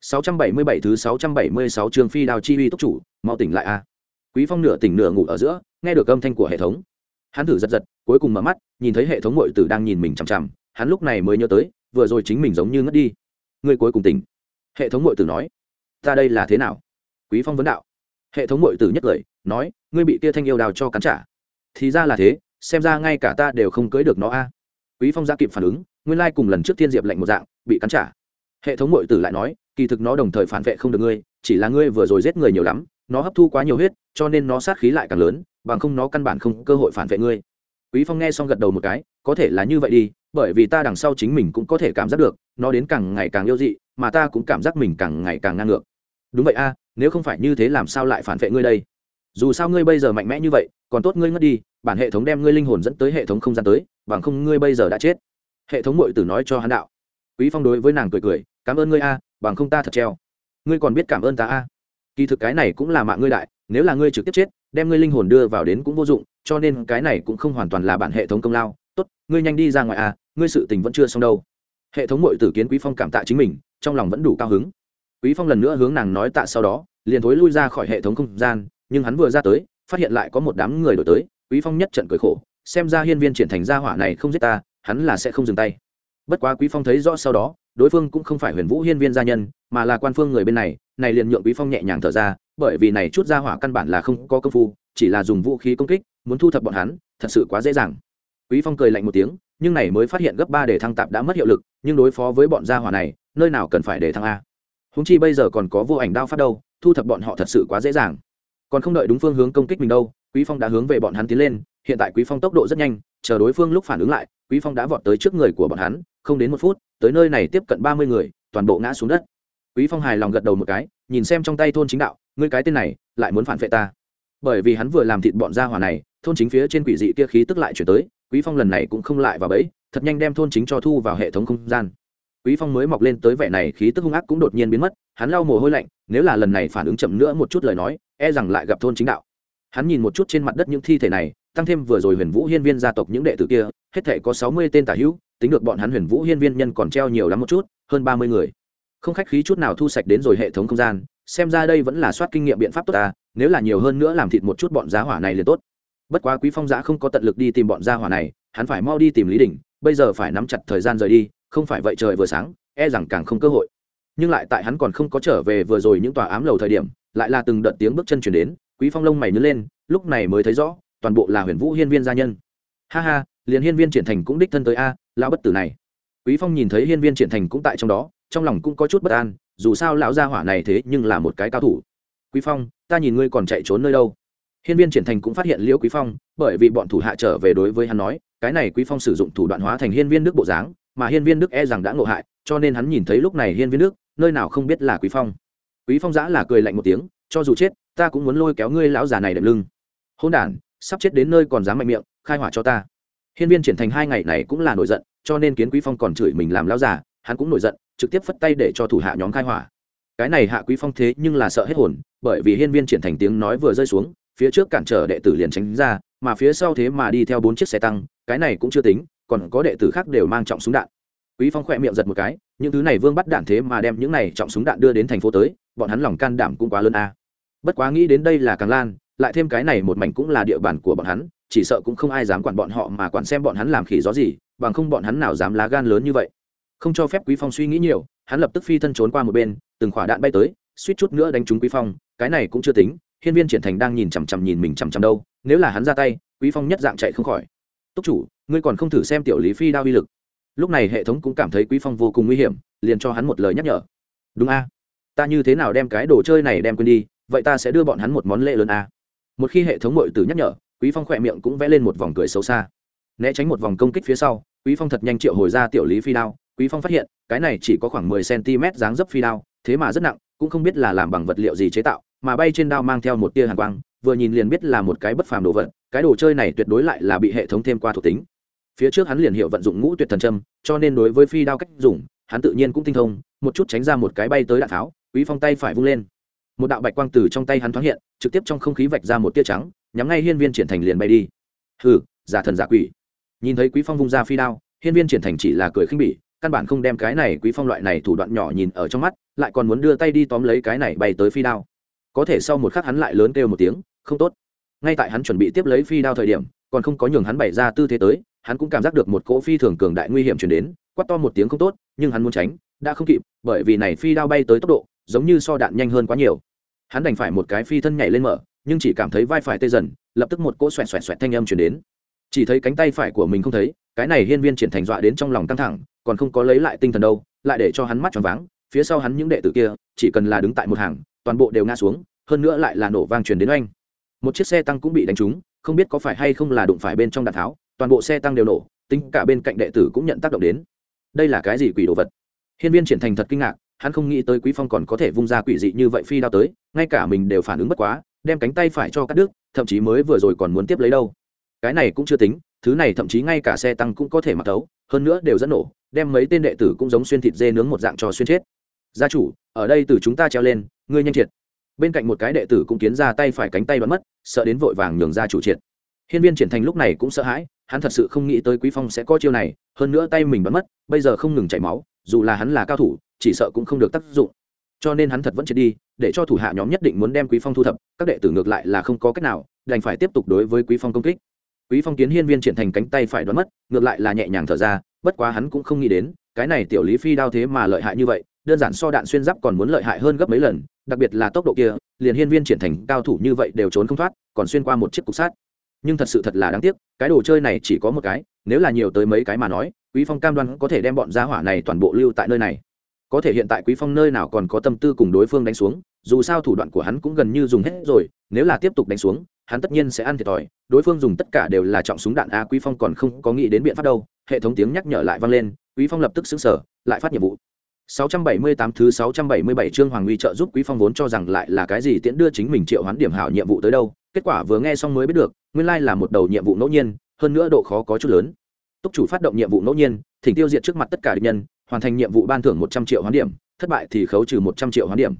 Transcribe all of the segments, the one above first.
677 thứ 676 trường phi đao chi uy tốc chủ, mau tỉnh lại a. Quý Phong nửa tỉnh nửa ngủ ở giữa, nghe được âm thanh của hệ thống. Hắn thử giật giật, cuối cùng mở mắt, nhìn thấy hệ thống muội tử đang nhìn mình chằm chằm, hắn lúc này mới nhớ tới, vừa rồi chính mình giống như ngất đi. Người cuối cùng tỉnh. Hệ thống muội tử nói, "Ta đây là thế nào?" Quý Phong vấn đạo. Hệ thống muội tử nhất lời, nói, "Ngươi bị kia thanh yêu đào cho cắn trả." Thì ra là thế, xem ra ngay cả ta đều không cưới được nó a. Quý Phong ra kịp phản ứng, nguyên lai cùng lần trước Thiên Diệp lệnh một dạng, bị cắn trả. Hệ thống muội tử lại nói, kỳ thực nó đồng thời phản vệ không được ngươi, chỉ là ngươi vừa rồi giết người nhiều lắm, nó hấp thu quá nhiều huyết, cho nên nó sát khí lại càng lớn, bằng không nó căn bản không cơ hội phản vệ ngươi. Quý phong nghe xong gật đầu một cái, có thể là như vậy đi, bởi vì ta đằng sau chính mình cũng có thể cảm giác được, nó đến càng ngày càng yêu dị, mà ta cũng cảm giác mình càng ngày càng ngang ngược. Đúng vậy a, nếu không phải như thế làm sao lại phản vệ ngươi đây? Dù sao ngươi bây giờ mạnh mẽ như vậy, còn tốt ngươi ngất đi, bản hệ thống đem ngươi linh hồn dẫn tới hệ thống không gian tới, bằng không ngươi bây giờ đã chết. Hệ thống muội tử nói cho hắn đạo. Quý phong đối với nàng cười cười, cảm ơn ngươi a bằng không ta thật treo. Ngươi còn biết cảm ơn ta a? Kỳ thực cái này cũng là mạng ngươi đại, nếu là ngươi trực tiếp chết, đem ngươi linh hồn đưa vào đến cũng vô dụng, cho nên cái này cũng không hoàn toàn là bản hệ thống công lao. Tốt, ngươi nhanh đi ra ngoài a, ngươi sự tình vẫn chưa xong đâu. Hệ thống mội tử kiến quý phong cảm tạ chính mình, trong lòng vẫn đủ cao hứng. Quý phong lần nữa hướng nàng nói tạ sau đó, liền thối lui ra khỏi hệ thống không gian, nhưng hắn vừa ra tới, phát hiện lại có một đám người đổi tới, quý phong nhất trận cười khổ, xem ra hiên viên triển thành gia hỏa này không giết ta, hắn là sẽ không dừng tay. Bất quá quý phong thấy rõ sau đó đối phương cũng không phải huyền vũ hiên viên gia nhân, mà là quan phương người bên này này liền nhượng quý phong nhẹ nhàng thở ra, bởi vì này chút ra hỏa căn bản là không có công phu, chỉ là dùng vũ khí công kích, muốn thu thập bọn hắn, thật sự quá dễ dàng. Quý phong cười lạnh một tiếng, nhưng này mới phát hiện gấp ba để thăng tạp đã mất hiệu lực, nhưng đối phó với bọn gia hỏa này, nơi nào cần phải để thăng a. Húng chi bây giờ còn có vô ảnh đao phát đâu, thu thập bọn họ thật sự quá dễ dàng. Còn không đợi đúng phương hướng công kích mình đâu, quý phong đã hướng về bọn hắn tiến lên, hiện tại quý phong tốc độ rất nhanh, chờ đối phương lúc phản ứng lại, quý phong đã vọt tới trước người của bọn hắn, không đến một phút tới nơi này tiếp cận ba mươi người, toàn bộ ngã xuống đất. Quý phong hài lòng gật đầu một cái, nhìn xem trong tay thôn chính đạo, ngươi cái tên này, lại muốn phản vệ ta. Bởi vì hắn vừa làm thịt bọn gia hỏa này, thôn chính phía trên quỷ dị kia khí tức lại chuyển tới, quý phong lần này cũng không lại vào bẫy, thật nhanh đem thôn chính cho thu vào hệ thống không gian. Quý phong mới mọc lên tới vẻ này, khí tức hung ác cũng đột nhiên biến mất, hắn lau mồ hôi lạnh, nếu là lần này phản ứng chậm nữa một chút lời nói e rằng lại gặp thôn chính đạo. Hắn nhìn một chút trên mặt đất những thi thể này, tăng thêm vừa rồi huyền vũ hiên viên gia tộc những đệ tử kia, hết thể có sáu mươi tên tả hữu tính được bọn hắn huyền vũ hiên viên nhân còn treo nhiều lắm một chút, hơn ba mươi người. Không khách khí chút nào thu sạch đến rồi hệ thống không gian, xem ra đây vẫn là soát kinh nghiệm biện pháp tốt ta, nếu là nhiều hơn nữa làm thịt một chút bọn giá hỏa này liền tốt. Bất quá quý phong giã không có tận lực đi tìm bọn gia hỏa này, hắn phải mau đi tìm lý đình, bây giờ phải nắm chặt thời gian rời đi, không phải vậy trời vừa sáng e rằng càng không cơ hội. Nhưng lại tại hắn còn không có trở về vừa rồi những tòa ám lầu thời điểm, lại là từng đợt tiếng bước chân chuyển đến, quý phong lông mày nhớ lên, lúc này mới thấy rõ, toàn bộ là huyền vũ hiên viên gia nhân. Ha ha liền hiên viên triển thành cũng đích thân tới a, lão bất tử này. Quý phong nhìn thấy hiên viên triển thành cũng tại trong đó, trong lòng cũng có chút bất an, dù sao lão gia hỏa này thế nhưng là một cái cao thủ. Quý phong, ta nhìn ngươi còn chạy trốn nơi đâu? Hiên viên triển thành cũng phát hiện liễu quý phong, bởi vì bọn thủ hạ trở về đối với hắn nói, cái này quý phong sử dụng thủ đoạn hóa thành hiên viên đức bộ dáng, mà hiên viên đức e rằng đã ngộ hại, cho nên hắn nhìn thấy lúc này hiên viên đức, nơi nào không biết là quý phong. Quý phong giã là cười lạnh một tiếng, cho dù chết, ta cũng muốn lôi kéo ngươi lão già này đệm lưng. Hôn đản, sắp chết đến nơi còn dám mạnh miệng, khai hỏa cho ta hiên viên triển thành hai ngày này cũng là nổi giận cho nên kiến quý phong còn chửi mình làm lão giả, hắn cũng nổi giận trực tiếp phất tay để cho thủ hạ nhóm khai hỏa. Cái này hạ quý phong thế nhưng là sợ hết hồn bởi vì hiên viên triển thành tiếng nói vừa rơi xuống phía trước cản trở đệ tử liền tránh ra mà phía sau thế mà đi theo bốn chiếc xe tăng cái này cũng chưa tính còn có đệ tử khác đều mang trọng súng đạn. Quý phong khỏe miệng giật một cái những thứ này vương bắt đạn thế mà đem những này trọng súng đạn đưa đến thành phố tới bọn hắn lòng can đảm cũng quá lớn a. Bất quá nghĩ đến đây là càng lan lại thêm cái này một mảnh cũng là địa bàn của bọn hắn chỉ sợ cũng không ai dám quản bọn họ mà quản xem bọn hắn làm khỉ gió gì, bằng không bọn hắn nào dám lá gan lớn như vậy. Không cho phép quý phong suy nghĩ nhiều, hắn lập tức phi thân trốn qua một bên, từng khỏa đạn bay tới, suýt chút nữa đánh trúng quý phong, cái này cũng chưa tính, hiên viên triển thành đang nhìn chằm chằm nhìn mình chằm chằm đâu, nếu là hắn ra tay, quý phong nhất dạng chạy không khỏi. Túc chủ, ngươi còn không thử xem tiểu lý phi đao uy lực. Lúc này hệ thống cũng cảm thấy quý phong vô cùng nguy hiểm, liền cho hắn một lời nhắc nhở. Đúng a, ta như thế nào đem cái đồ chơi này đem quên đi, vậy ta sẽ đưa bọn hắn một món lễ lớn a. Một khi hệ thống mội tử nhắc nhở quý phong khỏe miệng cũng vẽ lên một vòng cười xấu xa. Né tránh một vòng công kích phía sau, quý phong thật nhanh triệu hồi ra tiểu lý phi đao. Quý phong phát hiện, cái này chỉ có khoảng 10 cm dáng dấp phi đao, thế mà rất nặng, cũng không biết là làm bằng vật liệu gì chế tạo, mà bay trên đao mang theo một tia hàn quang, vừa nhìn liền biết là một cái bất phàm đồ vật, cái đồ chơi này tuyệt đối lại là bị hệ thống thêm qua thuộc tính. Phía trước hắn liền hiểu vận dụng ngũ tuyệt thần châm, cho nên đối với phi đao cách dùng, hắn tự nhiên cũng tinh thông, một chút tránh ra một cái bay tới đạn tháo, quý phong tay phải vung lên. Một đạo bạch quang từ trong tay hắn thoáng hiện, trực tiếp trong không khí vạch ra một tia trắng nhắm ngay hiên viên triển thành liền bay đi. Hừ, giả thần giả quỷ. Nhìn thấy quý phong vung ra phi đao, hiên viên triển thành chỉ là cười khinh bỉ, căn bản không đem cái này quý phong loại này thủ đoạn nhỏ nhìn ở trong mắt, lại còn muốn đưa tay đi tóm lấy cái này bay tới phi đao. Có thể sau một khắc hắn lại lớn kêu một tiếng, không tốt. Ngay tại hắn chuẩn bị tiếp lấy phi đao thời điểm, còn không có nhường hắn bày ra tư thế tới, hắn cũng cảm giác được một cỗ phi thường cường đại nguy hiểm chuyển đến quắt to một tiếng không tốt, nhưng hắn muốn tránh, đã không kịp, bởi vì này phi đao bay tới tốc độ, giống như so đạn nhanh hơn quá nhiều. Hắn đành phải một cái phi thân nhảy lên mở nhưng chỉ cảm thấy vai phải tê dần, lập tức một cỗ xoẹt xoẹt xoẹt thanh âm chuyển đến. Chỉ thấy cánh tay phải của mình không thấy, cái này hiên viên triển thành dọa đến trong lòng căng thẳng, còn không có lấy lại tinh thần đâu, lại để cho hắn mắt tròn váng, phía sau hắn những đệ tử kia, chỉ cần là đứng tại một hàng, toàn bộ đều ngã xuống, hơn nữa lại là nổ vang truyền đến oanh. Một chiếc xe tăng cũng bị đánh trúng, không biết có phải hay không là đụng phải bên trong đạn tháo, toàn bộ xe tăng đều nổ, tính cả bên cạnh đệ tử cũng nhận tác động đến. Đây là cái gì quỷ đồ vật? Hiên viên triển thành thật kinh ngạc, hắn không nghĩ tới quý phong còn có thể vung ra quỷ dị như vậy phi đao tới, ngay cả mình đều phản ứng bất quá đem cánh tay phải cho cắt đứt, thậm chí mới vừa rồi còn muốn tiếp lấy đâu. Cái này cũng chưa tính, thứ này thậm chí ngay cả xe tăng cũng có thể mặc tấu hơn nữa đều dẫn nổ, đem mấy tên đệ tử cũng giống xuyên thịt dê nướng một dạng trò xuyên chết. Gia chủ, ở đây từ chúng ta treo lên, ngươi nhanh triệt. Bên cạnh một cái đệ tử cũng kiến ra tay phải cánh tay đoán mất, sợ đến vội vàng nhường ra chủ triệt. Hiên viên triển thành lúc này cũng sợ hãi, hắn thật sự không nghĩ tới quý phong sẽ có chiêu này, hơn nữa tay mình bắn mất, bây giờ không ngừng chảy máu, dù là hắn là cao thủ, chỉ sợ cũng không được tác dụng. Cho nên hắn thật vẫn triệt đi để cho thủ hạ nhóm nhất định muốn đem quý phong thu thập, các đệ tử ngược lại là không có cách nào, đành phải tiếp tục đối với quý phong công kích. Quý phong kiến hiên viên triển thành cánh tay phải đoán mất, ngược lại là nhẹ nhàng thở ra, bất quá hắn cũng không nghĩ đến, cái này tiểu lý phi đao thế mà lợi hại như vậy, đơn giản so đạn xuyên giáp còn muốn lợi hại hơn gấp mấy lần, đặc biệt là tốc độ kia, liền hiên viên triển thành cao thủ như vậy đều trốn không thoát, còn xuyên qua một chiếc cục sát nhưng thật sự thật là đáng tiếc, cái đồ chơi này chỉ có một cái, nếu là nhiều tới mấy cái mà nói, quý phong cam đoan có thể đem bọn gia hỏa này toàn bộ lưu tại nơi này. Có thể hiện tại quý phong nơi nào còn có tâm tư cùng đối phương đánh xuống dù sao thủ đoạn của hắn cũng gần như dùng hết rồi nếu là tiếp tục đánh xuống hắn tất nhiên sẽ ăn thiệt thòi đối phương dùng tất cả đều là trọng súng đạn a quý phong còn không có nghĩ đến biện pháp đâu hệ thống tiếng nhắc nhở lại vang lên quý phong lập tức xứng sở lại phát nhiệm vụ 678 thứ 677 chương Hoàng Uy trợ giúp Quý Phong vốn cho rằng lại là cái gì tiễn đưa chính mình triệu hoán điểm hảo nhiệm vụ tới đâu, kết quả vừa nghe xong mới biết được, nguyên lai là một đầu nhiệm vụ ngẫu nhiên, hơn nữa độ khó có chút lớn. Túc chủ phát động nhiệm vụ ngẫu nhiên, thỉnh tiêu diệt trước mặt tất cả địch nhân, hoàn thành nhiệm vụ ban thưởng 100 triệu hoán điểm, thất bại thì khấu trừ 100 triệu hoán điểm.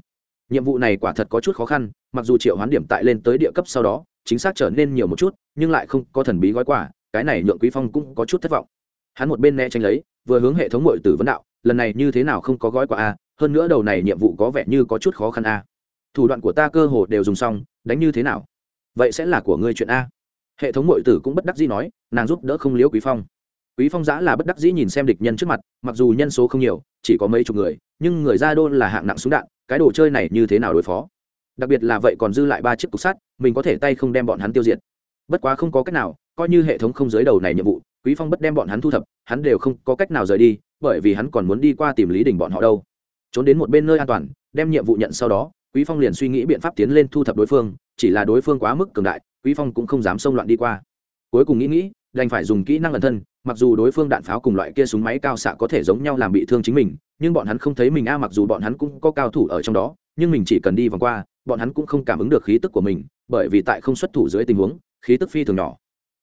Nhiệm vụ này quả thật có chút khó khăn, mặc dù triệu hoán điểm tại lên tới địa cấp sau đó, chính xác trở nên nhiều một chút, nhưng lại không có thần bí gói quả, cái này nhượng Quý Phong cũng có chút thất vọng. Hắn một bên né tránh lấy, vừa hướng hệ thống muội tử vấn đạo, lần này như thế nào không có gói quà a hơn nữa đầu này nhiệm vụ có vẻ như có chút khó khăn a thủ đoạn của ta cơ hồ đều dùng xong đánh như thế nào? Vậy sẽ là của ngươi chuyện a. Hệ thống mội tử cũng bất đắc dĩ nói nàng giúp đỡ không liễu quý phong. Quý phong giã là bất đắc dĩ nhìn xem địch nhân trước mặt mặc dù nhân số không nhiều chỉ có mấy chục người nhưng người ra đôn là hạng nặng súng đạn cái đồ chơi này như thế nào đối phó? Đặc biệt là vậy còn dư lại ba chiếc cục sắt, mình có thể tay không đem bọn hắn tiêu diệt. Bất quá không có cách nào, coi như hệ thống không giới đầu này nhiệm vụ, quý phong bất đem bọn hắn thu thập, hắn đều không có cách nào rời đi, bởi vì hắn còn muốn đi qua tìm lý đình bọn họ đâu. Trốn đến một bên nơi an toàn, đem nhiệm vụ nhận sau đó, quý phong liền suy nghĩ biện pháp tiến lên thu thập đối phương, chỉ là đối phương quá mức cường đại, quý phong cũng không dám xông loạn đi qua. Cuối cùng nghĩ nghĩ, đành phải dùng kỹ năng ẩn thân, mặc dù đối phương đạn pháo cùng loại kia súng máy cao xạ có thể giống nhau làm bị thương chính mình nhưng bọn hắn không thấy mình a, mặc dù bọn hắn cũng có cao thủ ở trong đó, nhưng mình chỉ cần đi vòng qua, bọn hắn cũng không cảm ứng được khí tức của mình, bởi vì tại không xuất thủ dưới tình huống, khí tức phi thường nhỏ.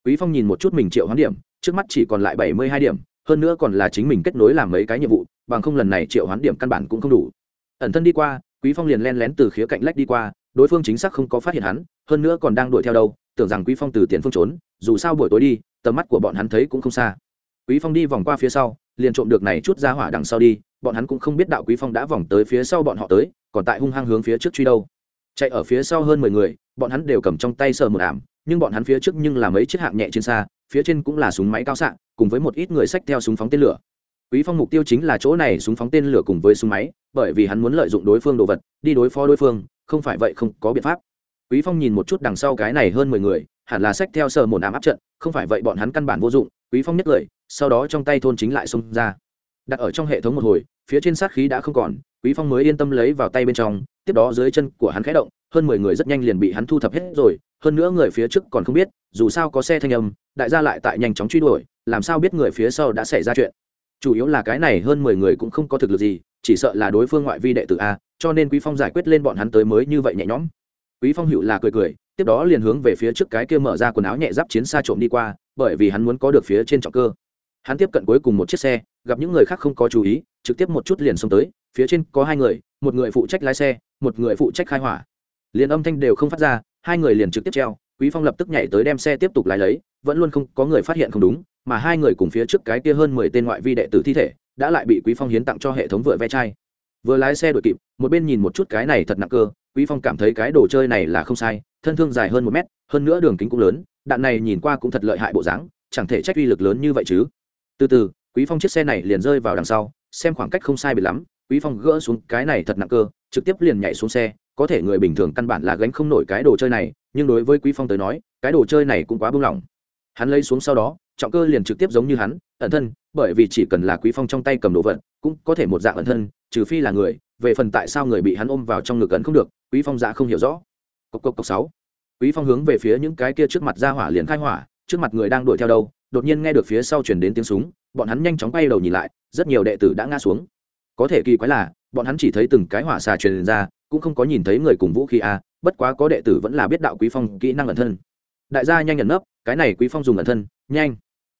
Quý phong nhìn một chút mình triệu hoán điểm, trước mắt chỉ còn lại bảy mươi hai điểm, hơn nữa còn là chính mình kết nối làm mấy cái nhiệm vụ, bằng không lần này triệu hoán điểm căn bản cũng không đủ. Ẩn thân đi qua, quý phong liền len lén từ khía cạnh lách đi qua, đối phương chính xác không có phát hiện hắn, hơn nữa còn đang đuổi theo đâu, tưởng rằng quý phong từ tiền phương trốn, dù sao buổi tối đi, tầm mắt của bọn hắn thấy cũng không xa. Quý phong đi vòng qua phía sau, liền trộm được này chút ra hỏa đằng sau đi bọn hắn cũng không biết đạo quý phong đã vòng tới phía sau bọn họ tới, còn tại hung hăng hướng phía trước truy đâu. Chạy ở phía sau hơn mười người, bọn hắn đều cầm trong tay sờ một ảm, nhưng bọn hắn phía trước nhưng là mấy chiếc hạng nhẹ trên xa, phía trên cũng là súng máy cao xạ, cùng với một ít người xách theo súng phóng tên lửa. Quý phong mục tiêu chính là chỗ này súng phóng tên lửa cùng với súng máy, bởi vì hắn muốn lợi dụng đối phương đồ vật, đi đối phó đối phương, không phải vậy không có biện pháp. Quý phong nhìn một chút đằng sau cái này hơn mười người, hẳn là xách theo sờ một ảm áp trận, không phải vậy bọn hắn căn bản vô dụng, quý phong nhất lời sau đó trong tay thôn chính lại xông ra đặt ở trong hệ thống một hồi, phía trên sát khí đã không còn, quý phong mới yên tâm lấy vào tay bên trong, tiếp đó dưới chân của hắn khẽ động, hơn mười người rất nhanh liền bị hắn thu thập hết rồi, hơn nữa người phía trước còn không biết, dù sao có xe thanh âm, đại gia lại tại nhanh chóng truy đuổi, làm sao biết người phía sau đã xảy ra chuyện. Chủ yếu là cái này hơn mười người cũng không có thực lực gì, chỉ sợ là đối phương ngoại vi đệ tử a, cho nên quý phong giải quyết lên bọn hắn tới mới như vậy nhẹ nhõm. Quý phong hữu là cười cười, tiếp đó liền hướng về phía trước cái kia mở ra quần áo nhẹ giáp chiến xa trộm đi qua, bởi vì hắn muốn có được phía trên trọng cơ hắn tiếp cận cuối cùng một chiếc xe, gặp những người khác không có chú ý, trực tiếp một chút liền xông tới, phía trên có hai người, một người phụ trách lái xe, một người phụ trách khai hỏa. Liền âm thanh đều không phát ra, hai người liền trực tiếp treo, quý phong lập tức nhảy tới đem xe tiếp tục lái lấy, vẫn luôn không có người phát hiện không đúng, mà hai người cùng phía trước cái kia hơn mười tên ngoại vi đệ tử thi thể, đã lại bị quý phong hiến tặng cho hệ thống vựa ve chai. Vừa lái xe đuổi kịp, một bên nhìn một chút cái này thật nặng cơ, quý phong cảm thấy cái đồ chơi này là không sai, thân thương dài hơn một mét, hơn nữa đường kính cũng lớn, đạn này nhìn qua cũng thật lợi hại bộ dáng, chẳng thể trách uy lực lớn như vậy chứ từ từ, quý phong chiếc xe này liền rơi vào đằng sau, xem khoảng cách không sai biệt lắm, quý phong gỡ xuống cái này thật nặng cơ, trực tiếp liền nhảy xuống xe, có thể người bình thường căn bản là gánh không nổi cái đồ chơi này, nhưng đối với quý phong tới nói, cái đồ chơi này cũng quá buông lỏng. Hắn lấy xuống sau đó, trọng cơ liền trực tiếp giống như hắn, ẩn thân, bởi vì chỉ cần là quý phong trong tay cầm đồ vật, cũng có thể một dạng ẩn thân, trừ phi là người, về phần tại sao người bị hắn ôm vào trong ngực ẩn không được, quý phong dạ không hiểu rõ. Cộc cộc cộc sáu. Quý phong hướng về phía những cái kia trước mặt ra hỏa liền khai hỏa, trước mặt người đang đuổi theo đâu đột nhiên nghe được phía sau truyền đến tiếng súng, bọn hắn nhanh chóng bay đầu nhìn lại, rất nhiều đệ tử đã ngã xuống. Có thể kỳ quái là, bọn hắn chỉ thấy từng cái hỏa xà truyền ra, cũng không có nhìn thấy người cùng vũ khí a, bất quá có đệ tử vẫn là biết đạo quý phong kỹ năng ẩn thân. Đại gia nhanh nhận nấp, cái này quý phong dùng ẩn thân, nhanh.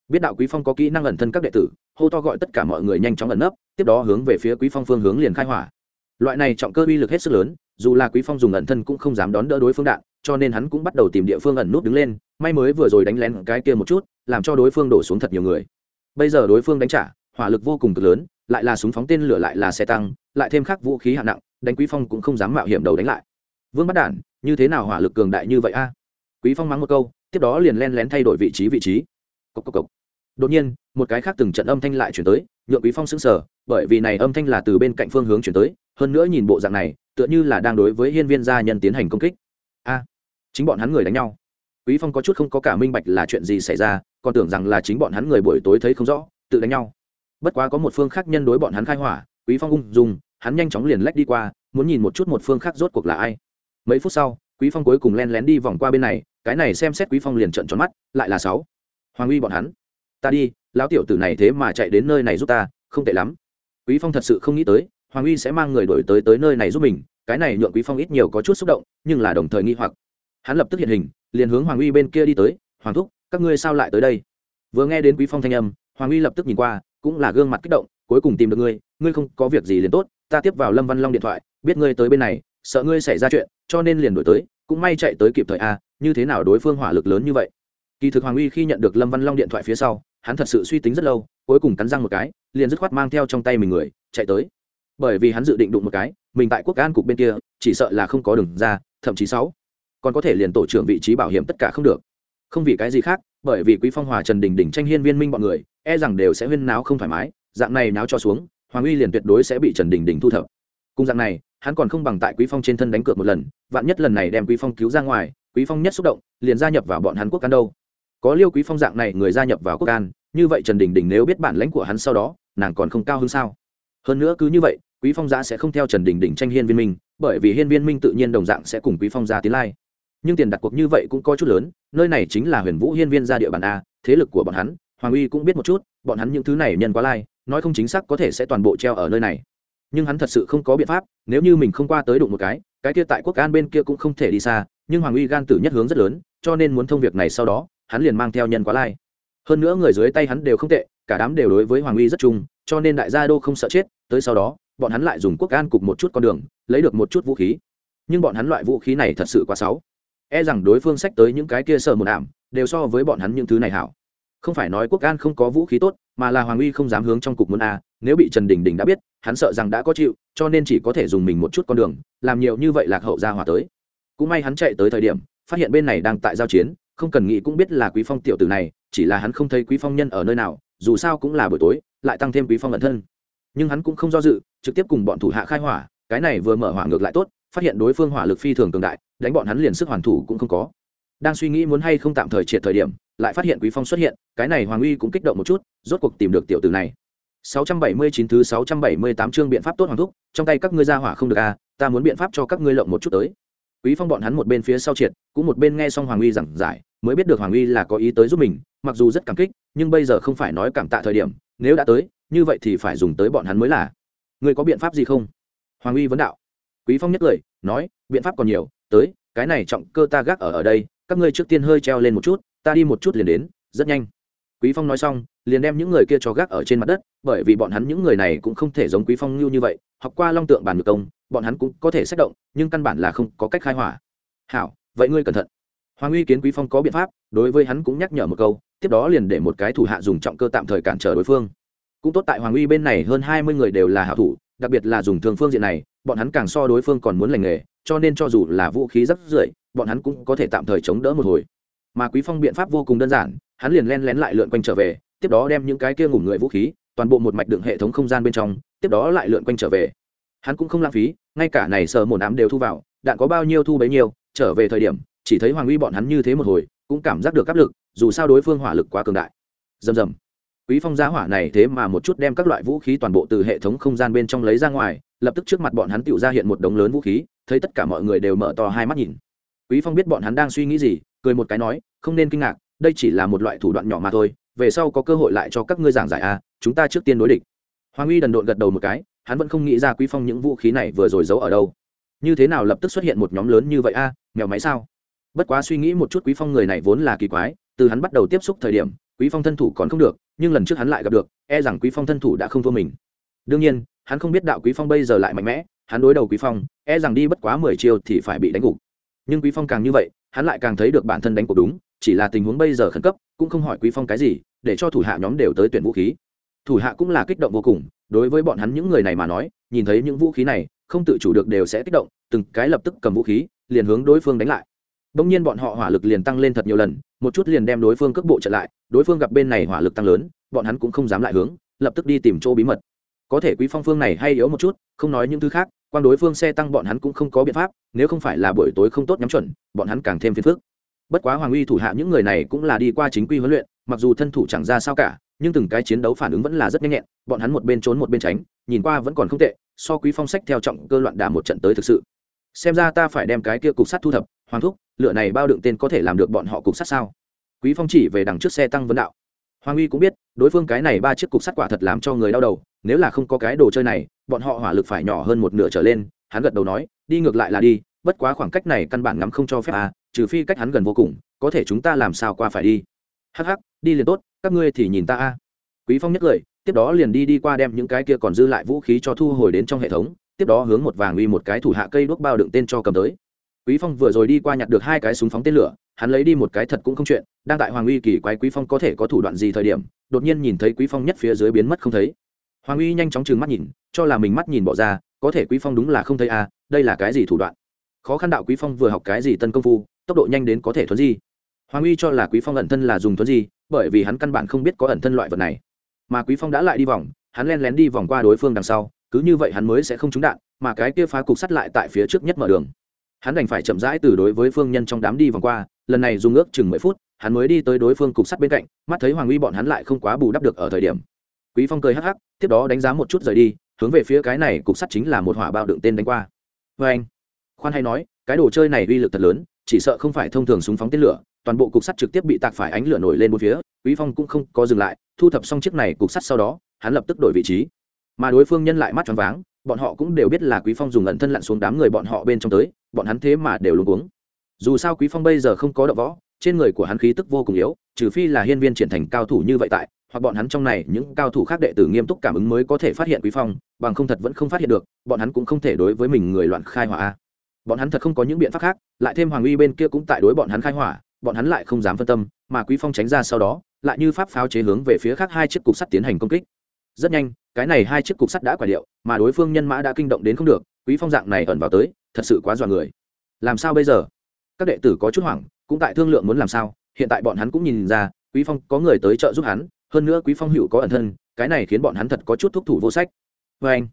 Biết đạo quý phong có kỹ năng ẩn thân các đệ tử, hô to gọi tất cả mọi người nhanh chóng ẩn nấp, tiếp đó hướng về phía quý phong phương hướng liền khai hỏa. Loại này trọng cơ uy lực hết sức lớn, dù là quý phong dùng ẩn thân cũng không dám đón đỡ đối phương đạn, cho nên hắn cũng bắt đầu tìm địa phương ẩn nút đứng lên may mới vừa rồi đánh lén cái kia một chút, làm cho đối phương đổ xuống thật nhiều người. Bây giờ đối phương đánh trả, hỏa lực vô cùng cực lớn, lại là súng phóng tên lửa lại là xe tăng, lại thêm khắc vũ khí hạng nặng, đánh quý phong cũng không dám mạo hiểm đầu đánh lại. Vương bắt đản, như thế nào hỏa lực cường đại như vậy a? Quý phong mắng một câu, tiếp đó liền len lén thay đổi vị trí vị trí. Cốc cốc cốc. đột nhiên, một cái khác từng trận âm thanh lại chuyển tới, nhượng quý phong sững sờ, bởi vì này âm thanh là từ bên cạnh phương hướng chuyển tới, hơn nữa nhìn bộ dạng này, tựa như là đang đối với hiên viên gia nhân tiến hành công kích. A, chính bọn hắn người đánh nhau quý phong có chút không có cả minh bạch là chuyện gì xảy ra, còn tưởng rằng là chính bọn hắn người buổi tối thấy không rõ, tự đánh nhau. Bất quá có một phương khác nhân đối bọn hắn khai hỏa, quý phong ung dung, hắn nhanh chóng liền lách đi qua, muốn nhìn một chút một phương khác rốt cuộc là ai. Mấy phút sau, quý phong cuối cùng len lén đi vòng qua bên này, cái này xem xét quý phong liền trợn tròn mắt, lại là sáu. Hoàng uy bọn hắn. Ta đi, lão tiểu tử này thế mà chạy đến nơi này giúp ta, không tệ lắm. Quý phong thật sự không nghĩ tới, hoàng uy sẽ mang người đổi tới tới nơi này giúp mình, cái này nhượng quý phong ít nhiều có chút xúc động, nhưng là đồng thời nghi hoặc hắn lập tức hiện hình, liền hướng hoàng uy bên kia đi tới, hoàng thúc, các ngươi sao lại tới đây? Vừa nghe đến quý phong thanh âm, hoàng uy lập tức nhìn qua, cũng là gương mặt kích động, cuối cùng tìm được ngươi ngươi không có việc gì liền tốt, ta tiếp vào lâm văn long điện thoại, biết ngươi tới bên này, sợ ngươi xảy ra chuyện, cho nên liền đổi tới, cũng may chạy tới kịp thời a, như thế nào đối phương hỏa lực lớn như vậy? Kỳ thực hoàng uy khi nhận được lâm văn long điện thoại phía sau, hắn thật sự suy tính rất lâu, cuối cùng cắn răng một cái, liền dứt khoát mang theo trong tay mình người, chạy tới. Bởi vì hắn dự định đụng một cái, mình tại quốc an cục bên kia, chỉ sợ là không có đường ra, thậm chí sáu còn có thể liền tổ trưởng vị trí bảo hiểm tất cả không được. Không vì cái gì khác, bởi vì quý phong hòa trần đình đình tranh hiên viên minh bọn người e rằng đều sẽ huyên náo không thoải mái, dạng này náo cho xuống, hoàng uy liền tuyệt đối sẽ bị trần đình đình thu thập. Cùng dạng này, hắn còn không bằng tại quý phong trên thân đánh cược một lần, vạn nhất lần này đem quý phong cứu ra ngoài, quý phong nhất xúc động, liền gia nhập vào bọn hắn quốc can đâu. Có liêu quý phong dạng này người gia nhập vào quốc can, như vậy trần đình đình nếu biết bản lãnh của hắn sau đó, nàng còn không cao hơn sao? Hơn nữa cứ như vậy, quý phong gia sẽ không theo trần đình đình tranh hiên viên minh, bởi vì hiên viên minh tự nhiên đồng dạng sẽ cùng quý phong gia tiến lai nhưng tiền đặt cuộc như vậy cũng có chút lớn, nơi này chính là huyền vũ hiên viên gia địa bàn a, thế lực của bọn hắn, hoàng uy cũng biết một chút, bọn hắn những thứ này nhân quá lai, nói không chính xác có thể sẽ toàn bộ treo ở nơi này. Nhưng hắn thật sự không có biện pháp, nếu như mình không qua tới đụng một cái cái kia tại quốc an bên kia cũng không thể đi xa, nhưng hoàng uy gan tử nhất hướng rất lớn, cho nên muốn thông việc này sau đó, hắn liền mang theo nhân quá lai. Hơn nữa người dưới tay hắn đều không tệ, cả đám đều đối với hoàng uy rất chung, cho nên đại gia đô không sợ chết, tới sau đó, bọn hắn lại dùng quốc an cục một chút con đường, lấy được một chút vũ khí. Nhưng bọn hắn loại vũ khí này thật sự quá xấu e rằng đối phương sách tới những cái kia sợ một ảm, đều so với bọn hắn những thứ này hảo. Không phải nói quốc an không có vũ khí tốt, mà là hoàng uy không dám hướng trong cục muốn a, nếu bị trần đình đình đã biết, hắn sợ rằng đã có chịu, cho nên chỉ có thể dùng mình một chút con đường, làm nhiều như vậy lạc hậu ra hỏa tới. Cũng may hắn chạy tới thời điểm, phát hiện bên này đang tại giao chiến, không cần nghĩ cũng biết là quý phong tiểu tử này, chỉ là hắn không thấy quý phong nhân ở nơi nào, dù sao cũng là buổi tối, lại tăng thêm quý phong ẩn thân. Nhưng hắn cũng không do dự, trực tiếp cùng bọn thủ hạ khai hỏa, cái này vừa mở hỏa ngược lại tốt, phát hiện đối phương hỏa lực phi thường cường đại đánh bọn hắn liền sức hoàn thủ cũng không có. Đang suy nghĩ muốn hay không tạm thời triệt thời điểm, lại phát hiện quý phong xuất hiện, cái này hoàng uy cũng kích động một chút, rốt cuộc tìm được tiểu tử này. 679 thứ 678 chương biện pháp tốt hoàng thúc, trong tay các ngươi ra hỏa không được à ta muốn biện pháp cho các ngươi lộng một chút tới. Quý phong bọn hắn một bên phía sau triệt, cũng một bên nghe xong hoàng uy giảng giải, mới biết được hoàng uy là có ý tới giúp mình, mặc dù rất cảm kích, nhưng bây giờ không phải nói cảm tạ thời điểm, nếu đã tới, như vậy thì phải dùng tới bọn hắn mới là. Ngươi có biện pháp gì không? Hoàng uy vấn đạo. Quý phong nhất lời nói, biện pháp còn nhiều tới, cái này trọng cơ ta gác ở ở đây, các ngươi trước tiên hơi treo lên một chút, ta đi một chút liền đến, rất nhanh. Quý phong nói xong, liền đem những người kia cho gác ở trên mặt đất, bởi vì bọn hắn những người này cũng không thể giống quý phong như như vậy, học qua long tượng bàn ngược công, bọn hắn cũng có thể xét động, nhưng căn bản là không có cách khai hỏa. Hảo, vậy ngươi cẩn thận. Hoàng uy kiến quý phong có biện pháp, đối với hắn cũng nhắc nhở một câu, tiếp đó liền để một cái thủ hạ dùng trọng cơ tạm thời cản trở đối phương. Cũng tốt tại hoàng uy bên này hơn hai mươi người đều là hảo thủ đặc biệt là dùng thường phương diện này, bọn hắn càng so đối phương còn muốn lành nghề, cho nên cho dù là vũ khí rất rưỡi bọn hắn cũng có thể tạm thời chống đỡ một hồi. Mà quý phong biện pháp vô cùng đơn giản, hắn liền len lén lại lượn quanh trở về, tiếp đó đem những cái kia ngủ người vũ khí, toàn bộ một mạch đựng hệ thống không gian bên trong, tiếp đó lại lượn quanh trở về. Hắn cũng không lãng phí, ngay cả này sờ một ám đều thu vào, đạn có bao nhiêu thu bấy nhiêu, trở về thời điểm, chỉ thấy hoàng uy bọn hắn như thế một hồi, cũng cảm giác được áp lực, dù sao đối phương hỏa lực quá cường đại. Dầm dầm quý phong giá hỏa này thế mà một chút đem các loại vũ khí toàn bộ từ hệ thống không gian bên trong lấy ra ngoài, lập tức trước mặt bọn hắn tựu ra hiện một đống lớn vũ khí, thấy tất cả mọi người đều mở to hai mắt nhìn. Quý phong biết bọn hắn đang suy nghĩ gì, cười một cái nói, không nên kinh ngạc, đây chỉ là một loại thủ đoạn nhỏ mà thôi, về sau có cơ hội lại cho các ngươi giảng giải a chúng ta trước tiên đối địch. Hoàng uy đần độn gật đầu một cái, hắn vẫn không nghĩ ra quý phong những vũ khí này vừa rồi giấu ở đâu. Như thế nào lập tức xuất hiện một nhóm lớn như vậy a mèo máy sao? Bất quá suy nghĩ một chút quý phong người này vốn là kỳ quái, từ hắn bắt đầu tiếp xúc thời điểm quý phong thân thủ còn không được nhưng lần trước hắn lại gặp được e rằng quý phong thân thủ đã không thua mình. Đương nhiên hắn không biết đạo quý phong bây giờ lại mạnh mẽ hắn đối đầu quý phong e rằng đi bất quá mười chiêu thì phải bị đánh gục. Nhưng quý phong càng như vậy hắn lại càng thấy được bản thân đánh cuộc đúng chỉ là tình huống bây giờ khẩn cấp cũng không hỏi quý phong cái gì để cho thủ hạ nhóm đều tới tuyển vũ khí. Thủ hạ cũng là kích động vô cùng đối với bọn hắn những người này mà nói nhìn thấy những vũ khí này không tự chủ được đều sẽ kích động từng cái lập tức cầm vũ khí liền hướng đối phương đánh lại. Đông nhiên bọn họ hỏa lực liền tăng lên thật nhiều lần, một chút liền đem đối phương cước bộ trở lại, đối phương gặp bên này hỏa lực tăng lớn, bọn hắn cũng không dám lại hướng, lập tức đi tìm chỗ bí mật. Có thể Quý Phong phương này hay yếu một chút, không nói những thứ khác, quan đối phương xe tăng bọn hắn cũng không có biện pháp, nếu không phải là buổi tối không tốt nhắm chuẩn, bọn hắn càng thêm phiền phức. Bất quá Hoàng Uy thủ hạ những người này cũng là đi qua chính quy huấn luyện, mặc dù thân thủ chẳng ra sao cả, nhưng từng cái chiến đấu phản ứng vẫn là rất nhanh nhẹn, bọn hắn một bên trốn một bên tránh, nhìn qua vẫn còn không tệ, so Quý Phong sách theo trọng cơ loạn đà một trận tới thực sự. Xem ra ta phải đem cái kia cục sắt thu thập, hoàng thúc, lựa này bao đựng tên có thể làm được bọn họ cục sắt sao? Quý phong chỉ về đằng trước xe tăng vấn đạo. Hoàng uy cũng biết, đối phương cái này ba chiếc cục sắt quả thật làm cho người đau đầu, nếu là không có cái đồ chơi này, bọn họ hỏa lực phải nhỏ hơn một nửa trở lên, hắn gật đầu nói, đi ngược lại là đi, bất quá khoảng cách này căn bản ngắm không cho phép à trừ phi cách hắn gần vô cùng, có thể chúng ta làm sao qua phải đi. Hắc hắc, đi liền tốt, các ngươi thì nhìn ta a. À. quý phong nhất cười tiếp đó liền đi đi qua đem những cái kia còn dư lại vũ khí cho thu hồi đến trong hệ thống, tiếp đó hướng một vàng uy một cái thủ hạ cây đuốc bao đựng tên cho cầm tới quý phong vừa rồi đi qua nhặt được hai cái súng phóng tên lửa, hắn lấy đi một cái thật cũng không chuyện, đang tại hoàng uy kỳ quái quý phong có thể có thủ đoạn gì thời điểm, đột nhiên nhìn thấy quý phong nhất phía dưới biến mất không thấy. Hoàng uy nhanh chóng trừng mắt nhìn, cho là mình mắt nhìn bỏ ra, có thể quý phong đúng là không thấy à đây là cái gì thủ đoạn? Khó khăn đạo quý phong vừa học cái gì tân công phu, tốc độ nhanh đến có thể thuấn gì hoàng uy cho là quý phong ẩn thân là dùng thuấn gì bởi vì hắn căn bản không biết có ẩn thân loại vật này. Mà quý phong đã lại đi vòng, hắn len lén đi vòng qua đối phương đằng sau, cứ như vậy hắn mới sẽ không trúng đạn, mà cái kia phá cục sắt lại tại phía trước nhất mở đường hắn đành phải chậm rãi từ đối với phương nhân trong đám đi vòng qua, lần này dùng ước chừng mười phút, hắn mới đi tới đối phương cục sắt bên cạnh, mắt thấy hoàng uy bọn hắn lại không quá bù đắp được ở thời điểm. Quý phong cười hắc hắc, tiếp đó đánh giá một chút rời đi, hướng về phía cái này cục sắt chính là một hỏa bạo đựng tên đánh qua. Vê anh, khoan hay nói, cái đồ chơi này uy lực thật lớn, chỉ sợ không phải thông thường súng phóng tên lửa, toàn bộ cục sắt trực tiếp bị tạc phải ánh lửa nổi lên một phía, quý phong cũng không có dừng lại, thu thập xong chiếc này cục sắt sau đó, hắn lập tức đổi vị trí. Mà đối phương nhân lại mắt choáng váng, bọn họ cũng đều biết là quý phong dùng ẩn thân lặn xuống đám người bọn họ bên trong tới bọn hắn thế mà đều luống cuống dù sao quý phong bây giờ không có đậu võ trên người của hắn khí tức vô cùng yếu trừ phi là hiên viên triển thành cao thủ như vậy tại hoặc bọn hắn trong này những cao thủ khác đệ tử nghiêm túc cảm ứng mới có thể phát hiện quý phong bằng không thật vẫn không phát hiện được bọn hắn cũng không thể đối với mình người loạn khai hỏa. Bọn hắn thật không có những biện pháp khác lại thêm hoàng uy bên kia cũng tại đối bọn hắn khai hỏa bọn hắn lại không dám phân tâm mà quý phong tránh ra sau đó lại như pháp pháo chế hướng về phía khác hai chiếc cục sắt tiến hành công kích. Rất nhanh cái này hai chiếc cục sắt đã quả liệu, mà đối phương nhân mã đã kinh động đến không được quý phong dạng này ẩn vào tới thật sự quá dọa người. Làm sao bây giờ? Các đệ tử có chút hoảng, cũng tại thương lượng muốn làm sao, hiện tại bọn hắn cũng nhìn ra, quý phong có người tới trợ giúp hắn, hơn nữa quý phong hữu có ẩn thân, cái này khiến bọn hắn thật có chút thúc thủ vô sách. Với anh,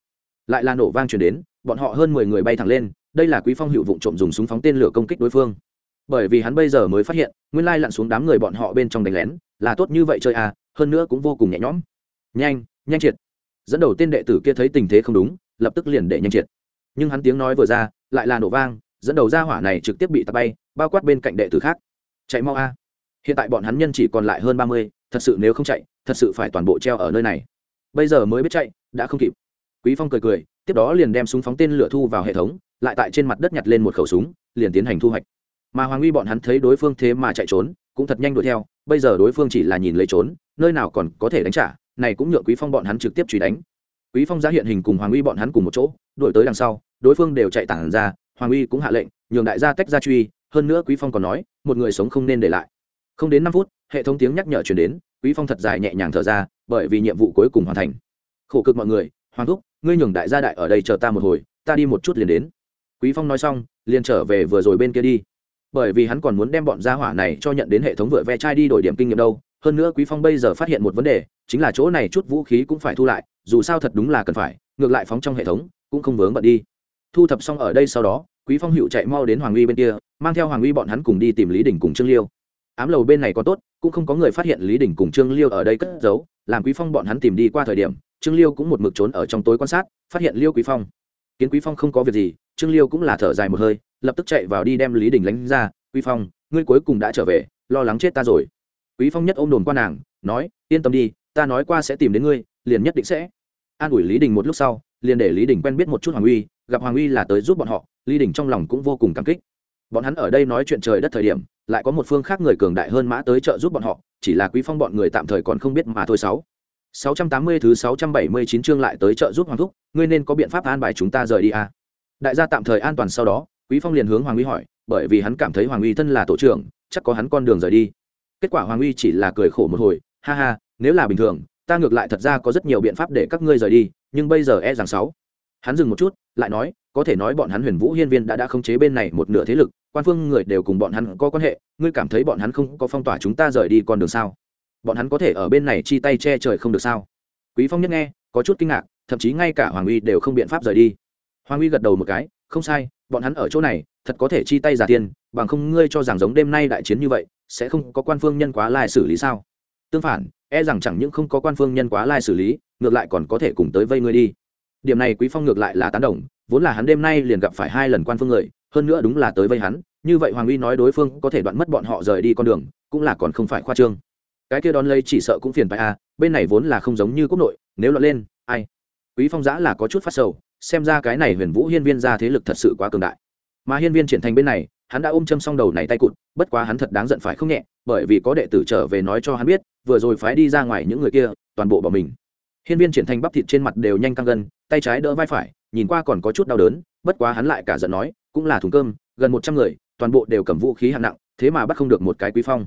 lại là nổ vang truyền đến, bọn họ hơn 10 người bay thẳng lên, đây là quý phong hữu vụng trộm dùng súng phóng tên lửa công kích đối phương. Bởi vì hắn bây giờ mới phát hiện, nguyên lai lặn xuống đám người bọn họ bên trong đánh lén, là tốt như vậy chơi à hơn nữa cũng vô cùng nhẹ nhõm. Nhanh nhanh triệt. Dẫn đầu tên đệ tử kia thấy tình thế không đúng, lập tức liền để nhanh triệt. Nhưng hắn tiếng nói vừa ra lại là nổ vang, dẫn đầu ra hỏa này trực tiếp bị tạt bay, bao quát bên cạnh đệ tử khác. Chạy mau a. Hiện tại bọn hắn nhân chỉ còn lại hơn ba mươi, thật sự nếu không chạy, thật sự phải toàn bộ treo ở nơi này. Bây giờ mới biết chạy, đã không kịp. Quý phong cười cười, tiếp đó liền đem súng phóng tên lửa thu vào hệ thống, lại tại trên mặt đất nhặt lên một khẩu súng, liền tiến hành thu hoạch. Mà hoàng uy bọn hắn thấy đối phương thế mà chạy trốn, cũng thật nhanh đuổi theo, bây giờ đối phương chỉ là nhìn lấy trốn, nơi nào còn có thể đánh trả, này cũng nhượng quý phong bọn hắn trực tiếp truy đánh quý phong ra hiện hình cùng hoàng uy bọn hắn cùng một chỗ, đuổi tới đằng sau, đối phương đều chạy tản ra, hoàng uy cũng hạ lệnh, nhường đại gia tách ra truy, hơn nữa quý phong còn nói, một người sống không nên để lại. Không đến năm phút, hệ thống tiếng nhắc nhở truyền đến, quý phong thật dài nhẹ nhàng thở ra, bởi vì nhiệm vụ cuối cùng hoàn thành. Khổ cực mọi người, hoàng thúc, ngươi nhường đại gia đại ở đây chờ ta một hồi, ta đi một chút liền đến. Quý phong nói xong, liền trở về vừa rồi bên kia đi. Bởi vì hắn còn muốn đem bọn gia hỏa này cho nhận đến hệ thống vựa ve chai đi đổi điểm kinh nghiệm đâu, hơn nữa quý phong bây giờ phát hiện một vấn đề, chính là chỗ này chút vũ khí cũng phải thu lại dù sao thật đúng là cần phải, ngược lại phóng trong hệ thống, cũng không vướng bận đi. Thu thập xong ở đây sau đó, quý phong hữu chạy mau đến hoàng uy bên kia, mang theo hoàng uy bọn hắn cùng đi tìm lý đình cùng trương liêu. Ám lầu bên này có tốt, cũng không có người phát hiện lý đình cùng trương liêu ở đây cất giấu, làm quý phong bọn hắn tìm đi qua thời điểm, trương liêu cũng một mực trốn ở trong tối quan sát, phát hiện liêu quý phong. Kiến quý phong không có việc gì, trương liêu cũng là thở dài một hơi, lập tức chạy vào đi đem lý đình lánh ra, quý phong, ngươi cuối cùng đã trở về, lo lắng chết ta rồi. Quý phong nhất ôm đồn qua nàng, nói, yên tâm đi, ta nói qua sẽ tìm đến ngươi liền nhất định sẽ. An ủi lý đình một lúc sau, liền để lý đình quen biết một chút hoàng uy, gặp hoàng uy là tới giúp bọn họ, lý đình trong lòng cũng vô cùng cảm kích. Bọn hắn ở đây nói chuyện trời đất thời điểm, lại có một phương khác người cường đại hơn mã tới trợ giúp bọn họ, chỉ là quý phong bọn người tạm thời còn không biết mà thôi. Sáu. 680 thứ 679 chương lại tới trợ giúp hoàng thúc, ngươi nên có biện pháp an bài chúng ta rời đi à? Đại gia tạm thời an toàn sau đó, quý phong liền hướng hoàng uy hỏi, bởi vì hắn cảm thấy hoàng uy thân là tổ trưởng, chắc có hắn con đường rời đi. Kết quả hoàng uy chỉ là cười khổ một hồi, ha ha, nếu là bình thường ta ngược lại thật ra có rất nhiều biện pháp để các ngươi rời đi, nhưng bây giờ e rằng sáu. Hắn dừng một chút, lại nói, có thể nói bọn hắn huyền vũ hiên viên đã đã khống chế bên này một nửa thế lực, quan phương người đều cùng bọn hắn có quan hệ, ngươi cảm thấy bọn hắn không có phong tỏa chúng ta rời đi con đường sao? Bọn hắn có thể ở bên này chi tay che trời không được sao? Quý phong nhất nghe, có chút kinh ngạc, thậm chí ngay cả hoàng uy đều không biện pháp rời đi. Hoàng uy gật đầu một cái, không sai, bọn hắn ở chỗ này, thật có thể chi tay giả tiền, bằng không ngươi cho rằng giống đêm nay đại chiến như vậy, sẽ không có quan phương nhân quá lai xử lý sao? Tương phản e rằng chẳng những không có quan phương nhân quá lai xử lý, ngược lại còn có thể cùng tới vây ngươi đi. Điểm này quý phong ngược lại là tán đồng, vốn là hắn đêm nay liền gặp phải hai lần quan phương người, hơn nữa đúng là tới vây hắn, như vậy hoàng uy nói đối phương có thể đoạn mất bọn họ rời đi con đường, cũng là còn không phải khoa trương. Cái kia đón lấy chỉ sợ cũng phiền phải a bên này vốn là không giống như quốc nội, nếu lọt lên, ai? Quý phong giã là có chút phát sầu, xem ra cái này huyền vũ hiên viên ra thế lực thật sự quá cường đại. Mà hiên viên triển thành bên này, hắn đã ôm châm xong đầu này tay cụt, bất quá hắn thật đáng giận phải không nhẹ, bởi vì có đệ tử trở về nói cho hắn biết vừa rồi phái đi ra ngoài những người kia, toàn bộ bỏ mình. Hiên viên triển thành bắp thịt trên mặt đều nhanh căng gân, tay trái đỡ vai phải, nhìn qua còn có chút đau đớn, bất quá hắn lại cả giận nói, cũng là thùng cơm, gần một trăm người, toàn bộ đều cầm vũ khí hạng nặng, thế mà bắt không được một cái quý phong.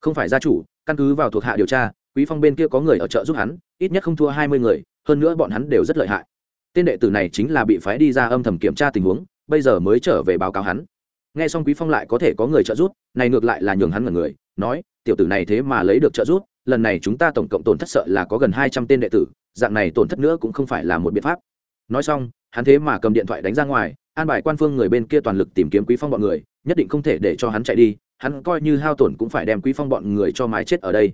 Không phải gia chủ, căn cứ vào thuộc hạ điều tra, quý phong bên kia có người ở chợ giúp hắn, ít nhất không thua hai mươi người, hơn nữa bọn hắn đều rất lợi hại. Tên đệ tử này chính là bị phái đi ra âm thầm kiểm tra tình huống, bây giờ mới trở về báo cáo hắn. Nghe xong quý phong lại có thể có người trợ giúp, này ngược lại là nhường hắn ngẩn người, nói, tiểu tử này thế mà lấy được trợ giúp lần này chúng ta tổng cộng tổn thất sợ là có gần hai trăm tên đệ tử, dạng này tổn thất nữa cũng không phải là một biện pháp. Nói xong, hắn thế mà cầm điện thoại đánh ra ngoài, an bài quan phương người bên kia toàn lực tìm kiếm quý phong bọn người, nhất định không thể để cho hắn chạy đi, hắn coi như hao tổn cũng phải đem quý phong bọn người cho mái chết ở đây.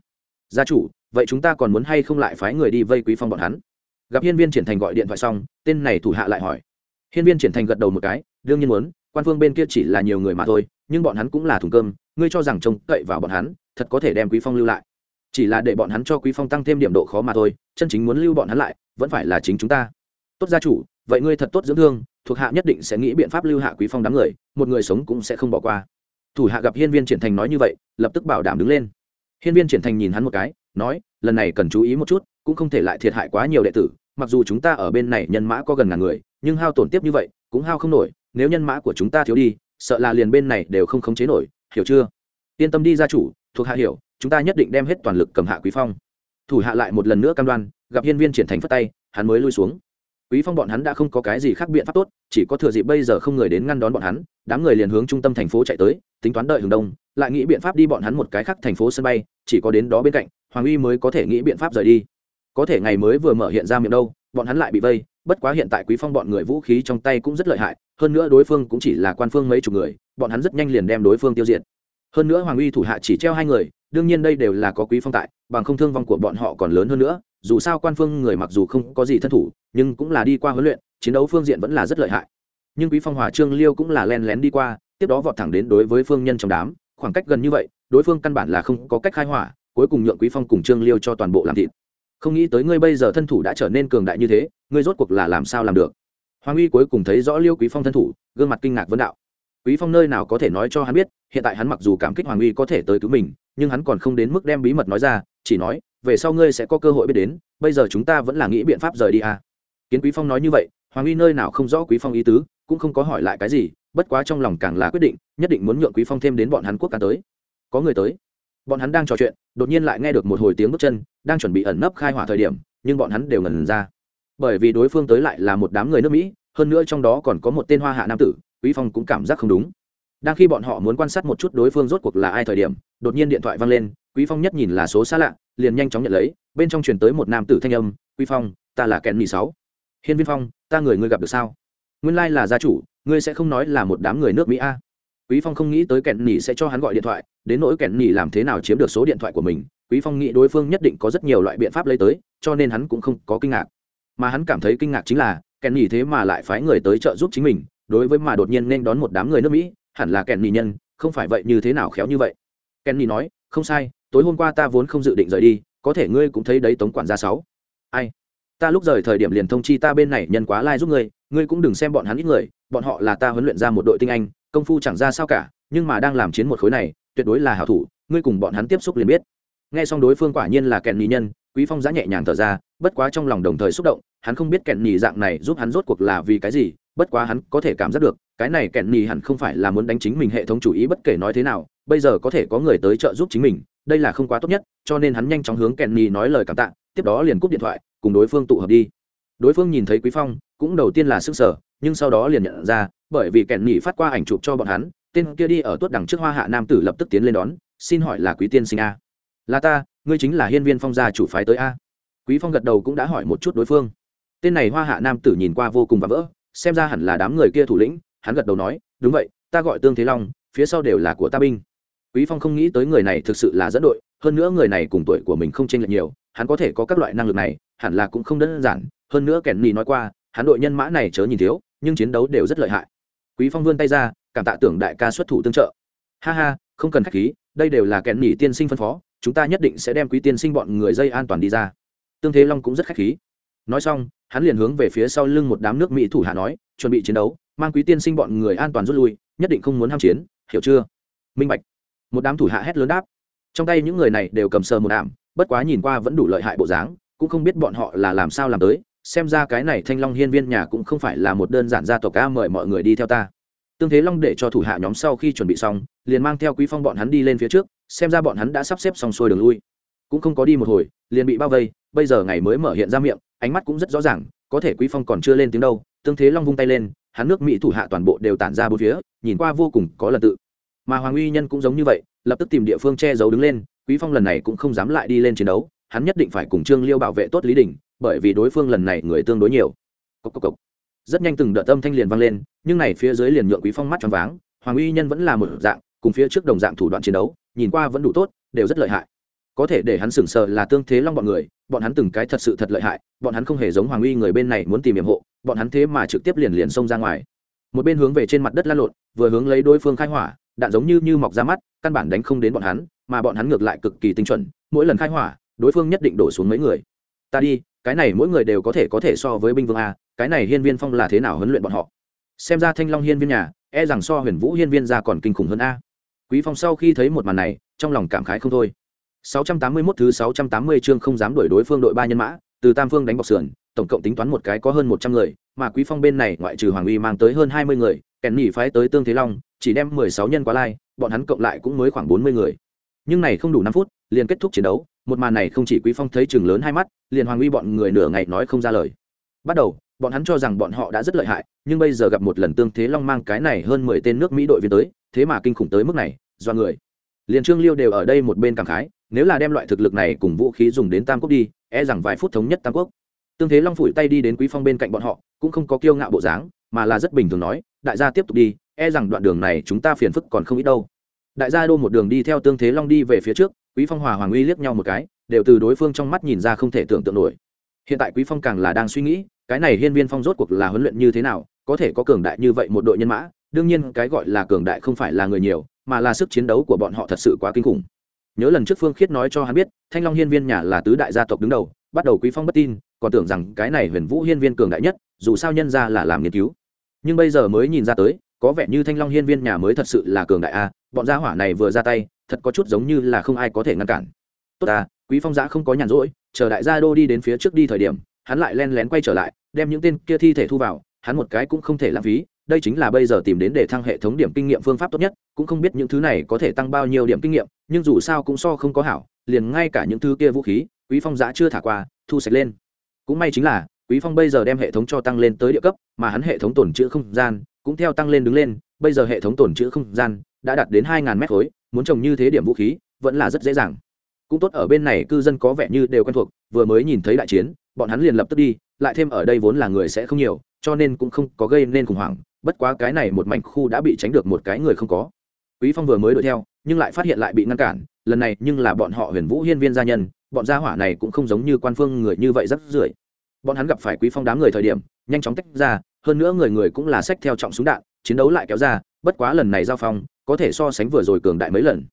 Gia chủ, vậy chúng ta còn muốn hay không lại phái người đi vây quý phong bọn hắn? Gặp hiên viên triển thành gọi điện thoại xong, tên này thủ hạ lại hỏi. Hiên viên triển thành gật đầu một cái, đương nhiên muốn, quan phương bên kia chỉ là nhiều người mà thôi, nhưng bọn hắn cũng là thùng cơm, ngươi cho rằng trông cậy vào bọn hắn, thật có thể đem quý phong lưu lại chỉ là để bọn hắn cho quý phong tăng thêm điểm độ khó mà thôi, chân chính muốn lưu bọn hắn lại, vẫn phải là chính chúng ta. Tốt gia chủ, vậy ngươi thật tốt dưỡng thương, thuộc hạ nhất định sẽ nghĩ biện pháp lưu hạ quý phong đám người, một người sống cũng sẽ không bỏ qua. Thủ hạ gặp hiên viên triển thành nói như vậy, lập tức bảo đảm đứng lên. Hiên viên triển thành nhìn hắn một cái, nói, lần này cần chú ý một chút, cũng không thể lại thiệt hại quá nhiều đệ tử, mặc dù chúng ta ở bên này nhân mã có gần ngàn người, nhưng hao tổn tiếp như vậy, cũng hao không nổi, nếu nhân mã của chúng ta thiếu đi, sợ là liền bên này đều không khống chế nổi, hiểu chưa? Yên tâm đi gia chủ, thuộc hạ hiểu chúng ta nhất định đem hết toàn lực cầm hạ quý phong. Thủ hạ lại một lần nữa cam đoan, gặp hiên viên triển thành phất tay, hắn mới lui xuống. Quý phong bọn hắn đã không có cái gì khác biện pháp tốt, chỉ có thừa dịp bây giờ không người đến ngăn đón bọn hắn, đám người liền hướng trung tâm thành phố chạy tới, tính toán đợi hướng đông, lại nghĩ biện pháp đi bọn hắn một cái khác thành phố sân bay, chỉ có đến đó bên cạnh, hoàng uy mới có thể nghĩ biện pháp rời đi. Có thể ngày mới vừa mở hiện ra miệng đâu, bọn hắn lại bị vây, bất quá hiện tại quý phong bọn người vũ khí trong tay cũng rất lợi hại, hơn nữa đối phương cũng chỉ là quan phương mấy chục người, bọn hắn rất nhanh liền đem đối phương tiêu diệt. Hơn nữa hoàng uy thủ hạ chỉ treo hai người đương nhiên đây đều là có quý phong tại, bằng không thương vong của bọn họ còn lớn hơn nữa, dù sao quan phương người mặc dù không có gì thân thủ, nhưng cũng là đi qua huấn luyện, chiến đấu phương diện vẫn là rất lợi hại. Nhưng quý phong hòa trương liêu cũng là len lén đi qua, tiếp đó vọt thẳng đến đối với phương nhân trong đám, khoảng cách gần như vậy, đối phương căn bản là không có cách khai hỏa, cuối cùng nhượng quý phong cùng trương liêu cho toàn bộ làm thịt. Không nghĩ tới ngươi bây giờ thân thủ đã trở nên cường đại như thế, ngươi rốt cuộc là làm sao làm được? Hoàng uy cuối cùng thấy rõ liêu quý phong thân thủ, gương mặt kinh ngạc vấn đạo. Quý phong nơi nào có thể nói cho hắn biết, hiện tại hắn mặc dù cảm kích hoàng uy có thể tới cứu mình nhưng hắn còn không đến mức đem bí mật nói ra, chỉ nói, về sau ngươi sẽ có cơ hội biết đến, bây giờ chúng ta vẫn là nghĩ biện pháp rời đi à. kiến quý phong nói như vậy, hoàng uy nơi nào không rõ quý phong ý tứ, cũng không có hỏi lại cái gì, bất quá trong lòng càng là quyết định, nhất định muốn nhượng quý phong thêm đến bọn hắn quốc ca tới. Có người tới. Bọn hắn đang trò chuyện, đột nhiên lại nghe được một hồi tiếng bước chân, đang chuẩn bị ẩn nấp khai hỏa thời điểm, nhưng bọn hắn đều ngẩn ra. Bởi vì đối phương tới lại là một đám người nước mỹ, hơn nữa trong đó còn có một tên hoa hạ nam tử, quý phong cũng cảm giác không đúng đang khi bọn họ muốn quan sát một chút đối phương rốt cuộc là ai thời điểm, đột nhiên điện thoại vang lên, quý phong nhất nhìn là số xa lạ, liền nhanh chóng nhận lấy, bên trong truyền tới một nam tử thanh âm, quý phong, ta là kèn mì sáu. Hiên viên phong, ta người ngươi gặp được sao? Nguyên lai like là gia chủ, ngươi sẽ không nói là một đám người nước mỹ a. Quý phong không nghĩ tới kèn nỉ sẽ cho hắn gọi điện thoại, đến nỗi kèn nỉ làm thế nào chiếm được số điện thoại của mình, quý phong nghĩ đối phương nhất định có rất nhiều loại biện pháp lấy tới, cho nên hắn cũng không có kinh ngạc. Mà hắn cảm thấy kinh ngạc chính là kèn nỉ thế mà lại phái người tới trợ giúp chính mình, đối với mà đột nhiên nên đón một đám người nước mỹ hẳn là kèn nỉ nhân, không phải vậy như thế nào khéo như vậy. Kèn nỉ nói, không sai, tối hôm qua ta vốn không dự định rời đi, có thể ngươi cũng thấy đấy tống quản gia sáu. Ai? Ta lúc rời thời điểm liền thông chi ta bên này, nhân quá lai giúp ngươi ngươi cũng đừng xem bọn hắn ít người, bọn họ là ta huấn luyện ra một đội tinh anh, công phu chẳng ra sao cả, nhưng mà đang làm chiến một khối này, tuyệt đối là hảo thủ, ngươi cùng bọn hắn tiếp xúc liền biết. Nghe xong đối phương quả nhiên là kèn nhì nhân, quý phong giã nhẹ nhàng thở ra, bất quá trong lòng đồng thời xúc động, hắn không biết kèn nhì dạng này giúp hắn rốt cuộc là vì cái gì, bất quá hắn có thể cảm giác được cái này Kẹn nhì hẳn không phải là muốn đánh chính mình hệ thống chủ ý bất kể nói thế nào, bây giờ có thể có người tới trợ giúp chính mình, đây là không quá tốt nhất, cho nên hắn nhanh chóng hướng Kẹn nhì nói lời cảm tạ, tiếp đó liền cúp điện thoại, cùng đối phương tụ hợp đi. Đối phương nhìn thấy quý phong, cũng đầu tiên là sức sở nhưng sau đó liền nhận ra, bởi vì Kẹn nhì phát qua ảnh chụp cho bọn hắn, tên kia đi ở tuốt đằng trước hoa hạ nam tử lập tức tiến lên đón, xin hỏi là quý tiên sinh a? Là ta, ngươi chính là hiên viên phong gia chủ phái tới a? Quý phong gật đầu cũng đã hỏi một chút đối phương. Tên này hoa hạ nam tử nhìn qua vô cùng và vỡ, xem ra hẳn là đám người kia thủ lĩnh hắn gật đầu nói, đúng vậy, ta gọi tương thế long, phía sau đều là của ta binh. Quý phong không nghĩ tới người này thực sự là dẫn đội, hơn nữa người này cùng tuổi của mình không chênh lệch nhiều, hắn có thể có các loại năng lực này, hẳn là cũng không đơn giản. Hơn nữa kẻn nỉ nói qua, hắn đội nhân mã này chớ nhìn thiếu, nhưng chiến đấu đều rất lợi hại. Quý phong vươn tay ra, cảm tạ tưởng đại ca xuất thủ tương trợ. Ha ha, không cần khách khí, đây đều là kẻn nỉ tiên sinh phân phó, chúng ta nhất định sẽ đem quý tiên sinh bọn người dây an toàn đi ra. Tương thế long cũng rất khách khí. Nói xong, hắn liền hướng về phía sau lưng một đám nước mỹ thủ hạ nói, chuẩn bị chiến đấu mang quý tiên sinh bọn người an toàn rút lui, nhất định không muốn ham chiến, hiểu chưa? Minh bạch. Một đám thủ hạ hét lớn đáp. Trong tay những người này đều cầm sờ một ảm, bất quá nhìn qua vẫn đủ lợi hại bộ dáng, cũng không biết bọn họ là làm sao làm tới, xem ra cái này thanh long hiên viên nhà cũng không phải là một đơn giản gia tộc ca mời mọi người đi theo ta. Tương thế long để cho thủ hạ nhóm sau khi chuẩn bị xong, liền mang theo quý phong bọn hắn đi lên phía trước, xem ra bọn hắn đã sắp xếp xong xuôi đường lui. Cũng không có đi một hồi, liền bị bao vây, bây giờ ngày mới mở hiện ra miệng, ánh mắt cũng rất rõ ràng, có thể quý phong còn chưa lên tiếng đâu, tương thế long vung tay lên hắn nước mỹ thủ hạ toàn bộ đều tản ra bốn phía, nhìn qua vô cùng có lần tự. Mà hoàng uy nhân cũng giống như vậy, lập tức tìm địa phương che giấu đứng lên, quý phong lần này cũng không dám lại đi lên chiến đấu, hắn nhất định phải cùng trương liêu bảo vệ tốt lý đình, bởi vì đối phương lần này người tương đối nhiều. Cốc cốc cốc. rất nhanh từng đợt âm thanh liền vang lên, nhưng này phía dưới liền nhượng quý phong mắt tròn váng, hoàng uy nhân vẫn là một dạng, cùng phía trước đồng dạng thủ đoạn chiến đấu, nhìn qua vẫn đủ tốt, đều rất lợi hại có thể để hắn sửng sờ là tương thế long bọn người, bọn hắn từng cái thật sự thật lợi hại, bọn hắn không hề giống hoàng uy người bên này muốn tìm hiểm hộ, bọn hắn thế mà trực tiếp liền liền xông ra ngoài. Một bên hướng về trên mặt đất lan lộn, vừa hướng lấy đối phương khai hỏa, đạn giống như như mọc ra mắt, căn bản đánh không đến bọn hắn, mà bọn hắn ngược lại cực kỳ tinh chuẩn, mỗi lần khai hỏa, đối phương nhất định đổ xuống mấy người. Ta đi, cái này mỗi người đều có thể có thể so với binh vương a, cái này hiên viên phong là thế nào huấn luyện bọn họ? Xem ra thanh long hiên viên nhà e rằng so huyền vũ hiên viên ra còn kinh khủng hơn a. Quý phong sau khi thấy một màn này, trong lòng cảm khái không thôi. 681 thứ 680 chương không dám đuổi đối phương đội ba nhân mã, từ tam phương đánh bọc sườn, tổng cộng tính toán một cái có hơn 100 người, mà quý phong bên này ngoại trừ hoàng uy mang tới hơn 20 người, kèn nhỉ phái tới tương thế long, chỉ đem 16 nhân quá lai, bọn hắn cộng lại cũng mới khoảng 40 người. Nhưng này không đủ 5 phút, liền kết thúc chiến đấu, một màn này không chỉ quý phong thấy chừng lớn hai mắt, liền hoàng uy bọn người nửa ngày nói không ra lời. Bắt đầu, bọn hắn cho rằng bọn họ đã rất lợi hại, nhưng bây giờ gặp một lần tương thế long mang cái này hơn mười tên nước mỹ đội viên tới, thế mà kinh khủng tới mức này, do người. Liền trương liêu đều ở đây một bên cảm khái nếu là đem loại thực lực này cùng vũ khí dùng đến tam quốc đi e rằng vài phút thống nhất tam quốc. Tương thế long phủi tay đi đến quý phong bên cạnh bọn họ, cũng không có kiêu ngạo bộ dáng, mà là rất bình thường nói, đại gia tiếp tục đi e rằng đoạn đường này chúng ta phiền phức còn không ít đâu. Đại gia đô một đường đi theo tương thế long đi về phía trước, quý phong hòa hoàng uy liếc nhau một cái, đều từ đối phương trong mắt nhìn ra không thể tưởng tượng nổi. Hiện tại quý phong càng là đang suy nghĩ, cái này hiên viên phong rốt cuộc là huấn luyện như thế nào, có thể có cường đại như vậy một đội nhân mã, đương nhiên cái gọi là cường đại không phải là người nhiều, mà là sức chiến đấu của bọn họ thật sự quá kinh khủng nhớ lần trước phương khiết nói cho hắn biết, thanh long hiên viên nhà là tứ đại gia tộc đứng đầu, bắt đầu quý phong bất tin, còn tưởng rằng cái này huyền vũ hiên viên cường đại nhất, dù sao nhân ra là làm nghiên cứu. Nhưng bây giờ mới nhìn ra tới, có vẻ như thanh long hiên viên nhà mới thật sự là cường đại a, bọn gia hỏa này vừa ra tay, thật có chút giống như là không ai có thể ngăn cản. Tốt à quý phong giã không có nhàn rỗi, chờ đại gia đô đi đến phía trước đi thời điểm, hắn lại len lén quay trở lại, đem những tên kia thi thể thu vào, hắn một cái cũng không thể lãng phí, đây chính là bây giờ tìm đến để thăng hệ thống điểm kinh nghiệm phương pháp tốt nhất cũng không biết những thứ này có thể tăng bao nhiêu điểm kinh nghiệm, nhưng dù sao cũng so không có hảo, liền ngay cả những thứ kia vũ khí, quý phong giã chưa thả qua, thu sạch lên. Cũng may chính là, quý phong bây giờ đem hệ thống cho tăng lên tới địa cấp, mà hắn hệ thống tổn chữ không gian cũng theo tăng lên đứng lên, bây giờ hệ thống tổn chữ không gian đã đạt đến hai ngàn mét khối, muốn trồng như thế điểm vũ khí, vẫn là rất dễ dàng. Cũng tốt ở bên này cư dân có vẻ như đều quen thuộc, vừa mới nhìn thấy đại chiến, bọn hắn liền lập tức đi, lại thêm ở đây vốn là người sẽ không nhiều, cho nên cũng không có gây nên khủng hoảng, bất quá cái này một mảnh khu đã bị tránh được một cái người không có quý phong vừa mới đuổi theo, nhưng lại phát hiện lại bị ngăn cản, lần này nhưng là bọn họ huyền vũ hiên viên gia nhân, bọn gia hỏa này cũng không giống như quan phương người như vậy rất rưởi. Bọn hắn gặp phải quý phong đám người thời điểm, nhanh chóng tách ra, hơn nữa người người cũng là sách theo trọng súng đạn, chiến đấu lại kéo ra, bất quá lần này giao phong, có thể so sánh vừa rồi cường đại mấy lần.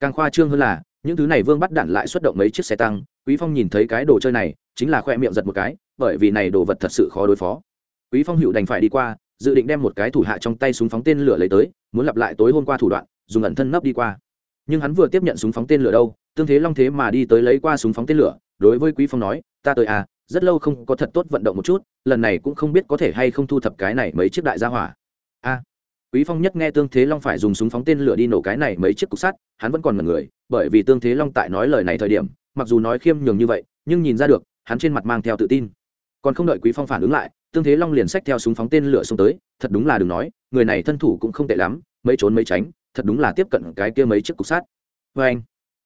Càng khoa trương hơn là, những thứ này vương bắt đạn lại xuất động mấy chiếc xe tăng, quý phong nhìn thấy cái đồ chơi này, chính là khoe miệng giật một cái, bởi vì này đồ vật thật sự khó đối phó. Quý phong hữu đành phải đi qua, dự định đem một cái thủ hạ trong tay súng phóng tên lửa lấy tới, muốn lặp lại tối hôm qua thủ đoạn dùng ẩn thân nấp đi qua. Nhưng hắn vừa tiếp nhận súng phóng tên lửa đâu, tương thế long thế mà đi tới lấy qua súng phóng tên lửa, đối với quý phong nói, ta tới à rất lâu không có thật tốt vận động một chút, lần này cũng không biết có thể hay không thu thập cái này mấy chiếc đại gia hỏa. A. Quý phong nhất nghe tương thế long phải dùng súng phóng tên lửa đi nổ cái này mấy chiếc cục sắt, hắn vẫn còn mật người, bởi vì tương thế long tại nói lời này thời điểm, mặc dù nói khiêm nhường như vậy, nhưng nhìn ra được, hắn trên mặt mang theo tự tin. Còn không đợi quý phong phản ứng lại, tương thế long liền xách theo súng phóng tên lửa xông tới, thật đúng là đừng nói, người này thân thủ cũng không tệ lắm, mấy trốn mấy tránh thật đúng là tiếp cận cái kia mấy chiếc cục sắt. Vê anh,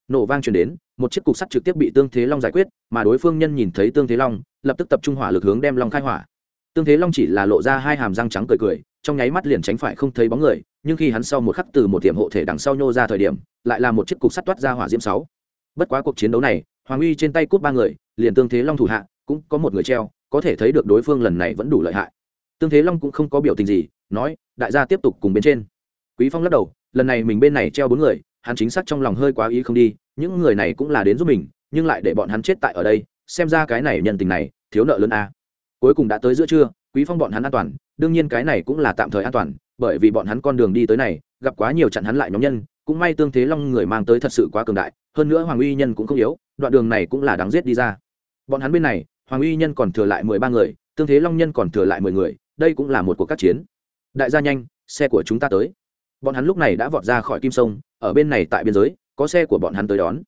nổ vang truyền đến, một chiếc cục sắt trực tiếp bị tương thế long giải quyết, mà đối phương nhân nhìn thấy tương thế long, lập tức tập trung hỏa lực hướng đem long khai hỏa. Tương thế long chỉ là lộ ra hai hàm răng trắng cười cười, trong nháy mắt liền tránh phải không thấy bóng người, nhưng khi hắn sau một khắc từ một tiệm hộ thể đằng sau nhô ra thời điểm, lại là một chiếc cục sắt toát ra hỏa diễm sáu. Bất quá cuộc chiến đấu này, hoàng uy trên tay cút ba người, liền tương thế long thủ hạ, cũng có một người treo, có thể thấy được đối phương lần này vẫn đủ lợi hại. Tương thế long cũng không có biểu tình gì, nói, đại gia tiếp tục cùng bên trên. Quý phong lắc đầu lần này mình bên này treo bốn người, hắn chính xác trong lòng hơi quá ý không đi, những người này cũng là đến giúp mình, nhưng lại để bọn hắn chết tại ở đây, xem ra cái này nhân tình này, thiếu nợ lớn a. Cuối cùng đã tới giữa trưa, quý phong bọn hắn an toàn, đương nhiên cái này cũng là tạm thời an toàn, bởi vì bọn hắn con đường đi tới này, gặp quá nhiều chặn hắn lại nhóm nhân, cũng may tương thế long người mang tới thật sự quá cường đại, hơn nữa hoàng uy nhân cũng không yếu, đoạn đường này cũng là đáng giết đi ra. Bọn hắn bên này, hoàng uy nhân còn thừa lại mười ba người, tương thế long nhân còn thừa lại mười người, đây cũng là một cuộc các chiến. Đại gia nhanh, xe của chúng ta tới bọn hắn lúc này đã vọt ra khỏi kim sông, ở bên này tại biên giới, có xe của bọn hắn tới đón.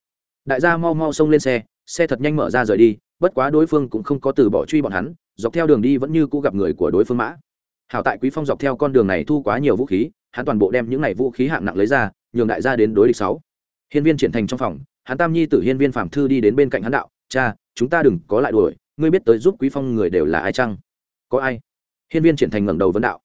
Đại gia mau mau xông lên xe xe thật nhanh mở ra rời đi, bất quá đối phương cũng không có từ bỏ truy bọn hắn, dọc theo đường đi vẫn như cũ gặp người của đối phương mã. Hảo tại quý phong dọc theo con đường này thu quá nhiều vũ khí, hắn toàn bộ đem những này vũ khí hạng nặng lấy ra, nhường đại gia đến đối địch sáu. Hiên viên triển thành trong phòng, hắn tam nhi tử hiên viên phạm thư đi đến bên cạnh hắn đạo, cha, chúng ta đừng có lại đuổi, ngươi biết tới giúp quý phong người đều là ai chăng? Có ai? Hiên viên triển thành ngẩng đầu vấn đạo.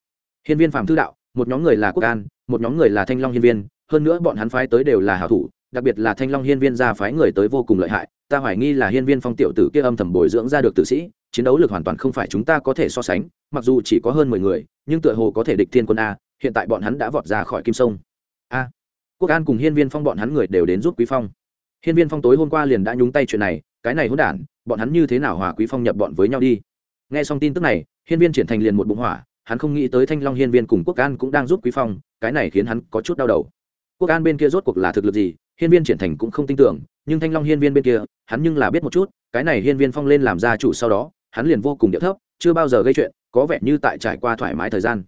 Hiên viên phạm thư đạo, một nhóm người là quốc an một nhóm người là thanh long hiên viên, hơn nữa bọn hắn phái tới đều là hảo thủ, đặc biệt là thanh long hiên viên ra phái người tới vô cùng lợi hại. Ta hoài nghi là hiên viên phong tiểu tử kia âm thầm bồi dưỡng ra được tử sĩ, chiến đấu lực hoàn toàn không phải chúng ta có thể so sánh, mặc dù chỉ có hơn mười người, nhưng tựa hồ có thể địch thiên quân a, hiện tại bọn hắn đã vọt ra khỏi kim sông. A, quốc an cùng hiên viên phong bọn hắn người đều đến giúp quý phong. Hiên viên phong tối hôm qua liền đã nhúng tay chuyện này, cái này hỗn đản, bọn hắn như thế nào hòa quý phong nhập bọn với nhau đi? Nghe xong tin tức này, hiên viên triển thành liền một bụng hỏa hắn không nghĩ tới thanh long hiên viên cùng quốc an cũng đang giúp quý phong, cái này khiến hắn có chút đau đầu. quốc an bên kia rốt cuộc là thực lực gì, hiên viên triển thành cũng không tin tưởng, nhưng thanh long hiên viên bên kia, hắn nhưng là biết một chút, cái này hiên viên phong lên làm gia chủ sau đó, hắn liền vô cùng điệu thấp, chưa bao giờ gây chuyện, có vẻ như tại trải qua thoải mái thời gian.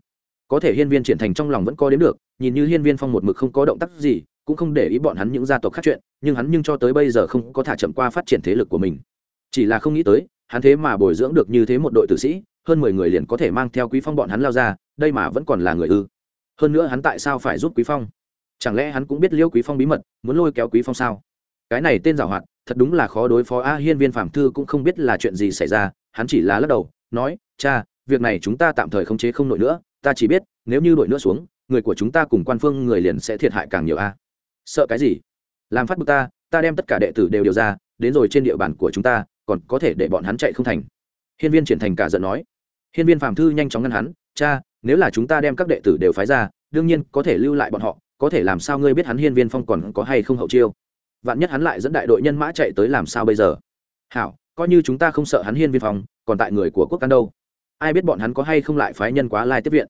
có thể hiên viên triển thành trong lòng vẫn có đến được, nhìn như hiên viên phong một mực không có động tác gì, cũng không để ý bọn hắn những gia tộc khác chuyện, nhưng hắn nhưng cho tới bây giờ không có thả chậm qua phát triển thế lực của mình. chỉ là không nghĩ tới, hắn thế mà bồi dưỡng được như thế một đội tử sĩ hơn mười người liền có thể mang theo quý phong bọn hắn lao ra, đây mà vẫn còn là người ư. Hơn nữa hắn tại sao phải giúp quý phong? Chẳng lẽ hắn cũng biết liêu quý phong bí mật, muốn lôi kéo quý phong sao? Cái này tên giảo hoạt, thật đúng là khó đối phó a hiên viên phạm thư cũng không biết là chuyện gì xảy ra, hắn chỉ là lắc đầu, nói, cha, việc này chúng ta tạm thời khống chế không nổi nữa, ta chỉ biết, nếu như đội nữa xuống, người của chúng ta cùng quan phương người liền sẽ thiệt hại càng nhiều a. Sợ cái gì? Làm phát bức ta ta đem tất cả đệ tử đều điều ra, đến rồi trên địa bàn của chúng ta, còn có thể để bọn hắn chạy không thành. Hiên viên triển thành cả giận nói hiên viên phạm thư nhanh chóng ngăn hắn, cha, nếu là chúng ta đem các đệ tử đều phái ra, đương nhiên có thể lưu lại bọn họ, có thể làm sao ngươi biết hắn hiên viên phong còn có hay không hậu chiêu? Vạn nhất hắn lại dẫn đại đội nhân mã chạy tới làm sao bây giờ? Hảo, coi như chúng ta không sợ hắn hiên viên phong, còn tại người của quốc căn đâu? Ai biết bọn hắn có hay không lại phái nhân quá lai tiếp viện?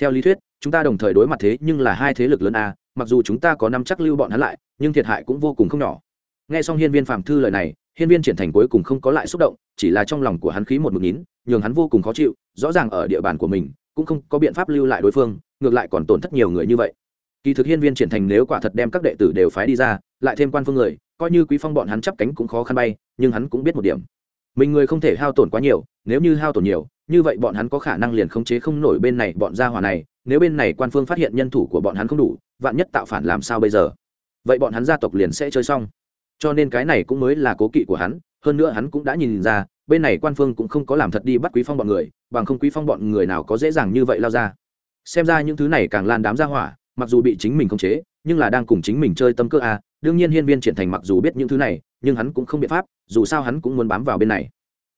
Theo lý thuyết, chúng ta đồng thời đối mặt thế nhưng là hai thế lực lớn a, mặc dù chúng ta có năm chắc lưu bọn hắn lại, nhưng thiệt hại cũng vô cùng không nhỏ. Nghe xong hiên viên phạm thư lời này hiên viên triển thành cuối cùng không có lại xúc động, chỉ là trong lòng của hắn khí một mực nín, nhường hắn vô cùng khó chịu, rõ ràng ở địa bàn của mình, cũng không có biện pháp lưu lại đối phương, ngược lại còn tổn thất nhiều người như vậy. Kỳ thực hiên viên triển thành nếu quả thật đem các đệ tử đều phái đi ra, lại thêm quan phương người, coi như quý phong bọn hắn chắp cánh cũng khó khăn bay, nhưng hắn cũng biết một điểm. Mình người không thể hao tổn quá nhiều, nếu như hao tổn nhiều, như vậy bọn hắn có khả năng liền khống chế không nổi bên này bọn gia hỏa này, nếu bên này quan phương phát hiện nhân thủ của bọn hắn không đủ, vạn nhất tạo phản làm sao bây giờ? Vậy bọn hắn gia tộc liền sẽ chơi xong cho nên cái này cũng mới là cố kỵ của hắn, hơn nữa hắn cũng đã nhìn ra, bên này quan phương cũng không có làm thật đi bắt quý phong bọn người, bằng không quý phong bọn người nào có dễ dàng như vậy lao ra. Xem ra những thứ này càng lan đám ra hỏa, mặc dù bị chính mình khống chế, nhưng là đang cùng chính mình chơi tâm cơ a đương nhiên hiên viên triển thành mặc dù biết những thứ này, nhưng hắn cũng không biện pháp, dù sao hắn cũng muốn bám vào bên này.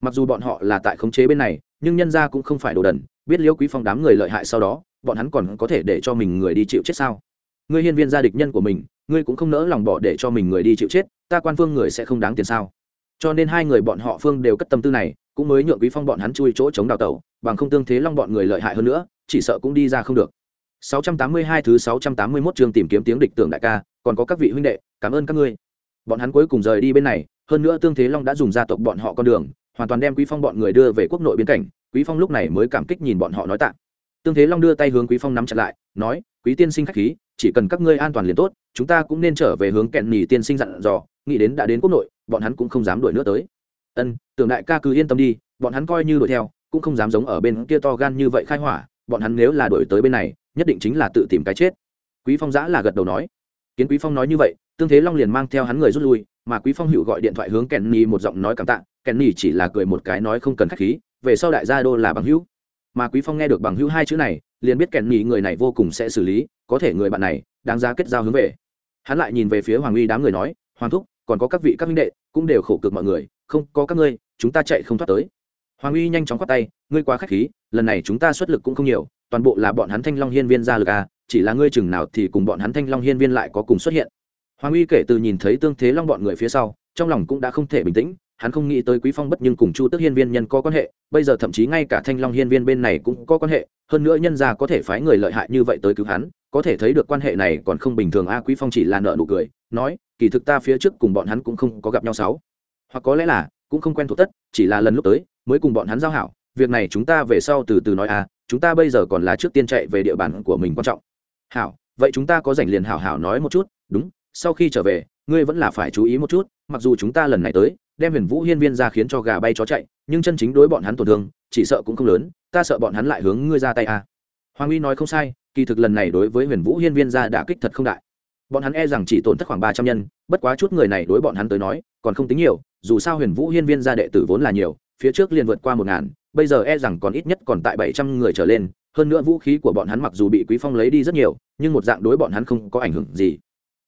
Mặc dù bọn họ là tại khống chế bên này, nhưng nhân ra cũng không phải đồ đần, biết liễu quý phong đám người lợi hại sau đó, bọn hắn còn có thể để cho mình người đi chịu chết sao? Ngươi hiên viên gia địch nhân của mình ngươi cũng không nỡ lòng bỏ để cho mình người đi chịu chết, ta quan phương người sẽ không đáng tiền sao? Cho nên hai người bọn họ phương đều cất tâm tư này, cũng mới nhượng quý phong bọn hắn chui chỗ chống đào tẩu, bằng không tương thế long bọn người lợi hại hơn nữa, chỉ sợ cũng đi ra không được. 682 thứ 681 chương tìm kiếm tiếng địch tưởng đại ca, còn có các vị huynh đệ, cảm ơn các ngươi. Bọn hắn cuối cùng rời đi bên này, hơn nữa tương thế long đã dùng gia tộc bọn họ con đường, hoàn toàn đem quý phong bọn người đưa về quốc nội biên cảnh, quý phong lúc này mới cảm kích nhìn bọn họ nói tạ. Tương thế long đưa tay hướng quý phong nắm chặt lại, nói, quý tiên sinh khách khí chỉ cần các ngươi an toàn liền tốt, chúng ta cũng nên trở về hướng kẹn nhì tiên sinh dặn dò, nghĩ đến đã đến quốc nội, bọn hắn cũng không dám đuổi nữa tới. Ân, tưởng đại ca cứ yên tâm đi, bọn hắn coi như đuổi theo, cũng không dám giống ở bên kia to gan như vậy khai hỏa, bọn hắn nếu là đuổi tới bên này, nhất định chính là tự tìm cái chết. Quý phong giã là gật đầu nói. Kiến quý phong nói như vậy, tương thế long liền mang theo hắn người rút lui, mà quý phong hữu gọi điện thoại hướng kẹn nhì một giọng nói cảm tạ, kẹn nhì chỉ là cười một cái nói không cần khách khí, về sau đại gia đô là bằng hữu. Mà quý phong nghe được bằng hữu hai chữ này, liền biết kẹn nhì người này vô cùng sẽ xử lý có thể người bạn này đáng giá kết giao hướng về. Hắn lại nhìn về phía hoàng uy đám người nói, hoàng thúc, còn có các vị các minh đệ, cũng đều khổ cực mọi người, không, có các ngươi, chúng ta chạy không thoát tới. Hoàng uy nhanh chóng khoát tay, ngươi quá khách khí, lần này chúng ta xuất lực cũng không nhiều, toàn bộ là bọn hắn thanh long hiên viên ra lực à chỉ là ngươi chừng nào thì cùng bọn hắn thanh long hiên viên lại có cùng xuất hiện. Hoàng uy kể từ nhìn thấy tương thế long bọn người phía sau, trong lòng cũng đã không thể bình tĩnh, hắn không nghĩ tới quý phong bất nhưng cùng chu tước hiên viên nhân có quan hệ, bây giờ thậm chí ngay cả thanh long hiên viên bên này cũng có quan hệ, hơn nữa nhân gia có thể phái người lợi hại như vậy tới cứu hắn có thể thấy được quan hệ này còn không bình thường, a quý phong chỉ là nợ nụ cười, nói, kỳ thực ta phía trước cùng bọn hắn cũng không có gặp nhau sáu. Hoặc có lẽ là, cũng không quen thuộc tất, chỉ là lần lúc tới, mới cùng bọn hắn giao hảo. Việc này chúng ta về sau từ từ nói a chúng ta bây giờ còn là trước tiên chạy về địa bàn của mình quan trọng. Hảo, vậy chúng ta có rảnh liền hảo hảo nói một chút. Đúng, sau khi trở về, ngươi vẫn là phải chú ý một chút, mặc dù chúng ta lần này tới, đem huyền vũ hiên viên ra khiến cho gà bay chó chạy, nhưng chân chính đối bọn hắn tổn thương, chỉ sợ cũng không lớn, ta sợ bọn hắn lại hướng ngươi ra tay à. hoàng uy nói không sai kỳ thực lần này đối với huyền vũ hiên viên ra đã kích thật không đại. Bọn hắn e rằng chỉ tổn thất khoảng ba trăm nhân, bất quá chút người này đối bọn hắn tới nói, còn không tính nhiều, dù sao huyền vũ hiên viên ra đệ tử vốn là nhiều, phía trước liền vượt qua một ngàn, bây giờ e rằng còn ít nhất còn tại bảy trăm người trở lên, hơn nữa vũ khí của bọn hắn mặc dù bị quý phong lấy đi rất nhiều, nhưng một dạng đối bọn hắn không có ảnh hưởng gì.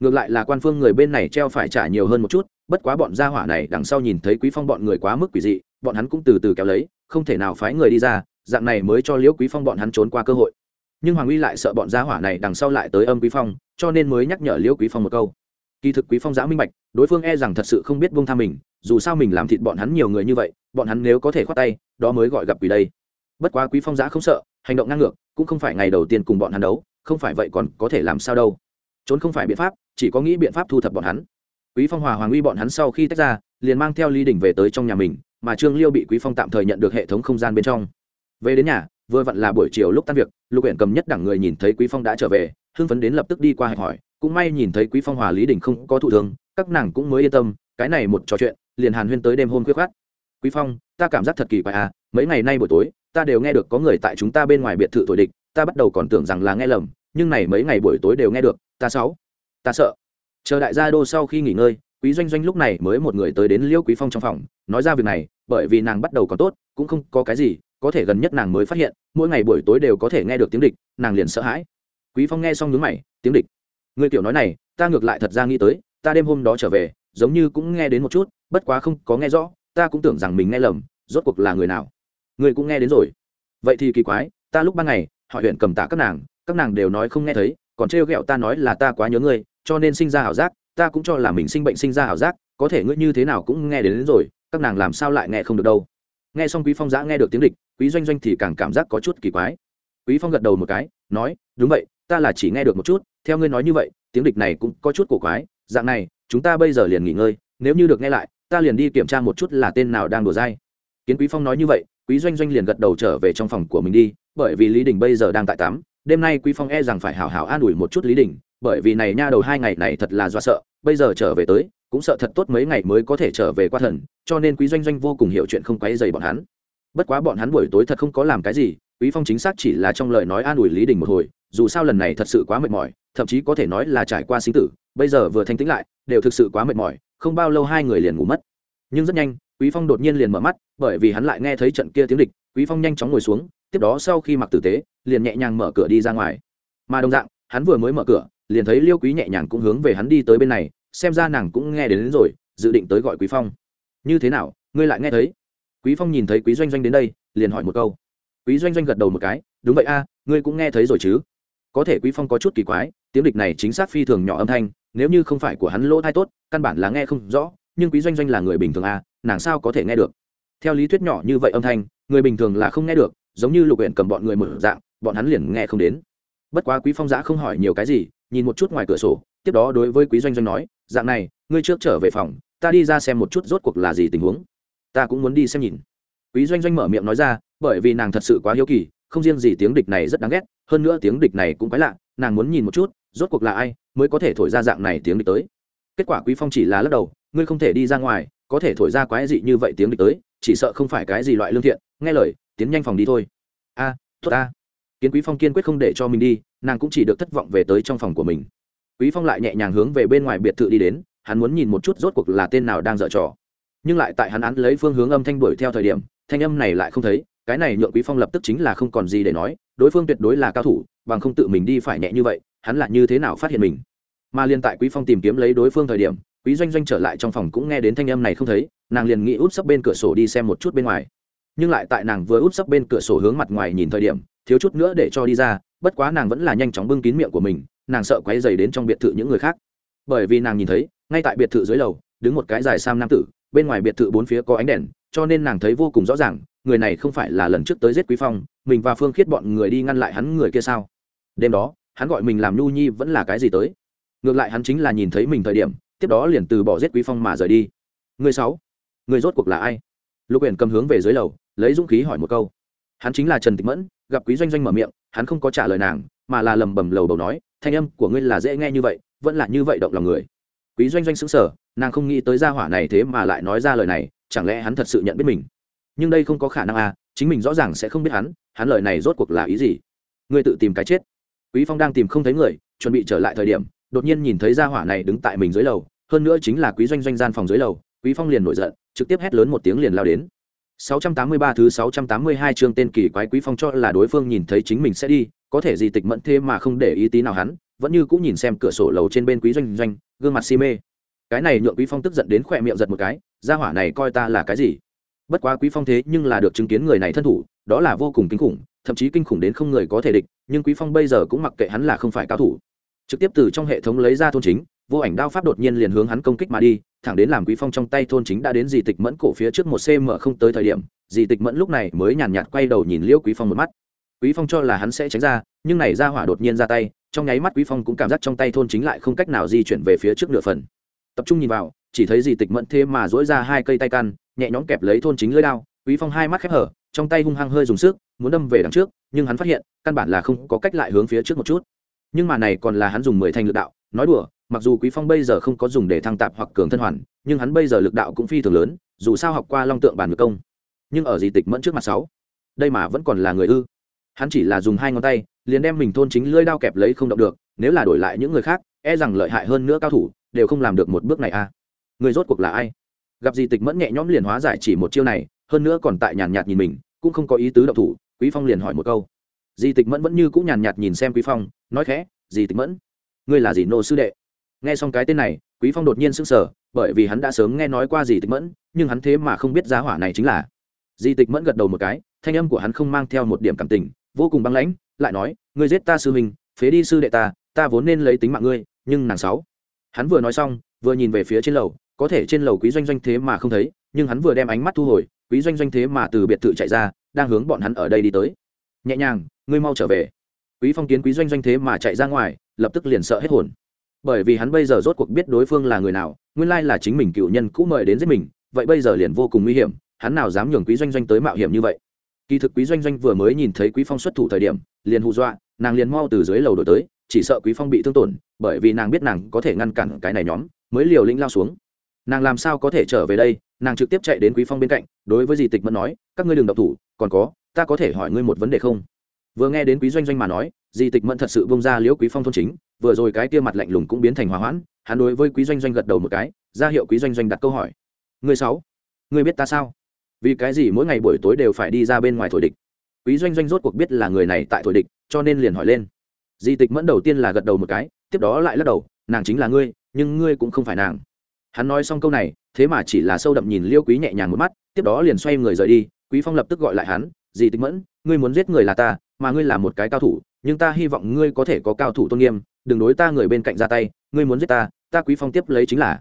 Ngược lại là quan phương người bên này treo phải trả nhiều hơn một chút, bất quá bọn gia hỏa này đằng sau nhìn thấy quý phong bọn người quá mức quỷ dị, bọn hắn cũng từ từ kéo lấy, không thể nào phái người đi ra, dạng này mới cho liễu quý phong bọn hắn trốn qua cơ hội nhưng hoàng uy lại sợ bọn gia hỏa này đằng sau lại tới âm quý phong, cho nên mới nhắc nhở liễu quý phong một câu. Kỳ thực quý phong giã minh bạch, đối phương e rằng thật sự không biết buông tha mình, dù sao mình làm thịt bọn hắn nhiều người như vậy, bọn hắn nếu có thể khoát tay, đó mới gọi gặp quỷ đây. Bất quá quý phong giã không sợ, hành động ngang ngược, cũng không phải ngày đầu tiên cùng bọn hắn đấu, không phải vậy còn có thể làm sao đâu. Trốn không phải biện pháp, chỉ có nghĩ biện pháp thu thập bọn hắn. Quý phong hòa hoàng uy bọn hắn sau khi tách ra, liền mang theo ly đình về tới trong nhà mình, mà trương liêu bị quý phong tạm thời nhận được hệ thống không gian bên trong. Về đến nhà, vừa vặn là buổi chiều lúc tan việc lục huyện cầm nhất đẳng người nhìn thấy quý phong đã trở về, hưng phấn đến lập tức đi qua hẹn hỏi, cũng may nhìn thấy quý phong hòa lý đình không có thụ thương, các nàng cũng mới yên tâm, cái này một trò chuyện, liền hàn huyên tới đêm hôm khuya khát quý phong, ta cảm giác thật kỳ quái à mấy ngày nay buổi tối, ta đều nghe được có người tại chúng ta bên ngoài biệt thự tuổi địch, ta bắt đầu còn tưởng rằng là nghe lầm, nhưng này mấy ngày buổi tối đều nghe được, ta sáu ta sợ. Chờ đại gia đô sau khi nghỉ ngơi, quý doanh doanh lúc này mới một người tới đến liêu quý phong trong phòng, nói ra việc này, bởi vì nàng bắt đầu còn tốt, cũng không có cái gì có thể gần nhất nàng mới phát hiện mỗi ngày buổi tối đều có thể nghe được tiếng địch nàng liền sợ hãi. Quý phong nghe xong nhướng mày tiếng địch? Người tiểu nói này ta ngược lại thật ra nghĩ tới ta đêm hôm đó trở về giống như cũng nghe đến một chút bất quá không có nghe rõ ta cũng tưởng rằng mình nghe lầm rốt cuộc là người nào? Người cũng nghe đến rồi. Vậy thì kỳ quái ta lúc ban ngày họ huyện cầm tạ các nàng các nàng đều nói không nghe thấy còn trêu ghẹo ta nói là ta quá nhớ ngươi cho nên sinh ra ảo giác ta cũng cho là mình sinh bệnh sinh ra ảo giác có thể ngươi như thế nào cũng nghe đến, đến rồi các nàng làm sao lại nghe không được đâu? Nghe xong quý phong giã nghe được tiếng địch quý doanh doanh thì càng cảm giác có chút kỳ quái. Quý phong gật đầu một cái, nói, đúng vậy, ta là chỉ nghe được một chút, theo ngươi nói như vậy, tiếng địch này cũng có chút cổ quái, dạng này, chúng ta bây giờ liền nghỉ ngơi, nếu như được nghe lại, ta liền đi kiểm tra một chút là tên nào đang đùa dai. Kiến quý phong nói như vậy, quý doanh doanh liền gật đầu trở về trong phòng của mình đi, bởi vì lý đình bây giờ đang tại tắm, đêm nay quý phong e rằng phải hảo hảo an ủi một chút lý đình, bởi vì này nha đầu hai ngày này thật là do sợ, bây giờ trở về tới, cũng sợ thật tốt mấy ngày mới có thể trở về qua thần, cho nên quý doanh doanh vô cùng hiểu chuyện không quấy dày bọn hắn bất quá bọn hắn buổi tối thật không có làm cái gì quý phong chính xác chỉ là trong lời nói an ủi lý đình một hồi dù sao lần này thật sự quá mệt mỏi thậm chí có thể nói là trải qua sinh tử bây giờ vừa thanh tĩnh lại đều thực sự quá mệt mỏi không bao lâu hai người liền ngủ mất. Nhưng rất nhanh quý phong đột nhiên liền mở mắt bởi vì hắn lại nghe thấy trận kia tiếng địch quý phong nhanh chóng ngồi xuống tiếp đó sau khi mặc tử tế liền nhẹ nhàng mở cửa đi ra ngoài. Mà đồng dạng hắn vừa mới mở cửa liền thấy liêu quý nhẹ nhàng cũng hướng về hắn đi tới bên này xem ra nàng cũng nghe đến, đến rồi dự định tới gọi quý phong. Như thế nào ngươi lại nghe thấy? Quý phong nhìn thấy quý doanh doanh đến đây, liền hỏi một câu. Quý doanh doanh gật đầu một cái, đúng vậy a, ngươi cũng nghe thấy rồi chứ? Có thể quý phong có chút kỳ quái, tiếng địch này chính xác phi thường nhỏ âm thanh, nếu như không phải của hắn lỗ thai tốt, căn bản là nghe không rõ, nhưng quý doanh doanh là người bình thường a, nàng sao có thể nghe được? Theo lý thuyết nhỏ như vậy âm thanh, người bình thường là không nghe được, giống như lục huyện cầm bọn người mở dạng, bọn hắn liền nghe không đến. Bất quá quý phong giã không hỏi nhiều cái gì, nhìn một chút ngoài cửa sổ, tiếp đó đối với quý doanh doanh nói, dạng này, ngươi trước trở về phòng, ta đi ra xem một chút rốt cuộc là gì tình huống ta cũng muốn đi xem nhìn. Quý doanh doanh mở miệng nói ra bởi vì nàng thật sự quá hiếu kỳ không riêng gì tiếng địch này rất đáng ghét hơn nữa tiếng địch này cũng quái lạ nàng muốn nhìn một chút rốt cuộc là ai mới có thể thổi ra dạng này tiếng địch tới. Kết quả quý phong chỉ là lắc đầu ngươi không thể đi ra ngoài có thể thổi ra quái dị như vậy tiếng địch tới chỉ sợ không phải cái gì loại lương thiện nghe lời tiến nhanh phòng đi thôi. A à, tốt a kiến quý phong kiên quyết không để cho mình đi nàng cũng chỉ được thất vọng về tới trong phòng của mình. Quý phong lại nhẹ nhàng hướng về bên ngoài biệt thự đi đến hắn muốn nhìn một chút rốt cuộc là tên nào đang dở trò nhưng lại tại hắn án lấy phương hướng âm thanh đuổi theo thời điểm, thanh âm này lại không thấy, cái này nhượng quý phong lập tức chính là không còn gì để nói, đối phương tuyệt đối là cao thủ, bằng không tự mình đi phải nhẹ như vậy, hắn là như thế nào phát hiện mình? Mà liên tại quý phong tìm kiếm lấy đối phương thời điểm, quý doanh doanh trở lại trong phòng cũng nghe đến thanh âm này không thấy, nàng liền nghĩ út sấp bên cửa sổ đi xem một chút bên ngoài. Nhưng lại tại nàng vừa út sấp bên cửa sổ hướng mặt ngoài nhìn thời điểm, thiếu chút nữa để cho đi ra, bất quá nàng vẫn là nhanh chóng bưng kín miệng của mình, nàng sợ quấy dày đến trong biệt thự những người khác. Bởi vì nàng nhìn thấy, ngay tại biệt thự dưới lầu, đứng một cái dài sam nam tử bên ngoài biệt thự bốn phía có ánh đèn, cho nên nàng thấy vô cùng rõ ràng, người này không phải là lần trước tới giết quý phong, mình và phương khiết bọn người đi ngăn lại hắn người kia sao? Đêm đó, hắn gọi mình làm nhu nhi vẫn là cái gì tới? Ngược lại hắn chính là nhìn thấy mình thời điểm, tiếp đó liền từ bỏ giết quý phong mà rời đi. Người sáu, người rốt cuộc là ai? Lục uyển cầm hướng về dưới lầu, lấy dũng khí hỏi một câu. Hắn chính là trần tịch mẫn, gặp quý doanh doanh mở miệng, hắn không có trả lời nàng, mà là lầm bầm lầu bầu nói, thanh âm của ngươi là dễ nghe như vậy, vẫn là như vậy động lòng người quý doanh doanh sững sờ, nàng không nghĩ tới gia hỏa này thế mà lại nói ra lời này, chẳng lẽ hắn thật sự nhận biết mình? Nhưng đây không có khả năng à chính mình rõ ràng sẽ không biết hắn hắn lời này rốt cuộc là ý gì? Ngươi tự tìm cái chết. Quý phong đang tìm không thấy người, chuẩn bị trở lại thời điểm, đột nhiên nhìn thấy gia hỏa này đứng tại mình dưới lầu, hơn nữa chính là quý doanh doanh gian phòng dưới lầu, quý phong liền nổi giận, trực tiếp hét lớn một tiếng liền lao đến. 683 thứ 682 chương tên kỳ quái quý phong cho là đối phương nhìn thấy chính mình sẽ đi, có thể gì tịch mẫn thế mà không để ý tí nào hắn vẫn như cũng nhìn xem cửa sổ lầu trên bên quý doanh doanh, gương mặt si mê. Cái này nhượng quý phong tức giận đến khỏe miệng giật một cái, gia hỏa này coi ta là cái gì? Bất quá quý phong thế nhưng là được chứng kiến người này thân thủ, đó là vô cùng kinh khủng, thậm chí kinh khủng đến không người có thể địch, nhưng quý phong bây giờ cũng mặc kệ hắn là không phải cao thủ. Trực tiếp từ trong hệ thống lấy ra thôn chính, vô ảnh đao pháp đột nhiên liền hướng hắn công kích mà đi, thẳng đến làm quý phong trong tay thôn chính đã đến dì tịch mẫn cổ phía trước một cm không tới thời điểm, dì tịch mẫn lúc này mới nhàn nhạt quay đầu nhìn liễu quý phong một mắt. Quý phong cho là hắn sẽ tránh ra, nhưng này ra hỏa đột nhiên ra tay trong nháy mắt quý phong cũng cảm giác trong tay thôn chính lại không cách nào di chuyển về phía trước nửa phần. Tập trung nhìn vào, chỉ thấy dì tịch mẫn thế mà dỗi ra hai cây tay căn nhẹ nhõm kẹp lấy thôn chính lưỡi đao. Quý phong hai mắt khép hở, trong tay hung hăng hơi dùng sức, muốn đâm về đằng trước, nhưng hắn phát hiện, căn bản là không có cách lại hướng phía trước một chút. Nhưng mà này còn là hắn dùng mười thanh lực đạo, nói đùa, mặc dù quý phong bây giờ không có dùng để thăng tạp hoặc cường thân hoàn, nhưng hắn bây giờ lực đạo cũng phi thường lớn, dù sao học qua long tượng bản ngược công. Nhưng ở di tịch mẫn trước mặt sáu, đây mà vẫn còn là người ư. Hắn chỉ là dùng hai ngón tay liền đem mình thôn chính lưỡi đao kẹp lấy không động được, nếu là đổi lại những người khác e rằng lợi hại hơn nữa cao thủ, đều không làm được một bước này a à. người rốt cuộc là ai? Gặp di tịch mẫn nhẹ nhõm liền hóa giải chỉ một chiêu này, hơn nữa còn tại nhàn nhạt nhìn mình, cũng không có ý tứ động thủ, quý phong liền hỏi một câu. Di tịch mẫn vẫn như cũng nhàn nhạt nhìn xem quý phong, nói khẽ di tịch mẫn, ngươi là gì nô sư đệ? Nghe xong cái tên này, quý phong đột nhiên sững sờ, bởi vì hắn đã sớm nghe nói qua di tịch mẫn, nhưng hắn thế mà không biết giá hỏa này chính là. Di tịch mẫn gật đầu một cái, thanh âm của hắn không mang theo một điểm cảm tình, vô cùng băng lãnh lại nói, ngươi giết ta sư huynh, phế đi sư đệ ta ta vốn nên lấy tính mạng ngươi, nhưng nàng sáu. Hắn vừa nói xong, vừa nhìn về phía trên lầu, có thể trên lầu quý doanh doanh thế mà không thấy, nhưng hắn vừa đem ánh mắt thu hồi, quý doanh doanh thế mà từ biệt thự chạy ra, đang hướng bọn hắn ở đây đi tới. Nhẹ nhàng, ngươi mau trở về. Quý phong kiến quý doanh doanh thế mà chạy ra ngoài, lập tức liền sợ hết hồn. Bởi vì hắn bây giờ rốt cuộc biết đối phương là người nào, nguyên lai là chính mình cựu nhân cũ mời đến giết mình, vậy bây giờ liền vô cùng nguy hiểm, hắn nào dám nhường quý doanh doanh tới mạo hiểm như vậy? Kỳ thực quý doanh doanh vừa mới nhìn thấy quý phong xuất thủ thời điểm, liền hù dọa, nàng liền mau từ dưới lầu đổi tới, chỉ sợ quý phong bị thương tổn, bởi vì nàng biết nàng có thể ngăn cản cái này nhóm, mới liều lĩnh lao xuống. Nàng làm sao có thể trở về đây? Nàng trực tiếp chạy đến quý phong bên cạnh, đối với dì tịch mẫn nói, các ngươi đừng độc thủ, còn có, ta có thể hỏi ngươi một vấn đề không? Vừa nghe đến quý doanh doanh mà nói, dì tịch mẫn thật sự bông ra liễu quý phong thôn chính, vừa rồi cái kia mặt lạnh lùng cũng biến thành hòa hoãn, hắn đối với quý doanh doanh gật đầu một cái, ra hiệu quý doanh doanh đặt câu hỏi. Người sáu người biết ta sao? Vì cái gì mỗi ngày buổi tối đều phải đi ra bên ngoài thổi địch? Quý doanh doanh rốt cuộc biết là người này tại thổi địch, cho nên liền hỏi lên. Di tịch mẫn đầu tiên là gật đầu một cái, tiếp đó lại lắc đầu, nàng chính là ngươi, nhưng ngươi cũng không phải nàng. Hắn nói xong câu này, thế mà chỉ là sâu đậm nhìn liêu quý nhẹ nhàng một mắt, tiếp đó liền xoay người rời đi, quý phong lập tức gọi lại hắn, di tịch mẫn, ngươi muốn giết người là ta, mà ngươi là một cái cao thủ, nhưng ta hy vọng ngươi có thể có cao thủ tôn nghiêm, đừng đối ta người bên cạnh ra tay, ngươi muốn giết ta ta quý phong tiếp lấy chính là.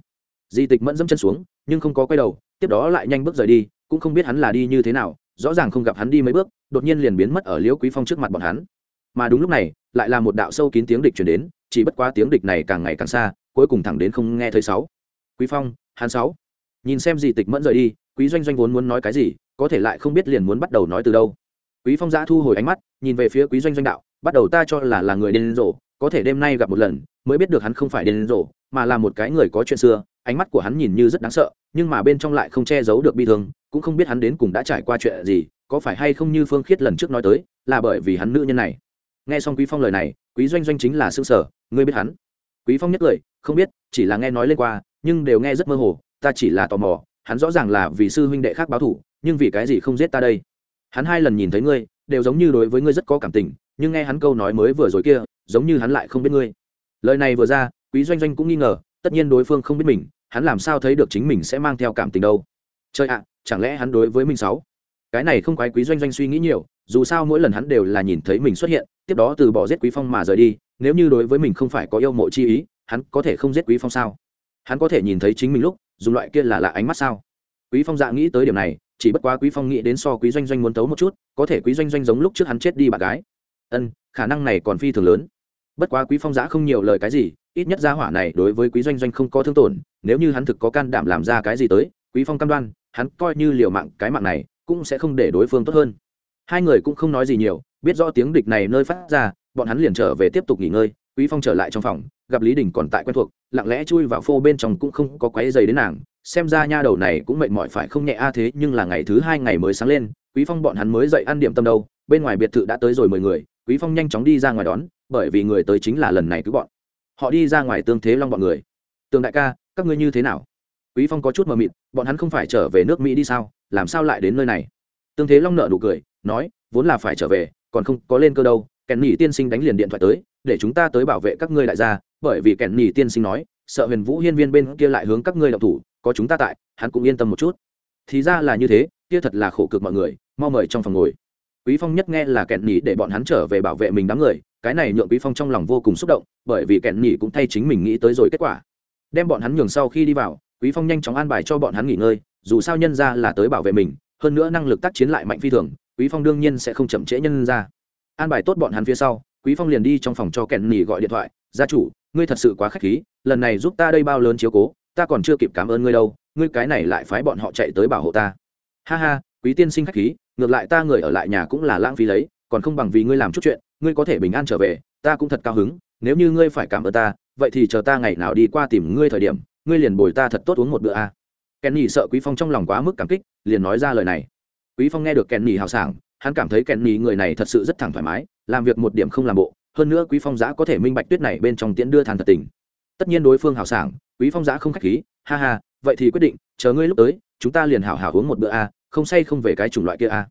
Di tịch mẫn dẫm chân xuống, nhưng không có quay đầu, tiếp đó lại nhanh bước rời đi cũng không biết hắn là đi như thế nào, rõ ràng không gặp hắn đi mấy bước, đột nhiên liền biến mất ở liễu quý phong trước mặt bọn hắn. Mà đúng lúc này, lại là một đạo sâu kín tiếng địch chuyển đến, chỉ bất quá tiếng địch này càng ngày càng xa, cuối cùng thẳng đến không nghe thấy sáu. Quý phong, hắn sáu. Nhìn xem gì tịch mẫn rời đi, quý doanh doanh vốn muốn nói cái gì, có thể lại không biết liền muốn bắt đầu nói từ đâu. Quý phong giã thu hồi ánh mắt, nhìn về phía quý doanh doanh đạo, bắt đầu ta cho là là người điên rồ, có thể đêm nay gặp một lần, mới biết được hắn không phải điên rồ, mà là một cái người có chuyện xưa, ánh mắt của hắn nhìn như rất đáng sợ, nhưng mà bên trong lại không che giấu được bi thương cũng không biết hắn đến cùng đã trải qua chuyện gì, có phải hay không như phương khiết lần trước nói tới, là bởi vì hắn nữ nhân này. Nghe xong quý phong lời này, quý doanh doanh chính là xương sở ngươi biết hắn? Quý phong nhất cười không biết, chỉ là nghe nói lên qua, nhưng đều nghe rất mơ hồ, ta chỉ là tò mò, hắn rõ ràng là vì sư huynh đệ khác báo thủ nhưng vì cái gì không giết ta đây? Hắn hai lần nhìn thấy ngươi, đều giống như đối với ngươi rất có cảm tình, nhưng nghe hắn câu nói mới vừa rồi kia, giống như hắn lại không biết ngươi. Lời này vừa ra, quý doanh doanh cũng nghi ngờ, tất nhiên đối phương không biết mình, hắn làm sao thấy được chính mình sẽ mang theo cảm tình đâu? Chơi ạ chẳng lẽ hắn đối với mình sáu cái này không quái quý doanh doanh suy nghĩ nhiều, dù sao mỗi lần hắn đều là nhìn thấy mình xuất hiện, tiếp đó từ bỏ giết quý phong mà rời đi, nếu như đối với mình không phải có yêu mộ chi ý, hắn có thể không giết quý phong sao? Hắn có thể nhìn thấy chính mình lúc, dùng loại kia là lạ ánh mắt sao? Quý phong dạ nghĩ tới điểm này, chỉ bất quá quý phong nghĩ đến so quý doanh doanh muốn tấu một chút, có thể quý doanh doanh giống lúc trước hắn chết đi bạn gái. Ân, khả năng này còn phi thường lớn. Bất quá quý phong dạ không nhiều lời cái gì, ít nhất gia hỏa này đối với quý doanh doanh không có thương tổn, nếu như hắn thực có can đảm làm ra cái gì tới, quý phong cam đoan hắn coi như liều mạng cái mạng này, cũng sẽ không để đối phương tốt hơn. Hai người cũng không nói gì nhiều, biết rõ tiếng địch này nơi phát ra, bọn hắn liền trở về tiếp tục nghỉ ngơi, quý phong trở lại trong phòng, gặp lý đình còn tại quen thuộc, lặng lẽ chui vào phô bên trong cũng không có quấy giày đến nàng, xem ra nha đầu này cũng mệt mỏi phải không nhẹ a thế nhưng là ngày thứ hai ngày mới sáng lên, quý phong bọn hắn mới dậy ăn điểm tâm đâu, bên ngoài biệt thự đã tới rồi mười người, quý phong nhanh chóng đi ra ngoài đón, bởi vì người tới chính là lần này cứ bọn. Họ đi ra ngoài tương thế long bọn người. Tường đại ca, các ngươi như thế nào? Quý phong có chút mờ mịt, bọn hắn không phải trở về nước mỹ đi sao? Làm sao lại đến nơi này? Tương thế long nợ nụ cười, nói, vốn là phải trở về, còn không có lên cơ đâu. Kèn nhỉ tiên sinh đánh liền điện thoại tới, để chúng ta tới bảo vệ các ngươi đại gia. Bởi vì kèn nhỉ tiên sinh nói, sợ huyền vũ hiên viên bên kia lại hướng các ngươi động thủ, có chúng ta tại, hắn cũng yên tâm một chút. Thì ra là như thế, kia thật là khổ cực mọi người, mau mời trong phòng ngồi. Quý phong nhất nghe là Kẹn nhỉ để bọn hắn trở về bảo vệ mình đám người, cái này nhượng quý phong trong lòng vô cùng xúc động, bởi vì Kẹn nhỉ cũng thay chính mình nghĩ tới rồi kết quả. Đem bọn hắn nhường sau khi đi vào quý phong nhanh chóng an bài cho bọn hắn nghỉ ngơi, dù sao nhân ra là tới bảo vệ mình, hơn nữa năng lực tác chiến lại mạnh phi thường, quý phong đương nhiên sẽ không chậm trễ nhân ra an bài tốt bọn hắn phía sau, quý phong liền đi trong phòng cho kèn nỉ gọi điện thoại, gia chủ, ngươi thật sự quá khách khí, lần này giúp ta đây bao lớn chiếu cố, ta còn chưa kịp cảm ơn ngươi đâu, ngươi cái này lại phái bọn họ chạy tới bảo hộ ta. Ha ha, quý tiên sinh khách khí, ngược lại ta người ở lại nhà cũng là lãng phí lấy, còn không bằng vì ngươi làm chút chuyện, ngươi có thể bình an trở về, ta cũng thật cao hứng, nếu như ngươi phải cảm ơn ta, vậy thì chờ ta ngày nào đi qua tìm ngươi thời điểm ngươi liền bồi ta thật tốt uống một bữa a à. nhì sợ quý phong trong lòng quá mức cảm kích, liền nói ra lời này. Quý phong nghe được kenny hào sảng, hắn cảm thấy kenny người này thật sự rất thẳng thoải mái, làm việc một điểm không làm bộ, hơn nữa quý phong giã có thể minh bạch tuyết này bên trong tiễn đưa than thật tình. Tất nhiên đối phương hào sảng, quý phong giã không khách khí, ha ha, vậy thì quyết định, chờ ngươi lúc tới, chúng ta liền hảo hảo uống một bữa a không say không về cái chủng loại kia a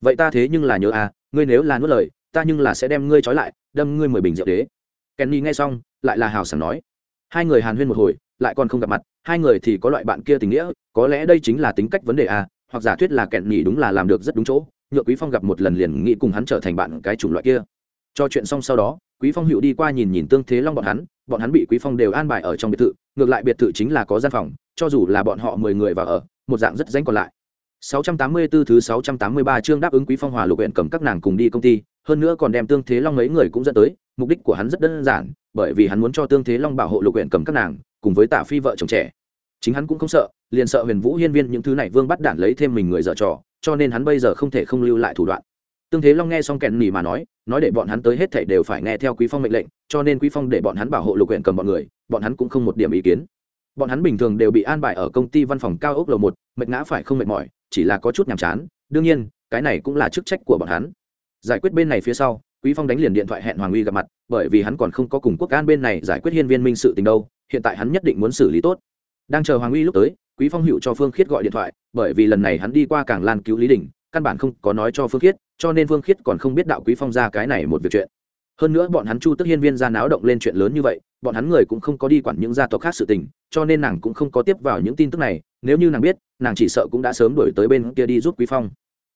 vậy ta thế nhưng là nhớ a ngươi nếu là nuốt lời, ta nhưng là sẽ đem ngươi trói lại, đâm ngươi mười bình rượu đế. Kenny nghe xong, lại là hào sảng nói. Hai người hàn huyên một hồi lại còn không gặp mặt hai người thì có loại bạn kia tình nghĩa có lẽ đây chính là tính cách vấn đề à, hoặc giả thuyết là kẹn nhỉ đúng là làm được rất đúng chỗ nhựa quý phong gặp một lần liền nghĩ cùng hắn trở thành bạn cái chủng loại kia. Cho chuyện xong sau đó quý phong hữu đi qua nhìn nhìn tương thế long bọn hắn bọn hắn bị quý phong đều an bài ở trong biệt thự ngược lại biệt thự chính là có gian phòng cho dù là bọn họ mười người vào ở một dạng rất danh còn lại. 684 thứ 683 chương đáp ứng quý phong hòa lục huyện cầm các nàng cùng đi công ty hơn nữa còn đem tương thế long mấy người cũng dẫn tới mục đích của hắn rất đơn giản bởi vì hắn muốn cho tương thế long bảo hộ lục huyện cầm các nàng cùng với tạ phi vợ chồng trẻ. Chính hắn cũng không sợ, liền sợ huyền vũ hiên viên những thứ này vương bắt đản lấy thêm mình người dở trò, cho nên hắn bây giờ không thể không lưu lại thủ đoạn. Tương thế long nghe xong kèn nỉ mà nói nói để bọn hắn tới hết thảy đều phải nghe theo quý phong mệnh lệnh, cho nên quý phong để bọn hắn bảo hộ lục huyện cầm bọn người, bọn hắn cũng không một điểm ý kiến. Bọn hắn bình thường đều bị an bài ở công ty văn phòng cao ốc lầu một, mệt ngã phải không mệt mỏi, chỉ là có chút nhàm chán, đương nhiên, cái này cũng là chức trách của bọn hắn. Giải quyết bên này phía sau, quý phong đánh liền điện thoại hẹn hoàng uy gặp mặt, bởi vì hắn còn không có cùng quốc an bên này giải quyết hiên viên minh sự tình đâu hiện tại hắn nhất định muốn xử lý tốt. Đang chờ hoàng uy lúc tới, quý phong hữu cho phương khiết gọi điện thoại, bởi vì lần này hắn đi qua cảng lan cứu lý đình, căn bản không có nói cho phương khiết, cho nên phương khiết còn không biết đạo quý phong ra cái này một việc chuyện. Hơn nữa bọn hắn chu tức hiên viên ra náo động lên chuyện lớn như vậy, bọn hắn người cũng không có đi quản những gia tộc khác sự tình, cho nên nàng cũng không có tiếp vào những tin tức này, nếu như nàng biết, nàng chỉ sợ cũng đã sớm đổi tới bên kia đi giúp quý phong.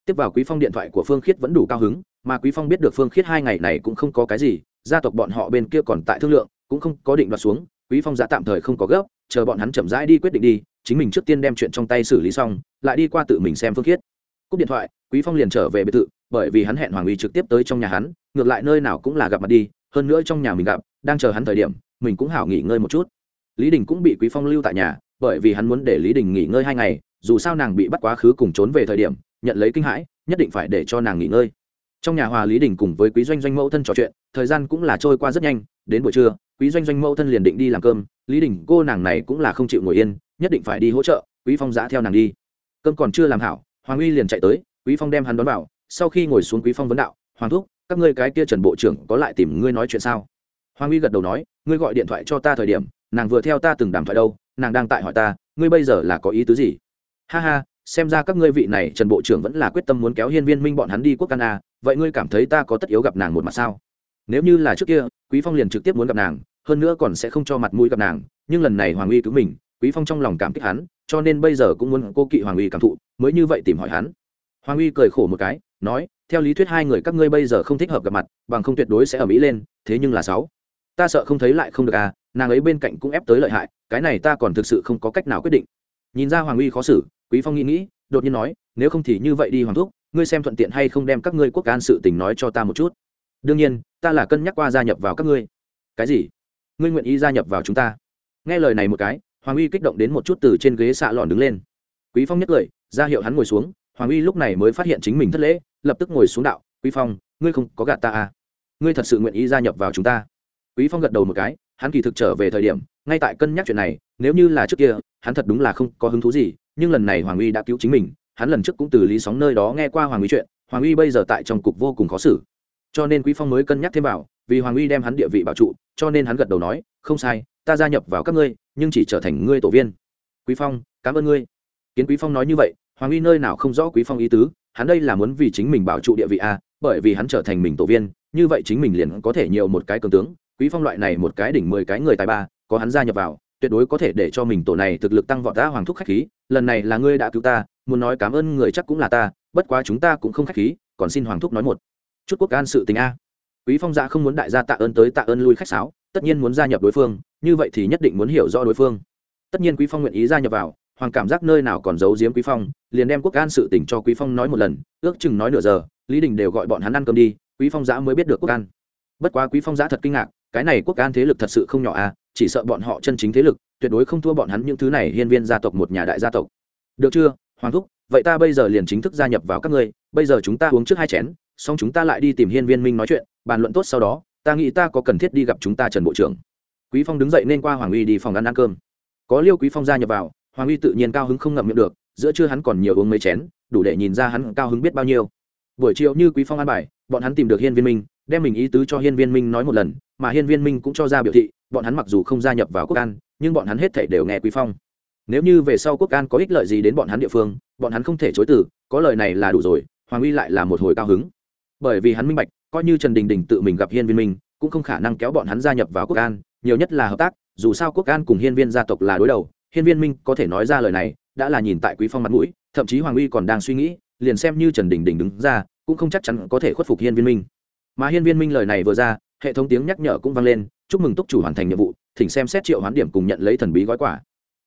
Tiếp vào quý phong điện thoại của phương khiết vẫn đủ cao hứng, mà quý phong biết được phương khiết hai ngày này cũng không có cái gì, gia tộc bọn họ bên kia còn tại thương lượng, cũng không có định đoạt xuống quý phong giả tạm thời không có gấp, chờ bọn hắn chậm rãi đi quyết định đi, chính mình trước tiên đem chuyện trong tay xử lý xong, lại đi qua tự mình xem phương khiết. Cúp điện thoại, quý phong liền trở về biệt thự, bởi vì hắn hẹn hoàng uy trực tiếp tới trong nhà hắn, ngược lại nơi nào cũng là gặp mặt đi, hơn nữa trong nhà mình gặp, đang chờ hắn thời điểm, mình cũng hảo nghỉ ngơi một chút. Lý đình cũng bị quý phong lưu tại nhà, bởi vì hắn muốn để lý đình nghỉ ngơi hai ngày, dù sao nàng bị bắt quá khứ cùng trốn về thời điểm, nhận lấy kinh hãi, nhất định phải để cho nàng nghỉ ngơi. Trong nhà hòa lý đình cùng với quý doanh doanh mẫu thân trò chuyện, thời gian cũng là trôi qua rất nhanh đến buổi trưa, quý doanh doanh mẫu thân liền định đi làm cơm, lý đình cô nàng này cũng là không chịu ngồi yên, nhất định phải đi hỗ trợ, quý phong giã theo nàng đi. Cơm còn chưa làm hảo, hoàng uy liền chạy tới, quý phong đem hắn đón vào, sau khi ngồi xuống quý phong vấn đạo, hoàng thúc, các ngươi cái kia trần bộ trưởng có lại tìm ngươi nói chuyện sao? Hoàng uy gật đầu nói, ngươi gọi điện thoại cho ta thời điểm, nàng vừa theo ta từng đàm thoại đâu, nàng đang tại hỏi ta, ngươi bây giờ là có ý tứ gì? Ha ha, xem ra các ngươi vị này trần bộ trưởng vẫn là quyết tâm muốn kéo hiên viên minh bọn hắn đi quốc can a, vậy ngươi cảm thấy ta có tất yếu gặp nàng một mặt sao? Nếu như là trước kia quý phong liền trực tiếp muốn gặp nàng, hơn nữa còn sẽ không cho mặt mũi gặp nàng, nhưng lần này hoàng uy cứu mình, quý phong trong lòng cảm kích hắn, cho nên bây giờ cũng muốn cô kỵ hoàng uy cảm thụ, mới như vậy tìm hỏi hắn. Hoàng uy cười khổ một cái, nói, theo lý thuyết hai người các ngươi bây giờ không thích hợp gặp mặt, bằng không tuyệt đối sẽ ở mỹ lên, thế nhưng là sáu, ta sợ không thấy lại không được à nàng ấy bên cạnh cũng ép tới lợi hại, cái này ta còn thực sự không có cách nào quyết định. Nhìn ra hoàng uy khó xử, quý phong nghĩ nghĩ, đột nhiên nói, nếu không thì như vậy đi hoàng thúc, ngươi xem thuận tiện hay không đem các ngươi quốc can sự tình nói cho ta một chút đương nhiên, ta là cân nhắc qua gia nhập vào các ngươi. Cái gì? Ngươi nguyện ý gia nhập vào chúng ta? Nghe lời này một cái, hoàng uy kích động đến một chút từ trên ghế xạ lòn đứng lên. Quý phong nhất cười ra hiệu hắn ngồi xuống. Hoàng uy lúc này mới phát hiện chính mình thất lễ, lập tức ngồi xuống đạo, quý phong, ngươi không có gạt ta à? Ngươi thật sự nguyện ý gia nhập vào chúng ta? Quý phong gật đầu một cái, hắn kỳ thực trở về thời điểm, ngay tại cân nhắc chuyện này, nếu như là trước kia, hắn thật đúng là không có hứng thú gì, nhưng lần này hoàng uy đã cứu chính mình, hắn lần trước cũng từ lý sóng nơi đó nghe qua hoàng uy chuyện, hoàng uy bây giờ tại trong cục vô cùng khó xử cho nên quý phong mới cân nhắc thêm vào, vì hoàng uy đem hắn địa vị bảo trụ, cho nên hắn gật đầu nói, không sai, ta gia nhập vào các ngươi, nhưng chỉ trở thành ngươi tổ viên. Quý phong, cảm ơn ngươi. Kiến quý phong nói như vậy, hoàng uy nơi nào không rõ quý phong ý tứ, hắn đây là muốn vì chính mình bảo trụ địa vị a bởi vì hắn trở thành mình tổ viên, như vậy chính mình liền có thể nhiều một cái cường tướng, quý phong loại này một cái đỉnh mười cái người tài ba, có hắn gia nhập vào, tuyệt đối có thể để cho mình tổ này thực lực tăng vọt ra hoàng thúc khách khí, lần này là ngươi đã cứu ta, muốn nói cảm ơn người chắc cũng là ta, bất quá chúng ta cũng không khách khí, còn xin hoàng thúc nói một chút quốc an sự tình a. Quý phong dạ không muốn đại gia tạ ơn tới tạ ơn lui khách sáo, tất nhiên muốn gia nhập đối phương, như vậy thì nhất định muốn hiểu rõ đối phương. Tất nhiên quý phong nguyện ý gia nhập vào, hoàng cảm giác nơi nào còn giấu giếm quý phong, liền đem quốc an sự tình cho quý phong nói một lần, ước chừng nói nửa giờ, lý đình đều gọi bọn hắn ăn cơm đi, quý phong giã mới biết được quốc an bất quá quý phong giã thật kinh ngạc, cái này quốc an thế lực thật sự không nhỏ à chỉ sợ bọn họ chân chính thế lực, tuyệt đối không thua bọn hắn những thứ này hiên viên gia tộc một nhà đại gia tộc. Được chưa, hoàng thúc, vậy ta bây giờ liền chính thức gia nhập vào các ngươi, bây giờ chúng ta uống trước hai chén xong chúng ta lại đi tìm hiên viên minh nói chuyện, bàn luận tốt sau đó, ta nghĩ ta có cần thiết đi gặp chúng ta trần bộ trưởng. Quý phong đứng dậy nên qua hoàng uy đi phòng ăn ăn cơm. Có liêu quý phong gia nhập vào, hoàng uy tự nhiên cao hứng không ngậm miệng được, giữa trưa hắn còn nhiều uống mấy chén, đủ để nhìn ra hắn cao hứng biết bao nhiêu. Buổi chiều như quý phong ăn bài, bọn hắn tìm được hiên viên minh, đem mình ý tứ cho hiên viên minh nói một lần, mà hiên viên minh cũng cho ra biểu thị, bọn hắn mặc dù không gia nhập vào quốc an, nhưng bọn hắn hết thể đều nghe quý phong. Nếu như về sau quốc an có ích lợi gì đến bọn hắn địa phương, bọn hắn không thể chối từ, có lời này là đủ rồi, hoàng uy lại là một hồi cao hứng bởi vì hắn minh bạch, coi như trần đình đình tự mình gặp hiên viên minh, cũng không khả năng kéo bọn hắn gia nhập vào quốc an, nhiều nhất là hợp tác, dù sao quốc an cùng hiên viên gia tộc là đối đầu, hiên viên minh có thể nói ra lời này, đã là nhìn tại quý phong mặt mũi, thậm chí hoàng uy còn đang suy nghĩ, liền xem như trần đình đình đứng ra, cũng không chắc chắn có thể khuất phục hiên viên minh. Mà hiên viên minh lời này vừa ra, hệ thống tiếng nhắc nhở cũng vang lên, chúc mừng túc chủ hoàn thành nhiệm vụ, thỉnh xem xét triệu hoán điểm cùng nhận lấy thần bí gói quả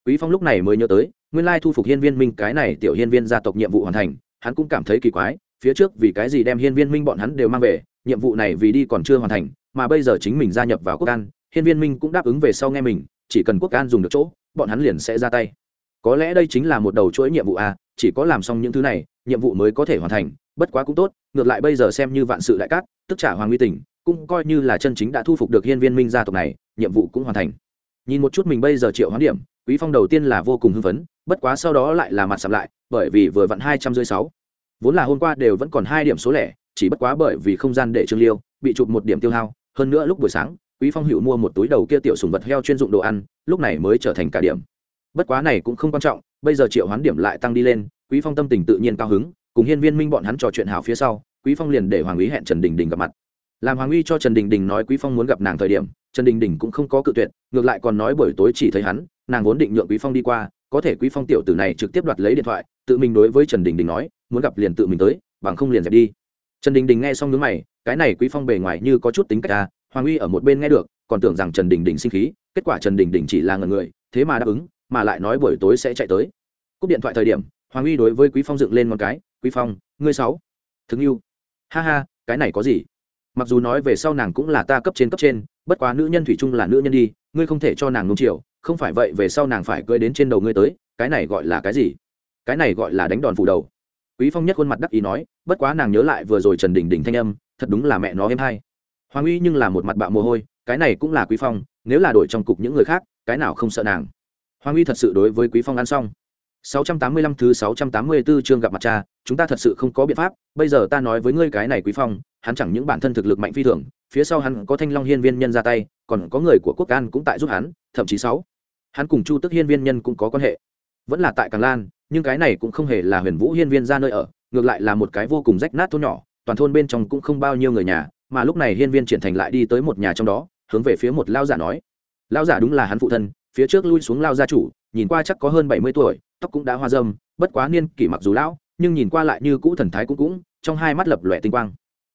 quý phong lúc này mới nhớ tới, nguyên lai thu phục hiên viên minh cái này tiểu hiên viên gia tộc nhiệm vụ hoàn thành, hắn cũng cảm thấy kỳ quái phía trước vì cái gì đem hiên viên minh bọn hắn đều mang về, nhiệm vụ này vì đi còn chưa hoàn thành, mà bây giờ chính mình gia nhập vào quốc an, hiên viên minh cũng đáp ứng về sau nghe mình, chỉ cần quốc an dùng được chỗ, bọn hắn liền sẽ ra tay. Có lẽ đây chính là một đầu chuỗi nhiệm vụ a chỉ có làm xong những thứ này, nhiệm vụ mới có thể hoàn thành, bất quá cũng tốt, ngược lại bây giờ xem như vạn sự đại cát, tức trả hoàng uy tỉnh cũng coi như là chân chính đã thu phục được hiên viên minh gia tộc này, nhiệm vụ cũng hoàn thành. Nhìn một chút mình bây giờ triệu hoán điểm, quý phong đầu tiên là vô cùng hưng phấn, bất quá sau đó lại là mặt sập lại, bởi vì vừa vặn hai trăm rưỡi sáu vốn là hôm qua đều vẫn còn hai điểm số lẻ, chỉ bất quá bởi vì không gian để trương liêu bị chụp một điểm tiêu hao, hơn nữa lúc buổi sáng, quý phong hữu mua một túi đầu kia tiểu sùng vật heo chuyên dụng đồ ăn, lúc này mới trở thành cả điểm. Bất quá này cũng không quan trọng, bây giờ triệu hoán điểm lại tăng đi lên, quý phong tâm tình tự nhiên cao hứng, cùng hiên viên minh bọn hắn trò chuyện hào phía sau, quý phong liền để hoàng úy hẹn trần đình đình gặp mặt. Làm hoàng uy cho trần đình đình nói quý phong muốn gặp nàng thời điểm, trần đình đình cũng không có cự tuyệt, ngược lại còn nói buổi tối chỉ thấy hắn, nàng vốn định nhượng quý phong đi qua, có thể quý phong tiểu tử này trực tiếp đoạt lấy điện thoại, tự mình đối với trần đình đình nói muốn gặp liền tự mình tới, bằng không liền dẹp đi. Trần đình đình nghe xong nhướng mày, cái này quý phong bề ngoài như có chút tính cách à hoàng uy ở một bên nghe được, còn tưởng rằng trần đình đình sinh khí, kết quả trần đình đình chỉ là ngần người, thế mà đáp ứng, mà lại nói buổi tối sẽ chạy tới. Cúp điện thoại thời điểm, hoàng uy đối với quý phong dựng lên một cái, quý phong, ngươi sáu thương yêu. Ha ha, cái này có gì? Mặc dù nói về sau nàng cũng là ta cấp trên cấp trên, bất quá nữ nhân thủy chung là nữ nhân đi, ngươi không thể cho nàng nung chiều, không phải vậy về sau nàng phải cưỡi đến trên đầu ngươi tới, cái này gọi là cái gì? Cái này gọi là đánh đòn phủ đầu quý phong nhất khuôn mặt đắc ý nói bất quá nàng nhớ lại vừa rồi trần đình đình thanh âm thật đúng là mẹ nó em hay hoàng uy nhưng là một mặt bạo mồ hôi cái này cũng là quý phong nếu là đổi trong cục những người khác cái nào không sợ nàng hoàng uy thật sự đối với quý phong ăn xong 685 thứ 684 chương gặp mặt cha, chúng ta thật sự không có biện pháp, bây giờ ta nói với ngươi cái này Quý Phong, hắn chẳng những bản thân thực lực mạnh phi thường, phía sau hắn có Thanh Long Hiên Viên nhân ra tay, còn có người của Quốc An cũng tại giúp hắn, thậm chí sáu. Hắn cùng Chu Tức Hiên Viên nhân cũng có quan hệ. Vẫn là tại Càng Lan, nhưng cái này cũng không hề là Huyền Vũ Hiên Viên ra nơi ở, ngược lại là một cái vô cùng rách nát thôn nhỏ, toàn thôn bên trong cũng không bao nhiêu người nhà, mà lúc này Hiên Viên triển thành lại đi tới một nhà trong đó, hướng về phía một lao giả nói. Lao giả đúng là hắn phụ thân, phía trước lui xuống lao gia chủ, nhìn qua chắc có hơn bảy mươi tuổi, tóc cũng đã hoa râm bất quá niên kỷ mặc dù lão nhưng nhìn qua lại như cũ thần thái cũng cũng trong hai mắt lập lòe tinh quang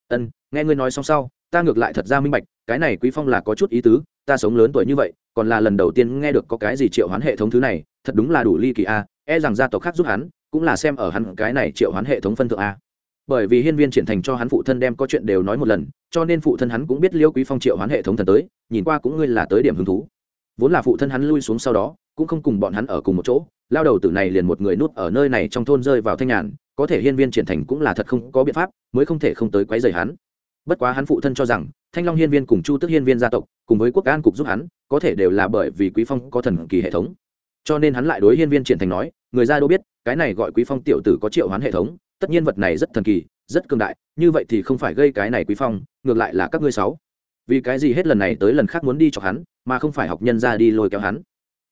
ân nghe ngươi nói xong sau ta ngược lại thật ra minh bạch cái này quý phong là có chút ý tứ ta sống lớn tuổi như vậy còn là lần đầu tiên nghe được có cái gì triệu hoán hệ thống thứ này thật đúng là đủ ly kỳ a e rằng gia tộc khác giúp hắn, cũng là xem ở hắn cái này triệu hoán hệ thống phân thượng a. Bởi vì hiên viên triển thành cho hắn phụ thân đem có chuyện đều nói một lần, cho nên phụ thân hắn cũng biết liêu quý phong triệu hoán hệ thống thần tới, nhìn qua cũng ngươi là tới điểm hứng thú. Vốn là phụ thân hắn lui xuống sau đó, cũng không cùng bọn hắn ở cùng một chỗ, lao đầu tử này liền một người nút ở nơi này trong thôn rơi vào thanh nhàn, có thể hiên viên triển thành cũng là thật không có biện pháp, mới không thể không tới quấy rầy hắn. Bất quá hắn phụ thân cho rằng, thanh long hiên viên cùng chu tức hiên viên gia tộc, cùng với quốc an cục giúp hắn, có thể đều là bởi vì quý phong có thần kỳ hệ thống cho nên hắn lại đối hiên viên triển thành nói, người ra đâu biết, cái này gọi quý phong tiểu tử có triệu hoán hệ thống, tất nhiên vật này rất thần kỳ, rất cường đại, như vậy thì không phải gây cái này quý phong, ngược lại là các ngươi sáu. Vì cái gì hết lần này tới lần khác muốn đi cho hắn, mà không phải học nhân ra đi lôi kéo hắn?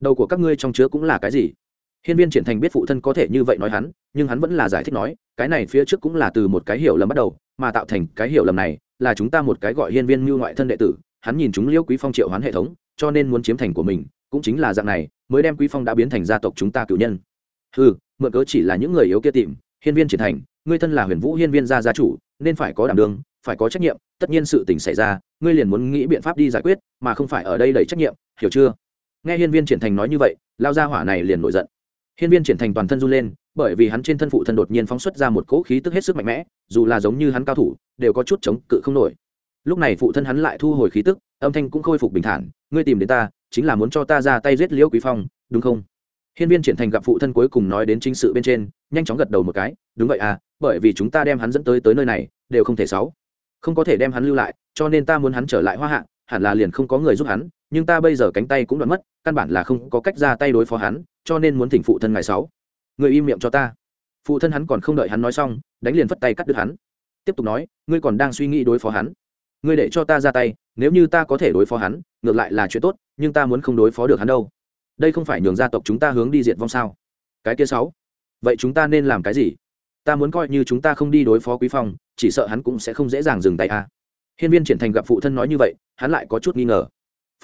Đầu của các ngươi trong chứa cũng là cái gì? Hiên viên triển thành biết phụ thân có thể như vậy nói hắn, nhưng hắn vẫn là giải thích nói, cái này phía trước cũng là từ một cái hiểu lầm bắt đầu, mà tạo thành cái hiểu lầm này là chúng ta một cái gọi hiên viên mưu ngoại thân đệ tử, hắn nhìn chúng liêu quý phong triệu hoán hệ thống, cho nên muốn chiếm thành của mình, cũng chính là dạng này mới đem quý phong đã biến thành gia tộc chúng ta cử nhân. Ừ mượn cớ chỉ là những người yếu kia tìm, hiên viên triển thành, ngươi thân là huyền vũ hiên viên gia gia chủ, nên phải có đảm đương, phải có trách nhiệm, tất nhiên sự tình xảy ra, ngươi liền muốn nghĩ biện pháp đi giải quyết, mà không phải ở đây đẩy trách nhiệm, hiểu chưa? Nghe hiên viên triển thành nói như vậy lao gia hỏa này liền nổi giận. Hiên viên triển thành toàn thân run lên, bởi vì hắn trên thân phụ thân đột nhiên phóng xuất ra một cỗ khí tức hết sức mạnh mẽ, dù là giống như hắn cao thủ, đều có chút chống cự không nổi. Lúc này phụ thân hắn lại thu hồi khí tức, âm thanh cũng khôi phục bình thản, ngươi tìm đến ta chính là muốn cho ta ra tay giết liễu quý phong, đúng không? Hiên viên triển thành gặp phụ thân cuối cùng nói đến chính sự bên trên, nhanh chóng gật đầu một cái, đúng vậy à bởi vì chúng ta đem hắn dẫn tới tới nơi này, đều không thể sáu. Không có thể đem hắn lưu lại, cho nên ta muốn hắn trở lại hoa hạ, hẳn là liền không có người giúp hắn, nhưng ta bây giờ cánh tay cũng đoạn mất, căn bản là không có cách ra tay đối phó hắn, cho nên muốn thỉnh phụ thân ngày sáu. Người im miệng cho ta. Phụ thân hắn còn không đợi hắn nói xong, đánh liền phất tay cắt đứt hắn. Tiếp tục nói, ngươi còn đang suy nghĩ đối phó hắn. Ngươi để cho ta ra tay, nếu như ta có thể đối phó hắn, ngược lại là chuyện tốt nhưng ta muốn không đối phó được hắn đâu. Đây không phải nhường gia tộc chúng ta hướng đi diệt vong sao? Cái kia sáu vậy chúng ta nên làm cái gì? Ta muốn coi như chúng ta không đi đối phó quý phong chỉ sợ hắn cũng sẽ không dễ dàng dừng tay a à. hiên viên triển thành gặp phụ thân nói như vậy hắn lại có chút nghi ngờ.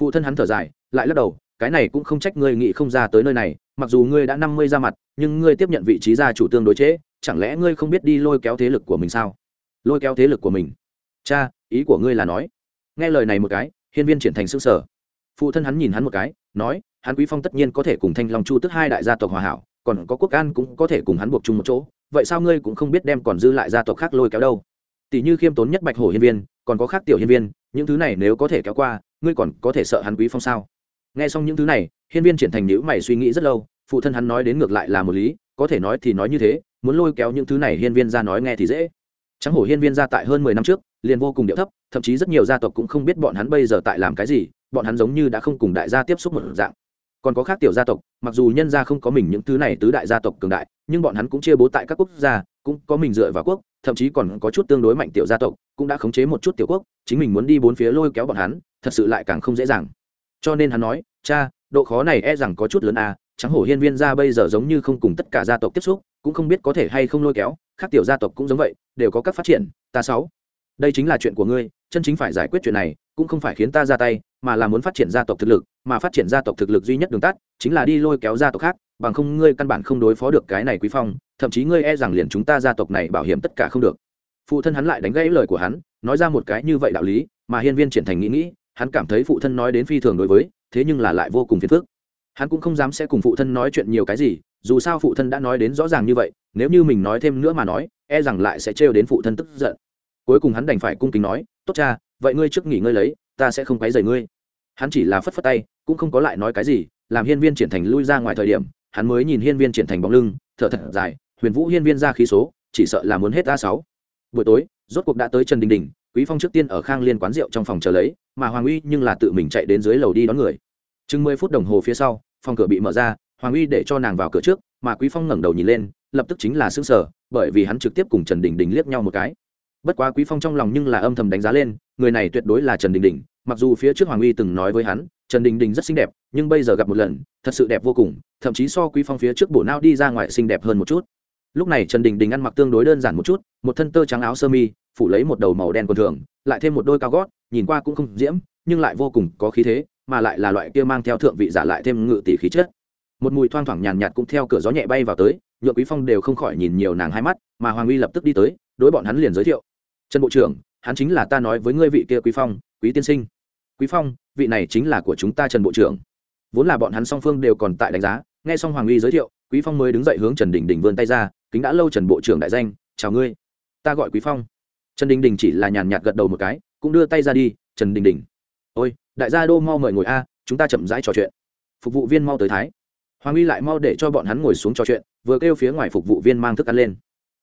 Phụ thân hắn thở dài lại lắc đầu cái này cũng không trách ngươi nghĩ không ra tới nơi này mặc dù ngươi đã năm mươi ra mặt nhưng ngươi tiếp nhận vị trí gia chủ tương đối chế, chẳng lẽ ngươi không biết đi lôi kéo thế lực của mình sao? Lôi kéo thế lực của mình? Cha ý của ngươi là nói. Nghe lời này một cái hiên viên triển thành s ư sở phụ thân hắn nhìn hắn một cái, nói hắn quý phong tất nhiên có thể cùng thanh long chu tức hai đại gia tộc hòa hảo, còn có quốc an cũng có thể cùng hắn buộc chung một chỗ, vậy sao ngươi cũng không biết đem còn dư lại gia tộc khác lôi kéo đâu? Tỷ như khiêm tốn nhất bạch hổ hiên viên, còn có khác tiểu hiên viên, những thứ này nếu có thể kéo qua, ngươi còn có thể sợ hắn quý phong sao? Nghe xong những thứ này, hiên viên triển thành nhữ mày suy nghĩ rất lâu, phụ thân hắn nói đến ngược lại là một lý, có thể nói thì nói như thế, muốn lôi kéo những thứ này hiên viên ra nói nghe thì dễ. Trắng hổ hiên viên ra tại hơn mười năm trước, liền vô cùng điệu thấp, thậm chí rất nhiều gia tộc cũng không biết bọn hắn bây giờ tại làm cái gì bọn hắn giống như đã không cùng đại gia tiếp xúc một dạng. Còn có khác tiểu gia tộc, mặc dù nhân gia không có mình những thứ này tứ đại gia tộc cường đại, nhưng bọn hắn cũng chia bố tại các quốc gia, cũng có mình dựa vào quốc, thậm chí còn có chút tương đối mạnh tiểu gia tộc, cũng đã khống chế một chút tiểu quốc, chính mình muốn đi bốn phía lôi kéo bọn hắn, thật sự lại càng không dễ dàng. Cho nên hắn nói, cha, độ khó này e rằng có chút lớn à trắng hổ hiên viên gia bây giờ giống như không cùng tất cả gia tộc tiếp xúc, cũng không biết có thể hay không lôi kéo, khác tiểu gia tộc cũng giống vậy, đều có các phát triển, ta sáu. Đây chính là chuyện của ngươi, chân chính phải giải quyết chuyện này, cũng không phải khiến ta ra tay mà là muốn phát triển gia tộc thực lực, mà phát triển gia tộc thực lực duy nhất đường tắt chính là đi lôi kéo gia tộc khác, bằng không ngươi căn bản không đối phó được cái này quý phong, thậm chí ngươi e rằng liền chúng ta gia tộc này bảo hiểm tất cả không được. Phụ thân hắn lại đánh gãy lời của hắn, nói ra một cái như vậy đạo lý, mà hiên viên triển thành nghĩ nghĩ, hắn cảm thấy phụ thân nói đến phi thường đối với, thế nhưng là lại vô cùng phiền phức. Hắn cũng không dám sẽ cùng phụ thân nói chuyện nhiều cái gì, dù sao phụ thân đã nói đến rõ ràng như vậy, nếu như mình nói thêm nữa mà nói e rằng lại sẽ trêu đến phụ thân tức giận. Cuối cùng hắn đành phải cung kính nói, tốt cha, vậy ngươi trước nghỉ ngơi lấy ta sẽ không quấy rầy ngươi. Hắn chỉ là phất phất tay, cũng không có lại nói cái gì, làm hiên viên triển thành lui ra ngoài thời điểm, hắn mới nhìn hiên viên triển thành bóng lưng, thở thật dài, huyền vũ hiên viên ra khí số, chỉ sợ là muốn hết a sáu. Buổi tối, rốt cuộc đã tới trần đình đình, quý phong trước tiên ở khang liên quán rượu trong phòng chờ lấy, mà hoàng uy nhưng là tự mình chạy đến dưới lầu đi đón người. Chừng mười phút đồng hồ phía sau, phòng cửa bị mở ra, hoàng uy để cho nàng vào cửa trước, mà quý phong ngẩng đầu nhìn lên, lập tức chính là sững sờ, bởi vì hắn trực tiếp cùng trần đình đình liếc nhau một cái. Bất quá quý phong trong lòng nhưng là âm thầm đánh giá lên, người này tuyệt đối là trần đình đình mặc dù phía trước hoàng uy từng nói với hắn, trần đình đình rất xinh đẹp, nhưng bây giờ gặp một lần, thật sự đẹp vô cùng, thậm chí so quý phong phía trước bổ nao đi ra ngoài xinh đẹp hơn một chút. Lúc này trần đình đình ăn mặc tương đối đơn giản một chút, một thân tơ trắng áo sơ mi, phủ lấy một đầu màu đen quần thường, lại thêm một đôi cao gót, nhìn qua cũng không diễm, nhưng lại vô cùng có khí thế, mà lại là loại kia mang theo thượng vị giả lại thêm ngự tỷ khí chất. Một mùi thoang thoảng nhàn nhạt cũng theo cửa gió nhẹ bay vào tới, nhượng quý phong đều không khỏi nhìn nhiều nàng hai mắt, mà hoàng uy lập tức đi tới, đối bọn hắn liền giới thiệu. Trần bộ trưởng hắn chính là ta nói với ngươi vị kia quý phong, quý tiên sinh. Quý phong, vị này chính là của chúng ta trần bộ trưởng. Vốn là bọn hắn song phương đều còn tại đánh giá, nghe xong hoàng uy giới thiệu, quý phong mới đứng dậy hướng trần đình đình vươn tay ra, kính đã lâu trần bộ trưởng đại danh, chào ngươi. Ta gọi quý phong. Trần đình đình chỉ là nhàn nhạt gật đầu một cái, cũng đưa tay ra đi, trần đình đình. Ôi, đại gia đô mau mời ngồi a, chúng ta chậm rãi trò chuyện. Phục vụ viên mau tới thái. Hoàng uy lại mau để cho bọn hắn ngồi xuống trò chuyện, vừa kêu phía ngoài phục vụ viên mang thức ăn lên.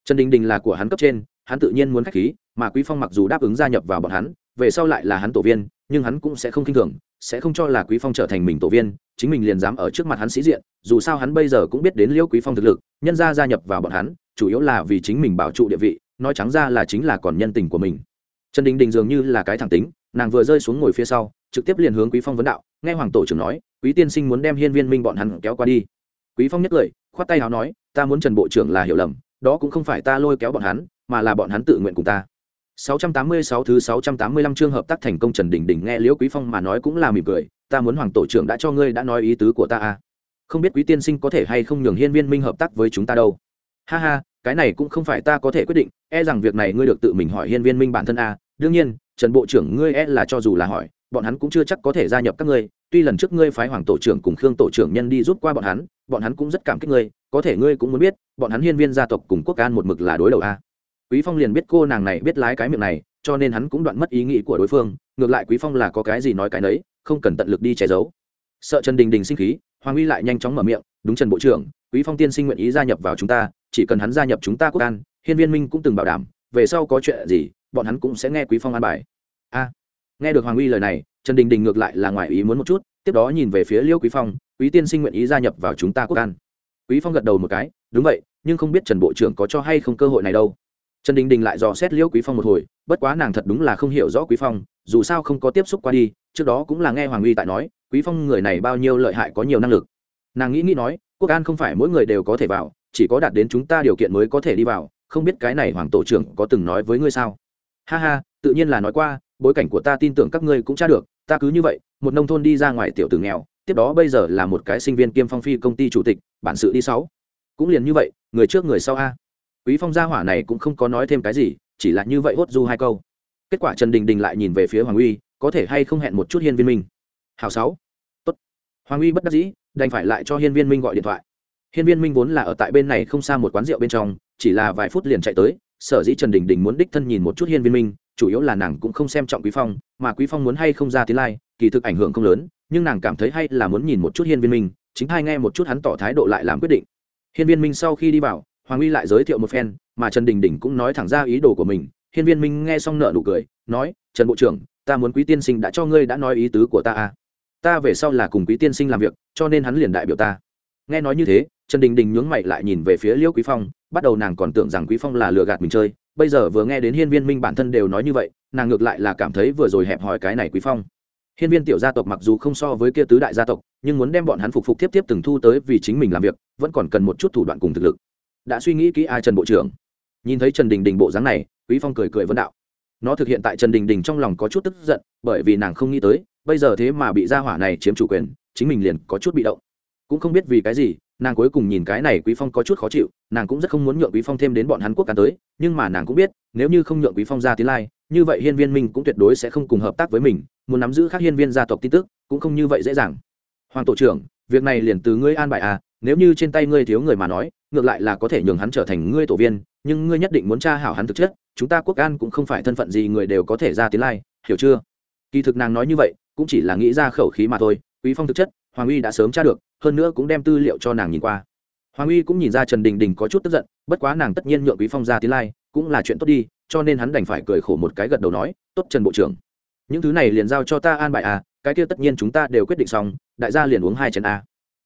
Trần đình đình là của hắn cấp trên, hắn tự nhiên muốn khách khí mà quý phong mặc dù đáp ứng gia nhập vào bọn hắn, về sau lại là hắn tổ viên, nhưng hắn cũng sẽ không kinh thường, sẽ không cho là quý phong trở thành mình tổ viên, chính mình liền dám ở trước mặt hắn sĩ diện, dù sao hắn bây giờ cũng biết đến liễu quý phong thực lực, nhân ra gia nhập vào bọn hắn, chủ yếu là vì chính mình bảo trụ địa vị, nói trắng ra là chính là còn nhân tình của mình. Trần đình đình dường như là cái thẳng tính, nàng vừa rơi xuống ngồi phía sau, trực tiếp liền hướng quý phong vấn đạo, nghe hoàng tổ trưởng nói, quý tiên sinh muốn đem hiên viên minh bọn hắn kéo qua đi. Quý phong nhất lời, khoát tay áo nói, ta muốn trần bộ trưởng là hiểu lầm, đó cũng không phải ta lôi kéo bọn hắn, mà là bọn hắn tự nguyện cùng ta. 686 thứ 685 chương hợp tác thành công Trần Đình Đình nghe Liễu Quý Phong mà nói cũng là mỉm cười, ta muốn Hoàng tổ trưởng đã cho ngươi đã nói ý tứ của ta à? Không biết Quý tiên sinh có thể hay không nhường Hiên Viên Minh hợp tác với chúng ta đâu. Ha ha, cái này cũng không phải ta có thể quyết định, e rằng việc này ngươi được tự mình hỏi Hiên Viên Minh bản thân à, đương nhiên, Trần bộ trưởng ngươi e là cho dù là hỏi, bọn hắn cũng chưa chắc có thể gia nhập các ngươi, tuy lần trước ngươi phái Hoàng tổ trưởng cùng Khương tổ trưởng nhân đi giúp qua bọn hắn, bọn hắn cũng rất cảm kích ngươi, có thể ngươi cũng muốn biết, bọn hắn Hiên Viên gia tộc cùng Quốc An một mực là đối đầu a. À quý phong liền biết cô nàng này biết lái cái miệng này, cho nên hắn cũng đoạn mất ý nghĩ của đối phương, ngược lại quý phong là có cái gì nói cái nấy, không cần tận lực đi che giấu. Sợ trần đình đình sinh khí, hoàng uy lại nhanh chóng mở miệng, đúng trần bộ trưởng, quý phong tiên sinh nguyện ý gia nhập vào chúng ta, chỉ cần hắn gia nhập chúng ta quốc an, hiên viên minh cũng từng bảo đảm, về sau có chuyện gì, bọn hắn cũng sẽ nghe quý phong an bài. A. Nghe được hoàng uy lời này, trần đình đình ngược lại là ngoài ý muốn một chút, tiếp đó nhìn về phía liêu quý phong, quý tiên sinh nguyện ý gia nhập vào chúng ta quốc an? Quý phong gật đầu một cái, đúng vậy, nhưng không biết trần bộ trưởng có cho hay không cơ hội này đâu trần đình đình lại dò xét liễu quý phong một hồi, bất quá nàng thật đúng là không hiểu rõ quý phong, dù sao không có tiếp xúc qua đi, trước đó cũng là nghe hoàng uy tại nói, quý phong người này bao nhiêu lợi hại có nhiều năng lực. Nàng nghĩ nghĩ nói, quốc an không phải mỗi người đều có thể vào, chỉ có đạt đến chúng ta điều kiện mới có thể đi vào, không biết cái này hoàng tổ trưởng có từng nói với ngươi sao? Ha ha, tự nhiên là nói qua, bối cảnh của ta tin tưởng các ngươi cũng tra được, ta cứ như vậy, một nông thôn đi ra ngoài tiểu tử nghèo, tiếp đó bây giờ là một cái sinh viên kiêm phong phi công ty chủ tịch, bản sự đi sáu. Cũng liền như vậy, người trước người sau a quý phong gia hỏa này cũng không có nói thêm cái gì, chỉ là như vậy hốt du hai câu. Kết quả trần đình đình lại nhìn về phía hoàng uy, có thể hay không hẹn một chút hiên viên minh? Hào sáu. Tốt. Hoàng uy bất đắc dĩ, đành phải lại cho hiên viên minh gọi điện thoại. Hiên viên minh vốn là ở tại bên này không xa một quán rượu bên trong, chỉ là vài phút liền chạy tới, sở dĩ trần đình đình muốn đích thân nhìn một chút hiên viên minh, chủ yếu là nàng cũng không xem trọng quý phong, mà quý phong muốn hay không ra tiếng lai, kỳ thực ảnh hưởng không lớn, nhưng nàng cảm thấy hay là muốn nhìn một chút hiên viên minh, chính hai nghe một chút hắn tỏ thái độ lại làm quyết định. Hiên viên minh sau khi đi vào hoàng uy lại giới thiệu một phen, mà trần đình đình cũng nói thẳng ra ý đồ của mình. Hiên viên minh nghe xong nợ nụ cười, nói, trần bộ trưởng, ta muốn quý tiên sinh đã cho ngươi đã nói ý tứ của ta à. Ta về sau là cùng quý tiên sinh làm việc, cho nên hắn liền đại biểu ta. Nghe nói như thế, trần đình đình nhướng mày lại nhìn về phía liễu quý phong, bắt đầu nàng còn tưởng rằng quý phong là lừa gạt mình chơi. Bây giờ vừa nghe đến hiên viên minh bản thân đều nói như vậy, nàng ngược lại là cảm thấy vừa rồi hẹp hòi cái này quý phong. Hiên viên tiểu gia tộc mặc dù không so với kia tứ đại gia tộc, nhưng muốn đem bọn hắn phục phục tiếp tiếp từng thu tới vì chính mình làm việc, vẫn còn cần một chút thủ đoạn cùng thực lực đã suy nghĩ kỹ ai trần bộ trưởng. Nhìn thấy trần đình đình bộ dáng này, quý phong cười cười vấn đạo. Nó thực hiện tại trần đình đình trong lòng có chút tức giận, bởi vì nàng không nghĩ tới, bây giờ thế mà bị gia hỏa này chiếm chủ quyền, chính mình liền có chút bị động. Cũng không biết vì cái gì, nàng cuối cùng nhìn cái này quý phong có chút khó chịu, nàng cũng rất không muốn nhượng quý phong thêm đến bọn hắn quốc cán tới, nhưng mà nàng cũng biết, nếu như không nhượng quý phong ra tiến lai, như vậy hiên viên minh cũng tuyệt đối sẽ không cùng hợp tác với mình, muốn nắm giữ các hiên viên gia tộc tin tức, cũng không như vậy dễ dàng. Hoàng tổ trưởng, việc này liền từ ngươi an bài à nếu như trên tay ngươi thiếu người mà nói ngược lại là có thể nhường hắn trở thành ngươi tổ viên, nhưng ngươi nhất định muốn tra hảo hắn thực chất, chúng ta quốc an cũng không phải thân phận gì người đều có thể ra tiến lai, hiểu chưa? Kỳ thực nàng nói như vậy, cũng chỉ là nghĩ ra khẩu khí mà thôi, quý phong thực chất, hoàng uy đã sớm tra được, hơn nữa cũng đem tư liệu cho nàng nhìn qua. Hoàng uy cũng nhìn ra trần đình đình có chút tức giận, bất quá nàng tất nhiên nhượng quý phong ra tiến lai, cũng là chuyện tốt đi, cho nên hắn đành phải cười khổ một cái gật đầu nói, tốt trần bộ trưởng, những thứ này liền giao cho ta an bài à cái kia tất nhiên chúng ta đều quyết định xong, đại gia liền uống hai chén a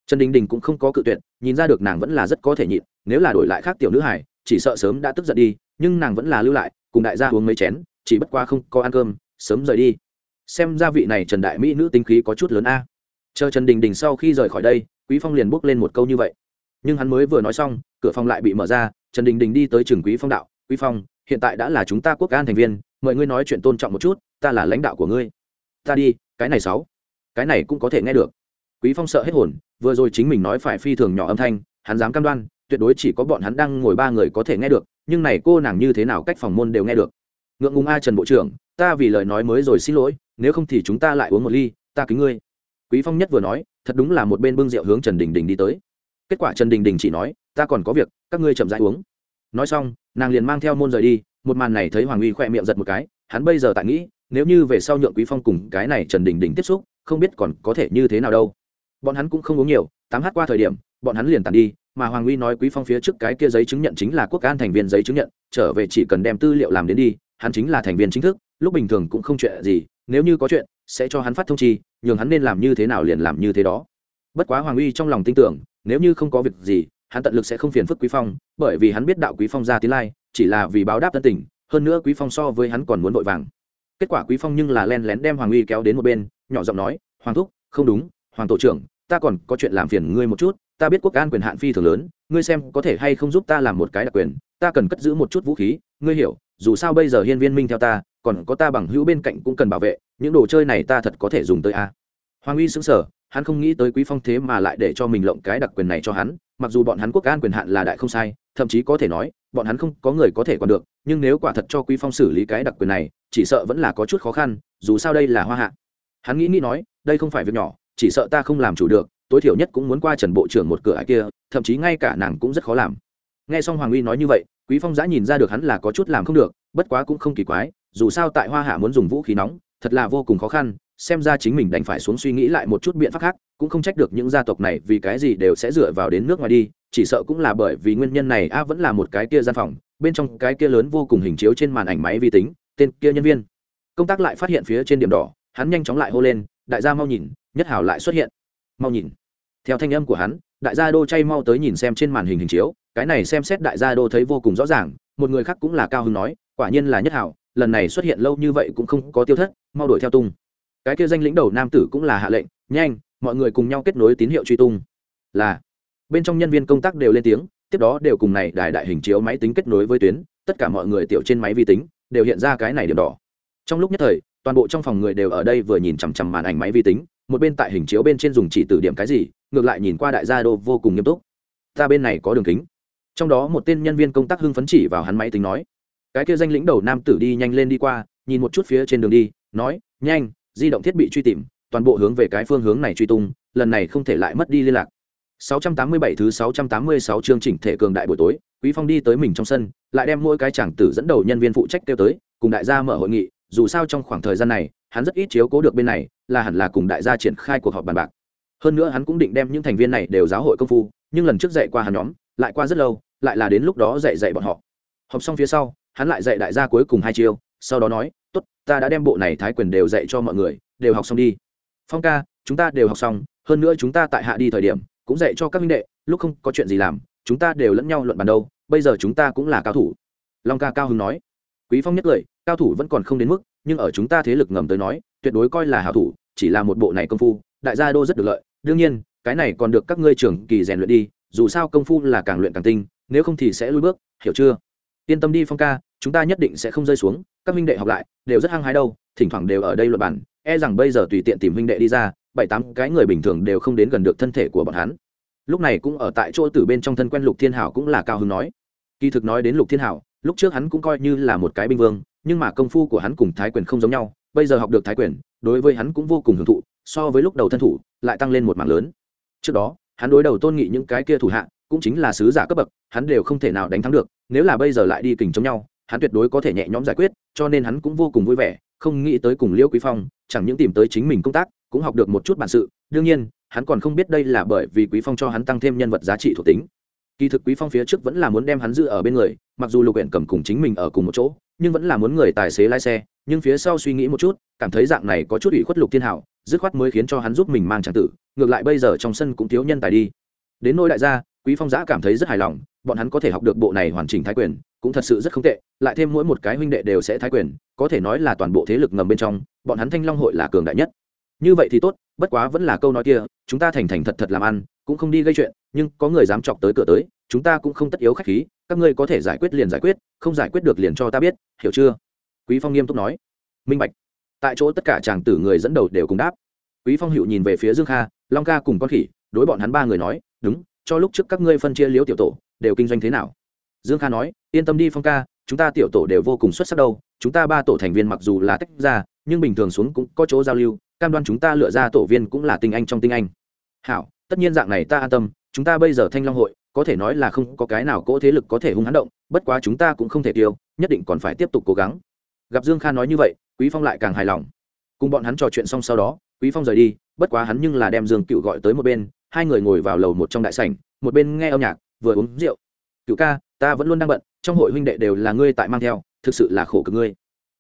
trần đình đình cũng không có cự tuyệt, nhìn ra được nàng vẫn là rất có thể nhịn, nếu là đổi lại khác tiểu nữ hải chỉ sợ sớm đã tức giận đi, nhưng nàng vẫn là lưu lại, cùng đại gia uống mấy chén, chỉ bất qua không có ăn cơm, sớm rời đi. Xem ra vị này trần đại mỹ nữ tính khí có chút lớn a. Chờ trần đình đình sau khi rời khỏi đây, quý phong liền bước lên một câu như vậy. Nhưng hắn mới vừa nói xong, cửa phòng lại bị mở ra, trần đình đình đi tới trường quý phong đạo, quý phong, hiện tại đã là chúng ta quốc an thành viên, mời ngươi nói chuyện tôn trọng một chút, ta là lãnh đạo của ngươi. Ta đi, cái này sáu, cái này cũng có thể nghe được quý phong sợ hết hồn, vừa rồi chính mình nói phải phi thường nhỏ âm thanh, hắn dám cam đoan, tuyệt đối chỉ có bọn hắn đang ngồi ba người có thể nghe được, nhưng này cô nàng như thế nào cách phòng môn đều nghe được. Ngượng ngùng a trần bộ trưởng, ta vì lời nói mới rồi xin lỗi, nếu không thì chúng ta lại uống một ly, ta kính ngươi. Quý phong nhất vừa nói, thật đúng là một bên bưng rượu hướng trần đình đình đi tới. Kết quả trần đình đình chỉ nói, ta còn có việc, các ngươi chậm rãi uống. Nói xong, nàng liền mang theo môn rời đi, một màn này thấy hoàng uy khỏe miệng giật một cái, hắn bây giờ tại nghĩ, nếu như về sau nhượng quý phong cùng cái này trần đình đình tiếp xúc, không biết còn có thể như thế nào đâu bọn hắn cũng không uống nhiều, tám h qua thời điểm, bọn hắn liền tàn đi, mà hoàng uy nói quý phong phía trước cái kia giấy chứng nhận chính là quốc an thành viên giấy chứng nhận, trở về chỉ cần đem tư liệu làm đến đi, hắn chính là thành viên chính thức, lúc bình thường cũng không chuyện gì, nếu như có chuyện, sẽ cho hắn phát thông chi, nhường hắn nên làm như thế nào liền làm như thế đó. Bất quá hoàng uy trong lòng tin tưởng, nếu như không có việc gì, hắn tận lực sẽ không phiền phức quý phong, bởi vì hắn biết đạo quý phong ra tiến lai, chỉ là vì báo đáp tân tình, hơn nữa quý phong so với hắn còn muốn vội vàng. Kết quả quý phong nhưng là len lén đem hoàng uy kéo đến một bên, nhỏ giọng nói, hoàng thúc, không đúng hoàng tổ trưởng, ta còn có chuyện làm phiền ngươi một chút, ta biết quốc an quyền hạn phi thường lớn, ngươi xem có thể hay không giúp ta làm một cái đặc quyền, ta cần cất giữ một chút vũ khí, ngươi hiểu, dù sao bây giờ hiên viên minh theo ta, còn có ta bằng hữu bên cạnh cũng cần bảo vệ, những đồ chơi này ta thật có thể dùng tới a. Hoàng uy xứng sở hắn không nghĩ tới quý phong thế mà lại để cho mình lộng cái đặc quyền này cho hắn, mặc dù bọn hắn quốc an quyền hạn là đại không sai, thậm chí có thể nói, bọn hắn không có người có thể còn được, nhưng nếu quả thật cho quý phong xử lý cái đặc quyền này, chỉ sợ vẫn là có chút khó khăn, dù sao đây là hoa hạ. Hắn nghĩ nghĩ nói, đây không phải việc nhỏ chỉ sợ ta không làm chủ được, tối thiểu nhất cũng muốn qua trần bộ trưởng một cửa ải kia, thậm chí ngay cả nàng cũng rất khó làm. Nghe xong hoàng uy nói như vậy, quý phong giã nhìn ra được hắn là có chút làm không được, bất quá cũng không kỳ quái, dù sao tại hoa hạ muốn dùng vũ khí nóng, thật là vô cùng khó khăn, xem ra chính mình đành phải xuống suy nghĩ lại một chút biện pháp khác, cũng không trách được những gia tộc này vì cái gì đều sẽ dựa vào đến nước ngoài đi, chỉ sợ cũng là bởi vì nguyên nhân này a vẫn là một cái kia gian phòng, bên trong cái kia lớn vô cùng hình chiếu trên màn ảnh máy vi tính, tên kia nhân viên. Công tác lại phát hiện phía trên điểm đỏ, hắn nhanh chóng lại hô lên, đại gia mau nhìn nhất hảo lại xuất hiện. Mau nhìn. Theo thanh âm của hắn, đại gia đô chay mau tới nhìn xem trên màn hình hình chiếu, cái này xem xét đại gia đô thấy vô cùng rõ ràng, một người khác cũng là cao hưng nói, quả nhiên là nhất hảo, lần này xuất hiện lâu như vậy cũng không có tiêu thất, mau đuổi theo tung. Cái kia danh lĩnh đầu nam tử cũng là hạ lệnh, nhanh, mọi người cùng nhau kết nối tín hiệu truy tung. Là, bên trong nhân viên công tác đều lên tiếng, tiếp đó đều cùng này đài đại hình chiếu máy tính kết nối với tuyến, tất cả mọi người tiểu trên máy vi tính, đều hiện ra cái này điểm đỏ. Trong lúc nhất thời, toàn bộ trong phòng người đều ở đây vừa nhìn chằm chằm màn ảnh máy vi tính một bên tại hình chiếu bên trên dùng chỉ từ điểm cái gì ngược lại nhìn qua đại gia đô vô cùng nghiêm túc. Ta bên này có đường kính. Trong đó một tên nhân viên công tác hưng phấn chỉ vào hắn máy tính nói cái kia danh lĩnh đầu nam tử đi nhanh lên đi qua nhìn một chút phía trên đường đi nói nhanh di động thiết bị truy tìm toàn bộ hướng về cái phương hướng này truy tung lần này không thể lại mất đi liên lạc. 687 thứ 686 chương chỉnh thể cường đại buổi tối, Quý Phong đi tới mình trong sân, lại đem mỗi cái chàng tử dẫn đầu nhân viên phụ trách kêu tới, cùng đại gia mở hội nghị, dù sao trong khoảng thời gian này, hắn rất ít chiếu cố được bên này, là hẳn là cùng đại gia triển khai cuộc họp bàn bạc. Hơn nữa hắn cũng định đem những thành viên này đều giáo hội công phu, nhưng lần trước dạy qua hắn nhóm, lại qua rất lâu, lại là đến lúc đó dạy dạy bọn họ. học xong phía sau, hắn lại dạy đại gia cuối cùng hai chiêu, sau đó nói, tốt ta đã đem bộ này thái quyền đều dạy cho mọi người đều học xong đi phong ca chúng ta đều học xong hơn nữa chúng ta tại hạ đi thời điểm cũng dạy cho các minh đệ lúc không có chuyện gì làm chúng ta đều lẫn nhau luận bàn đâu bây giờ chúng ta cũng là cao thủ long ca cao hưng nói quý phong nhất lời cao thủ vẫn còn không đến mức nhưng ở chúng ta thế lực ngầm tới nói, tuyệt đối coi là hảo thủ, chỉ là một bộ này công phu, đại gia đô rất được lợi. Đương nhiên, cái này còn được các ngươi trưởng kỳ rèn luyện đi, dù sao công phu là càng luyện càng tinh, nếu không thì sẽ lui bước, hiểu chưa? Yên tâm đi, phong ca, chúng ta nhất định sẽ không rơi xuống, các minh đệ học lại, đều rất hăng hái đâu, thỉnh thoảng đều ở đây luật bản e rằng bây giờ tùy tiện tìm minh đệ đi ra, bảy tám cái người bình thường đều không đến gần được thân thể của bọn hắn. Lúc này cũng ở tại chỗ từ bên trong thân quen lục thiên hảo cũng là cao hứng nói. Kỳ thực nói đến lục thiên hảo, lúc trước hắn cũng coi như là một cái binh vương nhưng mà công phu của hắn cùng thái quyền không giống nhau, bây giờ học được thái quyền, đối với hắn cũng vô cùng hưởng thụ, so với lúc đầu thân thủ, lại tăng lên một mảng lớn. Trước đó, hắn đối đầu tôn nghị những cái kia thủ hạ, cũng chính là sứ giả cấp bậc, hắn đều không thể nào đánh thắng được, nếu là bây giờ lại đi kình chống nhau, hắn tuyệt đối có thể nhẹ nhõm giải quyết, cho nên hắn cũng vô cùng vui vẻ, không nghĩ tới cùng liễu quý phong, chẳng những tìm tới chính mình công tác, cũng học được một chút bản sự, đương nhiên, hắn còn không biết đây là bởi vì quý phong cho hắn tăng thêm nhân vật giá trị thuộc tính. Kỳ thực quý phong phía trước vẫn là muốn đem hắn giữ ở bên người, mặc dù lục huyện cầm cùng chính mình ở cùng một chỗ nhưng vẫn là muốn người tài xế lái xe, nhưng phía sau suy nghĩ một chút, cảm thấy dạng này có chút ủy khuất lục thiên hảo dứt khoát mới khiến cho hắn giúp mình mang tràng tử, ngược lại bây giờ trong sân cũng thiếu nhân tài đi. Đến nỗi đại gia, quý phong giã cảm thấy rất hài lòng, bọn hắn có thể học được bộ này hoàn chỉnh thái quyền, cũng thật sự rất không tệ, lại thêm mỗi một cái huynh đệ đều sẽ thái quyền, có thể nói là toàn bộ thế lực ngầm bên trong, bọn hắn thanh long hội là cường đại nhất. Như vậy thì tốt, bất quá vẫn là câu nói kia, chúng ta thành thành thật thật làm ăn, cũng không đi gây chuyện, nhưng có người dám chọc tới cửa tới, chúng ta cũng không tất yếu khách khí các ngươi có thể giải quyết liền giải quyết, không giải quyết được liền cho ta biết, hiểu chưa? Quý phong nghiêm túc nói. Minh bạch. Tại chỗ tất cả chàng tử người dẫn đầu đều cùng đáp. Quý phong hiệu nhìn về phía dương kha, long ca cùng con khỉ, đối bọn hắn ba người nói, đúng, cho lúc trước các ngươi phân chia liếu tiểu tổ, đều kinh doanh thế nào? Dương kha nói, yên tâm đi phong ca, chúng ta tiểu tổ đều vô cùng xuất sắc đâu, chúng ta ba tổ thành viên mặc dù là tách ra, nhưng bình thường xuống cũng có chỗ giao lưu, cam đoan chúng ta lựa ra tổ viên cũng là tinh anh trong tinh anh. Hảo, tất nhiên dạng này ta an tâm, chúng ta bây giờ thanh long hội có thể nói là không có cái nào cỗ thế lực có thể hung hãn động, bất quá chúng ta cũng không thể tiêu, nhất định còn phải tiếp tục cố gắng. Gặp dương kha nói như vậy, quý phong lại càng hài lòng. Cùng bọn hắn trò chuyện xong sau đó, quý phong rời đi, bất quá hắn nhưng là đem dương cựu gọi tới một bên, hai người ngồi vào lầu một trong đại sảnh, một bên nghe âm nhạc, vừa uống rượu. Cựu ca, ta vẫn luôn đang bận, trong hội huynh đệ đều là ngươi tại mang theo, thực sự là khổ cực ngươi.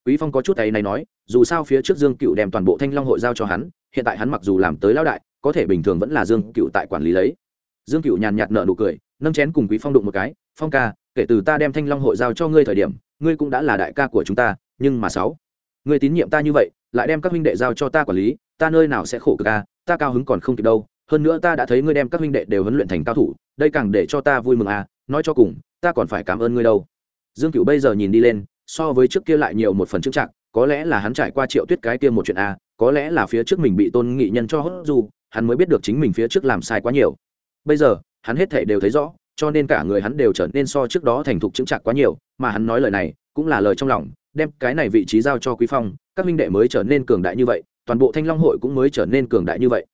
Quý phong có chút tay này nói, dù sao phía trước dương cựu đem toàn bộ thanh long hội giao cho hắn, hiện tại hắn mặc dù làm tới lão đại, có thể bình thường vẫn là dương cựu tại quản lý lấy dương cựu nhàn nhạt nợ nụ cười nâng chén cùng quý phong đụng một cái phong ca kể từ ta đem thanh long hội giao cho ngươi thời điểm ngươi cũng đã là đại ca của chúng ta nhưng mà sáu ngươi tín nhiệm ta như vậy lại đem các huynh đệ giao cho ta quản lý ta nơi nào sẽ khổ cực ca ta cao hứng còn không kịp đâu hơn nữa ta đã thấy ngươi đem các huynh đệ đều huấn luyện thành cao thủ đây càng để cho ta vui mừng à nói cho cùng ta còn phải cảm ơn ngươi đâu. Dương cựu bây giờ nhìn đi lên so với trước kia lại nhiều một phần chững trạng, có lẽ là hắn trải qua triệu tuyết cái kia một chuyện à có lẽ là phía trước mình bị tôn nghị nhân cho hốt du hắn mới biết được chính mình phía trước làm sai quá nhiều bây giờ, hắn hết thể đều thấy rõ, cho nên cả người hắn đều trở nên so trước đó thành thục chững chạc quá nhiều, mà hắn nói lời này, cũng là lời trong lòng, đem cái này vị trí giao cho quý phong, các minh đệ mới trở nên cường đại như vậy, toàn bộ thanh long hội cũng mới trở nên cường đại như vậy.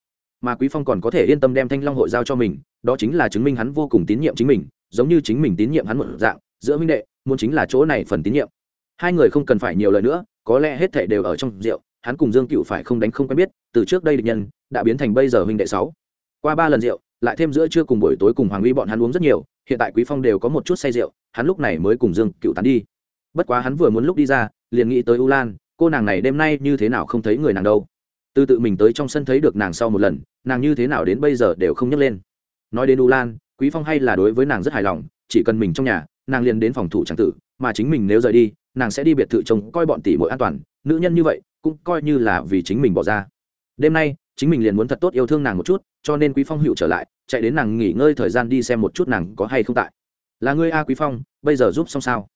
Mà quý phong còn có thể yên tâm đem thanh long hội giao cho mình, đó chính là chứng minh hắn vô cùng tín nhiệm chính mình, giống như chính mình tín nhiệm hắn một dạng, giữa minh đệ, muốn chính là chỗ này phần tín nhiệm. Hai người không cần phải nhiều lời nữa, có lẽ hết thảy đều ở trong rượu, hắn cùng dương cựu phải không đánh không quen biết, từ trước đây địch nhân, đã biến thành bây giờ huynh đệ sáu. Qua ba lần rượu lại thêm giữa trưa cùng buổi tối cùng hoàng uy bọn hắn uống rất nhiều, hiện tại quý phong đều có một chút say rượu, hắn lúc này mới cùng dương cựu tán đi. Bất quá hắn vừa muốn lúc đi ra, liền nghĩ tới u lan, cô nàng này đêm nay như thế nào không thấy người nàng đâu. Từ tự mình tới trong sân thấy được nàng sau một lần, nàng như thế nào đến bây giờ đều không nhấc lên. Nói đến u lan, quý phong hay là đối với nàng rất hài lòng, chỉ cần mình trong nhà, nàng liền đến phòng thủ trang tử, mà chính mình nếu rời đi, nàng sẽ đi biệt thự trông coi bọn tỷ muội an toàn, nữ nhân như vậy, cũng coi như là vì chính mình bỏ ra. Đêm nay, chính mình liền muốn thật tốt yêu thương nàng một chút cho nên quý phong hữu trở lại, chạy đến nàng nghỉ ngơi thời gian đi xem một chút nàng có hay không tại. Là ngươi a quý phong, bây giờ giúp xong sao?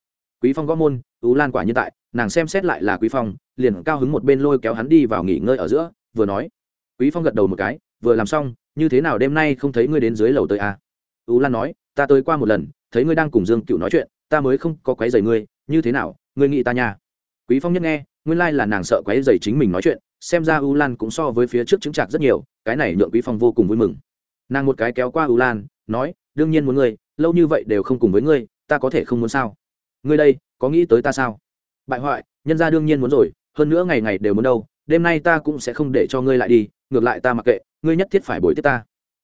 Quý phong gõ môn, tú lan quả như tại, nàng xem xét lại là quý phong, liền cao hứng một bên lôi kéo hắn đi vào nghỉ ngơi ở giữa, vừa nói. Quý phong gật đầu một cái, vừa làm xong, như thế nào đêm nay không thấy ngươi đến dưới lầu tới a? Tú lan nói, ta tới qua một lần, thấy ngươi đang cùng dương cựu nói chuyện, ta mới không có quấy rầy ngươi, như thế nào, ngươi nghĩ ta nha? Quý phong nhất nghe, nguyên lai là nàng sợ quấy rầy chính mình nói chuyện xem ra u lan cũng so với phía trước chứng trạc rất nhiều, cái này nhượng quý phong vô cùng vui mừng. Nàng một cái kéo qua u lan nói, đương nhiên muốn ngươi, lâu như vậy đều không cùng với ngươi, ta có thể không muốn sao? Ngươi đây, có nghĩ tới ta sao? Bại hoại, nhân ra đương nhiên muốn rồi, hơn nữa ngày ngày đều muốn đâu, đêm nay ta cũng sẽ không để cho ngươi lại đi, ngược lại ta mặc kệ, ngươi nhất thiết phải bồi tiếp ta.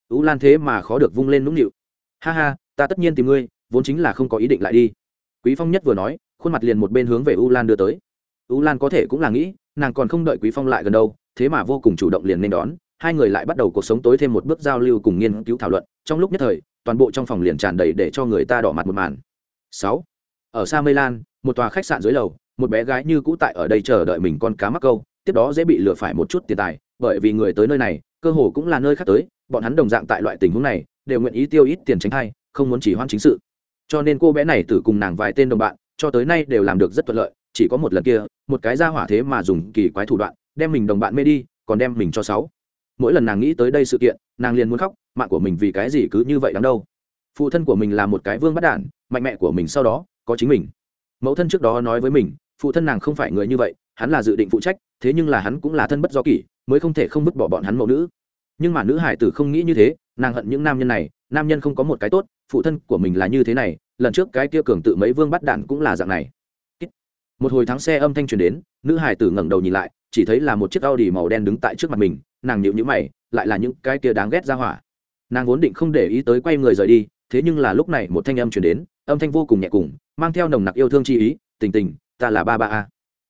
U lan thế mà khó được vung lên nũng nịu. Ha ha, ta tất nhiên tìm ngươi, vốn chính là không có ý định lại đi. Quý phong nhất vừa nói, khuôn mặt liền một bên hướng về u lan đưa tới. U lan có thể cũng là nghĩ nàng còn không đợi quý phong lại gần đâu, thế mà vô cùng chủ động liền nên đón. Hai người lại bắt đầu cuộc sống tối thêm một bước giao lưu cùng nghiên cứu thảo luận. Trong lúc nhất thời, toàn bộ trong phòng liền tràn đầy để cho người ta đỏ mặt một màn. Sáu. Ở xa mây lan, một tòa khách sạn dưới lầu, một bé gái như cũ tại ở đây chờ đợi mình con cá mắc câu, tiếp đó dễ bị lừa phải một chút tiền tài, bởi vì người tới nơi này, cơ hồ cũng là nơi khác tới, bọn hắn đồng dạng tại loại tình huống này, đều nguyện ý tiêu ít tiền tránh thai, không muốn chỉ hoan chính sự. Cho nên cô bé này tử cùng nàng vài tên đồng bạn, cho tới nay đều làm được rất thuận lợi chỉ có một lần kia, một cái ra hỏa thế mà dùng kỳ quái thủ đoạn, đem mình đồng bạn mê đi, còn đem mình cho sáu. Mỗi lần nàng nghĩ tới đây sự kiện, nàng liền muốn khóc, mạng của mình vì cái gì cứ như vậy đáng đâu. Phụ thân của mình là một cái vương bắt đản, mạnh mẹ của mình sau đó, có chính mình. Mẫu thân trước đó nói với mình, phụ thân nàng không phải người như vậy, hắn là dự định phụ trách, thế nhưng là hắn cũng là thân bất do kỷ, mới không thể không vứt bỏ bọn hắn mẫu nữ. Nhưng mà nữ hải tử không nghĩ như thế, nàng hận những nam nhân này, nam nhân không có một cái tốt, phụ thân của mình là như thế này, lần trước cái kia cường tự mấy vương bắt đạn cũng là dạng này một hồi thắng xe âm thanh truyền đến nữ hải tử ngẩng đầu nhìn lại chỉ thấy là một chiếc a u d i màu đen đứng tại trước mặt mình nàng nhịu nhữ mày lại là những cái kia đáng ghét ra hỏa nàng vốn định không để ý tới quay người rời đi thế nhưng là lúc này một thanh âm truyền đến âm thanh vô cùng nhẹ cùng mang theo nồng nặc yêu thương chi ý tình tình ta là ba ba a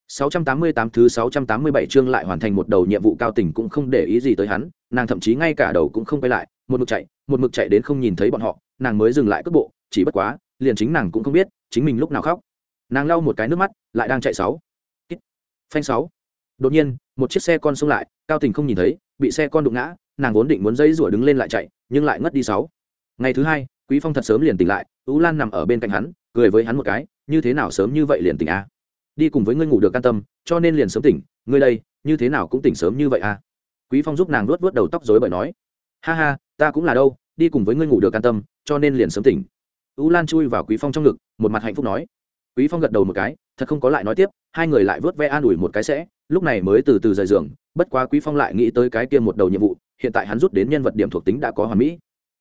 688 thứ 687 chương lại hoàn thành một đầu nhiệm vụ cao tình cũng không để ý gì tới hắn, nàng thậm chí ngay cả đầu cũng không quay lại, một mực chạy, một mực chạy đến không nhìn thấy bọn họ, nàng mới dừng lại cước bộ, chỉ bất quá, liền chính nàng cũng không biết, chính mình lúc nào khóc. Nàng lau một cái nước mắt, lại đang chạy sáu. Phanh sáu. Đột nhiên, một chiếc xe con xông lại, cao tình không nhìn thấy, bị xe con đụng ngã, nàng vốn định muốn dây rủa đứng lên lại chạy, nhưng lại ngất đi sáu. Ngày thứ hai, Quý Phong thật sớm liền tỉnh lại, Tú Lan nằm ở bên cạnh hắn, cười với hắn một cái, như thế nào sớm như vậy liền tỉnh a? đi cùng với ngươi ngủ được can tâm cho nên liền sớm tỉnh ngươi đây như thế nào cũng tỉnh sớm như vậy à quý phong giúp nàng luốt vớt đầu tóc rối bởi nói ha ha ta cũng là đâu đi cùng với ngươi ngủ được can tâm cho nên liền sớm tỉnh tú lan chui vào quý phong trong ngực một mặt hạnh phúc nói quý phong gật đầu một cái, thật không có lại nói tiếp, hai người lại vớt ve an ủi một cái sẽ, lúc này mới từ từ rời giường, bất quá quý phong lại nghĩ tới cái kia một đầu nhiệm vụ, hiện tại hắn rút đến nhân vật điểm thuộc tính đã có hoàn mỹ.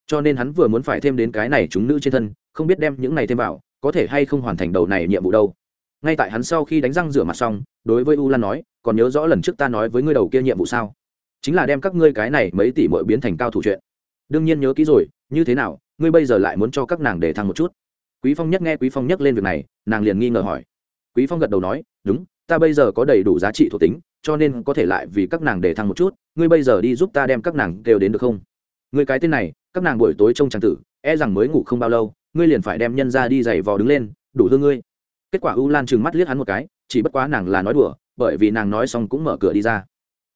Cho nên hắn vừa muốn phải thêm đến cái này chúng nữ trên thân, không biết đem những này thêm vào, có thể hay không hoàn thành đầu này nhiệm vụ đâu. Ngay tại hắn sau khi đánh răng rửa mặt xong, đối với u lan nói, còn nhớ rõ lần trước ta nói với ngươi đầu kia nhiệm vụ sao? Chính là đem các ngươi cái này mấy tỷ mội biến thành cao thủ chuyện. Đương nhiên nhớ kỹ rồi, như thế nào, ngươi bây giờ lại muốn cho các nàng để thăng một chút? Quý phong nhất nghe quý phong nhắc lên việc này, nàng liền nghi ngờ hỏi. Quý phong gật đầu nói, đúng, ta bây giờ có đầy đủ giá trị thuộc tính, cho nên có thể lại vì các nàng để thăng một chút, ngươi bây giờ đi giúp ta đem các nàng đều đến được không? Ngươi cái tên này, các nàng buổi tối trông trang tử e rằng mới ngủ không bao lâu, ngươi liền phải đem nhân ra đi giày vò đứng lên, đủ hương ngươi. Kết quả u lan trừng mắt liếc hắn một cái, chỉ bất quá nàng là nói đùa, bởi vì nàng nói xong cũng mở cửa đi ra.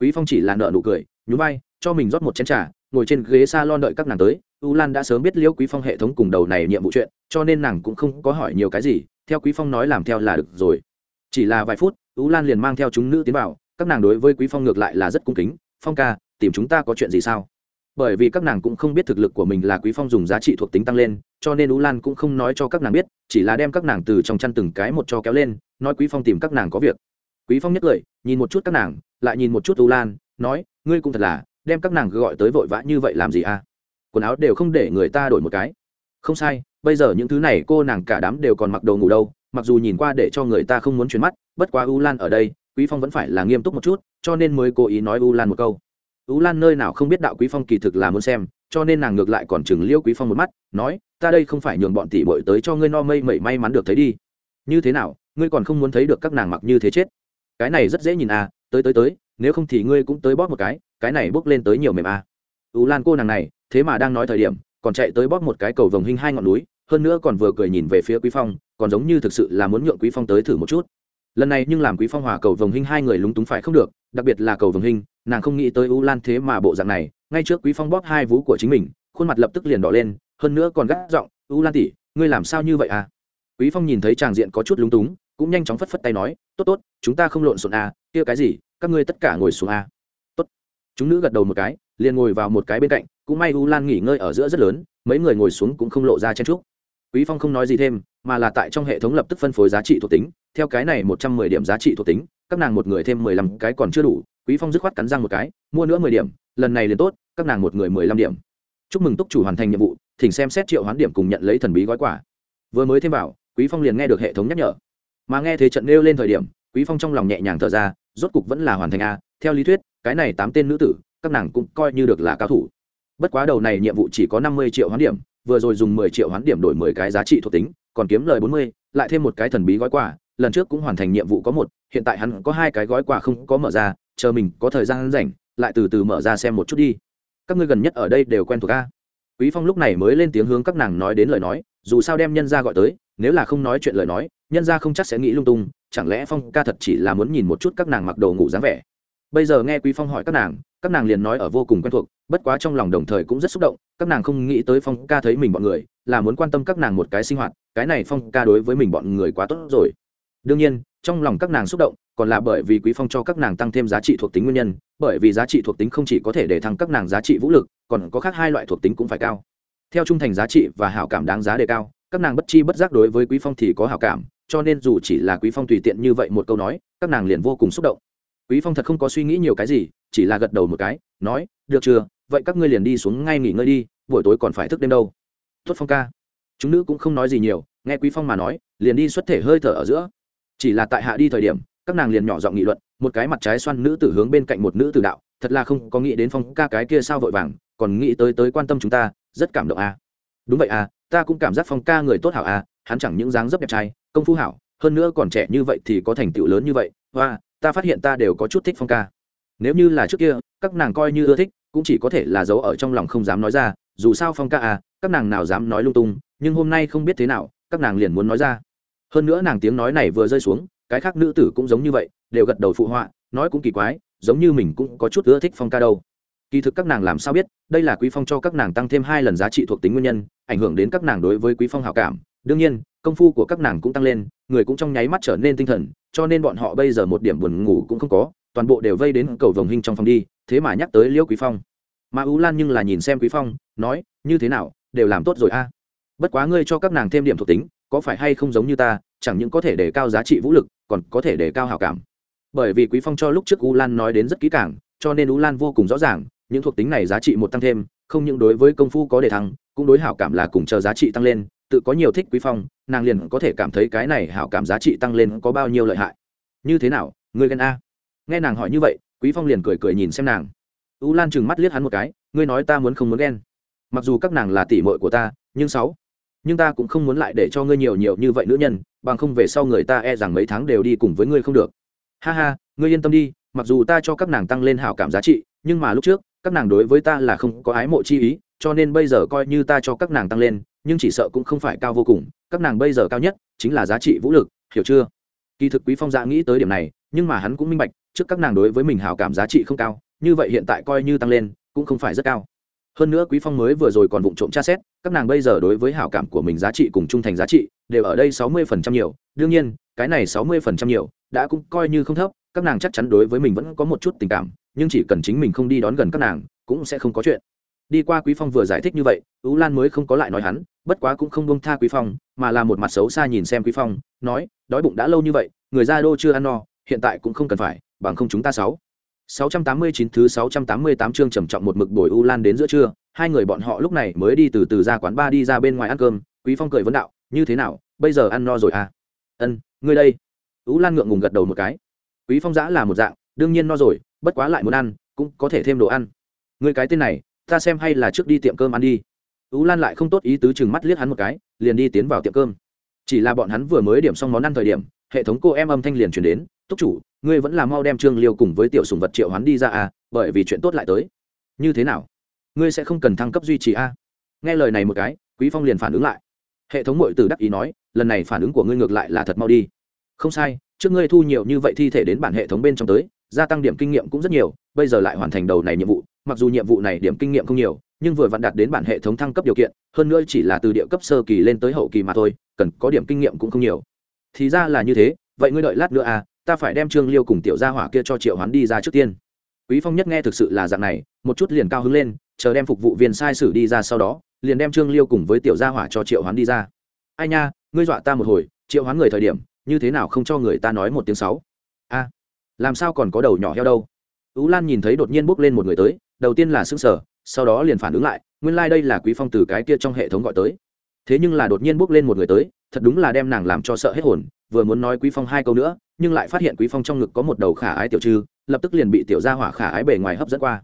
Quý phong chỉ là nợ nụ cười, nhún vai, cho mình rót một chén trà, ngồi trên ghế salon đợi các nàng tới u lan đã sớm biết liễu quý phong hệ thống cùng đầu này nhiệm vụ chuyện cho nên nàng cũng không có hỏi nhiều cái gì theo quý phong nói làm theo là được rồi. Chỉ là vài phút u lan liền mang theo chúng nữ tiến vào các nàng đối với quý phong ngược lại là rất cung kính phong ca tìm chúng ta có chuyện gì sao? Bởi vì các nàng cũng không biết thực lực của mình là quý phong dùng giá trị thuộc tính tăng lên cho nên u lan cũng không nói cho các nàng biết chỉ là đem các nàng từ trong chăn từng cái một cho kéo lên nói quý phong tìm các nàng có việc. Quý phong nhất cười, nhìn một chút các nàng lại nhìn một chút u lan nói ngươi cũng thật là đem các nàng gọi tới vội vã như vậy làm gì à? Quần áo đều không để người ta đổi một cái. Không sai, bây giờ những thứ này cô nàng cả đám đều còn mặc đồ ngủ đâu, mặc dù nhìn qua để cho người ta không muốn chuyển mắt, bất quá u lan ở đây, quý phong vẫn phải là nghiêm túc một chút, cho nên mới cố ý nói u lan một câu. U lan nơi nào không biết đạo quý phong kỳ thực là muốn xem, cho nên nàng ngược lại còn chừng liêu quý phong một mắt, nói, ta đây không phải nhường bọn tỷ bội tới cho ngươi no mây mẩy may mắn được thấy đi. Như thế nào, ngươi còn không muốn thấy được các nàng mặc như thế chết? Cái này rất dễ nhìn à tới tới tới, nếu không thì ngươi cũng tới bóp một cái cái này bước lên tới nhiều mềm à u lan cô nàng này, thế mà đang nói thời điểm, còn chạy tới bóp một cái cầu vồng hình hai ngọn núi, hơn nữa còn vừa cười nhìn về phía quý phong, còn giống như thực sự là muốn nhượng quý phong tới thử một chút. Lần này nhưng làm quý phong hòa cầu vồng hình hai người lúng túng phải không được, đặc biệt là cầu vồng hình, nàng không nghĩ tới u lan thế mà bộ dạng này, ngay trước quý phong bóp hai vú của chính mình, khuôn mặt lập tức liền đỏ lên, hơn nữa còn gắt giọng u lan tỷ, ngươi làm sao như vậy à? Quý phong nhìn thấy tràng diện có chút lúng túng, cũng nhanh chóng phất phất tay nói, tốt tốt, chúng ta không lộn xộn à kia cái gì, các ngươi tất cả ngồi xuống à. Tốt. Chúng nữ gật đầu một cái liền ngồi vào một cái bên cạnh, cũng may u lan nghỉ ngơi ở giữa rất lớn, mấy người ngồi xuống cũng không lộ ra chen trúc quý phong không nói gì thêm, mà là tại trong hệ thống lập tức phân phối giá trị thuộc tính. Theo cái này một trăm mười điểm giá trị thuộc tính, các nàng một người thêm mười lăm cái còn chưa đủ. Quý phong dứt khoát cắn răng một cái, mua nữa mười điểm, lần này liền tốt, các nàng một người mười lăm điểm. Chúc mừng túc chủ hoàn thành nhiệm vụ, thỉnh xem xét triệu hoán điểm cùng nhận lấy thần bí gói quà. Vừa mới thêm vào, quý phong liền nghe được hệ thống nhắc nhở. Mà nghe thế trận nêu lên thời điểm, quý phong trong lòng nhẹ nhàng thở ra, rốt cục vẫn là hoàn thành a. Theo lý thuyết, cái này tám tên nữ tử các nàng cũng coi như được là cao thủ. Bất quá đầu này nhiệm vụ chỉ có năm mươi triệu hoán điểm, vừa rồi dùng mười triệu hoán điểm đổi mười cái giá trị thuộc tính, còn kiếm lời bốn mươi, lại thêm một cái thần bí gói quà, lần trước cũng hoàn thành nhiệm vụ có một, hiện tại hắn có hai cái gói quà không có mở ra, chờ mình có thời gian rảnh, lại từ từ mở ra xem một chút đi. Các ngươi gần nhất ở đây đều quen thuộc a? Quý phong lúc này mới lên tiếng hướng các nàng nói đến lời nói, dù sao đem nhân ra gọi tới, nếu là không nói chuyện lời nói, nhân ra không chắc sẽ nghĩ lung tung, chẳng lẽ phong ca thật chỉ là muốn nhìn một chút các nàng mặc đồ ngủ dáng vẻ? Bây giờ nghe quý phong hỏi các nàng các nàng liền nói ở vô cùng quen thuộc, bất quá trong lòng đồng thời cũng rất xúc động, các nàng không nghĩ tới phong ca thấy mình bọn người, là muốn quan tâm các nàng một cái sinh hoạt, cái này phong ca đối với mình bọn người quá tốt rồi. Đương nhiên, trong lòng các nàng xúc động, còn là bởi vì quý phong cho các nàng tăng thêm giá trị thuộc tính nguyên nhân, bởi vì giá trị thuộc tính không chỉ có thể để thăng các nàng giá trị vũ lực, còn có khác hai loại thuộc tính cũng phải cao. Theo trung thành giá trị và hảo cảm đáng giá đề cao, các nàng bất chi bất giác đối với quý phong thì có hảo cảm, cho nên dù chỉ là quý phong tùy tiện như vậy một câu nói, các nàng liền vô cùng xúc động quý phong thật không có suy nghĩ nhiều cái gì, chỉ là gật đầu một cái, nói, được chưa? Vậy các ngươi liền đi xuống ngay nghỉ ngơi đi, buổi tối còn phải thức đêm đâu. Tốt phong ca. Chúng nữ cũng không nói gì nhiều, nghe quý phong mà nói, liền đi xuất thể hơi thở ở giữa. Chỉ là tại hạ đi thời điểm, các nàng liền nhỏ giọng nghị luận, một cái mặt trái xoan nữ tử hướng bên cạnh một nữ tử đạo, thật là không có nghĩ đến phong ca cái kia sao vội vàng, còn nghĩ tới tới quan tâm chúng ta, rất cảm động à. đúng vậy à ta cũng cảm giác phong ca người tốt hảo à hắn chẳng những dáng dấp đẹp trai, công phu hảo, hơn nữa còn trẻ như vậy thì có thành tựu lớn như vậy và ta phát hiện ta đều có chút thích phong ca. Nếu như là trước kia, các nàng coi như ưa thích, cũng chỉ có thể là giấu ở trong lòng không dám nói ra, dù sao phong ca à các nàng nào dám nói lung tung, nhưng hôm nay không biết thế nào, các nàng liền muốn nói ra. Hơn nữa nàng tiếng nói này vừa rơi xuống, cái khác nữ tử cũng giống như vậy, đều gật đầu phụ họa, nói cũng kỳ quái, giống như mình cũng có chút ưa thích phong ca đâu. Kỳ thực các nàng làm sao biết, đây là quý phong cho các nàng tăng thêm hai lần giá trị thuộc tính nguyên nhân, ảnh hưởng đến các nàng đối với quý phong hảo cảm đương nhiên, công phu của các nàng cũng tăng lên, người cũng trong nháy mắt trở nên tinh thần, cho nên bọn họ bây giờ một điểm buồn ngủ cũng không có, toàn bộ đều vây đến cầu vồng hình trong phòng đi, thế mà nhắc tới liễu quý phong. Mà ú lan nhưng là nhìn xem quý phong, nói, như thế nào, đều làm tốt rồi a. Bất quá ngươi cho các nàng thêm điểm thuộc tính, có phải hay không giống như ta, chẳng những có thể đề cao giá trị vũ lực, còn có thể đề cao hảo cảm. Bởi vì quý phong cho lúc trước u lan nói đến rất kỹ càng, cho nên u lan vô cùng rõ ràng, những thuộc tính này giá trị một tăng thêm, không những đối với công phu có đề thăng, cũng đối hảo cảm là cùng chờ giá trị tăng lên tự có nhiều thích quý phong, nàng liền có thể cảm thấy cái này hảo cảm giá trị tăng lên có bao nhiêu lợi hại. Như thế nào, ngươi ghen a? Nghe nàng hỏi như vậy, quý phong liền cười cười nhìn xem nàng. U lan chừng mắt liếc hắn một cái, ngươi nói ta muốn không muốn ghen? Mặc dù các nàng là tỷ muội của ta, nhưng sáu, nhưng ta cũng không muốn lại để cho ngươi nhiều nhiều như vậy nữ nhân, bằng không về sau người ta e rằng mấy tháng đều đi cùng với ngươi không được. Ha ha, ngươi yên tâm đi, mặc dù ta cho các nàng tăng lên hảo cảm giá trị, nhưng mà lúc trước, các nàng đối với ta là không có ái mộ chi ý, cho nên bây giờ coi như ta cho các nàng tăng lên nhưng chỉ sợ cũng không phải cao vô cùng, các nàng bây giờ cao nhất chính là giá trị vũ lực, hiểu chưa? Kỳ thực quý phong dạ nghĩ tới điểm này, nhưng mà hắn cũng minh bạch, trước các nàng đối với mình hảo cảm giá trị không cao, như vậy hiện tại coi như tăng lên, cũng không phải rất cao. Hơn nữa quý phong mới vừa rồi còn vụng trộm tra xét, các nàng bây giờ đối với hảo cảm của mình giá trị cùng trung thành giá trị đều ở đây sáu mươi phần trăm nhiều, đương nhiên, cái này sáu mươi phần trăm nhiều đã cũng coi như không thấp, các nàng chắc chắn đối với mình vẫn có một chút tình cảm, nhưng chỉ cần chính mình không đi đón gần các nàng, cũng sẽ không có chuyện đi qua quý phong vừa giải thích như vậy ú lan mới không có lại nói hắn bất quá cũng không bông tha quý phong mà là một mặt xấu xa nhìn xem quý phong nói đói bụng đã lâu như vậy người ra đô chưa ăn no hiện tại cũng không cần phải bằng không chúng ta sáu 689 thứ 688 chương trầm trọng một mực bồi U Lan đến giữa trưa, hai người bọn họ lúc này mới đi từ từ ra quán ba đi ra bên ngoài ăn cơm, Quý Phong cười vấn đạo, như thế nào, bây giờ ăn no rồi à? Ân, ngươi đây. U Lan ngượng ngùng gật đầu một cái. Quý Phong dã là một dạng, đương nhiên no rồi, bất quá lại muốn ăn, cũng có thể thêm đồ ăn. Ngươi cái tên này, ta xem hay là trước đi tiệm cơm ăn đi. U Lan lại không tốt ý tứ chừng mắt liếc hắn một cái, liền đi tiến vào tiệm cơm. Chỉ là bọn hắn vừa mới điểm xong món ăn thời điểm, hệ thống cô em âm thanh liền truyền đến, "Túc chủ, ngươi vẫn là mau đem trương liêu cùng với tiểu sùng vật triệu hoán đi ra à bởi vì chuyện tốt lại tới như thế nào ngươi sẽ không cần thăng cấp duy trì a à? nghe lời này một cái quý phong liền phản ứng lại hệ thống mội từ đắc ý nói lần này phản ứng của ngươi ngược lại là thật mau đi không sai trước ngươi thu nhiều như vậy thi thể đến bản hệ thống bên trong tới gia tăng điểm kinh nghiệm cũng rất nhiều bây giờ lại hoàn thành đầu này nhiệm vụ mặc dù nhiệm vụ này điểm kinh nghiệm không nhiều, nhưng vừa vặn đạt đến bản hệ thống thăng cấp điều kiện, hơn nữa chỉ là từ địa cấp sơ kỳ lên tới hậu kỳ mà thôi, cần có điểm kinh nghiệm cũng không nhiều. Thì ra là như thế, vậy ngươi đợi lát nữa à ta phải đem trương liêu cùng tiểu gia hỏa kia cho triệu hoán đi ra trước tiên. Quý phong nhất nghe thực sự là dạng này, một chút liền cao hứng lên, chờ đem phục vụ viên sai sử đi ra sau đó, liền đem trương liêu cùng với tiểu gia hỏa cho triệu hoán đi ra. Ai nha, ngươi dọa ta một hồi, triệu hoán người thời điểm, như thế nào không cho người ta nói một tiếng sáu a, làm sao còn có đầu nhỏ heo đâu? Ú lan nhìn thấy đột nhiên bước lên một người tới đầu tiên là sững sờ sau đó liền phản ứng lại, nguyên lai đây là quý phong từ cái kia trong hệ thống gọi tới. Thế nhưng là đột nhiên bước lên một người tới, thật đúng là đem nàng làm cho sợ hết hồn, vừa muốn nói quý phong hai câu nữa, nhưng lại phát hiện quý phong trong ngực có một đầu khả ái tiểu trư, lập tức liền bị tiểu gia hỏa khả ái bề ngoài hấp dẫn qua.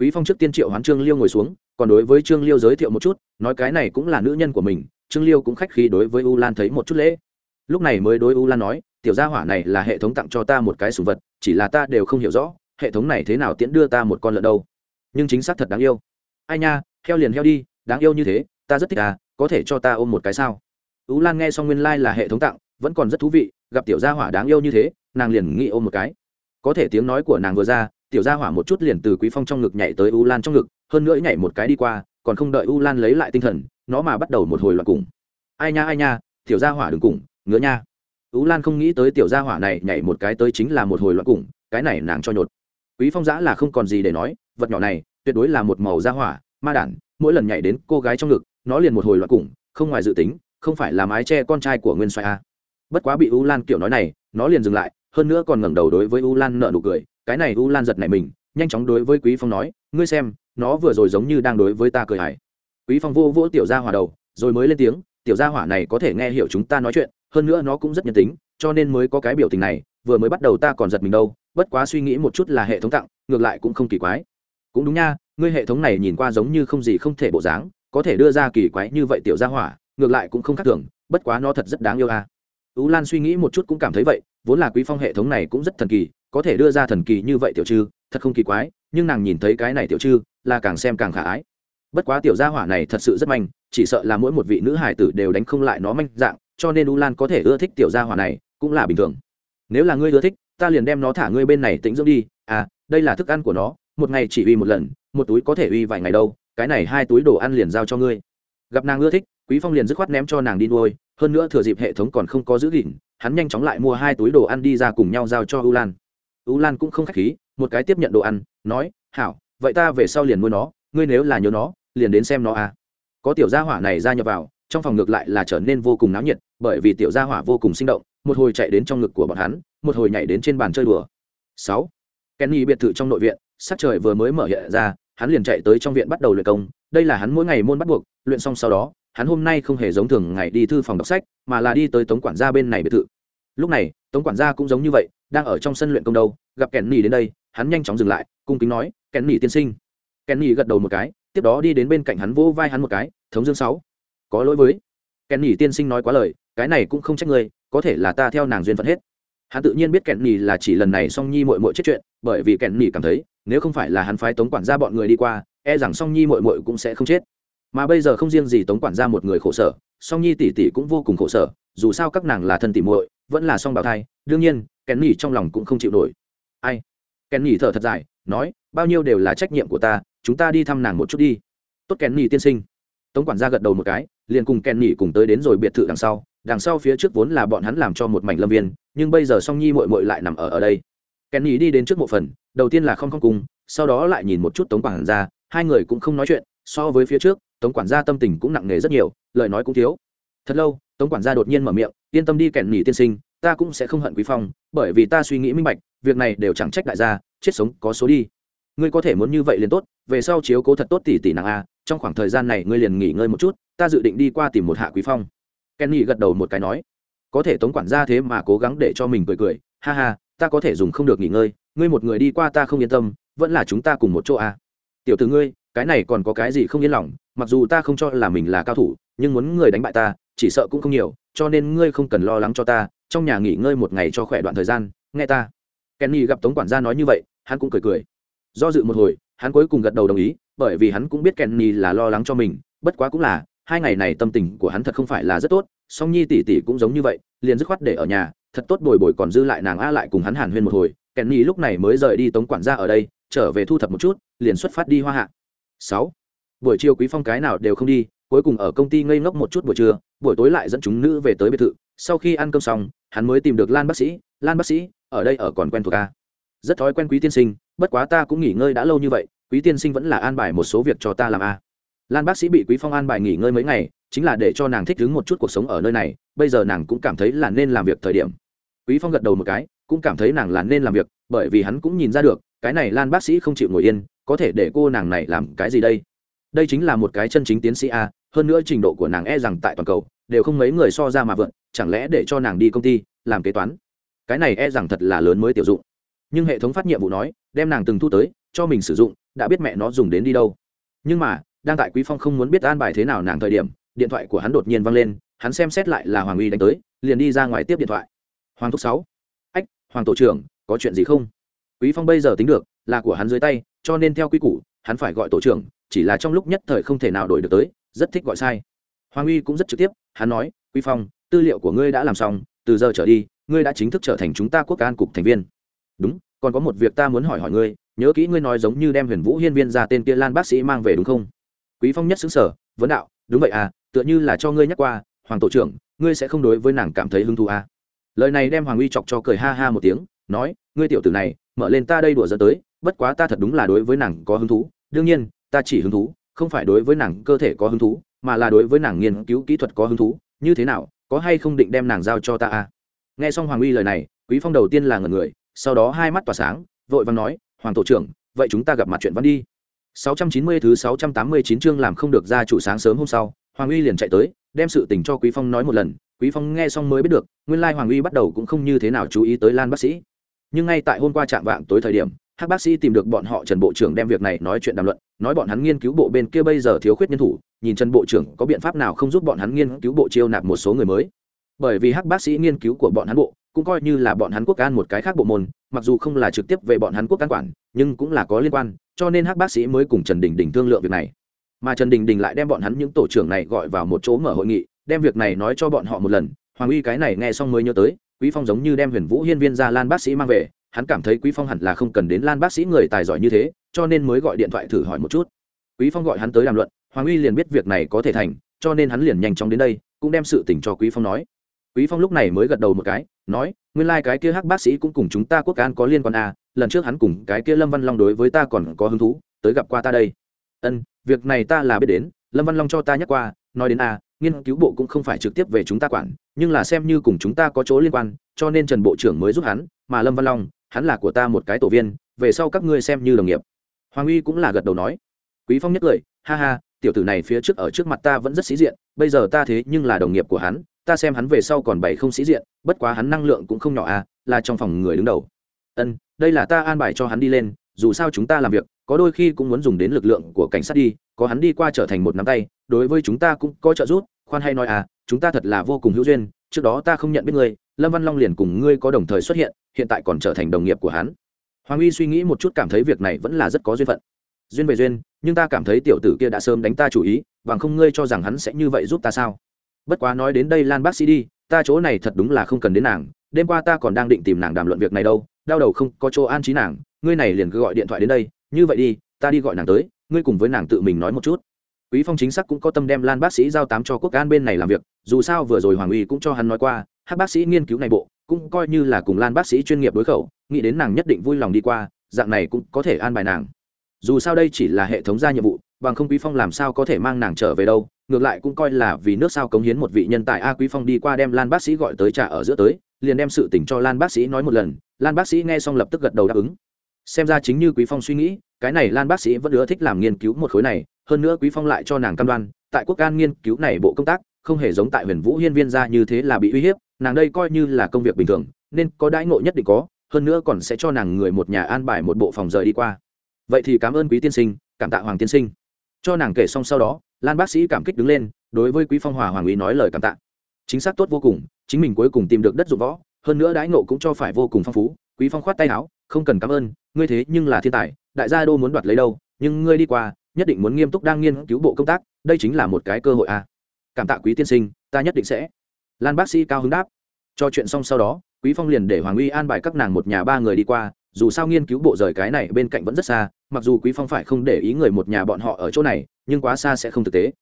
Quý phong trước tiên triệu hoán trương liêu ngồi xuống, còn đối với trương liêu giới thiệu một chút, nói cái này cũng là nữ nhân của mình, trương liêu cũng khách khí đối với u lan thấy một chút lễ. Lúc này mới đối u lan nói, tiểu gia hỏa này là hệ thống tặng cho ta một cái sùng vật, chỉ là ta đều không hiểu rõ, hệ thống này thế nào tiễn đưa ta một con lợn đâu? Nhưng chính xác thật đáng yêu. Ai nha, heo liền heo đi, đáng yêu như thế, ta rất thích à có thể cho ta ôm một cái sao? Ú lan nghe xong nguyên lai、like、là hệ thống tặng, vẫn còn rất thú vị, gặp tiểu gia hỏa đáng yêu như thế, nàng liền nghĩ ôm một cái. Có thể tiếng nói của nàng vừa ra, tiểu gia hỏa một chút liền từ quý phong trong ngực nhảy tới u lan trong ngực, hơn nữa nhảy một cái đi qua, còn không đợi u lan lấy lại tinh thần, nó mà bắt đầu một hồi loạn cùng. Ai nha ai nha, tiểu gia hỏa đừng cùng, ngứa nha. U lan không nghĩ tới tiểu gia hỏa này nhảy một cái tới chính là một hồi loạn cùng, cái này nàng cho nhột. Quý phong giã là không còn gì để nói vật nhỏ này tuyệt đối là một màu gia hỏa, ma đản, mỗi lần nhảy đến cô gái trong ngực, nó liền một hồi loạt củng không ngoài dự tính, không phải là mái che con trai của nguyên xoay a. Bất quá bị u lan kiểu nói này, nó liền dừng lại, hơn nữa còn ngẩng đầu đối với u lan nợ nụ cười, cái này u lan giật này mình, nhanh chóng đối với quý phong nói, ngươi xem, nó vừa rồi giống như đang đối với ta cười hải quý phong vô vỗ tiểu gia hỏa đầu, rồi mới lên tiếng, tiểu gia hỏa này có thể nghe hiểu chúng ta nói chuyện, hơn nữa nó cũng rất nhân tính, cho nên mới có cái biểu tình này, vừa mới bắt đầu ta còn giật mình đâu, bất quá suy nghĩ một chút là hệ thống tặng, ngược lại cũng không kỳ quái cũng đúng nha, ngươi hệ thống này nhìn qua giống như không gì không thể bộ dáng, có thể đưa ra kỳ quái như vậy tiểu gia hỏa, ngược lại cũng không khác thường, bất quá nó thật rất đáng yêu à. tú lan suy nghĩ một chút cũng cảm thấy vậy, vốn là quý phong hệ thống này cũng rất thần kỳ, có thể đưa ra thần kỳ như vậy tiểu trư, thật không kỳ quái, nhưng nàng nhìn thấy cái này tiểu trư, là càng xem càng khả ái. Bất quá tiểu gia hỏa này thật sự rất manh, chỉ sợ là mỗi một vị nữ hải tử đều đánh không lại nó manh dạng, cho nên u lan có thể ưa thích tiểu gia hỏa này, cũng là bình thường. Nếu là ngươi ưa thích, ta liền đem nó thả ngươi bên này tĩnh dưỡng đi. À đây là thức ăn của nó một ngày chỉ uy một lần, một túi có thể uy vài ngày đâu, cái này hai túi đồ ăn liền giao cho ngươi. Gặp nàng ưa thích, quý phong liền dứt khoát ném cho nàng đi nuôi, hơn nữa thừa dịp hệ thống còn không có giữ gìn, hắn nhanh chóng lại mua hai túi đồ ăn đi ra cùng nhau giao cho u lan u lan cũng không khách khí, một cái tiếp nhận đồ ăn, nói, hảo, vậy ta về sau liền mua nó, ngươi nếu là nhớ nó, liền đến xem nó à. Có tiểu gia hỏa này ra nhập vào, trong phòng ngược lại là trở nên vô cùng náo nhiệt, bởi vì tiểu gia hỏa vô cùng sinh động, một hồi chạy đến trong ngực của bọn hắn, một hồi nhảy đến trên bàn chơi đùa. Sáu. Kenny biệt thự trong nội viện sắc trời vừa mới mở hiện ra hắn liền chạy tới trong viện bắt đầu luyện công. Đây là hắn mỗi ngày môn bắt buộc luyện xong sau đó hắn hôm nay không hề giống thường ngày đi thư phòng đọc sách mà là đi tới tống quản gia bên này biệt thự. Lúc này tống quản gia cũng giống như vậy đang ở trong sân luyện công đâu gặp kèn nỉ đến đây hắn nhanh chóng dừng lại cung kính nói kèn nỉ tiên sinh. Kèn nỉ gật đầu một cái tiếp đó đi đến bên cạnh hắn vỗ vai hắn một cái thống dương sáu có lỗi với. Kèn nỉ tiên sinh nói quá lời cái này cũng không trách người, có thể là ta theo nàng duyên phận hết. Hắn tự nhiên biết kèn nỉ là chỉ lần này song nhi mội mội chết chuyện bởi vì kèn nỉ cảm thấy nếu không phải là hắn phái tống quản gia bọn người đi qua e rằng song nhi mội mội cũng sẽ không chết. Mà bây giờ không riêng gì tống quản gia một người khổ sở, song nhi tỷ tỷ cũng vô cùng khổ sở, dù sao các nàng là thân tỷ muội, vẫn là song bào thai, đương nhiên kèn nỉ trong lòng cũng không chịu nổi. Ai? Kèn nỉ thở thật dài, nói, bao nhiêu đều là trách nhiệm của ta, chúng ta đi thăm nàng một chút đi. Tốt kèn nỉ tiên sinh. Tống quản gia gật đầu một cái, liền cùng kèn nỉ cùng tới đến rồi biệt thự đằng sau. Đằng sau phía trước vốn là bọn hắn làm cho một mảnh lâm viên, nhưng bây giờ song nhi mội mội lại nằm ở ở đây. Kèn nỉ đi đến trước một phần đầu tiên là không không cùng, sau đó lại nhìn một chút tống quản gia, hai người cũng không nói chuyện, so với phía trước, tống quản gia tâm tình cũng nặng nề rất nhiều, lời nói cũng thiếu. Thật lâu, tống quản gia đột nhiên mở miệng, yên tâm đi kèn nhỉ tiên sinh, ta cũng sẽ không hận quý phong, bởi vì ta suy nghĩ minh bạch, việc này đều chẳng trách đại gia, chết sống có số đi. Ngươi có thể muốn như vậy liền tốt, về sau chiếu cố thật tốt tỷ tỷ nàng a, trong khoảng thời gian này ngươi liền nghỉ ngơi một chút, ta dự định đi qua tìm một hạ quý phong. Kenny gật đầu một cái nói. Có thể tống quản gia thế mà cố gắng để cho mình cười cười, ha ha ta có thể dùng không được nghỉ ngơi, ngươi một người đi qua ta không yên tâm, vẫn là chúng ta cùng một chỗ à? tiểu tử ngươi, cái này còn có cái gì không yên lòng, mặc dù ta không cho là mình là cao thủ, nhưng muốn người đánh bại ta, chỉ sợ cũng không nhiều, cho nên ngươi không cần lo lắng cho ta, trong nhà nghỉ ngơi một ngày cho khỏe đoạn thời gian, nghe ta kenny gặp tống quản gia nói như vậy, hắn cũng cười cười do dự một hồi, hắn cuối cùng gật đầu đồng ý, bởi vì hắn cũng biết kenny là lo lắng cho mình, bất quá cũng là, hai ngày này tâm tình của hắn thật không phải là rất tốt, song nhi tỷ tỷ cũng giống như vậy, liền dứt khoát để ở nhà thật tốt bồi bồi còn dư lại nàng a lại cùng hắn hàn huyên một hồi kenny lúc này mới rời đi tống quản gia ở đây, trở về thu thập một chút, liền xuất phát đi hoa hạ. Sáu, buổi chiều quý phong cái nào đều không đi, cuối cùng ở công ty ngây ngốc một chút buổi trưa, buổi tối lại dẫn chúng nữ về tới biệt thự. Sau khi ăn cơm xong, hắn mới tìm được lan bác sĩ, lan bác sĩ, ở đây ở còn quen thuộc a. Rất thói quen quý tiên sinh, bất quá ta cũng nghỉ ngơi đã lâu như vậy, quý tiên sinh vẫn là an bài một số việc cho ta làm a. Lan bác sĩ bị quý phong an bài nghỉ ngơi mấy ngày, chính là để cho nàng thích ứng một chút cuộc sống ở nơi này, bây giờ nàng cũng cảm thấy là nên làm việc thời điểm quý phong gật đầu một cái, cũng cảm thấy nàng là nên làm việc, bởi vì hắn cũng nhìn ra được, cái này lan bác sĩ không chịu ngồi yên, có thể để cô nàng này làm cái gì đây? Đây chính là một cái chân chính tiến sĩ a, hơn nữa trình độ của nàng e rằng tại toàn cầu, đều không mấy người so ra mà vượn, chẳng lẽ để cho nàng đi công ty, làm kế toán? Cái này e rằng thật là lớn mới tiểu dụng. Nhưng hệ thống phát nhiệm vụ nói, đem nàng từng thu tới, cho mình sử dụng, đã biết mẹ nó dùng đến đi đâu. Nhưng mà, đang tại quý phong không muốn biết an bài thế nào nàng thời điểm, điện thoại của hắn đột nhiên văng lên, hắn xem xét lại là hoàng uy đánh tới, liền đi ra ngoài tiếp điện thoại hoàng thúc sáu. Ách, hoàng tổ trưởng, có chuyện gì không? Quý phong bây giờ tính được, là của hắn dưới tay, cho nên theo quy củ, hắn phải gọi tổ trưởng, chỉ là trong lúc nhất thời không thể nào đổi được tới, rất thích gọi sai. Hoàng uy cũng rất trực tiếp, hắn nói, quý phong, tư liệu của ngươi đã làm xong, từ giờ trở đi, ngươi đã chính thức trở thành chúng ta quốc an cục thành viên. Đúng, còn có một việc ta muốn hỏi hỏi ngươi, nhớ kỹ ngươi nói giống như đem huyền vũ hiên viên ra tên kia lan bác sĩ mang về đúng không? Quý phong nhất xứng sở vấn đạo, đúng vậy à tựa như là cho ngươi nhắc qua, hoàng tổ trưởng, ngươi sẽ không đối với nàng cảm thấy hứng thú à? Lời này đem hoàng uy chọc cho cười ha ha một tiếng, nói, ngươi tiểu tử này, mở lên ta đây đùa dẫn tới, bất quá ta thật đúng là đối với nàng có hứng thú. Đương nhiên, ta chỉ hứng thú, không phải đối với nàng cơ thể có hứng thú, mà là đối với nàng nghiên cứu kỹ thuật có hứng thú. Như thế nào, có hay không định đem nàng giao cho ta à? Nghe xong hoàng uy lời này, quý phong đầu tiên là ngẩn người, sau đó hai mắt tỏa sáng, vội vàng nói, hoàng tổ trưởng, vậy chúng ta gặp mặt chuyện văn đi. 690 thứ 689 chương làm không được ra chủ sáng sớm hôm sau, hoàng uy liền chạy tới, đem sự tình cho quý phong nói một lần quý phong nghe xong mới biết được, nguyên lai hoàng uy bắt đầu cũng không như thế nào chú ý tới lan bác sĩ. Nhưng ngay tại hôm qua trạng vạng tối thời điểm, hắc bác sĩ tìm được bọn họ trần bộ trưởng đem việc này nói chuyện đàm luận, nói bọn hắn nghiên cứu bộ bên kia bây giờ thiếu khuyết nhân thủ, nhìn trần bộ trưởng có biện pháp nào không giúp bọn hắn nghiên cứu bộ chiêu nạp một số người mới. Bởi vì hắc bác sĩ nghiên cứu của bọn hắn bộ, cũng coi như là bọn hắn quốc an một cái khác bộ môn, mặc dù không là trực tiếp về bọn hắn quốc an quản, nhưng cũng là có liên quan, cho nên hắc bác sĩ mới cùng trần đình đình thương lượng việc này. Mà trần đình đình lại đem bọn hắn những tổ trưởng này gọi vào một chỗ mở hội nghị đem việc này nói cho bọn họ một lần, hoàng uy cái này nghe xong mới nhớ tới, quý phong giống như đem huyền vũ hiên viên ra lan bác sĩ mang về, hắn cảm thấy quý phong hẳn là không cần đến lan bác sĩ người tài giỏi như thế, cho nên mới gọi điện thoại thử hỏi một chút. Quý phong gọi hắn tới đàm luận, hoàng uy liền biết việc này có thể thành, cho nên hắn liền nhanh chóng đến đây, cũng đem sự tình cho quý phong nói. Quý phong lúc này mới gật đầu một cái, nói, nguyên lai like cái kia hắc bác sĩ cũng cùng chúng ta quốc an có liên quan à lần trước hắn cùng cái kia lâm văn long đối với ta còn có hứng thú, tới gặp qua ta đây. Ân, việc này ta là biết đến, lâm văn long cho ta nhắc qua, nói đến à nghiên cứu bộ cũng không phải trực tiếp về chúng ta quản, nhưng là xem như cùng chúng ta có chỗ liên quan, cho nên trần bộ trưởng mới giúp hắn, mà lâm văn long, hắn là của ta một cái tổ viên, về sau các ngươi xem như đồng nghiệp. Hoàng uy cũng là gật đầu nói. Quý phong nhất cười ha ha, tiểu tử này phía trước ở trước mặt ta vẫn rất sĩ diện, bây giờ ta thế nhưng là đồng nghiệp của hắn, ta xem hắn về sau còn bảy không sĩ diện, bất quá hắn năng lượng cũng không nhỏ à là trong phòng người đứng đầu. Ân, đây là ta an bài cho hắn đi lên, dù sao chúng ta làm việc, có đôi khi cũng muốn dùng đến lực lượng của cảnh sát đi, có hắn đi qua trở thành một nắm tay đối với chúng ta cũng có trợ giúp, khoan hay nói à chúng ta thật là vô cùng hữu duyên, trước đó ta không nhận biết ngươi, lâm văn long liền cùng ngươi có đồng thời xuất hiện hiện tại còn trở thành đồng nghiệp của hắn. Hoàng uy suy nghĩ một chút cảm thấy việc này vẫn là rất có duyên phận. Duyên về duyên, nhưng ta cảm thấy tiểu tử kia đã sớm đánh ta chủ ý, bằng không ngươi cho rằng hắn sẽ như vậy giúp ta sao? Bất quá nói đến đây lan bác sĩ đi, ta chỗ này thật đúng là không cần đến nàng, đêm qua ta còn đang định tìm nàng đàm luận việc này đâu, đau đầu không có chỗ an trí nàng, ngươi này liền cứ gọi điện thoại đến đây, như vậy đi, ta đi gọi nàng tới, ngươi cùng với nàng tự mình nói một chút quý phong chính xác cũng có tâm đem lan bác sĩ giao tám cho quốc an bên này làm việc, dù sao vừa rồi hoàng uy cũng cho hắn nói qua, hát bác sĩ nghiên cứu này bộ, cũng coi như là cùng lan bác sĩ chuyên nghiệp đối khẩu, nghĩ đến nàng nhất định vui lòng đi qua, dạng này cũng có thể an bài nàng. Dù sao đây chỉ là hệ thống ra nhiệm vụ, bằng không quý phong làm sao có thể mang nàng trở về đâu, ngược lại cũng coi là vì nước sao cống hiến một vị nhân tài a quý phong đi qua đem lan bác sĩ gọi tới trà ở giữa tới, liền đem sự tình cho lan bác sĩ nói một lần, lan bác sĩ nghe xong lập tức gật đầu đáp ứng xem ra chính như quý phong suy nghĩ, cái này lan bác sĩ vẫn ưa thích làm nghiên cứu một khối này, hơn nữa quý phong lại cho nàng cam đoan, tại quốc can nghiên cứu này bộ công tác, không hề giống tại huyền vũ hiên viên ra như thế là bị uy hiếp, nàng đây coi như là công việc bình thường, nên có đãi ngộ nhất định có, hơn nữa còn sẽ cho nàng người một nhà an bài một bộ phòng rời đi qua. Vậy thì cảm ơn quý tiên sinh, cảm tạ hoàng tiên sinh. Cho nàng kể xong sau đó, lan bác sĩ cảm kích đứng lên, đối với quý phong hòa hoàng ý nói lời cảm tạ. Chính xác tốt vô cùng, chính mình cuối cùng tìm được đất dụng võ, hơn nữa đãi ngộ cũng cho phải vô cùng phong phú, quý phong khoát tay áo, không cần cảm ơn ngươi thế nhưng là thiên tài, đại gia đô muốn đoạt lấy đâu, nhưng ngươi đi qua, nhất định muốn nghiêm túc đang nghiên cứu bộ công tác, đây chính là một cái cơ hội à. cảm tạ quý tiên sinh, ta nhất định sẽ. Lan bác sĩ cao hứng đáp. Cho chuyện xong sau đó, quý phong liền để hoàng uy an bài các nàng một nhà ba người đi qua, dù sao nghiên cứu bộ rời cái này bên cạnh vẫn rất xa, mặc dù quý phong phải không để ý người một nhà bọn họ ở chỗ này, nhưng quá xa sẽ không thực tế.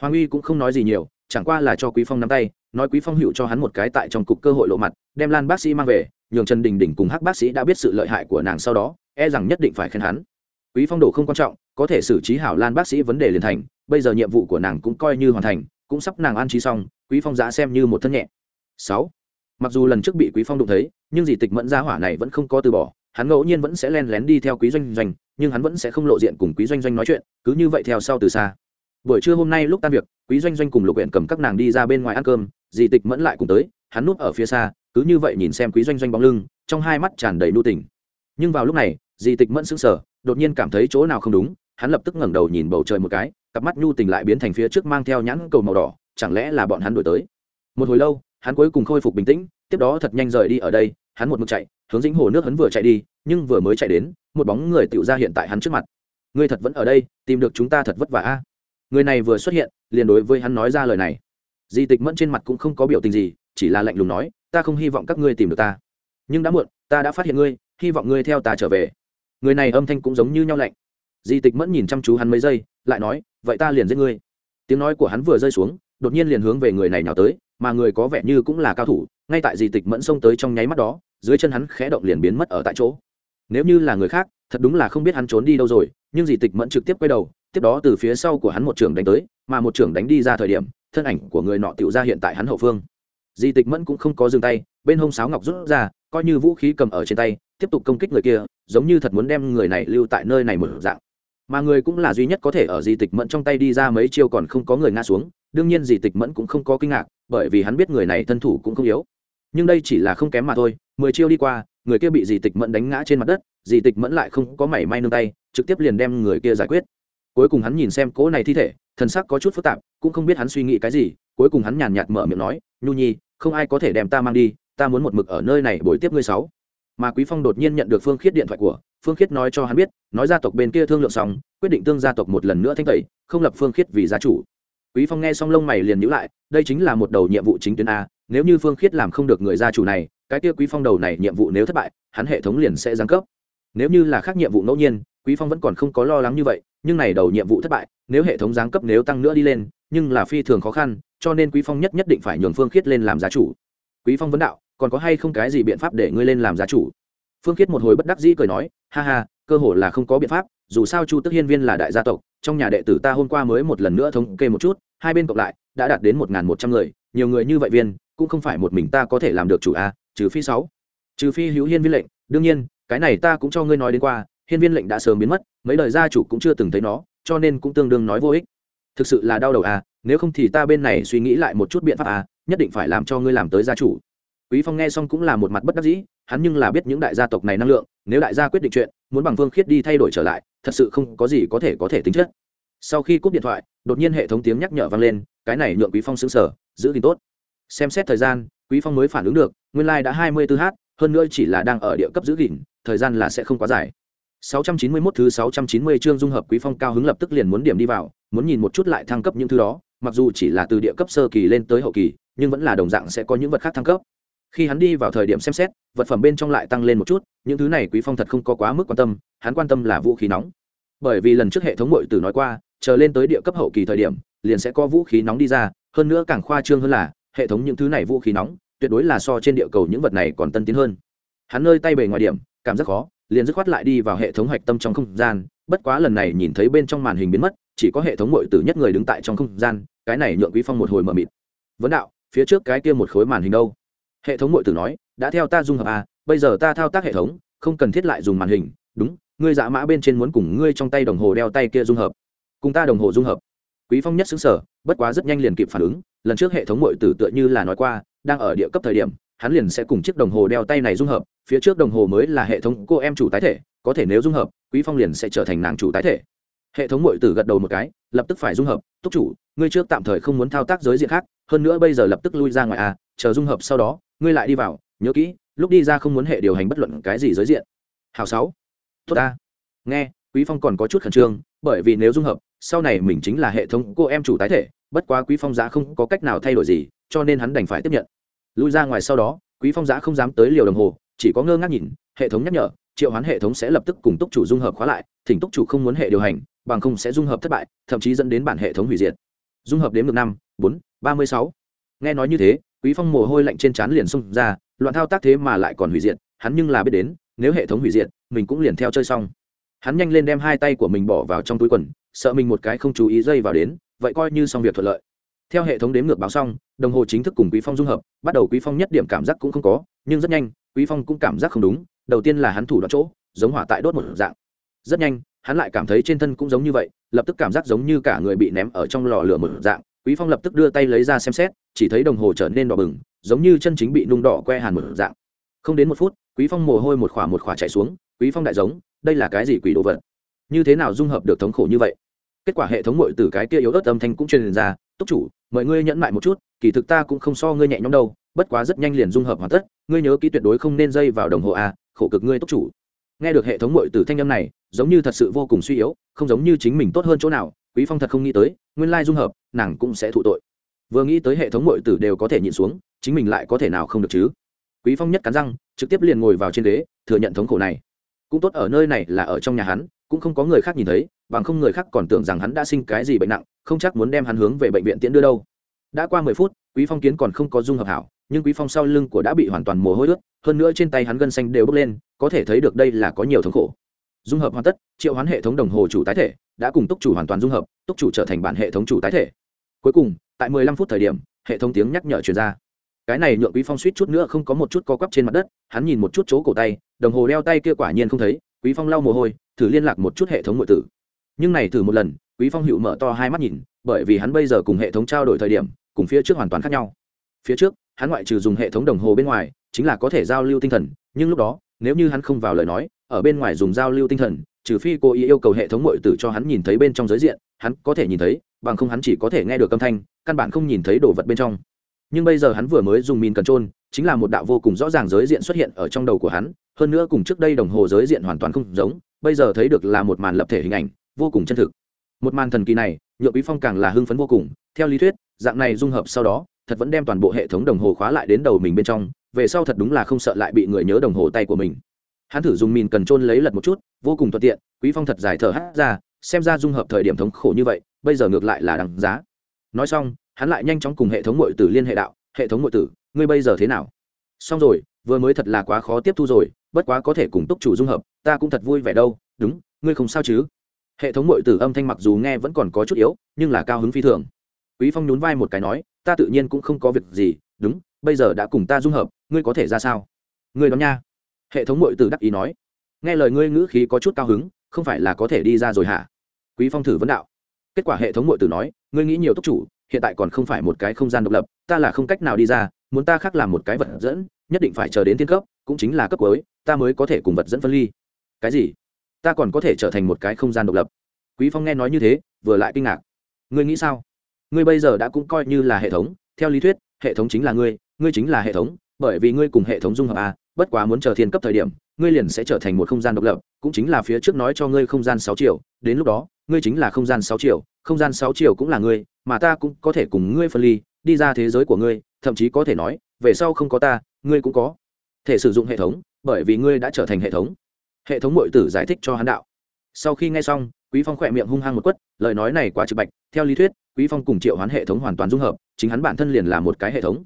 Hoàng uy cũng không nói gì nhiều, chẳng qua là cho quý phong nắm tay, nói quý phong hữu cho hắn một cái tại trong cục cơ hội lộ mặt, đem lan bác sĩ mang về nhường trần đình đình cùng hắc bác sĩ đã biết sự lợi hại của nàng sau đó e rằng nhất định phải khen hắn. Quý phong đổ không quan trọng có thể xử trí hảo lan bác sĩ vấn đề liền thành bây giờ nhiệm vụ của nàng cũng coi như hoàn thành cũng sắp nàng an trí xong quý phong giá xem như một thân nhẹ. Sáu, mặc dù lần trước bị quý phong đụng thấy nhưng dì tịch mẫn gia hỏa này vẫn không có từ bỏ hắn ngẫu nhiên vẫn sẽ len lén đi theo quý doanh doanh nhưng hắn vẫn sẽ không lộ diện cùng quý doanh doanh nói chuyện cứ như vậy theo sau từ xa. Buổi trưa hôm nay lúc tan việc quý doanh doanh cùng lục huyện cầm các nàng đi ra bên ngoài ăn cơm dì tịch mẫn lại cùng tới, hắn núp ở phía xa, cứ như vậy nhìn xem quý doanh doanh bóng lưng, trong hai mắt tràn đầy nu tình. Nhưng vào lúc này, dì tịch mẫn sững sờ, đột nhiên cảm thấy chỗ nào không đúng, hắn lập tức ngẩng đầu nhìn bầu trời một cái, cặp mắt nhu tình lại biến thành phía trước mang theo nhãn cầu màu đỏ, chẳng lẽ là bọn hắn đổi tới? Một hồi lâu, hắn cuối cùng khôi phục bình tĩnh, tiếp đó thật nhanh rời đi ở đây, hắn một mực chạy, hướng dĩnh hồ nước hắn vừa chạy đi, nhưng vừa mới chạy đến, một bóng người tựu ra hiện tại hắn trước mặt. Ngươi thật vẫn ở đây, tìm được chúng ta thật vất vả a. Người này vừa xuất hiện, liền đối với hắn nói ra lời này di tịch mẫn trên mặt cũng không có biểu tình gì, chỉ là lạnh lùng nói, ta không hy vọng các ngươi tìm được ta. Nhưng đã muộn, ta đã phát hiện ngươi, hy vọng ngươi theo ta trở về. Người này âm thanh cũng giống như nhau lạnh. Di tịch mẫn nhìn chăm chú hắn mấy giây, lại nói, vậy ta liền giết ngươi. Tiếng nói của hắn vừa rơi xuống, đột nhiên liền hướng về người này nào tới, mà người có vẻ như cũng là cao thủ, ngay tại di tịch mẫn xông tới trong nháy mắt đó, dưới chân hắn khẽ động liền biến mất ở tại chỗ. Nếu như là người khác, thật đúng là không biết hắn trốn đi đâu rồi, nhưng di tịch mẫn trực tiếp quay đầu, tiếp đó từ phía sau của hắn một trưởng đánh tới, mà một trưởng đánh đi ra thời điểm thân ảnh của người nọ tựu ra hiện tại hắn hậu phương. Di tịch mẫn cũng không có dừng tay, bên hông sáo ngọc rút ra, coi như vũ khí cầm ở trên tay, tiếp tục công kích người kia, giống như thật muốn đem người này lưu tại nơi này một dạng. Mà người cũng là duy nhất có thể ở di tịch mẫn trong tay đi ra mấy chiêu còn không có người ngã xuống, đương nhiên di tịch mẫn cũng không có kinh ngạc, bởi vì hắn biết người này thân thủ cũng không yếu. Nhưng đây chỉ là không kém mà thôi, mười chiêu đi qua, người kia bị di tịch mẫn đánh ngã trên mặt đất, di tịch mẫn lại không có mảy may nương tay, trực tiếp liền đem người kia giải quyết cuối cùng hắn nhìn xem cỗ này thi thể, thần sắc có chút phức tạp, cũng không biết hắn suy nghĩ cái gì, cuối cùng hắn nhàn nhạt mở miệng nói, nhu nhi, không ai có thể đem ta mang đi, ta muốn một mực ở nơi này bồi tiếp ngươi sáu. Mà quý phong đột nhiên nhận được phương khiết điện thoại của, phương khiết nói cho hắn biết, nói gia tộc bên kia thương lượng xong, quyết định tương gia tộc một lần nữa thanh tẩy, không lập phương khiết vì gia chủ. Quý phong nghe xong lông mày liền nhíu lại, đây chính là một đầu nhiệm vụ chính tuyến a, nếu như phương khiết làm không được người gia chủ này, cái kia quý phong đầu này nhiệm vụ nếu thất bại, hắn hệ thống liền sẽ giáng cấp. Nếu như là khác nhiệm vụ ngẫu nhiên quý phong vẫn còn không có lo lắng như vậy, nhưng này đầu nhiệm vụ thất bại, nếu hệ thống giáng cấp nếu tăng nữa đi lên, nhưng là phi thường khó khăn, cho nên quý phong nhất nhất định phải nhường phương khiết lên làm giá chủ. Quý phong vấn đạo, còn có hay không cái gì biện pháp để ngươi lên làm giá chủ? Phương khiết một hồi bất đắc dĩ cười nói, ha ha, cơ hội là không có biện pháp, dù sao chu tức hiên viên là đại gia tộc, trong nhà đệ tử ta hôm qua mới một lần nữa thống kê một chút, hai bên cộng lại, đã đạt đến một một trăm người, nhiều người như vậy viên, cũng không phải một mình ta có thể làm được chủ a, trừ phi sáu. Trừ phi hữu hiên viên lệnh, đương nhiên, cái này ta cũng cho ngươi nói đến qua hiên viên lệnh đã sớm biến mất, mấy đời gia chủ cũng chưa từng thấy nó, cho nên cũng tương đương nói vô ích. Thực sự là đau đầu à nếu không thì ta bên này suy nghĩ lại một chút biện pháp à nhất định phải làm cho ngươi làm tới gia chủ. Quý phong nghe xong cũng là một mặt bất đắc dĩ, hắn nhưng là biết những đại gia tộc này năng lượng, nếu đại gia quyết định chuyện, muốn bằng phương khiết đi thay đổi trở lại, thật sự không có gì có thể có thể tính chất. Sau khi cúp điện thoại, đột nhiên hệ thống tiếng nhắc nhở vang lên, cái này nhượng quý phong sững sờ, giữ gìn tốt. Xem xét thời gian, quý phong mới phản ứng được, nguyên lai like đã hai mươi 24h hơn nữa chỉ là đang ở địa cấp giữ gìn, thời gian là sẽ không quá dài. 691 thứ 690 chương dung hợp quý phong cao hứng lập tức liền muốn điểm đi vào, muốn nhìn một chút lại thăng cấp những thứ đó, mặc dù chỉ là từ địa cấp sơ kỳ lên tới hậu kỳ, nhưng vẫn là đồng dạng sẽ có những vật khác thăng cấp. Khi hắn đi vào thời điểm xem xét, vật phẩm bên trong lại tăng lên một chút, những thứ này quý phong thật không có quá mức quan tâm, hắn quan tâm là vũ khí nóng. Bởi vì lần trước hệ thống muội tử nói qua, chờ lên tới địa cấp hậu kỳ thời điểm, liền sẽ có vũ khí nóng đi ra, hơn nữa càng khoa trương hơn là, hệ thống những thứ này vũ khí nóng, tuyệt đối là so trên địa cầu những vật này còn tân tiến hơn. Hắn nơi tay bề ngoài điểm, cảm giác khó, liền dứt khoát lại đi vào hệ thống hạch tâm trong không gian, bất quá lần này nhìn thấy bên trong màn hình biến mất, chỉ có hệ thống mội tử nhất người đứng tại trong không gian, cái này nhượng quý phong một hồi mờ mịt. Vấn đạo, phía trước cái kia một khối màn hình đâu? Hệ thống mội tử nói, đã theo ta dung hợp à bây giờ ta thao tác hệ thống, không cần thiết lại dùng màn hình, đúng, ngươi dạ mã bên trên muốn cùng ngươi trong tay đồng hồ đeo tay kia dung hợp, cùng ta đồng hồ dung hợp. Quý phong nhất xứng sở bất quá rất nhanh liền kịp phản ứng, lần trước hệ thống mội tử tựa như là nói qua, đang ở địa cấp thời điểm hắn liền sẽ cùng chiếc đồng hồ đeo tay này dung hợp, phía trước đồng hồ mới là hệ thống cô em chủ tái thể, có thể nếu dung hợp, quý phong liền sẽ trở thành nàng chủ tái thể. Hệ thống mội tử gật đầu một cái, lập tức phải dung hợp, túc chủ, ngươi trước tạm thời không muốn thao tác giới diện khác, hơn nữa bây giờ lập tức lui ra ngoài à chờ dung hợp sau đó, ngươi lại đi vào, nhớ kỹ, lúc đi ra không muốn hệ điều hành bất luận cái gì giới diện. Hào sáu. Tốt ta. Nghe, quý phong còn có chút khẩn trương, bởi vì nếu dung hợp, sau này mình chính là hệ thống cô em chủ tái thể, bất quá quý phong giá không có cách nào thay đổi gì, cho nên hắn đành phải tiếp nhận lui ra ngoài sau đó, quý phong giã không dám tới liều đồng hồ, chỉ có ngơ ngác nhìn, hệ thống nhắc nhở, triệu hoán hệ thống sẽ lập tức cùng túc chủ dung hợp khóa lại, thỉnh túc chủ không muốn hệ điều hành, bằng không sẽ dung hợp thất bại, thậm chí dẫn đến bản hệ thống hủy diệt. Dung hợp đến ngược năm, bốn, ba mươi sáu. Nghe nói như thế, quý phong mồ hôi lạnh trên trán liền xông ra, loạn thao tác thế mà lại còn hủy diệt, hắn nhưng là biết đến, nếu hệ thống hủy diệt, mình cũng liền theo chơi xong. Hắn nhanh lên đem hai tay của mình bỏ vào trong túi quần, sợ mình một cái không chú ý dây vào đến, vậy coi như xong việc thuận lợi theo hệ thống đếm ngược báo xong, đồng hồ chính thức cùng quý phong dung hợp, bắt đầu quý phong nhất điểm cảm giác cũng không có, nhưng rất nhanh, quý phong cũng cảm giác không đúng, đầu tiên là hắn thủ đoạn chỗ, giống hỏa tại đốt một dạng. Rất nhanh, hắn lại cảm thấy trên thân cũng giống như vậy, lập tức cảm giác giống như cả người bị ném ở trong lò lửa một dạng. Quý phong lập tức đưa tay lấy ra xem xét, chỉ thấy đồng hồ trở nên đỏ bừng, giống như chân chính bị nung đỏ que hàn một dạng. Không đến một phút, quý phong mồ hôi một khỏa một khỏa chạy xuống, quý phong đại giống, đây là cái gì quỷ đồ vật? Như thế nào dung hợp được thống khổ như vậy? Kết quả hệ thống mội từ cái kia yếu ớt âm thanh cũng truyền ra, túc chủ mời ngươi nhẫn mại một chút, kỳ thực ta cũng không so ngươi nhẹ nhõm đâu, bất quá rất nhanh liền dung hợp hoàn tất, ngươi nhớ kỹ tuyệt đối không nên dây vào đồng hồ a, khổ cực ngươi túc chủ. Nghe được hệ thống mội từ thanh âm này, giống như thật sự vô cùng suy yếu, không giống như chính mình tốt hơn chỗ nào, quý phong thật không nghĩ tới, nguyên lai dung hợp, nàng cũng sẽ thụ tội. Vừa nghĩ tới hệ thống mội tử đều có thể nhịn xuống, chính mình lại có thể nào không được chứ? Quý phong nhất cắn răng, trực tiếp liền ngồi vào trên ghế, thừa nhận thống khổ này. Cũng tốt ở nơi này là ở trong nhà hắn cũng không có người khác nhìn thấy, bằng không người khác còn tưởng rằng hắn đã sinh cái gì bệnh nặng, không chắc muốn đem hắn hướng về bệnh viện tiễn đưa đâu. Đã qua mười phút, quý phong kiến còn không có dung hợp hảo, nhưng quý phong sau lưng của đã bị hoàn toàn mồ hôi ướt, hơn nữa trên tay hắn gân xanh đều bốc lên, có thể thấy được đây là có nhiều thống khổ. Dung hợp hoàn tất, triệu hoán hệ thống đồng hồ chủ tái thể, đã cùng túc chủ hoàn toàn dung hợp, túc chủ trở thành bản hệ thống chủ tái thể. Cuối cùng, tại 15 phút thời điểm, hệ thống tiếng nhắc nhở truyền ra. Cái này nhượng quý phong suýt chút nữa không có một chút co quắp trên mặt đất, hắn nhìn một chút chỗ cổ tay, đồng hồ đeo tay kia quả nhiên không thấy quý phong lau mồ hôi, thử liên lạc một chút hệ thống nội tử. Nhưng này thử một lần, quý phong hữu mở to hai mắt nhìn, bởi vì hắn bây giờ cùng hệ thống trao đổi thời điểm, cùng phía trước hoàn toàn khác nhau. Phía trước, hắn ngoại trừ dùng hệ thống đồng hồ bên ngoài, chính là có thể giao lưu tinh thần, nhưng lúc đó, nếu như hắn không vào lời nói, ở bên ngoài dùng giao lưu tinh thần, trừ phi cô ý yêu cầu hệ thống mội tử cho hắn nhìn thấy bên trong giới diện, hắn có thể nhìn thấy, bằng không hắn chỉ có thể nghe được âm thanh, căn bản không nhìn thấy đồ vật bên trong. Nhưng bây giờ hắn vừa mới dùng min cần trôn chính là một đạo vô cùng rõ ràng giới diện xuất hiện ở trong đầu của hắn, hơn nữa cùng trước đây đồng hồ giới diện hoàn toàn không giống, bây giờ thấy được là một màn lập thể hình ảnh, vô cùng chân thực. Một màn thần kỳ này, nhượng quý phong càng là hưng phấn vô cùng, theo lý thuyết, dạng này dung hợp sau đó, thật vẫn đem toàn bộ hệ thống đồng hồ khóa lại đến đầu mình bên trong, về sau thật đúng là không sợ lại bị người nhớ đồng hồ tay của mình. Hắn thử dùng mìn cần trôn lấy lật một chút, vô cùng thuận tiện, quý phong thật dài thở hát ra, xem ra dung hợp thời điểm thống khổ như vậy, bây giờ ngược lại là đằng giá. Nói xong, hắn lại nhanh chóng cùng hệ thống ngội tử liên hệ đạo, hệ thống ngội tử ngươi bây giờ thế nào? Xong rồi, vừa mới thật là quá khó tiếp thu rồi, bất quá có thể cùng túc chủ dung hợp, ta cũng thật vui vẻ đâu. Đúng, ngươi không sao chứ? Hệ thống ngội tử âm thanh mặc dù nghe vẫn còn có chút yếu, nhưng là cao hứng phi thường. Quý phong nhún vai một cái nói, ta tự nhiên cũng không có việc gì. Đúng, bây giờ đã cùng ta dung hợp, ngươi có thể ra sao? Ngươi đó nha. Hệ thống mội tử đắc ý nói. Nghe lời ngươi ngữ khí có chút cao hứng, không phải là có thể đi ra rồi hả? Quý phong thử vấn đạo. Kết quả hệ thống mội tử nói, ngươi nghĩ nhiều túc chủ, hiện tại còn không phải một cái không gian độc lập, ta là không cách nào đi ra muốn ta khác làm một cái vật dẫn, nhất định phải chờ đến thiên cấp, cũng chính là cấp cuối, ta mới có thể cùng vật dẫn phân ly. Cái gì? Ta còn có thể trở thành một cái không gian độc lập. Quý phong nghe nói như thế, vừa lại kinh ngạc. Ngươi nghĩ sao? Ngươi bây giờ đã cũng coi như là hệ thống, theo lý thuyết, hệ thống chính là ngươi ngươi chính là hệ thống, bởi vì ngươi cùng hệ thống dung hợp a bất quá muốn chờ thiên cấp thời điểm, ngươi liền sẽ trở thành một không gian độc lập, cũng chính là phía trước nói cho ngươi không gian sáu triệu, đến lúc đó, ngươi chính là không gian sáu triệu, không gian sáu triệu cũng là ngươi, mà ta cũng có thể cùng ngươi phân ly đi ra thế giới của ngươi, thậm chí có thể nói, về sau không có ta, ngươi cũng có thể sử dụng hệ thống, bởi vì ngươi đã trở thành hệ thống. Hệ thống mội tử giải thích cho hắn đạo. Sau khi nghe xong, quý phong khỏe miệng hung hăng một quất, lời nói này quá trực bạch, theo lý thuyết, quý phong cùng triệu hoán hệ thống hoàn toàn dung hợp, chính hắn bản thân liền là một cái hệ thống.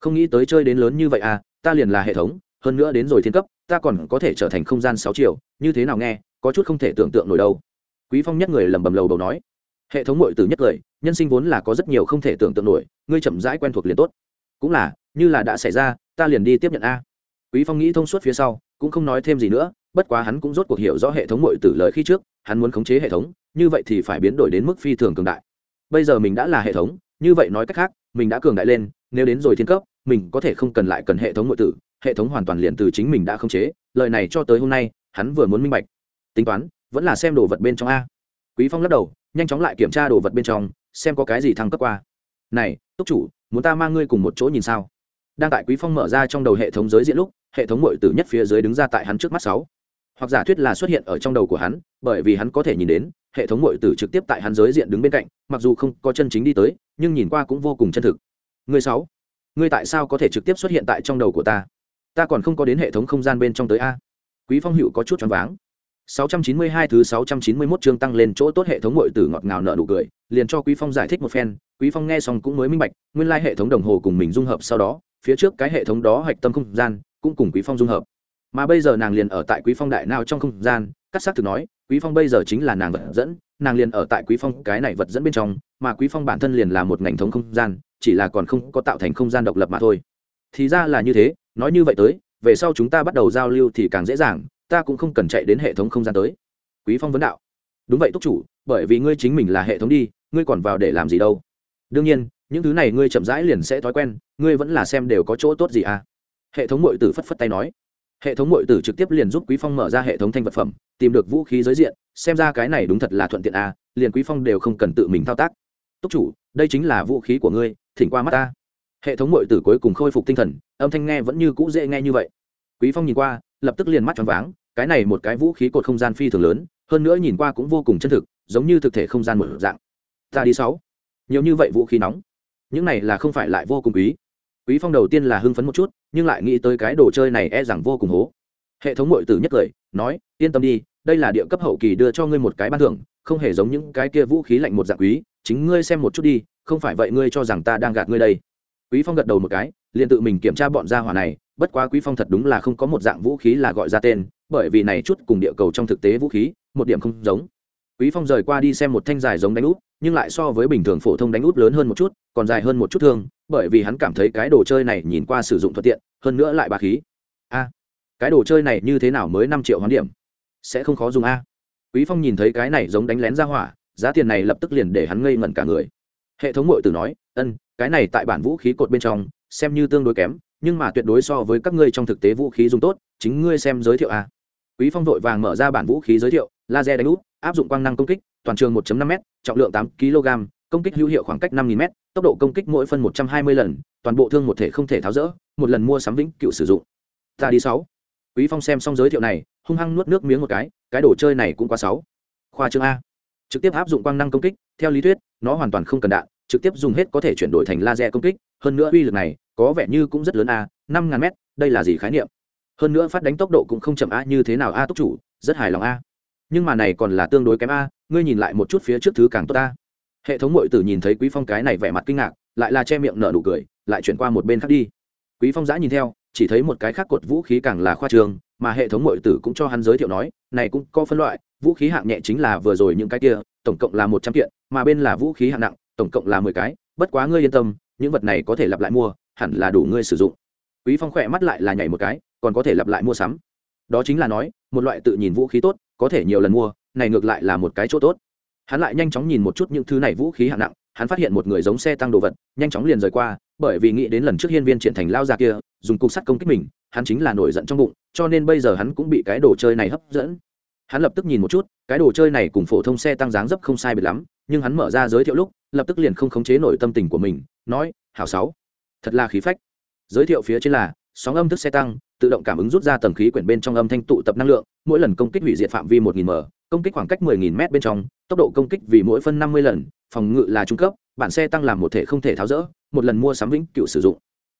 Không nghĩ tới chơi đến lớn như vậy à ta liền là hệ thống, hơn nữa đến rồi thiên cấp, ta còn có thể trở thành không gian sáu triệu như thế nào nghe, có chút không thể tưởng tượng nổi đâu. Quý phong nhất người lầm bầm lầu đầu nói. Hệ thống mội tử nhất lời nhân sinh vốn là có rất nhiều không thể tưởng tượng nổi, ngươi chậm rãi quen thuộc liền tốt. Cũng là, như là đã xảy ra, ta liền đi tiếp nhận a. Quý phong nghĩ thông suốt phía sau, cũng không nói thêm gì nữa, bất quá hắn cũng rốt cuộc hiểu rõ hệ thống mọi từ lời khi trước, hắn muốn khống chế hệ thống, như vậy thì phải biến đổi đến mức phi thường cường đại. Bây giờ mình đã là hệ thống, như vậy nói cách khác, mình đã cường đại lên, nếu đến rồi thiên cấp, mình có thể không cần lại cần hệ thống mọi tử, hệ thống hoàn toàn liền từ chính mình đã khống chế, lời này cho tới hôm nay, hắn vừa muốn minh bạch. Tính toán, vẫn là xem đồ vật bên trong a. Quý phong lắc đầu, nhanh chóng lại kiểm tra đồ vật bên trong xem có cái gì thăng cấp qua. Này, túc chủ, muốn ta mang ngươi cùng một chỗ nhìn sao? Đang tại quý phong mở ra trong đầu hệ thống giới diện lúc, hệ thống mội tử nhất phía dưới đứng ra tại hắn trước mắt sáu. Hoặc giả thuyết là xuất hiện ở trong đầu của hắn, bởi vì hắn có thể nhìn đến, hệ thống mội tử trực tiếp tại hắn giới diện đứng bên cạnh, mặc dù không có chân chính đi tới, nhưng nhìn qua cũng vô cùng chân thực. Người sáu, ngươi tại sao có thể trực tiếp xuất hiện tại trong đầu của ta? Ta còn không có đến hệ thống không gian bên trong tới a. Quý phong hữu có chút choáng váng. 692 thứ 691 chương tăng lên chỗ tốt hệ thống muội tử ngọt ngào nở nụ cười, liền cho Quý Phong giải thích một phen, Quý Phong nghe xong cũng mới minh bạch, nguyên lai hệ thống đồng hồ cùng mình dung hợp sau đó, phía trước cái hệ thống đó hạch tâm không gian, cũng cùng Quý Phong dung hợp. Mà bây giờ nàng liền ở tại Quý Phong đại nào trong không gian, cắt xác thực nói, Quý Phong bây giờ chính là nàng vật dẫn, nàng liền ở tại Quý Phong cái này vật dẫn bên trong, mà Quý Phong bản thân liền là một ngành thống không gian, chỉ là còn không có tạo thành không gian độc lập mà thôi. Thì ra là như thế, nói như vậy tới, về sau chúng ta bắt đầu giao lưu thì càng dễ dàng, ta cũng không cần chạy đến hệ thống không gian tới. Quý phong vấn đạo. Đúng vậy túc chủ, bởi vì ngươi chính mình là hệ thống đi, ngươi còn vào để làm gì đâu? Đương nhiên, những thứ này ngươi chậm rãi liền sẽ thói quen, ngươi vẫn là xem đều có chỗ tốt gì à? Hệ thống mội tử phất phất tay nói. Hệ thống mội tử trực tiếp liền giúp quý phong mở ra hệ thống thanh vật phẩm, tìm được vũ khí giới diện, xem ra cái này đúng thật là thuận tiện à liền quý phong đều không cần tự mình thao tác. Túc chủ, đây chính là vũ khí của ngươi, thỉnh qua mắt ta. Hệ thống mội tử cuối cùng khôi phục tinh thần, âm thanh nghe vẫn như cũ dễ nghe như vậy. Quý phong nhìn qua lập tức liền mắt choáng váng, cái này một cái vũ khí cột không gian phi thường lớn, hơn nữa nhìn qua cũng vô cùng chân thực, giống như thực thể không gian một dạng. Ta đi sáu. Nhiều như vậy vũ khí nóng. Những này là không phải lại vô cùng quý. Quý phong đầu tiên là hưng phấn một chút, nhưng lại nghĩ tới cái đồ chơi này e rằng vô cùng hố. Hệ thống mội tử nhất cười, nói, yên tâm đi, đây là địa cấp hậu kỳ đưa cho ngươi một cái ban thưởng, không hề giống những cái kia vũ khí lạnh một dạng quý, chính ngươi xem một chút đi, không phải vậy ngươi cho rằng ta đang gạt ngươi đây. Quý phong gật đầu một cái, liền tự mình kiểm tra bọn gia hỏa này bất quá quý phong thật đúng là không có một dạng vũ khí là gọi ra tên, bởi vì này chút cùng địa cầu trong thực tế vũ khí, một điểm không giống. Quý phong rời qua đi xem một thanh dài giống đánh út nhưng lại so với bình thường phổ thông đánh út lớn hơn một chút, còn dài hơn một chút thương, bởi vì hắn cảm thấy cái đồ chơi này nhìn qua sử dụng thuận tiện, hơn nữa lại bà khí. A, cái đồ chơi này như thế nào mới năm triệu hoán điểm? Sẽ không khó dùng a. Quý phong nhìn thấy cái này giống đánh lén ra hỏa, giá tiền này lập tức liền để hắn ngây ngẩn cả người. Hệ thống mội tử nói, ân, cái này tại bản vũ khí cột bên trong, xem như tương đối kém nhưng mà tuyệt đối so với các ngươi trong thực tế vũ khí dùng tốt, chính ngươi xem giới thiệu a quý phong vội vàng mở ra bản vũ khí giới thiệu, laser đánh út, áp dụng quang năng công kích, toàn trường 1.5 m trọng lượng 8 kg, công kích hữu hiệu khoảng cách 5.000 m tốc độ công kích mỗi phân 120 lần, toàn bộ thương một thể không thể tháo rỡ, một lần mua sắm vĩnh cựu sử dụng. Ta đi sáu. Quý phong xem xong giới thiệu này, hung hăng nuốt nước miếng một cái cái đồ chơi này cũng quá sáu. Khoa trương a. Trực tiếp áp dụng quang năng công kích, theo lý thuyết, nó hoàn toàn không cần đạn, trực tiếp dùng hết có thể chuyển đổi thành laser công kích, hơn nữa uy lực này có vẻ như cũng rất lớn a, năm ngàn mét, đây là gì khái niệm? Hơn nữa phát đánh tốc độ cũng không chậm a, như thế nào a tốc chủ, rất hài lòng a. Nhưng mà này còn là tương đối kém a, ngươi nhìn lại một chút phía trước thứ càng tốt a. Hệ thống mội tử nhìn thấy quý phong cái này vẻ mặt kinh ngạc, lại là che miệng nở nụ cười, lại chuyển qua một bên khác đi. Quý phong giã nhìn theo, chỉ thấy một cái khác cột vũ khí càng là khoa trường, mà hệ thống mội tử cũng cho hắn giới thiệu nói, này cũng có phân loại, vũ khí hạng nhẹ chính là vừa rồi những cái kia, tổng cộng là một trăm kiện, mà bên là vũ khí hạng nặng, tổng cộng là mười cái, bất quá ngươi yên tâm, những vật này có thể lặp lại mua hẳn là đủ ngươi sử dụng. Quý phong khỏe mắt lại là nhảy một cái, còn có thể lặp lại mua sắm. Đó chính là nói, một loại tự nhìn vũ khí tốt, có thể nhiều lần mua, này ngược lại là một cái chỗ tốt. Hắn lại nhanh chóng nhìn một chút những thứ này vũ khí hạng nặng, hắn phát hiện một người giống xe tăng đồ vật, nhanh chóng liền rời qua, bởi vì nghĩ đến lần trước hiên viên triển thành lao ra kia, dùng cục sắt công kích mình, hắn chính là nổi giận trong bụng, cho nên bây giờ hắn cũng bị cái đồ chơi này hấp dẫn. Hắn lập tức nhìn một chút, cái đồ chơi này cùng phổ thông xe tăng dáng dấp không sai biệt lắm, nhưng hắn mở ra giới thiệu lúc, lập tức liền không khống chế nổi tâm tình của mình, nói, hảo sáu thật là khí phách. Giới thiệu phía trên là, sóng âm thức xe tăng, tự động cảm ứng rút ra tầng khí quyển bên trong âm thanh tụ tập năng lượng, mỗi lần công kích hủy diệt phạm vi một nghìn m, công kích khoảng cách 10.000 m bên trong, tốc độ công kích vì mỗi phân 50 lần, phòng ngự là trung cấp, bản xe tăng làm một thể không thể tháo rỡ, một lần mua sắm vĩnh cựu sử dụng.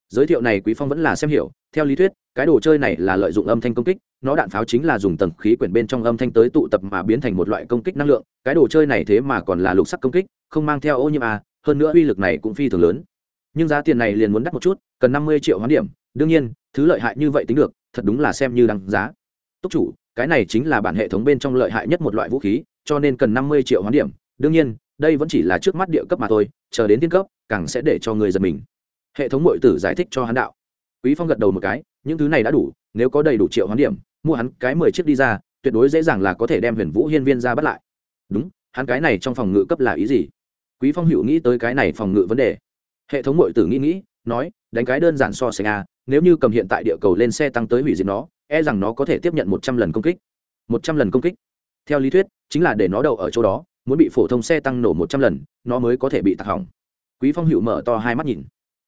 Giới thiệu này quý phong vẫn là xem hiểu, theo lý thuyết, cái đồ chơi này là lợi dụng âm thanh công kích, nó đạn pháo chính là dùng tầng khí quyển bên trong âm thanh tới tụ tập mà biến thành một loại công kích năng lượng, cái đồ chơi này thế mà còn là lục sắc công kích, không mang theo ô nhiễm à hơn nữa uy lực này cũng phi thường lớn nhưng giá tiền này liền muốn đắt một chút, cần 50 triệu hoán điểm. Đương nhiên, thứ lợi hại như vậy tính được, thật đúng là xem như đăng giá. Túc chủ, cái này chính là bản hệ thống bên trong lợi hại nhất một loại vũ khí, cho nên cần 50 triệu hoán điểm. Đương nhiên, đây vẫn chỉ là trước mắt địa cấp mà thôi, chờ đến tiên cấp, càng sẽ để cho người giật mình. Hệ thống mội tử giải thích cho hắn đạo. Quý phong gật đầu một cái, những thứ này đã đủ, nếu có đầy đủ triệu hoán điểm, mua hắn cái mười chiếc đi ra, tuyệt đối dễ dàng là có thể đem huyền vũ hiên viên ra bắt lại. Đúng, hắn cái này trong phòng ngự cấp là ý gì? Quý phong hữu nghĩ tới cái này phòng ngự vấn đề hệ thống mội tử nghĩ nghĩ, nói, đánh cái đơn giản so sánh a, nếu như cầm hiện tại địa cầu lên xe tăng tới hủy diệt nó e rằng nó có thể tiếp nhận một trăm lần công kích. Một trăm lần công kích. Theo lý thuyết, chính là để nó đậu ở chỗ đó, muốn bị phổ thông xe tăng nổ một trăm lần, nó mới có thể bị tạc hỏng. Quý phong hữu mở to hai mắt nhìn.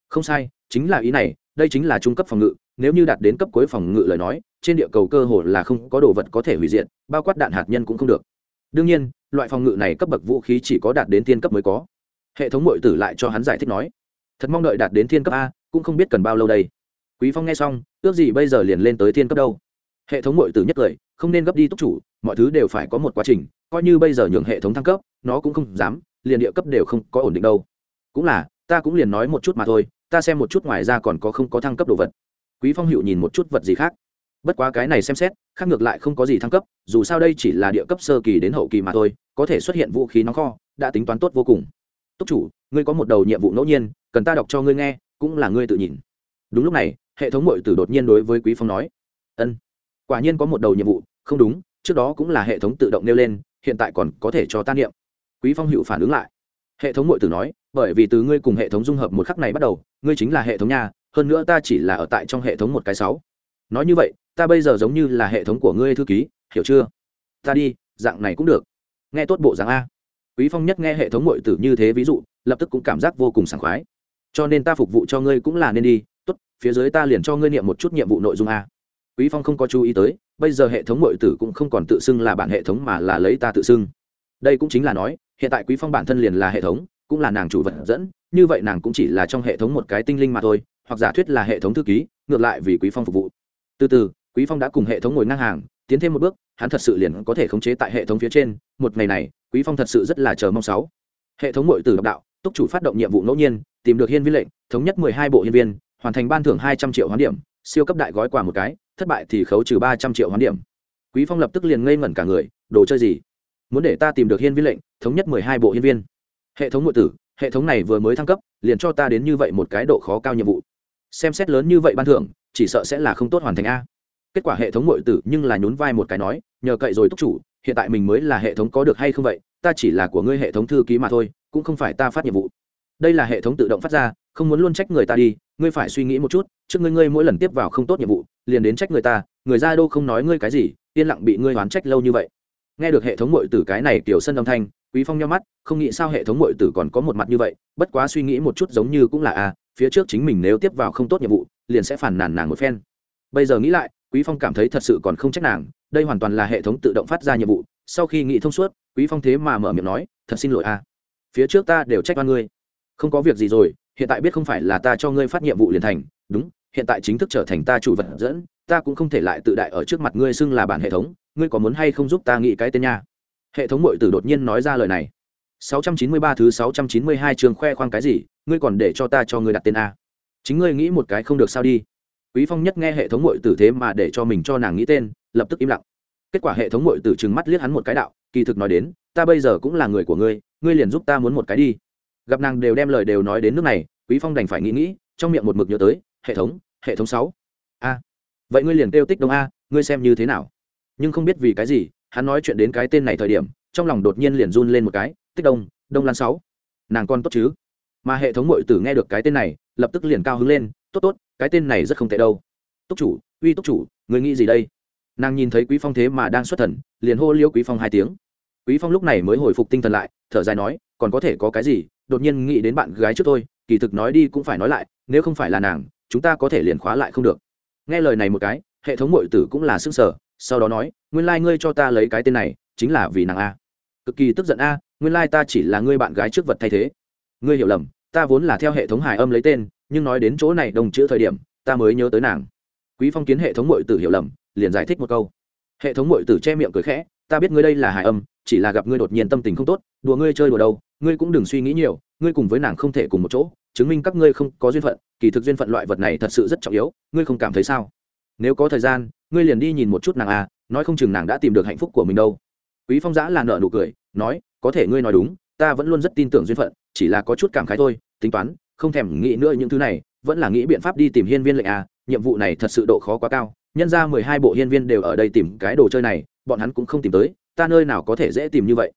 Không sai, chính là ý này, đây chính là trung cấp phòng ngự, nếu như đạt đến cấp cuối phòng ngự lời nói, trên địa cầu cơ hồ là không có đồ vật có thể hủy diệt, bao quát đạn hạt nhân cũng không được. Đương nhiên, loại phòng ngự này cấp bậc vũ khí chỉ có đạt đến tiên cấp mới có. Hệ thống mội tử lại cho hắn giải thích nói thật mong đợi đạt đến thiên cấp a, cũng không biết cần bao lâu đây. Quý phong nghe xong, ước gì bây giờ liền lên tới thiên cấp đâu. Hệ thống mội tử nhất cười, không nên gấp đi túc chủ, mọi thứ đều phải có một quá trình, coi như bây giờ nhường hệ thống thăng cấp, nó cũng không dám, liền địa cấp đều không có ổn định đâu. Cũng là, ta cũng liền nói một chút mà thôi, ta xem một chút ngoài ra còn có không có thăng cấp đồ vật. Quý phong hiệu nhìn một chút vật gì khác. Bất quá cái này xem xét, khác ngược lại không có gì thăng cấp, dù sao đây chỉ là địa cấp sơ kỳ đến hậu kỳ mà thôi, có thể xuất hiện vũ khí nóng kho, đã tính toán tốt vô cùng. Túc chủ, ngươi có một đầu nhiệm vụ ngẫu nhiên cần ta đọc cho ngươi nghe, cũng là ngươi tự nhìn. Đúng lúc này, hệ thống mội tử đột nhiên đối với quý phong nói, ân, quả nhiên có một đầu nhiệm vụ, không đúng, trước đó cũng là hệ thống tự động nêu lên, hiện tại còn có thể cho ta niệm. Quý phong hữu phản ứng lại. Hệ thống mội tử nói, bởi vì từ ngươi cùng hệ thống dung hợp một khắc này bắt đầu, ngươi chính là hệ thống nhà hơn nữa ta chỉ là ở tại trong hệ thống một cái sáu. Nói như vậy, ta bây giờ giống như là hệ thống của ngươi thư ký, hiểu chưa? Ta đi, dạng này cũng được. Nghe tốt bộ dạng a. Quý phong nhất nghe hệ thống mội tử như thế ví dụ, lập tức cũng cảm giác vô cùng sảng khoái cho nên ta phục vụ cho ngươi cũng là nên đi, tốt, phía dưới ta liền cho ngươi niệm một chút nhiệm vụ nội dung a. Quý phong không có chú ý tới, bây giờ hệ thống mọi tử cũng không còn tự xưng là bản hệ thống mà là lấy ta tự xưng. Đây cũng chính là nói, hiện tại quý phong bản thân liền là hệ thống, cũng là nàng chủ vật dẫn, như vậy nàng cũng chỉ là trong hệ thống một cái tinh linh mà thôi, hoặc giả thuyết là hệ thống thư ký, ngược lại vì quý phong phục vụ. Từ từ, quý phong đã cùng hệ thống ngồi ngang hàng, tiến thêm một bước, hắn thật sự liền có thể khống chế tại hệ thống phía trên, một ngày này, quý phong thật sự rất là chờ mong sáu. Hệ thống mọi tử độc đạo, túc chủ phát động nhiệm vụ ngẫu nhiên tìm được hiên viên lệnh, thống nhất mười hai bộ hiên viên, hoàn thành ban thưởng hai trăm triệu hoán điểm, siêu cấp đại gói quà một cái, thất bại thì khấu trừ ba trăm triệu hoán điểm. Quý phong lập tức liền ngây ngẩn cả người, đồ chơi gì? Muốn để ta tìm được hiên viên lệnh, thống nhất mười hai bộ hiên viên. Hệ thống ngụ tử, hệ thống này vừa mới thăng cấp, liền cho ta đến như vậy một cái độ khó cao nhiệm vụ. Xem xét lớn như vậy ban thưởng, chỉ sợ sẽ là không tốt hoàn thành a. Kết quả hệ thống ngụ tử nhưng là nhún vai một cái nói, nhờ cậy rồi túc chủ, hiện tại mình mới là hệ thống có được hay không vậy, ta chỉ là của ngươi hệ thống thư ký mà thôi, cũng không phải ta phát nhiệm vụ đây là hệ thống tự động phát ra, không muốn luôn trách người ta đi, ngươi phải suy nghĩ một chút, trước ngươi ngươi mỗi lần tiếp vào không tốt nhiệm vụ, liền đến trách người ta, người ra đâu không nói ngươi cái gì, yên lặng bị ngươi oán trách lâu như vậy. Nghe được hệ thống mội tử cái này kiểu sân âm thanh, quý phong nhau mắt, không nghĩ sao hệ thống mội tử còn có một mặt như vậy, bất quá suy nghĩ một chút giống như cũng là a phía trước chính mình nếu tiếp vào không tốt nhiệm vụ, liền sẽ phản nàn nàng một phen. Bây giờ nghĩ lại, quý phong cảm thấy thật sự còn không trách nàng, đây hoàn toàn là hệ thống tự động phát ra nhiệm vụ, sau khi nghĩ thông suốt, quý phong thế mà mở miệng nói, thật xin lỗi a phía trước ta đều trách oan ngươi không có việc gì rồi, hiện tại biết không phải là ta cho ngươi phát nhiệm vụ liền thành. Đúng, hiện tại chính thức trở thành ta chủ vật dẫn, ta cũng không thể lại tự đại ở trước mặt ngươi xưng là bản hệ thống. Ngươi có muốn hay không giúp ta nghĩ cái tên nha? Hệ thống mội tử đột nhiên nói ra lời này. 693 thứ 692 trường khoe khoang cái gì? Ngươi còn để cho ta cho ngươi đặt tên a. Chính ngươi nghĩ một cái không được sao đi. Quý phong nhất nghe hệ thống mội tử thế mà để cho mình cho nàng nghĩ tên, lập tức im lặng. Kết quả hệ thống mội tử trừng mắt liếc hắn một cái đạo, kỳ thực nói đến, ta bây giờ cũng là người của ngươi ngươi liền giúp ta muốn một cái đi gặp nàng đều đem lời đều nói đến nước này, quý phong đành phải nghĩ nghĩ, trong miệng một mực nhớ tới, hệ thống hệ thống sáu. A. Vậy ngươi liền kêu tích đông a, ngươi xem như thế nào? Nhưng không biết vì cái gì, hắn nói chuyện đến cái tên này thời điểm, trong lòng đột nhiên liền run lên một cái, tích đông đông lan sáu. Nàng con tốt chứ? Mà hệ thống mội tử nghe được cái tên này, lập tức liền cao hứng lên, tốt tốt, cái tên này rất không tệ đâu. Túc chủ, uy túc chủ người nghĩ gì đây? Nàng nhìn thấy quý phong thế mà đang xuất thần, liền hô liêu quý phong hai tiếng. Quý phong lúc này mới hồi phục tinh thần lại, thở dài nói, còn có thể có cái gì đột nhiên nghĩ đến bạn gái trước tôi, kỳ thực nói đi cũng phải nói lại, nếu không phải là nàng, chúng ta có thể liền khóa lại không được. Nghe lời này một cái, hệ thống mội tử cũng là sức sở sau đó nói, nguyên lai、like、ngươi cho ta lấy cái tên này, chính là vì nàng a. Cực kỳ tức giận a, nguyên lai、like、ta chỉ là ngươi bạn gái trước vật thay thế. Ngươi hiểu lầm, ta vốn là theo hệ thống hài âm lấy tên, nhưng nói đến chỗ này đồng chữ thời điểm, ta mới nhớ tới nàng. Quý phong kiến hệ thống mội tử hiểu lầm, liền giải thích một câu. Hệ thống mội tử che miệng cười khẽ, ta biết ngươi đây là hài âm, chỉ là gặp ngươi đột nhiên tâm tình không tốt, đùa ngươi chơi đùa đâu ngươi cũng đừng suy nghĩ nhiều, ngươi cùng với nàng không thể cùng một chỗ, chứng minh các ngươi không có duyên phận, kỳ thực duyên phận loại vật này thật sự rất trọng yếu, ngươi không cảm thấy sao? Nếu có thời gian, ngươi liền đi nhìn một chút nàng à nói không chừng nàng đã tìm được hạnh phúc của mình đâu. Quý phong giã là nợ nụ cười, nói, có thể ngươi nói đúng, ta vẫn luôn rất tin tưởng duyên phận, chỉ là có chút cảm khái thôi, tính toán, không thèm nghĩ nữa những thứ này, vẫn là nghĩ biện pháp đi tìm hiên viên lệnh à nhiệm vụ này thật sự độ khó quá cao, nhân ra mười hai bộ hiên viên đều ở đây tìm cái đồ chơi này, bọn hắn cũng không tìm tới, ta nơi nào có thể dễ tìm như vậy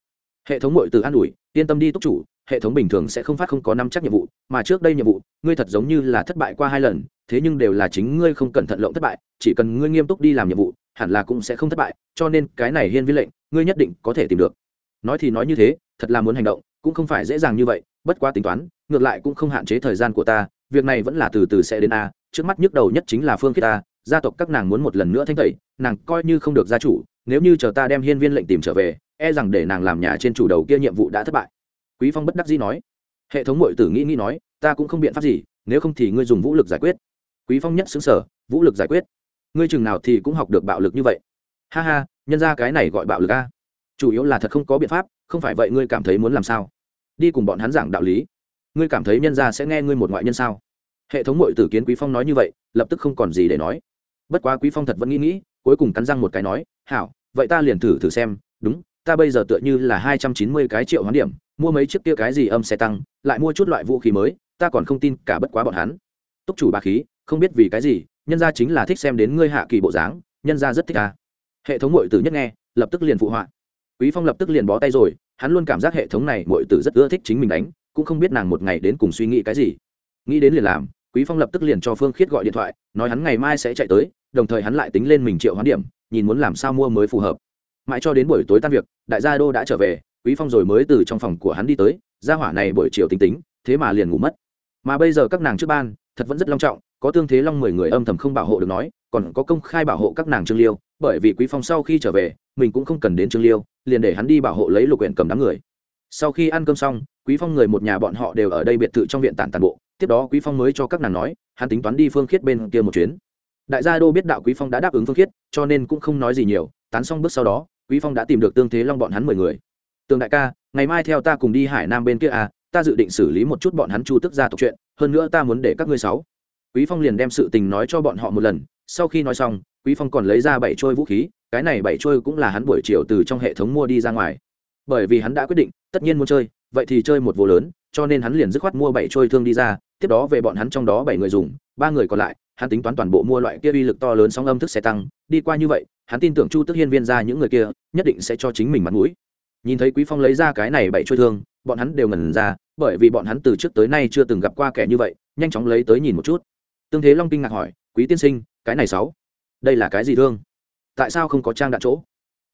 hệ thống mội từ an ủi, yên tâm đi túc chủ, hệ thống bình thường sẽ không phát không có năm chắc nhiệm vụ, mà trước đây nhiệm vụ, ngươi thật giống như là thất bại qua hai lần, thế nhưng đều là chính ngươi không cẩn thận lộng thất bại, chỉ cần ngươi nghiêm túc đi làm nhiệm vụ, hẳn là cũng sẽ không thất bại, cho nên cái này hiên viên lệnh, ngươi nhất định có thể tìm được. Nói thì nói như thế, thật là muốn hành động, cũng không phải dễ dàng như vậy, bất quá tính toán, ngược lại cũng không hạn chế thời gian của ta, việc này vẫn là từ từ sẽ đến a, trước mắt nhức đầu nhất chính là phương khiết ta, gia tộc các nàng muốn một lần nữa thanh tẩy, nàng coi như không được gia chủ, nếu như chờ ta đem hiên viên lệnh tìm trở về e rằng để nàng làm nhà trên chủ đầu kia nhiệm vụ đã thất bại. Quý phong bất đắc dĩ nói. Hệ thống mội tử nghĩ nghĩ nói, ta cũng không biện pháp gì, nếu không thì ngươi dùng vũ lực giải quyết. Quý phong nhất xứng sở vũ lực giải quyết. Ngươi chừng nào thì cũng học được bạo lực như vậy. Ha ha, nhân ra cái này gọi bạo lực a. Chủ yếu là thật không có biện pháp, không phải vậy ngươi cảm thấy muốn làm sao? Đi cùng bọn hắn giảng đạo lý. Ngươi cảm thấy nhân ra sẽ nghe ngươi một ngoại nhân sao? Hệ thống mội tử kiến quý phong nói như vậy, lập tức không còn gì để nói. Bất quá quý phong thật vẫn nghĩ nghĩ, cuối cùng cắn răng một cái nói, hảo, vậy ta liền thử thử xem, đúng ta bây giờ tựa như là hai trăm chín mươi cái triệu hoán điểm, mua mấy chiếc kia cái gì âm xe tăng, lại mua chút loại vũ khí mới, ta còn không tin cả bất quá bọn hắn. Túc chủ bà khí, không biết vì cái gì, nhân gia chính là thích xem đến ngươi hạ kỳ bộ dáng, nhân gia rất thích ta. Hệ thống mội tử nhất nghe, lập tức liền phụ họa. Quý phong lập tức liền bó tay rồi, hắn luôn cảm giác hệ thống này mội tử rất ưa thích chính mình đánh, cũng không biết nàng một ngày đến cùng suy nghĩ cái gì. Nghĩ đến liền làm, quý phong lập tức liền cho phương khiết gọi điện thoại, nói hắn ngày mai sẽ chạy tới, đồng thời hắn lại tính lên mình triệu hoán điểm, nhìn muốn làm sao mua mới phù hợp mãi cho đến buổi tối tan việc, đại gia đô đã trở về, quý phong rồi mới từ trong phòng của hắn đi tới, gia hỏa này buổi chiều tính tính, thế mà liền ngủ mất. Mà bây giờ các nàng trước ban, thật vẫn rất long trọng, có tương thế long mười người âm thầm không bảo hộ được nói, còn có công khai bảo hộ các nàng trương liêu, bởi vì quý phong sau khi trở về, mình cũng không cần đến trương liêu, liền để hắn đi bảo hộ lấy lục huyện cầm đám người. Sau khi ăn cơm xong, quý phong người một nhà bọn họ đều ở đây biệt thự trong viện tản tàn bộ, tiếp đó quý phong mới cho các nàng nói, hắn tính toán đi phương khiết bên kia một chuyến. Đại gia đô biết đạo quý phong đã đáp ứng phương khiết, cho nên cũng không nói gì nhiều, tán xong bước sau đó quý phong đã tìm được tương thế long bọn hắn mười người. Tường đại ca, ngày mai theo ta cùng đi hải nam bên kia à ta dự định xử lý một chút bọn hắn chu tức gia tộc chuyện, hơn nữa ta muốn để các ngươi sáu. Quý phong liền đem sự tình nói cho bọn họ một lần. Sau khi nói xong, quý phong còn lấy ra bảy trôi vũ khí, cái này bảy trôi cũng là hắn buổi chiều từ trong hệ thống mua đi ra ngoài. Bởi vì hắn đã quyết định, tất nhiên muốn chơi, vậy thì chơi một vô lớn, cho nên hắn liền dứt khoát mua bảy trôi thương đi ra, tiếp đó về bọn hắn trong đó bảy người dùng, ba người còn lại, hắn tính toán toàn bộ mua loại kia uy lực to lớn sóng âm thức xe tăng, đi qua như vậy hắn tin tưởng chu tức hiên viên ra những người kia, nhất định sẽ cho chính mình mặt mũi. Nhìn thấy quý phong lấy ra cái này bảy trôi thương, bọn hắn đều ngẩn ra, bởi vì bọn hắn từ trước tới nay chưa từng gặp qua kẻ như vậy, nhanh chóng lấy tới nhìn một chút. Tương thế long kinh ngạc hỏi, quý tiên sinh, cái này sáu, đây là cái gì thương? Tại sao không có trang đạn chỗ?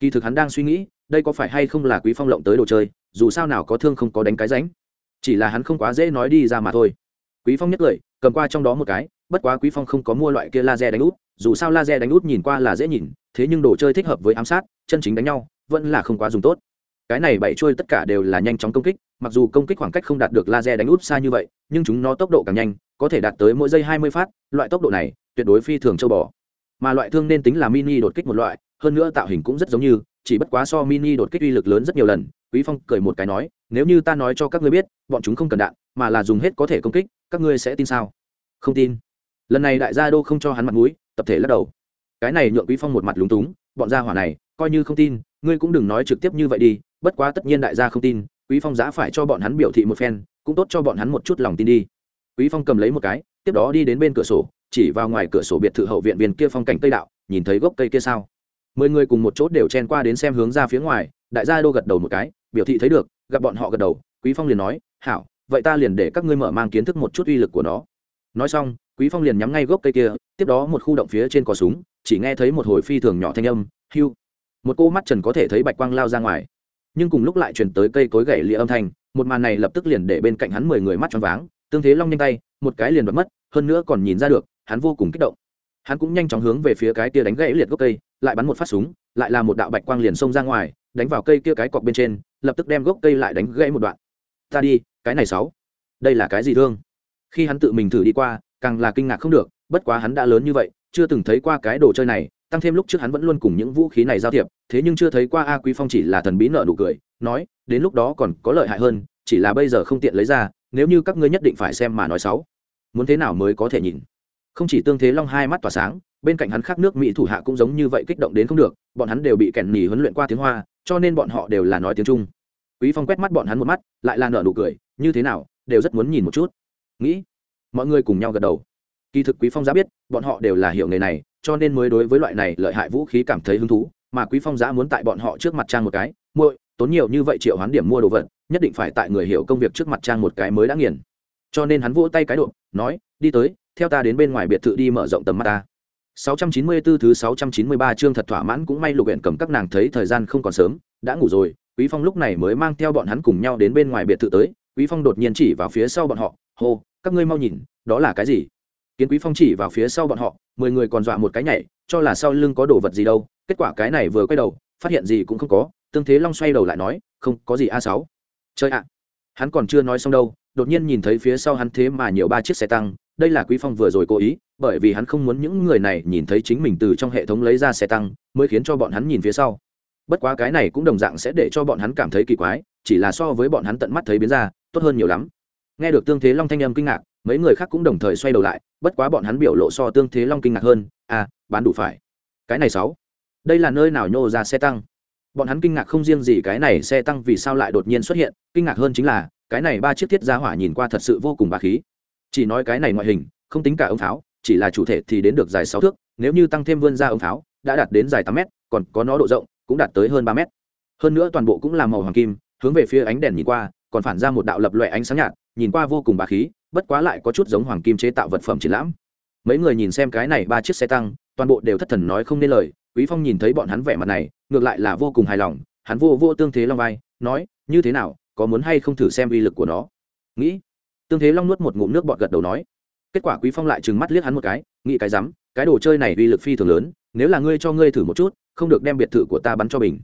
Kỳ thực hắn đang suy nghĩ, đây có phải hay không là quý phong lộng tới đồ chơi, dù sao nào có thương không có đánh cái ránh. Chỉ là hắn không quá dễ nói đi ra mà thôi. Quý phong nhất cười cầm qua trong đó một cái, bất quá quý phong không có mua loại kia laser đánh út, dù sao laser đánh út nhìn qua là dễ nhìn, thế nhưng đồ chơi thích hợp với ám sát, chân chính đánh nhau, vẫn là không quá dùng tốt. Cái này bảy trôi tất cả đều là nhanh chóng công kích, mặc dù công kích khoảng cách không đạt được laser đánh út xa như vậy, nhưng chúng nó tốc độ càng nhanh, có thể đạt tới mỗi giây 20 phát, loại tốc độ này tuyệt đối phi thường châu bò. Mà loại thương nên tính là mini đột kích một loại, hơn nữa tạo hình cũng rất giống như, chỉ bất quá so mini đột kích uy lực lớn rất nhiều lần, quý phong cười một cái nói, nếu như ta nói cho các ngươi biết, bọn chúng không cần đạn, mà là dùng hết có thể công kích các ngươi sẽ tin sao? Không tin. Lần này đại gia đô không cho hắn mặt mũi, tập thể lắc đầu. Cái này nhượng quý phong một mặt lúng túng, bọn gia hỏa này, coi như không tin, ngươi cũng đừng nói trực tiếp như vậy đi, bất quá tất nhiên đại gia không tin, quý phong giá phải cho bọn hắn biểu thị một phen, cũng tốt cho bọn hắn một chút lòng tin đi. Quý phong cầm lấy một cái, tiếp đó đi đến bên cửa sổ, chỉ vào ngoài cửa sổ biệt thự hậu viện viên kia phong cảnh tây đạo, nhìn thấy gốc cây kia sao? Mười người cùng một chốt đều chen qua đến xem hướng ra phía ngoài, đại gia đô gật đầu một cái, biểu thị thấy được, gặp bọn họ gật đầu, quý phong liền nói, hảo vậy ta liền để các ngươi mở mang kiến thức một chút uy lực của nó. Nói xong, quý phong liền nhắm ngay gốc cây kia, tiếp đó một khu động phía trên cò súng, chỉ nghe thấy một hồi phi thường nhỏ thanh âm, hưu. Một cô mắt trần có thể thấy bạch quang lao ra ngoài. Nhưng cùng lúc lại truyền tới cây cối gãy lịa âm thanh, một màn này lập tức liền để bên cạnh hắn mười người mắt tròn váng, tương thế long nhanh tay, một cái liền bật mất, hơn nữa còn nhìn ra được, hắn vô cùng kích động. Hắn cũng nhanh chóng hướng về phía cái kia đánh gãy liệt gốc cây, lại bắn một phát súng, lại là một đạo bạch quang liền xông ra ngoài, đánh vào cây kia cái cọc bên trên, lập tức đem gốc cây lại đánh gãy một đoạn. Ta đi cái này sáu, đây là cái gì thương? Khi hắn tự mình thử đi qua, càng là kinh ngạc không được, bất quá hắn đã lớn như vậy, chưa từng thấy qua cái đồ chơi này, tăng thêm lúc trước hắn vẫn luôn cùng những vũ khí này giao thiệp, thế nhưng chưa thấy qua a quý phong chỉ là thần bí nợ nụ cười, nói, đến lúc đó còn có lợi hại hơn, chỉ là bây giờ không tiện lấy ra, nếu như các ngươi nhất định phải xem mà nói xấu muốn thế nào mới có thể nhìn? Không chỉ tương thế long hai mắt tỏa sáng, bên cạnh hắn khác nước mỹ thủ hạ cũng giống như vậy kích động đến không được, bọn hắn đều bị kèn nỉ huấn luyện qua tiếng hoa, cho nên bọn họ đều là nói tiếng trung. Quý phong quét mắt bọn hắn một mắt, lại là nở nụ cười như thế nào, đều rất muốn nhìn một chút. Nghĩ, mọi người cùng nhau gật đầu. Kỳ thực quý phong giá biết, bọn họ đều là hiểu nghề này, cho nên mới đối với loại này lợi hại vũ khí cảm thấy hứng thú, mà quý phong giá muốn tại bọn họ trước mặt trang một cái, muội, tốn nhiều như vậy triệu hoán điểm mua đồ vật, nhất định phải tại người hiểu công việc trước mặt trang một cái mới đã nghiền. Cho nên hắn vỗ tay cái độ, nói, đi tới, theo ta đến bên ngoài biệt thự đi mở rộng tầm mắt ta. 694 thứ 693 chương thật thỏa mãn cũng may lục huyện cầm các nàng thấy thời gian không còn sớm, đã ngủ rồi, quý phong lúc này mới mang theo bọn hắn cùng nhau đến bên ngoài biệt thự tới quý phong đột nhiên chỉ vào phía sau bọn họ, hô, các ngươi mau nhìn, đó là cái gì? Kiến quý phong chỉ vào phía sau bọn họ, mười người còn dọa một cái nhảy, cho là sau lưng có đồ vật gì đâu. Kết quả cái này vừa quay đầu, phát hiện gì cũng không có. Tương thế long xoay đầu lại nói, không, có gì a sáu. Chơi ạ. Hắn còn chưa nói xong đâu, đột nhiên nhìn thấy phía sau hắn thế mà nhiều ba chiếc xe tăng. Đây là quý phong vừa rồi cố ý, bởi vì hắn không muốn những người này nhìn thấy chính mình từ trong hệ thống lấy ra xe tăng, mới khiến cho bọn hắn nhìn phía sau. Bất quá cái này cũng đồng dạng sẽ để cho bọn hắn cảm thấy kỳ quái, chỉ là so với bọn hắn tận mắt thấy biến ra tốt hơn nhiều lắm. Nghe được tương thế long thanh âm kinh ngạc, mấy người khác cũng đồng thời xoay đầu lại, bất quá bọn hắn biểu lộ so tương thế long kinh ngạc hơn. À bán đủ phải. Cái này sáu. Đây là nơi nào nhô ra xe tăng? Bọn hắn kinh ngạc không riêng gì cái này xe tăng vì sao lại đột nhiên xuất hiện, kinh ngạc hơn chính là, cái này ba chiếc thiết giá hỏa nhìn qua thật sự vô cùng bà khí. Chỉ nói cái này ngoại hình, không tính cả ống pháo chỉ là chủ thể thì đến được dài sáu thước, nếu như tăng thêm vươn ra ống pháo đã đạt đến dài tám mét, còn có nó độ rộng, cũng đạt tới hơn ba mét. Hơn nữa toàn bộ cũng là màu hoàng kim, hướng về phía ánh đèn nhìn qua còn phản ra một đạo lập loại ánh sáng nhạt, nhìn qua vô cùng bà khí, bất quá lại có chút giống hoàng kim chế tạo vật phẩm triển lãm. Mấy người nhìn xem cái này ba chiếc xe tăng, toàn bộ đều thất thần nói không nên lời, quý phong nhìn thấy bọn hắn vẻ mặt này, ngược lại là vô cùng hài lòng, hắn vô vô tương thế long vai, nói, như thế nào, có muốn hay không thử xem uy lực của nó? Nghĩ, tương thế long nuốt một ngụm nước bọt gật đầu nói. Kết quả quý phong lại trừng mắt liếc hắn một cái, nghĩ cái rắm, cái đồ chơi này uy lực phi thường lớn, nếu là ngươi cho ngươi thử một chút, không được đem biệt thự của ta bắn cho bình.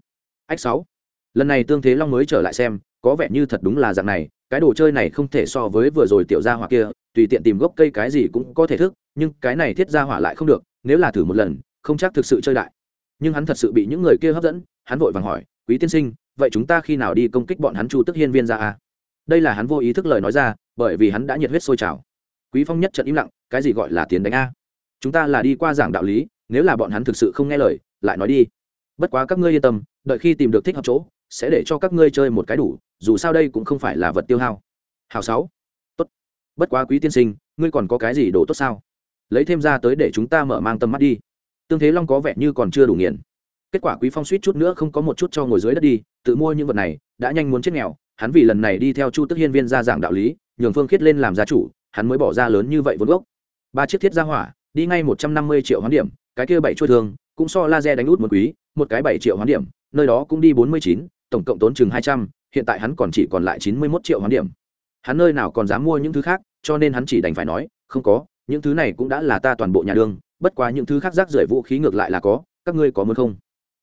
Ách sáu. Lần này tương thế long mới trở lại xem có vẻ như thật đúng là dạng này, cái đồ chơi này không thể so với vừa rồi tiểu gia hỏa kia, tùy tiện tìm gốc cây cái gì cũng có thể thức, nhưng cái này thiết gia hỏa lại không được, nếu là thử một lần, không chắc thực sự chơi đại nhưng hắn thật sự bị những người kia hấp dẫn, hắn vội vàng hỏi, quý tiên sinh, vậy chúng ta khi nào đi công kích bọn hắn chu tức hiên viên ra a đây là hắn vô ý thức lời nói ra, bởi vì hắn đã nhiệt huyết sôi trào. Quý phong nhất trận im lặng, cái gì gọi là tiến đánh a? Chúng ta là đi qua giảng đạo lý, nếu là bọn hắn thực sự không nghe lời, lại nói đi bất quá các ngươi yên tâm, đợi khi tìm được thích hợp chỗ, sẽ để cho các ngươi chơi một cái đủ, dù sao đây cũng không phải là vật tiêu hao. Hào sáu. Tốt. Bất quá quý tiên sinh, ngươi còn có cái gì đồ tốt sao? Lấy thêm ra tới để chúng ta mở mang tầm mắt đi. Tương thế long có vẻ như còn chưa đủ nghiền. Kết quả quý phong suýt chút nữa không có một chút cho ngồi dưới đất đi, tự mua những vật này, đã nhanh muốn chết nghèo, hắn vì lần này đi theo chu tức hiên viên ra giảng đạo lý, nhường phương khiết lên làm gia chủ, hắn mới bỏ ra lớn như vậy vốn gốc. Ba chiếc thiết gia hỏa, đi ngay một trăm năm mươi triệu hoán điểm, cái kia bảy chuôi thương cũng so laser đánh út một quý, một cái bảy triệu hoán điểm, nơi đó cũng đi bốn mươi chín, tổng cộng tốn chừng hai trăm, hiện tại hắn còn chỉ còn lại chín mươi mốt triệu hoán điểm. Hắn nơi nào còn dám mua những thứ khác, cho nên hắn chỉ đành phải nói, không có, những thứ này cũng đã là ta toàn bộ nhà đương bất quá những thứ khác rác rưởi vũ khí ngược lại là có, các ngươi có muốn không?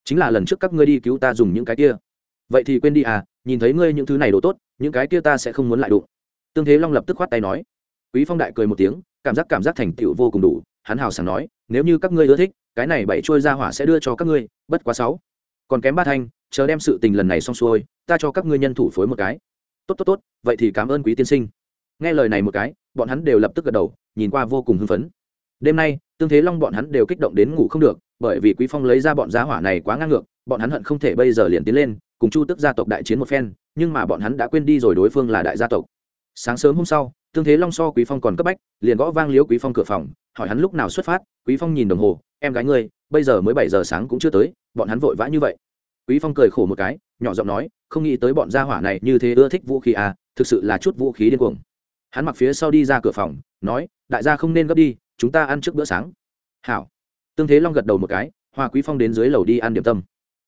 Chính là lần trước các ngươi đi cứu ta dùng những cái kia. Vậy thì quên đi à nhìn thấy ngươi những thứ này đồ tốt, những cái kia ta sẽ không muốn lại đụng. Tương thế long lập tức khoát tay nói. Quý phong đại cười một tiếng, cảm giác cảm giác thành tựu vô cùng đủ, hắn hào sảng nói, nếu như các ngươi ưa thích cái này bảy trôi ra hỏa sẽ đưa cho các ngươi, bất quá sáu. Còn kém ba thanh, chờ đem sự tình lần này xong xuôi, ta cho các ngươi nhân thủ phối một cái. Tốt tốt tốt, vậy thì cảm ơn quý tiên sinh. Nghe lời này một cái, bọn hắn đều lập tức gật đầu, nhìn qua vô cùng hưng phấn. Đêm nay, tương thế long bọn hắn đều kích động đến ngủ không được, bởi vì quý phong lấy ra bọn gia hỏa này quá ngang ngược, bọn hắn hận không thể bây giờ liền tiến lên, cùng chu tức gia tộc đại chiến một phen, nhưng mà bọn hắn đã quên đi rồi đối phương là đại gia tộc. Sáng sớm hôm sau tương thế long so quý phong còn cấp bách, liền gõ vang liếu quý phong cửa phòng, hỏi hắn lúc nào xuất phát, quý phong nhìn đồng hồ, em gái ngươi, bây giờ mới bảy giờ sáng cũng chưa tới, bọn hắn vội vã như vậy. Quý phong cười khổ một cái, nhỏ giọng nói, không nghĩ tới bọn gia hỏa này như thế ưa thích vũ khí à thực sự là chút vũ khí điên cuồng. Hắn mặc phía sau đi ra cửa phòng, nói, đại gia không nên gấp đi, chúng ta ăn trước bữa sáng. Hảo. Tương thế long gật đầu một cái, hoa quý phong đến dưới lầu đi ăn điểm tâm.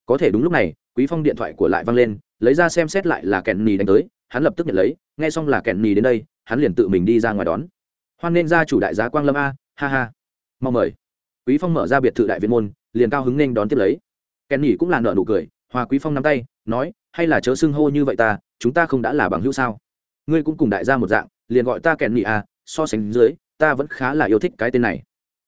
Có thể đúng lúc này, quý phong điện thoại của lại văng lên, lấy ra xem xét lại là kẹn nì đánh tới, hắn lập tức nhận lấy, nghe xong là kẹn nì đến đây hắn liền tự mình đi ra ngoài đón. Hoan nên ra chủ đại giá quang lâm a, ha ha. Mong mời. Quý phong mở ra biệt thự đại viên môn, liền cao hứng nên đón tiếp lấy. Kẹn nì cũng là nợ nụ cười hoa quý phong nắm tay, nói, hay là chớ xưng hô như vậy ta, chúng ta không đã là bằng hữu sao? Ngươi cũng cùng đại gia một dạng, liền gọi ta kẹn nì a, so sánh dưới, ta vẫn khá là yêu thích cái tên này.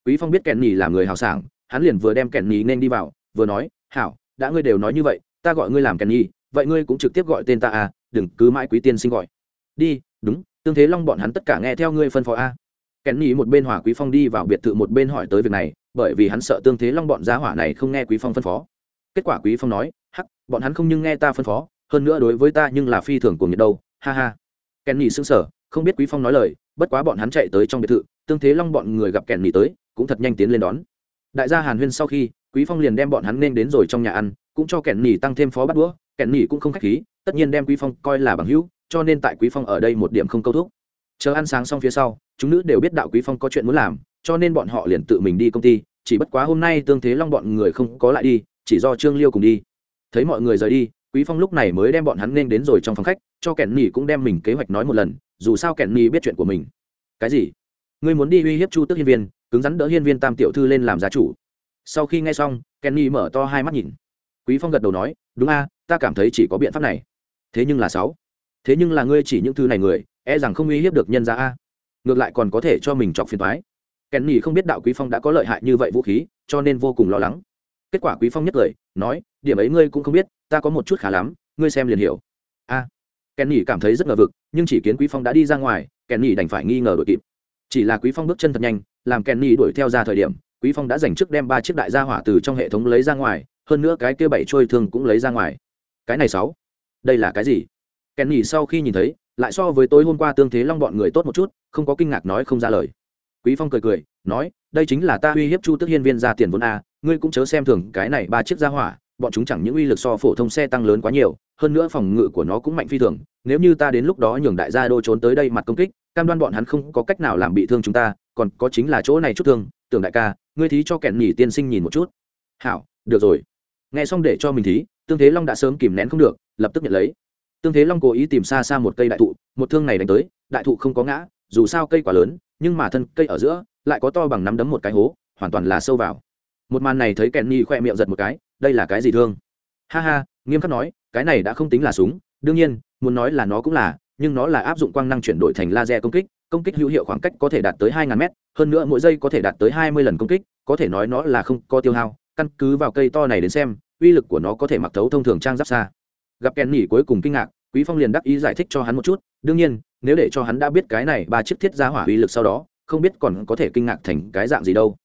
Quý phong biết kẹn nì là người hào sảng, hắn liền vừa đem kẹn nì nên đi vào, vừa nói, hảo, đã ngươi đều nói như vậy, ta gọi ngươi làm kẹn nhi vậy ngươi cũng trực tiếp gọi tên ta à đừng cứ mãi quý tiên sinh gọi. Đi, đúng tương thế long bọn hắn tất cả nghe theo ngươi phân phó a. Kẹn nhi một bên hỏa quý phong đi vào biệt thự một bên hỏi tới việc này, bởi vì hắn sợ tương thế long bọn giá hỏa này không nghe quý phong phân phó. Kết quả quý phong nói, hắc, bọn hắn không nhưng nghe ta phân phó, hơn nữa đối với ta nhưng là phi thường của nhiệt đâu. Ha ha. Kẹn nhi sững sờ, không biết quý phong nói lời, bất quá bọn hắn chạy tới trong biệt thự, tương thế long bọn người gặp kẹn nhi tới, cũng thật nhanh tiến lên đón. Đại gia hàn huyên sau khi, quý phong liền đem bọn hắn nên đến rồi trong nhà ăn, cũng cho kèn nỉ tăng thêm phó bắt đũa kèn nỉ cũng không khách khí, tất nhiên đem quý phong coi là bằng hữu cho nên tại quý phong ở đây một điểm không câu thúc. Chờ ăn sáng xong phía sau, chúng nữ đều biết đạo quý phong có chuyện muốn làm, cho nên bọn họ liền tự mình đi công ty, chỉ bất quá hôm nay tương thế long bọn người không có lại đi, chỉ do trương liêu cùng đi. Thấy mọi người rời đi, quý phong lúc này mới đem bọn hắn nên đến rồi trong phòng khách, cho kẻn nỉ cũng đem mình kế hoạch nói một lần, dù sao kẻn nỉ biết chuyện của mình. Cái gì? Ngươi muốn đi uy hiếp chu tức hiên viên, cứng rắn đỡ hiên viên tam tiểu thư lên làm giá chủ. Sau khi nghe xong kenny mở to hai mắt nhìn. Quý phong gật đầu nói, đúng a, ta cảm thấy chỉ có biện pháp này. Thế nhưng là sáu thế nhưng là ngươi chỉ những thứ này người e rằng không uy hiếp được nhân gia a. Ngược lại còn có thể cho mình chọc phiền toái. Nhì không biết đạo quý phong đã có lợi hại như vậy vũ khí, cho nên vô cùng lo lắng. Kết quả quý phong nhất lời, nói, điểm ấy ngươi cũng không biết, ta có một chút khá lắm, ngươi xem liền hiểu. A. Kenny cảm thấy rất ngờ vực, nhưng chỉ kiến quý phong đã đi ra ngoài, kenny đành phải nghi ngờ đội kịp. Chỉ là quý phong bước chân thật nhanh, làm kenny đuổi theo ra thời điểm, quý phong đã dành trước đem ba chiếc đại gia hỏa từ trong hệ thống lấy ra ngoài, hơn nữa cái kia bảy trôi thương cũng lấy ra ngoài. Cái này sáu. Đây là cái gì? Kenny sau khi nhìn thấy, lại so với tối hôm qua tương thế long bọn người tốt một chút, không có kinh ngạc nói không ra lời. Quý phong cười cười, nói, đây chính là ta uy hiếp chu tức hiên viên ra tiền vốn a, ngươi cũng chớ xem thường cái này ba chiếc gia hỏa, bọn chúng chẳng những uy lực so phổ thông xe tăng lớn quá nhiều, hơn nữa phòng ngự của nó cũng mạnh phi thường, nếu như ta đến lúc đó nhường đại gia đô trốn tới đây mặt công kích, cam đoan bọn hắn không có cách nào làm bị thương chúng ta, còn có chính là chỗ này chút thương, tưởng đại ca, ngươi thí cho kẹn nhỉ tiên sinh nhìn một chút. Hảo, được rồi. Nghe xong để cho mình thí, tương thế long đã sớm kìm nén không được, lập tức nhận lấy tương thế long cố ý tìm xa xa một cây đại thụ, một thương này đánh tới, đại thụ không có ngã, dù sao cây quá lớn, nhưng mà thân cây ở giữa, lại có to bằng nắm đấm một cái hố, hoàn toàn là sâu vào. Một màn này thấy kèn nhi khoe miệng giật một cái, đây là cái gì thương? Ha ha, nghiêm khắc nói, cái này đã không tính là súng, đương nhiên, muốn nói là nó cũng là, nhưng nó là áp dụng quang năng chuyển đổi thành laser công kích công kích hữu hiệu khoảng cách có thể đạt tới hai ngàn mét, hơn nữa mỗi giây có thể đạt tới hai mươi lần công kích, có thể nói nó là không có tiêu hao, căn cứ vào cây to này đến xem, uy lực của nó có thể mặc thấu thông thường trang giáp xa. Gặp kèn nhỉ cuối cùng kinh ngạc quý phong liền đắc ý giải thích cho hắn một chút đương nhiên nếu để cho hắn đã biết cái này ba chiếc thiết giá hỏa uy lực sau đó không biết còn có thể kinh ngạc thành cái dạng gì đâu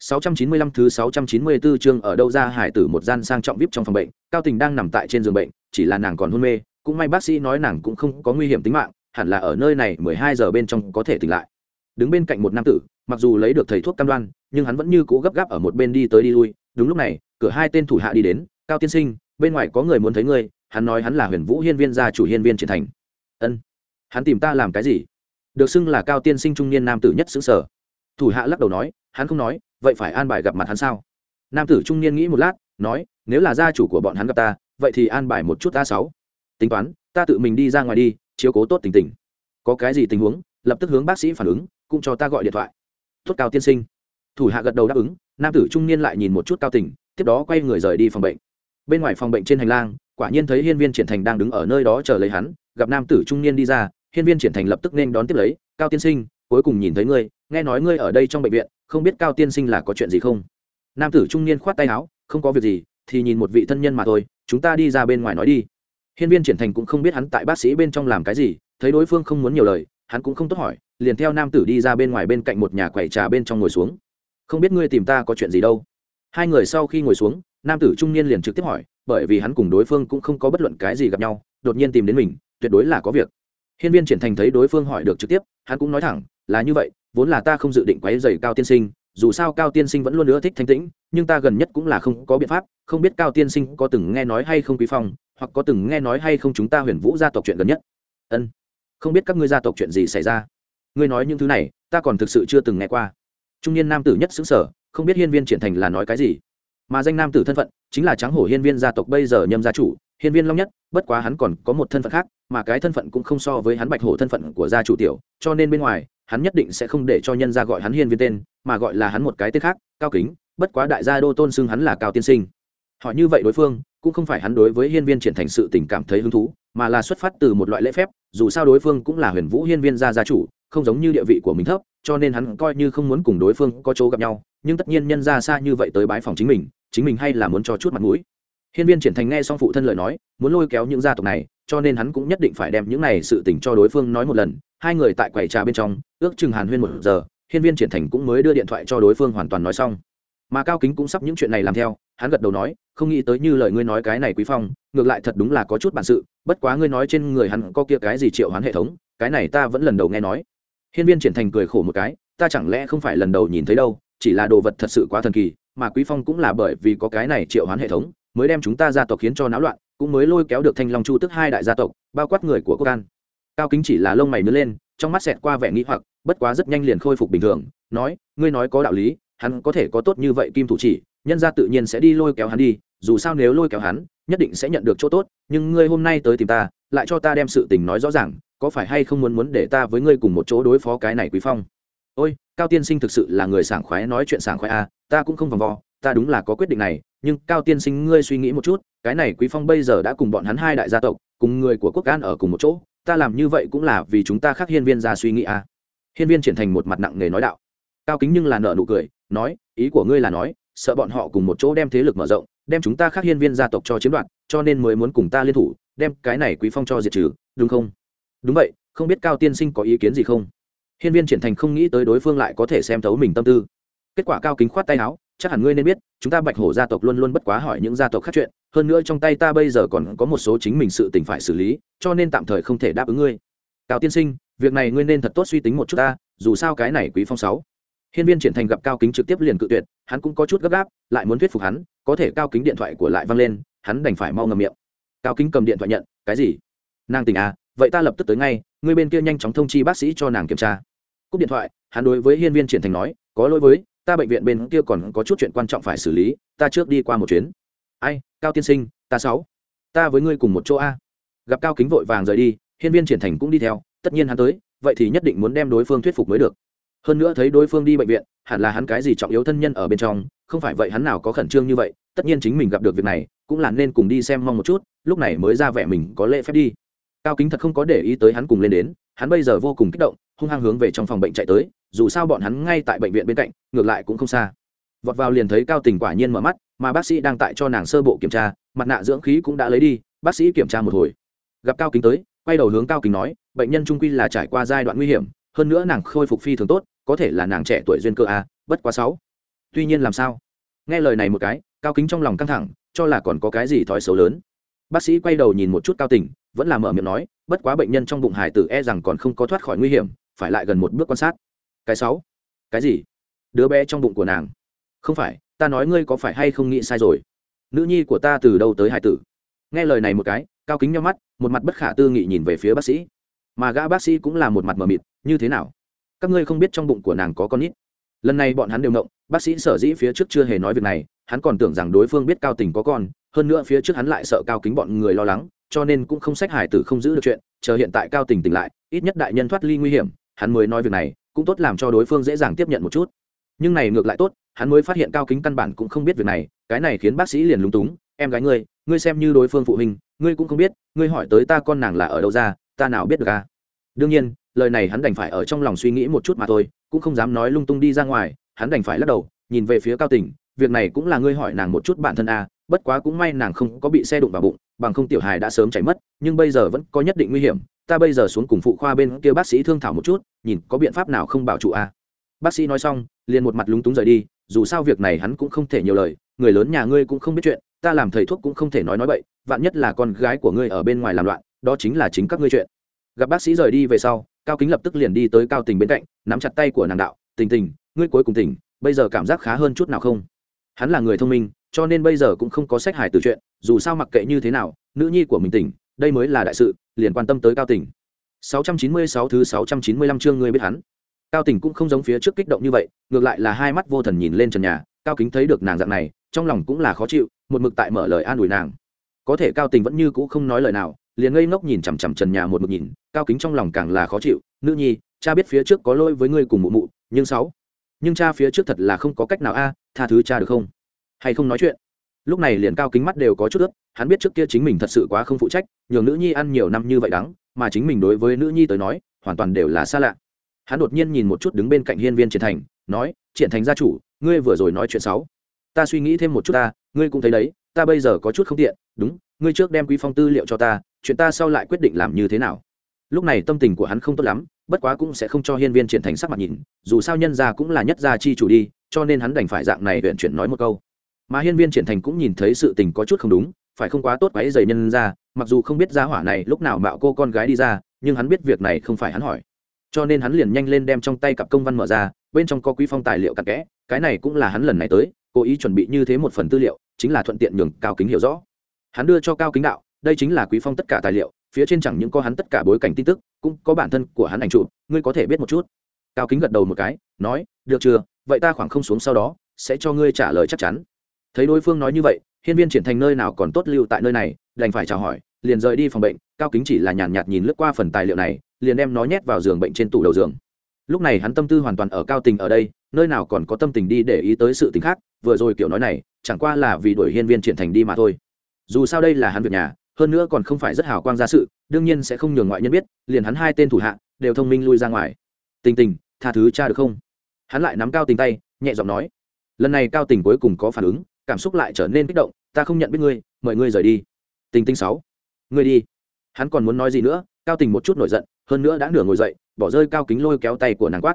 695 thứ 694 chương ở đâu ra hải tử một gian sang trọng vip trong phòng bệnh, Cao Tình đang nằm tại trên giường bệnh, chỉ là nàng còn hôn mê, cũng may bác sĩ nói nàng cũng không có nguy hiểm tính mạng, hẳn là ở nơi này 12 giờ bên trong có thể tỉnh lại. Đứng bên cạnh một nam tử, mặc dù lấy được thầy thuốc cam đoan, nhưng hắn vẫn như cố gấp gáp ở một bên đi tới đi lui, đúng lúc này, cửa hai tên thủ hạ đi đến, "Cao tiên sinh, bên ngoài có người muốn thấy ngươi." Hắn nói hắn là Huyền Vũ Hiên Viên gia chủ Hiên Viên Triển Thành. "Ân, hắn tìm ta làm cái gì?" Được xưng là Cao tiên sinh trung niên nam tử nhất xứng sở. Thủ hạ lắc đầu nói, hắn không nói, vậy phải an bài gặp mặt hắn sao? Nam tử trung niên nghĩ một lát nói nếu là gia chủ của bọn hắn gặp ta vậy thì an bài một chút ta sáu. Tính toán ta tự mình đi ra ngoài đi chiếu cố tốt tình tình. Có cái gì tình huống lập tức hướng bác sĩ phản ứng cũng cho ta gọi điện thoại. Tốt cao tiên sinh. Thủ hạ gật đầu đáp ứng nam tử trung niên lại nhìn một chút cao tình tiếp đó quay người rời đi phòng bệnh. Bên ngoài phòng bệnh trên hành lang quả nhiên thấy hiên viên triển thành đang đứng ở nơi đó chờ lấy hắn, gặp nam tử trung niên đi ra, hiên viên triển thành lập tức nên đón tiếp lấy, cao tiên sinh, cuối cùng nhìn thấy ngươi, nghe nói ngươi ở đây trong bệnh viện, không biết cao tiên sinh là có chuyện gì không? Nam tử trung niên khoát tay áo, không có việc gì, thì nhìn một vị thân nhân mà thôi, chúng ta đi ra bên ngoài nói đi. Hiên viên triển thành cũng không biết hắn tại bác sĩ bên trong làm cái gì, thấy đối phương không muốn nhiều lời, hắn cũng không tốt hỏi, liền theo nam tử đi ra bên ngoài bên cạnh một nhà quầy trà bên trong ngồi xuống. Không biết ngươi tìm ta có chuyện gì đâu. Hai người sau khi ngồi xuống, nam tử trung niên liền trực tiếp hỏi bởi vì hắn cùng đối phương cũng không có bất luận cái gì gặp nhau, đột nhiên tìm đến mình, tuyệt đối là có việc. Hiên viên triển thành thấy đối phương hỏi được trực tiếp, hắn cũng nói thẳng, là như vậy, vốn là ta không dự định quấy rầy cao tiên sinh, dù sao cao tiên sinh vẫn luôn ưa thích thanh tĩnh, nhưng ta gần nhất cũng là không có biện pháp, không biết cao tiên sinh có từng nghe nói hay không quý phong, hoặc có từng nghe nói hay không chúng ta huyền vũ gia tộc chuyện gần nhất. Ân, không biết các ngươi gia tộc chuyện gì xảy ra? Ngươi nói những thứ này, ta còn thực sự chưa từng nghe qua. Trung niên nam tử nhất xứng sở không biết hiên viên triển thành là nói cái gì mà danh nam tử thân phận chính là trắng hổ hiên viên gia tộc bây giờ nhâm gia chủ, hiên viên long nhất, bất quá hắn còn có một thân phận khác, mà cái thân phận cũng không so với hắn bạch hổ thân phận của gia chủ tiểu, cho nên bên ngoài, hắn nhất định sẽ không để cho nhân gia gọi hắn hiên viên tên, mà gọi là hắn một cái tên khác, cao kính, bất quá đại gia đô tôn xưng hắn là cao tiên sinh. Họ như vậy đối phương, cũng không phải hắn đối với hiên viên triển thành sự tình cảm thấy hứng thú, mà là xuất phát từ một loại lễ phép, dù sao đối phương cũng là huyền vũ hiên viên gia gia chủ, không giống như địa vị của mình thấp, cho nên hắn coi như không muốn cùng đối phương có chỗ gặp nhau, nhưng tất nhiên nhân ra xa như vậy tới bái phòng chính mình chính mình hay là muốn cho chút mặt mũi. Hiên viên triển thành nghe xong phụ thân lời nói, muốn lôi kéo những gia tộc này, cho nên hắn cũng nhất định phải đem những này sự tình cho đối phương nói một lần. Hai người tại quầy trà bên trong, ước chừng hàn huyên một giờ, hiên viên triển thành cũng mới đưa điện thoại cho đối phương hoàn toàn nói xong. Mà cao kính cũng sắp những chuyện này làm theo, hắn gật đầu nói, không nghĩ tới như lời ngươi nói cái này quý phong, ngược lại thật đúng là có chút bản sự, bất quá ngươi nói trên người hắn có kia cái gì triệu hoán hệ thống, cái này ta vẫn lần đầu nghe nói. Hiên viên triển thành cười khổ một cái, ta chẳng lẽ không phải lần đầu nhìn thấy đâu, chỉ là đồ vật thật sự quá thần kỳ mà quý phong cũng là bởi vì có cái này triệu hoán hệ thống mới đem chúng ta gia tộc khiến cho náo loạn, cũng mới lôi kéo được thanh long chu tức hai đại gia tộc, bao quát người của quốc an. Cao kính chỉ là lông mày nứa lên, trong mắt xẹt qua vẻ nghĩ hoặc, bất quá rất nhanh liền khôi phục bình thường, nói, ngươi nói có đạo lý, hắn có thể có tốt như vậy kim thủ chỉ, nhân ra tự nhiên sẽ đi lôi kéo hắn đi, dù sao nếu lôi kéo hắn, nhất định sẽ nhận được chỗ tốt, nhưng ngươi hôm nay tới tìm ta, lại cho ta đem sự tình nói rõ ràng, có phải hay không muốn muốn để ta với ngươi cùng một chỗ đối phó cái này quý phong? Ôi, cao tiên sinh thực sự là người sảng khoái nói chuyện sảng khoái à ta cũng không vòng vo, ta đúng là có quyết định này, nhưng cao tiên sinh ngươi suy nghĩ một chút, cái này quý phong bây giờ đã cùng bọn hắn hai đại gia tộc, cùng người của quốc an ở cùng một chỗ, ta làm như vậy cũng là vì chúng ta khác hiên viên ra suy nghĩ à. Hiên viên triển thành một mặt nặng nề nói đạo. Cao kính nhưng là nợ nụ cười, nói, ý của ngươi là nói, sợ bọn họ cùng một chỗ đem thế lực mở rộng, đem chúng ta khác hiên viên gia tộc cho chiếm đoạt, cho nên mới muốn cùng ta liên thủ, đem cái này quý phong cho diệt trừ, đúng không? Đúng vậy, không biết cao tiên sinh có ý kiến gì không? Hiên viên triển thành không nghĩ tới đối phương lại có thể xem thấu mình tâm tư. Kết quả cao kính khoát tay áo, chắc hẳn ngươi nên biết, chúng ta bạch hổ gia tộc luôn luôn bất quá hỏi những gia tộc khác chuyện, hơn nữa trong tay ta bây giờ còn có một số chính mình sự tình phải xử lý, cho nên tạm thời không thể đáp ứng ngươi. Cao tiên sinh, việc này ngươi nên thật tốt suy tính một chút ta, dù sao cái này quý phong sáu. Hiên viên triển thành gặp cao kính trực tiếp liền cự tuyệt, hắn cũng có chút gấp gáp, lại muốn thuyết phục hắn, có thể cao kính điện thoại của lại văng lên, hắn đành phải mau ngầm miệng. Cao kính cầm điện thoại nhận, cái gì? Nàng tỉnh à? Vậy ta lập tức tới ngay, người bên kia nhanh chóng thông chi bác sĩ cho nàng kiểm tra. Cúp điện thoại, hắn đối với hiên viên triển thành nói, có lỗi với, ta bệnh viện bên kia còn có chút chuyện quan trọng phải xử lý, ta trước đi qua một chuyến. Ai, cao tiên sinh, ta sáu. Ta với ngươi cùng một chỗ a. Gặp cao kính vội vàng rời đi, hiên viên triển thành cũng đi theo, tất nhiên hắn tới, vậy thì nhất định muốn đem đối phương thuyết phục mới được. Hơn nữa thấy đối phương đi bệnh viện, hẳn là hắn cái gì trọng yếu thân nhân ở bên trong, không phải vậy hắn nào có khẩn trương như vậy, tất nhiên chính mình gặp được việc này, cũng là nên cùng đi xem mong một chút, lúc này mới ra vẻ mình có lễ phép đi cao kính thật không có để ý tới hắn cùng lên đến, hắn bây giờ vô cùng kích động, hung hăng hướng về trong phòng bệnh chạy tới, dù sao bọn hắn ngay tại bệnh viện bên cạnh, ngược lại cũng không xa. Vọt vào liền thấy cao tình quả nhiên mở mắt, mà bác sĩ đang tại cho nàng sơ bộ kiểm tra, mặt nạ dưỡng khí cũng đã lấy đi, bác sĩ kiểm tra một hồi. Gặp cao kính tới, quay đầu hướng cao kính nói, bệnh nhân trung quy là trải qua giai đoạn nguy hiểm, hơn nữa nàng khôi phục phi thường tốt, có thể là nàng trẻ tuổi duyên cơ a bất quá sáu. Tuy nhiên làm sao? Nghe lời này một cái, cao kính trong lòng căng thẳng, cho là còn có cái gì thói xấu lớn. Bác sĩ quay đầu nhìn một chút cao tình vẫn là mở miệng nói, bất quá bệnh nhân trong bụng hải tử e rằng còn không có thoát khỏi nguy hiểm, phải lại gần một bước quan sát. Cái sáu? Cái gì? Đứa bé trong bụng của nàng. Không phải, ta nói ngươi có phải hay không nghĩ sai rồi? Nữ nhi của ta từ đâu tới hải tử? Nghe lời này một cái, cao kính nhau mắt, một mặt bất khả tư nghị nhìn về phía bác sĩ. Mà gã bác sĩ cũng là một mặt mờ mịt, như thế nào? Các ngươi không biết trong bụng của nàng có con nít. Lần này bọn hắn đều động bác sĩ sở dĩ phía trước chưa hề nói việc này, hắn còn tưởng rằng đối phương biết cao tình có con, hơn nữa phía trước hắn lại sợ cao kính bọn người lo lắng cho nên cũng không sách hải tử không giữ được chuyện, chờ hiện tại cao tình tỉnh lại, ít nhất đại nhân thoát ly nguy hiểm, hắn mới nói việc này, cũng tốt làm cho đối phương dễ dàng tiếp nhận một chút. Nhưng này ngược lại tốt, hắn mới phát hiện cao kính căn bản cũng không biết việc này, cái này khiến bác sĩ liền lúng túng, em gái ngươi ngươi xem như đối phương phụ huynh, ngươi cũng không biết, ngươi hỏi tới ta con nàng là ở đâu ra, ta nào biết được à? Đương nhiên, lời này hắn đành phải ở trong lòng suy nghĩ một chút mà thôi, cũng không dám nói lung tung đi ra ngoài, hắn đành phải lắc đầu, nhìn về phía cao tình, việc này cũng là ngươi hỏi nàng một chút bản thân à bất quá cũng may nàng không có bị xe đụng vào bụng bằng không tiểu hài đã sớm chảy mất, nhưng bây giờ vẫn có nhất định nguy hiểm. Ta bây giờ xuống cùng phụ khoa bên kia bác sĩ thương thảo một chút, nhìn có biện pháp nào không bảo trụ à bác sĩ nói xong, liền một mặt lúng túng rời đi, dù sao việc này hắn cũng không thể nhiều lời, người lớn nhà ngươi cũng không biết chuyện, ta làm thầy thuốc cũng không thể nói nói bậy, vạn nhất là con gái của ngươi ở bên ngoài làm loạn, đó chính là chính các ngươi chuyện. Gặp bác sĩ rời đi về sau, cao kính lập tức liền đi tới cao tình bên cạnh, nắm chặt tay của nàng đạo, tình tình, ngươi cuối cùng tỉnh, bây giờ cảm giác khá hơn chút nào không? Hắn là người thông minh, cho nên bây giờ cũng không có sách hải từ chuyện dù sao mặc kệ như thế nào, nữ nhi của mình tỉnh, đây mới là đại sự, liền quan tâm tới cao tỉnh. 696 thứ 695 chương ngươi biết hắn. Cao tỉnh cũng không giống phía trước kích động như vậy, ngược lại là hai mắt vô thần nhìn lên trần nhà, cao kính thấy được nàng dạng này, trong lòng cũng là khó chịu, một mực tại mở lời an ủi nàng. Có thể cao tình vẫn như cũ không nói lời nào, liền ngây ngốc nhìn chằm chằm trần nhà một mực nhìn, cao kính trong lòng càng là khó chịu, nữ nhi, cha biết phía trước có lỗi với ngươi cùng mụ mụ, nhưng sáu, nhưng cha phía trước thật là không có cách nào a, tha thứ cha được không? Hay không nói chuyện? Lúc này liền cao kính mắt đều có chút ướt, hắn biết trước kia chính mình thật sự quá không phụ trách, nhường nữ nhi ăn nhiều năm như vậy đắng, mà chính mình đối với nữ nhi tới nói, hoàn toàn đều là xa lạ. Hắn đột nhiên nhìn một chút đứng bên cạnh hiên viên triển thành, nói, triển thành gia chủ, ngươi vừa rồi nói chuyện sáu ta suy nghĩ thêm một chút ta, ngươi cũng thấy đấy, ta bây giờ có chút không tiện, đúng, ngươi trước đem quý phong tư liệu cho ta, chuyện ta sau lại quyết định làm như thế nào. Lúc này tâm tình của hắn không tốt lắm, bất quá cũng sẽ không cho hiên viên triển thành sắc mặt nhìn, dù sao nhân gia cũng là nhất gia chi chủ đi, cho nên hắn đành phải dạng này huyện chuyển nói một câu mà hiên viên triển thành cũng nhìn thấy sự tình có chút không đúng, phải không quá tốt quấy dày nhân ra, mặc dù không biết gia hỏa này lúc nào mạo cô con gái đi ra, nhưng hắn biết việc này không phải hắn hỏi. Cho nên hắn liền nhanh lên đem trong tay cặp công văn mở ra, bên trong có quý phong tài liệu cặn kẽ, cái này cũng là hắn lần này tới, cố ý chuẩn bị như thế một phần tư liệu, chính là thuận tiện nhường cao kính hiểu rõ. Hắn đưa cho cao kính đạo, đây chính là quý phong tất cả tài liệu, phía trên chẳng những có hắn tất cả bối cảnh tin tức, cũng có bản thân của hắn ảnh chụp, ngươi có thể biết một chút. Cao kính gật đầu một cái, nói, được chưa, vậy ta khoảng không xuống sau đó, sẽ cho ngươi trả lời chắc chắn thấy đối phương nói như vậy hiên viên triển thành nơi nào còn tốt lưu tại nơi này đành phải chào hỏi liền rời đi phòng bệnh cao kính chỉ là nhàn nhạt, nhìn lướt qua phần tài liệu này liền đem nó nhét vào giường bệnh trên tủ đầu giường. Lúc này hắn tâm tư hoàn toàn ở cao tình ở đây nơi nào còn có tâm tình đi để ý tới sự tình khác vừa rồi kiểu nói này chẳng qua là vì đuổi hiên viên triển thành đi mà thôi. Dù sao đây là hắn việc nhà hơn nữa còn không phải rất hào quang ra sự đương nhiên sẽ không nhường ngoại nhân biết liền hắn hai tên thủ hạ đều thông minh lui ra ngoài. Tình tình tha thứ cha được không? Hắn lại nắm cao tình tay nhẹ giọng nói. Lần này cao tình cuối cùng có phản ứng cảm xúc lại trở nên kích động, ta không nhận biết ngươi, mời ngươi rời đi. Tình tình sáu, ngươi đi. Hắn còn muốn nói gì nữa, cao tình một chút nổi giận, hơn nữa đã nửa ngồi dậy, bỏ rơi cao kính lôi kéo tay của nàng quát.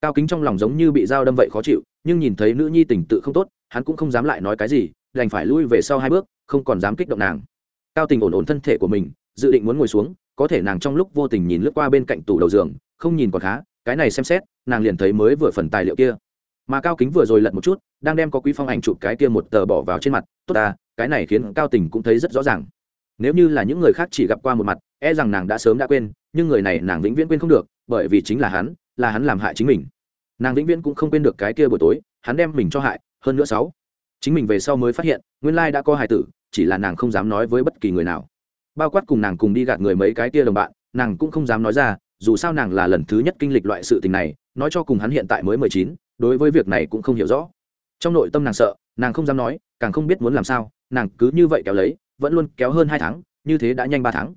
Cao kính trong lòng giống như bị dao đâm vậy khó chịu, nhưng nhìn thấy nữ nhi tình tự không tốt, hắn cũng không dám lại nói cái gì, đành phải lui về sau hai bước, không còn dám kích động nàng. Cao tình ổn ổn thân thể của mình, dự định muốn ngồi xuống, có thể nàng trong lúc vô tình nhìn lướt qua bên cạnh tủ đầu giường, không nhìn còn khá, cái này xem xét, nàng liền thấy mới vừa phần tài liệu kia mà cao kính vừa rồi lật một chút, đang đem có quý phong ảnh chụp cái kia một tờ bỏ vào trên mặt, tốt ta, cái này khiến cao tình cũng thấy rất rõ ràng. Nếu như là những người khác chỉ gặp qua một mặt e rằng nàng đã sớm đã quên, nhưng người này nàng vĩnh viễn quên không được, bởi vì chính là hắn là hắn làm hại chính mình. Nàng vĩnh viễn cũng không quên được cái kia buổi tối, hắn đem mình cho hại, hơn nữa sáu. Chính mình về sau mới phát hiện, nguyên lai đã có hài tử, chỉ là nàng không dám nói với bất kỳ người nào. Bao quát cùng nàng cùng đi gạt người mấy cái kia đồng bạn, nàng cũng không dám nói ra, dù sao nàng là lần thứ nhất kinh lịch loại sự tình này, nói cho cùng hắn hiện tại mới mười chín đối với việc này cũng không hiểu rõ. Trong nội tâm nàng sợ, nàng không dám nói, càng không biết muốn làm sao, nàng cứ như vậy kéo lấy, vẫn luôn kéo hơn hai tháng, như thế đã nhanh ba tháng.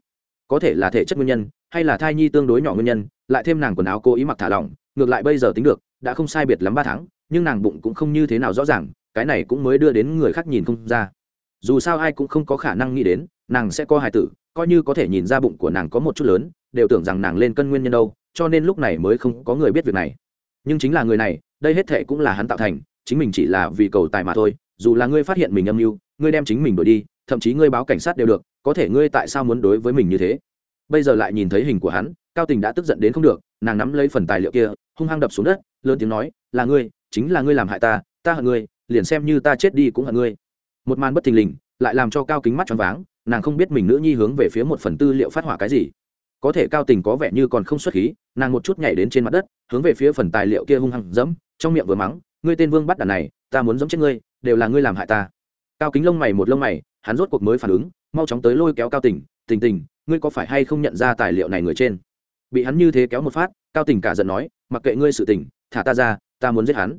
Có thể là thể chất nguyên nhân, hay là thai nhi tương đối nhỏ nguyên nhân, lại thêm nàng quần áo cố ý mặc thả lỏng, ngược lại bây giờ tính được, đã không sai biệt lắm ba tháng, nhưng nàng bụng cũng không như thế nào rõ ràng, cái này cũng mới đưa đến người khác nhìn không ra. Dù sao ai cũng không có khả năng nghĩ đến, nàng sẽ có hài tử, coi như có thể nhìn ra bụng của nàng có một chút lớn, đều tưởng rằng nàng lên cân nguyên nhân đâu, cho nên lúc này mới không có người biết việc này. Nhưng chính là người này đây hết thệ cũng là hắn tạo thành, chính mình chỉ là vì cầu tài mà thôi, dù là ngươi phát hiện mình âm mưu, ngươi đem chính mình đổi đi, thậm chí ngươi báo cảnh sát đều được, có thể ngươi tại sao muốn đối với mình như thế? Bây giờ lại nhìn thấy hình của hắn, cao tình đã tức giận đến không được, nàng nắm lấy phần tài liệu kia, hung hăng đập xuống đất, lớn tiếng nói, là ngươi, chính là ngươi làm hại ta ta hận ngươi, liền xem như ta chết đi cũng hận ngươi. Một màn bất thình lình, lại làm cho cao kính mắt choáng váng, nàng không biết mình nữ nhi hướng về phía một phần tư liệu phát hỏa cái gì. Có thể cao tình có vẻ như còn không xuất khí, nàng một chút nhảy đến trên mặt đất, hướng về phía phần tài liệu kia hung hăng dẫm trong miệng vừa mắng, ngươi tên vương bắt đàn này, ta muốn giống chết ngươi, đều là ngươi làm hại ta. Cao kính lông mày một lông mày, hắn rốt cuộc mới phản ứng, mau chóng tới lôi kéo cao tỉnh tình tình ngươi có phải hay không nhận ra tài liệu này người trên? Bị hắn như thế kéo một phát, cao tỉnh cả giận nói, mặc kệ ngươi sự tình, thả ta ra, ta muốn giết hắn.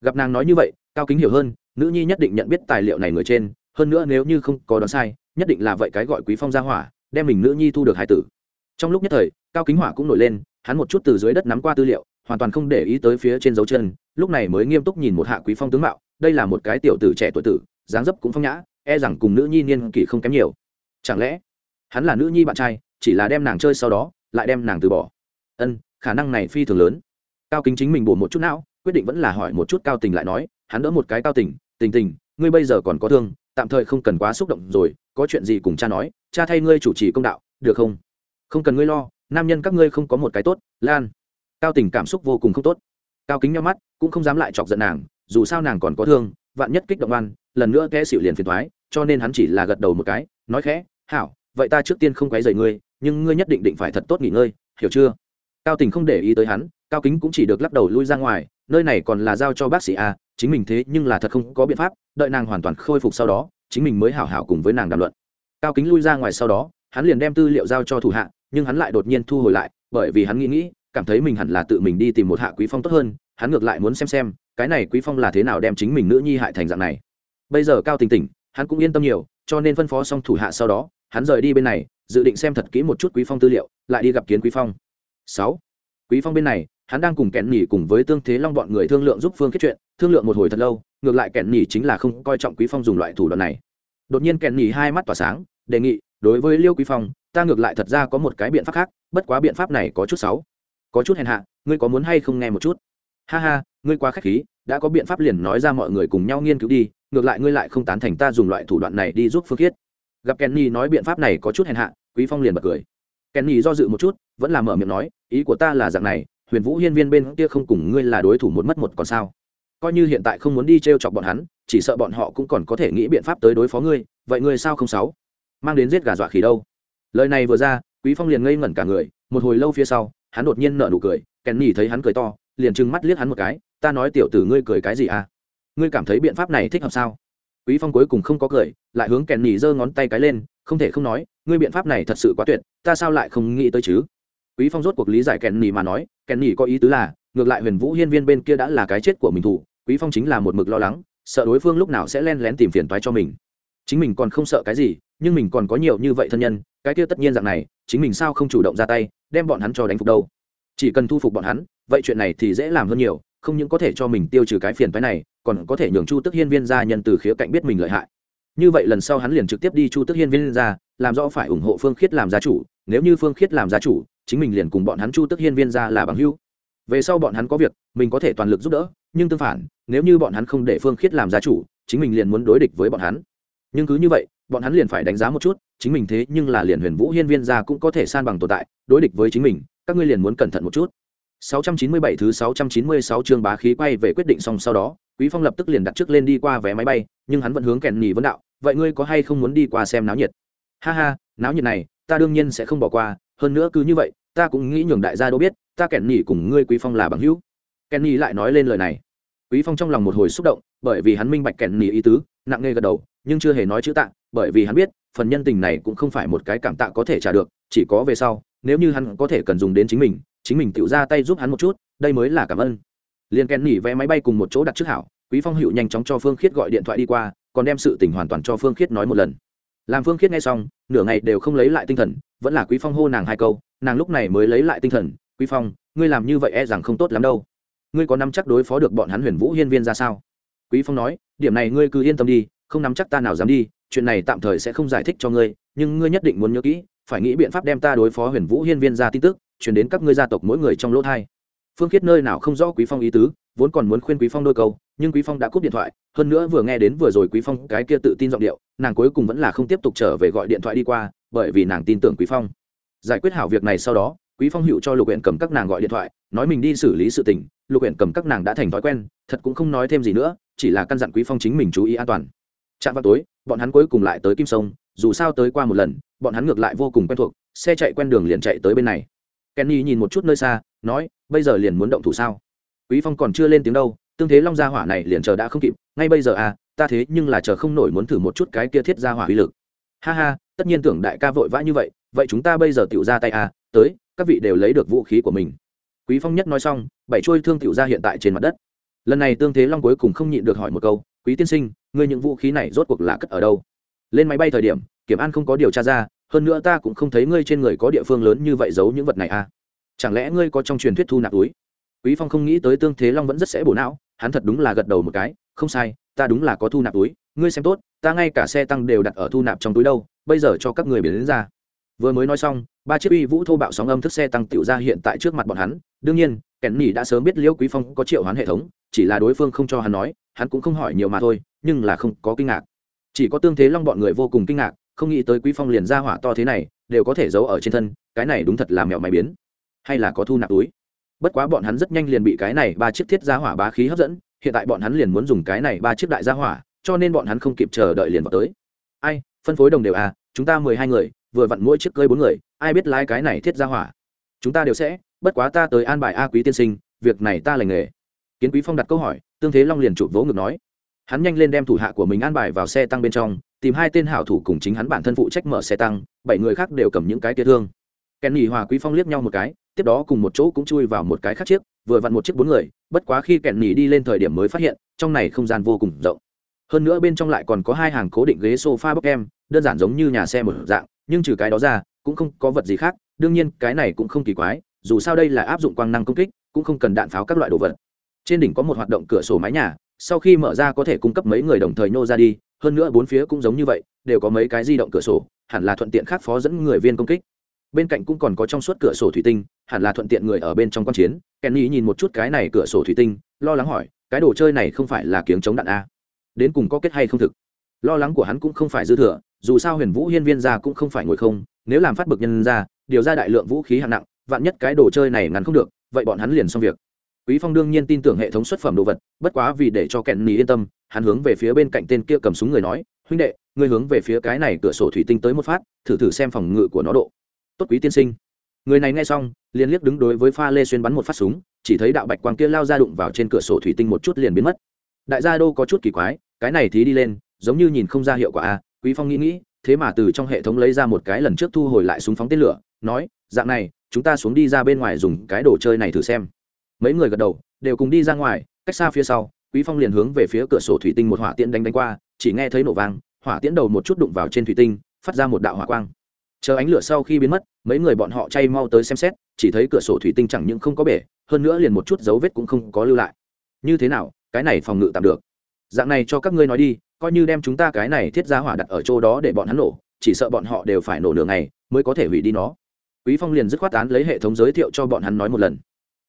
Gặp nàng nói như vậy, cao kính hiểu hơn, nữ nhi nhất định nhận biết tài liệu này người trên, hơn nữa nếu như không có đoán sai, nhất định là vậy cái gọi quý phong ra hỏa, đem mình nữ nhi thu được hai tử. Trong lúc nhất thời, cao kính hỏa cũng nổi lên, hắn một chút từ dưới đất nắm qua tư liệu hoàn toàn không để ý tới phía trên dấu chân, lúc này mới nghiêm túc nhìn một hạ quý phong tướng mạo, đây là một cái tiểu tử trẻ tuổi tử, dáng dấp cũng phong nhã e rằng cùng nữ nhi niên kỷ không kém nhiều. Chẳng lẽ, hắn là nữ nhi bạn trai, chỉ là đem nàng chơi sau đó, lại đem nàng từ bỏ? Ân, khả năng này phi thường lớn. Cao kính chính mình bổ một chút não, quyết định vẫn là hỏi một chút cao tình lại nói, hắn đỡ một cái cao tình tình tình, ngươi bây giờ còn có thương, tạm thời không cần quá xúc động rồi, có chuyện gì cùng cha nói, cha thay ngươi chủ trì công đạo, được không? Không cần ngươi lo, nam nhân các ngươi không có một cái tốt, lan cao tình cảm xúc vô cùng không tốt. Cao kính nhau mắt, cũng không dám lại chọc giận nàng, dù sao nàng còn có thương, vạn nhất kích động ăn lần nữa kẽ xịu liền phiền thoái cho nên hắn chỉ là gật đầu một cái, nói khẽ, hảo, vậy ta trước tiên không quấy rầy ngươi, nhưng ngươi nhất định định phải thật tốt nghỉ ngơi, hiểu chưa? Cao tình không để ý tới hắn, cao kính cũng chỉ được lắc đầu lui ra ngoài, nơi này còn là giao cho bác sĩ a, chính mình thế nhưng là thật không có biện pháp, đợi nàng hoàn toàn khôi phục sau đó, chính mình mới hảo hảo cùng với nàng đàm luận. Cao kính lui ra ngoài sau đó, hắn liền đem tư liệu giao cho thủ hạ, nhưng hắn lại đột nhiên thu hồi lại, bởi vì hắn nghĩ nghĩ cảm thấy mình hẳn là tự mình đi tìm một hạ quý phong tốt hơn, hắn ngược lại muốn xem xem, cái này quý phong là thế nào đem chính mình nữ nhi hại thành dạng này. Bây giờ cao tình tỉnh, hắn cũng yên tâm nhiều, cho nên phân phó xong thủ hạ sau đó, hắn rời đi bên này, dự định xem thật kỹ một chút quý phong tư liệu, lại đi gặp kiến quý phong. Sáu, quý phong bên này, hắn đang cùng kẹn nhỉ cùng với tương thế long bọn người thương lượng giúp phương kết chuyện, thương lượng một hồi thật lâu, ngược lại kẹn nhỉ chính là không coi trọng quý phong dùng loại thủ đoạn này. Đột nhiên kẹn nhỉ hai mắt tỏa sáng, đề nghị, đối với liêu quý phong, ta ngược lại thật ra có một cái biện pháp khác, bất quá biện pháp này có chút xấu có chút hèn hạ, ngươi có muốn hay không nghe một chút? Ha ha, ngươi quá khách khí, đã có biện pháp liền nói ra mọi người cùng nhau nghiên cứu đi, ngược lại ngươi lại không tán thành ta dùng loại thủ đoạn này đi giúp phương khiết. Gặp kenny nói biện pháp này có chút hèn hạ, quý phong liền bật cười. Kenny do dự một chút, vẫn là mở miệng nói, ý của ta là dạng này, huyền vũ hiên viên bên kia không cùng ngươi là đối thủ một mất một còn sao? Coi như hiện tại không muốn đi t r e o chọc bọn hắn, chỉ sợ bọn họ cũng còn có thể nghĩ biện pháp tới đối phó ngươi, vậy ngươi sao không sáu? Mang đến giết gà dọa khỉ đâu. Lời này vừa ra, quý phong liền ngây ngẩn cả người, một hồi lâu phía sau hắn đột nhiên nở nụ cười kèn nhì thấy hắn cười to, liền trừng mắt liếc hắn một cái, ta nói tiểu tử ngươi cười cái gì à? Ngươi cảm thấy biện pháp này thích hợp sao? Quý phong cuối cùng không có cười, lại hướng kèn nhì giơ ngón tay cái lên, không thể không nói, ngươi biện pháp này thật sự quá tuyệt, ta sao lại không nghĩ tới chứ? Quý phong rốt cuộc lý giải kèn nhì mà nói kèn nhì có ý tứ là, ngược lại huyền vũ hiên viên bên kia đã là cái chết của mình thủ, quý phong chính là một mực lo lắng, sợ đối phương lúc nào sẽ len lén tìm phiền toái cho mình. Chính mình còn không sợ cái gì, nhưng mình còn có nhiều như vậy thân nhân, cái kia tất nhiên dạng này chính mình sao không chủ động ra tay, đem bọn hắn cho đánh phục đâu? Chỉ cần thu phục bọn hắn, vậy chuyện này thì dễ làm hơn nhiều, không những có thể cho mình tiêu trừ cái phiền phái này, còn có thể nhường chu tức hiên viên gia nhân từ khía cạnh biết mình lợi hại. Như vậy lần sau hắn liền trực tiếp đi chu tức hiên viên gia, làm rõ phải ủng hộ phương khiết làm gia chủ, nếu như phương khiết làm gia chủ, chính mình liền cùng bọn hắn chu tức hiên viên gia là bằng hữu. Về sau bọn hắn có việc, mình có thể toàn lực giúp đỡ, nhưng tương phản, nếu như bọn hắn không để phương khiết làm gia chủ, chính mình liền muốn đối địch với bọn hắn. Nhưng cứ như vậy, bọn hắn liền phải đánh giá một chút chính mình thế nhưng là liền huyền vũ hiên viên gia cũng có thể san bằng tồn tại đối địch với chính mình các ngươi liền muốn cẩn thận một chút 697 thứ 696 chương bá khí quay về quyết định xong sau đó, Quý Phong lập tức liền đặt trước lên đi qua vé máy bay, nhưng hắn vẫn hướng kèn nhì vấn đạo, vậy ngươi có hay không muốn đi qua xem náo nhiệt? Ha ha, náo nhiệt này, ta đương nhiên sẽ không bỏ qua, hơn nữa cứ như vậy, ta cũng nghĩ nhường đại gia đâu biết, ta kèn nhì cùng ngươi Quý Phong là bằng hữu. Kèn nhì lại nói lên lời này. Quý Phong trong lòng một hồi xúc động, bởi vì hắn minh bạch kèn nhì ý tứ, nặng nề gật đầu, nhưng chưa hề nói chữ tạ, bởi vì hắn biết, phần nhân tình này cũng không phải một cái cảm tạ có thể trả được, chỉ có về sau, nếu như hắn có thể cần dùng đến chính mình chính mình tự ra tay giúp hắn một chút đây mới là cảm ơn. Liền kèn nỉ vé máy bay cùng một chỗ đặt trước hảo quý phong hữu nhanh chóng cho phương khiết gọi điện thoại đi qua còn đem sự tình hoàn toàn cho phương khiết nói một lần. Làm phương khiết nghe xong nửa ngày đều không lấy lại tinh thần vẫn là quý phong hô nàng hai câu nàng lúc này mới lấy lại tinh thần quý phong ngươi làm như vậy e rằng không tốt lắm đâu. Ngươi có nắm chắc đối phó được bọn hắn huyền vũ hiên viên ra sao? Quý phong nói điểm này ngươi cứ yên tâm đi không nắm chắc ta nào dám đi chuyện này tạm thời sẽ không giải thích cho ngươi, nhưng ngươi nhất định muốn nhớ kỹ, phải nghĩ biện pháp đem ta đối phó huyền vũ hiên viên ra tin tức chuyển đến các ngươi gia tộc mỗi người trong lỗ thai. Phương khiết nơi nào không rõ quý phong ý tứ, vốn còn muốn khuyên quý phong đôi câu, nhưng quý phong đã cúp điện thoại, hơn nữa vừa nghe đến vừa rồi quý phong cái kia tự tin giọng điệu, nàng cuối cùng vẫn là không tiếp tục trở về gọi điện thoại đi qua, bởi vì nàng tin tưởng quý phong. Giải quyết hảo việc này sau đó, quý phong hữu cho lục huyện cầm các nàng gọi điện thoại, nói mình đi xử lý sự tình, lục huyện cầm các nàng đã thành thói quen, thật cũng không nói thêm gì nữa, chỉ là căn dặn quý phong chính mình chú ý an toàn chạm vào tối, bọn hắn cuối cùng lại tới kim sông, dù sao tới qua một lần, bọn hắn ngược lại vô cùng quen thuộc, xe chạy quen đường liền chạy tới bên này. Kenny nhìn một chút nơi xa, nói, bây giờ liền muốn động thủ sao? Quý phong còn chưa lên tiếng đâu, tương thế long gia hỏa này liền chờ đã không kịp, ngay bây giờ à ta thế nhưng là chờ không nổi muốn thử một chút cái kia thiết gia hỏa uy lực. Ha ha, tất nhiên tưởng đại ca vội vã như vậy vậy chúng ta bây giờ tiểu ra tay à tới, các vị đều lấy được vũ khí của mình. Quý phong nhất nói xong, bảy chuôi thương tiểu ra hiện tại trên mặt đất. Lần này tương thế long cuối cùng không nhịn được hỏi một câu quý tiên sinh, ngươi những vũ khí này rốt cuộc là cất ở đâu? Lên máy bay thời điểm, kiểm an không có điều tra ra, hơn nữa ta cũng không thấy ngươi trên người có địa phương lớn như vậy giấu những vật này à? Chẳng lẽ ngươi có trong truyền thuyết thu nạp túi? Quý phong không nghĩ tới tương thế long vẫn rất sẽ bổ não, hắn thật đúng là gật đầu một cái, không sai, ta đúng là có thu nạp túi, ngươi xem tốt, ta ngay cả xe tăng đều đặt ở thu nạp trong túi đâu, bây giờ cho các người biến đến ra. Vừa mới nói xong, ba chiếc uy vũ thô bạo sóng âm thức xe tăng tiểu ra hiện tại trước mặt bọn hắn, đương nhiên kẻn nỉ đã sớm biết liễu quý phong có triệu hoán hệ thống, chỉ là đối phương không cho hắn nói hắn cũng không hỏi nhiều mà thôi, nhưng là không có kinh ngạc. Chỉ có tương thế long bọn người vô cùng kinh ngạc, không nghĩ tới quý phong liền ra hỏa to thế này, đều có thể giấu ở trên thân, cái này đúng thật là mèo máy biến. Hay là có thu nạp túi. Bất quá bọn hắn rất nhanh liền bị cái này ba chiếc thiết gia hỏa bá khí hấp dẫn, hiện tại bọn hắn liền muốn dùng cái này ba chiếc đại gia hỏa, cho nên bọn hắn không kịp chờ đợi liền vào tới. Ai, phân phối đồng đều à chúng ta mười hai người, vừa vặn mỗi chiếc cơi bốn người, ai biết lái cái này thiết gia hỏa. Chúng ta đều sẽ, bất quá ta tới an bài a quý tiên sinh, việc này ta lành nghề. Kiến quý phong đặt câu hỏi tương thế long liền chụp vỗ ngực nói, hắn nhanh lên đem thủ hạ của mình an bài vào xe tăng bên trong, tìm hai tên hảo thủ cùng chính hắn bản thân phụ trách mở xe tăng, bảy người khác đều cầm những cái kia thương. Kèn nghỉ hòa quý phong liếc nhau một cái, tiếp đó cùng một chỗ cũng chui vào một cái khác chiếc, vừa vặn một chiếc bốn người, bất quá khi kèn nghỉ đi lên thời điểm mới phát hiện, trong này không gian vô cùng rộng. Hơn nữa bên trong lại còn có hai hàng cố định ghế sofa bốc em, đơn giản giống như nhà xe một dạng, nhưng trừ cái đó ra, cũng không có vật gì khác, đương nhiên cái này cũng không kỳ quái, dù sao đây là áp dụng quang năng công kích, cũng không cần đạn pháo các loại đồ vật trên đỉnh có một hoạt động cửa sổ mái nhà, sau khi mở ra có thể cung cấp mấy người đồng thời nô ra đi, hơn nữa bốn phía cũng giống như vậy, đều có mấy cái di động cửa sổ, hẳn là thuận tiện khác phó dẫn người viên công kích. Bên cạnh cũng còn có trong suốt cửa sổ thủy tinh, hẳn là thuận tiện người ở bên trong q chiến. Kenny nhìn một chút cái này cửa sổ thủy tinh, lo lắng hỏi, cái đồ chơi này không phải là kiếng chống đạn a? Đến cùng có kết hay không thực? Lo lắng của hắn cũng không phải dư thừa, dù sao huyền vũ hiên viên ra cũng không phải ngồi không, nếu làm phát bực nhân ra, điều ra đại lượng vũ khí hạng nặng, vạn nhất cái đồ chơi này ngắn không được, vậy bọn hắn liền xong việc quý phong đương nhiên tin tưởng hệ thống xuất phẩm đồ vật, bất quá vì để cho kẹn nỉ yên tâm, hắn hướng về phía bên cạnh tên kia cầm súng người nói, huynh đệ, ngươi hướng về phía cái này cửa sổ thủy tinh tới một phát, thử thử xem phòng ngự của nó độ. Tốt quý tiên sinh. Người này nghe xong, liền liếc đứng đối với pha lê xuyên bắn một phát súng, chỉ thấy đạo bạch quang kia lao ra đụng vào trên cửa sổ thủy tinh một chút liền biến mất. Đại gia đô có chút kỳ quái, cái này thì đi lên, giống như nhìn không ra hiệu quả a quý phong nghĩ nghĩ, thế mà từ trong hệ thống lấy ra một cái lần trước thu hồi lại súng phóng tên lửa, nói, dạng này, chúng ta xuống đi ra bên ngoài dùng cái đồ chơi này thử xem mấy người gật đầu, đều cùng đi ra ngoài, cách xa phía sau, quý phong liền hướng về phía cửa sổ thủy tinh một hỏa tiễn đánh đánh qua, chỉ nghe thấy nổ vang, hỏa tiễn đầu một chút đụng vào trên thủy tinh, phát ra một đạo hỏa quang. Chờ ánh lửa sau khi biến mất, mấy người bọn họ chay mau tới xem xét, chỉ thấy cửa sổ thủy tinh chẳng những không có bể, hơn nữa liền một chút dấu vết cũng không có lưu lại. Như thế nào, cái này phòng ngự tạm được? Dạng này cho các ngươi nói đi, coi như đem chúng ta cái này thiết ra hỏa đặt ở chỗ đó để bọn hắn nổ, chỉ sợ bọn họ đều phải nổ nửa ngày mới có thể hủy đi nó. Quý phong liền dứt khoát án lấy hệ thống giới thiệu cho bọn hắn nói một lần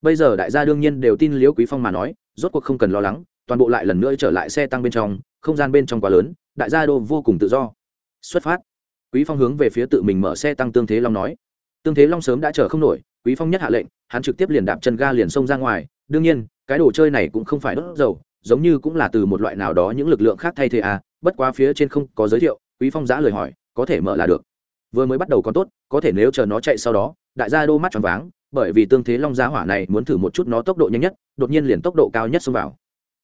bây giờ đại gia đương nhiên đều tin liễu quý phong mà nói, rốt cuộc không cần lo lắng, toàn bộ lại lần nữa trở lại xe tăng bên trong, không gian bên trong quá lớn, đại gia đô vô cùng tự do. Xuất phát. Quý phong hướng về phía tự mình mở xe tăng tương thế long nói. Tương thế long sớm đã chờ không nổi, quý phong nhất hạ lệnh, hắn trực tiếp liền đạp chân ga liền xông ra ngoài. Đương nhiên, cái đồ chơi này cũng không phải đốt dầu, giống như cũng là từ một loại nào đó những lực lượng khác thay thế à bất quá phía trên không có giới thiệu, quý phong giã lời hỏi, có thể mở là được. Vừa mới bắt đầu còn tốt, có thể nếu chờ nó chạy sau đó, đại gia đô mắt tròn váng bởi vì tương thế long giá hỏa này muốn thử một chút nó tốc độ nhanh nhất, đột nhiên liền tốc độ cao nhất xông vào.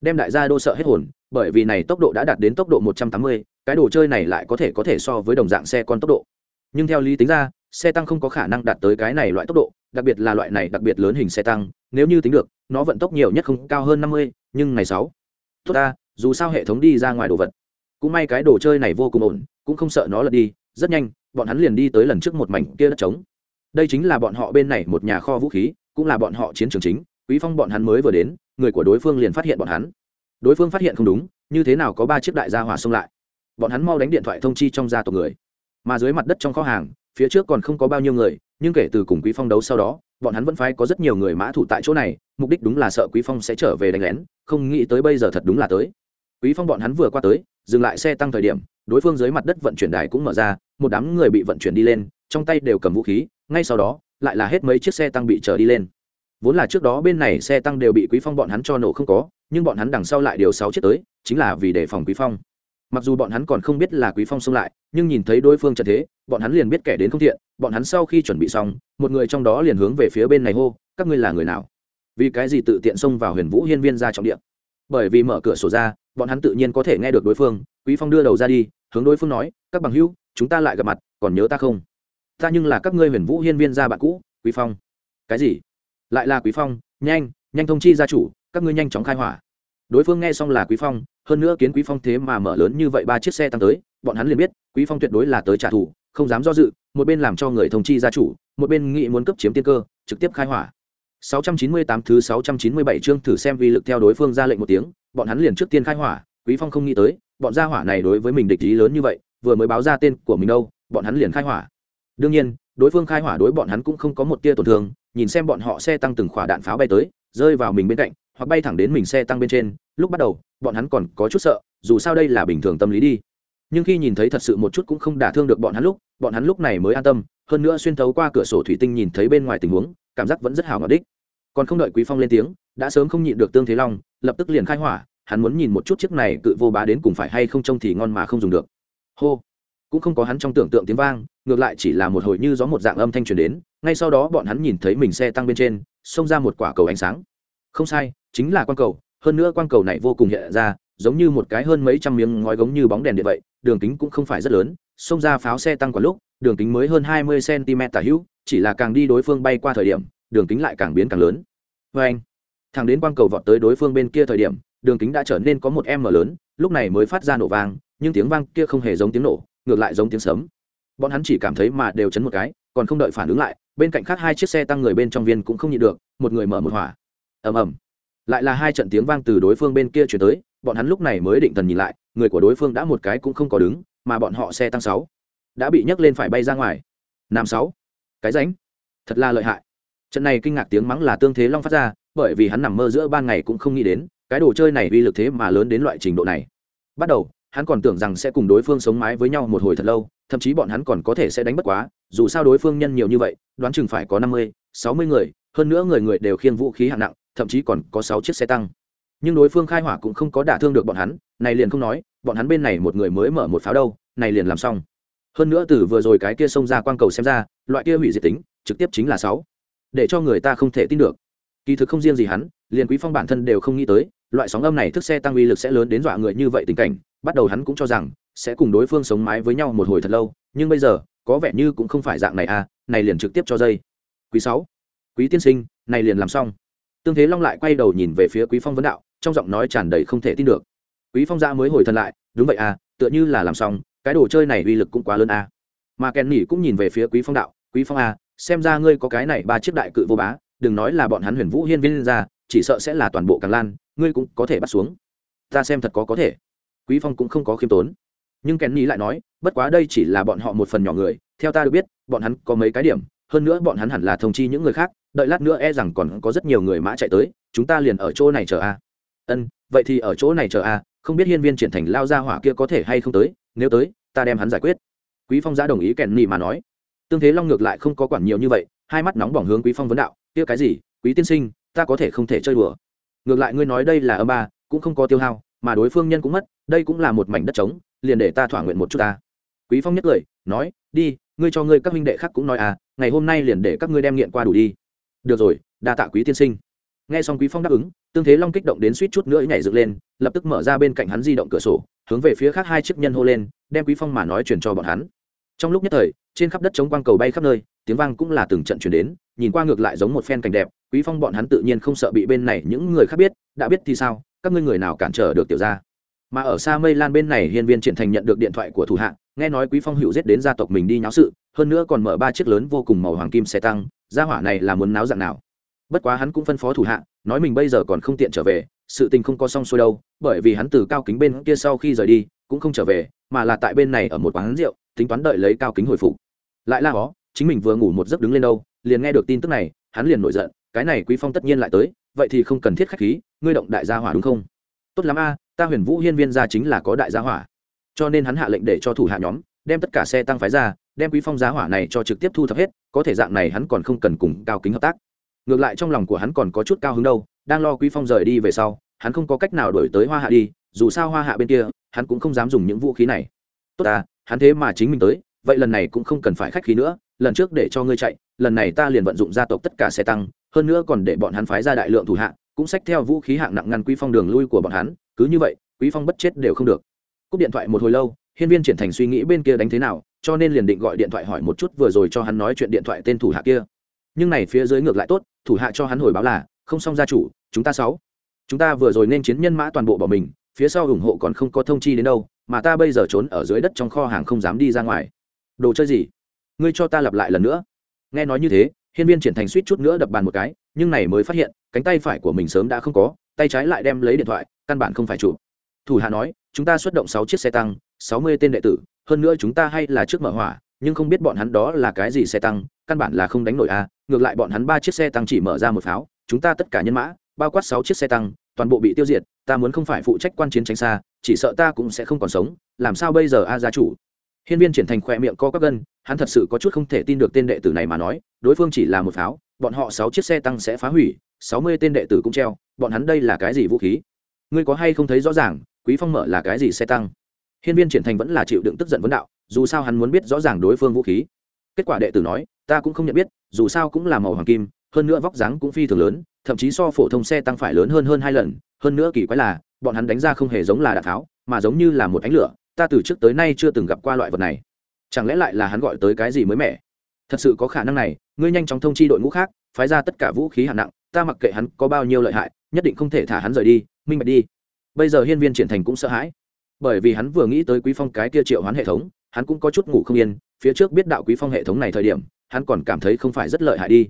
Đem đại gia đô sợ hết hồn, bởi vì này tốc độ đã đạt đến tốc độ một trăm tám mươi, cái đồ chơi này lại có thể có thể so với đồng dạng xe con tốc độ. Nhưng theo lý tính ra, xe tăng không có khả năng đạt tới cái này loại tốc độ, đặc biệt là loại này đặc biệt lớn hình xe tăng, nếu như tính được, nó vận tốc nhiều nhất không cao hơn năm mươi, nhưng ngày sáu. Tốt ta, dù sao hệ thống đi ra ngoài đồ vật. Cũng may cái đồ chơi này vô cùng ổn, cũng không sợ nó lật đi, rất nhanh, bọn hắn liền đi tới lần trước một mảnh kia đất trống đây chính là bọn họ bên này một nhà kho vũ khí, cũng là bọn họ chiến trường chính, quý phong bọn hắn mới vừa đến, người của đối phương liền phát hiện bọn hắn. Đối phương phát hiện không đúng, như thế nào có ba chiếc đại gia hỏa xông lại? Bọn hắn mau đánh điện thoại thông chi trong gia tộc người. Mà dưới mặt đất trong kho hàng, phía trước còn không có bao nhiêu người, nhưng kể từ cùng quý phong đấu sau đó, bọn hắn vẫn phải có rất nhiều người mã thủ tại chỗ này, mục đích đúng là sợ quý phong sẽ trở về đánh lén, không nghĩ tới bây giờ thật đúng là tới. Quý phong bọn hắn vừa qua tới, dừng lại xe tăng thời điểm, đối phương dưới mặt đất vận chuyển đài cũng mở ra, một đám người bị vận chuyển đi lên, trong tay đều cầm vũ khí ngay sau đó, lại là hết mấy chiếc xe tăng bị chở đi lên. Vốn là trước đó bên này xe tăng đều bị quý phong bọn hắn cho nổ không có, nhưng bọn hắn đằng sau lại điều sáu chiếc tới, chính là vì đề phòng quý phong. Mặc dù bọn hắn còn không biết là quý phong xông lại, nhưng nhìn thấy đối phương trận thế, bọn hắn liền biết kẻ đến không thiện, bọn hắn sau khi chuẩn bị xong, một người trong đó liền hướng về phía bên này hô, các ngươi là người nào? Vì cái gì tự tiện xông vào huyền vũ hiên viên ra trọng địa? bởi vì mở cửa sổ ra, bọn hắn tự nhiên có thể nghe được đối phương, quý phong đưa đầu ra đi, hướng đối phương nói, các bằng hữu, chúng ta lại gặp mặt, còn nhớ ta không? Ta nhưng là các ngươi huyền vũ hiên viên gia bạn cũ, quý phong. Cái gì? Lại là quý phong, nhanh nhanh thông chi gia chủ, các ngươi nhanh chóng khai hỏa. Đối phương nghe xong là quý phong, hơn nữa kiến quý phong thế mà mở lớn như vậy ba chiếc xe tăng tới, bọn hắn liền biết, quý phong tuyệt đối là tới trả thù, không dám do dự, một bên làm cho người thông chi gia chủ, một bên nghị muốn cấp chiếm tiên cơ, trực tiếp khai hỏa. 698 thứ 697 chương thử xem vi lực theo đối phương ra lệnh một tiếng, bọn hắn liền trước tiên khai hỏa, quý phong không nghĩ tới, bọn gia hỏa này đối với mình địch ý lớn như vậy, vừa mới báo ra tên của mình đâu, bọn hắn liền khai hỏa đương nhiên, đối phương khai hỏa đối bọn hắn cũng không có một tia tổn thương, nhìn xem bọn họ xe tăng từng khỏa đạn pháo bay tới, rơi vào mình bên cạnh, hoặc bay thẳng đến mình xe tăng bên trên, lúc bắt đầu, bọn hắn còn có chút sợ, dù sao đây là bình thường tâm lý đi. Nhưng khi nhìn thấy thật sự một chút cũng không đả thương được bọn hắn lúc, bọn hắn lúc này mới an tâm, hơn nữa xuyên thấu qua cửa sổ thủy tinh nhìn thấy bên ngoài tình huống, cảm giác vẫn rất hào ngọt đích. Còn không đợi quý phong lên tiếng, đã sớm không nhịn được tương thế long, lập tức liền khai hỏa, hắn muốn nhìn một chút chiếc này cự vô bá đến cùng phải hay không trông thì ngon mà không dùng được. Hô cũng không có hắn trong tưởng tượng tiếng vang, ngược lại chỉ là một hồi như gió một dạng âm thanh truyền đến, ngay sau đó bọn hắn nhìn thấy mình xe tăng bên trên, xông ra một quả cầu ánh sáng. Không sai, chính là quang cầu, hơn nữa quang cầu này vô cùng hiện ra, giống như một cái hơn mấy trăm miếng ngói gống như bóng đèn điện vậy, đường kính cũng không phải rất lớn, xông ra pháo xe tăng quả lúc, đường kính mới hơn hai mươi cm tả hữu, chỉ là càng đi đối phương bay qua thời điểm, đường kính lại càng biến càng lớn. Vê anh thằng đến quang cầu vọt tới đối phương bên kia thời điểm, đường kính đã trở nên có một m lớn, lúc này mới phát ra nổ vang, nhưng tiếng vang kia không hề giống tiếng nổ ngược lại giống tiếng sấm. Bọn hắn chỉ cảm thấy mà đều chấn một cái, còn không đợi phản ứng lại, bên cạnh khác hai chiếc xe tăng người bên trong viên cũng không nhịn được, một người mở một hỏa. Ầm ầm. Lại là hai trận tiếng vang từ đối phương bên kia chuyển tới, bọn hắn lúc này mới định thần nhìn lại, người của đối phương đã một cái cũng không có đứng, mà bọn họ xe tăng sáu đã bị nhấc lên phải bay ra ngoài. Nam sáu, cái ránh. Thật là lợi hại. Trận này kinh ngạc tiếng mắng là tương thế long phát ra, bởi vì hắn nằm mơ giữa ban ngày cũng không nghĩ đến, cái đồ chơi này uy lực thế mà lớn đến loại trình độ này. Bắt đầu hắn còn tưởng rằng sẽ cùng đối phương sống mái với nhau một hồi thật lâu, thậm chí bọn hắn còn có thể sẽ đánh bất quá, dù sao đối phương nhân nhiều như vậy, đoán chừng phải có năm mươi, sáu mươi người, hơn nữa người người đều khiêng vũ khí hạng nặng, thậm chí còn có sáu chiếc xe tăng. Nhưng đối phương khai hỏa cũng không có đả thương được bọn hắn, này liền không nói, bọn hắn bên này một người mới mở một pháo đâu, này liền làm xong. Hơn nữa từ vừa rồi cái kia xông ra quang cầu xem ra, loại kia hủy diệt tính, trực tiếp chính là sáu. Để cho người ta không thể tin được. Kỳ thực không riêng gì hắn, liền quý phong bản thân đều không nghĩ tới loại sóng âm này thức xe tăng uy lực sẽ lớn đến dọa người như vậy tình cảnh, bắt đầu hắn cũng cho rằng sẽ cùng đối phương sống mái với nhau một hồi thật lâu, nhưng bây giờ, có vẻ như cũng không phải dạng này à này liền trực tiếp cho dây. Quý sáu, quý tiên sinh, này liền làm xong. Tương thế long lại quay đầu nhìn về phía quý phong vấn đạo, trong giọng nói tràn đầy không thể tin được. Quý phong ra mới hồi thần lại, đúng vậy à tựa như là làm xong, cái đồ chơi này uy lực cũng quá lớn à. Mà kèn nỉ cũng nhìn về phía quý phong đạo, quý phong à xem ra ngươi có cái này ba chiếc đại cự vô bá, đừng nói là bọn hắn huyền vũ hiên viên ra chỉ sợ sẽ là toàn bộ càng lan ngươi cũng có thể bắt xuống. Ta xem thật có có thể. Quý phong cũng không có khiêm tốn. Nhưng kèn nỉ lại nói, bất quá đây chỉ là bọn họ một phần nhỏ người, theo ta được biết, bọn hắn có mấy cái điểm, hơn nữa bọn hắn hẳn là thông chi những người khác, đợi lát nữa e rằng còn có rất nhiều người mã chạy tới, chúng ta liền ở chỗ này chờ a. Ân, vậy thì ở chỗ này chờ a, không biết hiên viên triển thành lao ra hỏa kia có thể hay không tới, nếu tới, ta đem hắn giải quyết. Quý phong ra đồng ý kèn nỉ mà nói. Tương thế long ngược lại không có quản nhiều như vậy, hai mắt nóng bỏng hướng quý phong vấn đạo, kia cái gì? Quý tiên sinh, ta có thể không thể chơi đùa ngược lại ngươi nói đây là âm ba, cũng không có tiêu hao, mà đối phương nhân cũng mất, đây cũng là một mảnh đất trống, liền để ta thỏa nguyện một chút ta. Quý phong nhất cười, nói, đi, ngươi cho ngươi các huynh đệ khác cũng nói à ngày hôm nay liền để các ngươi đem nghiện qua đủ đi. Được rồi, đa tạ quý tiên sinh. Nghe xong quý phong đáp ứng, tương thế long kích động đến suýt chút nữa nhảy dựng lên, lập tức mở ra bên cạnh hắn di động cửa sổ, hướng về phía khác hai chiếc nhân hô lên, đem quý phong mà nói chuyển cho bọn hắn trong lúc nhất thời, trên khắp đất chống quang cầu bay khắp nơi, tiếng vang cũng là từng trận chuyển đến, nhìn qua ngược lại giống một phen cảnh đẹp, quý phong bọn hắn tự nhiên không sợ bị bên này những người khác biết, đã biết thì sao, các ngươi người nào cản trở được tiểu gia? Mà ở xa mây lan bên này hiên viên triển thành nhận được điện thoại của thủ hạ, nghe nói quý phong hữu giết đến gia tộc mình đi nháo sự, hơn nữa còn mở ba chiếc lớn vô cùng màu hoàng kim xe tăng, gia hỏa này là muốn náo dạng nào? Bất quá hắn cũng phân phó thủ hạ, nói mình bây giờ còn không tiện trở về, sự tình không có xong xuôi đâu, bởi vì hắn từ cao kính bên kia sau khi rời đi, cũng không trở về, mà là tại bên này ở một quán rượu tính toán đợi lấy cao kính hồi phục. Lại là đó chính mình vừa ngủ một giấc đứng lên đâu, liền nghe được tin tức này, hắn liền nổi giận, cái này quý phong tất nhiên lại tới, vậy thì không cần thiết khách khí, ngươi động đại gia hỏa đúng không? Tốt lắm a, ta huyền vũ hiên viên gia chính là có đại gia hỏa. Cho nên hắn hạ lệnh để cho thủ hạ nhóm, đem tất cả xe tăng phái ra, đem quý phong giá hỏa này cho trực tiếp thu thập hết, có thể dạng này hắn còn không cần cùng cao kính hợp tác. Ngược lại trong lòng của hắn còn có chút cao hứng đâu, đang lo quý phong rời đi về sau, hắn không có cách nào đổi tới hoa hạ đi, dù sao hoa hạ bên kia, hắn cũng không dám dùng những vũ khí này. Tốt à hắn thế mà chính mình tới, vậy lần này cũng không cần phải khách khí nữa, lần trước để cho ngươi chạy, lần này ta liền vận dụng gia tộc tất cả xe tăng, hơn nữa còn để bọn hắn phái ra đại lượng thủ hạ, cũng xách theo vũ khí hạng nặng ngăn quý phong đường lui của bọn hắn, cứ như vậy, quý phong bất chết đều không được. Cúp điện thoại một hồi lâu, hiên viên triển thành suy nghĩ bên kia đánh thế nào, cho nên liền định gọi điện thoại hỏi một chút vừa rồi cho hắn nói chuyện điện thoại tên thủ hạ kia. Nhưng này phía dưới ngược lại tốt, thủ hạ cho hắn hồi báo là, không xong gia chủ, chúng ta sáu. Chúng ta vừa rồi nên chiến nhân mã toàn bộ bỏ mình phía sau ủng hộ còn không có thông chi đến đâu, mà ta bây giờ trốn ở dưới đất trong kho hàng không dám đi ra ngoài. Đồ chơi gì? Ngươi cho ta lặp lại lần nữa. Nghe nói như thế, hiên viên triển thành suýt chút nữa đập bàn một cái, nhưng này mới phát hiện, cánh tay phải của mình sớm đã không có, tay trái lại đem lấy điện thoại, căn bản không phải chủ. thủ hạ nói, chúng ta xuất động sáu chiếc xe tăng, sáu mươi tên đệ tử, hơn nữa chúng ta hay là trước mở hỏa, nhưng không biết bọn hắn đó là cái gì xe tăng, căn bản là không đánh nổi a, ngược lại bọn hắn ba chiếc xe tăng chỉ mở ra một pháo, chúng ta tất cả nhân mã, bao quát sáu chiếc xe tăng toàn bộ bị tiêu diệt, ta muốn không phải phụ trách quan chiến tránh xa, chỉ sợ ta cũng sẽ không còn sống, làm sao bây giờ a gia chủ? Hiên viên triển thành khoe miệng co các gân, hắn thật sự có chút không thể tin được tên đệ tử này mà nói, đối phương chỉ là một pháo, bọn họ sáu chiếc xe tăng sẽ phá hủy, sáu mươi tên đệ tử cũng treo, bọn hắn đây là cái gì vũ khí? Ngươi có hay không thấy rõ ràng, quý phong mở là cái gì xe tăng? Hiên viên triển thành vẫn là chịu đựng tức giận vấn đạo, dù sao hắn muốn biết rõ ràng đối phương vũ khí. Kết quả đệ tử nói, ta cũng không nhận biết, dù sao cũng là màu hoàng kim hơn nữa vóc dáng cũng phi thường lớn, thậm chí so phổ thông xe tăng phải lớn hơn hơn hai lần. Hơn nữa kỳ quái là, bọn hắn đánh ra không hề giống là đạn tháo, mà giống như là một ánh lửa. Ta từ trước tới nay chưa từng gặp qua loại vật này. Chẳng lẽ lại là hắn gọi tới cái gì mới mẻ? Thật sự có khả năng này, ngươi nhanh chóng thông chi đội ngũ khác, phái ra tất cả vũ khí hạng nặng, ta mặc kệ hắn có bao nhiêu lợi hại, nhất định không thể thả hắn rời đi, minh bạch đi. Bây giờ hiên viên triển thành cũng sợ hãi. Bởi vì hắn vừa nghĩ tới quý phong cái kia triệu hoán hệ thống, hắn cũng có chút ngủ không yên, phía trước biết đạo quý phong hệ thống này thời điểm, hắn còn cảm thấy không phải rất lợi hại đi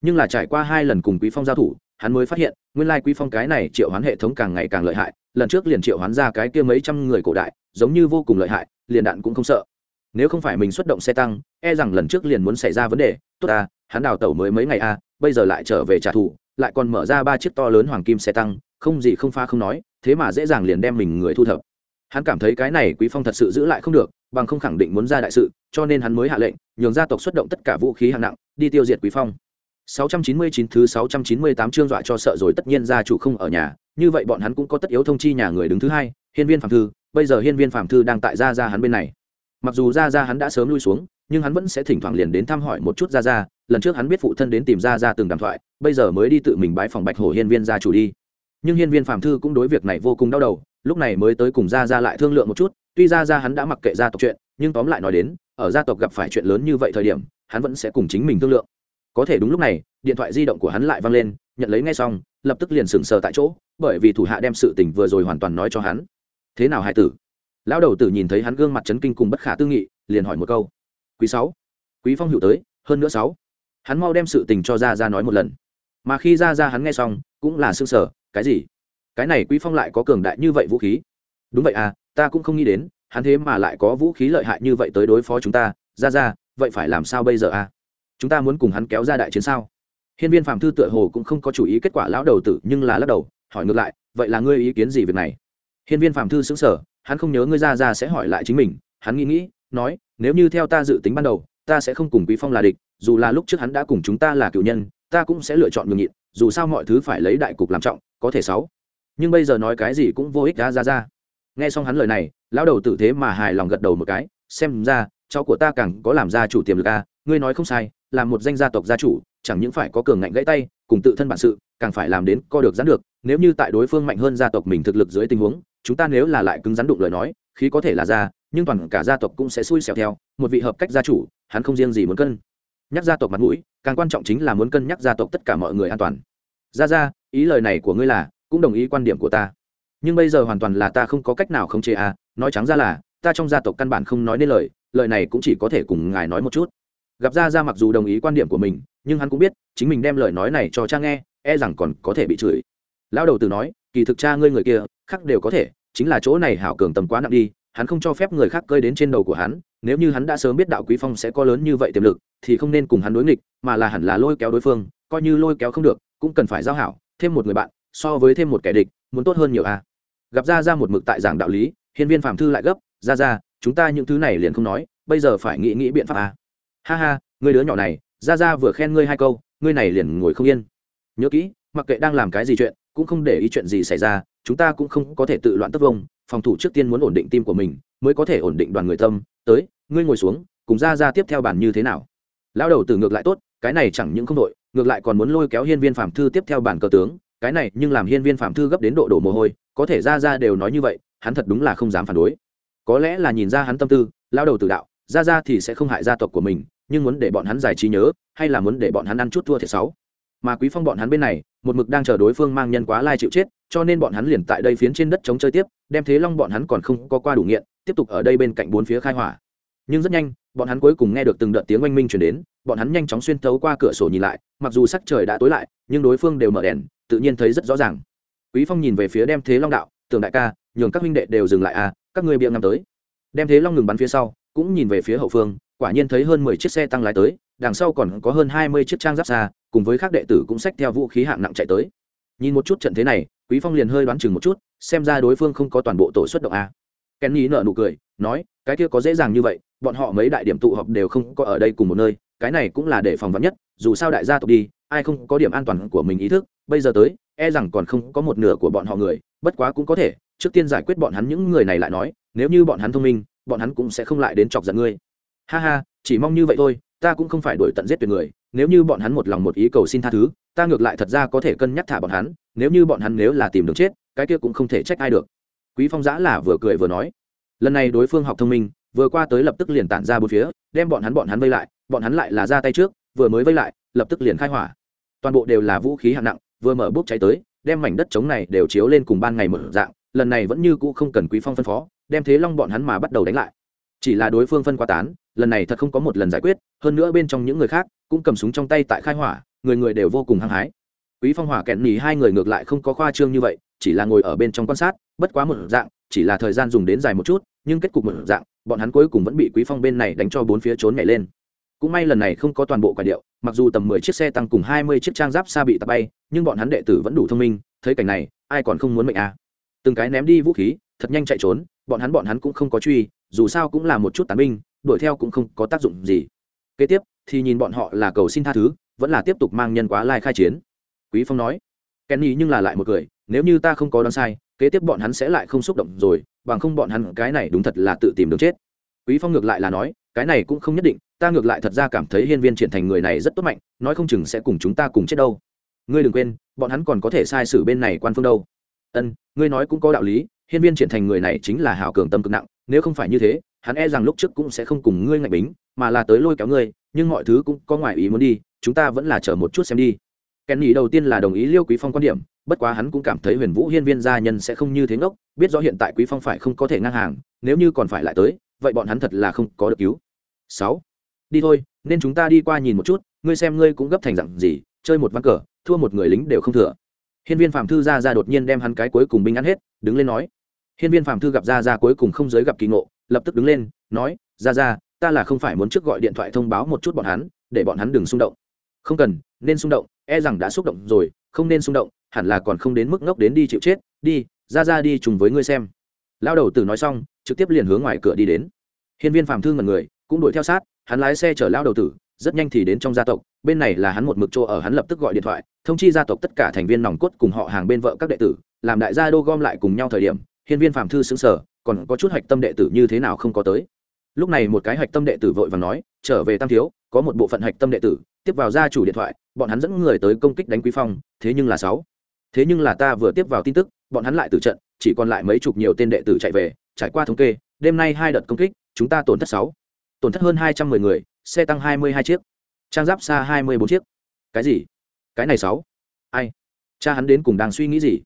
nhưng là trải qua hai lần cùng quý phong giao thủ hắn mới phát hiện nguyên lai quý phong cái này triệu hoán hệ thống càng ngày càng lợi hại lần trước liền triệu hoán ra cái kia mấy trăm người cổ đại giống như vô cùng lợi hại liền đạn cũng không sợ. Nếu không phải mình xuất động xe tăng e rằng lần trước liền muốn xảy ra vấn đề tốt à hắn đào tẩu mới mấy ngày à, bây giờ lại trở về trả thù lại còn mở ra ba chiếc to lớn hoàng kim xe tăng không gì không pha không nói thế mà dễ dàng liền đem mình người thu thập. Hắn cảm thấy cái này quý phong thật sự giữ lại không được bằng không khẳng định muốn ra đại sự cho nên hắn mới hạ lệnh nhường gia tộc xuất động tất cả vũ khí hạng nặng đi tiêu diệt quý phong. 699 thứ 698 chương dọa cho sợ rồi tất nhiên gia chủ không ở nhà. Như vậy bọn hắn cũng có tất yếu thông chi nhà người đứng thứ hai, hiên viên phạm thư. Bây giờ hiên viên phạm thư đang tại gia gia hắn bên này. Mặc dù gia gia hắn đã sớm lui xuống, nhưng hắn vẫn sẽ thỉnh thoảng liền đến thăm hỏi một chút gia gia. Lần trước hắn biết phụ thân đến tìm gia gia từng đàm thoại, bây giờ mới đi tự mình bái phòng bạch hổ hiên viên gia chủ đi. Nhưng hiên viên phạm thư cũng đối việc này vô cùng đau đầu, lúc này mới tới cùng gia gia lại thương lượng một chút. Tuy gia gia hắn đã mặc kệ gia tộc chuyện, nhưng tóm lại nói đến, ở gia tộc gặp phải chuyện lớn như vậy thời điểm, hắn vẫn sẽ cùng chính mình thương lượng có thể đúng lúc này, điện thoại di động của hắn lại văng lên, nhận lấy ngay xong, lập tức liền sừng sờ tại chỗ, bởi vì thủ hạ đem sự tình vừa rồi hoàn toàn nói cho hắn. Thế nào hải tử? Lão đầu tử nhìn thấy hắn gương mặt chấn kinh cùng bất khả tư nghị, liền hỏi một câu. Quý sáu, quý phong hữu tới, hơn nữa sáu. Hắn mau đem sự tình cho ra ra nói một lần. Mà khi ra ra hắn nghe xong, cũng là sương sở cái gì? Cái này quý phong lại có cường đại như vậy vũ khí? Đúng vậy à ta cũng không nghĩ đến, hắn thế mà lại có vũ khí lợi hại như vậy tới đối phó chúng ta. Ra ra vậy phải làm sao bây giờ à? Chúng ta muốn cùng hắn kéo ra đại chiến sao? Hiên viên phạm thư tựa hồ cũng không có chủ ý kết quả lão đầu tử, nhưng là lắc đầu, hỏi ngược lại, vậy là ngươi ý kiến gì việc này? Hiên viên phạm thư xứng sở hắn không nhớ ngươi ra ra sẽ hỏi lại chính mình, hắn nghĩ nghĩ, nói, nếu như theo ta dự tính ban đầu, ta sẽ không cùng quý phong là địch, dù là lúc trước hắn đã cùng chúng ta là cựu nhân, ta cũng sẽ lựa chọn nhường nhịn, dù sao mọi thứ phải lấy đại cục làm trọng, có thể sáu. Nhưng bây giờ nói cái gì cũng vô ích ra ra ra. Nghe xong hắn lời này, lão đầu tử thế mà hài lòng gật đầu một cái, xem ra, cháu của ta càng có làm ra chủ tiềm lực a ngươi nói không sai làm một danh gia tộc gia chủ, chẳng những phải có cường ngạnh gãy tay, cùng tự thân bản sự, càng phải làm đến co được giãn được, nếu như tại đối phương mạnh hơn gia tộc mình thực lực dưới tình huống, chúng ta nếu là lại cứng rắn đụng lời nói, khí có thể là ra, nhưng toàn cả gia tộc cũng sẽ xui xẻo theo, một vị hợp cách gia chủ, hắn không riêng gì muốn cân nhắc gia tộc mặt mũi, càng quan trọng chính là muốn cân nhắc gia tộc tất cả mọi người an toàn. Ra ra, ý lời này của ngươi là, cũng đồng ý quan điểm của ta. Nhưng bây giờ hoàn toàn là ta không có cách nào không chế à nói trắng ra là, ta trong gia tộc căn bản không nói nên lời lời này cũng chỉ có thể cùng ngài nói một chút gặp ra ra mặc dù đồng ý quan điểm của mình, nhưng hắn cũng biết, chính mình đem lời nói này cho cha nghe e rằng còn có thể bị chửi lão đầu từ nói, kỳ thực cha ngươi người kia, khác đều có thể, chính là chỗ này hảo cường tầm quá nặng đi, hắn không cho phép người khác cơi đến trên đầu của hắn, nếu như hắn đã sớm biết đạo quý phong sẽ có lớn như vậy tiềm lực, thì không nên cùng hắn đối nghịch, mà là hẳn là lôi kéo đối phương, coi như lôi kéo không được, cũng cần phải giao hảo, thêm một người bạn, so với thêm một kẻ địch, muốn tốt hơn nhiều a à. gặp ra ra một mực tại giảng đạo lý, hiên viên phạm thư lại gấp, ra ra, chúng ta những thứ này liền không nói, bây giờ phải nghĩ nghĩ biện pháp à ha ha người đứa nhỏ này, ra ra vừa khen ngươi hai câu, ngươi này liền ngồi không yên. Nhớ kỹ, mặc kệ đang làm cái gì chuyện, cũng không để ý chuyện gì xảy ra, chúng ta cũng không có thể tự loạn tất vông, phòng thủ trước tiên muốn ổn định tim của mình, mới có thể ổn định đoàn người tâm. Tới, ngươi ngồi xuống, cùng ra ra tiếp theo bản như thế nào? Lão đầu tử ngược lại tốt, cái này chẳng những không đội, ngược lại còn muốn lôi kéo hiên viên phạm thư tiếp theo bản cờ tướng. Cái này, nhưng làm hiên viên phạm thư gấp đến độ đổ mồ hôi, có thể ra ra đều nói như vậy, hắn thật đúng là không dám phản đối. Có lẽ là nhìn ra hắn tâm tư lao đầu tử đạo, ra ra thì sẽ không hại gia tộc của mình nhưng muốn để bọn hắn giải trí nhớ, hay là muốn để bọn hắn ăn chút thua thiệt sáu mà quý phong bọn hắn bên này, một mực đang chờ đối phương mang nhân quá lai chịu chết, cho nên bọn hắn liền tại đây phiến trên đất chống chơi tiếp, đem thế long bọn hắn còn không có qua đủ nghiện, tiếp tục ở đây bên cạnh bốn phía khai hỏa. Nhưng rất nhanh, bọn hắn cuối cùng nghe được từng đợt tiếng oanh minh chuyển đến, bọn hắn nhanh chóng xuyên thấu qua cửa sổ nhìn lại, mặc dù sắc trời đã tối lại, nhưng đối phương đều mở đèn, tự nhiên thấy rất rõ ràng. Quý phong nhìn về phía đem thế long đạo, tưởng đại ca, nhường các huynh đệ đều dừng lại à các ngươi bịa ngắm tới. Đem thế long ngừng bắn phía sau, cũng nhìn về phía hậu phương quả nhiên thấy hơn mười chiếc xe tăng lái tới, đằng sau còn có hơn hai mươi chiếc trang giáp xa, cùng với các đệ tử cũng xách theo vũ khí hạng nặng chạy tới. Nhìn một chút trận thế này, quý phong liền hơi đoán chừng một chút, xem ra đối phương không có toàn bộ tổ xuất động a. Kenny nở nụ cười, nói, cái kia có dễ dàng như vậy, bọn họ mấy đại điểm tụ họp đều không có ở đây cùng một nơi, cái này cũng là để phòng vắn nhất, dù sao đại gia tộc đi, ai không có điểm an toàn của mình ý thức, bây giờ tới e rằng còn không có một nửa của bọn họ người, bất quá cũng có thể, trước tiên giải quyết bọn hắn những người này lại nói, nếu như bọn hắn thông minh, bọn hắn cũng sẽ không lại đến chọc giận ngươi ha ha, chỉ mong như vậy thôi, ta cũng không phải đuổi tận giết tuyệt người, nếu như bọn hắn một lòng một ý cầu xin tha thứ, ta ngược lại thật ra có thể cân nhắc thả bọn hắn, nếu như bọn hắn nếu là tìm đường chết, cái kia cũng không thể trách ai được. Quý phong giã là vừa cười vừa nói. Lần này đối phương học thông minh, vừa qua tới lập tức liền tản ra bốn phía, đem bọn hắn bọn hắn vây lại, bọn hắn lại là ra tay trước, vừa mới vây lại, lập tức liền khai hỏa. Toàn bộ đều là vũ khí hạng nặng, vừa mở bốc cháy tới, đem mảnh đất trống này đều chiếu lên cùng ban ngày mở dạng, lần này vẫn như cũ không cần quý phong phân phó, đem thế long bọn hắn mà bắt đầu đánh lại. Chỉ là đối phương phân quá tán lần này thật không có một lần giải quyết, hơn nữa bên trong những người khác cũng cầm súng trong tay tại khai hỏa, người người đều vô cùng hăng hái. Quý phong hỏa kẹn nhì hai người ngược lại không có khoa trương như vậy, chỉ là ngồi ở bên trong quan sát, bất quá một dạng, chỉ là thời gian dùng đến dài một chút, nhưng kết cục một dạng, bọn hắn cuối cùng vẫn bị quý phong bên này đánh cho bốn phía trốn nhảy lên. Cũng may lần này không có toàn bộ quả điệu, mặc dù tầm mười chiếc xe tăng cùng hai mươi chiếc trang giáp xa bị tạt bay, nhưng bọn hắn đệ tử vẫn đủ thông minh, thấy cảnh này, ai còn không muốn mệnh à? Từng cái ném đi vũ khí, thật nhanh chạy trốn, bọn hắn bọn hắn cũng không có truy, dù sao cũng là một chút tàn binh đuổi theo cũng không có tác dụng gì. Kế tiếp, thì nhìn bọn họ là cầu xin tha thứ, vẫn là tiếp tục mang nhân quá lai khai chiến. Quý phong nói, kenny nhưng là lại một cười, nếu như ta không có đoán sai, kế tiếp bọn hắn sẽ lại không xúc động rồi, bằng không bọn hắn cái này đúng thật là tự tìm đường chết. Quý phong ngược lại là nói, cái này cũng không nhất định, ta ngược lại thật ra cảm thấy hiên viên triển thành người này rất tốt mạnh, nói không chừng sẽ cùng chúng ta cùng chết đâu. Ngươi đừng quên, bọn hắn còn có thể sai sử bên này quan phương đâu. Ân, ngươi nói cũng có đạo lý, hiên viên triển thành người này chính là hảo cường tâm cực nặng, nếu không phải như thế hắn e rằng lúc trước cũng sẽ không cùng ngươi ngạch bính, mà là tới lôi kéo ngươi, nhưng mọi thứ cũng có ngoài ý muốn đi, chúng ta vẫn là chờ một chút xem đi. Kèn nhì đầu tiên là đồng ý liêu quý phong quan điểm, bất quá hắn cũng cảm thấy huyền vũ hiên viên gia nhân sẽ không như thế ngốc, biết rõ hiện tại quý phong phải không có thể ngang hàng, nếu như còn phải lại tới, vậy bọn hắn thật là không có được cứu. Sáu, đi thôi, nên chúng ta đi qua nhìn một chút, ngươi xem ngươi cũng gấp thành dặn gì, chơi một ván cờ, thua một người lính đều không thừa. Hiên viên phạm thư ra ra đột nhiên đem hắn cái cuối cùng binh ăn hết, đứng lên nói hiên viên phạm thư gặp ra ra cuối cùng không giới gặp kỳ ngộ, lập tức đứng lên, nói ra ra ta là không phải muốn trước gọi điện thoại thông báo một chút bọn hắn, để bọn hắn đừng xung động. Không cần, nên xung động e rằng đã xúc động rồi, không nên xung động, hẳn là còn không đến mức ngốc đến đi chịu chết, đi ra ra đi chung với ngươi xem. Lao đầu tử nói xong, trực tiếp liền hướng ngoài cửa đi đến. Hiên viên phạm thư ngần người, cũng đuổi theo sát, hắn lái xe chở lao đầu tử, rất nhanh thì đến trong gia tộc, bên này là hắn một mực chỗ ở, hắn lập tức gọi điện thoại, thông chi gia tộc tất cả thành viên nòng cốt cùng họ hàng bên vợ các đệ tử, làm đại gia đô gom lại cùng nhau thời điểm hiên viên phạm thư xứng sở, còn có chút hạch tâm đệ tử như thế nào không có tới. Lúc này một cái hạch tâm đệ tử vội và nói, trở về tam thiếu, có một bộ phận hạch tâm đệ tử, tiếp vào gia chủ điện thoại, bọn hắn dẫn người tới công kích đánh quý phong, thế nhưng là sáu. Thế nhưng là ta vừa tiếp vào tin tức, bọn hắn lại tử trận, chỉ còn lại mấy chục nhiều tên đệ tử chạy về, trải qua thống kê, đêm nay hai đợt công kích, chúng ta tổn thất sáu. Tổn thất hơn hai trăm mười người, xe tăng hai mươi hai chiếc, trang giáp xa hai mươi bốn chiếc. Cái gì? Cái này sáu? Ai? Cha hắn đến cùng đang suy nghĩ gì?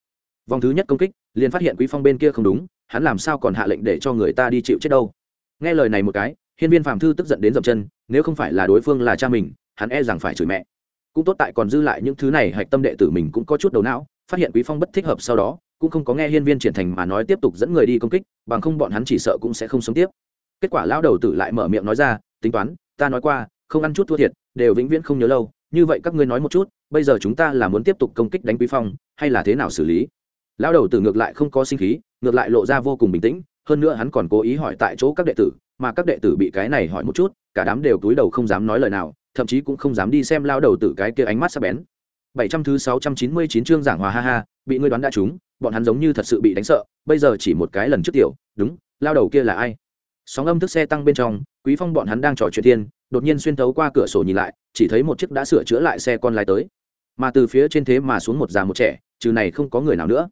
Vòng thứ nhất công kích, liền phát hiện quý phong bên kia không đúng, hắn làm sao còn hạ lệnh để cho người ta đi chịu chết đâu? Nghe lời này một cái, hiên viên phạm thư tức giận đến dậm chân, nếu không phải là đối phương là cha mình, hắn e rằng phải chửi mẹ. Cũng tốt tại còn dư lại những thứ này, hạch tâm đệ tử mình cũng có chút đầu não, phát hiện quý phong bất thích hợp sau đó, cũng không có nghe hiên viên triển thành mà nói tiếp tục dẫn người đi công kích, bằng không bọn hắn chỉ sợ cũng sẽ không sống tiếp. Kết quả lão đầu tử lại mở miệng nói ra, tính toán, ta nói qua, không ăn chút thua thiệt, đều vĩnh viễn không nhớ lâu, như vậy các ngươi nói một chút, bây giờ chúng ta là muốn tiếp tục công kích đánh quý phong, hay là thế nào xử lý? Lão đầu tử ngược lại không có sinh khí, ngược lại lộ ra vô cùng bình tĩnh, hơn nữa hắn còn cố ý hỏi tại chỗ các đệ tử, mà các đệ tử bị cái này hỏi một chút, cả đám đều túi đầu không dám nói lời nào, thậm chí cũng không dám đi xem lao đầu tử cái kia ánh mắt sắc bén. Bảy trăm thứ sáu trăm chín mươi chín chương giảng hòa ha ha, bị ngươi đoán đã trúng, bọn hắn giống như thật sự bị đánh sợ, bây giờ chỉ một cái lần trước tiểu, đúng lao đầu kia là ai? Sóng âm thức xe tăng bên trong, quý phong bọn hắn đang trò chuyện thiên, đột nhiên xuyên thấu qua cửa sổ nhìn lại, chỉ thấy một chiếc đã sửa chữa lại xe con lái tới. Mà từ phía trên thế mà xuống một già một trẻ, trừ này không có người nào nữa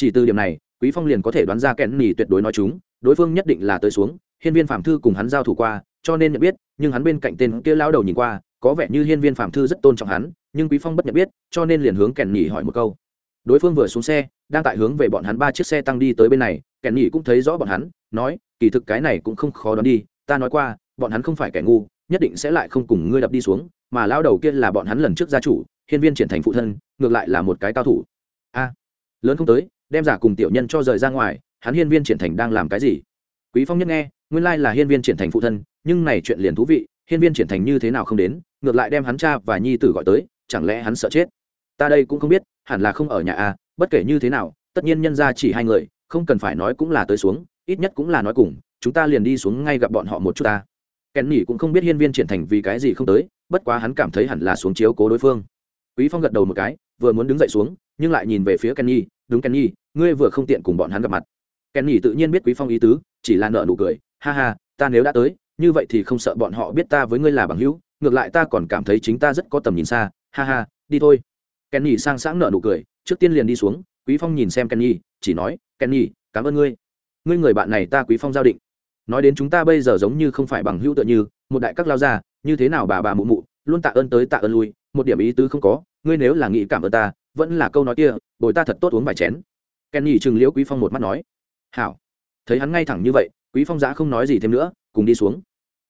chỉ từ điểm này, quý phong liền có thể đoán ra kẽn nỉ tuyệt đối nói chúng, đối phương nhất định là tới xuống, hiên viên phạm thư cùng hắn giao thủ qua, cho nên nhận biết, nhưng hắn bên cạnh tên kia lao đầu nhìn qua, có vẻ như hiên viên phạm thư rất tôn trọng hắn, nhưng quý phong bất nhận biết, cho nên liền hướng kèn nhỉ hỏi một câu. Đối phương vừa xuống xe, đang tại hướng về bọn hắn ba chiếc xe tăng đi tới bên này kèn nhỉ cũng thấy rõ bọn hắn, nói, kỳ thực cái này cũng không khó đoán đi, ta nói qua, bọn hắn không phải kẻ ngu, nhất định sẽ lại không cùng ngươi đập đi xuống, mà lao đầu kia là bọn hắn lần trước gia chủ, hiên viên triển thành phụ thân, ngược lại là một cái cao thủ. A, lớn không tới đem giả cùng tiểu nhân cho rời ra ngoài, hắn hiên viên triển thành đang làm cái gì? Quý phong nhất nghe, nguyên lai là hiên viên triển thành phụ thân, nhưng này chuyện liền thú vị, hiên viên triển thành như thế nào không đến, ngược lại đem hắn cha và nhi tử gọi tới, chẳng lẽ hắn sợ chết? Ta đây cũng không biết, hẳn là không ở nhà a bất kể như thế nào, tất nhiên nhân ra chỉ hai người, không cần phải nói cũng là tới xuống, ít nhất cũng là nói cùng, chúng ta liền đi xuống ngay gặp bọn họ một chút ta. Kèn nỉ cũng không biết hiên viên triển thành vì cái gì không tới, bất quá hắn cảm thấy hẳn là xuống chiếu cố đối phương. Quý phong gật đầu một cái, vừa muốn đứng dậy xuống, nhưng lại nhìn về phía kenny đúng kenny, ngươi vừa không tiện cùng bọn hắn gặp mặt. Kenny tự nhiên biết quý phong ý tứ, chỉ là nợ nụ cười, ha ha, ta nếu đã tới, như vậy thì không sợ bọn họ biết ta với ngươi là bằng hữu, ngược lại ta còn cảm thấy chính ta rất có tầm nhìn xa, ha ha, đi thôi. Kenny sang sáng nợ nụ cười, trước tiên liền đi xuống, quý phong nhìn xem kenny, chỉ nói, kenny, cảm ơn ngươi. Ngươi người bạn này ta quý phong giao định. Nói đến chúng ta bây giờ giống như không phải bằng hữu tựa như, một đại các lao ra như thế nào bà bà mụ mụ, luôn tạ ơn tới tạ ơn lui, một điểm ý tứ không có ngươi nếu là nghĩ cảm ơn ta, vẫn là câu nói kia, bồi ta thật tốt uống vài chén. Kenny chừng liễu quý phong một mắt nói. Hảo. Thấy hắn ngay thẳng như vậy, quý phong giã không nói gì thêm nữa, cùng đi xuống.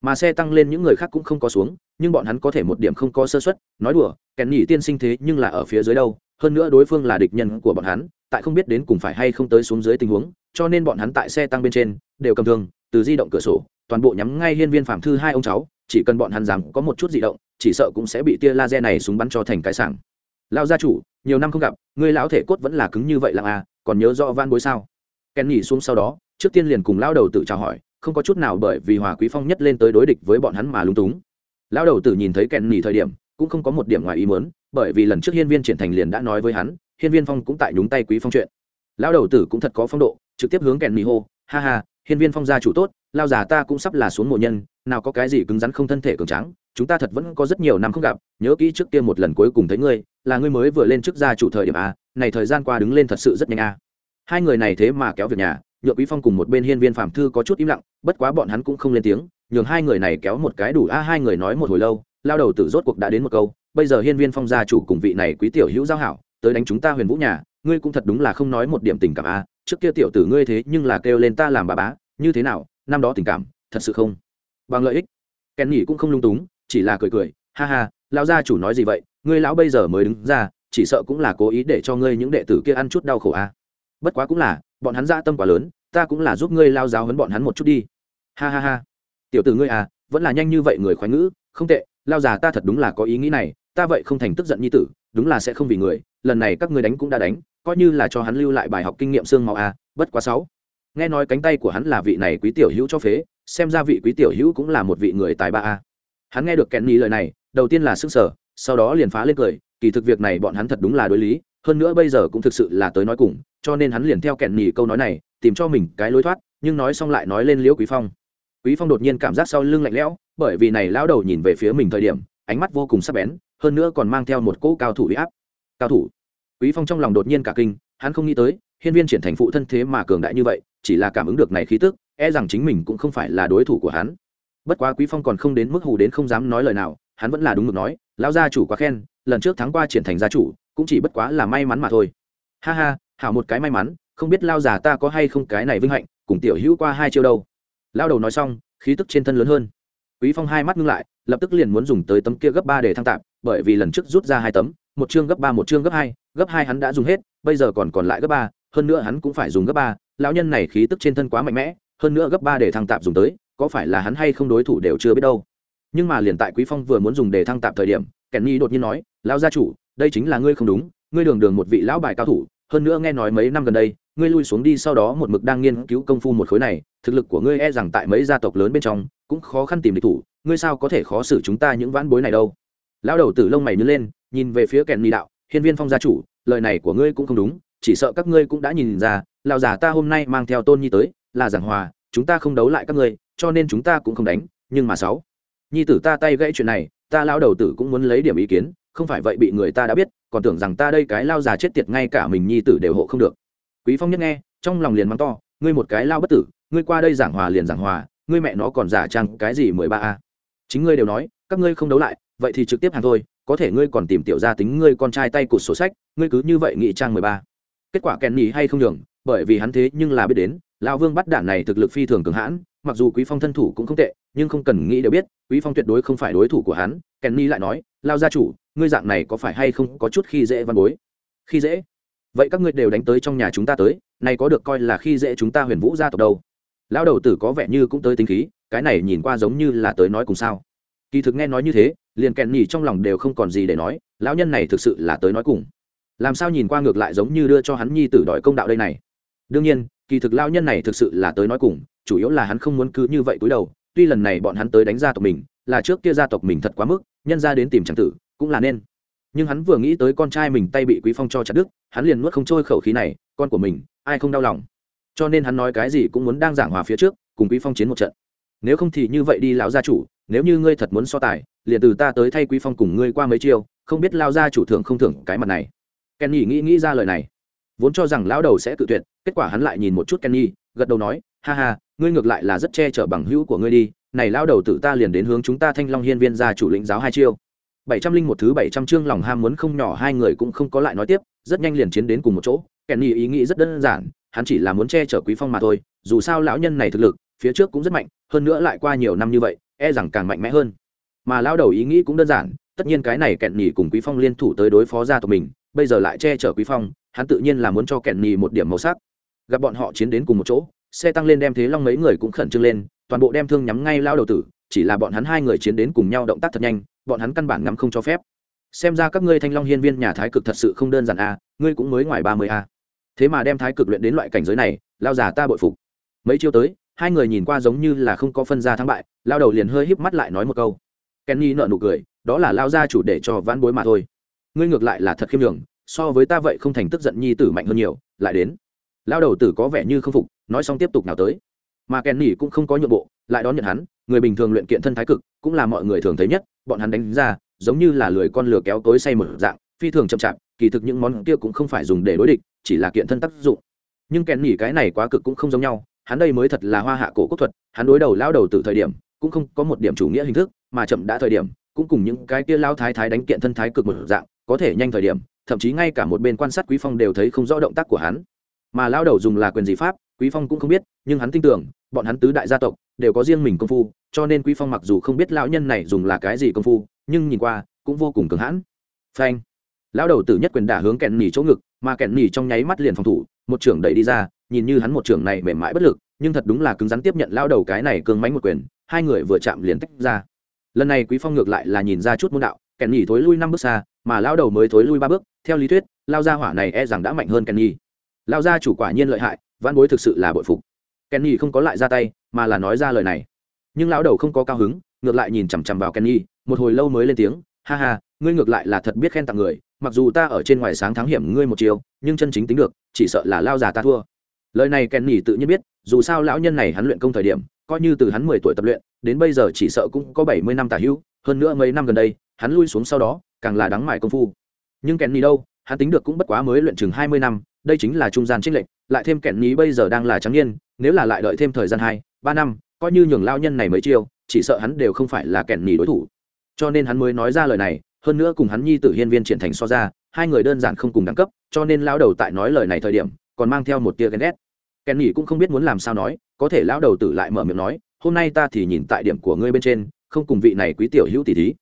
Mà xe tăng lên những người khác cũng không có xuống, nhưng bọn hắn có thể một điểm không có sơ suất, nói đùa kèn nhỉ tiên sinh thế nhưng là ở phía dưới đâu, hơn nữa đối phương là địch nhân của bọn hắn, tại không biết đến cùng phải hay không tới xuống dưới tình huống, cho nên bọn hắn tại xe tăng bên trên, đều cầm thương, từ di động cửa sổ, toàn bộ nhắm ngay hiên viên phạm thư hai ông cháu chỉ cần bọn hắn dám có một chút di động, chỉ sợ cũng sẽ bị tia laser này súng bắn cho thành cái sảng. Lao gia chủ, nhiều năm không gặp người lão thể cốt vẫn là cứng như vậy lặng à còn nhớ rõ van bối sao? Kèn nhỉ xuống sau đó, trước tiên liền cùng lao đầu tự chào hỏi, không có chút nào bởi vì hòa quý phong nhất lên tới đối địch với bọn hắn mà lung túng. Lao đầu tử nhìn thấy kèn nhỉ thời điểm, cũng không có một điểm ngoài ý muốn, bởi vì lần trước hiên viên triển thành liền đã nói với hắn, hiên viên phong cũng tại nhúng tay quý phong chuyện. Lao đầu tử cũng thật có phong độ, trực tiếp hướng kèn nhỉ hô, ha ha, hiên viên phong gia chủ tốt lao già ta cũng sắp là xuống mộ nhân, nào có cái gì cứng rắn không thân thể cường tráng, chúng ta thật vẫn có rất nhiều năm không gặp, nhớ kỹ trước kia một lần cuối cùng thấy ngươi, là ngươi mới vừa lên trước gia chủ thời điểm a, này thời gian qua đứng lên thật sự rất nhanh a. Hai người này thế mà kéo việc nhà nhựa quý phong cùng một bên hiên viên phạm thư có chút im lặng, bất quá bọn hắn cũng không lên tiếng, nhường hai người này kéo một cái đủ a, hai người nói một hồi lâu, lao đầu tử rốt cuộc đã đến một câu, bây giờ hiên viên phong gia chủ cùng vị này quý tiểu hữu giao hảo, tới đánh chúng ta huyền vũ nhà, ngươi cũng thật đúng là không nói một điểm tình cảm a, trước kia tiểu tử ngươi thế nhưng là kêu lên ta làm bà bá, như thế nào năm đó tình cảm, thật sự không? Bằng lợi ích. Kèn nhỉ cũng không lung túng, chỉ là cười cười, ha ha, lão gia chủ nói gì vậy? Ngươi lão bây giờ mới đứng ra, chỉ sợ cũng là cố ý để cho ngươi những đệ tử kia ăn chút đau khổ a bất quá cũng là, bọn hắn ra tâm quá lớn, ta cũng là giúp ngươi lao giáo hấn bọn hắn một chút đi. Ha ha ha. Tiểu tử ngươi à vẫn là nhanh như vậy người khoái ngữ, không tệ, lao già ta thật đúng là có ý nghĩ này, ta vậy không thành tức giận như tử, đúng là sẽ không vì người, lần này các ngươi đánh cũng đã đánh, coi như là cho hắn lưu lại bài học kinh nghiệm xương màu a à, bất quá sáu nghe nói cánh tay của hắn là vị này quý tiểu hữu cho phế, xem ra vị quý tiểu hữu cũng là một vị người tài ba a. Hắn nghe được kẹn nhì lời này, đầu tiên là sức sở sau đó liền phá lên cười, kỳ thực việc này bọn hắn thật đúng là đối lý, hơn nữa bây giờ cũng thực sự là tới nói cùng, cho nên hắn liền theo kẹn nhì câu nói này, tìm cho mình cái lối thoát, nhưng nói xong lại nói lên liễu quý phong. Quý phong đột nhiên cảm giác sau lưng lạnh lẽo, bởi vì này lão đầu nhìn về phía mình thời điểm, ánh mắt vô cùng sắc bén, hơn nữa còn mang theo một cỗ cao thủ uy áp. Cao thủ. Quý phong trong lòng đột nhiên cả kinh, hắn không nghĩ tới hiên viên triển thành phụ thân thế mà cường đại như vậy, chỉ là cảm ứng được này khí tức e rằng chính mình cũng không phải là đối thủ của hắn. Bất quá quý phong còn không đến mức hù đến không dám nói lời nào, hắn vẫn là đúng mực nói, lão gia chủ quá khen, lần trước thắng qua triển thành gia chủ, cũng chỉ bất quá là may mắn mà thôi. Ha ha, hảo một cái may mắn, không biết lao già ta có hay không cái này vinh hạnh, cùng tiểu hữu qua hai chiêu đâu. Lao đầu nói xong, khí tức trên thân lớn hơn. Quý phong hai mắt ngưng lại, lập tức liền muốn dùng tới tấm kia gấp ba để thăng tạm bởi vì lần trước rút ra hai tấm, một chương gấp ba, một chương gấp hai gấp hai hắn đã dùng hết, bây giờ còn còn lại gấp ba hơn nữa hắn cũng phải dùng gấp ba, lão nhân này khí tức trên thân quá mạnh mẽ, hơn nữa gấp ba để thăng tạm dùng tới, có phải là hắn hay không đối thủ đều chưa biết đâu. Nhưng mà liền tại quý phong vừa muốn dùng để thăng tạm thời điểm, kèn nhi đột nhiên nói, lão gia chủ, đây chính là ngươi không đúng, ngươi đường đường một vị lão bài cao thủ, hơn nữa nghe nói mấy năm gần đây, ngươi lui xuống đi sau đó một mực đang nghiên cứu công phu một khối này, thực lực của ngươi e rằng tại mấy gia tộc lớn bên trong, cũng khó khăn tìm địch thủ, ngươi sao có thể khó xử chúng ta những vãn bối này đâu? Lão đầu tử lông mày nhớ lên, nhìn về phía kèn nhi đạo, hiên viên phong gia chủ, lời này của ngươi cũng không đúng chỉ sợ các ngươi cũng đã nhìn ra, lão già ta hôm nay mang theo tôn nhi tới, là giảng hòa, chúng ta không đấu lại các ngươi, cho nên chúng ta cũng không đánh, nhưng mà sáu. Nhi tử ta tay gãy chuyện này, ta lão đầu tử cũng muốn lấy điểm ý kiến, không phải vậy bị người ta đã biết, còn tưởng rằng ta đây cái lao già chết tiệt ngay cả mình nhi tử đều hộ không được. Quý phong nhất nghe, trong lòng liền mắng to, ngươi một cái lao bất tử, ngươi qua đây giảng hòa liền giảng hòa, ngươi mẹ nó còn giả trang cái gì mười ba a? Chính ngươi đều nói, các ngươi không đấu lại, vậy thì trực tiếp hàng thôi, có thể ngươi còn tìm tiểu gia tính ngươi con trai tay cụt sổ sách, ngươi cứ như vậy nghị trang mười ba kết quả kèn nhì hay không nhường, bởi vì hắn thế nhưng là biết đến, lão vương bắt đạn này thực lực phi thường cường hãn, mặc dù quý phong thân thủ cũng không tệ, nhưng không cần nghĩ đều biết, quý phong tuyệt đối không phải đối thủ của hắn. Kenny lại nói lao gia chủ, ngươi dạng này có phải hay không có chút khi dễ văn bối? Khi dễ? Vậy các ngươi đều đánh tới trong nhà chúng ta tới, này có được coi là khi dễ chúng ta huyền vũ gia tộc đâu? Lão đầu tử có vẻ như cũng tới tính khí, cái này nhìn qua giống như là tới nói cùng sao. Kỳ thực nghe nói như thế, liền kèn nhì trong lòng đều không còn gì để nói, lão nhân này thực sự là tới nói cùng làm sao nhìn qua ngược lại giống như đưa cho hắn nhi tử đòi công đạo đây này? Đương nhiên, kỳ thực lão nhân này thực sự là tới nói cùng, chủ yếu là hắn không muốn cứ như vậy cúi đầu, tuy lần này bọn hắn tới đánh gia tộc mình, là trước kia gia tộc mình thật quá mức, nhân ra đến tìm tràng tử, cũng là nên. Nhưng hắn vừa nghĩ tới con trai mình tay bị quý phong cho chặt đứt, hắn liền nuốt không trôi khẩu khí này, con của mình, ai không đau lòng? Cho nên hắn nói cái gì cũng muốn đang giảng hòa phía trước, cùng quý phong chiến một trận. Nếu không thì như vậy đi lão gia chủ, nếu như ngươi thật muốn so tài, liền từ ta tới thay quý phong cùng ngươi qua mấy chiêu, không biết lao gia chủ thưởng không thưởng cái mặt này kenny nghĩ nghĩ ra lời này. Vốn cho rằng lão đầu sẽ tự tuyệt, kết quả hắn lại nhìn một chút kenny, gật đầu nói, ha ha, ngươi ngược lại là rất che chở bằng hữu của ngươi đi, này lão đầu tử ta liền đến hướng chúng ta thanh long hiên viên gia chủ lĩnh giáo hai chiêu. Bảy trăm linh một thứ bảy trăm chương lòng ham muốn không nhỏ, hai người cũng không có lại nói tiếp, rất nhanh liền chiến đến cùng một chỗ. Kenny ý nghĩ rất đơn giản, hắn chỉ là muốn che chở quý phong mà thôi, dù sao lão nhân này thực lực, phía trước cũng rất mạnh, hơn nữa lại qua nhiều năm như vậy e rằng càng mạnh mẽ hơn. Mà lão đầu ý nghĩ cũng đơn giản, tất nhiên cái này kẹn nhì cùng quý phong liên thủ tới đối phó gia tộc mình bây giờ lại che chở quý phong, hắn tự nhiên là muốn cho kẹn nhì một điểm màu sắc. Gặp bọn họ chiến đến cùng một chỗ, xe tăng lên đem thế long mấy người cũng khẩn trương lên, toàn bộ đem thương nhắm ngay lao đầu tử, chỉ là bọn hắn hai người chiến đến cùng nhau động tác thật nhanh, bọn hắn căn bản ngắm không cho phép. Xem ra các ngươi thanh long hiên viên nhà thái cực thật sự không đơn giản a ngươi cũng mới ngoài ba mươi a thế mà đem thái cực luyện đến loại cảnh giới này, lao già ta bội phục. Mấy chiêu tới, hai người nhìn qua giống như là không có phân ra thắng bại, lao đầu liền hơi híp mắt lại nói một câu. Kenny nợ nụ cười, đó là lao gia chủ để cho vãn bối mà thôi ngươi ngược lại là thật khiêm nhường, so với ta vậy không thành tức giận nhi tử mạnh hơn nhiều, lại đến. Lao đầu tử có vẻ như không phục, nói xong tiếp tục nào tới. Mà kèn nỉ cũng không có nhượng bộ, lại đón nhận hắn, người bình thường luyện kiện thân thái cực, cũng là mọi người thường thấy nhất, bọn hắn đánh ra, giống như là lười con lửa kéo tối say một dạng, phi thường chậm chạp, kỳ thực những món kia cũng không phải dùng để đối địch, chỉ là kiện thân tác dụng. Nhưng kèn nỉ cái này quá cực cũng không giống nhau, hắn đây mới thật là hoa hạ cổ quốc thuật, hắn đối đầu lao đầu từ thời điểm, cũng không có một điểm chủ nghĩa hình thức, mà chậm đã thời điểm, cũng cùng những cái kia lao thái thái đánh kiện thân thái cực một dạng có thể nhanh thời điểm, thậm chí ngay cả một bên quan sát quý phong đều thấy không rõ động tác của hắn. Mà lao đầu dùng là quyền gì pháp, quý phong cũng không biết, nhưng hắn tin tưởng, bọn hắn tứ đại gia tộc đều có riêng mình công phu, cho nên quý phong mặc dù không biết lão nhân này dùng là cái gì công phu, nhưng nhìn qua, cũng vô cùng cứng hãn. Phanh! Lão đầu tử nhất quyền đả hướng kẹn nỉ chỗ ngực, mà kẹn nỉ trong nháy mắt liền phòng thủ, một trưởng đẩy đi ra, nhìn như hắn một trưởng này mềm mại bất lực, nhưng thật đúng là cứng rắn tiếp nhận lão đầu cái này cương mánh một quyền, hai người vừa chạm liền tách ra. Lần này quý phong ngược lại là nhìn ra chút môn đạo, kẹn nỉ thối lui năm bước xa mà lão đầu mới thối lui ba bước, theo lý thuyết, lao gia hỏa này e rằng đã mạnh hơn kenny. Lao gia chủ quả nhiên lợi hại văn bối thực sự là bội phục. Kenny không có lại ra tay, mà là nói ra lời này. Nhưng lão đầu không có cao hứng, ngược lại nhìn chằm chằm vào kenny, một hồi lâu mới lên tiếng, ha ha, ngươi ngược lại là thật biết khen tặng người, mặc dù ta ở trên ngoài sáng thắng hiểm ngươi một chiều, nhưng chân chính tính được, chỉ sợ là lao già ta thua. Lời này kenny tự nhiên biết, dù sao lão nhân này hắn luyện công thời điểm, coi như từ hắn mười tuổi tập luyện, đến bây giờ chỉ sợ cũng có bảy mươi năm tả hữu, hơn nữa mấy năm gần đây, hắn lui xuống sau đó càng là đáng mải công phu. Nhưng kenny đâu? Hắn tính được cũng bất quá mới luyện chừng hai mươi năm, đây chính là trung gian trích lệnh lại thêm kèn nhí bây giờ đang là trắng niên, nếu là lại đợi thêm thời gian hai, ba năm, coi như nhường lao nhân này mới chiêu, chỉ sợ hắn đều không phải là kèn nhì đối thủ. Cho nên hắn mới nói ra lời này, hơn nữa cùng hắn nhi tử hiên viên triển thành so ra, hai người đơn giản không cùng đẳng cấp, cho nên lão đầu tại nói lời này thời điểm, còn mang theo một tia ghen ghét. Kèn nhì cũng không biết muốn làm sao nói, có thể lão đầu tử lại mở miệng nói, hôm nay ta thì nhìn tại điểm của ngươi bên trên, không cùng vị này quý tiểu hữu tỷ thí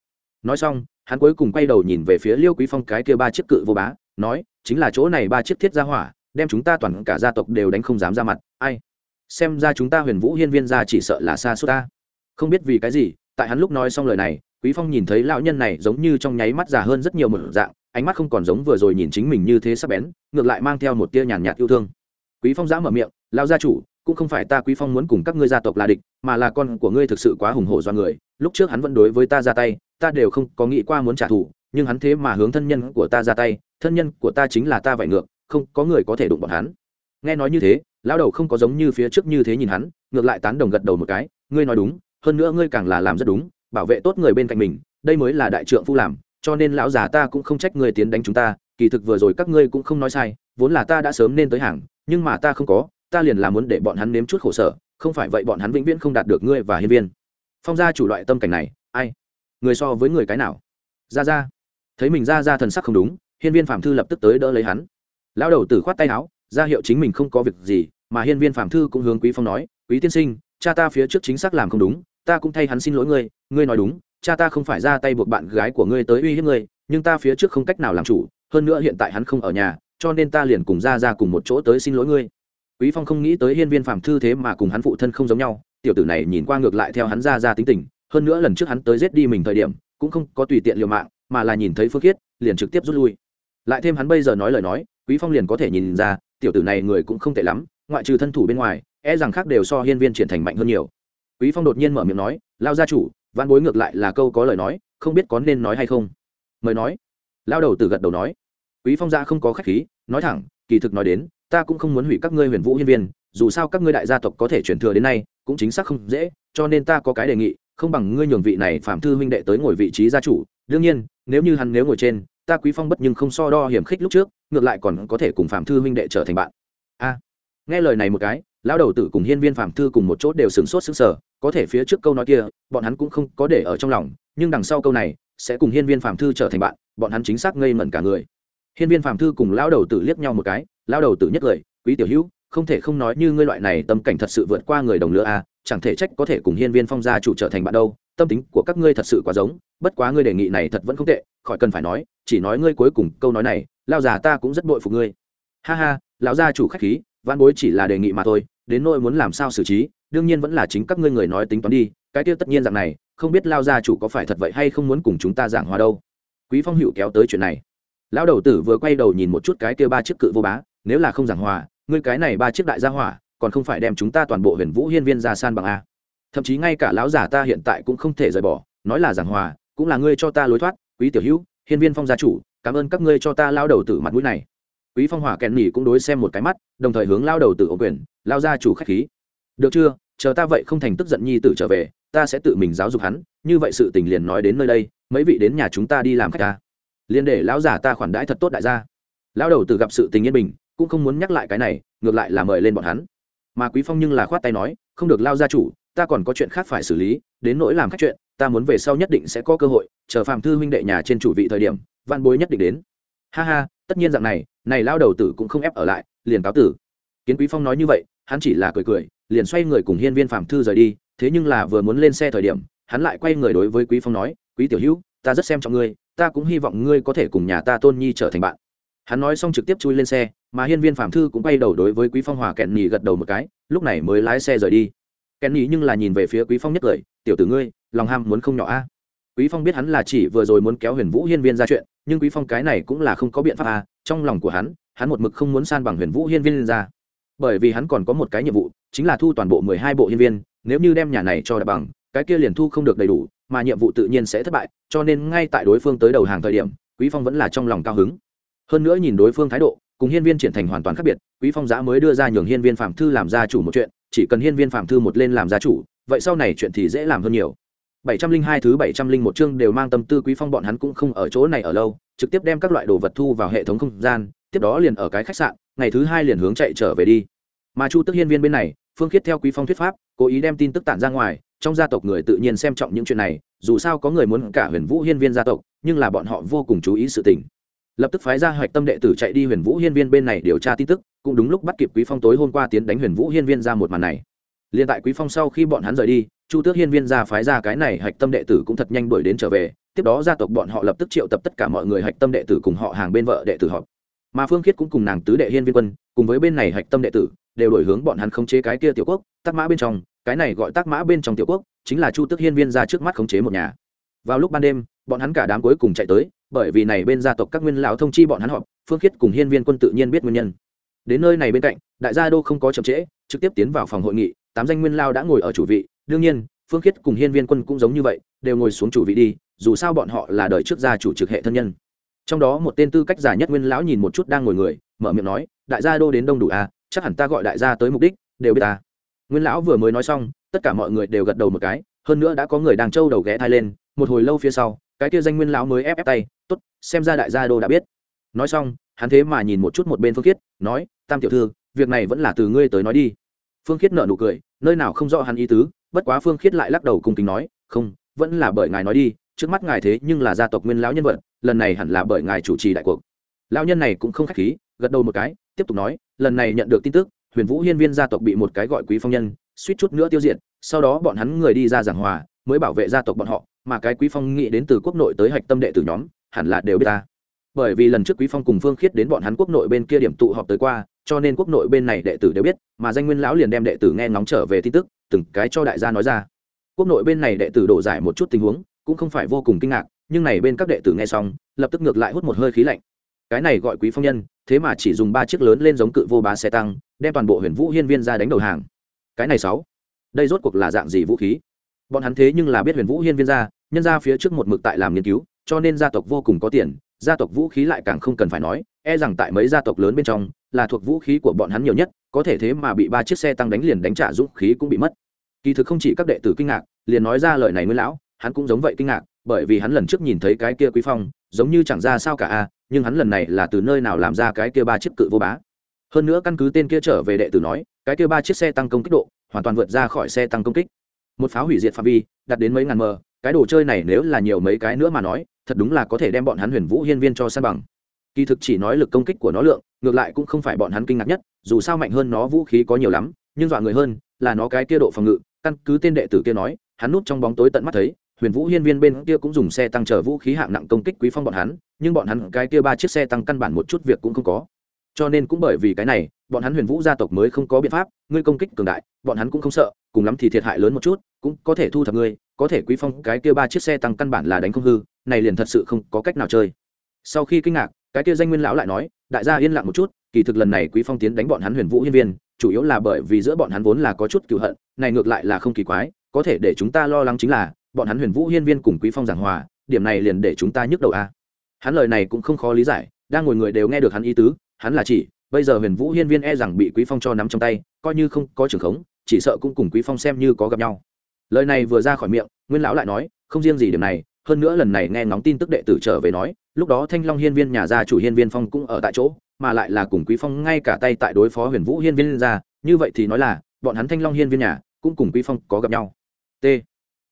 nói xong, hắn cuối cùng quay đầu nhìn về phía liêu quý phong cái kia ba chiếc cự vô bá, nói, chính là chỗ này ba chiếc thiết gia hỏa, đem chúng ta toàn cả gia tộc đều đánh không dám ra mặt, ai? Xem ra chúng ta huyền vũ hiên viên gia chỉ sợ là xa suốt ta. Không biết vì cái gì, tại hắn lúc nói xong lời này, quý phong nhìn thấy lão nhân này giống như trong nháy mắt già hơn rất nhiều một dạng, ánh mắt không còn giống vừa rồi nhìn chính mình như thế sắp bén, ngược lại mang theo một tia nhàn nhạt yêu thương. Quý phong giã mở miệng lao gia chủ cũng không phải ta quý phong muốn cùng các ngươi gia tộc là địch, mà là con của ngươi thực sự quá hùng hổ do người. Lúc trước hắn vẫn đối với ta ra tay, ta đều không có nghĩ qua muốn trả thù, nhưng hắn thế mà hướng thân nhân của ta ra tay, thân nhân của ta chính là ta vậy ngược, không có người có thể đụng bọn hắn. Nghe nói như thế, lão đầu không có giống như phía trước như thế nhìn hắn, ngược lại tán đồng gật đầu một cái, ngươi nói đúng, hơn nữa ngươi càng là làm rất đúng, bảo vệ tốt người bên cạnh mình, đây mới là đại trượng phu làm, cho nên lão già ta cũng không trách ngươi tiến đánh chúng ta, kỳ thực vừa rồi các ngươi cũng không nói sai, vốn là ta đã sớm nên tới hàng, nhưng mà ta không có ta liền là muốn để bọn hắn nếm chút khổ sở, không phải vậy bọn hắn vĩnh viễn không đạt được ngươi và hiên viên. Phong gia chủ loại tâm cảnh này, ai? Người so với người cái nào? Ra ra thấy mình ra ra thần sắc không đúng, hiên viên phạm thư lập tức tới đỡ lấy hắn. Lão đầu tử khoát tay áo, ra hiệu chính mình không có việc gì, mà hiên viên phạm thư cũng hướng quý phong nói, quý tiên sinh, cha ta phía trước chính xác làm không đúng, ta cũng thay hắn xin lỗi ngươi ngươi nói đúng, cha ta không phải ra tay buộc bạn gái của ngươi tới uy hiếp ngươi, nhưng ta phía trước không cách nào làm chủ, hơn nữa hiện tại hắn không ở nhà, cho nên ta liền cùng ra ra cùng một chỗ tới xin lỗi ngươi quý phong không nghĩ tới hiên viên phạm thư thế mà cùng hắn phụ thân không giống nhau, tiểu tử này nhìn qua ngược lại theo hắn ra ra tính tình, hơn nữa lần trước hắn tới giết đi mình thời điểm, cũng không có tùy tiện liều mạng, mà là nhìn thấy phương khiết, liền trực tiếp rút lui. Lại thêm hắn bây giờ nói lời nói, quý phong liền có thể nhìn ra, tiểu tử này người cũng không tệ lắm, ngoại trừ thân thủ bên ngoài e rằng khác đều so hiên viên triển thành mạnh hơn nhiều. Quý phong đột nhiên mở miệng nói lao gia chủ, văn bối ngược lại là câu có lời nói, không biết có nên nói hay không? Mời nói. Lao đầu tử gật đầu nói. Quý phong ra không có khách khí, nói thẳng kỳ thực nói đến, ta cũng không muốn hủy các ngươi huyền vũ hiên viên, dù sao các ngươi đại gia tộc có thể chuyển thừa đến nay, cũng chính xác không dễ, cho nên ta có cái đề nghị, không bằng ngươi nhường vị này phạm thư huynh đệ tới ngồi vị trí gia chủ. Đương nhiên, nếu như hắn nếu ngồi trên, ta quý phong bất nhưng không so đo hiểm khích lúc trước, ngược lại còn có thể cùng phạm thư huynh đệ trở thành bạn. A. Nghe lời này một cái, lão đầu tử cùng hiên viên phạm thư cùng một chỗ đều sửng sốt sững sờ, có thể phía trước câu nói kia, bọn hắn cũng không có để ở trong lòng, nhưng đằng sau câu này, sẽ cùng hiên viên phạm thư trở thành bạn, bọn hắn chính xác ngây mẩn cả người hiên viên phạm thư cùng lão đầu tử liếc nhau một cái, lão đầu tử nhất lời, quý tiểu hữu, không thể không nói như ngươi loại này tâm cảnh thật sự vượt qua người đồng lứa a, chẳng thể trách có thể cùng hiên viên phong gia chủ trở thành bạn đâu, tâm tính của các ngươi thật sự quá giống, bất quá ngươi đề nghị này thật vẫn không tệ, khỏi cần phải nói, chỉ nói ngươi cuối cùng câu nói này lao già ta cũng rất bội phục ngươi. Ha ha, lão gia chủ khách khí văn bối chỉ là đề nghị mà thôi, đến nỗi muốn làm sao xử trí, đương nhiên vẫn là chính các ngươi người nói tính toán đi, cái tiêu tất nhiên rằng này, không biết lao gia chủ có phải thật vậy hay không muốn cùng chúng ta giảng hòa đâu. Quý phong hữu kéo tới chuyện này lão đầu tử vừa quay đầu nhìn một chút cái kia ba chiếc cự vô bá, nếu là không giảng hòa, ngươi cái này ba chiếc đại gia hỏa, còn không phải đem chúng ta toàn bộ huyền vũ hiên viên ra san bằng a. Thậm chí ngay cả lão giả ta hiện tại cũng không thể rời bỏ, nói là giảng hòa, cũng là ngươi cho ta lối thoát, quý tiểu hữu, hiên viên phong gia chủ, cảm ơn các ngươi cho ta lao đầu tử mặt mũi này. Quý phong hỏa kèn nỉ cũng đối xem một cái mắt, đồng thời hướng lao đầu tử ô quyền lao gia chủ khách khí. Được chưa, chờ ta vậy không thành tức giận nhi tử trở về, ta sẽ tự mình giáo dục hắn, như vậy sự tình liền nói đến nơi đây, mấy vị đến nhà chúng ta đi làm khách ta liền để lão giả ta khoản đãi thật tốt đại gia. Lão đầu từ gặp sự tình yên bình, cũng không muốn nhắc lại cái này, ngược lại là mời lên bọn hắn. Mà quý phong nhưng là khoát tay nói, không được lao gia chủ, ta còn có chuyện khác phải xử lý, đến nỗi làm khách chuyện, ta muốn về sau nhất định sẽ có cơ hội, chờ phạm thư huynh đệ nhà trên chủ vị thời điểm, văn bối nhất định đến. Ha ha, tất nhiên dạng này này lao đầu tử cũng không ép ở lại, liền cáo tử. Kiến quý phong nói như vậy, hắn chỉ là cười cười, liền xoay người cùng hiên viên phạm thư rời đi, thế nhưng là vừa muốn lên xe thời điểm, hắn lại quay người đối với quý phong nói, quý tiểu hữu, ta rất xem trọng ngươi ta cũng hy vọng ngươi có thể cùng nhà ta tôn nhi trở thành bạn. Hắn nói xong trực tiếp chui lên xe, mà hiên viên phạm thư cũng bay đầu đối với quý phong hòa kẹn nhì gật đầu một cái, lúc này mới lái xe rời đi. Kẹn nhì nhưng là nhìn về phía quý phong nhất cười tiểu tử ngươi, lòng ham muốn không nhỏ a. Quý phong biết hắn là chỉ vừa rồi muốn kéo huyền vũ hiên viên ra chuyện, nhưng quý phong cái này cũng là không có biện pháp a, trong lòng của hắn hắn một mực không muốn san bằng huyền vũ hiên viên ra. Bởi vì hắn còn có một cái nhiệm vụ, chính là thu toàn bộ mười hai bộ hiên viên, nếu như đem nhà này cho đại bằng, cái kia liền thu không được đầy đủ mà nhiệm vụ tự nhiên sẽ thất bại, cho nên ngay tại đối phương tới đầu hàng thời điểm, quý phong vẫn là trong lòng cao hứng. Hơn nữa nhìn đối phương thái độ, cùng hiên viên triển thành hoàn toàn khác biệt, quý phong giã mới đưa ra nhường hiên viên phạm thư làm gia chủ một chuyện, chỉ cần hiên viên phạm thư một lên làm gia chủ, vậy sau này chuyện thì dễ làm hơn nhiều. bảy trăm linh hai thứ bảy trăm linh một chương đều mang tâm tư quý phong bọn hắn cũng không ở chỗ này ở lâu, trực tiếp đem các loại đồ vật thu vào hệ thống không gian, tiếp đó liền ở cái khách sạn, ngày thứ hai liền hướng chạy trở về đi. Mà chu tức hiên viên bên này, phương khiết theo quý phong thuyết pháp, cố ý đem tin tức tản ra ngoài trong gia tộc người tự nhiên xem trọng những chuyện này, dù sao có người muốn cả huyền vũ hiên viên gia tộc, nhưng là bọn họ vô cùng chú ý sự tình. Lập tức phái ra hoạch tâm đệ tử chạy đi huyền vũ hiên viên bên này điều tra tin tức, cũng đúng lúc bắt kịp quý phong tối hôm qua tiến đánh huyền vũ hiên viên ra một màn này. Liền tại quý phong sau khi bọn hắn rời đi, chu tước hiên viên ra phái ra cái này hạch tâm đệ tử cũng thật nhanh đuổi đến trở về, tiếp đó gia tộc bọn họ lập tức triệu tập tất cả mọi người hạch tâm đệ tử cùng họ hàng bên vợ đệ tử họp. Mà phương khiết cũng cùng nàng tứ đệ hiên viên quân, cùng với bên này hạch tâm đệ tử, đều đổi hướng bọn hắn khống chế cái kia tiểu quốc, tắc mã bên trong cái này gọi tác mã bên trong tiểu quốc, chính là chu tước hiên viên ra trước mắt khống chế một nhà. Vào lúc ban đêm, bọn hắn cả đám cuối cùng chạy tới, bởi vì này bên gia tộc các nguyên lão thông chi bọn hắn họp, phương khiết cùng hiên viên quân tự nhiên biết nguyên nhân. Đến nơi này bên cạnh, đại gia đô không có chậm trễ, trực tiếp tiến vào phòng hội nghị, tám danh nguyên lao đã ngồi ở chủ vị. Đương nhiên, phương khiết cùng hiên viên quân cũng giống như vậy, đều ngồi xuống chủ vị đi, dù sao bọn họ là đời trước gia chủ trực hệ thân nhân. Trong đó một tên tư cách giả nhất nguyên lão nhìn một chút đang ngồi người, mở miệng nói, đại gia đô đến đông đủ à chắc hẳn ta gọi đại gia tới mục đích, đều biết ta nguyên lão vừa mới nói xong, tất cả mọi người đều gật đầu một cái, hơn nữa đã có người đang trâu đầu ghé thai lên, một hồi lâu phía sau, cái kia danh nguyên lão mới ép ép tay t ố t xem ra đại gia đô đã biết. Nói xong, hắn thế mà nhìn một chút một bên phương khiết, nói, tam tiểu thư, việc này vẫn là từ ngươi tới nói đi. Phương khiết nợ nụ cười, nơi nào không rõ hắn ý tứ, bất quá phương khiết lại lắc đầu cùng kính nói, không, vẫn là bởi ngài nói đi, trước mắt ngài thế nhưng là gia tộc nguyên lão nhân vật, lần này hẳn là bởi ngài chủ trì đại cuộc. Lão nhân này cũng không k h á c h khí, gật đầu một cái, tiếp tục nói, lần này nhận được tin tức huyền vũ hiên viên gia tộc bị một cái gọi quý phong nhân, suýt chút nữa tiêu diệt, sau đó bọn hắn người đi ra giảng hòa, mới bảo vệ gia tộc bọn họ, mà cái quý phong nghĩ đến từ quốc nội tới hạch tâm đệ tử nhóm, hẳn là đều biết ta. Bởi vì lần trước quý phong cùng phương khiết đến bọn hắn quốc nội bên kia điểm tụ họp tới qua, cho nên quốc nội bên này đệ tử đều biết, mà danh nguyên lão liền đem đệ tử nghe ngóng trở về tin tức, từng cái cho đại gia nói ra. Quốc nội bên này đệ tử đổ giải một chút tình huống, cũng không phải vô cùng kinh ngạc, nhưng này bên các đệ tử nghe xong, lập tức ngược lại hút một hơi khí lạnh cái này gọi quý phong nhân, thế mà chỉ dùng ba chiếc lớn lên giống cự vô bá xe tăng, đem toàn bộ huyền vũ hiên viên ra đánh đầu hàng. Cái này sáu, đây rốt cuộc là dạng gì vũ khí? Bọn hắn thế nhưng là biết huyền vũ hiên viên ra, nhân ra phía trước một mực tại làm nghiên cứu, cho nên gia tộc vô cùng có tiền, gia tộc vũ khí lại càng không cần phải nói e rằng tại mấy gia tộc lớn bên trong, là thuộc vũ khí của bọn hắn nhiều nhất, có thể thế mà bị ba chiếc xe tăng đánh liền đánh trả dũng khí cũng bị mất. Kỳ thực không chỉ các đệ tử kinh ngạc, liền nói ra lời này nguyên lão, hắn cũng giống vậy kinh ngạc bởi vì hắn lần trước nhìn thấy cái kia quý phong, giống như chẳng ra sao cả a, nhưng hắn lần này là từ nơi nào làm ra cái kia ba chiếc cự vô bá. Hơn nữa căn cứ tên kia trở về đệ tử nói, cái kia ba chiếc xe tăng công kích độ, hoàn toàn vượt ra khỏi xe tăng công kích. Một pháo hủy diệt phạm vi đặt đến mấy ngàn mờ cái đồ chơi này nếu là nhiều mấy cái nữa mà nói, thật đúng là có thể đem bọn hắn huyền vũ hiên viên cho san bằng. Kỳ thực chỉ nói lực công kích của nó lượng, ngược lại cũng không phải bọn hắn kinh ngạc nhất, dù sao mạnh hơn nó vũ khí có nhiều lắm, nhưng dọa người hơn là nó cái kia độ phòng ngự, căn cứ tên đệ tử kia nói, hắn núp trong bóng tối tận mắt thấy huyền vũ hiên viên bên kia cũng dùng xe tăng chở vũ khí hạng nặng công kích quý phong bọn hắn, nhưng bọn hắn cái kia ba chiếc xe tăng căn bản một chút việc cũng không có. Cho nên cũng bởi vì cái này, bọn hắn huyền vũ gia tộc mới không có biện pháp, ngươi công kích cường đại, bọn hắn cũng không sợ, cùng lắm thì thiệt hại lớn một chút, cũng có thể thu thập ngươi, có thể quý phong cái kia ba chiếc xe tăng căn bản là đánh không hư, này liền thật sự không có cách nào chơi. Sau khi kinh ngạc, cái kia danh nguyên lão lại nói, đại gia yên lặng một chút, kỳ thực lần này quý phong tiến đánh bọn hắn huyền vũ hiên viên, chủ yếu là bởi vì giữa bọn hắn vốn là có chút cựu hận, này ngược lại là không kỳ quái, có thể để chúng ta lo lắng chính là bọn hắn huyền vũ hiên viên cùng quý phong giảng hòa, điểm này liền để chúng ta nhức đầu a. Hắn lời này cũng không khó lý giải, đang ngồi người đều nghe được hắn ý tứ, hắn là chỉ, bây giờ huyền vũ hiên viên e rằng bị quý phong cho nắm trong tay, coi như không có trường khống, chỉ sợ cũng cùng quý phong xem như có gặp nhau. Lời này vừa ra khỏi miệng, nguyên lão lại nói, không riêng gì điểm này, hơn nữa lần này nghe ngóng tin tức đệ tử trở về nói, lúc đó thanh long hiên viên nhà gia chủ hiên viên phong cũng ở tại chỗ, mà lại là cùng quý phong ngay cả tay tại đối phó huyền vũ hiên viên ra, như vậy thì nói là, bọn hắn thanh long hiên viên nhà, cũng cùng quý phong có gặp nhau. T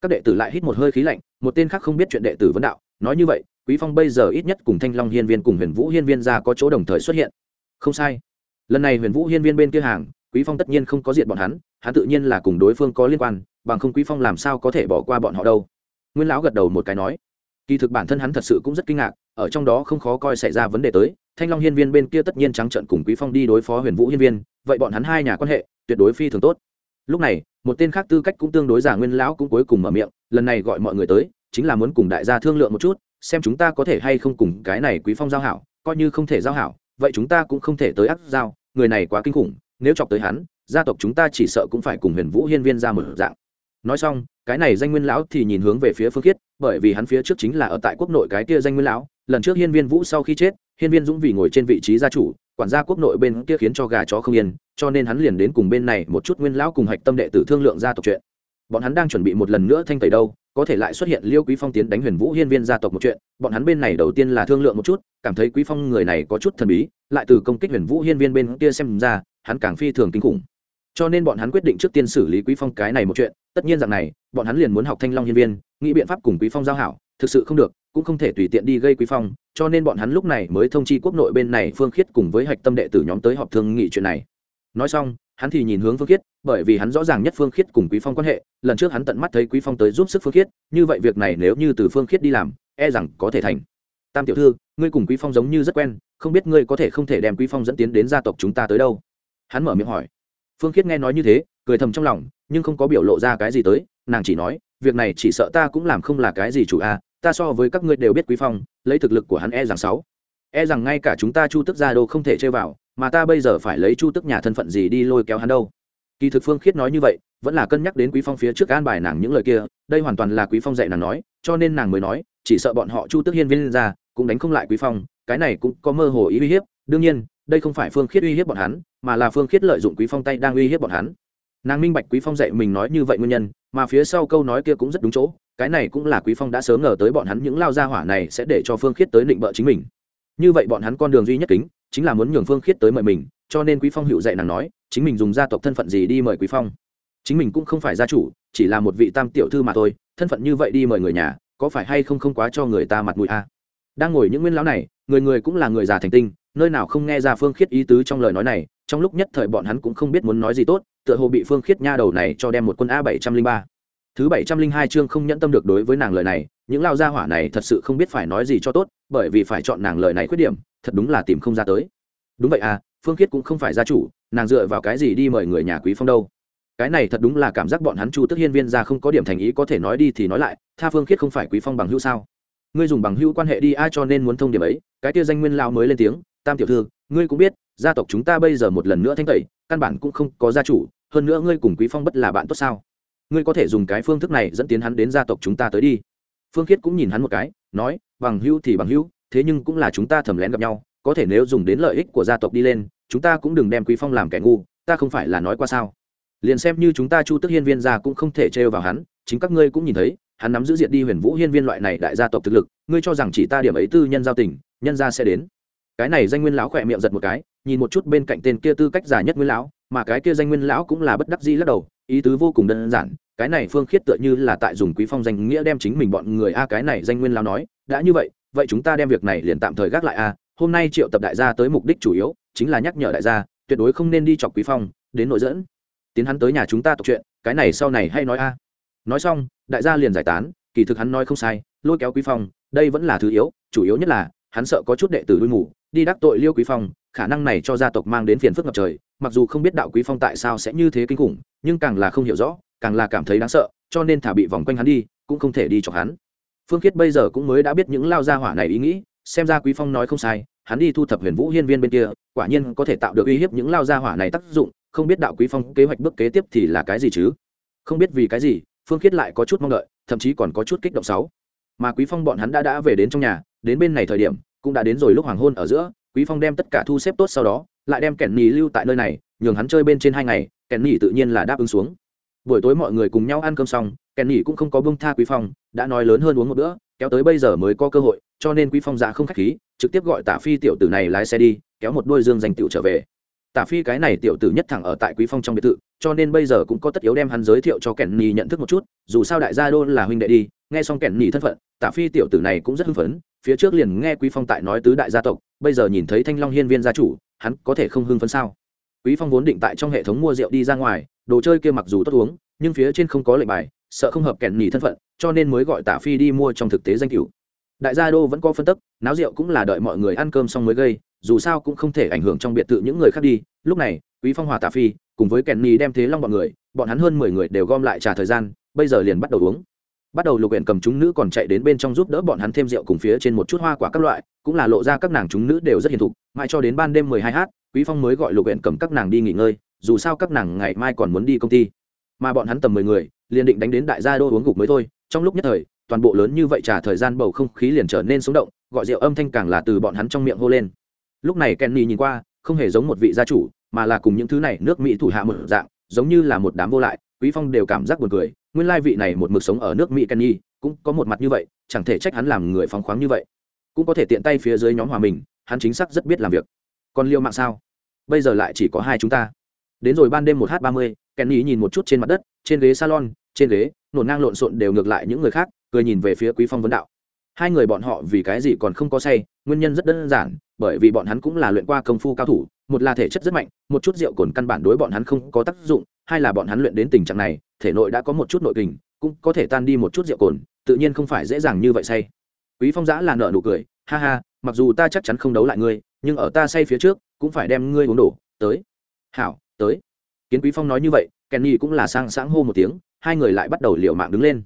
các đệ tử lại hít một hơi khí lạnh, một tên khác không biết chuyện đệ tử vấn đạo, nói như vậy, quý phong bây giờ ít nhất cùng thanh long hiên viên cùng huyền vũ hiên viên ra có chỗ đồng thời xuất hiện. Không sai. Lần này huyền vũ hiên viên bên kia hàng, quý phong tất nhiên không có diện bọn hắn hắn tự nhiên là cùng đối phương có liên quan, bằng không quý phong làm sao có thể bỏ qua bọn họ đâu. Nguyên lão gật đầu một cái nói. Kỳ thực bản thân hắn thật sự cũng rất kinh ngạc, ở trong đó không khó coi xảy ra vấn đề tới, thanh long hiên viên bên kia tất nhiên trắng trận cùng quý phong đi đối phó huyền vũ hiên viên, vậy bọn hắn hai nhà quan hệ, tuyệt đối phi thường tốt lúc này, một tên khác tư cách cũng tương đối giả nguyên lão cũng cuối cùng mở miệng, lần này gọi mọi người tới, chính là muốn cùng đại gia thương lượng một chút, xem chúng ta có thể hay không cùng cái này quý phong giao hảo, coi như không thể giao hảo, vậy chúng ta cũng không thể tới áp giao, người này quá kinh khủng, nếu chọc tới hắn, gia tộc chúng ta chỉ sợ cũng phải cùng huyền vũ hiên viên ra một dạng. Nói xong, cái này danh nguyên lão thì nhìn hướng về phía phương khiết, bởi vì hắn phía trước chính là ở tại quốc nội cái kia danh nguyên lão, lần trước hiên viên vũ sau khi chết hiên viên dũng vì ngồi trên vị trí gia chủ, quản gia quốc nội bên kia khiến cho gà chó không yên, cho nên hắn liền đến cùng bên này một chút nguyên lão cùng hạch tâm đệ tử thương lượng gia tộc chuyện. Bọn hắn đang chuẩn bị một lần nữa thanh tẩy đâu, có thể lại xuất hiện liêu quý phong tiến đánh huyền vũ hiên viên gia tộc một chuyện. Bọn hắn bên này đầu tiên là thương lượng một chút, cảm thấy quý phong người này có chút thần bí, lại từ công kích huyền vũ hiên viên bên kia xem ra, hắn càng phi thường kinh khủng. Cho nên bọn hắn quyết định trước tiên xử lý quý phong cái này một chuyện. Tất nhiên rằng này, bọn hắn liền muốn học thanh long hiên viên, nghĩ biện pháp cùng quý phong giao hảo, thực sự không được cũng không thể tùy tiện đi gây quý phong, cho nên bọn hắn lúc này mới thông chi quốc nội bên này phương khiết cùng với hạch tâm đệ tử nhóm tới họp thương nghị chuyện này. Nói xong, hắn thì nhìn hướng phương khiết, bởi vì hắn rõ ràng nhất phương khiết cùng quý phong quan hệ, lần trước hắn tận mắt thấy quý phong tới giúp sức phương khiết, như vậy việc này nếu như từ phương khiết đi làm e rằng có thể thành. Tam tiểu thư, ngươi cùng quý phong giống như rất quen, không biết ngươi có thể không thể đem quý phong dẫn tiến đến gia tộc chúng ta tới đâu? Hắn mở miệng hỏi. Phương khiết nghe nói như thế, cười thầm trong lòng, nhưng không có biểu lộ ra cái gì tới, nàng chỉ nói, việc này chỉ sợ ta cũng làm không là cái gì chủ a ta so với các ngươi đều biết quý phong, lấy thực lực của hắn e rằng sáu. E rằng ngay cả chúng ta chu tức gia đô không thể chơi vào, mà ta bây giờ phải lấy chu tức nhà thân phận gì đi lôi kéo hắn đâu. Kỳ thực phương khiết nói như vậy, vẫn là cân nhắc đến quý phong phía trước an bài nàng những lời kia, đây hoàn toàn là quý phong dạy nàng nói, cho nên nàng mới nói, chỉ sợ bọn họ chu tức hiên viên ra, cũng đánh không lại quý phong, cái này cũng có mơ hồ ý uy hiếp, đương nhiên, đây không phải phương khiết uy hiếp bọn hắn, mà là phương khiết lợi dụng quý phong tay đang uy hiếp bọn hắn. Nàng minh bạch quý phong dạy mình nói như vậy nguyên nhân, mà phía sau câu nói kia cũng rất đúng chỗ cái này cũng là quý phong đã sớm ngờ tới bọn hắn những lao gia hỏa này sẽ để cho phương khiết tới định bợ chính mình. Như vậy bọn hắn con đường duy nhất kính, chính là muốn nhường phương khiết tới mời mình, cho nên quý phong hữu dạy nàng nói, chính mình dùng gia tộc thân phận gì đi mời quý phong. Chính mình cũng không phải gia chủ, chỉ là một vị tam tiểu thư mà thôi, thân phận như vậy đi mời người nhà, có phải hay không không quá cho người ta mặt mũi a đang ngồi những nguyên lão này, người người cũng là người già thành tinh, nơi nào không nghe ra phương khiết ý tứ trong lời nói này, trong lúc nhất thời bọn hắn cũng không biết muốn nói gì tốt, tựa hồ bị phương khiết nha đầu này cho đem một quân a bảy trăm linh ba thứ bảy trăm linh hai chương không nhẫn tâm được đối với nàng lời này, những lao gia hỏa này thật sự không biết phải nói gì cho tốt, bởi vì phải chọn nàng lời này khuyết điểm, thật đúng là tìm không ra tới. Đúng vậy à phương khiết cũng không phải gia chủ, nàng dựa vào cái gì đi mời người nhà quý phong đâu? Cái này thật đúng là cảm giác bọn hắn chu tức hiên viên ra không có điểm thành ý có thể nói đi thì nói lại, tha phương khiết không phải quý phong bằng hữu sao? Ngươi dùng bằng hữu quan hệ đi ai cho nên muốn thông điểm ấy, cái kia danh nguyên lao mới lên tiếng, tam tiểu thư, ngươi cũng biết, gia tộc chúng ta bây giờ một lần nữa thanh tẩy, căn bản cũng không có gia chủ, hơn nữa ngươi cùng quý phong bất là bạn tốt sao? Ngươi có thể dùng cái phương thức này dẫn tiến hắn đến gia tộc chúng ta tới đi. Phương khiết cũng nhìn hắn một cái, nói, bằng hữu thì bằng hữu, thế nhưng cũng là chúng ta thầm lén gặp nhau, có thể nếu dùng đến lợi ích của gia tộc đi lên, chúng ta cũng đừng đem quý phong làm kẻ ngu, ta không phải là nói qua sao. Liền xem như chúng ta chu tức hiên viên gia cũng không thể trêu vào hắn, chính các ngươi cũng nhìn thấy, hắn nắm giữ diệt đi huyền vũ hiên viên loại này đại gia tộc thực lực, ngươi cho rằng chỉ ta điểm ấy tư nhân giao tình, nhân gia sẽ đến. Cái này danh nguyên lão khỏe miệng giật một cái nhìn một chút bên cạnh tên kia tư cách giả nhất nguyên lão, mà cái kia danh nguyên lão cũng là bất đắc dĩ lắc đầu, ý tứ vô cùng đơn giản, cái này phương khiết tựa như là tại dùng quý phong danh nghĩa đem chính mình bọn người a, cái này danh nguyên lão nói, đã như vậy vậy chúng ta đem việc này liền tạm thời gác lại a, hôm nay triệu tập đại gia tới mục đích chủ yếu chính là nhắc nhở đại gia, tuyệt đối không nên đi chọc quý phong, đến nội dẫn tiến hắn tới nhà chúng ta tộc chuyện, cái này sau này hay nói a. Nói xong, đại gia liền giải tán, kỳ thực hắn nói không sai, lôi kéo quý phong, đây vẫn là thứ yếu, chủ yếu nhất là, hắn sợ có chút đệ tử đuôi mù, đi đắc tội liêu quý phong khả năng này cho gia tộc mang đến phiền phức ngập trời, mặc dù không biết đạo quý phong tại sao sẽ như thế kinh khủng, nhưng càng là không hiểu rõ, càng là cảm thấy đáng sợ, cho nên thả bị vòng quanh hắn đi, cũng không thể đi chọc hắn. Phương khiết bây giờ cũng mới đã biết những lao gia hỏa này ý nghĩ, xem ra quý phong nói không sai, hắn đi thu thập huyền vũ hiên viên bên kia, quả nhiên có thể tạo được uy hiếp những lao gia hỏa này tác dụng, không biết đạo quý phong kế hoạch bước kế tiếp thì là cái gì chứ? Không biết vì cái gì, phương khiết lại có chút mong đợi, thậm chí còn có chút kích động sáu mà quý phong bọn hắn đã đã về đến trong nhà, đến bên này thời điểm, cũng đã đến rồi lúc hoàng hôn ở giữa quý phong đem tất cả thu xếp tốt sau đó, lại đem kẻn Nỉ lưu tại nơi này, nhường hắn chơi bên trên hai ngày kẻn Nỉ tự nhiên là đáp ứng xuống. Buổi tối mọi người cùng nhau ăn cơm xong kẻn Nỉ cũng không có bông tha quý phong, đã nói lớn hơn uống một bữa, kéo tới bây giờ mới có cơ hội, cho nên quý phong ra không khách khí, trực tiếp gọi tả phi tiểu tử này lái xe đi, kéo một đôi dương dành tiểu trở về. Tả phi cái này tiểu tử nhất thẳng ở tại quý phong trong biệt thự, cho nên bây giờ cũng có tất yếu đem hắn giới thiệu cho kẻn Nỉ nhận thức một chút, dù sao đại gia đô là huynh đệ đi, nghe xong kẻn Nỉ thân phận, tả phi tiểu tử này cũng rất hưng phấn, phía trước liền nghe quý phong tại nói tứ đại gia tộc bây giờ nhìn thấy thanh long hiên viên gia chủ, hắn có thể không hưng phấn sao? Quý phong vốn định tại trong hệ thống mua rượu đi ra ngoài, đồ chơi kia mặc dù tốt uống, nhưng phía trên không có lệnh bài, sợ không hợp kẻn nhì thân phận, cho nên mới gọi tả phi đi mua trong thực tế danh cửu. Đại gia đô vẫn có phân tức, náo rượu cũng là đợi mọi người ăn cơm xong mới gây, dù sao cũng không thể ảnh hưởng trong biệt thự những người khác đi. Lúc này, quý phong hòa tả phi, cùng với kẹn nhì đem thế long bọn người, bọn hắn hơn mười người đều gom lại trà thời gian, bây giờ liền bắt đầu uống bắt đầu lục huyện cầm chúng nữ còn chạy đến bên trong giúp đỡ bọn hắn thêm rượu cùng phía trên một chút hoa quả các loại, cũng là lộ ra các nàng chúng nữ đều rất hiền thục, mãi cho đến ban đêm mười hai h quý phong mới gọi lục huyện cầm các nàng đi nghỉ ngơi, dù sao các nàng ngày mai còn muốn đi công ty. Mà bọn hắn tầm mười người, liền định đánh đến đại gia đô uống gục mới thôi, trong lúc nhất thời, toàn bộ lớn như vậy trả thời gian bầu không khí liền trở nên sống động, gọi rượu âm thanh càng là từ bọn hắn trong miệng hô lên. Lúc này kenny nhìn qua, không hề giống một vị gia chủ, mà là cùng những thứ này nước mỹ thủ hạ một dạng, giống như là một đám vô lại, quý phong đều cảm giác buồn cười nguyên lai vị này một mực sống ở nước mỹ kenny, cũng có một mặt như vậy, chẳng thể trách hắn làm người phóng khoáng như vậy. Cũng có thể tiện tay phía dưới nhóm hòa mình, hắn chính xác rất biết làm việc. Còn liêu mạng sao? Bây giờ lại chỉ có hai chúng ta. Đến rồi ban đêm một h ba mươi, kenny nhìn một chút trên mặt đất, trên ghế salon, trên ghế, nổn ngang lộn xộn đều ngược lại những người khác, cười nhìn về phía quý phong vấn đạo. Hai người bọn họ vì cái gì còn không có say, nguyên nhân rất đơn giản, bởi vì bọn hắn cũng là luyện qua công phu cao thủ, một là thể chất rất mạnh, một chút rượu cồn căn bản đối bọn hắn không có tác dụng, hai là bọn hắn luyện đến tình trạng này thể nội đã có một chút nội kình, cũng có thể tan đi một chút rượu cồn, tự nhiên không phải dễ dàng như vậy say. Quý phong giã là nợ nụ cười, ha ha, mặc dù ta chắc chắn không đấu lại ngươi, nhưng ở ta say phía trước, cũng phải đem ngươi uống đổ, tới. Hảo, tới. Kiến quý phong nói như vậy, kenny cũng là sang sáng hô một tiếng, hai người lại bắt đầu liều mạng đứng lên.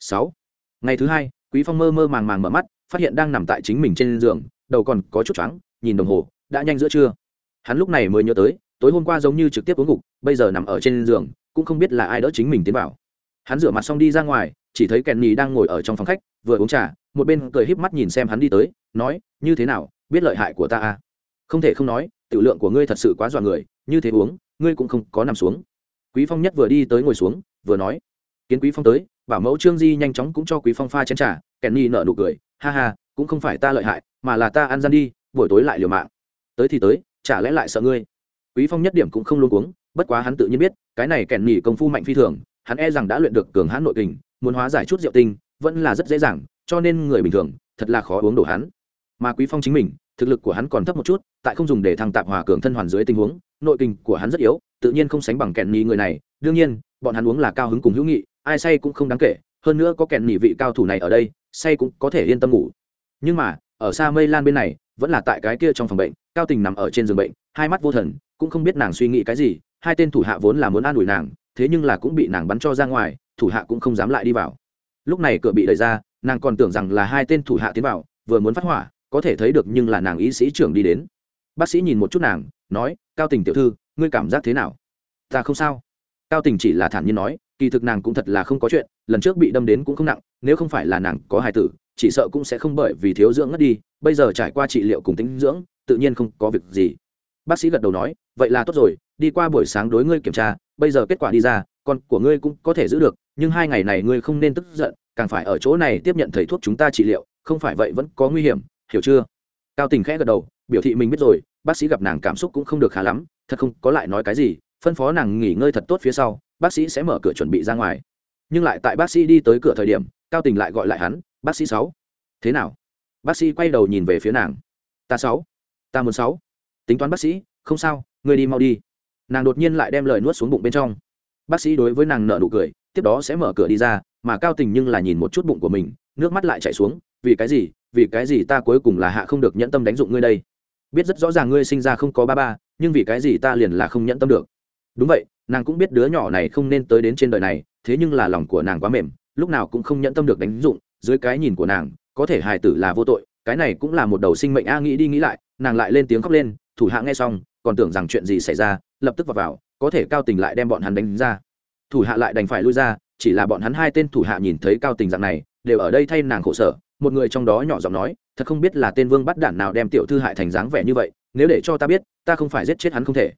Sáu. Ngày thứ hai, quý phong mơ mơ màng màng mở mắt, phát hiện đang nằm tại chính mình trên giường, đầu còn có chút choáng, nhìn đồng hồ, đã nhanh giữa trưa. Hắn lúc này mới nhớ tới tối hôm qua giống như trực tiếp uống ngục, bây giờ nằm ở trên giường, cũng không biết là ai đỡ chính mình tiến vào. Hắn rửa mặt xong đi ra ngoài, chỉ thấy kèn nhì đang ngồi ở trong phòng khách, vừa uống trà, một bên cười híp mắt nhìn xem hắn đi tới, nói, như thế nào, biết lợi hại của ta à? Không thể không nói, tiểu lượng của ngươi thật sự quá dọa người, như thế uống, ngươi cũng không có nằm xuống. Quý phong nhất vừa đi tới ngồi xuống, vừa nói, kiến quý phong tới, bảo mẫu trương di nhanh chóng cũng cho quý phong pha chén trà. Kèn nhi nở nụ cười, ha ha, cũng không phải ta lợi hại, mà là ta ăn gian đi, buổi tối lại liều mạng. Tới thì tới, chả lẽ lại sợ ngươi? Quý phong nhất điểm cũng không luôn uống bất quá hắn tự nhiên biết, cái này kèn nhỉ công phu mạnh phi thường, hắn e rằng đã luyện được cường hãn nội kình, muốn hóa giải chút rượu tinh, vẫn là rất dễ dàng, cho nên người bình thường, thật là khó uống đổ hắn. Mà quý phong chính mình, thực lực của hắn còn thấp một chút, tại không dùng để thăng tạp hòa cường thân hoàn dưới tình huống, nội kình của hắn rất yếu, tự nhiên không sánh bằng kèn nhỉ người này. Đương nhiên, bọn hắn uống là cao hứng cùng hữu nghị, ai say cũng không đáng kể, hơn nữa có kèn nhỉ vị cao thủ này ở đây, say cũng có thể yên tâm ngủ. Nhưng mà, ở xa mây lan bên này, vẫn là tại cái kia trong phòng bệnh, cao tình nằm ở trên giường bệnh, hai mắt vô thần cũng không biết nàng suy nghĩ cái gì, hai tên thủ hạ vốn là muốn an ủi nàng, thế nhưng là cũng bị nàng bắn cho ra ngoài, thủ hạ cũng không dám lại đi vào. Lúc này cửa bị đẩy ra, nàng còn tưởng rằng là hai tên thủ hạ tiến vào, vừa muốn phát hỏa, có thể thấy được nhưng là nàng y sĩ trưởng đi đến. Bác sĩ nhìn một chút nàng, nói, cao tình tiểu thư, ngươi cảm giác thế nào? Ta không sao. Cao tình chỉ là thản nhiên nói, kỳ thực nàng cũng thật là không có chuyện, lần trước bị đâm đến cũng không nặng, nếu không phải là nàng có hài tử, chỉ sợ cũng sẽ không bởi vì thiếu dưỡng ngất đi, bây giờ trải qua trị liệu cùng tính dưỡng, tự nhiên không có việc gì bác sĩ gật đầu nói, vậy là tốt rồi, đi qua buổi sáng đối ngươi kiểm tra, bây giờ kết quả đi ra, con của ngươi cũng có thể giữ được, nhưng hai ngày này ngươi không nên tức giận, càng phải ở chỗ này tiếp nhận thầy thuốc chúng ta trị liệu, không phải vậy vẫn có nguy hiểm, hiểu chưa? Cao tình khẽ gật đầu, biểu thị mình biết rồi, bác sĩ gặp nàng cảm xúc cũng không được khá lắm, thật không có lại nói cái gì, phân phó nàng nghỉ ngơi thật tốt phía sau, bác sĩ sẽ mở cửa chuẩn bị ra ngoài. Nhưng lại tại bác sĩ đi tới cửa thời điểm, cao tình lại gọi lại hắn, bác sĩ sáu. Thế nào? Bác sĩ quay đầu nhìn về phía nàng. Ta sáu, ta muốn sáu tính toán bác sĩ, không sao, ngươi đi mau đi. Nàng đột nhiên lại đem lời nuốt xuống bụng bên trong. Bác sĩ đối với nàng nợ nụ cười, tiếp đó sẽ mở cửa đi ra, mà cao tình nhưng là nhìn một chút bụng của mình, nước mắt lại chảy xuống, vì cái gì, vì cái gì ta cuối cùng là hạ không được nhẫn tâm đánh dụng ngươi đây? Biết rất rõ ràng ngươi sinh ra không có ba ba, nhưng vì cái gì ta liền là không nhẫn tâm được. Đúng vậy, nàng cũng biết đứa nhỏ này không nên tới đến trên đời này, thế nhưng là lòng của nàng quá mềm, lúc nào cũng không nhẫn tâm được đánh dụng, dưới cái nhìn của nàng, có thể hài tử là vô tội, cái này cũng là một đầu sinh mệnh, a, nghĩ đi nghĩ lại nàng lại lên tiếng khóc lên, thủ hạ nghe xong, còn tưởng rằng chuyện gì xảy ra, lập tức vào vào, có thể cao tình lại đem bọn hắn đánh ra. Thủ hạ lại đành phải lui ra, chỉ là bọn hắn hai tên thủ hạ nhìn thấy cao tình dạng này, đều ở đây thay nàng khổ sở, một người trong đó nhỏ giọng nói, thật không biết là tên vương bắt đản nào đem tiểu thư hại thành dáng vẻ như vậy, nếu để cho ta biết, ta không phải giết chết hắn không thể.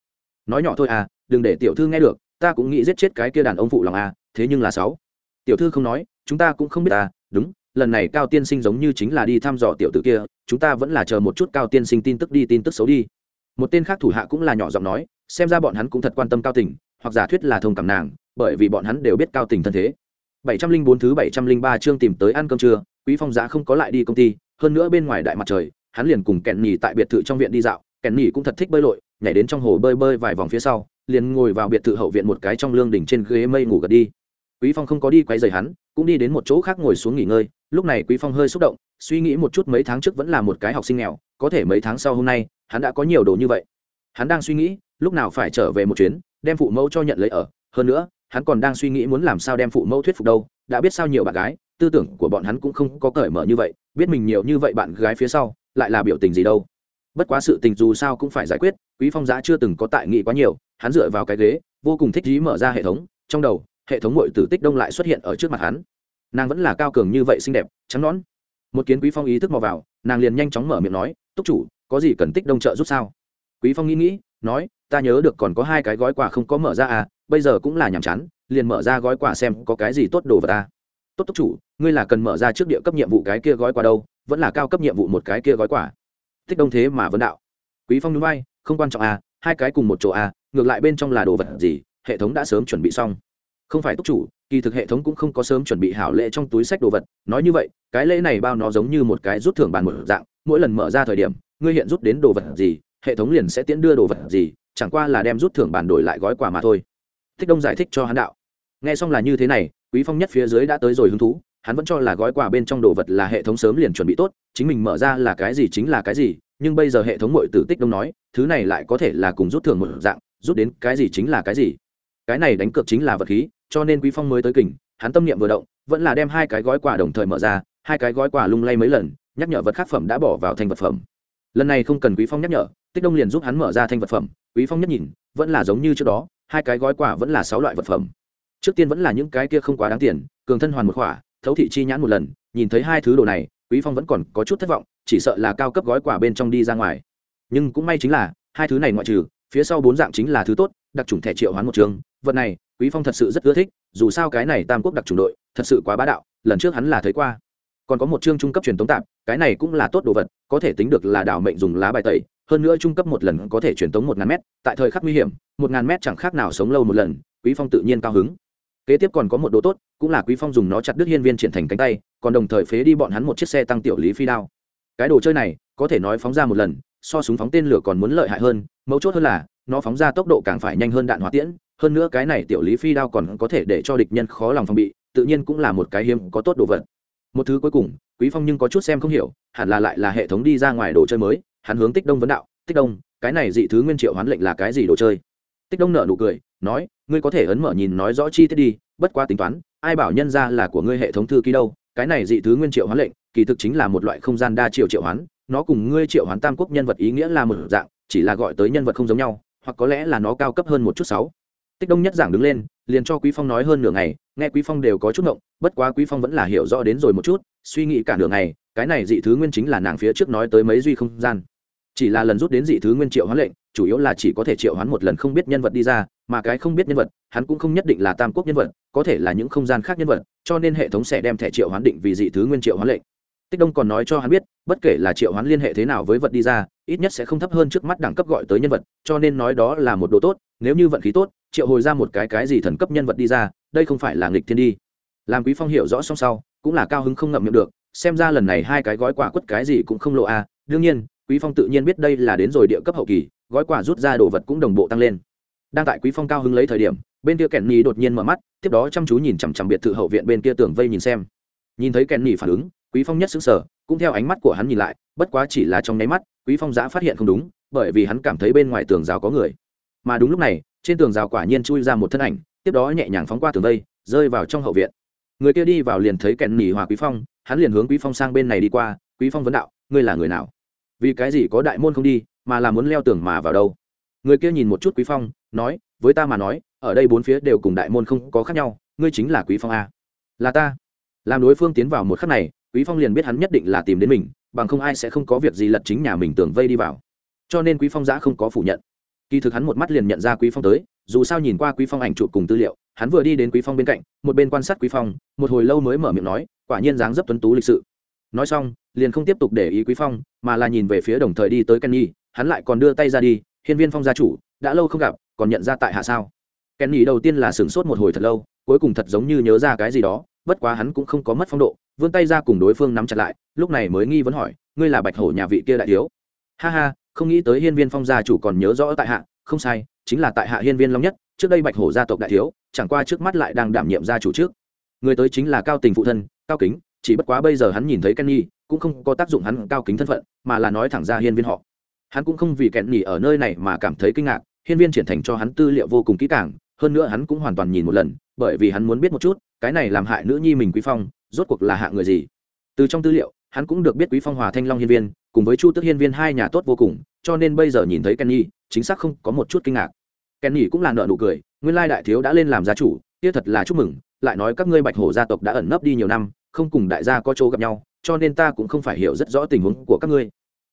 Nói nhỏ thôi à đừng để tiểu thư nghe được, ta cũng nghĩ giết chết cái kia đàn ông phụ lòng à thế nhưng là sáu. Tiểu thư không nói, chúng ta cũng không biết à đúng lần này cao tiên sinh giống như chính là đi thăm dò tiểu tử kia, chúng ta vẫn là chờ một chút cao tiên sinh tin tức đi, tin tức xấu đi. Một tên khác thủ hạ cũng là nhỏ giọng nói, xem ra bọn hắn cũng thật quan tâm cao tình, hoặc giả thuyết là thông cảm nàng, bởi vì bọn hắn đều biết cao tình thân thế. Bảy trăm linh bốn thứ bảy trăm linh ba chương tìm tới ăn cơm trưa, quý phong giá không có lại đi công ty, hơn nữa bên ngoài đại mặt trời, hắn liền cùng kẹn nhì tại biệt thự trong viện đi dạo, kẹn nhì cũng thật thích bơi lội, nhảy đến trong hồ bơi bơi vài vòng phía sau, liền ngồi vào biệt thự hậu viện một cái trong lương đỉnh trên ghế mây ngủ gật đi. Quý phong không có đi quay rời hắn, cũng đi đến một chỗ khác ngồi xuống nghỉ ngơi lúc này quý phong hơi xúc động, suy nghĩ một chút mấy tháng trước vẫn là một cái học sinh nghèo, có thể mấy tháng sau hôm nay, hắn đã có nhiều đồ như vậy. Hắn đang suy nghĩ, lúc nào phải trở về một chuyến, đem phụ mẫu cho nhận lấy ở. Hơn nữa, hắn còn đang suy nghĩ muốn làm sao đem phụ mẫu thuyết phục đâu, đã biết sao nhiều bạn gái, tư tưởng của bọn hắn cũng không có cởi mở như vậy, biết mình nhiều như vậy bạn gái phía sau, lại là biểu tình gì đâu. Bất quá sự tình dù sao cũng phải giải quyết, quý phong giá chưa từng có tại nghị quá nhiều, hắn dựa vào cái ghế, vô cùng thích dí mở ra hệ thống, trong đầu, hệ thống mọi tử tích đông lại xuất hiện ở trước mặt hắn nàng vẫn là cao cường như vậy xinh đẹp, trắng nón một kiến quý phong ý thức mò vào, nàng liền nhanh chóng mở miệng nói, túc chủ, có gì cần tích đông trợ giúp sao? Quý phong nghĩ nghĩ, nói, ta nhớ được còn có hai cái gói quà không có mở ra à bây giờ cũng là nhàm chán, liền mở ra gói quà xem có cái gì tốt đồ vào ta. Tốt túc chủ, ngươi là cần mở ra trước địa cấp nhiệm vụ cái kia gói quà đâu, vẫn là cao cấp nhiệm vụ một cái kia gói quà. Tích đông thế mà vấn đạo. Quý phong núi bay không quan trọng à hai cái cùng một chỗ à ngược lại bên trong là đồ vật gì, hệ thống đã sớm chuẩn bị xong. Không phải túc chủ kỳ thực hệ thống cũng không có sớm chuẩn bị hảo lễ trong túi sách đồ vật, nói như vậy, cái lễ này bao nó giống như một cái rút thưởng bàn một dạng, mỗi lần mở ra thời điểm, ngươi hiện rút đến đồ vật gì, hệ thống liền sẽ tiễn đưa đồ vật gì, chẳng qua là đem rút thưởng bàn đổi lại gói quà mà thôi. Thích đông giải thích cho hắn đạo. Nghe xong là như thế này, quý phong nhất phía dưới đã tới rồi hứng thú, hắn vẫn cho là gói quà bên trong đồ vật là hệ thống sớm liền chuẩn bị tốt, chính mình mở ra là cái gì chính là cái gì, nhưng bây giờ hệ thống mọi tử tích đông nói, thứ này lại có thể là cùng rút thưởng một dạng, rút đến cái gì chính là cái gì cái này đánh cược chính là vật khí, cho nên quý phong mới tới kình, hắn tâm niệm vừa động, vẫn là đem hai cái gói quà đồng thời mở ra, hai cái gói quà lung lay mấy lần, nhắc nhở vật khác phẩm đã bỏ vào thành vật phẩm. Lần này không cần quý phong nhắc nhở, tích đông liền giúp hắn mở ra thành vật phẩm, quý phong nhất nhìn, vẫn là giống như trước đó, hai cái gói quà vẫn là sáu loại vật phẩm. Trước tiên vẫn là những cái kia không quá đáng tiền, cường thân hoàn một khỏa, thấu thị chi nhãn một lần, nhìn thấy hai thứ đồ này, quý phong vẫn còn có chút thất vọng, chỉ sợ là cao cấp gói quà bên trong đi ra ngoài. Nhưng cũng may chính là, hai thứ này ngoại trừ, phía sau bốn dạng chính là thứ tốt, đặc trùng thẻ triệu hoán một trường vật này, quý phong thật sự rất ưa thích, dù sao cái này tam quốc đặc trùng đội, thật sự quá bá đạo, lần trước hắn là thấy qua. Còn có một chương trung cấp truyền tống tạm, cái này cũng là tốt đồ vật, có thể tính được là đảo mệnh dùng lá bài tẩy, hơn nữa trung cấp một lần có thể truyền tống một ngàn mét, tại thời khắc nguy hiểm, một ngàn mét chẳng khác nào sống lâu một lần, quý phong tự nhiên cao hứng. Kế tiếp còn có một đồ tốt, cũng là quý phong dùng nó chặt đứt hiên viên triển thành cánh tay, còn đồng thời phế đi bọn hắn một chiếc xe tăng tiểu lý phi đao. Cái đồ chơi này, có thể nói phóng ra một lần, so súng phóng tên lửa còn muốn lợi hại hơn, mấu chốt hơn là, nó phóng ra tốc độ càng phải nhanh hơn đạn hỏa tiễn hơn nữa cái này tiểu lý phi đao còn có thể để cho địch nhân khó lòng phòng bị, tự nhiên cũng là một cái hiếm có tốt đồ vật. Một thứ cuối cùng, quý phong nhưng có chút xem không hiểu, hẳn là lại là hệ thống đi ra ngoài đồ chơi mới, hắn hướng tích đông vấn đạo, tích đông, cái này dị thứ nguyên triệu hoán lệnh là cái gì đồ chơi? Tích đông nở nụ cười, nói, ngươi có thể ấn mở nhìn nói rõ chi tiết đi, bất quá tính toán, ai bảo nhân ra là của ngươi hệ thống thư ký đâu, cái này dị thứ nguyên triệu hoán lệnh, kỳ thực chính là một loại không gian đa triệu triệu hoán, nó cùng ngươi triệu hoán tam quốc nhân vật ý nghĩa là một dạng, chỉ là gọi tới nhân vật không giống nhau, hoặc có lẽ là nó cao cấp hơn một chút sáu tích đông nhất giảng đứng lên, liền cho quý phong nói hơn nửa ngày, nghe quý phong đều có chút ngộng, bất quá quý phong vẫn là hiểu rõ đến rồi một chút, suy nghĩ cả nửa ngày, cái này dị thứ nguyên chính là nàng phía trước nói tới mấy duy không gian. Chỉ là lần rút đến dị thứ nguyên triệu hoán lệnh, chủ yếu là chỉ có thể triệu hoán một lần không biết nhân vật đi ra, mà cái không biết nhân vật, hắn cũng không nhất định là tam quốc nhân vật, có thể là những không gian khác nhân vật, cho nên hệ thống sẽ đem thẻ triệu hoán định vì dị thứ nguyên triệu hoán lệnh. Tích đông còn nói cho hắn biết, bất kể là triệu hoán liên hệ thế nào với vật đi ra, ít nhất sẽ không thấp hơn trước mắt đẳng cấp gọi tới nhân vật, cho nên nói đó là một đồ tốt, nếu như vận khí tốt triệu hồi ra một cái cái gì thần cấp nhân vật đi ra, đây không phải là nghịch thiên đi. Làm quý phong hiểu rõ xong sau, cũng là cao hứng không ngậm miệng được, xem ra lần này hai cái gói quả quất cái gì cũng không lộ a. À. đương nhiên, quý phong tự nhiên biết đây là đến rồi địa cấp hậu kỳ, gói quả rút ra đồ vật cũng đồng bộ tăng lên. Đang tại quý phong cao hứng lấy thời điểm, bên kia kẹn nhì đột nhiên mở mắt, tiếp đó chăm chú nhìn chằm chằm biệt thự hậu viện bên kia tường vây nhìn xem. Nhìn thấy kẹn nhì phản ứng, quý phong nhất xứng sở cũng theo ánh mắt của hắn nhìn lại, bất quá chỉ là trong nháy mắt, quý phong giã phát hiện không đúng, bởi vì hắn cảm thấy bên ngoài tường rào có người. Mà đúng lúc này trên tường rào quả nhiên chui ra một thân ảnh, tiếp đó nhẹ nhàng phóng qua tường vây, rơi vào trong hậu viện. Người kia đi vào liền thấy kẹn nỉ hòa quý phong, hắn liền hướng quý phong sang bên này đi qua, quý phong vấn đạo, ngươi là người nào? Vì cái gì có đại môn không đi, mà là muốn leo tường mà vào đâu? Người kia nhìn một chút quý phong, nói, với ta mà nói, ở đây bốn phía đều cùng đại môn không có khác nhau, ngươi chính là quý phong a. Là ta. Làm đối phương tiến vào một khắc này, quý phong liền biết hắn nhất định là tìm đến mình, bằng không ai sẽ không có việc gì lật chính nhà mình tường vây đi vào. Cho nên quý phong giã không có phủ nhận kỳ thực hắn một mắt liền nhận ra quý phong tới, dù sao nhìn qua quý phong ảnh chụp cùng tư liệu, hắn vừa đi đến quý phong bên cạnh, một bên quan sát quý phong, một hồi lâu mới mở miệng nói, quả nhiên dáng dấp tuấn tú lịch sự. Nói xong, liền không tiếp tục để ý quý phong, mà là nhìn về phía đồng thời đi tới kenny, hắn lại còn đưa tay ra đi, hiên viên phong gia chủ, đã lâu không gặp, còn nhận ra tại hạ sao? Kenny đầu tiên là sửng sốt một hồi thật lâu, cuối cùng thật giống như nhớ ra cái gì đó, bất quá hắn cũng không có mất phong độ, vươn tay ra cùng đối phương nắm chặt lại, lúc này mới nghi vấn hỏi, ngươi là bạch hổ nhà vị kia đại thiếu? Ha ha không nghĩ tới hiên viên phong gia chủ còn nhớ rõ tại hạ, không sai, chính là tại hạ hiên viên long nhất, trước đây bạch hổ gia tộc đại thiếu, chẳng qua trước mắt lại đang đảm nhiệm gia chủ trước. Người tới chính là cao tình phụ thân, cao kính, chỉ bất quá bây giờ hắn nhìn thấy kenny, cũng không có tác dụng hắn cao kính thân phận, mà là nói thẳng ra hiên viên họ. Hắn cũng không vì kenny ở nơi này mà cảm thấy kinh ngạc, hiên viên triển thành cho hắn tư liệu vô cùng kỹ càng, hơn nữa hắn cũng hoàn toàn nhìn một lần, bởi vì hắn muốn biết một chút, cái này làm hại nữ nhi mình quý phong, rốt cuộc là hạ người gì. Từ trong tư liệu, hắn cũng được biết quý phong hòa thanh long hiên viên cùng với chu tức hiên viên hai nhà tốt vô cùng, cho nên bây giờ nhìn thấy kenny, chính xác không có một chút kinh ngạc. Kenny cũng là nợ nụ cười, nguyên lai đại thiếu đã lên làm gia chủ, kia thật là chúc mừng, lại nói các ngươi bạch hổ gia tộc đã ẩn nấp đi nhiều năm, không cùng đại gia có chỗ gặp nhau, cho nên ta cũng không phải hiểu rất rõ tình huống của các ngươi.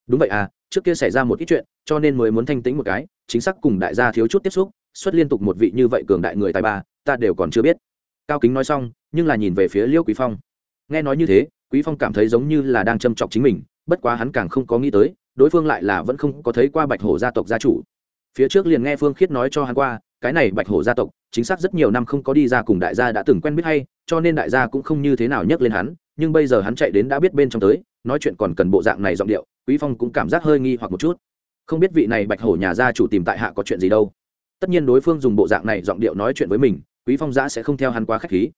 Đúng vậy à trước kia xảy ra một ít chuyện, cho nên mới muốn thanh tĩnh một cái, chính xác cùng đại gia thiếu chút tiếp xúc, xuất liên tục một vị như vậy cường đại người tài ba, ta đều còn chưa biết. Cao kính nói xong, nhưng là nhìn về phía liêu quý phong. Nghe nói như thế, quý phong cảm thấy giống như là đang châm chọc chính mình bất quá hắn càng không có nghĩ tới, đối phương lại là vẫn không có thấy qua bạch hổ gia tộc gia chủ. Phía trước liền nghe phương khiết nói cho hắn qua, cái này bạch hổ gia tộc, chính xác rất nhiều năm không có đi ra cùng đại gia đã từng quen biết hay, cho nên đại gia cũng không như thế nào nhắc lên hắn, nhưng bây giờ hắn chạy đến đã biết bên trong tới, nói chuyện còn cần bộ dạng này giọng điệu, quý phong cũng cảm giác hơi nghi hoặc một chút. Không biết vị này bạch hổ nhà gia chủ tìm tại hạ có chuyện gì đâu. Tất nhiên đối phương dùng bộ dạng này giọng điệu nói chuyện với mình, quý phong giã sẽ không theo hắn quá khách khí.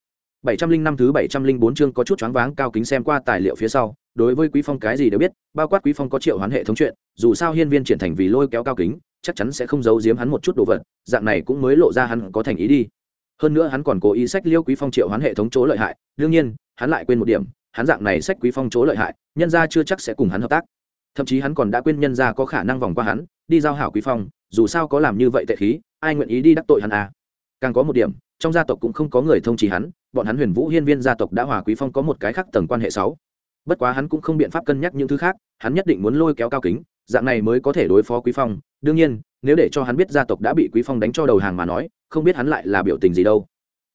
705 thứ 704 chương có chút choáng váng cao kính xem qua tài liệu phía sau, đối với Quý Phong cái gì đều biết, bao quát Quý Phong có triệu hoán hệ thống chuyện, dù sao hiên viên triển thành vì lôi kéo cao kính, chắc chắn sẽ không giấu giếm hắn một chút đồ vật, dạng này cũng mới lộ ra hắn có thành ý đi. Hơn nữa hắn còn cố ý sách Liêu Quý Phong triệu hoán hệ thống chỗ lợi hại, đương nhiên, hắn lại quên một điểm, hắn dạng này sách Quý Phong chỗ lợi hại, nhân gia chưa chắc sẽ cùng hắn hợp tác. Thậm chí hắn còn đã quên nhân gia có khả năng vòng qua hắn, đi giao hảo Quý Phong, dù sao có làm như vậy tệ khí, ai nguyện ý đi đắc tội hắn à? Càng có một điểm, trong gia tộc cũng không có người thông chỉ hắn bọn hắn huyền vũ hiên viên gia tộc đã hòa quý phong có một cái khác tầng quan hệ sáu. Bất quá hắn cũng không biện pháp cân nhắc những thứ khác, hắn nhất định muốn lôi kéo cao kính, dạng này mới có thể đối phó quý phong. Đương nhiên, nếu để cho hắn biết gia tộc đã bị quý phong đánh cho đầu hàng mà nói, không biết hắn lại là biểu tình gì đâu.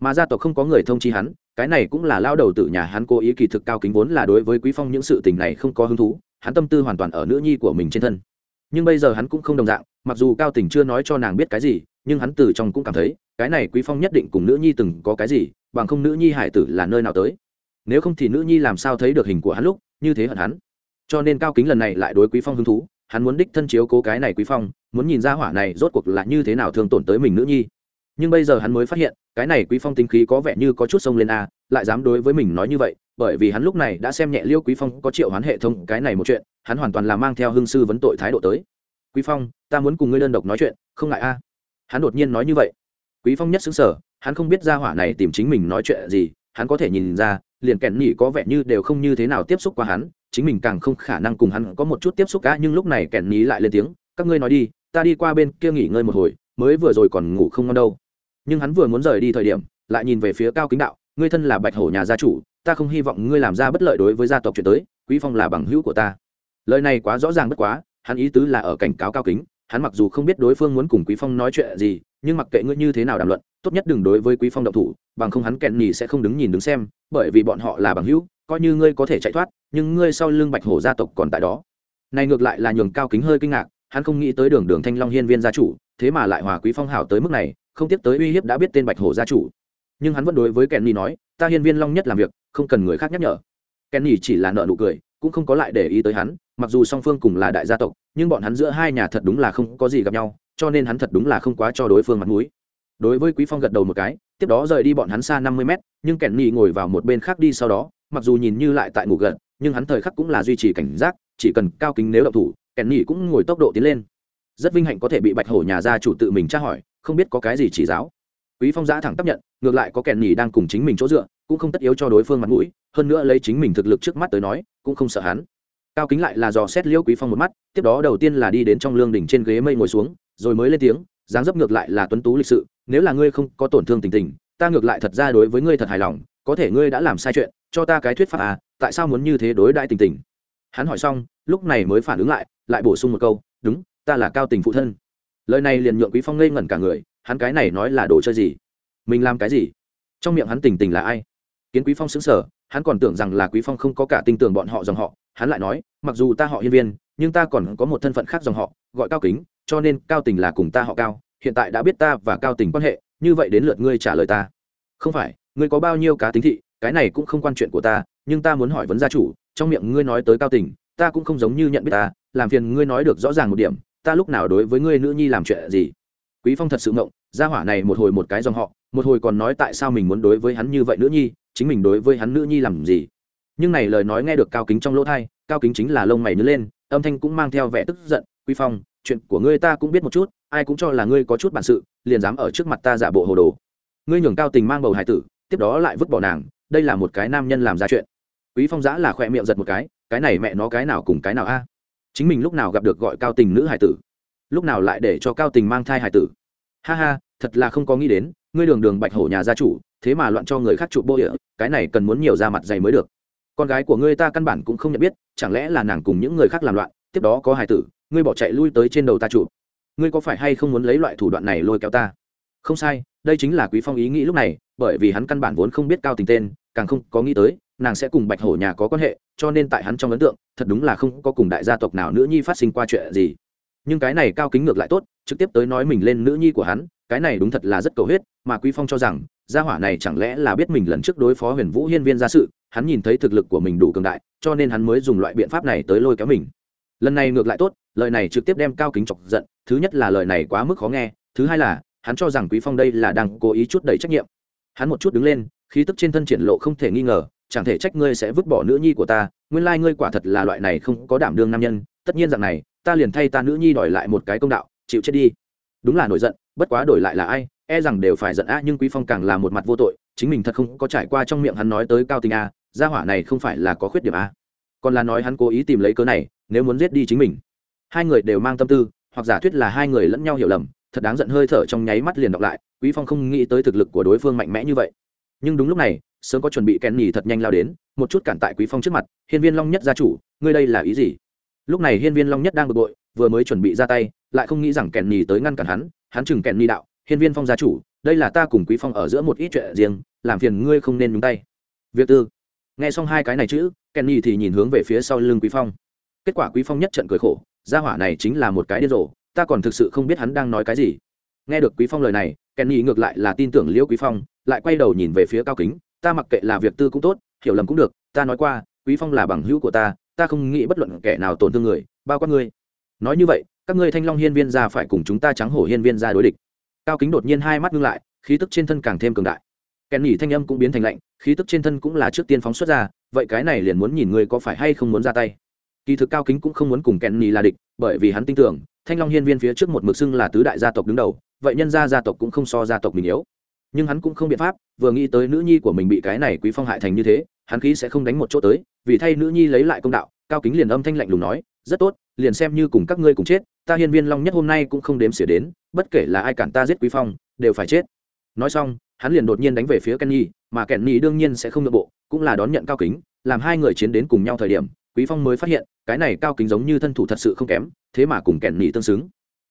Mà gia tộc không có người thông chi hắn, cái này cũng là lao đầu tự nhà hắn cố ý kỳ thực cao kính vốn là đối với quý phong những sự tình này không có hứng thú, hắn tâm tư hoàn toàn ở nữ nhi của mình trên thân. Nhưng bây giờ hắn cũng không đồng dạng mặc dù cao tình chưa nói cho nàng biết cái gì, nhưng hắn từ trong cũng cảm thấy, cái này quý phong nhất định cùng nữ nhi từng có cái gì, bằng không nữ nhi hải tử là nơi nào tới. Nếu không thì nữ nhi làm sao thấy được hình của hắn lúc, như thế hận hắn. Cho nên cao kính lần này lại đối quý phong hứng thú, hắn muốn đích thân chiếu cố cái này quý phong, muốn nhìn ra hỏa này rốt cuộc là như thế nào thường tổn tới mình nữ nhi. Nhưng bây giờ hắn mới phát hiện, cái này quý phong tính khí có vẻ như có chút sông lên a, lại dám đối với mình nói như vậy, bởi vì hắn lúc này đã xem nhẹ liêu quý phong có triệu hoán hệ thống, cái này một chuyện, hắn hoàn toàn là mang theo hương sư vấn tội thái độ tới quý phong, ta muốn cùng ngươi đơn độc nói chuyện, không ngại a. Hắn đột nhiên nói như vậy. Quý phong nhất xứng sở hắn không biết ra hỏa này tìm chính mình nói chuyện gì, hắn có thể nhìn ra, liền kẹn nhỉ có vẻ như đều không như thế nào tiếp xúc qua hắn, chính mình càng không khả năng cùng hắn có một chút tiếp xúc cả, nhưng lúc này kẹn nhỉ lại lên tiếng, các ngươi nói đi, ta đi qua bên kia nghỉ ngơi một hồi, mới vừa rồi còn ngủ không ngon đâu. Nhưng hắn vừa muốn rời đi thời điểm, lại nhìn về phía cao kính đạo, ngươi thân là bạch hổ nhà gia chủ, ta không hy vọng ngươi làm ra bất lợi đối với gia tộc chuyện tới, quý phong là bằng hữu của ta. Lời này quá rõ ràng bất quá hắn ý tứ là ở cảnh cáo cao kính, hắn mặc dù không biết đối phương muốn cùng quý phong nói chuyện gì, nhưng mặc kệ ngươi như thế nào đàm luận, tốt nhất đừng đối với quý phong động thủ, bằng không hắn kẹn nhì sẽ không đứng nhìn đứng xem, bởi vì bọn họ là bằng hữu, coi như ngươi có thể chạy thoát, nhưng ngươi sau lưng bạch hổ gia tộc còn tại đó. Này ngược lại là nhường cao kính hơi kinh ngạc, hắn không nghĩ tới đường đường thanh long hiên viên gia chủ, thế mà lại hòa quý phong hảo tới mức này, không tiếp tới uy hiếp đã biết tên bạch hổ gia chủ. Nhưng hắn vẫn đối với kẹn nhì nói, ta hiên viên long nhất làm việc, không cần người khác nhắc nhở. Kẹn nhì chỉ là nợ nụ cười, cũng không có lại để ý tới hắn mặc dù song phương cùng là đại gia tộc, nhưng bọn hắn giữa hai nhà thật đúng là không có gì gặp nhau, cho nên hắn thật đúng là không quá cho đối phương mặt mũi. Đối với quý phong gật đầu một cái, tiếp đó rời đi bọn hắn xa năm mươi mét, nhưng kẻn nhì ngồi vào một bên khác đi sau đó, mặc dù nhìn như lại tại ngủ gật, nhưng hắn thời khắc cũng là duy trì cảnh giác, chỉ cần cao kính nếu động thủ kẻn nhì cũng ngồi tốc độ tiến lên. Rất vinh hạnh có thể bị bạch hổ nhà gia chủ tự mình tra hỏi, không biết có cái gì chỉ giáo. Quý phong giã thẳng chấp nhận, ngược lại có kẻn nhì đang cùng chính mình chỗ dựa, cũng không tất yếu cho đối phương mặt mũi, hơn nữa lấy chính mình thực lực trước mắt tới nói, cũng không sợ hắn cao kính lại là dò xét liễu quý phong một mắt, tiếp đó đầu tiên là đi đến trong lương đỉnh trên ghế mây ngồi xuống, rồi mới lên tiếng, dáng dấp ngược lại là tuấn tú lịch sự, nếu là ngươi không có tổn thương tình tình, ta ngược lại thật ra đối với ngươi thật hài lòng, có thể ngươi đã làm sai chuyện, cho ta cái thuyết pháp à tại sao muốn như thế đối đãi tình tình? Hắn hỏi xong, lúc này mới phản ứng lại lại bổ sung một câu, đúng, ta là cao tình phụ thân. Lời này liền nhượng quý phong ngây ngẩn cả người, hắn cái này nói là đồ chơi gì? Mình làm cái gì? Trong miệng hắn tình tình là ai? Kiến quý phong xứng sở hắn còn tưởng rằng là quý phong không có cả tin tưởng bọn họ dòng họ hắn lại nói, mặc dù ta họ hiên viên, nhưng ta còn có một thân phận khác dòng họ, gọi cao kính, cho nên cao tình là cùng ta họ cao, hiện tại đã biết ta và cao tình quan hệ, như vậy đến lượt ngươi trả lời ta. Không phải, ngươi có bao nhiêu cá tính thị, cái này cũng không quan chuyện của ta, nhưng ta muốn hỏi vấn gia chủ, trong miệng ngươi nói tới cao tình, ta cũng không giống như nhận biết ta, làm phiền ngươi nói được rõ ràng một điểm, ta lúc nào đối với ngươi nữ nhi làm chuyện gì? Quý phong thật sự ngộng, gia hỏa này một hồi một cái dòng họ, một hồi còn nói tại sao mình muốn đối với hắn như vậy nữ nhi, chính mình đối với hắn nữ nhi làm gì? Nhưng này lời nói nghe được cao kính trong lỗ thai, cao kính chính là lông mày nhớ lên, âm thanh cũng mang theo vẻ tức giận, quý phong, chuyện của ngươi ta cũng biết một chút, ai cũng cho là ngươi có chút bản sự, liền dám ở trước mặt ta giả bộ hồ đồ. Ngươi nhường cao tình mang bầu hải tử, tiếp đó lại vứt bỏ nàng, đây là một cái nam nhân làm ra chuyện. Quý phong giã là khỏe miệng giật một cái cái này mẹ nó cái nào cùng cái nào a? Chính mình lúc nào gặp được gọi cao tình nữ hải tử? Lúc nào lại để cho cao tình mang thai hải tử? Ha ha, thật là không có nghĩ đến, ngươi đường đường bạch hổ nhà gia chủ, thế mà loạn cho người khác trụ bô địa, cái này cần muốn nhiều ra mặt dày mới được con gái của ngươi ta căn bản cũng không nhận biết, chẳng lẽ là nàng cùng những người khác làm loạn, tiếp đó có hải tử, ngươi bỏ chạy lui tới trên đầu ta chủ. ngươi có phải hay không muốn lấy loại thủ đoạn này lôi kéo ta không sai, đây chính là quý phong ý nghĩ lúc này, bởi vì hắn căn bản vốn không biết cao tình tên, càng không có nghĩ tới, nàng sẽ cùng bạch hổ nhà có quan hệ, cho nên tại hắn trong ấn tượng, thật đúng là không có cùng đại gia tộc nào nữ nhi phát sinh qua chuyện gì nhưng cái này cao kính ngược lại tốt, trực tiếp tới nói mình lên nữ nhi của hắn, cái này đúng thật là rất cầu huyết, mà quý phong cho rằng, gia hỏa này chẳng lẽ là biết mình lần trước đối phó huyền vũ hiên viên ra sự hắn nhìn thấy thực lực của mình đủ cường đại, cho nên hắn mới dùng loại biện pháp này tới lôi kéo mình. Lần này ngược lại tốt, lời này trực tiếp đem cao kính chọc giận, thứ nhất là lời này quá mức khó nghe, thứ hai là, hắn cho rằng quý phong đây là đang cố ý chút đầy trách nhiệm. Hắn một chút đứng lên, khí tức trên thân triển lộ không thể nghi ngờ, chẳng thể trách ngươi sẽ vứt bỏ nữ nhi của ta, nguyên lai ngươi quả thật là loại này không có đảm đương nam nhân, tất nhiên rằng này, ta liền thay ta nữ nhi đòi lại một cái công đạo, chịu chết đi. Đúng là nổi giận, bất quá đổi lại là ai e rằng đều phải giận a nhưng quý phong càng là một mặt vô tội chính mình thật không có trải qua trong miệng hắn nói tới cao tình a, gia hỏa này không phải là có khuyết điểm a. Còn là nói hắn cố ý tìm lấy cớ này, nếu muốn giết đi chính mình. Hai người đều mang tâm tư, hoặc giả thuyết là hai người lẫn nhau hiểu lầm, thật đáng giận hơi thở trong nháy mắt liền đọc lại, quý phong không nghĩ tới thực lực của đối phương mạnh mẽ như vậy. Nhưng đúng lúc này, sớm có chuẩn bị kèn nhì thật nhanh lao đến, một chút cản tại quý phong trước mặt, hiên viên long nhất gia chủ, ngươi đây là ý gì? Lúc này hiên viên long nhất đang bực bội, vừa mới chuẩn bị ra tay, lại không nghĩ rằng kèn nhì tới ngăn cản hắn hắn chừng kèn nhì đạo hiên viên phong gia chủ, đây là ta cùng quý phong ở giữa một ít chuyện riêng, làm phiền ngươi không nên nhúng tay. Việc tư. Nghe xong hai cái này chữ, kenny thì nhìn hướng về phía sau lưng quý phong. Kết quả quý phong nhất trận cười khổ, gia hỏa này chính là một cái điên rồ, ta còn thực sự không biết hắn đang nói cái gì. Nghe được quý phong lời này, kenny ngược lại là tin tưởng liễu quý phong, lại quay đầu nhìn về phía cao kính, ta mặc kệ là việc tư cũng tốt, hiểu lầm cũng được, ta nói qua, quý phong là bằng hữu của ta ta không nghĩ bất luận kẻ nào tổn thương người, bao quát ngươi. Nói như vậy, các ngươi thanh long hiên viên ra phải cùng chúng ta trắng hổ hiên viên ra đối địch cao kính đột nhiên hai mắt ngưng lại, khí tức trên thân càng thêm cường đại. Kèn nhỉ thanh âm cũng biến thành lạnh, khí tức trên thân cũng là trước tiên phóng xuất ra, vậy cái này liền muốn nhìn người có phải hay không muốn ra tay. Kỳ thực cao kính cũng không muốn cùng kèn nhỉ là địch, bởi vì hắn tin tưởng, thanh long hiên viên phía trước một mực xưng là tứ đại gia tộc đứng đầu, vậy nhân gia gia tộc cũng không so gia tộc mình yếu. Nhưng hắn cũng không biện pháp, vừa nghĩ tới nữ nhi của mình bị cái này quý phong hại thành như thế, hắn khí sẽ không đánh một chỗ tới, vì thay nữ nhi lấy lại công đạo, cao kính liền âm thanh lạnh lùng nói, rất tốt, liền xem như cùng các ngươi cùng chết ta hiên viên long nhất hôm nay cũng không đếm xỉa đến, bất kể là ai cản ta giết quý phong, đều phải chết. Nói xong, hắn liền đột nhiên đánh về phía kenny, mà kenny đương nhiên sẽ không nội bộ, cũng là đón nhận cao kính, làm hai người chiến đến cùng nhau thời điểm, quý phong mới phát hiện, cái này cao kính giống như thân thủ thật sự không kém, thế mà cùng kenny tương xứng.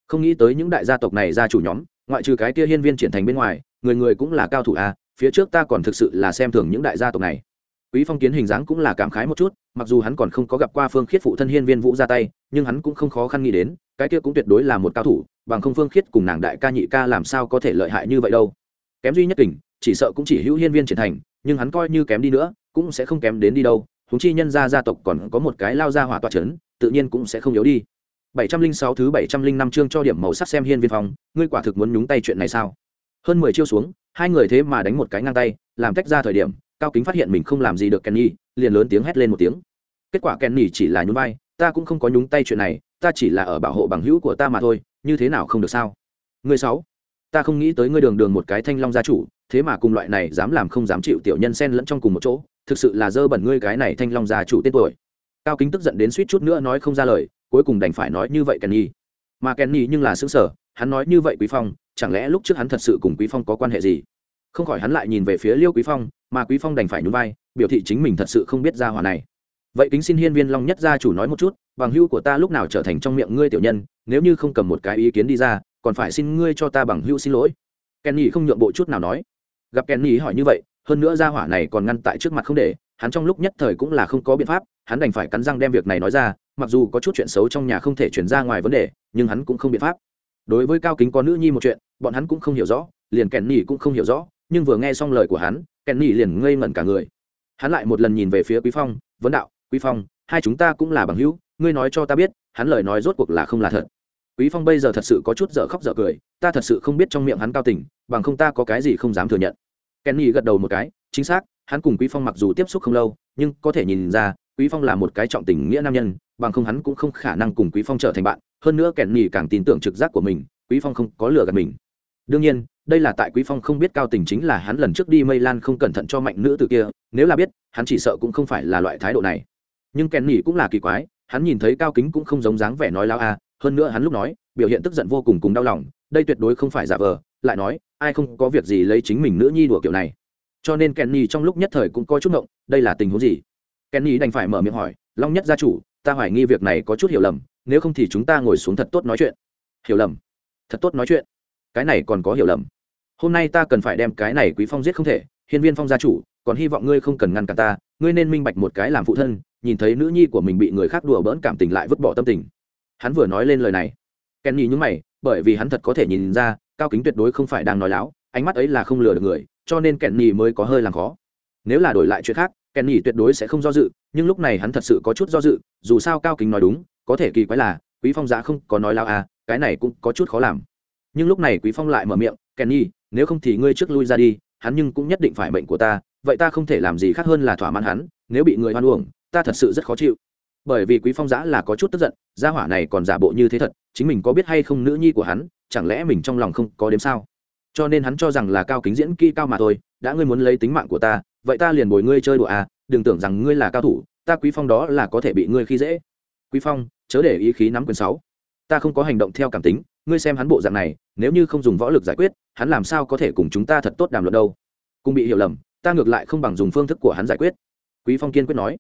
Không nghĩ tới những đại gia tộc này ra chủ nhóm, ngoại trừ cái kia hiên viên triển thành bên ngoài, người người cũng là cao thủ a phía trước ta còn thực sự là xem thường những đại gia tộc này. Quý phong kiến hình dáng cũng là cảm khái một chút, mặc dù hắn còn không có gặp qua phương khiết phụ thân hiên viên vũ ra tay, nhưng hắn cũng không khó khăn nghĩ đến cái kia cũng tuyệt đối là một cao thủ, bằng không phương khiết cùng nàng đại ca nhị ca làm sao có thể lợi hại như vậy đâu. Kém duy nhất kình, chỉ sợ cũng chỉ hữu hiên viên triển thành, nhưng hắn coi như kém đi nữa, cũng sẽ không kém đến đi đâu. Húng chi nhân gia gia tộc còn có một cái lao ra hỏa tọa chấn, tự nhiên cũng sẽ không yếu đi. 706 thứ 705 chương cho điểm màu sắc xem hiên viên phòng ngươi quả thực muốn nhúng tay chuyện này sao? Hơn mười chiêu xuống, hai người thế mà đánh một cái ngang tay, làm tách ra thời điểm, cao kính phát hiện mình không làm gì được kenny, liền lớn tiếng hét lên một tiếng. Kết quả kenny chỉ là nhún vai, ta cũng không có nhúng tay chuyện này ta chỉ là ở bảo hộ bằng hữu của ta mà thôi, như thế nào không được sao? Người sáu, ta không nghĩ tới ngươi đường đường một cái thanh long gia chủ, thế mà cùng loại này dám làm không dám chịu tiểu nhân xen lẫn trong cùng một chỗ, thực sự là dơ bẩn ngươi cái này thanh long gia chủ tên tuổi. Cao kính tức giận đến suýt chút nữa nói không ra lời, cuối cùng đành phải nói như vậy kenny. Mà kenny nhưng là xứng sở hắn nói như vậy quý phong, chẳng lẽ lúc trước hắn thật sự cùng quý phong có quan hệ gì? Không khỏi hắn lại nhìn về phía liêu quý phong, mà quý phong đành phải nhún vai, biểu thị chính mình thật sự không biết ra hòa này. Vậy kính xin hiên viên long nhất gia chủ nói một chút bằng hữu của ta lúc nào trở thành trong miệng ngươi tiểu nhân, nếu như không cầm một cái ý kiến đi ra, còn phải xin ngươi cho ta bằng hữu xin lỗi. Kenny không nhượng bộ chút nào nói. Gặp kenny hỏi như vậy, hơn nữa gia hỏa này còn ngăn tại trước mặt không để, hắn trong lúc nhất thời cũng là không có biện pháp, hắn đành phải cắn răng đem việc này nói ra, mặc dù có chút chuyện xấu trong nhà không thể chuyển ra ngoài vấn đề, nhưng hắn cũng không biện pháp. Đối với cao kính có nữ nhi một chuyện, bọn hắn cũng không hiểu rõ, liền kèn nỉ cũng không hiểu rõ, nhưng vừa nghe xong lời của hắn kèn nỉ liền ngây ngẩn cả người. Hắn lại một lần nhìn về phía quý phong, vấn đạo, quý phong, hai chúng ta cũng là bằng hữu ngươi nói cho ta biết, hắn lời nói rốt cuộc là không là thật. Quý phong bây giờ thật sự có chút dở khóc dở cười, ta thật sự không biết trong miệng hắn cao tình, bằng không ta có cái gì không dám thừa nhận. Kenny gật đầu một cái, chính xác, hắn cùng quý phong mặc dù tiếp xúc không lâu, nhưng có thể nhìn ra, quý phong là một cái trọng tình nghĩa nam nhân, bằng không hắn cũng không khả năng cùng quý phong trở thành bạn, hơn nữa kenny càng tin tưởng trực giác của mình, quý phong không có lừa gạt mình. Đương nhiên, đây là tại quý phong không biết cao tình chính là hắn lần trước đi mây lan không cẩn thận cho mạnh nữ từ kia, nếu là biết, hắn chỉ sợ cũng không phải là loại thái độ này. Nhưng kèn nhì cũng là kỳ quái hắn nhìn thấy cao kính cũng không giống dáng vẻ nói lao a, hơn nữa hắn lúc nói, biểu hiện tức giận vô cùng cùng đau lòng, đây tuyệt đối không phải giả vờ, lại nói, ai không có việc gì lấy chính mình nữ nhi đùa kiểu này. Cho nên kenny trong lúc nhất thời cũng coi chút ngộng, đây là tình huống gì? Kenny đành phải mở miệng hỏi, long nhất gia chủ, ta hoài nghi việc này có chút hiểu lầm, nếu không thì chúng ta ngồi xuống thật tốt nói chuyện. Hiểu lầm? Thật tốt nói chuyện? Cái này còn có hiểu lầm. Hôm nay ta cần phải đem cái này quý phong giết không thể, hiên viên phong gia chủ còn hy vọng ngươi không cần ngăn cản ta, ngươi nên minh bạch một cái làm phụ thân, nhìn thấy nữ nhi của mình bị người khác đùa bỡn cảm tình lại vứt bỏ tâm tình. Hắn vừa nói lên lời này kèn nhì nhúng mày, bởi vì hắn thật có thể nhìn ra, cao kính tuyệt đối không phải đang nói láo, ánh mắt ấy là không lừa được người, cho nên kèn nhì mới có hơi làm khó. Nếu là đổi lại chuyện khác kèn nhì tuyệt đối sẽ không do dự, nhưng lúc này hắn thật sự có chút do dự, dù sao cao kính nói đúng, có thể kỳ quái là, quý phong giá không có nói láo à cái này cũng có chút khó làm. Nhưng lúc này quý phong lại mở miệng kèn nhì nếu không thì ngươi trước lui ra đi, hắn nhưng cũng nhất định phải mệnh của ta vậy ta không thể làm gì khác hơn là thỏa mãn hắn, nếu bị người hoan uổng, ta thật sự rất khó chịu. Bởi vì quý phong giã là có chút tức giận, gia hỏa này còn giả bộ như thế thật, chính mình có biết hay không nữ nhi của hắn, chẳng lẽ mình trong lòng không có đếm sao? Cho nên hắn cho rằng là cao kính diễn kỹ cao mà thôi, đã ngươi muốn lấy tính mạng của ta, vậy ta liền bồi ngươi chơi đùa à đừng tưởng rằng ngươi là cao thủ, ta quý phong đó là có thể bị ngươi khi dễ. Quý phong, chớ để ý khí nắm quyền sáu. Ta không có hành động theo cảm tính, ngươi xem hắn bộ dạng này, nếu như không dùng võ lực giải quyết, hắn làm sao có thể cùng chúng ta thật tốt đàm luận đâu? Cùng bị hiểu lầm ta ngược lại không bằng dùng phương thức của hắn giải quyết. Quý phong kiên quyết nói.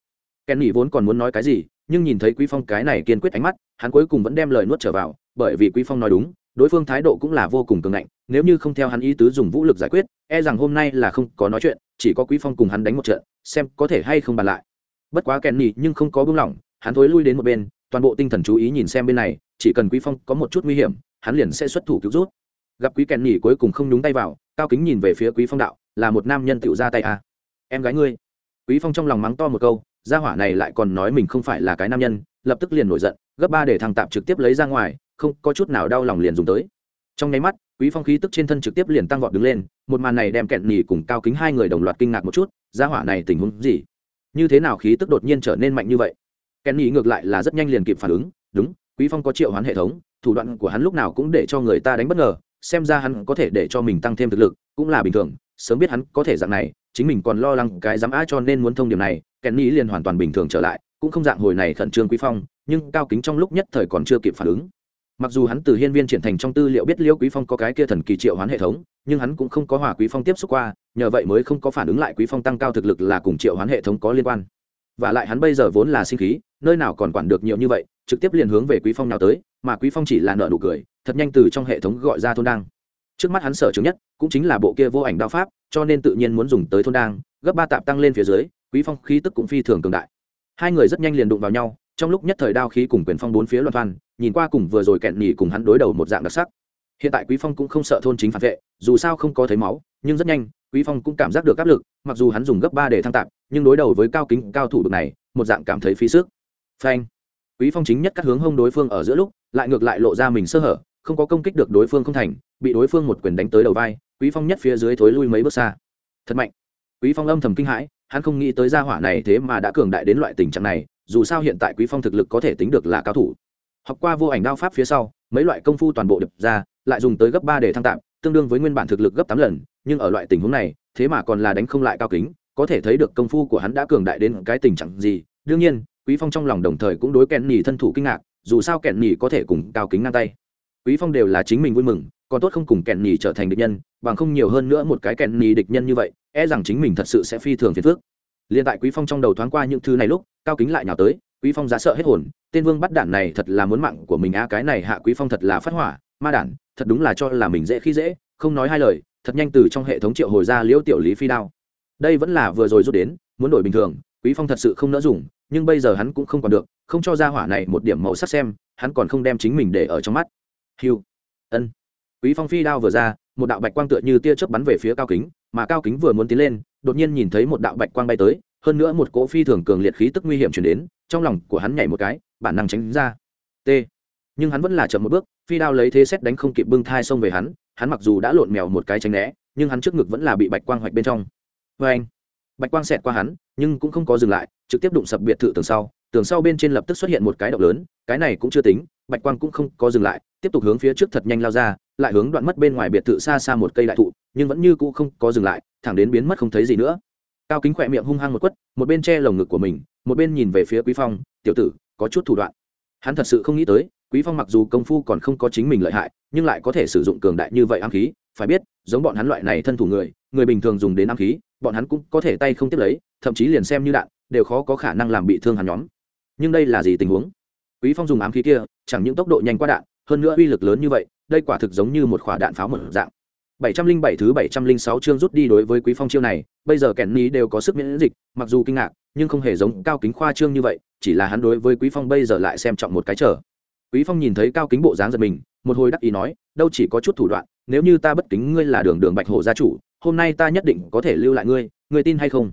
Kèn nghỉ vốn còn muốn nói cái gì, nhưng nhìn thấy quý phong cái này kiên quyết ánh mắt, hắn cuối cùng vẫn đem lời nuốt trở vào, bởi vì quý phong nói đúng, đối phương thái độ cũng là vô cùng cường ngạnh, nếu như không theo hắn ý tứ dùng vũ lực giải quyết e rằng hôm nay là không có nói chuyện, chỉ có quý phong cùng hắn đánh một trận, xem có thể hay không bàn lại. Bất quá kèn nghỉ nhưng không có buông lỏng, hắn thối lui đến một bên, toàn bộ tinh thần chú ý nhìn xem bên này, chỉ cần quý phong có một chút nguy hiểm, hắn liền sẽ xuất thủ cứu rút gặp quý kèn nghỉ cuối cùng không nhúng tay vào, cao kính nhìn về phía quý phong đạo là một nam nhân tựu ra tay à. em gái ngươi. Quý phong trong lòng mắng to một câu, gia hỏa này lại còn nói mình không phải là cái nam nhân, lập tức liền nổi giận, gấp ba để thằng tạm trực tiếp lấy ra ngoài, không có chút nào đau lòng liền dùng tới. Trong nháy mắt, quý phong khí tức trên thân trực tiếp liền tăng vọt đứng lên, một màn này đem kẹn nhì cùng cao kính hai người đồng loạt kinh ngạc một chút, gia hỏa này tình huống gì? Như thế nào khí tức đột nhiên trở nên mạnh như vậy? Kẹn nhì ngược lại là rất nhanh liền kịp phản ứng, đúng, quý phong có triệu hoán hệ thống, thủ đoạn của hắn lúc nào cũng để cho người ta đánh bất ngờ, xem ra hắn có thể để cho mình tăng thêm thực lực, cũng là bình thường sớm biết hắn có thể dạng này, chính mình còn lo lắng cái dám á cho nên muốn thông điểm này kèn ni liền hoàn toàn bình thường trở lại, cũng không dạng hồi này khẩn trương quý phong, nhưng cao kính trong lúc nhất thời còn chưa kịp phản ứng. Mặc dù hắn từ hiên viên triển thành trong tư liệu biết liêu quý phong có cái kia thần kỳ triệu hoán hệ thống, nhưng hắn cũng không có hòa quý phong tiếp xúc qua, nhờ vậy mới không có phản ứng lại quý phong tăng cao thực lực là cùng triệu hoán hệ thống có liên quan. Và lại hắn bây giờ vốn là sinh khí, nơi nào còn quản được nhiều như vậy, trực tiếp liền hướng về quý phong nào tới, mà quý phong chỉ là nợ nụ cười, thật nhanh từ trong hệ thống gọi ra thôn đang trước mắt hắn sở trường nhất cũng chính là bộ kia vô ảnh đao pháp, cho nên tự nhiên muốn dùng tới thôn đang, gấp ba tạp tăng lên phía dưới, quý phong khí tức cũng phi thường cường đại. Hai người rất nhanh liền đụng vào nhau, trong lúc nhất thời đao khí cùng quyền phong bốn phía loạn toàn nhìn qua cùng vừa rồi kẹn nhì cùng hắn đối đầu một dạng đặc sắc. Hiện tại quý phong cũng không sợ thôn chính phản vệ, dù sao không có thấy máu, nhưng rất nhanh, quý phong cũng cảm giác được áp lực, mặc dù hắn dùng gấp ba để thăng tạp, nhưng đối đầu với cao kính, cao thủ bực này, một dạng cảm thấy phí sức. Phanh. Quý phong chính nhất cắt hướng hông đối phương ở giữa lúc, lại ngược lại lộ ra mình sơ hở không có công kích được đối phương không thành, bị đối phương một quyền đánh tới đầu vai, quý phong nhất phía dưới thối lui mấy bước xa. Thật mạnh. Quý phong âm thầm kinh hãi, hắn không nghĩ tới gia hỏa này thế mà đã cường đại đến loại tình trạng này, dù sao hiện tại quý phong thực lực có thể tính được là cao thủ. Học qua vô ảnh đao pháp phía sau, mấy loại công phu toàn bộ đập ra, lại dùng tới gấp ba để thăng tạm, tương đương với nguyên bản thực lực gấp tám lần, nhưng ở loại tình huống này, thế mà còn là đánh không lại cao kính, có thể thấy được công phu của hắn đã cường đại đến cái tình trạng gì. Đương nhiên, quý phong trong lòng đồng thời cũng đối kẹn nhì thân thủ kinh ngạc, dù sao kẹn nhì có thể cùng cao kính ngang tay quý phong đều là chính mình vui mừng, còn tốt không cùng kẹn nhì trở thành địch nhân, bằng không nhiều hơn nữa một cái kẹn nhì địch nhân như vậy e rằng chính mình thật sự sẽ phi thường phiền phước liên tại quý phong trong đầu thoáng qua những thứ này lúc, cao kính lại nhào tới, quý phong giá sợ hết hồn, tên vương bắt đản này thật là muốn mạng của mình a cái này hạ quý phong thật là phát hỏa, ma đản, thật đúng là cho là mình dễ khi dễ, không nói hai lời, thật nhanh từ trong hệ thống triệu hồi ra liễu tiểu lý phi đao. Đây vẫn là vừa rồi rút đến, muốn đổi bình thường, quý phong thật sự không nỡ dùng, nhưng bây giờ hắn cũng không còn được, không cho ra hỏa này một điểm màu sắc xem, hắn còn không đem chính mình để ở trong mắt hiu ân. Quý phong phi đao vừa ra, một đạo bạch quang tựa như tia chớp bắn về phía cao kính, mà cao kính vừa muốn tiến lên, đột nhiên nhìn thấy một đạo bạch quang bay tới, hơn nữa một cỗ phi thường cường liệt khí tức nguy hiểm chuyển đến, trong lòng của hắn nhảy một cái, bản năng tránh ra. T. Nhưng hắn vẫn là chậm một bước, phi đao lấy thế xét đánh không kịp bưng thai xông về hắn hắn mặc dù đã lộn mèo một cái tránh né, nhưng hắn trước ngực vẫn là bị bạch quang hoạch bên trong. Vê anh, bạch quang xẹt qua hắn, nhưng cũng không có dừng lại, trực tiếp đụng sập biệt thự tường sau tường sau bên trên lập tức xuất hiện một cái động lớn, cái này cũng chưa tính, bạch quang cũng không có dừng lại tiếp tục hướng phía trước thật nhanh lao ra, lại hướng đoạn mất bên ngoài biệt thự xa xa một cây đại thụ, nhưng vẫn như cũ không có dừng lại, thẳng đến biến mất không thấy gì nữa. Cao kính khỏe miệng hung hăng một quất, một bên che lồng ngực của mình, một bên nhìn về phía quý phong, tiểu tử, có chút thủ đoạn. Hắn thật sự không nghĩ tới, quý phong mặc dù công phu còn không có chính mình lợi hại, nhưng lại có thể sử dụng cường đại như vậy ám khí, phải biết, giống bọn hắn loại này thân thủ người người bình thường dùng đến ám khí, bọn hắn cũng có thể tay không tiếp lấy, thậm chí liền xem như đạn, đều khó có khả năng làm bị thương hắn nhóm. Nhưng đây là gì tình huống? Quý phong dùng ám khí kia, chẳng những tốc độ nhanh qua đạn hơn nữa uy lực lớn như vậy đây quả thực giống như một quả đạn pháo một dạng 707 thứ 706 chương rút đi đối với Quý Phong chiêu này, bây giờ kẻn ní đều có sức miễn dịch, mặc dù kinh ngạc, nhưng không hề giống cao kính khoa trương như vậy, chỉ là hắn đối với Quý Phong bây giờ lại xem trọng một cái trở. Quý Phong nhìn thấy cao kính bộ dáng giật mình, một hồi đắc ý nói đâu chỉ có chút thủ đoạn nếu như ta bất kính ngươi là đường đường bạch hổ gia chủ hôm nay ta nhất định có thể lưu lại ngươi ngươi tin hay không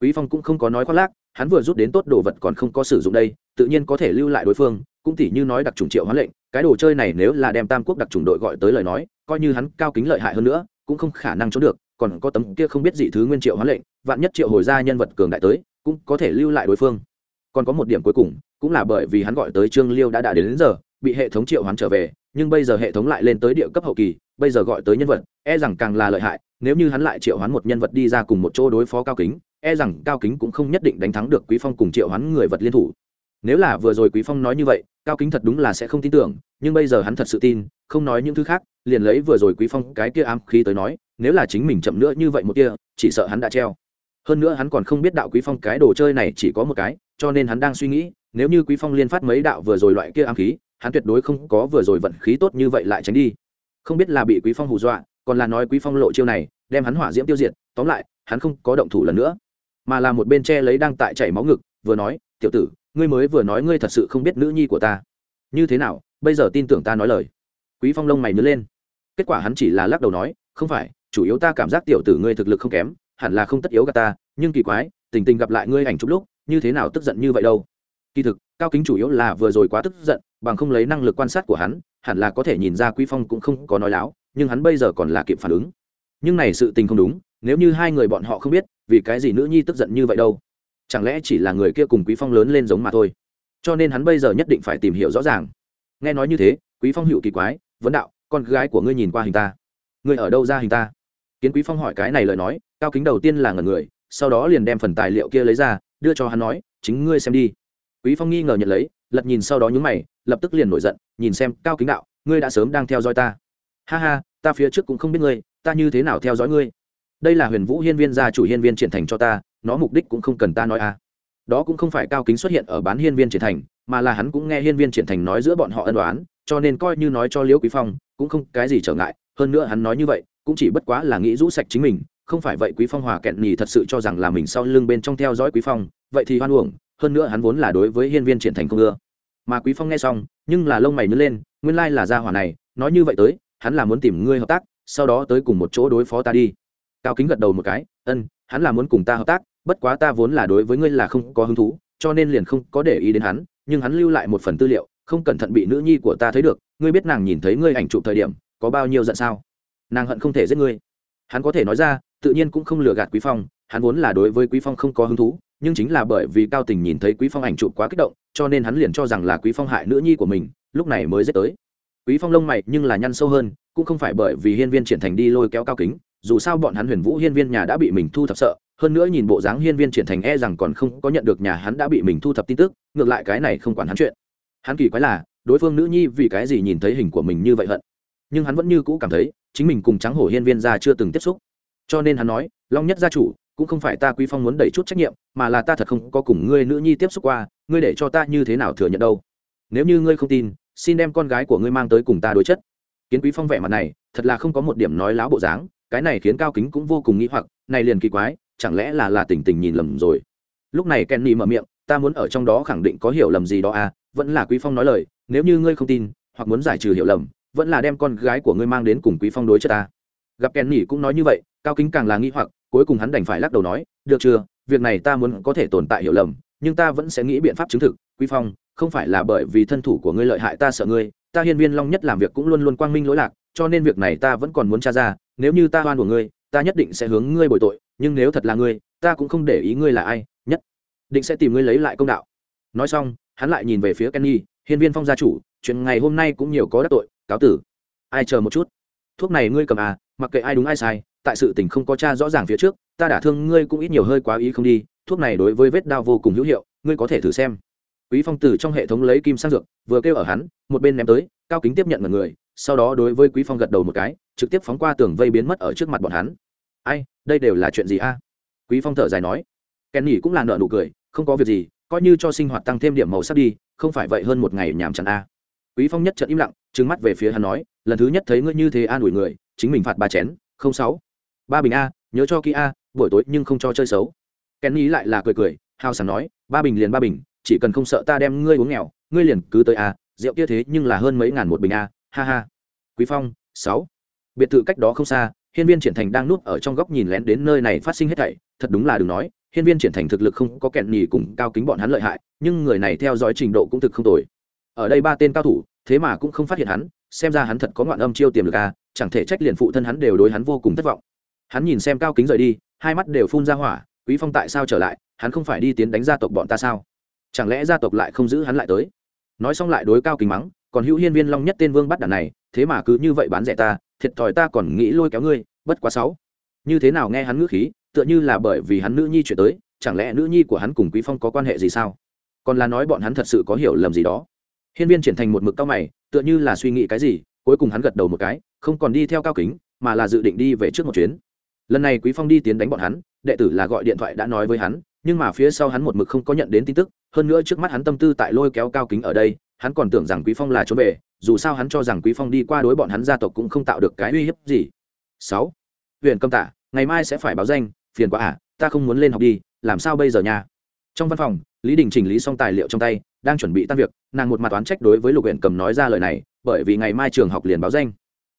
quý phong cũng không có nói khoác lác hắn vừa rút đến tốt đồ vật còn không có sử dụng đây tự nhiên có thể lưu lại đối phương cũng tỉ như nói đặc trùng triệu hoán lệnh cái đồ chơi này nếu là đem tam quốc đặc trùng đội gọi tới lời nói coi như hắn cao kính lợi hại hơn nữa cũng không khả năng trốn được còn có tấm kia không biết dị thứ nguyên triệu hoán lệnh vạn nhất triệu hồi ra nhân vật cường đại tới cũng có thể lưu lại đối phương. Còn có một điểm cuối cùng cũng là bởi vì hắn gọi tới trương liêu đã đã đến, đến giờ bị hệ thống triệu hoán trở về nhưng bây giờ hệ thống lại lên tới địa cấp hậu kỳ bây giờ gọi tới nhân vật e rằng càng là lợi hại nếu như hắn lại triệu hoán một nhân vật đi ra cùng một chỗ đối phó cao kính e rằng cao kính cũng không nhất định đánh thắng được quý phong cùng triệu hoán người vật liên thủ. Nếu là vừa rồi quý phong nói như vậy cao kính thật đúng là sẽ không tin tưởng, nhưng bây giờ hắn thật sự tin, không nói những thứ khác, liền lấy vừa rồi quý phong cái kia ám khí tới nói, nếu là chính mình chậm nữa như vậy một kia, chỉ sợ hắn đã treo. Hơn nữa hắn còn không biết đạo quý phong cái đồ chơi này chỉ có một cái, cho nên hắn đang suy nghĩ, nếu như quý phong liên phát mấy đạo vừa rồi loại kia ám khí, hắn tuyệt đối không có vừa rồi vận khí tốt như vậy lại tránh đi. Không biết là bị quý phong hù dọa, còn là nói quý phong lộ chiêu này, đem hắn hỏa diễm tiêu diệt, tóm lại, hắn không có động thủ lần nữa, mà là một bên che lấy đang tại chảy máu ngực, vừa nói, tiểu tử ngươi mới vừa nói ngươi thật sự không biết nữ nhi của ta. Như thế nào, bây giờ tin tưởng ta nói lời? Quý phong lông mày nhớ lên. Kết quả hắn chỉ là lắc đầu nói, không phải, chủ yếu ta cảm giác tiểu tử ngươi thực lực không kém, hẳn là không tất yếu gạt ta, nhưng kỳ quái, tình tình gặp lại ngươi ảnh chút lúc, như thế nào tức giận như vậy đâu? Kỳ thực, cao kính chủ yếu là vừa rồi quá tức giận, bằng không lấy năng lực quan sát của hắn, hẳn là có thể nhìn ra quý phong cũng không có nói láo, nhưng hắn bây giờ còn là kịp phản ứng. Nhưng này sự tình không đúng, nếu như hai người bọn họ không biết, vì cái gì nữ nhi tức giận như vậy đâu? Chẳng lẽ chỉ là người kia cùng quý phong lớn lên giống mà thôi? Cho nên hắn bây giờ nhất định phải tìm hiểu rõ ràng. Nghe nói như thế, quý phong hữu kỳ quái, vấn đạo, con gái của ngươi nhìn qua hình ta. Ngươi ở đâu ra hình ta? Kiến quý phong hỏi cái này lời nói, cao kính đầu tiên là ngẩn người, sau đó liền đem phần tài liệu kia lấy ra, đưa cho hắn nói, chính ngươi xem đi. Quý phong nghi ngờ nhận lấy, lật nhìn sau đó nhúng mày, lập tức liền nổi giận, nhìn xem, cao kính đạo, ngươi đã sớm đang theo dõi ta. Ha ha, ta phía trước cũng không biết ngươi, ta như thế nào theo dõi ngươi? Đây là huyền vũ hiên viên gia chủ hiên viên triển thành cho ta nó mục đích cũng không cần ta nói à. Đó cũng không phải cao kính xuất hiện ở bán hiên viên triển thành, mà là hắn cũng nghe hiên viên triển thành nói giữa bọn họ ân đoán cho nên coi như nói cho liễu quý phong, cũng không cái gì trở ngại. Hơn nữa hắn nói như vậy, cũng chỉ bất quá là nghĩ rũ sạch chính mình, không phải vậy quý phong hòa kẹn nhì thật sự cho rằng là mình sau lưng bên trong theo dõi quý phong, vậy thì hoan uổng, hơn nữa hắn vốn là đối với hiên viên triển thành không ưa. Mà quý phong nghe xong, nhưng là lông mày nhớ lên, nguyên lai là gia hỏa này, nói như vậy tới, hắn là muốn tìm ngươi hợp tác, sau đó tới cùng một chỗ đối phó ta đi. Cao kính gật đầu một cái, ân, hắn là muốn cùng ta hợp tác bất quá ta vốn là đối với ngươi là không có hứng thú, cho nên liền không có để ý đến hắn, nhưng hắn lưu lại một phần tư liệu, không cẩn thận bị nữ nhi của ta thấy được, ngươi biết nàng nhìn thấy ngươi ảnh chụp thời điểm, có bao nhiêu giận sao? Nàng hận không thể giết ngươi. Hắn có thể nói ra, tự nhiên cũng không lừa gạt quý phong, hắn vốn là đối với quý phong không có hứng thú, nhưng chính là bởi vì cao tình nhìn thấy quý phong ảnh chụp quá kích động, cho nên hắn liền cho rằng là quý phong hại nữ nhi của mình, lúc này mới giết tới. Quý phong lông mày nhưng là nhăn sâu hơn, cũng không phải bởi vì hiên viên triển thành đi lôi kéo cao kính, dù sao bọn hắn huyền vũ hiên viên nhà đã bị mình thu thập sợ hơn nữa nhìn bộ dáng hiên viên triển thành e rằng còn không có nhận được nhà hắn đã bị mình thu thập tin tức, ngược lại cái này không quản hắn chuyện. Hắn kỳ quái là, đối phương nữ nhi vì cái gì nhìn thấy hình của mình như vậy hận. Nhưng hắn vẫn như cũ cảm thấy, chính mình cùng trắng hổ hiên viên gia chưa từng tiếp xúc. Cho nên hắn nói, long nhất gia chủ, cũng không phải ta quý phong muốn đẩy chút trách nhiệm, mà là ta thật không có cùng ngươi nữ nhi tiếp xúc qua, ngươi để cho ta như thế nào thừa nhận đâu? Nếu như ngươi không tin, xin đem con gái của ngươi mang tới cùng ta đối chất. Kiến quý phong vẻ mặt này, thật là không có một điểm nói láo bộ dáng, cái này khiến cao kính cũng vô cùng nghĩ hoặc, này liền kỳ quái chẳng lẽ là là tình tình nhìn lầm rồi? Lúc này kenny mở miệng, ta muốn ở trong đó khẳng định có hiểu lầm gì đó à vẫn là quý phong nói lời, nếu như ngươi không tin, hoặc muốn giải trừ hiểu lầm, vẫn là đem con gái của ngươi mang đến cùng quý phong đối chất ta. Gặp kenny cũng nói như vậy, cao kính càng là nghi hoặc, cuối cùng hắn đành phải lắc đầu nói, được chưa, việc này ta muốn có thể tồn tại hiểu lầm, nhưng ta vẫn sẽ nghĩ biện pháp chứng thực, quý phong, không phải là bởi vì thân thủ của ngươi lợi hại ta sợ ngươi, ta hiên viên long nhất làm việc cũng luôn luôn quang minh lỗi lạc, cho nên việc này ta vẫn còn muốn tra ra, nếu như ta oan của ngươi ta nhất định sẽ hướng ngươi bồi tội, nhưng nếu thật là ngươi, ta cũng không để ý ngươi là ai, nhất định sẽ tìm ngươi lấy lại công đạo. Nói xong, hắn lại nhìn về phía kenny, hiên viên phong gia chủ, chuyện ngày hôm nay cũng nhiều có đắc tội, cáo tử. Ai chờ một chút? Thuốc này ngươi cầm à mặc kệ ai đúng ai sai, tại sự tình không có cha rõ ràng phía trước, ta đã thương ngươi cũng ít nhiều hơi quá ý không đi, thuốc này đối với vết đau vô cùng hữu hiệu, ngươi có thể thử xem. Quý phong từ trong hệ thống lấy kim sang dược, vừa kêu ở hắn, một bên ném tới, cao kính tiếp nhận mọi người sau đó đối với quý phong gật đầu một cái, trực tiếp phóng qua tường vây biến mất ở trước mặt bọn hắn. Ai, đây đều là chuyện gì a? Quý phong thở dài nói. Kèn nhỉ cũng là nợ nụ cười, không có việc gì, coi như cho sinh hoạt tăng thêm điểm màu sắc đi, không phải vậy hơn một ngày nhàm chán a. Quý phong nhất trận im lặng, trừng mắt về phía hắn nói, lần thứ nhất thấy ngươi như thế an ủi người, chính mình phạt ba chén, không sáu. Ba bình a, nhớ cho kỹ a, buổi tối nhưng không cho chơi xấu. Kèn nhỉ lại là cười cười, hào sảng nói, ba bình liền ba bình, chỉ cần không sợ ta đem ngươi uống nghèo, ngươi liền cứ tới a, rượu kia thế nhưng là hơn mấy ngàn một bình a ha ha. Quý phong, sáu. Biệt thự cách đó không xa, hiên viên triển thành đang núp ở trong góc nhìn lén đến nơi này phát sinh hết thảy. Thật đúng là đừng nói, hiên viên triển thành thực lực không có kẹn nhì cùng cao kính bọn hắn lợi hại, nhưng người này theo dõi trình độ cũng thực không tồi. Ở đây ba tên cao thủ, thế mà cũng không phát hiện hắn, xem ra hắn thật có ngoạn âm chiêu tiềm lực à chẳng thể trách liền phụ thân hắn đều đối hắn vô cùng thất vọng. Hắn nhìn xem cao kính rời đi, hai mắt đều phun ra hỏa, quý phong tại sao trở lại? Hắn không phải đi tiến đánh gia tộc bọn ta sao? Chẳng lẽ gia tộc lại không giữ hắn lại tới? Nói xong lại đối cao kính mắng còn hữu hiên viên long nhất tên vương bắt đàn này, thế mà cứ như vậy bán rẻ ta, thiệt thòi ta còn nghĩ lôi kéo ngươi, bất quá sáu. Như thế nào nghe hắn ngữ khí, tựa như là bởi vì hắn nữ nhi chuyển tới, chẳng lẽ nữ nhi của hắn cùng quý phong có quan hệ gì sao? Còn là nói bọn hắn thật sự có hiểu lầm gì đó. Hiên viên triển thành một mực cao mày, tựa như là suy nghĩ cái gì, cuối cùng hắn gật đầu một cái, không còn đi theo cao kính, mà là dự định đi về trước một chuyến. Lần này quý phong đi tiến đánh bọn hắn, đệ tử là gọi điện thoại đã nói với hắn, nhưng mà phía sau hắn một mực không có nhận đến tin tức, hơn nữa trước mắt hắn tâm tư tại lôi kéo cao kính ở đây hắn còn tưởng rằng quý phong là trốn về, dù sao hắn cho rằng quý phong đi qua đối bọn hắn gia tộc cũng không tạo được cái uy hiếp gì. Sáu huyện công tả, ngày mai sẽ phải báo danh, phiền quá à ta không muốn lên học đi, làm sao bây giờ nha? Trong văn phòng, lý đình chỉnh lý xong tài liệu trong tay, đang chuẩn bị tan việc, nàng một mặt toán trách đối với lục huyện cầm nói ra lời này, bởi vì ngày mai trường học liền báo danh.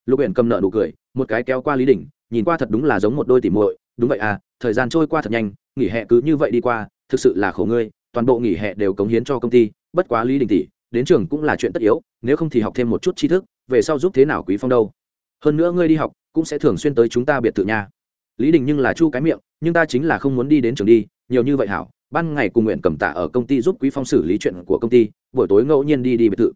Lục huyện cầm nợ nụ cười, một cái kéo qua lý đình, nhìn qua thật đúng là giống một đôi tỉ muội, đúng vậy à thời gian trôi qua thật nhanh, nghỉ hè cứ như vậy đi qua, thực sự là khổ ngươi, toàn bộ nghỉ hè đều cống hiến cho công ty, bất quá lý đình tỷ đến trường cũng là chuyện tất yếu, nếu không thì học thêm một chút tri thức, về sau giúp thế nào quý phong đâu. Hơn nữa ngươi đi học, cũng sẽ thường xuyên tới chúng ta biệt thự nhà. lý đình nhưng là chu cái miệng, nhưng ta chính là không muốn đi đến trường đi, nhiều như vậy hảo, ban ngày cùng nguyện cầm tạ ở công ty giúp quý phong xử lý chuyện của công ty, buổi tối ngẫu nhiên đi đi biệt thự.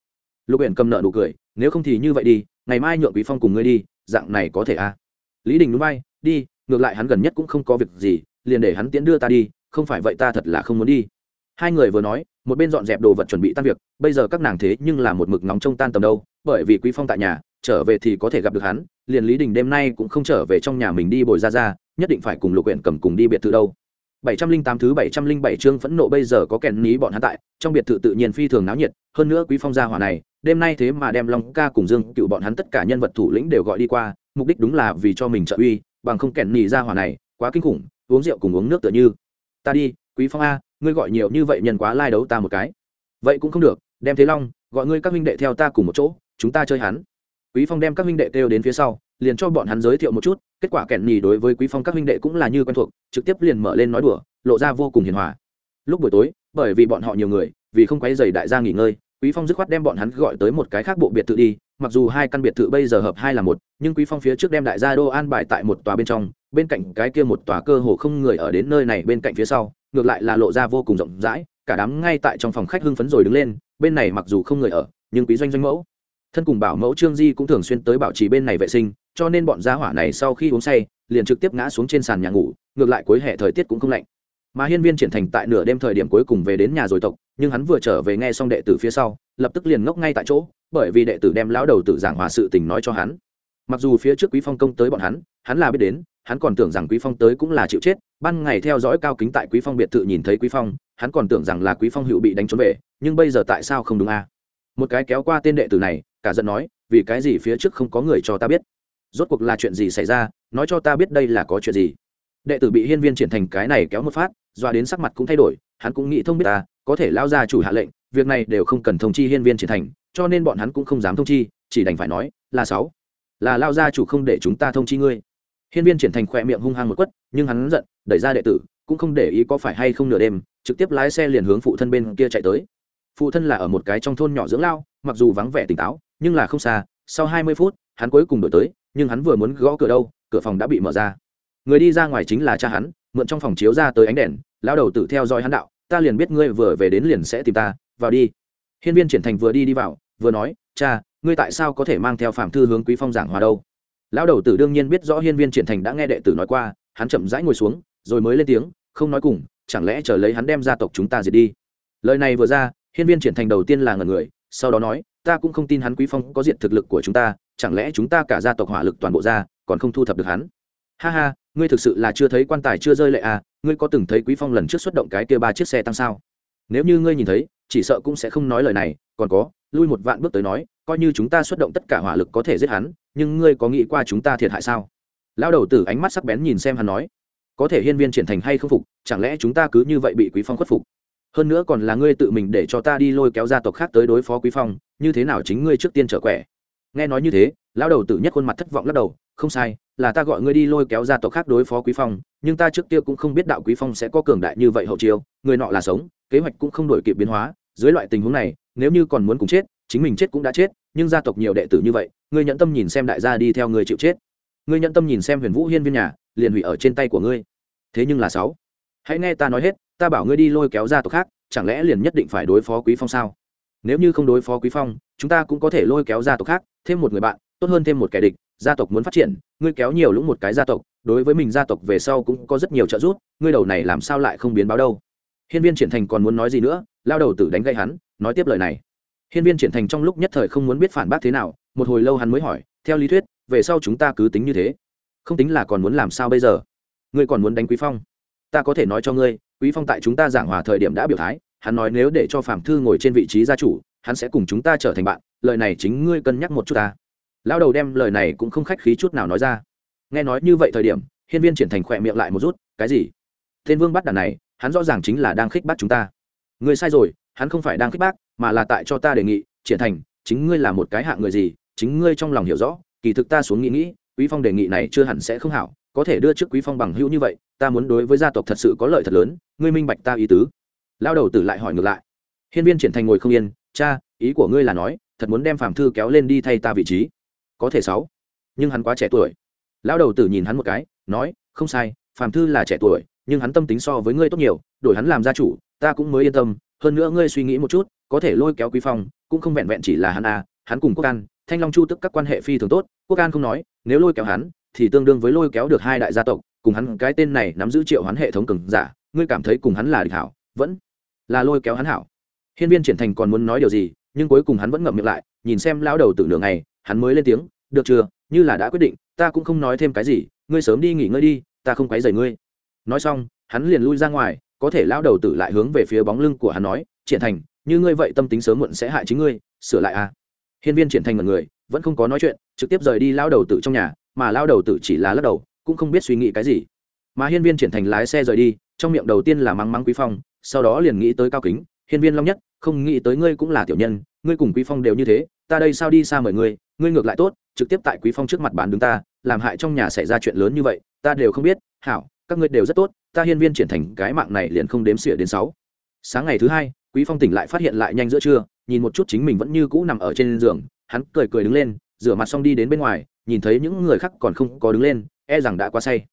Lục nguyện cầm nợ nụ cười, nếu không thì như vậy đi, ngày mai nhượng quý phong cùng ngươi đi, dạng này có thể à? Lý đình núi bay, đi, ngược lại hắn gần nhất cũng không có việc gì, liền để hắn tiễn đưa ta đi, không phải vậy ta thật là không muốn đi. Hai người vừa nói một bên dọn dẹp đồ vật chuẩn bị tan việc bây giờ các nàng thế nhưng là một mực nóng trong tan tầm đâu bởi vì quý phong tại nhà trở về thì có thể gặp được hắn liền lý đình đêm nay cũng không trở về trong nhà mình đi bồi ra ra nhất định phải cùng lục huyện cầm cùng đi biệt thự đâu 708 thứ 707 chương phẫn nộ bây giờ có kèn ní bọn hắn tại, trong biệt thự tự nhiên phi thường náo nhiệt, hơn nữa Quý Phong gia hỏa này, đêm nay thế mà đem Long ca cùng Dương Cựu bọn hắn tất cả nhân vật thủ lĩnh đều gọi đi qua, mục đích đúng là vì cho mình trợ uy, bằng không kèn ní gia hỏa này, quá kinh khủng, uống rượu cùng uống nước tựa như. Ta đi, Quý Phong a, ngươi gọi nhiều như vậy nhân quá lai đấu ta một cái. Vậy cũng không được, đem Thế Long, gọi ngươi các huynh đệ theo ta cùng một chỗ, chúng ta chơi hắn. Quý Phong đem các huynh đệ kêu đến phía sau, liền cho bọn hắn giới thiệu một chút, kết quả kẹn nhì đối với Quý Phong các huynh đệ cũng là như quen thuộc, trực tiếp liền mở lên nói đùa, lộ ra vô cùng hiền hòa lúc buổi tối bởi vì bọn họ nhiều người vì không quấy giày đại gia nghỉ ngơi quý phong dứt khoát đem bọn hắn gọi tới một cái khác bộ biệt thự đi mặc dù hai căn biệt thự bây giờ hợp hai là một nhưng quý phong phía trước đem đại gia đô an bài tại một tòa bên trong bên cạnh cái kia một tòa cơ hồ không người ở đến nơi này bên cạnh phía sau ngược lại là lộ ra vô cùng rộng rãi, cả đám ngay tại trong phòng khách hưng phấn rồi đứng lên, bên này mặc dù không người ở, nhưng quý doanh doanh mẫu. Thân cùng bảo mẫu trương di cũng thường xuyên tới bảo trì bên này vệ sinh, cho nên bọn gia hỏa này sau khi uống say, liền trực tiếp ngã xuống trên sàn nhà ngủ, ngược lại cuối hệ thời tiết cũng không lạnh. Mà hiên viên triển thành tại nửa đêm thời điểm cuối cùng về đến nhà rồi tộc, nhưng hắn vừa trở về nghe xong đệ tử phía sau, lập tức liền ngốc ngay tại chỗ, bởi vì đệ tử đem lão đầu tử giảng hòa sự tình nói cho hắn. Mặc dù phía trước quý phong công tới bọn hắn hắn là biết đến hắn còn tưởng rằng quý phong tới cũng là chịu chết, ban ngày theo dõi cao kính tại quý phong biệt thự nhìn thấy quý phong, hắn còn tưởng rằng là quý phong hữu bị đánh trốn về, nhưng bây giờ tại sao không đúng a? Một cái kéo qua tên đệ tử này, cả giận nói, vì cái gì phía trước không có người cho ta biết? Rốt cuộc là chuyện gì xảy ra? Nói cho ta biết đây là có chuyện gì? Đệ tử bị hiên viên triển thành cái này kéo một phát doa đến sắc mặt cũng thay đổi, hắn cũng nghĩ thông biết ta, có thể lao ra chủ hạ lệnh, việc này đều không cần thông chi hiên viên triển thành, cho nên bọn hắn cũng không dám thông chi, chỉ đành phải nói, là sáu, là lao gia chủ không để chúng ta thông chi ngươi hiên viên triển thành khỏe miệng hung hăng một quất, nhưng hắn giận, đẩy ra đệ tử, cũng không để ý có phải hay không nửa đêm, trực tiếp lái xe liền hướng phụ thân bên kia chạy tới. Phụ thân là ở một cái trong thôn nhỏ dưỡng lao, mặc dù vắng vẻ tỉnh táo, nhưng là không xa, sau hai mươi phút, hắn cuối cùng đổi tới, nhưng hắn vừa muốn gõ cửa đâu, cửa phòng đã bị mở ra. Người đi ra ngoài chính là cha hắn, mượn trong phòng chiếu ra tới ánh đèn, lao đầu tự theo dõi hắn đạo, ta liền biết ngươi vừa về đến liền sẽ tìm ta, vào đi. Hiên viên triển thành vừa đi đi vào, vừa nói, cha, ngươi tại sao có thể mang theo phạm thư hướng quý phong giảng hòa đâu? Lão đầu tử đương nhiên biết rõ hiên viên triển thành đã nghe đệ tử nói qua, hắn chậm rãi ngồi xuống, rồi mới lên tiếng, không nói cùng, chẳng lẽ chờ lấy hắn đem gia tộc chúng ta diệt đi. Lời này vừa ra, hiên viên triển thành đầu tiên là ngần người, sau đó nói, ta cũng không tin hắn quý phong có diện thực lực của chúng ta, chẳng lẽ chúng ta cả gia tộc hỏa lực toàn bộ ra, còn không thu thập được hắn? Ha ha, ngươi thực sự là chưa thấy quan tài chưa rơi lệ à ngươi có từng thấy quý phong lần trước xuất động cái kia ba chiếc xe tăng sao? Nếu như ngươi nhìn thấy, chỉ sợ cũng sẽ không nói lời này, còn có, lui một vạn bước tới nói coi như chúng ta xuất động tất cả hỏa lực có thể giết hắn, nhưng ngươi có nghĩ qua chúng ta thiệt hại sao? Lao đầu tử ánh mắt sắc bén nhìn xem hắn nói, có thể hiên viên triển thành hay không phục, chẳng lẽ chúng ta cứ như vậy bị quý phong khuất phục? Hơn nữa còn là ngươi tự mình để cho ta đi lôi kéo gia tộc khác tới đối phó quý phong, như thế nào chính ngươi trước tiên trở quẻ? Nghe nói như thế, lão đầu tử nhất khuôn mặt thất vọng lắc đầu, không sai, là ta gọi ngươi đi lôi kéo gia tộc khác đối phó quý phong, nhưng ta trước kia cũng không biết đạo quý phong sẽ có cường đại như vậy hậu chiêu, người nọ là sống, kế hoạch cũng không đổi kịp biến hóa, dưới loại tình huống này, nếu như còn muốn cùng chết chính mình chết cũng đã chết, nhưng gia tộc nhiều đệ tử như vậy, ngươi nhận tâm nhìn xem đại gia đi theo người chịu chết. Ngươi nhận tâm nhìn xem huyền vũ hiên viên nhà, liền hủy ở trên tay của ngươi. Thế nhưng là sáu, hãy nghe ta nói hết, ta bảo ngươi đi lôi kéo gia tộc khác, chẳng lẽ liền nhất định phải đối phó quý phong sao? Nếu như không đối phó quý phong, chúng ta cũng có thể lôi kéo gia tộc khác, thêm một người bạn, tốt hơn thêm một kẻ địch, gia tộc muốn phát triển, ngươi kéo nhiều lũng một cái gia tộc, đối với mình gia tộc về sau cũng có rất nhiều trợ giúp, ngươi đầu này làm sao lại không biến báo đâu? Hiên viên triển thành còn muốn nói gì nữa, lao đầu tử đánh gây hắn, nói tiếp lời này hiên viên triển thành trong lúc nhất thời không muốn biết phản bác thế nào, một hồi lâu hắn mới hỏi, theo lý thuyết, về sau chúng ta cứ tính như thế. Không tính là còn muốn làm sao bây giờ? Ngươi còn muốn đánh quý phong? Ta có thể nói cho ngươi, quý phong tại chúng ta giảng hòa thời điểm đã biểu thái, hắn nói nếu để cho phạm thư ngồi trên vị trí gia chủ, hắn sẽ cùng chúng ta trở thành bạn, lời này chính ngươi cân nhắc một chút ta. Lão đầu đem lời này cũng không khách khí chút nào nói ra. Nghe nói như vậy thời điểm, hiên viên triển thành khỏe miệng lại một rút, cái gì? Tên vương bắt đàn này, hắn rõ ràng chính là đang khích bắt chúng ta. Ngươi sai rồi hắn không phải đang khích bác, mà là tại cho ta đề nghị, triển thành, chính ngươi là một cái hạng người gì, chính ngươi trong lòng hiểu rõ, kỳ thực ta xuống nghĩ nghĩ, quý phong đề nghị này chưa hẳn sẽ không hảo, có thể đưa trước quý phong bằng hữu như vậy, ta muốn đối với gia tộc thật sự có lợi thật lớn, ngươi minh bạch ta ý tứ. Lao đầu tử lại hỏi ngược lại. Hiên viên triển thành ngồi không yên, cha, ý của ngươi là nói, thật muốn đem phạm thư kéo lên đi thay ta vị trí. Có thể sáu, nhưng hắn quá trẻ tuổi. Lão đầu tử nhìn hắn một cái, nói, không sai, phạm thư là trẻ tuổi, nhưng hắn tâm tính so với ngươi tốt nhiều, đổi hắn làm gia chủ, ta cũng mới yên tâm hơn nữa ngươi suy nghĩ một chút, có thể lôi kéo quý phong, cũng không vẹn vẹn chỉ là hắn à hắn cùng quốc an, thanh long chu tức các quan hệ phi thường tốt. Quốc an không nói, nếu lôi kéo hắn, thì tương đương với lôi kéo được hai đại gia tộc, cùng hắn cái tên này nắm giữ triệu hắn hệ thống cường giả, ngươi cảm thấy cùng hắn là địch hảo, vẫn là lôi kéo hắn hảo. Hiên viên triển thành còn muốn nói điều gì, nhưng cuối cùng hắn vẫn ngậm miệng lại, nhìn xem lão đầu tử nửa ngày, hắn mới lên tiếng, được chưa? Như là đã quyết định, ta cũng không nói thêm cái gì, ngươi sớm đi nghỉ ngơi đi, ta không quấy rầy ngươi. Nói xong, hắn liền lui ra ngoài có thể lão đầu tử lại hướng về phía bóng lưng của hắn nói, triển thành, như ngươi vậy tâm tính sớm muộn sẽ hại chính ngươi, sửa lại a à. hiên viên triển thành một người, vẫn không có nói chuyện, trực tiếp rời đi lão đầu tử trong nhà, mà lão đầu tử chỉ là lắc đầu, cũng không biết suy nghĩ cái gì mà hiên viên triển thành lái xe rời đi, trong miệng đầu tiên là mắng mắng quý phong, sau đó liền nghĩ tới cao kính, hiên viên long nhất, không nghĩ tới ngươi cũng là tiểu nhân, ngươi cùng quý phong đều như thế, ta đây sao đi xa mời ngươi ngươi ngược lại tốt, trực tiếp tại quý phong trước mặt bán đứng ta, làm hại trong nhà xảy ra chuyện lớn như vậy, ta đều không biết, hảo, các ngươi đều rất tốt ta hiên viên triển thành cái mạng này liền không đếm xỉa đến sáu. Sáng ngày thứ hai, quý phong tỉnh lại phát hiện lại nhanh giữa trưa, nhìn một chút chính mình vẫn như cũ nằm ở trên giường, hắn cười cười đứng lên, rửa mặt xong đi đến bên ngoài, nhìn thấy những người khác còn không có đứng lên e rằng đã quá say.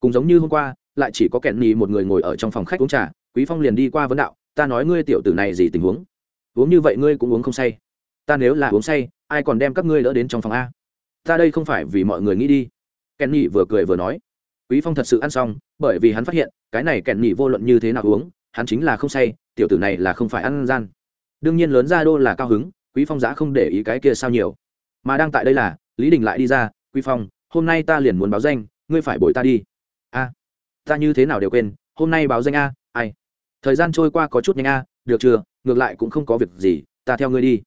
Cùng giống như hôm qua, lại chỉ có kẹn nhì một người ngồi ở trong phòng khách uống trà, quý phong liền đi qua vấn đạo, ta nói ngươi tiểu tử này gì tình huống? Uống như vậy ngươi cũng uống không say. Ta nếu là uống say, ai còn đem các ngươi đỡ đến trong phòng a? Ta đây không phải vì mọi người nghĩ đi. Kẹn nhì vừa cười vừa nói quý phong thật sự ăn xong, bởi vì hắn phát hiện, cái này kẹn nhị vô luận như thế nào uống, hắn chính là không say, tiểu tử này là không phải ăn gian. Đương nhiên lớn ra đô là cao hứng, quý phong giá không để ý cái kia sao nhiều. Mà đang tại đây là, lý đình lại đi ra, quý phong, hôm nay ta liền muốn báo danh, ngươi phải bồi ta đi. A, ta như thế nào đều quên, hôm nay báo danh a, ai? Thời gian trôi qua có chút nhanh a, được chưa? Ngược lại cũng không có việc gì, ta theo ngươi đi.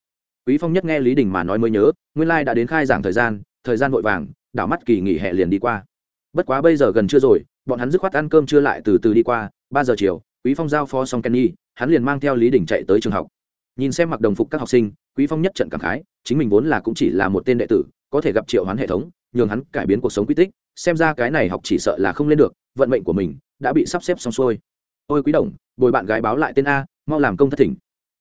Quý phong nhất nghe lý đình mà nói mới nhớ, nguyên lai đã đến khai giảng thời gian thời gian vội vàng, đảo mắt kỳ nghỉ hè liền đi qua bất quá bây giờ gần trưa rồi, bọn hắn dứt khoát ăn cơm chưa lại từ từ đi qua, ba giờ chiều, quý phong giao phó xong kenny, hắn liền mang theo lý đình chạy tới trường học. Nhìn xem mặc đồng phục các học sinh, quý phong nhất trận cảm khái, chính mình vốn là cũng chỉ là một tên đệ tử, có thể gặp triệu hoán hệ thống, nhường hắn cải biến cuộc sống quy tích, xem ra cái này học chỉ sợ là không lên được, vận mệnh của mình đã bị sắp xếp xong xuôi. Ôi quý đồng, bồi bạn gái báo lại tên a, mau làm công thất thỉnh.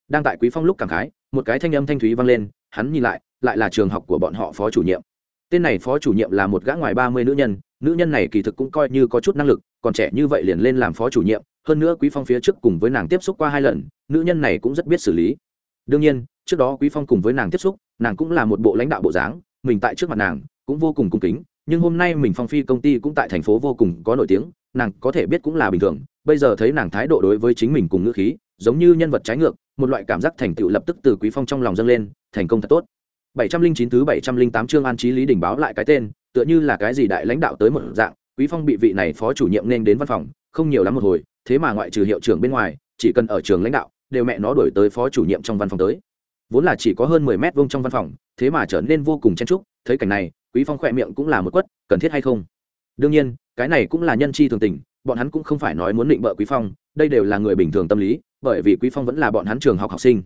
Đang tại quý phong lúc cảm khái, một cái thanh âm thanh thúy vang lên, hắn nhìn lại lại là trường học của bọn họ phó chủ nhiệm. Tên này phó chủ nhiệm là một gã ngoài ba mươi nữ nhân nữ nhân này kỳ thực cũng coi như có chút năng lực, còn trẻ như vậy liền lên làm phó chủ nhiệm, hơn nữa quý phong phía trước cùng với nàng tiếp xúc qua hai lần, nữ nhân này cũng rất biết xử lý. Đương nhiên, trước đó quý phong cùng với nàng tiếp xúc, nàng cũng là một bộ lãnh đạo bộ dáng, mình tại trước mặt nàng cũng vô cùng cung kính, nhưng hôm nay mình phong phi công ty cũng tại thành phố vô cùng có nổi tiếng, nàng có thể biết cũng là bình thường, bây giờ thấy nàng thái độ đối với chính mình cùng ngữ khí, giống như nhân vật trái ngược, một loại cảm giác thành tựu lập tức từ quý phong trong lòng dâng lên, thành công thật tốt. 709 thứ 708 chương an trí lý đình báo lại cái tên tựa như là cái gì đại lãnh đạo tới một dạng, quý phong bị vị này phó chủ nhiệm nên đến văn phòng, không nhiều lắm một hồi, thế mà ngoại trừ hiệu trưởng bên ngoài, chỉ cần ở trường lãnh đạo, đều mẹ nó đổi tới phó chủ nhiệm trong văn phòng tới. Vốn là chỉ có hơn 10 mét vuông trong văn phòng, thế mà trở nên vô cùng chen trúc thấy cảnh này, quý phong khỏe miệng cũng là một quất, cần thiết hay không? Đương nhiên, cái này cũng là nhân chi thường tình, bọn hắn cũng không phải nói muốn định bợ quý phong, đây đều là người bình thường tâm lý, bởi vì quý phong vẫn là bọn hắn trường học học sinh.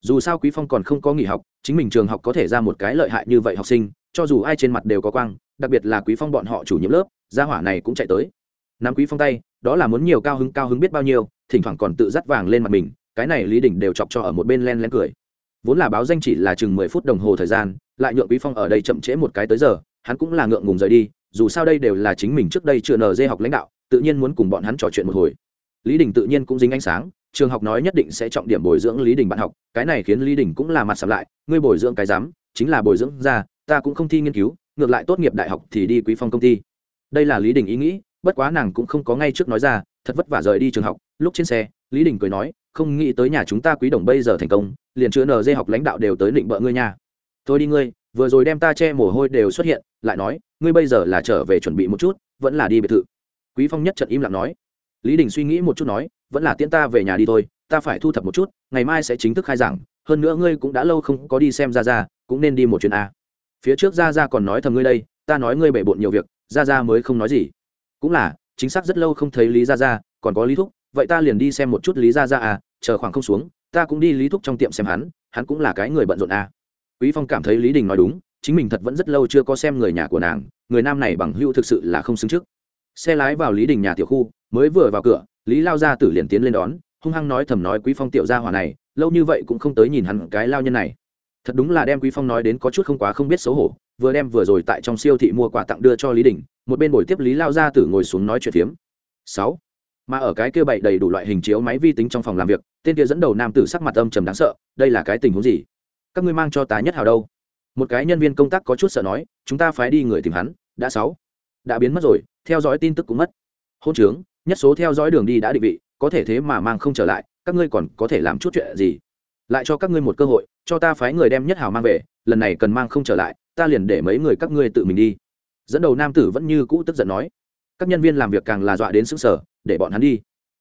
Dù sao quý phong còn không có nghỉ học, chính mình trường học có thể ra một cái lợi hại như vậy học sinh, cho dù ai trên mặt đều có quang đặc biệt là quý phong bọn họ chủ nhiệm lớp, gia hỏa này cũng chạy tới. Nắm quý phong tay, đó là muốn nhiều cao hứng cao hứng biết bao nhiêu, thỉnh thoảng còn tự dắt vàng lên mặt mình, cái này lý đỉnh đều chọc cho ở một bên len len cười. Vốn là báo danh chỉ là chừng mười phút đồng hồ thời gian, lại nhượng quý phong ở đây chậm trễ một cái tới giờ, hắn cũng là ngượng ngùng rời đi, dù sao đây đều là chính mình trước đây chưa nở dê học lãnh đạo, tự nhiên muốn cùng bọn hắn trò chuyện một hồi. Lý đình tự nhiên cũng dính ánh sáng, trường học nói nhất định sẽ trọng điểm bồi dưỡng lý đình bạn học, cái này khiến lý đình cũng là mặt sầm lại, ngươi bồi dưỡng cái dám chính là bồi dưỡng ra ta cũng không thi nghiên cứu ngược lại tốt nghiệp đại học thì đi quý phong công ty. Đây là lý đình ý nghĩ, bất quá nàng cũng không có ngay trước nói ra, thật vất vả rời đi trường học, lúc trên xe, lý đình cười nói, không nghĩ tới nhà chúng ta quý đồng bây giờ thành công, liền chữa nd học lãnh đạo đều tới định bợ ngươi nha. Thôi đi ngươi, vừa rồi đem ta che mồ hôi đều xuất hiện, lại nói, ngươi bây giờ là trở về chuẩn bị một chút, vẫn là đi biệt thự. Quý phong nhất trận im lặng nói. Lý đình suy nghĩ một chút nói, vẫn là tiễn ta về nhà đi thôi, ta phải thu thập một chút, ngày mai sẽ chính thức khai giảng, hơn nữa ngươi cũng đã lâu không có đi xem ra ra, cũng nên đi một chuyến a phía trước ra ra còn nói thầm ngươi đây, ta nói ngươi bể bộn nhiều việc ra ra mới không nói gì. Cũng là, chính xác rất lâu không thấy lý ra ra còn có lý thúc, vậy ta liền đi xem một chút lý ra ra à chờ khoảng không xuống, ta cũng đi lý thúc trong tiệm xem hắn hắn cũng là cái người bận rộn à. quý phong cảm thấy lý đình nói đúng, chính mình thật vẫn rất lâu chưa có xem người nhà của nàng, người nam này bằng hữu thực sự là không xứng trước. Xe lái vào lý đình nhà tiểu khu, mới vừa vào cửa, lý lao ra tử liền tiến lên đón, hung hăng nói thầm nói quý phong tiểu gia hỏa này, lâu như vậy cũng không tới nhìn hắn cái lao nhân này thật đúng là đem quý phong nói đến có chút không quá không biết xấu hổ, vừa đem vừa rồi tại trong siêu thị mua quà tặng đưa cho lý đình, một bên buổi tiếp lý lao gia tử ngồi xuống nói chuyện phiếm. Sáu, mà ở cái kia bậy đầy đủ loại hình chiếu máy vi tính trong phòng làm việc, tên kia dẫn đầu nam tử sắc mặt âm trầm đáng sợ, đây là cái tình huống gì? Các ngươi mang cho tá nhất hào đâu? Một cái nhân viên công tác có chút sợ nói, chúng ta phải đi người tìm hắn, đã sáu. Đã biến mất rồi, theo dõi tin tức cũng mất. Hôn trướng, nhất số theo dõi đường đi đã định vị, có thể thế mà mang không trở lại, các ngươi còn có thể làm chút chuyện gì? Lại cho các ngươi một cơ hội cho ta phái người đem nhất hào mang về, lần này cần mang không trở lại, ta liền để mấy người các ngươi tự mình đi. Dẫn đầu nam tử vẫn như cũ tức giận nói. Các nhân viên làm việc càng là dọa đến xứng sở để bọn hắn đi.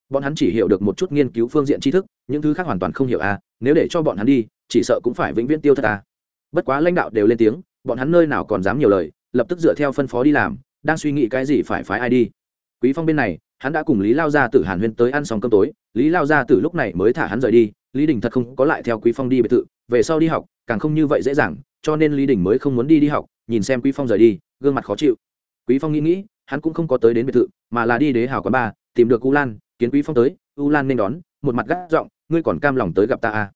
Bọn hắn chỉ hiểu được một chút nghiên cứu phương diện tri thức, những thứ khác hoàn toàn không hiểu à nếu để cho bọn hắn đi, chỉ sợ cũng phải vĩnh viễn tiêu thất à. Bất quá lãnh đạo đều lên tiếng, bọn hắn nơi nào còn dám nhiều lời, lập tức dựa theo phân phó đi làm, đang suy nghĩ cái gì phải phái ai đi. Quý phong bên này, hắn đã cùng lý lao gia tử hàn huyên tới ăn xong cơm tối, lý lao gia tử lúc này mới thả hắn rời đi, lý đình thật không có lại theo quý phong đi biệt thự về sau đi học, càng không như vậy dễ dàng, cho nên lý đình mới không muốn đi đi học, nhìn xem quý phong rời đi, gương mặt khó chịu. Quý phong nghĩ nghĩ, hắn cũng không có tới đến biệt thự, mà là đi đế hào quán ba, tìm được u lan, kiến quý phong tới, u lan nên đón, một mặt gác giọng, ngươi còn cam lòng tới gặp ta à?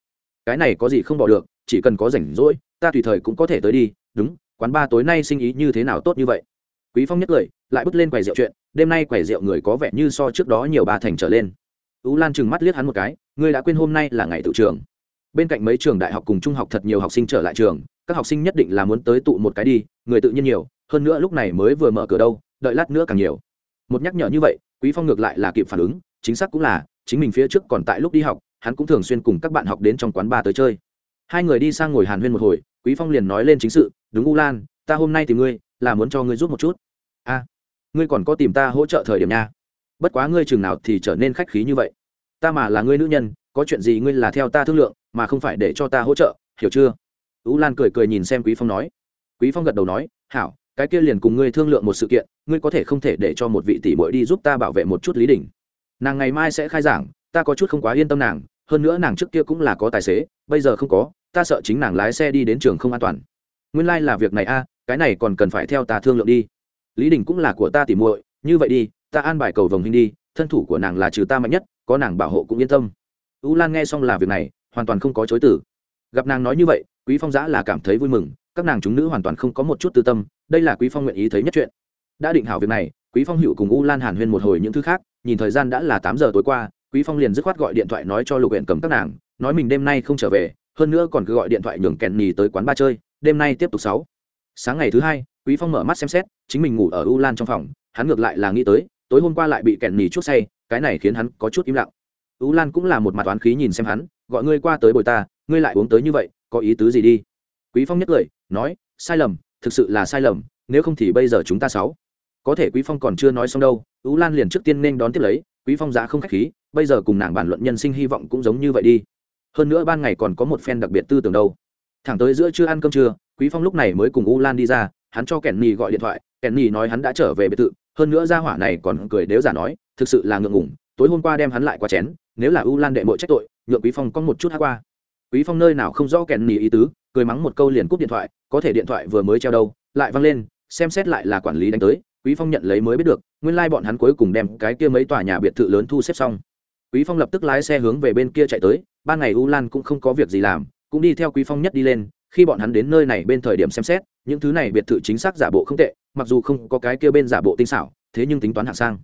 Cái này có gì không bỏ được, chỉ cần có rảnh rỗi, ta tùy thời cũng có thể tới đi, đúng, quán ba tối nay sinh ý như thế nào tốt như vậy? Quý phong nhất cười, lại bước lên quầy rượu chuyện, đêm nay quầy rượu người có vẻ như so trước đó nhiều ba thành trở lên. U lan chừng mắt liếc hắn một cái, ngươi đã quên hôm nay là ngày tự trường bên cạnh mấy trường đại học cùng trung học thật nhiều học sinh trở lại trường, các học sinh nhất định là muốn tới tụ một cái đi, người tự nhiên nhiều, hơn nữa lúc này mới vừa mở cửa đâu, đợi lát nữa càng nhiều. Một nhắc nhở như vậy, quý phong ngược lại là kịp phản ứng, chính xác cũng là, chính mình phía trước còn tại lúc đi học, hắn cũng thường xuyên cùng các bạn học đến trong quán bar tới chơi. Hai người đi sang ngồi hàn huyên một hồi, quý phong liền nói lên chính sự, đúng u lan, ta hôm nay tìm ngươi, là muốn cho ngươi giúp một chút. A, ngươi còn có tìm ta hỗ trợ thời điểm nha. Bất quá ngươi chừng nào thì trở nên khách khí như vậy. Ta mà là ngươi nữ nhân, có chuyện gì ngươi là theo ta thương lượng mà không phải để cho ta hỗ trợ, hiểu chưa? Tú lan cười cười nhìn xem quý phong nói. Quý phong gật đầu nói, hảo, cái kia liền cùng ngươi thương lượng một sự kiện, ngươi có thể không thể để cho một vị tỷ muội đi giúp ta bảo vệ một chút lý đình. Nàng ngày mai sẽ khai giảng, ta có chút không quá yên tâm nàng, hơn nữa nàng trước kia cũng là có tài xế, bây giờ không có, ta sợ chính nàng lái xe đi đến trường không an toàn. Nguyên lai、like、là việc này a, cái này còn cần phải theo ta thương lượng đi. Lý đình cũng là của ta tỉ muội, như vậy đi, ta an bài cầu vồng hình đi, thân thủ của nàng là trừ ta mạnh nhất, có nàng bảo hộ cũng yên tâm. U lan nghe xong là việc này hoàn toàn không có chối tử gặp nàng nói như vậy, quý phong giã là cảm thấy vui mừng, các nàng chúng nữ hoàn toàn không có một chút tư tâm, đây là quý phong nguyện ý thấy nhất chuyện. Đã định hảo việc này, quý phong hữu cùng u lan hàn huyên một hồi những thứ khác, nhìn thời gian đã là tám giờ tối qua, quý phong liền dứt khoát gọi điện thoại nói cho lục huyện cầm các nàng, nói mình đêm nay không trở về, hơn nữa còn cứ gọi điện thoại nhường kèn nhì tới quán ba chơi, đêm nay tiếp tục sáu. Sáng ngày thứ hai, quý phong mở mắt xem xét, chính mình ngủ ở u lan trong phòng, hắn ngược lại là nghĩ tới, tối hôm qua lại bị kèn nhì chút say, cái này khiến hắn có chút im lặng. U lan cũng là một mặt oán khí nhìn xem hắn gọi ngươi qua tới bồi ta, ngươi lại uống tới như vậy, có ý tứ gì đi? Quý phong nhất cười nói, sai lầm, thực sự là sai lầm, nếu không thì bây giờ chúng ta sáu. Có thể quý phong còn chưa nói xong đâu u lan liền trước tiên nên đón tiếp lấy, quý phong giá không khách khí, bây giờ cùng nàng bàn luận nhân sinh hy vọng cũng giống như vậy đi. Hơn nữa ban ngày còn có một phen đặc biệt tư tưởng đâu. Thẳng tới giữa chưa ăn cơm trưa, quý phong lúc này mới cùng u lan đi ra, hắn cho kẻn nhì gọi điện thoại kẻn nhì nói hắn đã trở về biệt thự, hơn nữa ra hỏa này còn cười đếu giả nói, thực sự là ngượng ngủng tối hôm qua đem hắn lại qua chén, nếu là u lan đệ mội trách tội, nhượng quý phong có một chút hát qua. Quý phong nơi nào không rõ kèn nỉ ý tứ, cười mắng một câu liền cúp điện thoại, có thể điện thoại vừa mới treo đâu, lại văng lên, xem xét lại là quản lý đánh tới, quý phong nhận lấy mới biết được, nguyên lai like bọn hắn cuối cùng đem cái kia mấy tòa nhà biệt thự lớn thu xếp xong. Quý phong lập tức lái xe hướng về bên kia chạy tới, ban ngày u lan cũng không có việc gì làm, cũng đi theo quý phong nhất đi lên, khi bọn hắn đến nơi này bên thời điểm xem xét, những thứ này biệt thự chính xác giả bộ không tệ, mặc dù không có cái kia bên giả bộ tinh xảo, thế nhưng tính toán hạng sang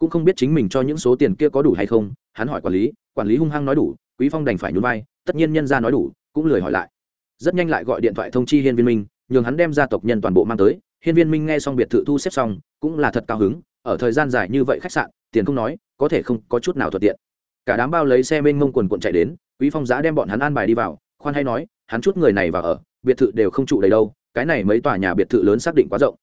cũng không biết chính mình cho những số tiền kia có đủ hay không, hắn hỏi quản lý quản lý hung hăng nói đủ, quý phong đành phải nhún vai, tất nhiên nhân ra nói đủ, cũng lười hỏi lại. Rất nhanh lại gọi điện thoại thông chi hiên viên minh, nhường hắn đem gia tộc nhân toàn bộ mang tới. Hiên viên minh nghe xong biệt thự thu xếp xong, cũng là thật cao hứng, ở thời gian dài như vậy khách sạn, tiền không nói, có thể không có chút nào thuận tiện. Cả đám bao lấy xe mênh mông quần cuộn chạy đến, quý phong giá đem bọn hắn an bài đi vào, khoan hay nói, hắn chút người này vào ở, biệt thự đều không trụ đầy đâu, cái này mấy tòa nhà biệt thự lớn xác định quá rộng.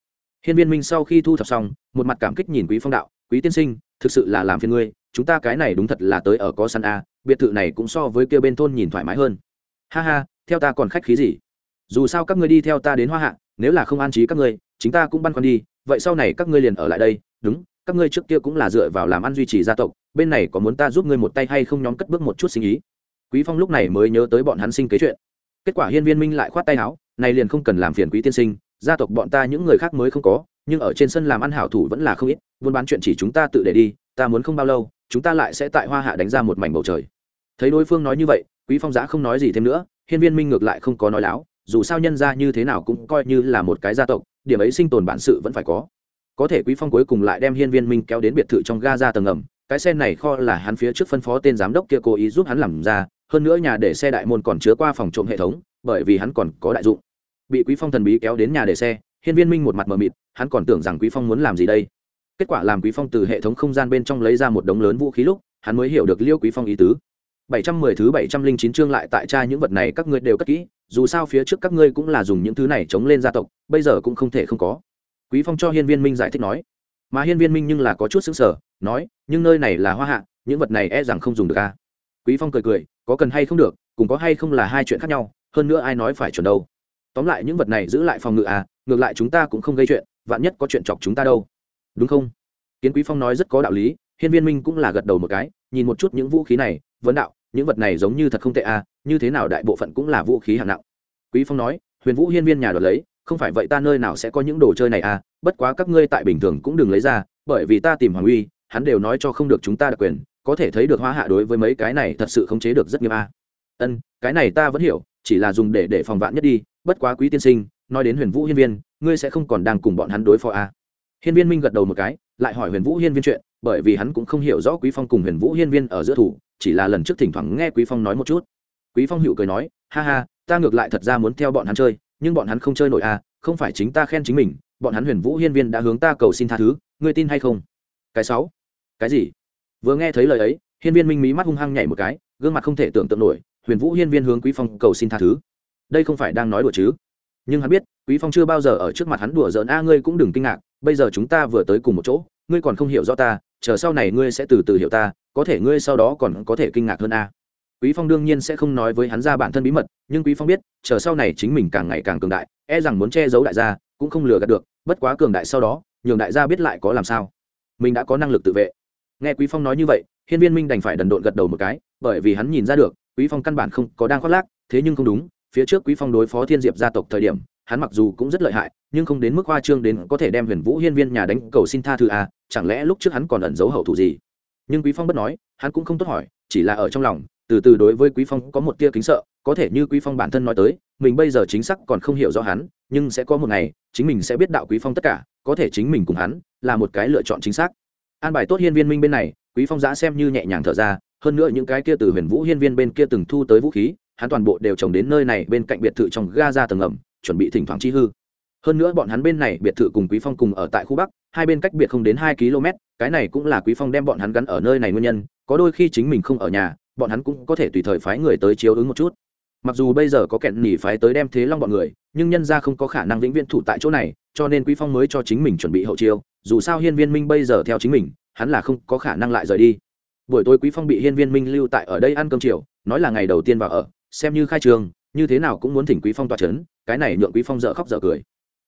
Hiên viên minh sau khi thu thập xong, một mặt cảm kích nhìn quý phong đạo quý tiên sinh, thực sự là làm phiền ngươi, chúng ta cái này đúng thật là tới ở có săn a, biệt thự này cũng so với kia bên thôn nhìn thoải mái hơn. Ha ha, theo ta còn khách khí gì? Dù sao các ngươi đi theo ta đến hoa hạ, nếu là không an trí các ngươi, chính ta cũng băn khoăn đi, vậy sau này các ngươi liền ở lại đây. Đúng, các ngươi trước kia cũng là dựa vào làm ăn duy trì gia tộc, bên này có muốn ta giúp ngươi một tay hay không nhóm cất bước một chút sinh ý quý phong lúc này mới nhớ tới bọn hắn sinh kế chuyện. Kết quả hiên viên minh lại khoát tay áo, này liền không cần làm phiền quý tiên sinh, gia tộc bọn ta những người khác mới không có nhưng ở trên sân làm ăn hảo thủ vẫn là không ít, buôn bán chuyện chỉ chúng ta tự để đi, ta muốn không bao lâu, chúng ta lại sẽ tại hoa hạ đánh ra một mảnh bầu trời. Thấy đối phương nói như vậy, quý phong giã không nói gì thêm nữa, hiên viên minh ngược lại không có nói láo, dù sao nhân ra như thế nào cũng coi như là một cái gia tộc, điểm ấy sinh tồn bản sự vẫn phải có. Có thể quý phong cuối cùng lại đem hiên viên minh kéo đến biệt thự trong ga ra tầng ngầm, cái xe này kho là hắn phía trước phân phó tên giám đốc kia cố ý giúp hắn làm ra, hơn nữa nhà để xe đại môn còn chứa qua phòng trộm hệ thống, bởi vì hắn còn có đại dụng. Bị quý phong thần bí kéo đến nhà để xe, hiên viên minh một mặt mờ mịt hắn còn tưởng rằng quý phong muốn làm gì đây. Kết quả làm quý phong từ hệ thống không gian bên trong lấy ra một đống lớn vũ khí lúc, hắn mới hiểu được liêu quý phong ý tứ. 710 thứ 709 chương lại tại tra những vật này các ngươi đều cất kỹ, dù sao phía trước các ngươi cũng là dùng những thứ này chống lên gia tộc, bây giờ cũng không thể không có. Quý phong cho hiên viên minh giải thích nói. Mà hiên viên minh nhưng là có chút xứng sở nói, nhưng nơi này là hoa hạ, những vật này e rằng không dùng được a. À? quý phong cười cười, có cần hay không được, cùng có hay không là hai chuyện khác nhau, hơn nữa ai nói phải chuẩn đâu. Tóm lại những vật này giữ lại phòng ngự à ngược lại chúng ta cũng không gây chuyện, vạn nhất có chuyện chọc chúng ta đâu. Đúng không? Kiến quý phong nói rất có đạo lý, hiên viên minh cũng là gật đầu một cái, nhìn một chút những vũ khí này, vấn đạo, những vật này giống như thật không tệ à như thế nào đại bộ phận cũng là vũ khí hạng nặng. Quý phong nói, huyền vũ hiên viên nhà đoạt lấy, không phải vậy ta nơi nào sẽ có những đồ chơi này à bất quá các ngươi tại bình thường cũng đừng lấy ra, bởi vì ta tìm hoàng uy, hắn đều nói cho không được chúng ta đặc quyền, có thể thấy được hoa hạ đối với mấy cái này thật sự khống chế được rất nghiêm a. À. ân, cái này ta vẫn hiểu, chỉ là dùng để để phòng vạn nhất đi, bất quá quý tiên sinh nói đến huyền vũ hiên viên, ngươi sẽ không còn đang cùng bọn hắn đối phó à. hiên viên minh gật đầu một cái, lại hỏi huyền vũ hiên viên chuyện, bởi vì hắn cũng không hiểu rõ quý phong cùng huyền vũ hiên viên ở giữa thủ, chỉ là lần trước thỉnh thoảng nghe quý phong nói một chút. Quý phong hữu cười nói, ha ha, ta ngược lại thật ra muốn theo bọn hắn chơi, nhưng bọn hắn không chơi nổi à không phải chính ta khen chính mình, bọn hắn huyền vũ hiên viên đã hướng ta cầu xin tha thứ, ngươi tin hay không? Cái sáu. Cái gì? Vừa nghe thấy lời ấy, hiên viên minh mí mắt hung hăng nhảy một cái, gương mặt không thể tưởng tượng nổi, huyền vũ hiên viên hướng quý phong cầu xin tha thứ. Đây không phải đang nói đùa chứ? Nhưng hắn biết, quý phong chưa bao giờ ở trước mặt hắn đùa giỡn, a, ngươi cũng đừng kinh ngạc, bây giờ chúng ta vừa tới cùng một chỗ, ngươi còn không hiểu rõ ta, chờ sau này ngươi sẽ từ từ hiểu ta, có thể ngươi sau đó còn có thể kinh ngạc hơn a. Quý phong đương nhiên sẽ không nói với hắn ra bản thân bí mật, nhưng quý phong biết, chờ sau này chính mình càng ngày càng cường đại e rằng muốn che giấu đại gia, cũng không lừa gạt được, bất quá cường đại sau đó, nhường đại gia biết lại có làm sao. Mình đã có năng lực tự vệ. Nghe quý phong nói như vậy, hiên viên minh đành phải đần độn gật đầu một cái, bởi vì hắn nhìn ra được, quý phong căn bản không có đang khoác lác, thế nhưng không đúng phía trước quý phong đối phó thiên diệp gia tộc thời điểm, hắn mặc dù cũng rất lợi hại, nhưng không đến mức hoa trương đến có thể đem huyền vũ hiên viên nhà đánh cầu xin tha thứ à chẳng lẽ lúc trước hắn còn ẩn giấu hậu thủ gì? Nhưng quý phong bất nói, hắn cũng không tốt hỏi, chỉ là ở trong lòng, từ từ đối với quý phong có một tia kính sợ, có thể như quý phong bản thân nói tới, mình bây giờ chính xác còn không hiểu rõ hắn, nhưng sẽ có một ngày, chính mình sẽ biết đạo quý phong tất cả, có thể chính mình cùng hắn là một cái lựa chọn chính xác. An bài tốt hiên viên minh bên này, quý phong giã xem như nhẹ nhàng thở ra, hơn nữa những cái kia từ huyền vũ hiên viên bên kia từng thu tới vũ khí hắn toàn bộ đều trồng đến nơi này bên cạnh biệt thự trong ga ra tầng ẩm, chuẩn bị thỉnh thoảng chi hư. Hơn nữa bọn hắn bên này biệt thự cùng quý phong cùng ở tại khu bắc, hai bên cách biệt không đến hai km, cái này cũng là quý phong đem bọn hắn gắn ở nơi này nguyên nhân, có đôi khi chính mình không ở nhà, bọn hắn cũng có thể tùy thời phái người tới chiếu ứng một chút. Mặc dù bây giờ có kẹn nỉ phái tới đem thế long bọn người, nhưng nhân ra không có khả năng vĩnh viễn thủ tại chỗ này, cho nên quý phong mới cho chính mình chuẩn bị hậu chiêu, dù sao hiên viên minh bây giờ theo chính mình, hắn là không có khả năng lại rời đi. Buổi tối quý phong bị hiên viên minh lưu tại ở đây ăn cơm chiều, nói là ngày đầu tiên vào ở xem như khai trường, như thế nào cũng muốn thỉnh quý phong tỏa chấn, cái này nhượng quý phong dở khóc dở cười.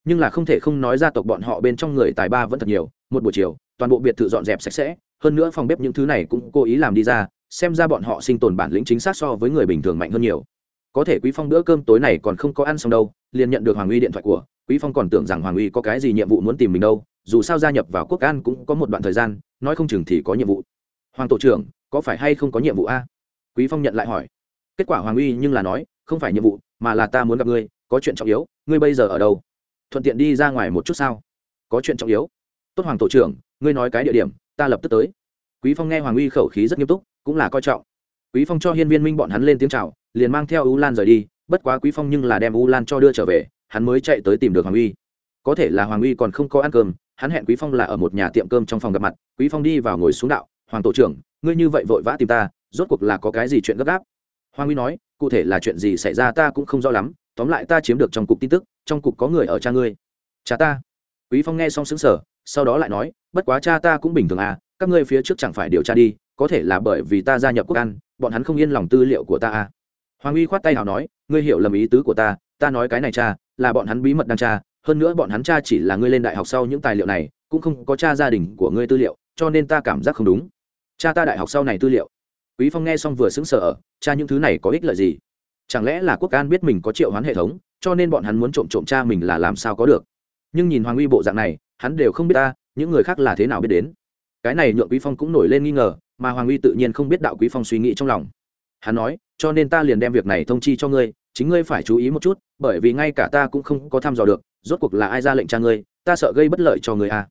Nhưng là không thể không nói gia tộc bọn họ bên trong người tài ba vẫn thật nhiều, một buổi chiều, toàn bộ biệt thự dọn dẹp sạch sẽ, hơn nữa phòng bếp những thứ này cũng cố ý làm đi ra, xem ra bọn họ sinh tồn bản lĩnh chính xác so với người bình thường mạnh hơn nhiều. Có thể quý phong bữa cơm tối này còn không có ăn xong đâu, liền nhận được hoàng uy điện thoại của, quý phong còn tưởng rằng hoàng uy có cái gì nhiệm vụ muốn tìm mình đâu, dù sao gia nhập vào quốc an cũng có một đoạn thời gian, nói không chừng thì có nhiệm vụ. Hoàng tổ trưởng, có phải hay không có nhiệm vụ a? Quý phong nhận lại hỏi kết quả hoàng uy nhưng là nói, không phải nhiệm vụ, mà là ta muốn gặp ngươi, có chuyện trọng yếu, ngươi bây giờ ở đâu? Thuận tiện đi ra ngoài một chút sao? Có chuyện trọng yếu. Tốt hoàng tổ trưởng, ngươi nói cái địa điểm, ta lập tức tới. Quý phong nghe hoàng uy khẩu khí rất nghiêm túc, cũng là coi trọng. Quý phong cho hiên viên minh bọn hắn lên tiếng chào, liền mang theo u lan rời đi, bất quá quý phong nhưng là đem u lan cho đưa trở về, hắn mới chạy tới tìm được hoàng uy. Có thể là hoàng uy còn không có ăn cơm, hắn hẹn quý phong là ở một nhà tiệm cơm trong phòng gặp mặt, quý phong đi vào ngồi xuống đạo, hoàng tổ trưởng, ngươi như vậy vội vã tìm ta, rốt cuộc là có cái gì chuyện gấp gáp? Hoàng uy nói, cụ thể là chuyện gì xảy ra ta cũng không rõ lắm, tóm lại ta chiếm được trong cục tin tức, trong cục có người ở cha ngươi. Cha ta. Quý phong nghe xong sững sờ, sau đó lại nói, bất quá cha ta cũng bình thường à các ngươi phía trước chẳng phải điều tra đi, có thể là bởi vì ta gia nhập quốc an, bọn hắn không yên lòng tư liệu của ta à. Hoàng uy khoát tay nào nói, ngươi hiểu lầm ý tứ của ta ta nói cái này cha, là bọn hắn bí mật đang tra, hơn nữa bọn hắn cha chỉ là ngươi lên đại học sau những tài liệu này, cũng không có cha gia đình của ngươi tư liệu, cho nên ta cảm giác không đúng. Cha ta đại học sau này tư liệu quý phong nghe xong vừa sững sờ cha những thứ này có ích lợi gì? Chẳng lẽ là quốc an biết mình có triệu hoán hệ thống, cho nên bọn hắn muốn trộm trộm cha mình là làm sao có được? Nhưng nhìn hoàng uy bộ dạng này, hắn đều không biết ta, những người khác là thế nào biết đến. Cái này nhượng quý phong cũng nổi lên nghi ngờ, mà hoàng uy tự nhiên không biết đạo quý phong suy nghĩ trong lòng. Hắn nói, cho nên ta liền đem việc này thông chi cho ngươi, chính ngươi phải chú ý một chút, bởi vì ngay cả ta cũng không có thăm dò được, rốt cuộc là ai ra lệnh cha ngươi, ta sợ gây bất lợi cho người à?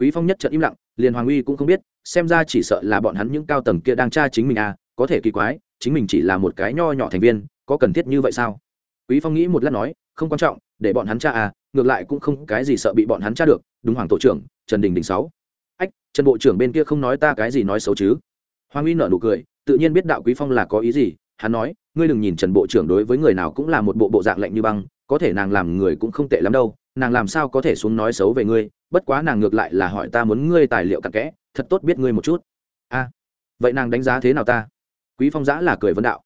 Quý phong nhất trận im lặng liền hoàng uy cũng không biết xem ra chỉ sợ là bọn hắn những cao tầng kia đang tra chính mình à? có thể kỳ quái chính mình chỉ là một cái nho nhỏ thành viên có cần thiết như vậy sao quý phong nghĩ một lát nói không quan trọng để bọn hắn tra à, ngược lại cũng không cái gì sợ bị bọn hắn tra được đúng hoàng tổ trưởng trần đình đình sáu ách trần bộ trưởng bên kia không nói ta cái gì nói xấu chứ hoàng uy nở nụ cười tự nhiên biết đạo quý phong là có ý gì hắn nói ngươi đừng nhìn trần bộ trưởng đối với người nào cũng là một bộ bộ dạng lạnh như băng có thể nàng làm người cũng không tệ lắm đâu nàng làm sao có thể xuống nói xấu về ngươi, bất quá nàng ngược lại là hỏi ta muốn ngươi tài liệu cặn kẽ, thật tốt biết ngươi một chút. A, vậy nàng đánh giá thế nào ta? Quý phong giã là cười vấn đạo.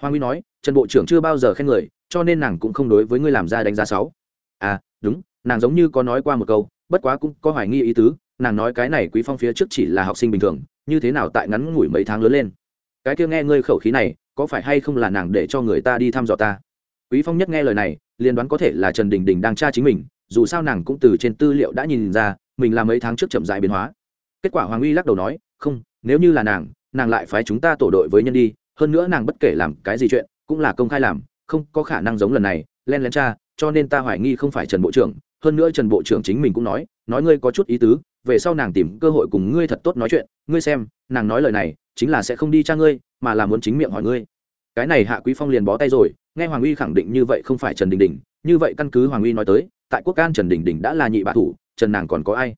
Hoàng huy nói, trần bộ trưởng chưa bao giờ khen người, cho nên nàng cũng không đối với ngươi làm ra đánh giá sáu à đúng, nàng giống như có nói qua một câu, bất quá cũng có hoài nghi ý tứ, nàng nói cái này quý phong phía trước chỉ là học sinh bình thường, như thế nào tại ngắn ngủi mấy tháng lớn lên. Cái kia nghe ngươi khẩu khí này, có phải hay không là nàng để cho người ta đi thăm dò ta? Quý phong nhất nghe lời này, liền đoán có thể là trần đình đình đang tra chính mình dù sao nàng cũng từ trên tư liệu đã nhìn ra, mình là mấy tháng trước chậm dại biến hóa. Kết quả hoàng uy lắc đầu nói, không, nếu như là nàng nàng lại phái chúng ta tổ đội với nhân đi, hơn nữa nàng bất kể làm cái gì chuyện, cũng là công khai làm, không có khả năng giống lần này, len lén tra, cho nên ta hoài nghi không phải trần bộ trưởng, hơn nữa trần bộ trưởng chính mình cũng nói nói ngươi có chút ý tứ, về sau nàng tìm cơ hội cùng ngươi thật tốt nói chuyện, ngươi xem, nàng nói lời này, chính là sẽ không đi tra ngươi, mà là muốn chính miệng hỏi ngươi. Cái này hạ quý phong liền bó tay rồi, nghe hoàng uy khẳng định như vậy không phải trần đình đình như vậy căn cứ hoàng uy nói tới, tại quốc can trần đình đình đã là nhị bạ thủ, trần nàng còn có ai?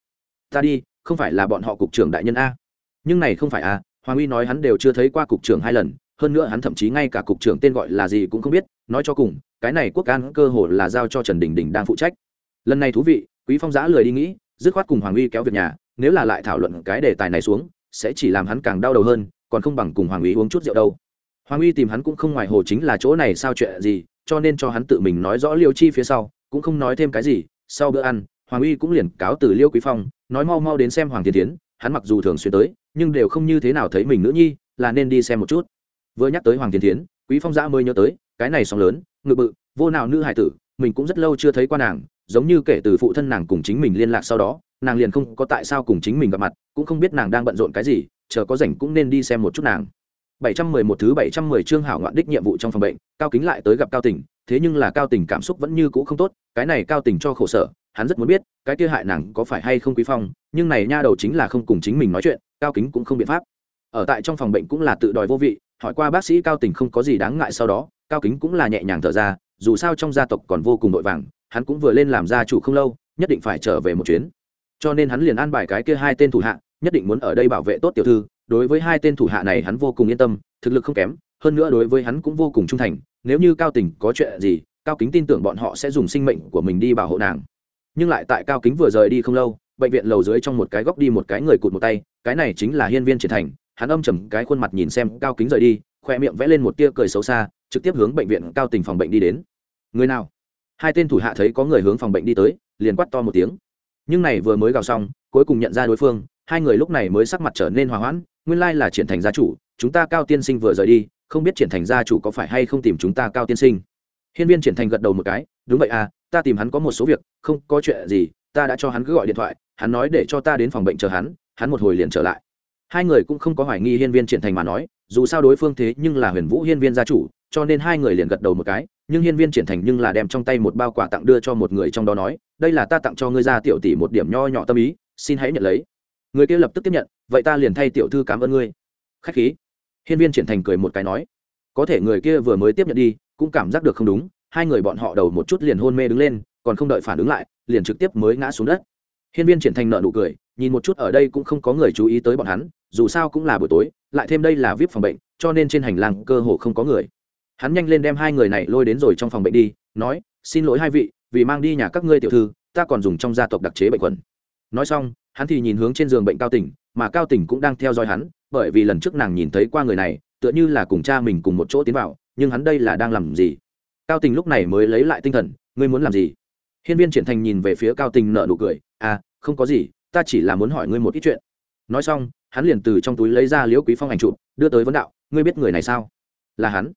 Ta đi, không phải là bọn họ cục trưởng đại nhân a. Nhưng này không phải a, hoàng uy nói hắn đều chưa thấy qua cục trưởng hai lần, hơn nữa hắn thậm chí ngay cả cục trưởng tên gọi là gì cũng không biết, nói cho cùng, cái này quốc can cơ hồ là giao cho trần đình đình đang phụ trách. Lần này thú vị, quý phong giã lười đi nghĩ, dứt khoát cùng hoàng uy kéo việc nhà, nếu là lại thảo luận cái đề tài này xuống, sẽ chỉ làm hắn càng đau đầu hơn, còn không bằng cùng hoàng uy uống chút rượu đâu. Hoàng uy tìm hắn cũng không ngoài hồ chính là chỗ này sao chuyện gì cho nên cho hắn tự mình nói rõ liêu chi phía sau, cũng không nói thêm cái gì, sau bữa ăn, hoàng uy cũng liền cáo từ liêu quý phong, nói mau mau đến xem hoàng thiên tiến hắn mặc dù thường xuyên tới, nhưng đều không như thế nào thấy mình nữ nhi, là nên đi xem một chút. Vừa nhắc tới hoàng thiên tiến quý phong giã mới nhớ tới, cái này sóng lớn, ngự bự, vô nào nữ hải tử, mình cũng rất lâu chưa thấy qua nàng, giống như kể từ phụ thân nàng cùng chính mình liên lạc sau đó, nàng liền không có tại sao cùng chính mình gặp mặt, cũng không biết nàng đang bận rộn cái gì, chờ có rảnh cũng nên đi xem một chút nàng. 711 thứ 710 chương hảo ngoạn đích nhiệm vụ trong phòng bệnh, Cao Kính lại tới gặp Cao tỉnh thế nhưng là Cao tỉnh cảm xúc vẫn như cũ không tốt, cái này Cao tỉnh cho khổ sở, hắn rất muốn biết, cái kia hại nàng có phải hay không Quý Phong, nhưng này nha đầu chính là không cùng chính mình nói chuyện, Cao Kính cũng không biện pháp. Ở tại trong phòng bệnh cũng là tự đòi vô vị, hỏi qua bác sĩ Cao tỉnh không có gì đáng ngại sau đó, Cao Kính cũng là nhẹ nhàng thở ra, dù sao trong gia tộc còn vô cùng đội vàng, hắn cũng vừa lên làm gia chủ không lâu, nhất định phải trở về một chuyến. Cho nên hắn liền an bài cái kia hai tên thủ hạ, nhất định muốn ở đây bảo vệ tốt tiểu thư, đối với hai tên thủ hạ này hắn vô cùng yên tâm, thực lực không kém, hơn nữa đối với hắn cũng vô cùng trung thành, nếu như cao tình có chuyện gì, cao kính tin tưởng bọn họ sẽ dùng sinh mệnh của mình đi bảo hộ nàng. Nhưng lại tại cao kính vừa rời đi không lâu, bệnh viện lầu dưới trong một cái góc đi một cái người cụt một tay, cái này chính là hiên viên triển thành, hắn âm trầm cái khuôn mặt nhìn xem cao kính rời đi, khoe miệng vẽ lên một tia cười xấu xa, trực tiếp hướng bệnh viện cao tình phòng bệnh đi đến. Người nào? Hai tên thủ hạ thấy có người hướng phòng bệnh đi tới, liền quát to một tiếng. Nhưng này vừa mới gào xong, cuối cùng nhận ra đối phương, hai người lúc này mới sắc mặt trở nên hòa hoãn nguyên lai là triển thành gia chủ, chúng ta cao tiên sinh vừa rời đi, không biết triển thành gia chủ có phải hay không tìm chúng ta cao tiên sinh. Hiên viên triển thành gật đầu một cái, đúng vậy à ta tìm hắn có một số việc, không có chuyện gì, ta đã cho hắn cứ gọi điện thoại, hắn nói để cho ta đến phòng bệnh chờ hắn hắn một hồi liền trở lại. Hai người cũng không có hoài nghi hiên viên triển thành mà nói, dù sao đối phương thế nhưng là huyền vũ hiên viên gia chủ, cho nên hai người liền gật đầu một cái, nhưng hiên viên triển thành nhưng là đem trong tay một bao quà tặng đưa cho một người trong đó nói, đây là ta tặng cho ngươi ra, tiểu tỷ một điểm nho nhỏ tâm ý, xin hãy nhận lấy người kia lập tức tiếp nhận, vậy ta liền thay tiểu thư cảm ơn ngươi. Khách khí. Hiên viên triển thành cười một cái nói, có thể người kia vừa mới tiếp nhận đi, cũng cảm giác được không đúng, hai người bọn họ đầu một chút liền hôn mê đứng lên, còn không đợi phản ứng lại, liền trực tiếp mới ngã xuống đất. Hiên viên triển thành nợ nụ cười, nhìn một chút ở đây cũng không có người chú ý tới bọn hắn, dù sao cũng là buổi tối, lại thêm đây là vip phòng bệnh, cho nên trên hành lang cơ hồ không có người. Hắn nhanh lên đem hai người này lôi đến rồi trong phòng bệnh đi, nói, xin lỗi hai vị, vì mang đi nhà các ngươi tiểu thư, ta còn dùng trong gia tộc đặc chế bệnh quần. nói xong hắn thì nhìn hướng trên giường bệnh cao tỉnh, mà cao tỉnh cũng đang theo dõi hắn, bởi vì lần trước nàng nhìn thấy qua người này, tựa như là cùng cha mình cùng một chỗ tiến vào, nhưng hắn đây là đang làm gì? Cao tình lúc này mới lấy lại tinh thần, ngươi muốn làm gì? Hiên viên triển thành nhìn về phía cao tình nợ nụ cười à không có gì, ta chỉ là muốn hỏi ngươi một ít chuyện. Nói xong, hắn liền từ trong túi lấy ra liễu quý phong ảnh chụp, đưa tới vấn đạo, ngươi biết người này sao? Là hắn.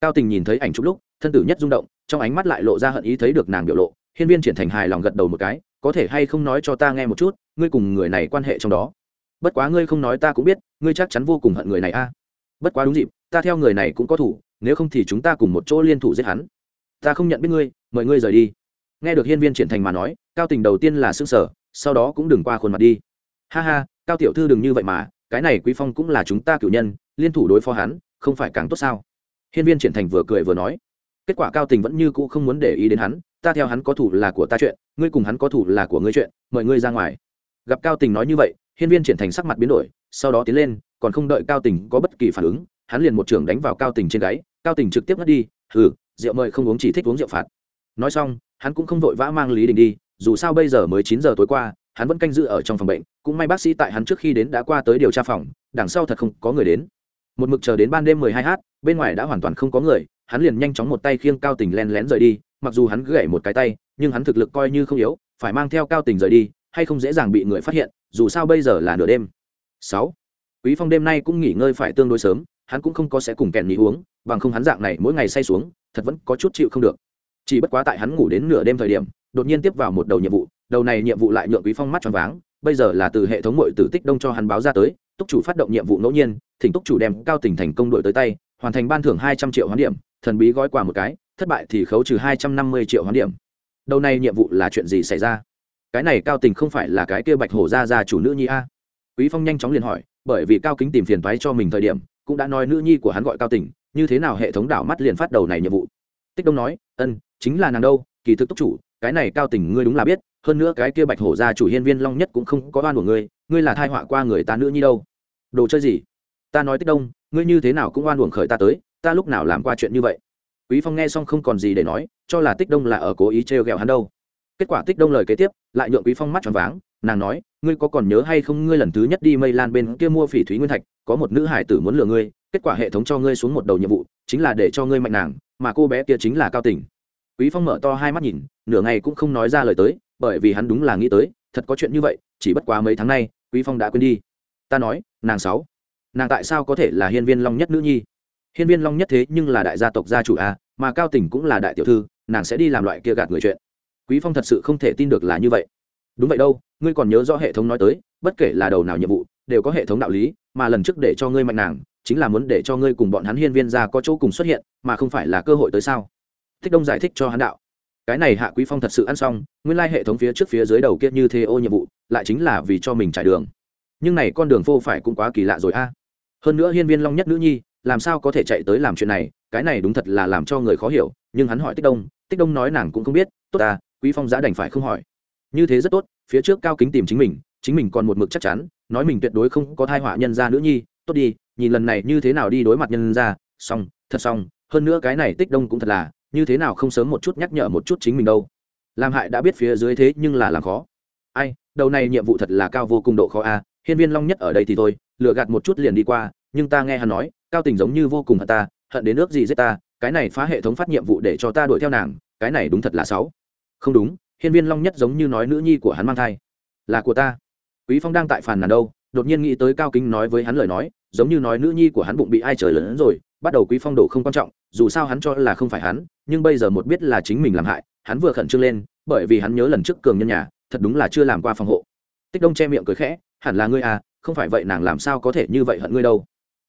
Cao tình nhìn thấy ảnh chụp lúc, thân tử nhất rung động, trong ánh mắt lại lộ ra hận ý thấy được nàng biểu lộ, hiên viên triển thành hài lòng gật đầu một cái có thể hay không nói cho ta nghe một chút, ngươi cùng người này quan hệ trong đó. Bất quá ngươi không nói ta cũng biết, ngươi chắc chắn vô cùng hận người này a. Bất quá đúng dịp, ta theo người này cũng có thủ, nếu không thì chúng ta cùng một chỗ liên thủ giết hắn. Ta không nhận biết ngươi, mời ngươi rời đi. Nghe được hiên viên triển thành mà nói, cao tình đầu tiên là xương sở sau đó cũng đừng qua khuôn mặt đi. Ha ha, cao tiểu thư đừng như vậy mà, cái này quý phong cũng là chúng ta cử nhân, liên thủ đối phó hắn, không phải càng tốt sao? Hiên viên triển thành vừa cười vừa nói. Kết quả cao tình vẫn như cũ không muốn để ý đến hắn ta theo hắn có thủ là của ta chuyện, ngươi cùng hắn có thủ là của ngươi chuyện, mời ngươi ra ngoài. Gặp cao tình nói như vậy, hiên viên triển thành sắc mặt biến đổi, sau đó tiến lên, còn không đợi cao tình có bất kỳ phản ứng, hắn liền một trưởng đánh vào cao tình trên gáy, cao tình trực tiếp ngất đi, hừ, rượu mời không uống chỉ thích uống rượu phạt. Nói xong, hắn cũng không vội vã mang lý đình đi, dù sao bây giờ mới chín giờ tối qua, hắn vẫn canh giữ ở trong phòng bệnh, cũng may bác sĩ tại hắn trước khi đến đã qua tới điều tra phòng, đằng sau thật không có người đến. Một mực chờ đến ban đêm mười hai h bên ngoài đã hoàn toàn không có người, hắn liền nhanh chóng một tay khiêng cao tình len lén rời đi mặc dù hắn gãy một cái tay, nhưng hắn thực lực coi như không yếu, phải mang theo cao tình rời đi, hay không dễ dàng bị người phát hiện, dù sao bây giờ là nửa đêm. Sáu. Quý phong đêm nay cũng nghỉ ngơi phải tương đối sớm, hắn cũng không có sẽ cùng kèn nghỉ uống, bằng không hắn dạng này mỗi ngày say xuống, thật vẫn có chút chịu không được. Chỉ bất quá tại hắn ngủ đến nửa đêm thời điểm, đột nhiên tiếp vào một đầu nhiệm vụ, đầu này nhiệm vụ lại nhượng quý phong mắt tròn váng, bây giờ là từ hệ thống mội tử tích đông cho hắn báo ra tới, túc chủ phát động nhiệm vụ ngẫu nhiên, thỉnh túc chủ đem cao tỉnh thành công đội tới tay, hoàn thành ban thưởng hai trăm triệu hoán điểm, thần bí gói quà một cái thất bại thì khấu trừ hai trăm năm mươi triệu hoán điểm. Đầu này nhiệm vụ là chuyện gì xảy ra? Cái này cao tình không phải là cái kia bạch hổ gia gia chủ nữ nhi a? Quý phong nhanh chóng liền hỏi, bởi vì cao kính tìm phiền toái cho mình thời điểm, cũng đã nói nữ nhi của hắn gọi cao tình, như thế nào hệ thống đảo mắt liền phát đầu này nhiệm vụ? Tích đông nói, ân, chính là nàng đâu, kỳ thực tốc chủ, cái này cao tình ngươi đúng là biết, hơn nữa cái kia bạch hổ gia chủ hiên viên long nhất cũng không có oan của ngươi ngươi là thai họa qua người ta nữ nhi đâu. Đồ chơi gì? Ta nói tích đông, ngươi như thế nào cũng oan uổng khởi ta tới, ta lúc nào làm qua chuyện như vậy? Quý phong nghe xong không còn gì để nói, cho là tích đông là ở cố ý trêu ghẹo hắn đâu. Kết quả tích đông lời kế tiếp, lại nhượng quý phong mắt tròn váng, nàng nói, ngươi có còn nhớ hay không, ngươi lần thứ nhất đi mây lan bên kia mua phỉ thúy nguyên thạch, có một nữ hải tử muốn lừa ngươi, kết quả hệ thống cho ngươi xuống một đầu nhiệm vụ, chính là để cho ngươi mạnh nàng, mà cô bé kia chính là cao tỉnh. quý phong mở to hai mắt nhìn, nửa ngày cũng không nói ra lời tới, bởi vì hắn đúng là nghĩ tới, thật có chuyện như vậy, chỉ bất quá mấy tháng nay, quý phong đã quên đi. Ta nói, nàng sáu, nàng tại sao có thể là hiên viên long nhất nữ nhi? Hiên viên long nhất thế nhưng là đại gia tộc gia chủ a, mà cao tình cũng là đại tiểu thư, nàng sẽ đi làm loại kia gạt người chuyện. Quý phong thật sự không thể tin được là như vậy. Đúng vậy đâu, ngươi còn nhớ rõ hệ thống nói tới, bất kể là đầu nào nhiệm vụ, đều có hệ thống đạo lý, mà lần trước để cho ngươi mạnh nàng, chính là muốn để cho ngươi cùng bọn hắn hiên viên ra có chỗ cùng xuất hiện, mà không phải là cơ hội tới sao? Thích đông giải thích cho hắn đạo. Cái này hạ quý phong thật sự ăn xong, nguyên lai hệ thống phía trước phía dưới đầu kia như thế ô nhiệm vụ, lại chính là vì cho mình trải đường. Nhưng này con đường phô phải cũng quá kỳ lạ rồi a. Hơn nữa hiên viên long nhất nữ nhi làm sao có thể chạy tới làm chuyện này, cái này đúng thật là làm cho người khó hiểu, nhưng hắn hỏi tích đông tích đông nói nàng cũng không biết, tốt à quý phong giã đành phải không hỏi. Như thế rất tốt, phía trước cao kính tìm chính mình chính mình còn một mực chắc chắn, nói mình tuyệt đối không có thai họa nhân gia nữ nhi, tốt đi, nhìn lần này như thế nào đi đối mặt nhân gia, xong, thật xong, hơn nữa cái này tích đông cũng thật là, như thế nào không sớm một chút nhắc nhở một chút chính mình đâu. Làm hại đã biết phía dưới thế nhưng là làm khó. Ai, đầu này nhiệm vụ thật là cao vô cùng độ khó a, hiên viên long nhất ở đây thì thôi lựa gạt một chút liền đi qua, nhưng ta nghe hắn nói cao tình giống như vô cùng hận ta, hận đến nước gì giết ta, cái này phá hệ thống phát nhiệm vụ để cho ta đuổi theo nàng, cái này đúng thật là xấu. Không đúng, hiên viên long nhất giống như nói nữ nhi của hắn mang thai. Là của ta. Quý phong đang tại phàn nàn đâu, đột nhiên nghĩ tới cao kính nói với hắn lời nói, giống như nói nữ nhi của hắn bụng bị ai trời lớn rồi, bắt đầu quý phong đổ không quan trọng, dù sao hắn cho là không phải hắn, nhưng bây giờ một biết là chính mình làm hại, hắn vừa khẩn trương lên, bởi vì hắn nhớ lần trước cường nhân nhà, thật đúng là chưa làm qua phòng hộ. Tích đông che miệng cười khẽ, hẳn là ngươi à không phải vậy nàng làm sao có thể như vậy hận ngươi đâu?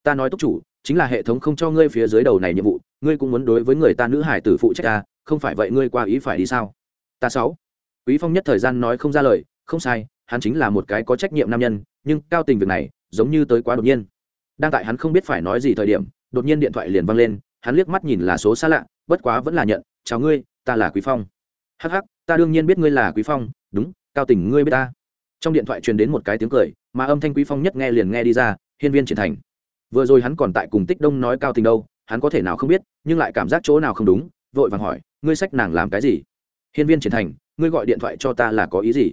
Ta nói túc chủ, chính là hệ thống không cho ngươi phía dưới đầu này nhiệm vụ, ngươi cũng muốn đối với người ta nữ hải tử phụ trách ta, không phải vậy ngươi qua ý phải đi sao? Ta sáu. Quý phong nhất thời gian nói không ra lời, không sai, hắn chính là một cái có trách nhiệm nam nhân, nhưng cao tình việc này, giống như tới quá đột nhiên. Đang tại hắn không biết phải nói gì thời điểm, đột nhiên điện thoại liền văng lên, hắn liếc mắt nhìn là số xa lạ, bất quá vẫn là nhận, chào ngươi, ta là quý phong. Hắc hắc, ta đương nhiên biết ngươi là quý phong, đúng, cao tình ngươi biết ta. Trong điện thoại truyền đến một cái tiếng cười, mà âm thanh quý phong nhất nghe liền nghe đi ra, hiên viên triển thành vừa rồi hắn còn tại cùng tích đông nói cao tình đâu, hắn có thể nào không biết, nhưng lại cảm giác chỗ nào không đúng, vội vàng hỏi, ngươi sách nàng làm cái gì? Hiên viên triển thành, ngươi gọi điện thoại cho ta là có ý gì?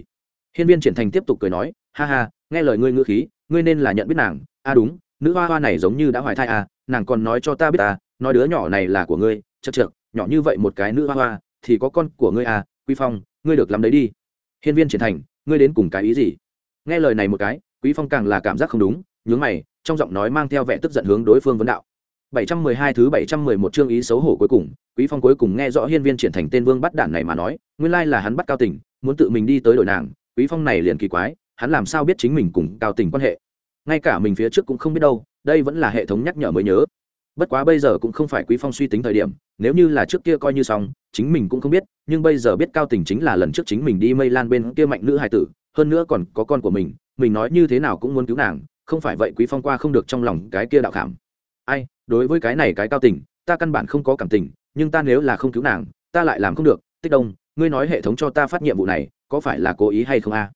Hiên viên triển thành tiếp tục cười nói, ha ha, nghe lời ngươi ngữ khí, ngươi nên là nhận biết nàng. A à đúng, nữ hoa hoa này giống như đã hoài thai à nàng còn nói cho ta biết à nói đứa nhỏ này là của ngươi, chật chược, nhỏ như vậy một cái nữ hoa hoa, thì có con của ngươi à quy phong, ngươi được làm đấy đi. Hiên viên triển thành, ngươi đến cùng cái ý gì? Nghe lời này một cái, quý phong càng là cảm giác không đúng nhướng mày trong giọng nói mang theo vẻ tức giận hướng đối phương vấn đạo 712 thứ 711 chương ý xấu hổ cuối cùng, Quý Phong cuối cùng nghe rõ hiên viên triển thành tên Vương bắt đản này mà nói, nguyên lai là hắn bắt Cao Tình, muốn tự mình đi tới đổi nàng, Quý Phong này liền kỳ quái, hắn làm sao biết chính mình cùng Cao Tình quan hệ? Ngay cả mình phía trước cũng không biết đâu, đây vẫn là hệ thống nhắc nhở mới nhớ. Bất quá bây giờ cũng không phải Quý Phong suy tính thời điểm, nếu như là trước kia coi như xong, chính mình cũng không biết, nhưng bây giờ biết Cao Tình chính là lần trước chính mình đi Mây Lan bên kia mạnh nữ hài tử, hơn nữa còn có con của mình, mình nói như thế nào cũng muốn cứu nàng, không phải vậy Quý Phong qua không được trong lòng cái kia đạo cảm. Ai, đối với cái này cái cao tình ta căn bản không có cảm tình nhưng ta nếu là không cứu nàng ta lại làm không được. Tích đông ngươi nói hệ thống cho ta phát nhiệm vụ này có phải là cố ý hay không a?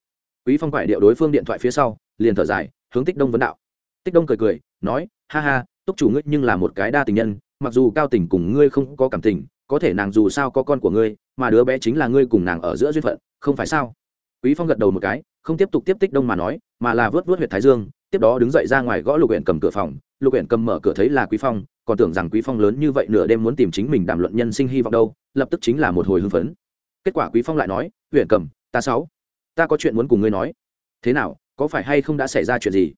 Quý phong quại điệu đối phương điện thoại phía sau liền thở dài hướng tích đông vấn đạo. Tích đông cười cười nói ha ha túc chủ ngươi nhưng là một cái đa tình nhân mặc dù cao tình cùng ngươi không có cảm tình có thể nàng dù sao có con của ngươi mà đứa bé chính là ngươi cùng nàng ở giữa duyên phận không phải sao? Quý phong gật đầu một cái không tiếp tục tiếp tích đông mà nói mà là vớt vớt huyệt thái dương tiếp đó đứng dậy ra ngoài gõ lục huyện cầm cửa phòng, lục huyện cầm mở cửa thấy là quý phong, còn tưởng rằng quý phong lớn như vậy nửa đêm muốn tìm chính mình đàm luận nhân sinh hy vọng đâu, lập tức chính là một hồi hưng phấn. Kết quả quý phong lại nói huyện cầm, ta sáu, ta có chuyện muốn cùng ngươi nói. Thế nào, có phải hay không đã xảy ra chuyện gì?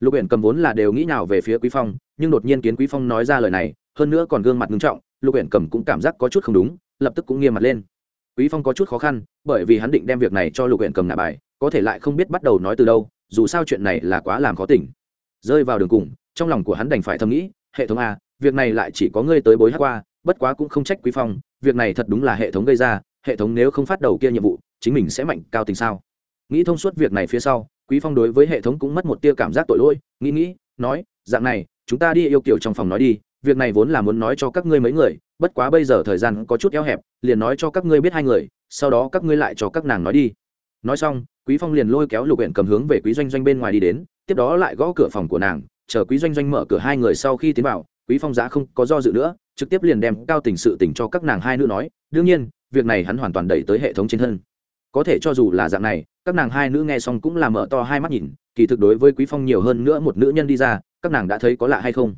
Lục huyện cầm vốn là đều nghĩ nào về phía quý phong, nhưng đột nhiên kiến quý phong nói ra lời này, hơn nữa còn gương mặt nghiêm trọng, lục huyện cầm cũng cảm giác có chút không đúng, lập tức cũng nghiêm mặt lên. Quý phong có chút khó khăn, bởi vì hắn định đem việc này cho lục huyện cầm nạ bài, có thể lại không biết bắt đầu nói từ đâu dù sao chuyện này là quá làm khó tỉnh. Rơi vào đường cùng, trong lòng của hắn đành phải thầm nghĩ, hệ thống a, việc này lại chỉ có ngươi tới bối hát qua, bất quá cũng không trách quý phong, việc này thật đúng là hệ thống gây ra, hệ thống nếu không phát đầu kia nhiệm vụ, chính mình sẽ mạnh cao tình sao? Nghĩ thông suốt việc này phía sau, quý phong đối với hệ thống cũng mất một tia cảm giác tội lỗi, nghĩ nghĩ, nói, dạng này, chúng ta đi yêu kiểu trong phòng nói đi, việc này vốn là muốn nói cho các ngươi mấy người, bất quá bây giờ thời gian có chút eo hẹp, liền nói cho các ngươi biết hai người, sau đó các ngươi lại cho các nàng nói đi nói xong, quý phong liền lôi kéo lục huyện cầm hướng về quý doanh doanh bên ngoài đi đến, tiếp đó lại gõ cửa phòng của nàng, chờ quý doanh doanh mở cửa hai người sau khi tiến vào, quý phong giá không có do dự nữa, trực tiếp liền đem cao tình sự tình cho các nàng hai nữ nói, đương nhiên, việc này hắn hoàn toàn đẩy tới hệ thống trên thân. Có thể cho dù là dạng này, các nàng hai nữ nghe xong cũng là mở to hai mắt nhìn, kỳ thực đối với quý phong nhiều hơn nữa một nữ nhân đi ra, các nàng đã thấy có lạ hay không?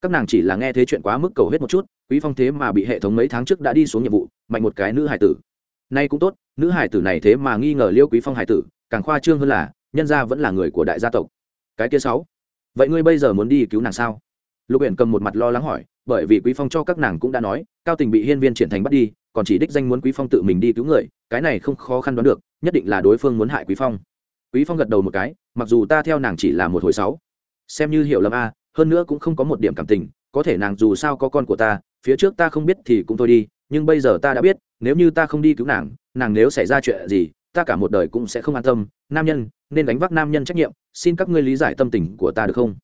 Các nàng chỉ là nghe thế chuyện quá mức cầu hết một chút, quý phong thế mà bị hệ thống mấy tháng trước đã đi xuống nhiệm vụ, mạnh một cái nữ hải tử. Nay cũng tốt nữ hải tử này thế mà nghi ngờ liêu quý phong hải tử, càng khoa trương hơn là, nhân gia vẫn là người của đại gia tộc. Cái kia sáu. Vậy ngươi bây giờ muốn đi cứu nàng sao? Lục uyển cầm một mặt lo lắng hỏi, bởi vì quý phong cho các nàng cũng đã nói, cao tình bị hiên viên triển thành bắt đi, còn chỉ đích danh muốn quý phong tự mình đi cứu người, cái này không khó khăn đoán được, nhất định là đối phương muốn hại quý phong. Quý phong gật đầu một cái, mặc dù ta theo nàng chỉ là một hồi sáu. Xem như hiểu lầm a, hơn nữa cũng không có một điểm cảm tình, có thể nàng dù sao có con của ta, phía trước ta không biết thì cũng thôi đi, nhưng bây giờ ta đã biết nếu như ta không đi cứu nàng nàng nếu xảy ra chuyện gì, ta cả một đời cũng sẽ không an tâm. Nam nhân, nên đánh vác nam nhân trách nhiệm, xin các ngươi lý giải tâm tình của ta được không?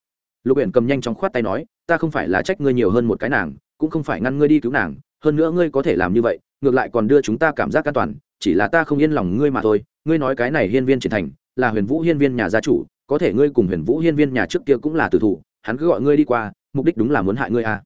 Lục Uyển cầm nhanh chóng khoát tay nói, ta không phải là trách ngươi nhiều hơn một cái nàng, cũng không phải ngăn ngươi đi cứu nàng, hơn nữa ngươi có thể làm như vậy, ngược lại còn đưa chúng ta cảm giác an toàn, chỉ là ta không yên lòng ngươi mà thôi. Ngươi nói cái này hiên viên triển thành, là huyền vũ hiên viên nhà gia chủ, có thể ngươi cùng huyền vũ hiên viên nhà trước kia cũng là tử thủ, hắn cứ gọi ngươi đi qua, mục đích đúng là muốn hại ngươi à.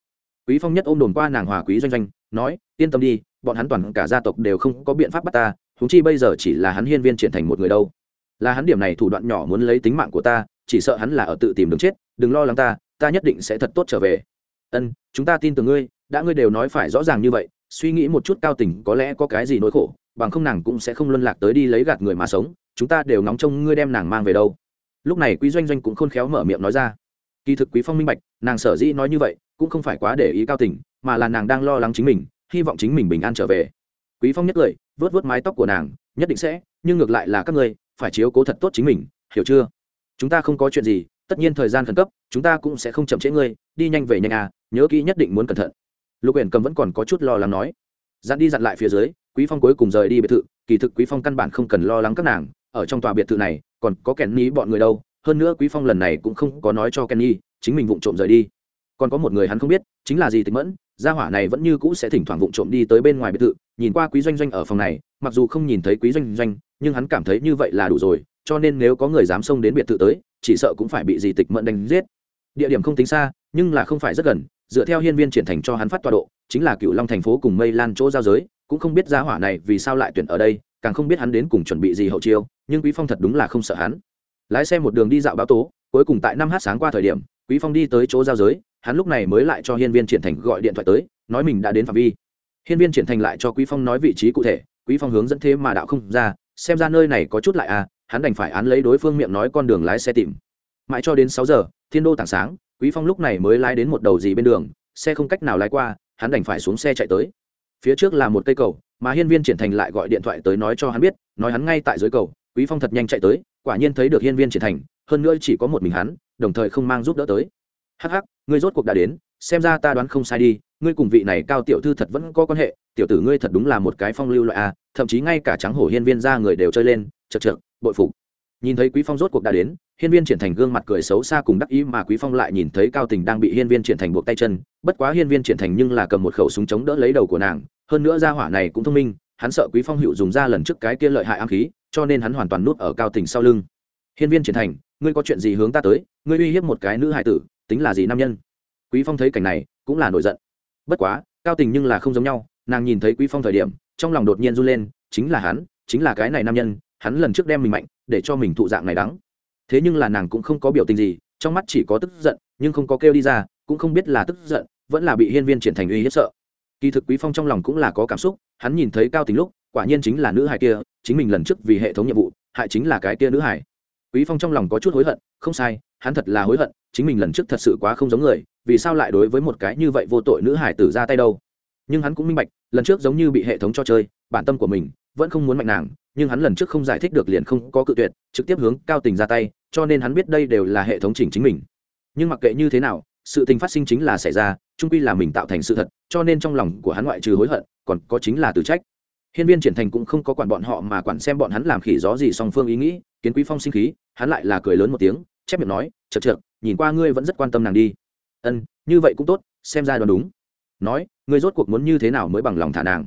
Quý phong nhất ôm đồn qua nàng hòa quý doanh doanh, nói, yên tâm đi bọn hắn toàn cả gia tộc đều không có biện pháp bắt ta húng chi bây giờ chỉ là hắn hiên viên triển thành một người đâu. Là hắn điểm này thủ đoạn nhỏ muốn lấy tính mạng của ta, chỉ sợ hắn là ở tự tìm đường chết, đừng lo lắng ta ta nhất định sẽ thật tốt trở về. Ân, chúng ta tin tưởng ngươi, đã ngươi đều nói phải rõ ràng như vậy, suy nghĩ một chút cao tình có lẽ có cái gì nỗi khổ, bằng không nàng cũng sẽ không luân lạc tới đi lấy gạt người mà sống, chúng ta đều ngóng trông ngươi đem nàng mang về đâu. Lúc này quý doanh doanh cũng khôn khéo mở miệng nói ra. Kỳ thực quý phong minh bạch, nàng sở dĩ nói như vậy, cũng không phải quá để ý cao tình, mà là nàng đang lo lắng chính mình hy vọng chính mình bình an trở về. Quý phong nhất cười vớt vớt mái tóc của nàng, nhất định sẽ, nhưng ngược lại là các ngươi, phải chiếu cố thật tốt chính mình, hiểu chưa? Chúng ta không có chuyện gì, tất nhiên thời gian khẩn cấp, chúng ta cũng sẽ không chậm trễ ngươi, đi nhanh về nhanh à nhớ kỹ nhất định muốn cẩn thận. Lục uyển cầm vẫn còn có chút lo lắng nói. Dặn đi dặn lại phía dưới, quý phong cuối cùng rời đi biệt thự, kỳ thực quý phong căn bản không cần lo lắng các nàng, ở trong tòa biệt thự này, còn có kèn ní bọn người đâu, hơn nữa quý phong lần này cũng không có nói cho kenny, chính mình vụng trộm rời đi. Còn có một người hắn không biết, chính là gì tịch mẫn gia hỏa này vẫn như cũ sẽ thỉnh thoảng vụng trộm đi tới bên ngoài biệt thự, nhìn qua quý doanh doanh ở phòng này, mặc dù không nhìn thấy quý doanh doanh, nhưng hắn cảm thấy như vậy là đủ rồi, cho nên nếu có người dám xông đến biệt thự tới, chỉ sợ cũng phải bị gì tịch mẫn đánh giết. Địa điểm không tính xa, nhưng là không phải rất gần, dựa theo hiên viên triển thành cho hắn phát tọa độ, chính là cựu long thành phố cùng mây lan chỗ giao giới, cũng không biết gia hỏa này vì sao lại tuyển ở đây, càng không biết hắn đến cùng chuẩn bị gì hậu chiêu, nhưng quý phong thật đúng là không sợ hắn. Lái xe một đường đi dạo báo tố, cuối cùng tại năm h sáng qua thời điểm, quý phong đi tới chỗ giao giới hắn lúc này mới lại cho hiên viên triển thành gọi điện thoại tới, nói mình đã đến phạm vi. Hiên viên triển thành lại cho quý phong nói vị trí cụ thể, quý phong hướng dẫn thế mà đạo không ra, xem ra nơi này có chút lại à hắn đành phải án lấy đối phương miệng nói con đường lái xe tìm. Mãi cho đến sáu giờ, thiên đô tảng sáng, quý phong lúc này mới lái đến một đầu gì bên đường, xe không cách nào lái qua, hắn đành phải xuống xe chạy tới. Phía trước là một cây cầu, mà hiên viên triển thành lại gọi điện thoại tới nói cho hắn biết, nói hắn ngay tại dưới cầu, quý phong thật nhanh chạy tới, quả nhiên thấy được hiên viên triển thành, hơn nữa chỉ có một mình hắn, đồng thời không mang giúp đỡ tới hắc hắc, ngươi rốt cuộc đã đến, xem ra ta đoán không sai đi, ngươi cùng vị này cao tiểu thư thật vẫn có quan hệ, tiểu tử ngươi thật đúng là một cái phong lưu loại a, thậm chí ngay cả trắng hổ hiên viên ra người đều chơi lên, chật chật bội phục. Nhìn thấy quý phong rốt cuộc đã đến, hiên viên triển thành gương mặt cười xấu xa cùng đắc ý mà quý phong lại nhìn thấy cao tình đang bị hiên viên triển thành buộc tay chân, bất quá hiên viên triển thành nhưng là cầm một khẩu súng chống đỡ lấy đầu của nàng, hơn nữa gia hỏa này cũng thông minh, hắn sợ quý phong hữu dùng ra lần trước cái kia lợi hại ám khí, cho nên hắn hoàn toàn núp ở cao tình sau lưng. Hiên viên triển thành, ngươi có chuyện gì hướng ta tới, ngươi uy hiếp một cái nữ hải tử tính là gì nam nhân? Quý phong thấy cảnh này, cũng là nổi giận. Bất quá, cao tình nhưng là không giống nhau, nàng nhìn thấy quý phong thời điểm, trong lòng đột nhiên run lên, chính là hắn, chính là cái này nam nhân, hắn lần trước đem mình mạnh, để cho mình thụ dạng này đắng. Thế nhưng là nàng cũng không có biểu tình gì, trong mắt chỉ có tức giận, nhưng không có kêu đi ra, cũng không biết là tức giận, vẫn là bị hiên viên triển thành uy hiếp sợ. Kỳ thực quý phong trong lòng cũng là có cảm xúc, hắn nhìn thấy cao tình lúc, quả nhiên chính là nữ hải kia, chính mình lần trước vì hệ thống nhiệm vụ, hại chính là cái kia nữ hải quý phong trong lòng có chút hối hận, không sai, hắn thật là hối hận chính mình lần trước thật sự quá không giống người, vì sao lại đối với một cái như vậy vô tội nữ hải tử ra tay đâu? Nhưng hắn cũng minh bạch, lần trước giống như bị hệ thống cho chơi, bản tâm của mình vẫn không muốn mạnh nàng, nhưng hắn lần trước không giải thích được liền không có cự tuyệt, trực tiếp hướng cao tình ra tay, cho nên hắn biết đây đều là hệ thống chỉnh chính mình. Nhưng mặc kệ như thế nào, sự tình phát sinh chính là xảy ra trung quy là mình tạo thành sự thật, cho nên trong lòng của hắn ngoại trừ hối hận, còn có chính là từ trách. Hiên viên triển thành cũng không có quản bọn họ mà quản xem bọn hắn làm khỉ gió gì song phương ý nghĩ, kiến quý phong sinh khí, hắn lại là cười lớn một tiếng, chép miệng nói chật chật nhìn qua ngươi vẫn rất quan tâm nàng đi. Ân, như vậy cũng tốt, xem ra đoán đúng. Nói, ngươi rốt cuộc muốn như thế nào mới bằng lòng thả nàng?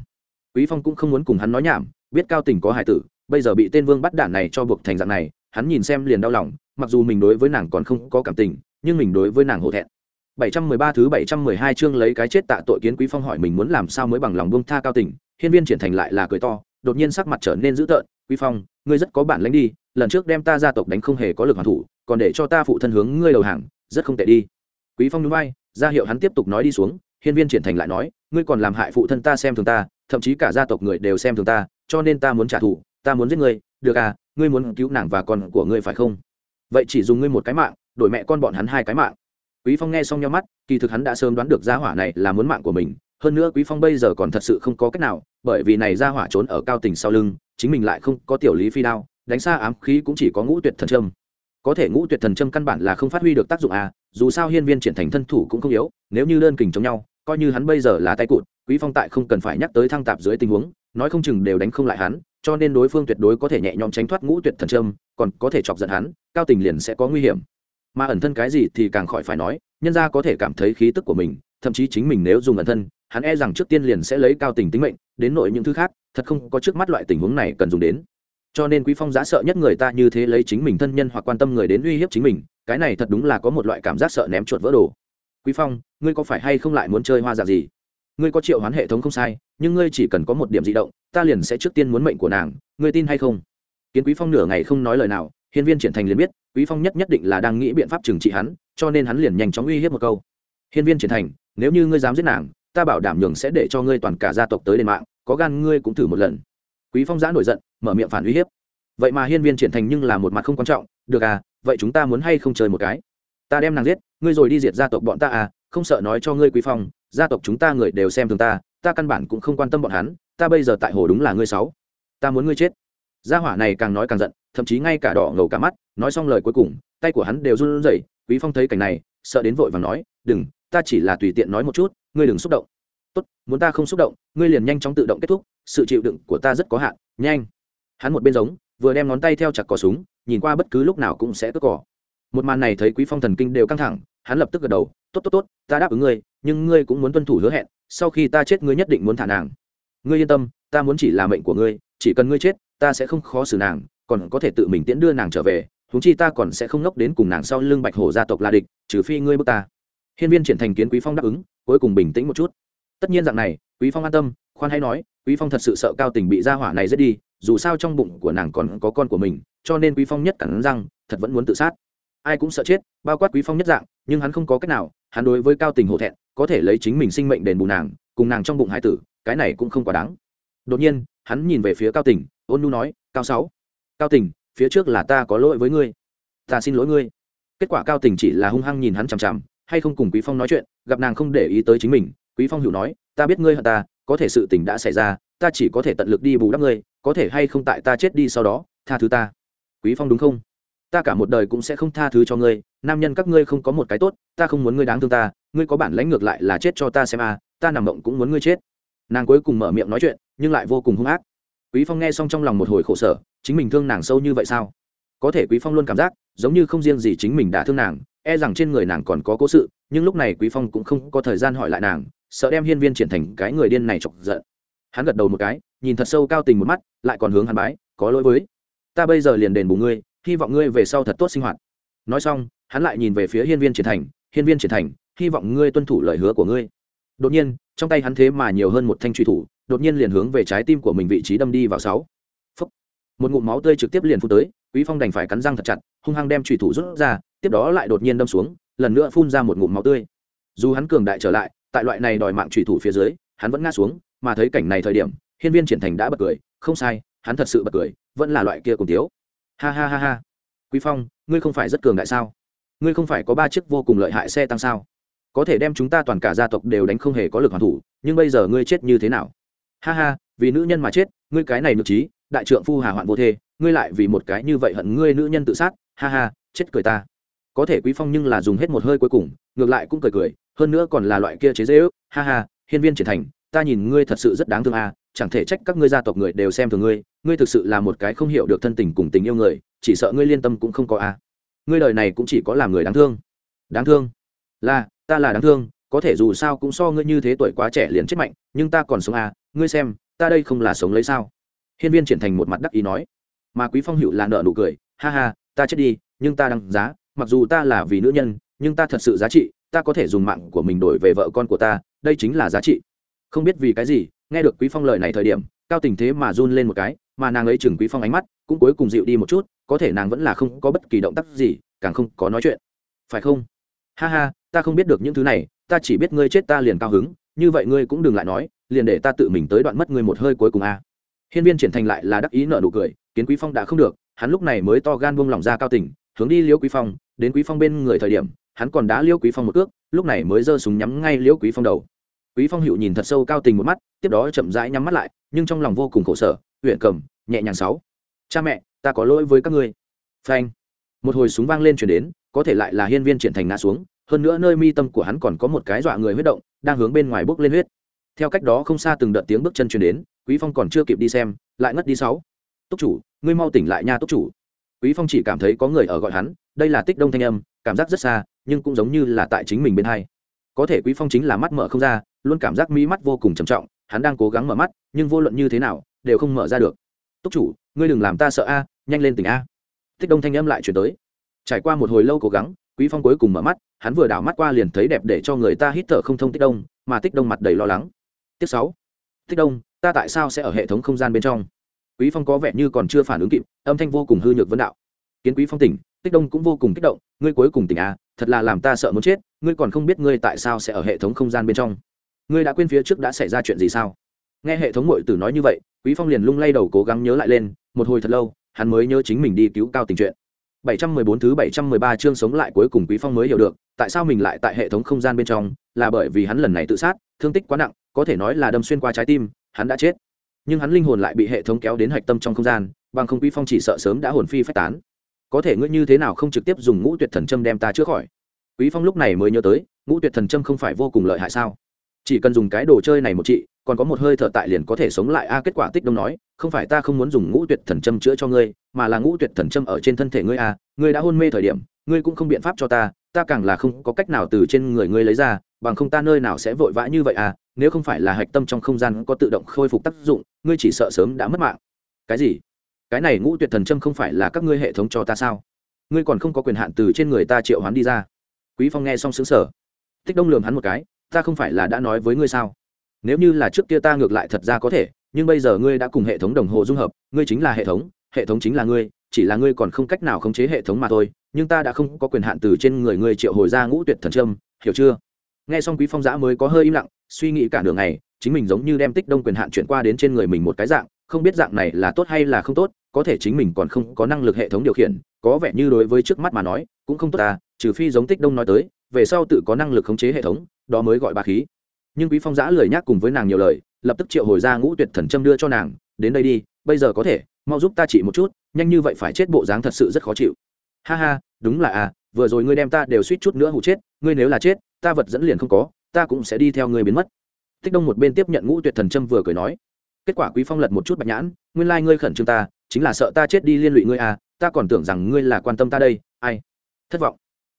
Quý phong cũng không muốn cùng hắn nói nhảm, biết cao tình có hài tử, bây giờ bị tên vương bắt đạn này cho buộc thành dạng này, hắn nhìn xem liền đau lòng, mặc dù mình đối với nàng còn không có cảm tình, nhưng mình đối với nàng hổ thẹn. 713 thứ 712 chương lấy cái chết tạ tội kiến quý phong hỏi mình muốn làm sao mới bằng lòng buông tha cao tình, hiên viên triển thành lại là cười to, đột nhiên sắc mặt trở nên dữ tợn. Quý phong, ngươi rất có bản lĩnh đi, lần trước đem ta gia tộc đánh không hề có lực hoàn thủ còn để cho ta phụ thân hướng ngươi đầu hàng, rất không tệ đi. Quý phong núi bay ra hiệu hắn tiếp tục nói đi xuống, hiên viên triển thành lại nói, ngươi còn làm hại phụ thân ta xem thường ta, thậm chí cả gia tộc người đều xem thường ta, cho nên ta muốn trả thù, ta muốn giết ngươi, được à ngươi muốn cứu nàng và con của ngươi phải không? Vậy chỉ dùng ngươi một cái mạng, đổi mẹ con bọn hắn hai cái mạng. Quý phong nghe xong nhau mắt, kỳ thực hắn đã sớm đoán được gia hỏa này là muốn mạng của mình, hơn nữa quý phong bây giờ còn thật sự không có cách nào, bởi vì này gia hỏa trốn ở cao tình sau lưng, chính mình lại không có tiểu lý phi đao, đánh xa ám khí cũng chỉ có ngũ tuyệt thần trâm có thể ngũ tuyệt thần trâm căn bản là không phát huy được tác dụng à dù sao hiên viên triển thành thân thủ cũng không yếu, nếu như đơn kình chống nhau, coi như hắn bây giờ là tay cụt, quý phong tại không cần phải nhắc tới thăng tạp dưới tình huống, nói không chừng đều đánh không lại hắn, cho nên đối phương tuyệt đối có thể nhẹ nhõm tránh thoát ngũ tuyệt thần trâm còn có thể chọc giận hắn, cao tình liền sẽ có nguy hiểm. Mà ẩn thân cái gì thì càng khỏi phải nói, nhân ra có thể cảm thấy khí tức của mình, thậm chí chính mình nếu dùng ẩn thân, hắn e rằng trước tiên liền sẽ lấy cao tình tính mệnh, đến nội những thứ khác, thật không có trước mắt loại tình huống này cần dùng đến cho nên quý phong giá sợ nhất người ta như thế lấy chính mình thân nhân hoặc quan tâm người đến uy hiếp chính mình, cái này thật đúng là có một loại cảm giác sợ ném chuột vỡ đồ. Quý phong, ngươi có phải hay không lại muốn chơi hoa giả gì? Ngươi có triệu hoán hệ thống không sai, nhưng ngươi chỉ cần có một điểm di động, ta liền sẽ trước tiên muốn mệnh của nàng, ngươi tin hay không? Kiến quý phong nửa ngày không nói lời nào, hiên viên triển thành liền biết, quý phong nhất nhất định là đang nghĩ biện pháp trừng trị hắn, cho nên hắn liền nhanh chóng uy hiếp một câu. Hiên viên triển thành, nếu như ngươi dám giết nàng, ta bảo đảm nhường sẽ để cho ngươi toàn cả gia tộc tới đền mạng, có gan ngươi cũng thử một lần. Quý phong giã nổi giận mở miệng phản uy hiếp. Vậy mà hiên viên triển thành nhưng là một mặt không quan trọng, được à vậy chúng ta muốn hay không chơi một cái? Ta đem nàng giết, ngươi rồi đi diệt gia tộc bọn ta à không sợ nói cho ngươi quý phong, gia tộc chúng ta người đều xem thường ta ta căn bản cũng không quan tâm bọn hắn, ta bây giờ tại hồ đúng là ngươi sáu. Ta muốn ngươi chết. Gia hỏa này càng nói càng giận, thậm chí ngay cả đỏ ngầu cả mắt, nói xong lời cuối cùng, tay của hắn đều run rẩy, quý phong thấy cảnh này, sợ đến vội vàng nói, đừng, ta chỉ là tùy tiện nói một chút, ngươi đừng xúc động. Tốt, muốn ta không xúc động, ngươi liền nhanh chóng tự động kết thúc, sự chịu đựng của ta rất có hạn, nhanh hắn một bên giống, vừa đem ngón tay theo chặt cỏ súng, nhìn qua bất cứ lúc nào cũng sẽ cướp cỏ một màn này thấy quý phong thần kinh đều căng thẳng, hắn lập tức gật đầu, tốt tốt tốt, ta đáp ứng ngươi, nhưng ngươi cũng muốn tuân thủ hứa hẹn, sau khi ta chết ngươi nhất định muốn thả nàng. Ngươi yên tâm, ta muốn chỉ là mệnh của ngươi, chỉ cần ngươi chết, ta sẽ không khó xử nàng, còn có thể tự mình tiễn đưa nàng trở về, huống chi ta còn sẽ không ngốc đến cùng nàng sau lưng bạch hổ gia tộc la địch, trừ phi ngươi bước ta. Hiên viên triển thành kiến quý phong đáp ứng, cuối cùng bình tĩnh một chút. Tất nhiên dạng này, quý phong an tâm khoan hãy nói, quý phong thật sự sợ cao tình bị gia hỏa này giết đi, dù sao trong bụng của nàng còn có con của mình, cho nên quý phong nhất cắn răng, thật vẫn muốn tự sát. Ai cũng sợ chết, bao quát quý phong nhất dạng, nhưng hắn không có cách nào, hắn đối với cao tình hổ thẹn, có thể lấy chính mình sinh mệnh đền bù nàng, cùng nàng trong bụng hải tử, cái này cũng không quá đáng. Đột nhiên, hắn nhìn về phía cao tình, ôn nu nói, cao sáu, cao tình, phía trước là ta có lỗi với ngươi. Ta xin lỗi ngươi. Kết quả cao tình chỉ là hung hăng nhìn hắn chằm chằm, hay không cùng quý phong nói chuyện, gặp nàng không để ý tới chính mình, quý phong hiểu nói, ta biết ngươi hận ta có thể sự tình đã xảy ra, ta chỉ có thể tận lực đi bù đắp ngươi, có thể hay không tại ta chết đi sau đó, tha thứ ta. Quý phong đúng không? Ta cả một đời cũng sẽ không tha thứ cho ngươi, nam nhân các ngươi không có một cái tốt, ta không muốn ngươi đáng thương ta, ngươi có bản lãnh ngược lại là chết cho ta xem à ta nằm mộng cũng muốn ngươi chết. Nàng cuối cùng mở miệng nói chuyện, nhưng lại vô cùng hung ác. Quý phong nghe xong trong lòng một hồi khổ sở, chính mình thương nàng sâu như vậy sao? Có thể quý phong luôn cảm giác, giống như không riêng gì chính mình đã thương nàng e rằng trên người nàng còn có cố sự, nhưng lúc này quý phong cũng không có thời gian hỏi lại nàng, sợ đem hiên viên triển thành cái người điên này chọc giận. Hắn gật đầu một cái, nhìn thật sâu cao tình một mắt, lại còn hướng hắn bái, có lỗi với, ta bây giờ liền đền bù ngươi, hy vọng ngươi về sau thật tốt sinh hoạt. Nói xong, hắn lại nhìn về phía hiên viên triển thành, hiên viên triển thành, hy vọng ngươi tuân thủ lời hứa của ngươi. Đột nhiên, trong tay hắn thế mà nhiều hơn một thanh truy thủ, đột nhiên liền hướng về trái tim của mình vị trí đâm đi vào sáu. Một ngụm máu tươi trực tiếp liền phun tới, quý phong đành phải cắn răng thật chặt, hung hăng đem truy thủ rút ra tiếp đó lại đột nhiên đâm xuống, lần nữa phun ra một ngụm máu tươi. Dù hắn cường đại trở lại, tại loại này đòi mạng trùy thủ phía dưới, hắn vẫn ngã xuống, mà thấy cảnh này thời điểm, hiên viên triển thành đã bật cười, không sai, hắn thật sự bật cười, vẫn là loại kia cùng tiếu ha ha ha ha. Quý phong, ngươi không phải rất cường đại sao? Ngươi không phải có ba chiếc vô cùng lợi hại xe tăng sao? Có thể đem chúng ta toàn cả gia tộc đều đánh không hề có lực hoàn thủ, nhưng bây giờ ngươi chết như thế nào? Ha ha, vì nữ nhân mà chết, ngươi cái này nhược trí, đại trượng phu hà hoạn vô thê, ngươi lại vì một cái như vậy hận ngươi nữ nhân tự sát, ha ha, chết cười ta có thể quý phong nhưng là dùng hết một hơi cuối cùng, ngược lại cũng cười cười, hơn nữa còn là loại kia chế dễ ước ha ha, hiên viên triển thành, ta nhìn ngươi thật sự rất đáng thương à chẳng thể trách các ngươi gia tộc người đều xem thường ngươi ngươi thực sự là một cái không hiểu được thân tình cùng tình yêu người, chỉ sợ ngươi liên tâm cũng không có à. Ngươi đời này cũng chỉ có làm người đáng thương. Đáng thương? Là, ta là đáng thương, có thể dù sao cũng so ngươi như thế tuổi quá trẻ liền chết mạnh, nhưng ta còn sống à ngươi xem, ta đây không là sống lấy sao? Hiên viên triển thành một mặt đắc ý nói. Mà quý phong hữu là nợ nụ cười, ha ha, ta chết đi, nhưng ta đăng giá mặc dù ta là vì nữ nhân, nhưng ta thật sự giá trị, ta có thể dùng mạng của mình đổi về vợ con của ta, đây chính là giá trị. Không biết vì cái gì, nghe được quý phong lời này thời điểm, cao tình thế mà run lên một cái, mà nàng ấy chừng quý phong ánh mắt, cũng cuối cùng dịu đi một chút, có thể nàng vẫn là không có bất kỳ động tác gì, càng không có nói chuyện. Phải không? Ha ha, ta không biết được những thứ này, ta chỉ biết ngươi chết ta liền cao hứng, như vậy ngươi cũng đừng lại nói, liền để ta tự mình tới đoạn mất ngươi một hơi cuối cùng a. À. hiên viên triển thành lại là đắc ý nợ nụ cười, kiến quý phong đã không được, hắn lúc này mới to gan buông lòng ra cao tình, hướng đi liễu quý phong đến quý phong bên người thời điểm, hắn còn đã liêu quý phong một cước, lúc này mới giơ súng nhắm ngay liêu quý phong đầu. Quý phong hữu nhìn thật sâu cao tình một mắt, tiếp đó chậm rãi nhắm mắt lại, nhưng trong lòng vô cùng khổ sở huyện cầm, nhẹ nhàng sáu. Cha mẹ, ta có lỗi với các ngươi. Phanh. Một hồi súng vang lên chuyển đến, có thể lại là hiên viên triển thành ngã xuống, hơn nữa nơi mi tâm của hắn còn có một cái dọa người huyết động, đang hướng bên ngoài bước lên huyết. Theo cách đó không xa từng đợt tiếng bước chân chuyển đến, quý phong còn chưa kịp đi xem, lại ngất đi sáu. Túc chủ, ngươi mau tỉnh lại nha, túc chủ. Quý phong chỉ cảm thấy có người ở gọi hắn đây là tích đông thanh âm, cảm giác rất xa, nhưng cũng giống như là tại chính mình bên hai. Có thể quý phong chính là mắt mở không ra, luôn cảm giác mí mắt vô cùng trầm trọng, hắn đang cố gắng mở mắt, nhưng vô luận như thế nào, đều không mở ra được. Túc chủ, ngươi đừng làm ta sợ a, nhanh lên tỉnh a. Tích đông thanh âm lại chuyển tới. Trải qua một hồi lâu cố gắng, quý phong cuối cùng mở mắt, hắn vừa đảo mắt qua liền thấy đẹp để cho người ta hít thở không thông tích đông, mà tích đông mặt đầy lo lắng. Tiếp sáu, tích đông, ta tại sao sẽ ở hệ thống không gian bên trong? Quý phong có vẻ như còn chưa phản ứng kịp, âm thanh vô cùng hư nhược vấn đạo. Kiến quý phong tỉnh tích đông cũng vô cùng kích động, ngươi cuối cùng tỉnh à thật là làm ta sợ muốn chết, ngươi còn không biết ngươi tại sao sẽ ở hệ thống không gian bên trong. Ngươi đã quên phía trước đã xảy ra chuyện gì sao? Nghe hệ thống mội tử nói như vậy, quý phong liền lung lay đầu cố gắng nhớ lại lên, một hồi thật lâu, hắn mới nhớ chính mình đi cứu cao tình chuyện. 714 thứ 713 chương sống lại cuối cùng quý phong mới hiểu được, tại sao mình lại tại hệ thống không gian bên trong, là bởi vì hắn lần này tự sát, thương tích quá nặng, có thể nói là đâm xuyên qua trái tim, hắn đã chết. Nhưng hắn linh hồn lại bị hệ thống kéo đến hạch tâm trong không gian, bằng không quý phong chỉ sợ sớm đã hồn phi phách tán có thể ngươi như thế nào không trực tiếp dùng ngũ tuyệt thần châm đem ta chữa khỏi? Quý phong lúc này mới nhớ tới, ngũ tuyệt thần châm không phải vô cùng lợi hại sao? Chỉ cần dùng cái đồ chơi này một trị, còn có một hơi thở tại liền có thể sống lại. A, kết quả tích đông nói, không phải ta không muốn dùng ngũ tuyệt thần châm chữa cho ngươi, mà là ngũ tuyệt thần châm ở trên thân thể ngươi a, ngươi đã hôn mê thời điểm, ngươi cũng không biện pháp cho ta ta càng là không có cách nào từ trên người ngươi lấy ra, bằng không ta nơi nào sẽ vội vã như vậy à nếu không phải là hạch tâm trong không gian có tự động khôi phục tác dụng, ngươi chỉ sợ sớm đã mất mạng. Cái gì? Cái này ngũ tuyệt thần châm không phải là các ngươi hệ thống cho ta sao? Ngươi còn không có quyền hạn từ trên người ta triệu hoán đi ra. Quý phong nghe xong sướng sở tích đông lường hắn một cái, ta không phải là đã nói với ngươi sao? Nếu như là trước kia ta ngược lại thật ra có thể, nhưng bây giờ ngươi đã cùng hệ thống đồng hồ dung hợp, ngươi chính là hệ thống hệ thống chính là ngươi, chỉ là ngươi còn không cách nào khống chế hệ thống mà thôi, nhưng ta đã không có quyền hạn từ trên người ngươi triệu hồi ra ngũ tuyệt thần trâm hiểu chưa? Nghe xong quý phong giã mới có hơi im lặng, suy nghĩ cả đường này chính mình giống như đem tích đông quyền hạn chuyển qua đến trên người mình một cái dạng không biết dạng này là tốt hay là không tốt, có thể chính mình còn không có năng lực hệ thống điều khiển, có vẻ như đối với trước mắt mà nói, cũng không tốt ta trừ phi giống tích đông nói tới, về sau tự có năng lực khống chế hệ thống, đó mới gọi bà khí. Nhưng quý phong giã lười nhác cùng với nàng nhiều lời, lập tức triệu hồi ra ngũ tuyệt thần châm đưa cho nàng, đến đây đi, bây giờ có thể, mau giúp ta chỉ một chút, nhanh như vậy phải chết bộ dáng thật sự rất khó chịu. Ha ha, đúng là à vừa rồi ngươi đem ta đều suýt chút nữa hụ chết, ngươi nếu là chết, ta vật dẫn liền không có, ta cũng sẽ đi theo ngươi biến mất. Tích đông một bên tiếp nhận ngũ tuyệt thần châm vừa cười nói kết quả quý phong lật một chút bạch nhãn, nguyên lai ngươi khẩn trương ta, chính là sợ ta chết đi liên lụy ngươi à ta còn tưởng rằng ngươi là quan tâm ta đây, ai? Thất vọng.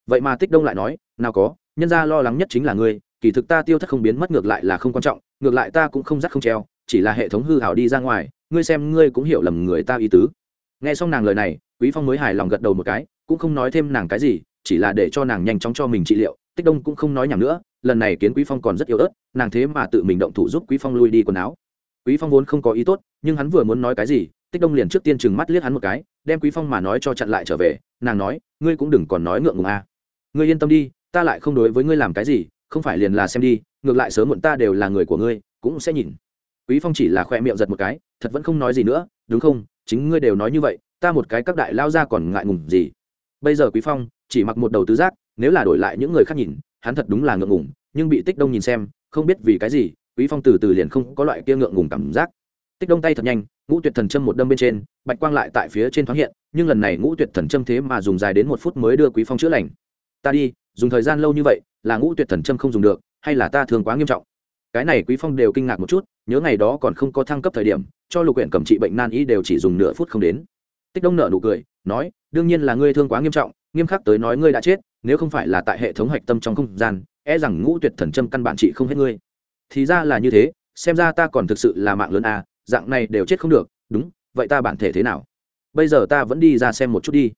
Vậy mà tích đông lại nói, nào có, nhân ra lo lắng nhất chính là ngươi, kỳ thực ta tiêu thất không biến mất ngược lại là không quan trọng, ngược lại ta cũng không dắt không treo, chỉ là hệ thống hư hảo đi ra ngoài, ngươi xem ngươi cũng hiểu lầm người ta ý tứ. Nghe xong nàng lời này, quý phong mới hài lòng gật đầu một cái, cũng không nói thêm nàng cái gì, chỉ là để cho nàng nhanh chóng cho mình trị liệu, tích đông cũng không nói nhảm nữa, lần này kiến quý phong còn rất yếu ớt, nàng thế mà tự mình động thủ giúp quý phong lui đi quần áo quý phong vốn không có ý tốt, nhưng hắn vừa muốn nói cái gì, tích đông liền trước tiên chừng mắt liếc hắn một cái, đem quý phong mà nói cho chặn lại trở về, nàng nói, ngươi cũng đừng còn nói ngượng ngùng a à. ngươi yên tâm đi, ta lại không đối với ngươi làm cái gì, không phải liền là xem đi, ngược lại sớm muộn ta đều là người của ngươi, cũng sẽ nhìn. Quý phong chỉ là khoe miệng giật một cái, thật vẫn không nói gì nữa, đúng không? Chính ngươi đều nói như vậy, ta một cái các đại lao ra còn ngại ngùng gì? Bây giờ quý phong chỉ mặc một đầu tứ giác, nếu là đổi lại những người khác nhìn, hắn thật đúng là ngượng ngùng, nhưng bị tích đông nhìn xem, không biết vì cái gì quý phong từ từ liền không có loại kia ngượng ngùng cảm giác. Tích đông tay thật nhanh, ngũ tuyệt thần châm một đâm bên trên, bạch quang lại tại phía trên thoáng hiện, nhưng lần này ngũ tuyệt thần châm thế mà dùng dài đến một phút mới đưa quý phong chữa lành. Ta đi, dùng thời gian lâu như vậy, là ngũ tuyệt thần châm không dùng được, hay là ta thường quá nghiêm trọng? Cái này quý phong đều kinh ngạc một chút, nhớ ngày đó còn không có thăng cấp thời điểm, cho lục huyện cầm trị bệnh nan y đều chỉ dùng nửa phút không đến. Tích đông nợ nụ cười, nói, đương nhiên là ngươi thương quá nghiêm trọng, nghiêm khắc tới nói ngươi đã chết, nếu không phải là tại hệ thống hạch tâm trong không gian e rằng ngũ tuyệt thần châm căn bản trị không hết ngươi thì ra là như thế, xem ra ta còn thực sự là mạng lớn à dạng này đều chết không được, đúng, vậy ta bản thể thế nào? Bây giờ ta vẫn đi ra xem một chút đi.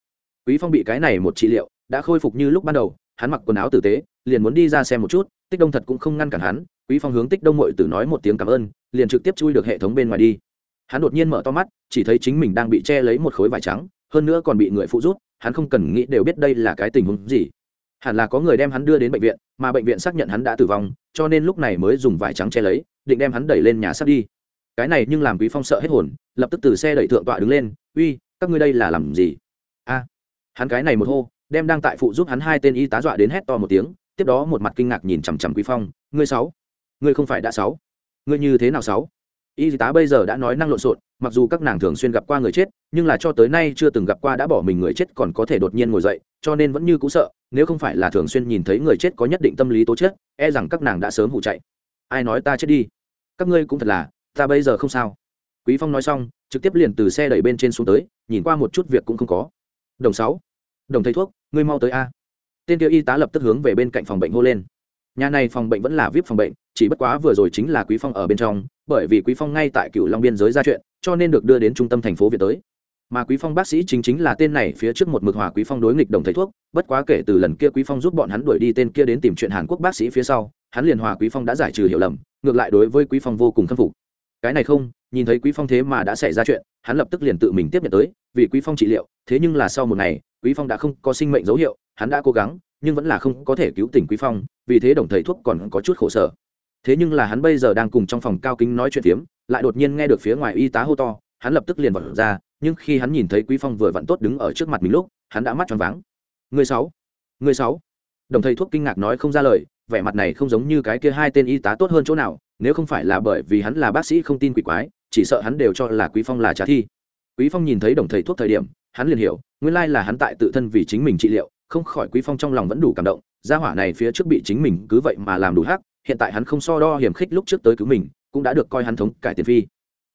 Quý phong bị cái này một trị liệu, đã khôi phục như lúc ban đầu, hắn mặc quần áo tử tế, liền muốn đi ra xem một chút, tích đông thật cũng không ngăn cản hắn, quý phong hướng tích đông mội tử nói một tiếng cảm ơn, liền trực tiếp chui được hệ thống bên ngoài đi. Hắn đột nhiên mở to mắt, chỉ thấy chính mình đang bị che lấy một khối vải trắng, hơn nữa còn bị người phụ rút hắn không cần nghĩ đều biết đây là cái tình huống gì hẳn là có người đem hắn đưa đến bệnh viện, mà bệnh viện xác nhận hắn đã tử vong, cho nên lúc này mới dùng vải trắng che lấy, định đem hắn đẩy lên nhà sắp đi. Cái này nhưng làm quý phong sợ hết hồn, lập tức từ xe đẩy thượng tọa đứng lên, uy, các ngươi đây là làm gì? A. Hắn cái này một hô, đem đang tại phụ giúp hắn hai tên y tá dọa đến hét to một tiếng, tiếp đó một mặt kinh ngạc nhìn chằm chằm quý phong, ngươi sáu, ngươi không phải đã sáu, ngươi như thế nào sáu? Y tá bây giờ đã nói năng lộn xộn, mặc dù các nàng thường xuyên gặp qua người chết, nhưng là cho tới nay chưa từng gặp qua đã bỏ mình người chết còn có thể đột nhiên ngồi dậy, cho nên vẫn như cũ sợ, nếu không phải là thường xuyên nhìn thấy người chết có nhất định tâm lý tố chất e rằng các nàng đã sớm hụ chạy. Ai nói ta chết đi? Các ngươi cũng thật là, ta bây giờ không sao. Quý phong nói xong, trực tiếp liền từ xe đẩy bên trên xuống tới, nhìn qua một chút việc cũng không có. Đồng sáu, đồng thầy thuốc, ngươi mau tới a. Tên kia y tá lập tức hướng về bên cạnh phòng bệnh hô lên nhà này phòng bệnh vẫn là vip phòng bệnh chỉ bất quá vừa rồi chính là quý phong ở bên trong bởi vì quý phong ngay tại cựu long biên giới ra chuyện cho nên được đưa đến trung tâm thành phố việt tới mà quý phong bác sĩ chính chính là tên này phía trước một mực hòa quý phong đối nghịch đồng thầy thuốc bất quá kể từ lần kia quý phong giúp bọn hắn đuổi đi tên kia đến tìm chuyện hàn quốc bác sĩ phía sau hắn liền hòa quý phong đã giải trừ hiểu lầm ngược lại đối với quý phong vô cùng khâm phục cái này không nhìn thấy quý phong thế mà đã xảy ra chuyện hắn lập tức liền tự mình tiếp nhận tới vì quý phong trị liệu thế nhưng là sau một ngày quý phong đã không có sinh mệnh dấu hiệu hắn đã cố gắng nhưng vẫn là không có thể cứu tỉnh quý phong vì thế đồng thầy thuốc còn có chút khổ sở. Thế nhưng là hắn bây giờ đang cùng trong phòng cao kính nói chuyện phiếm, lại đột nhiên nghe được phía ngoài y tá hô to, hắn lập tức liền vật ra, nhưng khi hắn nhìn thấy quý phong vừa vặn tốt đứng ở trước mặt mình lúc, hắn đã mắt tròn váng. Người sáu người sáu. Đồng thầy thuốc kinh ngạc nói không ra lời, vẻ mặt này không giống như cái kia hai tên y tá tốt hơn chỗ nào, nếu không phải là bởi vì hắn là bác sĩ không tin quỷ quái, chỉ sợ hắn đều cho là quý phong là trả thi. Quý phong nhìn thấy đồng thầy thuốc thời điểm, hắn liền hiểu, nguyên lai là hắn tại tự thân vì chính mình trị liệu, không khỏi quý phong trong lòng vẫn đủ cảm động gia hỏa này phía trước bị chính mình cứ vậy mà làm đủ hắc, hiện tại hắn không so đo hiểm khích lúc trước tới cứu mình, cũng đã được coi hắn thống cải tiền phi.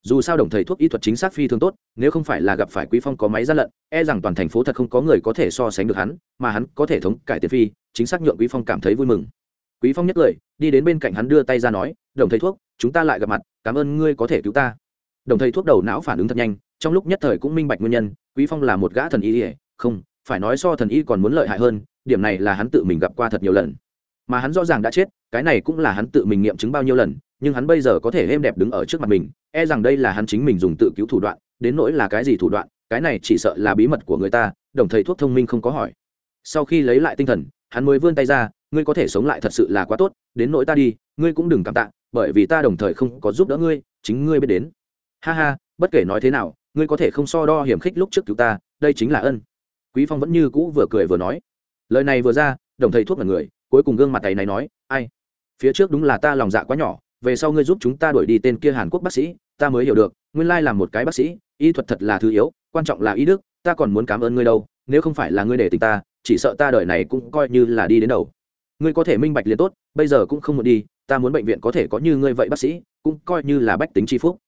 Dù sao đồng thầy thuốc y thuật chính xác phi thường tốt, nếu không phải là gặp phải quý phong có máy gian lận e rằng toàn thành phố thật không có người có thể so sánh được hắn, mà hắn có thể thống cải tiền phi, chính xác nhượng quý phong cảm thấy vui mừng. Quý phong nhất lời, đi đến bên cạnh hắn đưa tay ra nói, đồng thầy thuốc, chúng ta lại gặp mặt, cảm ơn ngươi có thể cứu ta. Đồng thầy thuốc đầu não phản ứng thật nhanh, trong lúc nhất thời cũng minh bạch nguyên nhân, quý phong là một gã thần y, không, phải nói so thần y còn muốn lợi hại hơn điểm này là hắn tự mình gặp qua thật nhiều lần. Mà hắn rõ ràng đã chết, cái này cũng là hắn tự mình nghiệm chứng bao nhiêu lần, nhưng hắn bây giờ có thể êm đẹp đứng ở trước mặt mình e rằng đây là hắn chính mình dùng tự cứu thủ đoạn, đến nỗi là cái gì thủ đoạn, cái này chỉ sợ là bí mật của người ta, đồng thầy thuốc thông minh không có hỏi. Sau khi lấy lại tinh thần, hắn mới vươn tay ra, ngươi có thể sống lại thật sự là quá tốt, đến nỗi ta đi, ngươi cũng đừng cảm tạ, bởi vì ta đồng thời không có giúp đỡ ngươi, chính ngươi biết đến. Ha ha, bất kể nói thế nào, ngươi có thể không so đo hiểm khích lúc trước cứu ta, đây chính là ân. Quý phong vẫn như cũ vừa cười vừa nói lời này vừa ra, đồng thầy thuốc là người, cuối cùng gương mặt tay này nói, ai? Phía trước đúng là ta lòng dạ quá nhỏ, về sau ngươi giúp chúng ta đuổi đi tên kia hàn quốc bác sĩ, ta mới hiểu được, nguyên lai là một cái bác sĩ, y thuật thật là thứ yếu, quan trọng là ý đức, ta còn muốn cảm ơn ngươi đâu, nếu không phải là ngươi để tình ta, chỉ sợ ta đời này cũng coi như là đi đến đầu. Ngươi có thể minh bạch liền tốt, bây giờ cũng không muốn đi, ta muốn bệnh viện có thể có như ngươi vậy bác sĩ, cũng coi như là bách tính tri phúc.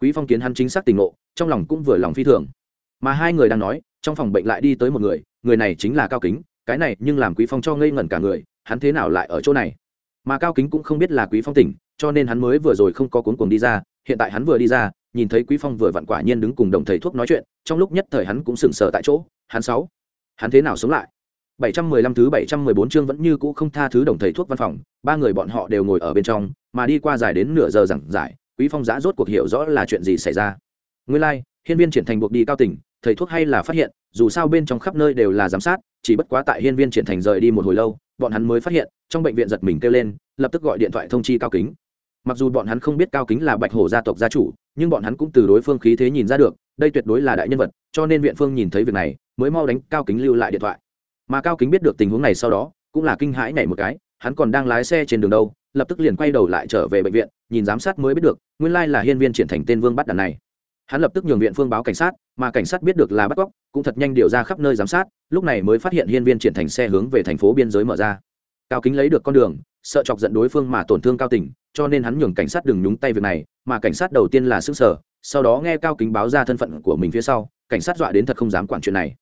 Quý phong kiến hắn chính xác tình ngộ, trong lòng cũng vừa lòng phi thường. Mà hai người đang nói, trong phòng bệnh lại đi tới một người người này chính là cao kính cái này nhưng làm quý phong cho ngây ngẩn cả người hắn thế nào lại ở chỗ này? Mà cao kính cũng không biết là quý phong tỉnh cho nên hắn mới vừa rồi không có cuốn cuồng đi ra hiện tại hắn vừa đi ra nhìn thấy quý phong vừa vặn quả nhiên đứng cùng đồng thầy thuốc nói chuyện trong lúc nhất thời hắn cũng sững sờ tại chỗ hắn sáu hắn thế nào sống lại? 715 thứ 714 chương vẫn như cũ không tha thứ đồng thầy thuốc văn phòng ba người bọn họ đều ngồi ở bên trong mà đi qua dài đến nửa giờ rằng giải quý phong giã rốt cuộc hiểu rõ là chuyện gì xảy ra. Nguyên lai like, hiên viên triển thành buộc đi cao tỉnh thầy thuốc hay là phát hiện, dù sao bên trong khắp nơi đều là giám sát, chỉ bất quá tại hiên viên triển thành rời đi một hồi lâu, bọn hắn mới phát hiện, trong bệnh viện giật mình kêu lên, lập tức gọi điện thoại thông chi cao kính. Mặc dù bọn hắn không biết cao kính là bạch hổ gia tộc gia chủ, nhưng bọn hắn cũng từ đối phương khí thế nhìn ra được, đây tuyệt đối là đại nhân vật, cho nên viện phương nhìn thấy việc này, mới mau đánh cao kính lưu lại điện thoại. Mà cao kính biết được tình huống này sau đó, cũng là kinh hãi nhảy một cái, hắn còn đang lái xe trên đường đâu, lập tức liền quay đầu lại trở về bệnh viện, nhìn giám sát mới biết được, nguyên lai là hiên viên triển thành tên vương bắt đàn này hắn lập tức nhường viện phương báo cảnh sát, mà cảnh sát biết được là bắt cóc, cũng thật nhanh điều ra khắp nơi giám sát, lúc này mới phát hiện hiên viên triển thành xe hướng về thành phố biên giới mở ra. Cao kính lấy được con đường, sợ chọc giận đối phương mà tổn thương cao tỉnh cho nên hắn nhường cảnh sát đừng nhúng tay việc này, mà cảnh sát đầu tiên là xứ sở, sau đó nghe cao kính báo ra thân phận của mình phía sau, cảnh sát dọa đến thật không dám quản chuyện này.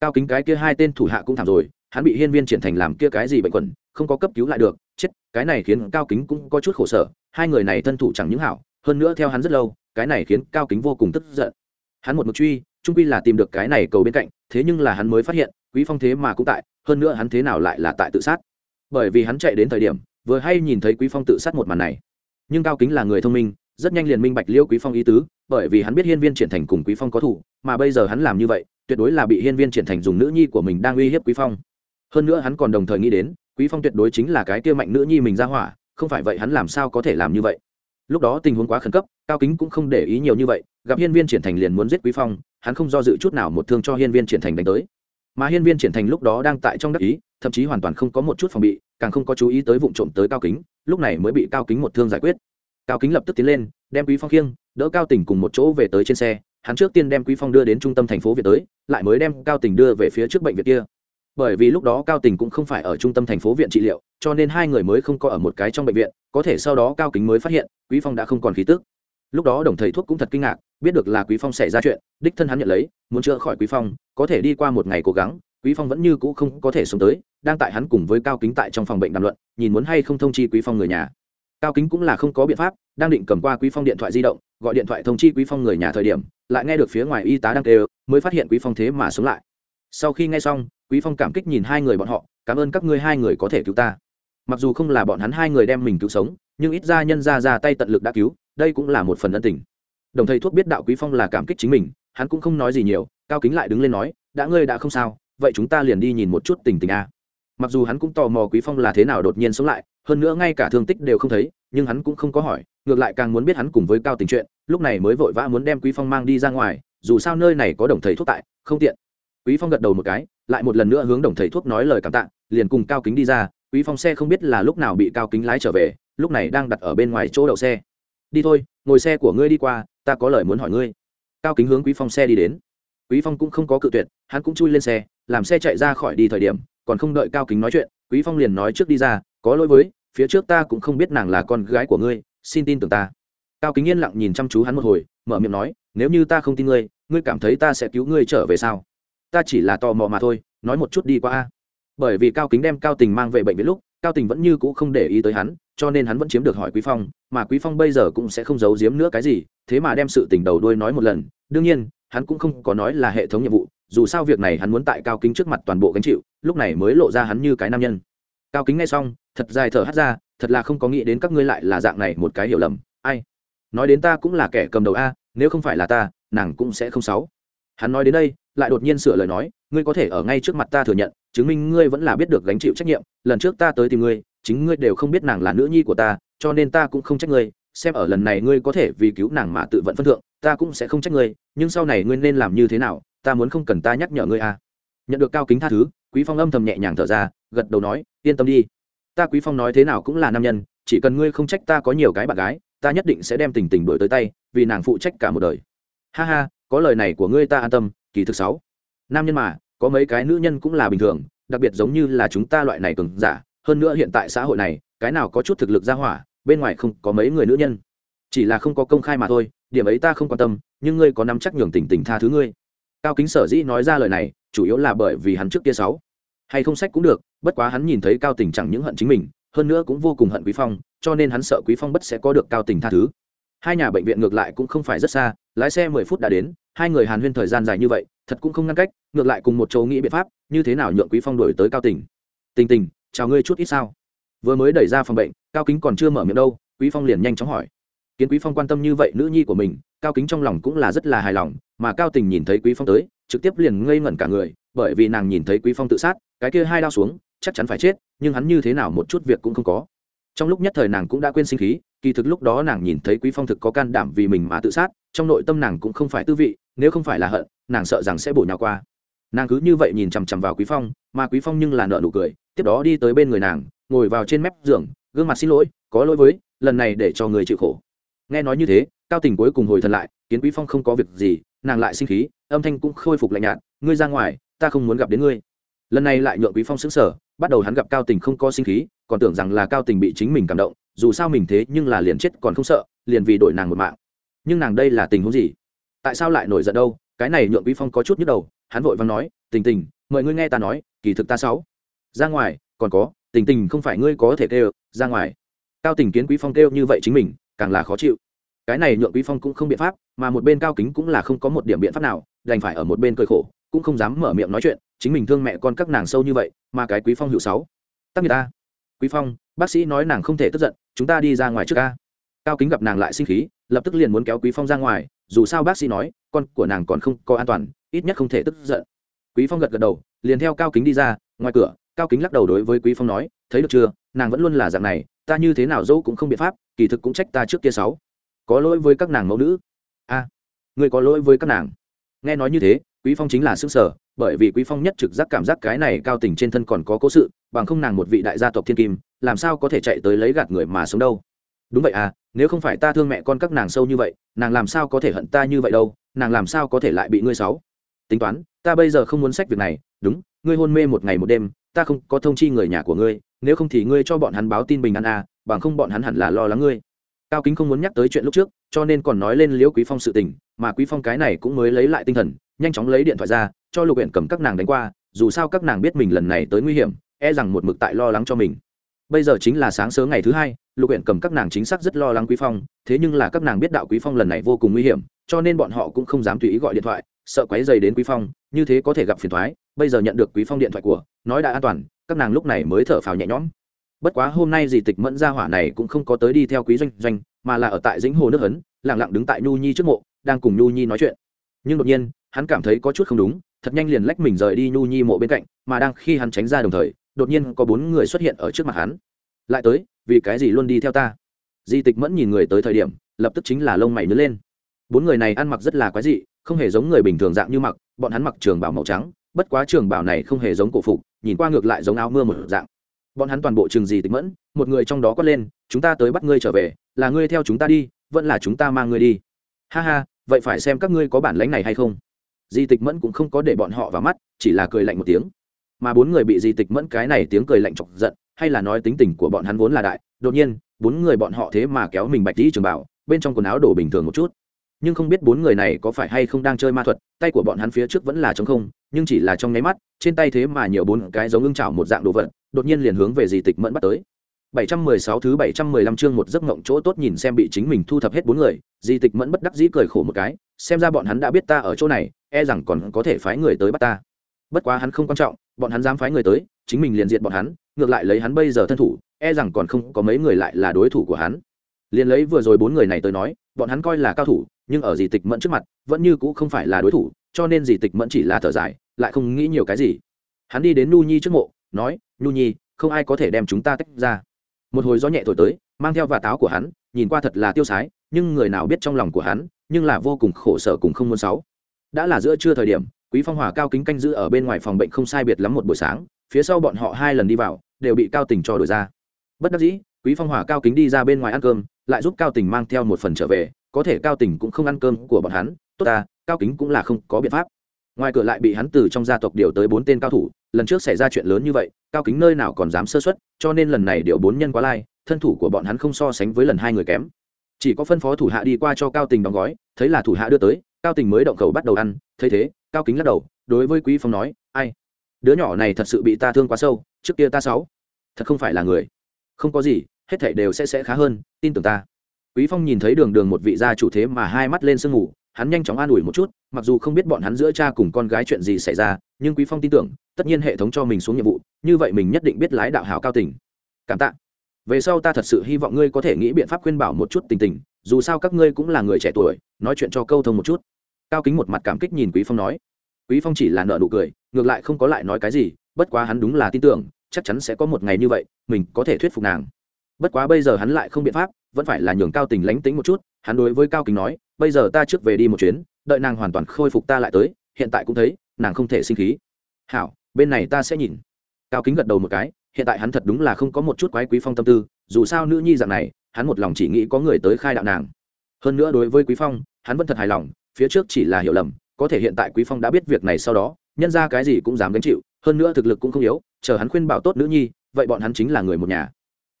Cao kính cái kia hai tên thủ hạ cũng thảm rồi, hắn bị hiên viên triển thành làm kia cái gì bệnh quẩn, không có cấp cứu lại được, chết, cái này khiến cao kính cũng có chút khổ sở, hai người này thân thủ chẳng những hảo, hơn nữa theo hắn rất lâu cái này khiến cao kính vô cùng tức giận. Hắn một mực truy, trung quy là tìm được cái này cầu bên cạnh, thế nhưng là hắn mới phát hiện, quý phong thế mà cũng tại, hơn nữa hắn thế nào lại là tại tự sát. Bởi vì hắn chạy đến thời điểm, vừa hay nhìn thấy quý phong tự sát một màn này. Nhưng cao kính là người thông minh, rất nhanh liền minh bạch liêu quý phong ý tứ, bởi vì hắn biết hiên viên triển thành cùng quý phong có thủ mà bây giờ hắn làm như vậy, tuyệt đối là bị hiên viên triển thành dùng nữ nhi của mình đang uy hiếp quý phong. Hơn nữa hắn còn đồng thời nghĩ đến, quý phong tuyệt đối chính là cái kia mạnh nữ nhi mình ra hỏa, không phải vậy hắn làm sao có thể làm như vậy? Lúc đó tình huống quá khẩn cấp, cao kính cũng không để ý nhiều như vậy, gặp hiên viên triển thành liền muốn giết quý phong, hắn không do dự chút nào một thương cho hiên viên triển thành đánh tới. Mà hiên viên triển thành lúc đó đang tại trong đắc ý, thậm chí hoàn toàn không có một chút phòng bị, càng không có chú ý tới vụ trộm tới cao kính, lúc này mới bị cao kính một thương giải quyết. Cao kính lập tức tiến lên, đem quý phong khiêng, đỡ cao tỉnh cùng một chỗ về tới trên xe, hắn trước tiên đem quý phong đưa đến trung tâm thành phố việt tới, lại mới đem cao tỉnh đưa về phía trước bệnh viện kia. Bởi vì lúc đó cao tỉnh cũng không phải ở trung tâm thành phố viện trị liệu, cho nên hai người mới không có ở một cái trong bệnh viện có thể sau đó cao kính mới phát hiện, quý phong đã không còn khí tức. Lúc đó đồng thầy thuốc cũng thật kinh ngạc, biết được là quý phong xảy ra chuyện, đích thân hắn nhận lấy, muốn chữa khỏi quý phong, có thể đi qua một ngày cố gắng, quý phong vẫn như cũ không có thể sống tới, đang tại hắn cùng với cao kính tại trong phòng bệnh đàm luận, nhìn muốn hay không thông chi quý phong người nhà. Cao kính cũng là không có biện pháp, đang định cầm qua quý phong điện thoại di động, gọi điện thoại thông chi quý phong người nhà thời điểm, lại nghe được phía ngoài y tá đang kêu, mới phát hiện quý phong thế mà sống lại. Sau khi nghe xong, quý phong cảm kích nhìn hai người bọn họ, cảm ơn các ngươi hai người có thể cứu ta mặc dù không là bọn hắn hai người đem mình cứu sống, nhưng ít ra nhân ra ra tay tận lực đã cứu, đây cũng là một phần ân tình. Đồng thầy thuốc biết đạo quý phong là cảm kích chính mình, hắn cũng không nói gì nhiều, cao kính lại đứng lên nói, đã ngươi đã không sao, vậy chúng ta liền đi nhìn một chút tình tình a. Mặc dù hắn cũng tò mò quý phong là thế nào đột nhiên sống lại, hơn nữa ngay cả thương tích đều không thấy, nhưng hắn cũng không có hỏi, ngược lại càng muốn biết hắn cùng với cao tình chuyện, lúc này mới vội vã muốn đem quý phong mang đi ra ngoài, dù sao nơi này có đồng thầy thuốc tại, không tiện. Quý phong gật đầu một cái, lại một lần nữa hướng đồng thầy thuốc nói lời cảm tạ, liền cùng cao kính đi ra quý phong xe không biết là lúc nào bị cao kính lái trở về, lúc này đang đặt ở bên ngoài chỗ đậu xe. Đi thôi, ngồi xe của ngươi đi qua, ta có lời muốn hỏi ngươi. Cao kính hướng quý phong xe đi đến. Quý phong cũng không có cự tuyệt, hắn cũng chui lên xe, làm xe chạy ra khỏi đi thời điểm, còn không đợi cao kính nói chuyện, quý phong liền nói trước đi ra, có lỗi với, phía trước ta cũng không biết nàng là con gái của ngươi, xin tin tưởng ta. Cao kính yên lặng nhìn chăm chú hắn một hồi, mở miệng nói, nếu như ta không tin ngươi ngươi cảm thấy ta sẽ cứu ngươi trở về sao? Ta chỉ là tò mò mà thôi, nói một chút đi qua a bởi vì cao kính đem cao tình mang về bệnh viện lúc, cao tình vẫn như cũ không để ý tới hắn, cho nên hắn vẫn chiếm được hỏi quý phong, mà quý phong bây giờ cũng sẽ không giấu giếm nữa cái gì, thế mà đem sự tình đầu đuôi nói một lần. Đương nhiên, hắn cũng không có nói là hệ thống nhiệm vụ, dù sao việc này hắn muốn tại cao kính trước mặt toàn bộ gánh chịu, lúc này mới lộ ra hắn như cái nam nhân. Cao kính nghe xong, thật dài thở hắt ra, thật là không có nghĩ đến các ngươi lại là dạng này một cái hiểu lầm. Ai? Nói đến ta cũng là kẻ cầm đầu a, nếu không phải là ta, nàng cũng sẽ không sáu. Hắn nói đến đây, lại đột nhiên sửa lời nói ngươi có thể ở ngay trước mặt ta thừa nhận, chứng minh ngươi vẫn là biết được gánh chịu trách nhiệm, lần trước ta tới tìm ngươi, chính ngươi đều không biết nàng là nữ nhi của ta, cho nên ta cũng không trách ngươi, xem ở lần này ngươi có thể vì cứu nàng mà tự vận phân thượng, ta cũng sẽ không trách ngươi, nhưng sau này ngươi nên làm như thế nào, ta muốn không cần ta nhắc nhở ngươi à. Nhận được cao kính tha thứ, quý phong âm thầm nhẹ nhàng thở ra, gật đầu nói, yên tâm đi. Ta quý phong nói thế nào cũng là nam nhân, chỉ cần ngươi không trách ta có nhiều cái bạn gái, ta nhất định sẽ đem tình tình đổi tới tay, vì nàng phụ trách cả một đời. Ha ha, có lời này của ngươi ta an tâm, kỳ thực sáu nam nhân mà, có mấy cái nữ nhân cũng là bình thường, đặc biệt giống như là chúng ta loại này cường giả. Hơn nữa hiện tại xã hội này, cái nào có chút thực lực ra hỏa, bên ngoài không có mấy người nữ nhân. Chỉ là không có công khai mà thôi, điểm ấy ta không quan tâm, nhưng ngươi có nắm chắc nhường tình tình tha thứ ngươi. Cao kính sở dĩ nói ra lời này, chủ yếu là bởi vì hắn trước kia sáu. Hay không sách cũng được, bất quá hắn nhìn thấy cao tình chẳng những hận chính mình, hơn nữa cũng vô cùng hận quý phong, cho nên hắn sợ quý phong bất sẽ có được cao tình tha thứ. Hai nhà bệnh viện ngược lại cũng không phải rất xa, lái xe mười phút đã đến, hai người hàn huyên thời gian dài như vậy thật cũng không ngăn cách, ngược lại cùng một chỗ nghĩ biện pháp, như thế nào nhượng quý phong đổi tới cao tình tình tình, chào ngươi chút ít sao. Vừa mới đẩy ra phòng bệnh, cao kính còn chưa mở miệng đâu, quý phong liền nhanh chóng hỏi. Kiến quý phong quan tâm như vậy nữ nhi của mình, cao kính trong lòng cũng là rất là hài lòng, mà cao tình nhìn thấy quý phong tới, trực tiếp liền ngây ngẩn cả người, bởi vì nàng nhìn thấy quý phong tự sát, cái kia hai đao xuống, chắc chắn phải chết, nhưng hắn như thế nào một chút việc cũng không có. Trong lúc nhất thời nàng cũng đã quên sinh khí, kỳ thực lúc đó nàng nhìn thấy quý phong thực có can đảm vì mình mà tự sát, trong nội tâm nàng cũng không phải tư vị, nếu không phải là hận nàng sợ rằng sẽ bổ nhào qua. Nàng cứ như vậy nhìn chằm chằm vào quý phong, mà quý phong nhưng là nợ nụ cười, tiếp đó đi tới bên người nàng, ngồi vào trên mép giường, gương mặt xin lỗi, có lỗi với, lần này để cho người chịu khổ. Nghe nói như thế, cao tình cuối cùng hồi thần lại, kiến quý phong không có việc gì, nàng lại sinh khí, âm thanh cũng khôi phục lạnh nhạt, ngươi ra ngoài, ta không muốn gặp đến ngươi. Lần này lại nhượng quý phong sững sờ, bắt đầu hắn gặp cao tình không có sinh khí, còn tưởng rằng là cao tình bị chính mình cảm động, dù sao mình thế nhưng là liền chết còn không sợ, liền vì đổi nàng một mạng. Nhưng nàng đây là tình huống gì? Tại sao lại nổi giận đâu? Cái này nhượng quý phong có chút nhức đầu, hắn vội vàng nói, tình tình, mời ngươi nghe ta nói, kỳ thực ta sáu. Ra ngoài, còn có, tình tình không phải ngươi có thể kêu, ra ngoài. Cao tình kiến quý phong kêu như vậy chính mình, càng là khó chịu. Cái này nhượng quý phong cũng không biện pháp, mà một bên cao kính cũng là không có một điểm biện pháp nào, đành phải ở một bên cười khổ, cũng không dám mở miệng nói chuyện, chính mình thương mẹ con các nàng sâu như vậy, mà cái quý phong hữu sáu. Tắc người ta. Quý phong, bác sĩ nói nàng không thể tức giận, chúng ta đi ra ngoài trước ca. Cao kính gặp nàng lại sinh khí, lập tức liền muốn kéo quý phong ra ngoài dù sao bác sĩ nói con của nàng còn không có an toàn ít nhất không thể tức giận. Quý phong gật gật đầu liền theo cao kính đi ra ngoài cửa cao kính lắc đầu đối với quý phong nói thấy được chưa? Nàng vẫn luôn là dạng này ta như thế nào dẫu cũng không biện pháp kỳ thực cũng trách ta trước kia sáu có lỗi với các nàng mẫu nữ. A à, người có lỗi với các nàng. Nghe nói như thế quý phong chính là xương sở bởi vì quý phong nhất trực giác cảm giác cái này cao tình trên thân còn có cố sự bằng không nàng một vị đại gia tộc thiên kim làm sao có thể chạy tới lấy gạt người mà sống đâu? Đúng vậy à nếu không phải ta thương mẹ con các nàng sâu như vậy, nàng làm sao có thể hận ta như vậy đâu, nàng làm sao có thể lại bị ngươi sáu tính toán, ta bây giờ không muốn sách việc này, đúng, ngươi hôn mê một ngày một đêm, ta không có thông chi người nhà của ngươi, nếu không thì ngươi cho bọn hắn báo tin bình an à bằng không bọn hắn hẳn là lo lắng ngươi. Cao kính không muốn nhắc tới chuyện lúc trước, cho nên còn nói lên liễu quý phong sự tình, mà quý phong cái này cũng mới lấy lại tinh thần, nhanh chóng lấy điện thoại ra, cho lục huyện cầm các nàng đánh qua, dù sao các nàng biết mình lần này tới nguy hiểm e rằng một mực tại lo lắng cho mình bây giờ chính là sáng sớm ngày thứ hai lục huyện cầm các nàng chính xác rất lo lắng quý phong thế nhưng là các nàng biết đạo quý phong lần này vô cùng nguy hiểm cho nên bọn họ cũng không dám tùy ý gọi điện thoại sợ quấy dày đến quý phong như thế có thể gặp phiền thoái bây giờ nhận được quý phong điện thoại của nói đã an toàn các nàng lúc này mới thở phào nhẹ nhõm. Bất quá hôm nay dì tịch mẫn gia hỏa này cũng không có tới đi theo quý doanh doanh mà là ở tại dĩnh hồ nước hấn, lặng lặng đứng tại nhu nhi trước mộ đang cùng nhu nhi nói chuyện. Nhưng đột nhiên hắn cảm thấy có chút không đúng thật nhanh liền lách mình rời đi nhu nhi mộ bên cạnh mà đang khi hắn tránh ra đồng thời đột nhiên có bốn người xuất hiện ở trước mặt hắn. Lại tới, vì cái gì luôn đi theo ta? Di tịch mẫn nhìn người tới thời điểm, lập tức chính là lông mày nứt lên. Bốn người này ăn mặc rất là quái dị, không hề giống người bình thường dạng như mặc, bọn hắn mặc trường bảo màu trắng, bất quá trường bảo này không hề giống cổ phục, nhìn qua ngược lại giống áo mưa một dạng. Bọn hắn toàn bộ trường gì tịch mẫn, một người trong đó quát lên, chúng ta tới bắt ngươi trở về, là ngươi theo chúng ta đi, vẫn là chúng ta mang ngươi đi. Ha ha, vậy phải xem các ngươi có bản lánh này hay không. Di tịch mẫn cũng không có để bọn họ vào mắt, chỉ là cười lạnh một tiếng mà bốn người bị di tịch mẫn cái này tiếng cười lạnh chọc giận hay là nói tính tình của bọn hắn vốn là đại đột nhiên bốn người bọn họ thế mà kéo mình bạch tí trường bảo bên trong quần áo đổ bình thường một chút nhưng không biết bốn người này có phải hay không đang chơi ma thuật tay của bọn hắn phía trước vẫn là t không nhưng chỉ là trong nháy mắt trên tay thế mà nhiều bốn cái giống ưng chảo một dạng đồ vật đột nhiên liền hướng về di tịch mẫn bắt tới 716 thứ 715 chương một giấc ngộng chỗ tốt nhìn xem bị chính mình thu thập hết bốn người, Di Tịch Mẫn bất đắc dĩ cười khổ một cái, xem ra bọn hắn đã biết ta ở chỗ này, e rằng còn có thể phái người tới bắt ta. Bất quá hắn không quan trọng, bọn hắn dám phái người tới, chính mình liền diệt bọn hắn, ngược lại lấy hắn bây giờ thân thủ, e rằng còn không có mấy người lại là đối thủ của hắn. Liền lấy vừa rồi bốn người này tới nói, bọn hắn coi là cao thủ, nhưng ở Di Tịch Mẫn trước mặt, vẫn như cũ không phải là đối thủ, cho nên Di Tịch Mẫn chỉ là thở dài, lại không nghĩ nhiều cái gì. Hắn đi đến Nu Nhi trước mộ, nói: "Nhu Nhi, không ai có thể đem chúng ta tách ra." một hồi gió nhẹ thổi tới mang theo và táo của hắn nhìn qua thật là tiêu sái nhưng người nào biết trong lòng của hắn nhưng là vô cùng khổ sở cùng không muốn sáu đã là giữa trưa thời điểm quý phong hỏa cao kính canh giữ ở bên ngoài phòng bệnh không sai biệt lắm một buổi sáng, phía sau bọn họ hai lần đi vào, đều bị cao tình cho đổi ra. Bất đắc dĩ, quý phong hỏa cao kính đi ra bên ngoài ăn cơm, lại giúp cao tình mang theo một phần trở về, có thể cao tình cũng không ăn cơm của bọn hắn, tốt ta, cao kính cũng là không có biện pháp. Ngoài cửa lại bị hắn từ trong gia tộc điều tới bốn tên cao thủ, lần trước xảy ra chuyện lớn như vậy, cao kính nơi nào còn dám sơ xuất cho nên lần này điều bốn nhân quá lai, thân thủ của bọn hắn không so sánh với lần hai người kém. Chỉ có phân phó thủ hạ đi qua cho cao tình đóng gói, thấy là thủ hạ đưa tới, cao tình mới động khẩu bắt đầu ăn, thấy thế cao kính lắc đầu, đối với quý phong nói, ai? Đứa nhỏ này thật sự bị ta thương quá sâu, trước kia ta sáu, thật không phải là người. Không có gì, hết thảy đều sẽ sẽ khá hơn, tin tưởng ta. Quý phong nhìn thấy đường đường một vị gia chủ thế mà hai mắt lên sương ngủ hắn nhanh chóng an ủi một chút, mặc dù không biết bọn hắn giữa cha cùng con gái chuyện gì xảy ra, nhưng quý phong tin tưởng, tất nhiên hệ thống cho mình xuống nhiệm vụ, như vậy mình nhất định biết lái đạo hảo cao tình. Cảm tạ. Về sau ta thật sự hy vọng ngươi có thể nghĩ biện pháp khuyên bảo một chút tình tình, dù sao các ngươi cũng là người trẻ tuổi, nói chuyện cho câu thông một chút cao kính một mặt cảm kích nhìn quý phong nói. Quý phong chỉ là nợ nụ cười, ngược lại không có lại nói cái gì, bất quá hắn đúng là tin tưởng, chắc chắn sẽ có một ngày như vậy, mình có thể thuyết phục nàng. Bất quá bây giờ hắn lại không biện pháp, vẫn phải là nhường cao tình lánh tính một chút, hắn đối với cao kính nói, bây giờ ta trước về đi một chuyến, đợi nàng hoàn toàn khôi phục ta lại tới, hiện tại cũng thấy, nàng không thể sinh khí. Hảo, bên này ta sẽ nhìn. Cao kính gật đầu một cái, hiện tại hắn thật đúng là không có một chút quái quý phong tâm tư, dù sao nữ nhi dạng này, hắn một lòng chỉ nghĩ có người tới khai đạo nàng. Hơn nữa đối với quý phong, hắn vẫn thật hài lòng phía trước chỉ là hiểu lầm, có thể hiện tại quý phong đã biết việc này sau đó, nhân ra cái gì cũng dám gánh chịu, hơn nữa thực lực cũng không yếu, chờ hắn khuyên bảo tốt nữ nhi, vậy bọn hắn chính là người một nhà.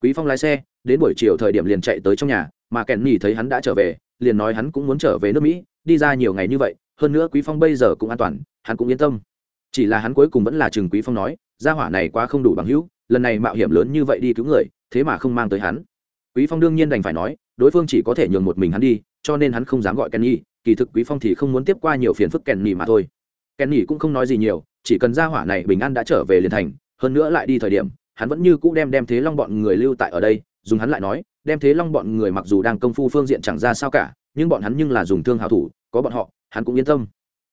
Quý phong lái xe, đến buổi chiều thời điểm liền chạy tới trong nhà, mà kèn nhì thấy hắn đã trở về, liền nói hắn cũng muốn trở về nước mỹ, đi ra nhiều ngày như vậy, hơn nữa quý phong bây giờ cũng an toàn, hắn cũng yên tâm. Chỉ là hắn cuối cùng vẫn là chừng quý phong nói, gia hỏa này quá không đủ bằng hữu, lần này mạo hiểm lớn như vậy đi cứu người, thế mà không mang tới hắn. Quý phong đương nhiên đành phải nói, đối phương chỉ có thể nhường một mình hắn đi, cho nên hắn không dám gọi kenny kỳ thực quý phong thì không muốn tiếp qua nhiều phiền phức kenny mà thôi. Kenny cũng không nói gì nhiều, chỉ cần gia hỏa này bình an đã trở về liền thành, hơn nữa lại đi thời điểm, hắn vẫn như cũ đem đem thế long bọn người lưu tại ở đây, dùng hắn lại nói đem thế long bọn người mặc dù đang công phu phương diện chẳng ra sao cả, nhưng bọn hắn nhưng là dùng thương hảo thủ, có bọn họ, hắn cũng yên tâm.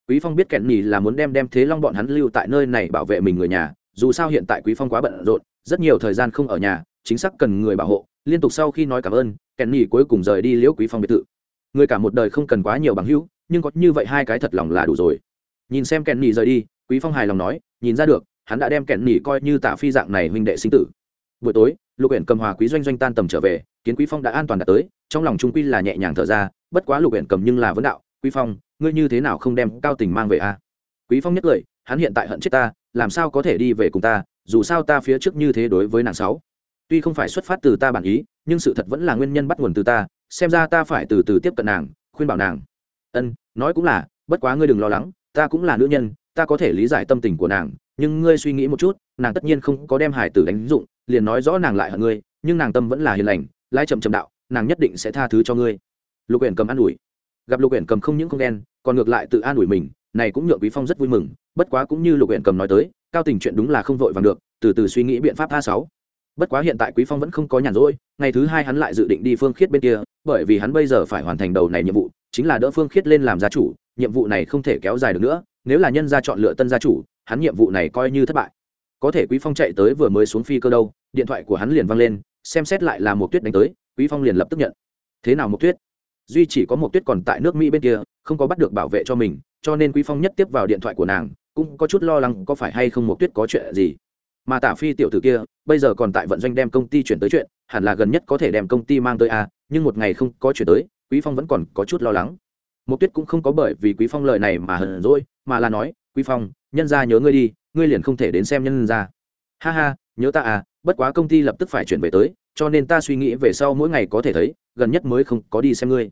Quý phong biết kẹn nhì là muốn đem đem thế long bọn hắn lưu tại nơi này bảo vệ mình người nhà, dù sao hiện tại quý phong quá bận rộn, rất nhiều thời gian không ở nhà, chính xác cần người bảo hộ, liên tục sau khi nói cảm ơn kẹn nhì cuối cùng rời đi liễu quý phong biệt thự người cả một đời không cần quá nhiều bằng hữu, nhưng có như vậy hai cái thật lòng là đủ rồi. Nhìn xem kẹn nỉ rời đi, quý phong hài lòng nói, nhìn ra được, hắn đã đem kẹn nỉ coi như tả phi dạng này huynh đệ sinh tử. Buổi tối, lục huyện cầm hòa quý doanh doanh tan tầm trở về, kiến quý phong đã an toàn đạt tới, trong lòng trung quy là nhẹ nhàng thở ra, bất quá lục huyện cầm nhưng là vấn đạo, quý phong, ngươi như thế nào không đem cao tình mang về a? À? quý phong nhất cười, hắn hiện tại hận chết ta, làm sao có thể đi về cùng ta, dù sao ta phía trước như thế đối với nàng sáu. Tuy không phải xuất phát từ ta bản ý, nhưng sự thật vẫn là nguyên nhân bắt nguồn từ ta xem ra ta phải từ từ tiếp cận nàng, khuyên bảo nàng. Ân, nói cũng là, bất quá ngươi đừng lo lắng, ta cũng là nữ nhân, ta có thể lý giải tâm tình của nàng, nhưng ngươi suy nghĩ một chút, nàng tất nhiên không có đem hải tử đánh dụng, liền nói rõ nàng lại hận ngươi, nhưng nàng tâm vẫn là hiền lành, lai chậm chậm đạo, nàng nhất định sẽ tha thứ cho ngươi. Lục huyện cầm an ủi. Gặp lục huyện cầm không những không đen còn ngược lại tự an ủi mình, này cũng nhượng quý phong rất vui mừng, bất quá cũng như lục huyện cầm nói tới, cao tình chuyện đúng là không vội vàng được, từ từ suy nghĩ biện pháp tha sáu bất quá hiện tại quý phong vẫn không có nhàn rỗi, ngày thứ hai hắn lại dự định đi phương khiết bên kia, bởi vì hắn bây giờ phải hoàn thành đầu này nhiệm vụ, chính là đỡ phương khiết lên làm gia chủ, nhiệm vụ này không thể kéo dài được nữa, nếu là nhân gia chọn lựa tân gia chủ, hắn nhiệm vụ này coi như thất bại. Có thể quý phong chạy tới vừa mới xuống phi cơ đâu, điện thoại của hắn liền văng lên, xem xét lại là một tuyết đánh tới, quý phong liền lập tức nhận. Thế nào một tuyết? Duy chỉ có một tuyết còn tại nước mỹ bên kia, không có bắt được bảo vệ cho mình, cho nên quý phong nhất tiếp vào điện thoại của nàng, cũng có chút lo lắng có phải hay không một tuyết có chuyện gì mà tả phi tiểu tử kia bây giờ còn tại vận doanh đem công ty chuyển tới chuyện hẳn là gần nhất có thể đem công ty mang tới a nhưng một ngày không có chuyển tới quý phong vẫn còn có chút lo lắng Mục Tuyết cũng không có bởi vì Quý Phong lời này mà hờn dỗi, mà là nói, "Quý Phong, nhân gia nhớ ngươi đi, ngươi liền không thể đến xem nhân gia." "Ha ha, nhớ ta à, bất quá công ty lập tức phải chuyển về tới, cho nên ta suy nghĩ về sau mỗi ngày có thể thấy, gần nhất mới không có đi xem ngươi."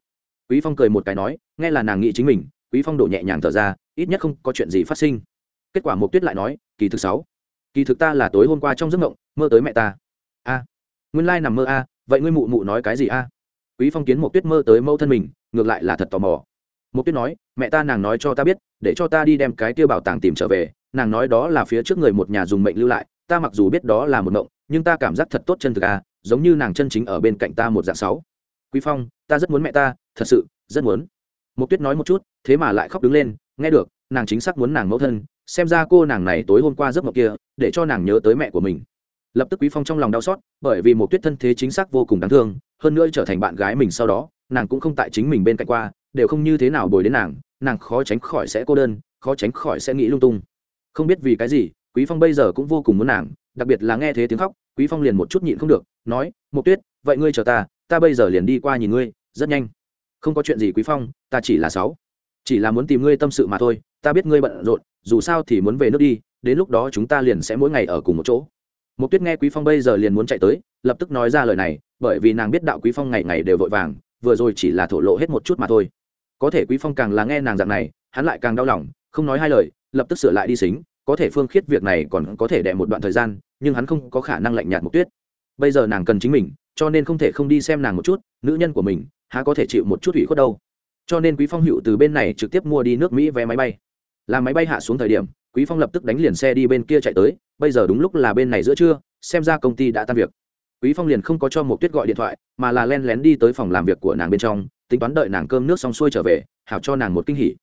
Quý Phong cười một cái nói, nghe là nàng nghĩ chính mình, Quý Phong đổ nhẹ nhàng thở ra, ít nhất không có chuyện gì phát sinh. Kết quả Mục Tuyết lại nói, "Kỳ thứ sáu, kỳ thực ta là tối hôm qua trong giấc mộng, mơ tới mẹ ta." "A, nguyên lai nằm mơ a, vậy ngươi mụ mụ nói cái gì a?" Quý Phong kiến một Tuyết mơ tới mẫu thân mình, ngược lại là thật tò mò một tuyết nói mẹ ta nàng nói cho ta biết để cho ta đi đem cái tiêu bảo tàng tìm trở về nàng nói đó là phía trước người một nhà dùng mệnh lưu lại ta mặc dù biết đó là một mộng nhưng ta cảm giác thật tốt chân thực a, giống như nàng chân chính ở bên cạnh ta một dạng sáu quý phong ta rất muốn mẹ ta thật sự rất muốn một tuyết nói một chút thế mà lại khóc đứng lên nghe được nàng chính xác muốn nàng mẫu thân xem ra cô nàng này tối hôm qua giấc mộng kia, để cho nàng nhớ tới mẹ của mình. Lập tức quý phong trong lòng đau xót, bởi vì một tuyết thân thế chính xác vô cùng đáng thương, hơn nữa trở thành bạn gái mình sau đó, nàng cũng không tại chính mình bên cạnh qua, đều không như thế nào bồi đến nàng nàng khó tránh khỏi sẽ cô đơn, khó tránh khỏi sẽ nghĩ lung tung. Không biết vì cái gì, quý phong bây giờ cũng vô cùng muốn nàng, đặc biệt là nghe thế tiếng khóc, quý phong liền một chút nhịn không được, nói một tuyết, vậy ngươi chờ ta ta bây giờ liền đi qua nhìn ngươi, rất nhanh. Không có chuyện gì quý phong, ta chỉ là sáu, chỉ là muốn tìm ngươi tâm sự mà thôi ta biết ngươi bận rộn, dù sao thì muốn về nước đi, đến lúc đó chúng ta liền sẽ mỗi ngày ở cùng một chỗ. Một tuyết nghe quý phong bây giờ liền muốn chạy tới, lập tức nói ra lời này, bởi vì nàng biết đạo quý phong ngày ngày đều vội vàng, vừa rồi chỉ là thổ lộ hết một chút mà thôi. Có thể quý phong càng là nghe nàng dạng này, hắn lại càng đau lòng, không nói hai lời, lập tức sửa lại đi xính, có thể phương khiết việc này còn có thể đẻ một đoạn thời gian, nhưng hắn không có khả năng lạnh nhạt một tuyết. Bây giờ nàng cần chính mình, cho nên không thể không đi xem nàng một chút, nữ nhân của mình, há có thể chịu một chút ủy khuất đâu. Cho nên quý phong hữu từ bên này trực tiếp mua đi nước mỹ vé máy bay làm máy bay hạ xuống thời điểm, quý phong lập tức đánh liền xe đi bên kia chạy tới, bây giờ đúng lúc là bên này giữa trưa, xem ra công ty đã tan việc. Quý phong liền không có cho một tuyết gọi điện thoại, mà là len lén đi tới phòng làm việc của nàng bên trong, tính toán đợi nàng cơm nước xong xuôi trở về, hảo cho nàng một kinh hỉ.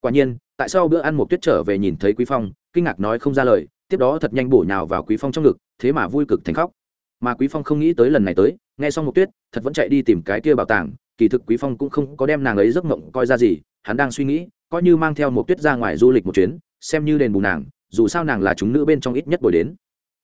Quả nhiên, tại sao bữa ăn một tuyết trở về nhìn thấy quý phong, kinh ngạc nói không ra lời, tiếp đó thật nhanh bổ nhào vào quý phong trong ngực, thế mà vui cực thành khóc. Mà quý phong không nghĩ tới lần này tới, nghe xong một tuyết, thật vẫn chạy đi tìm cái kia bảo tàng, kỳ thực quý phong cũng không có đem nàng ấy giấc mộng coi ra gì, hắn đang suy nghĩ coi như mang theo một tuyết ra ngoài du lịch một chuyến xem như đền bù nàng dù sao nàng là chúng nữ bên trong ít nhất buổi đến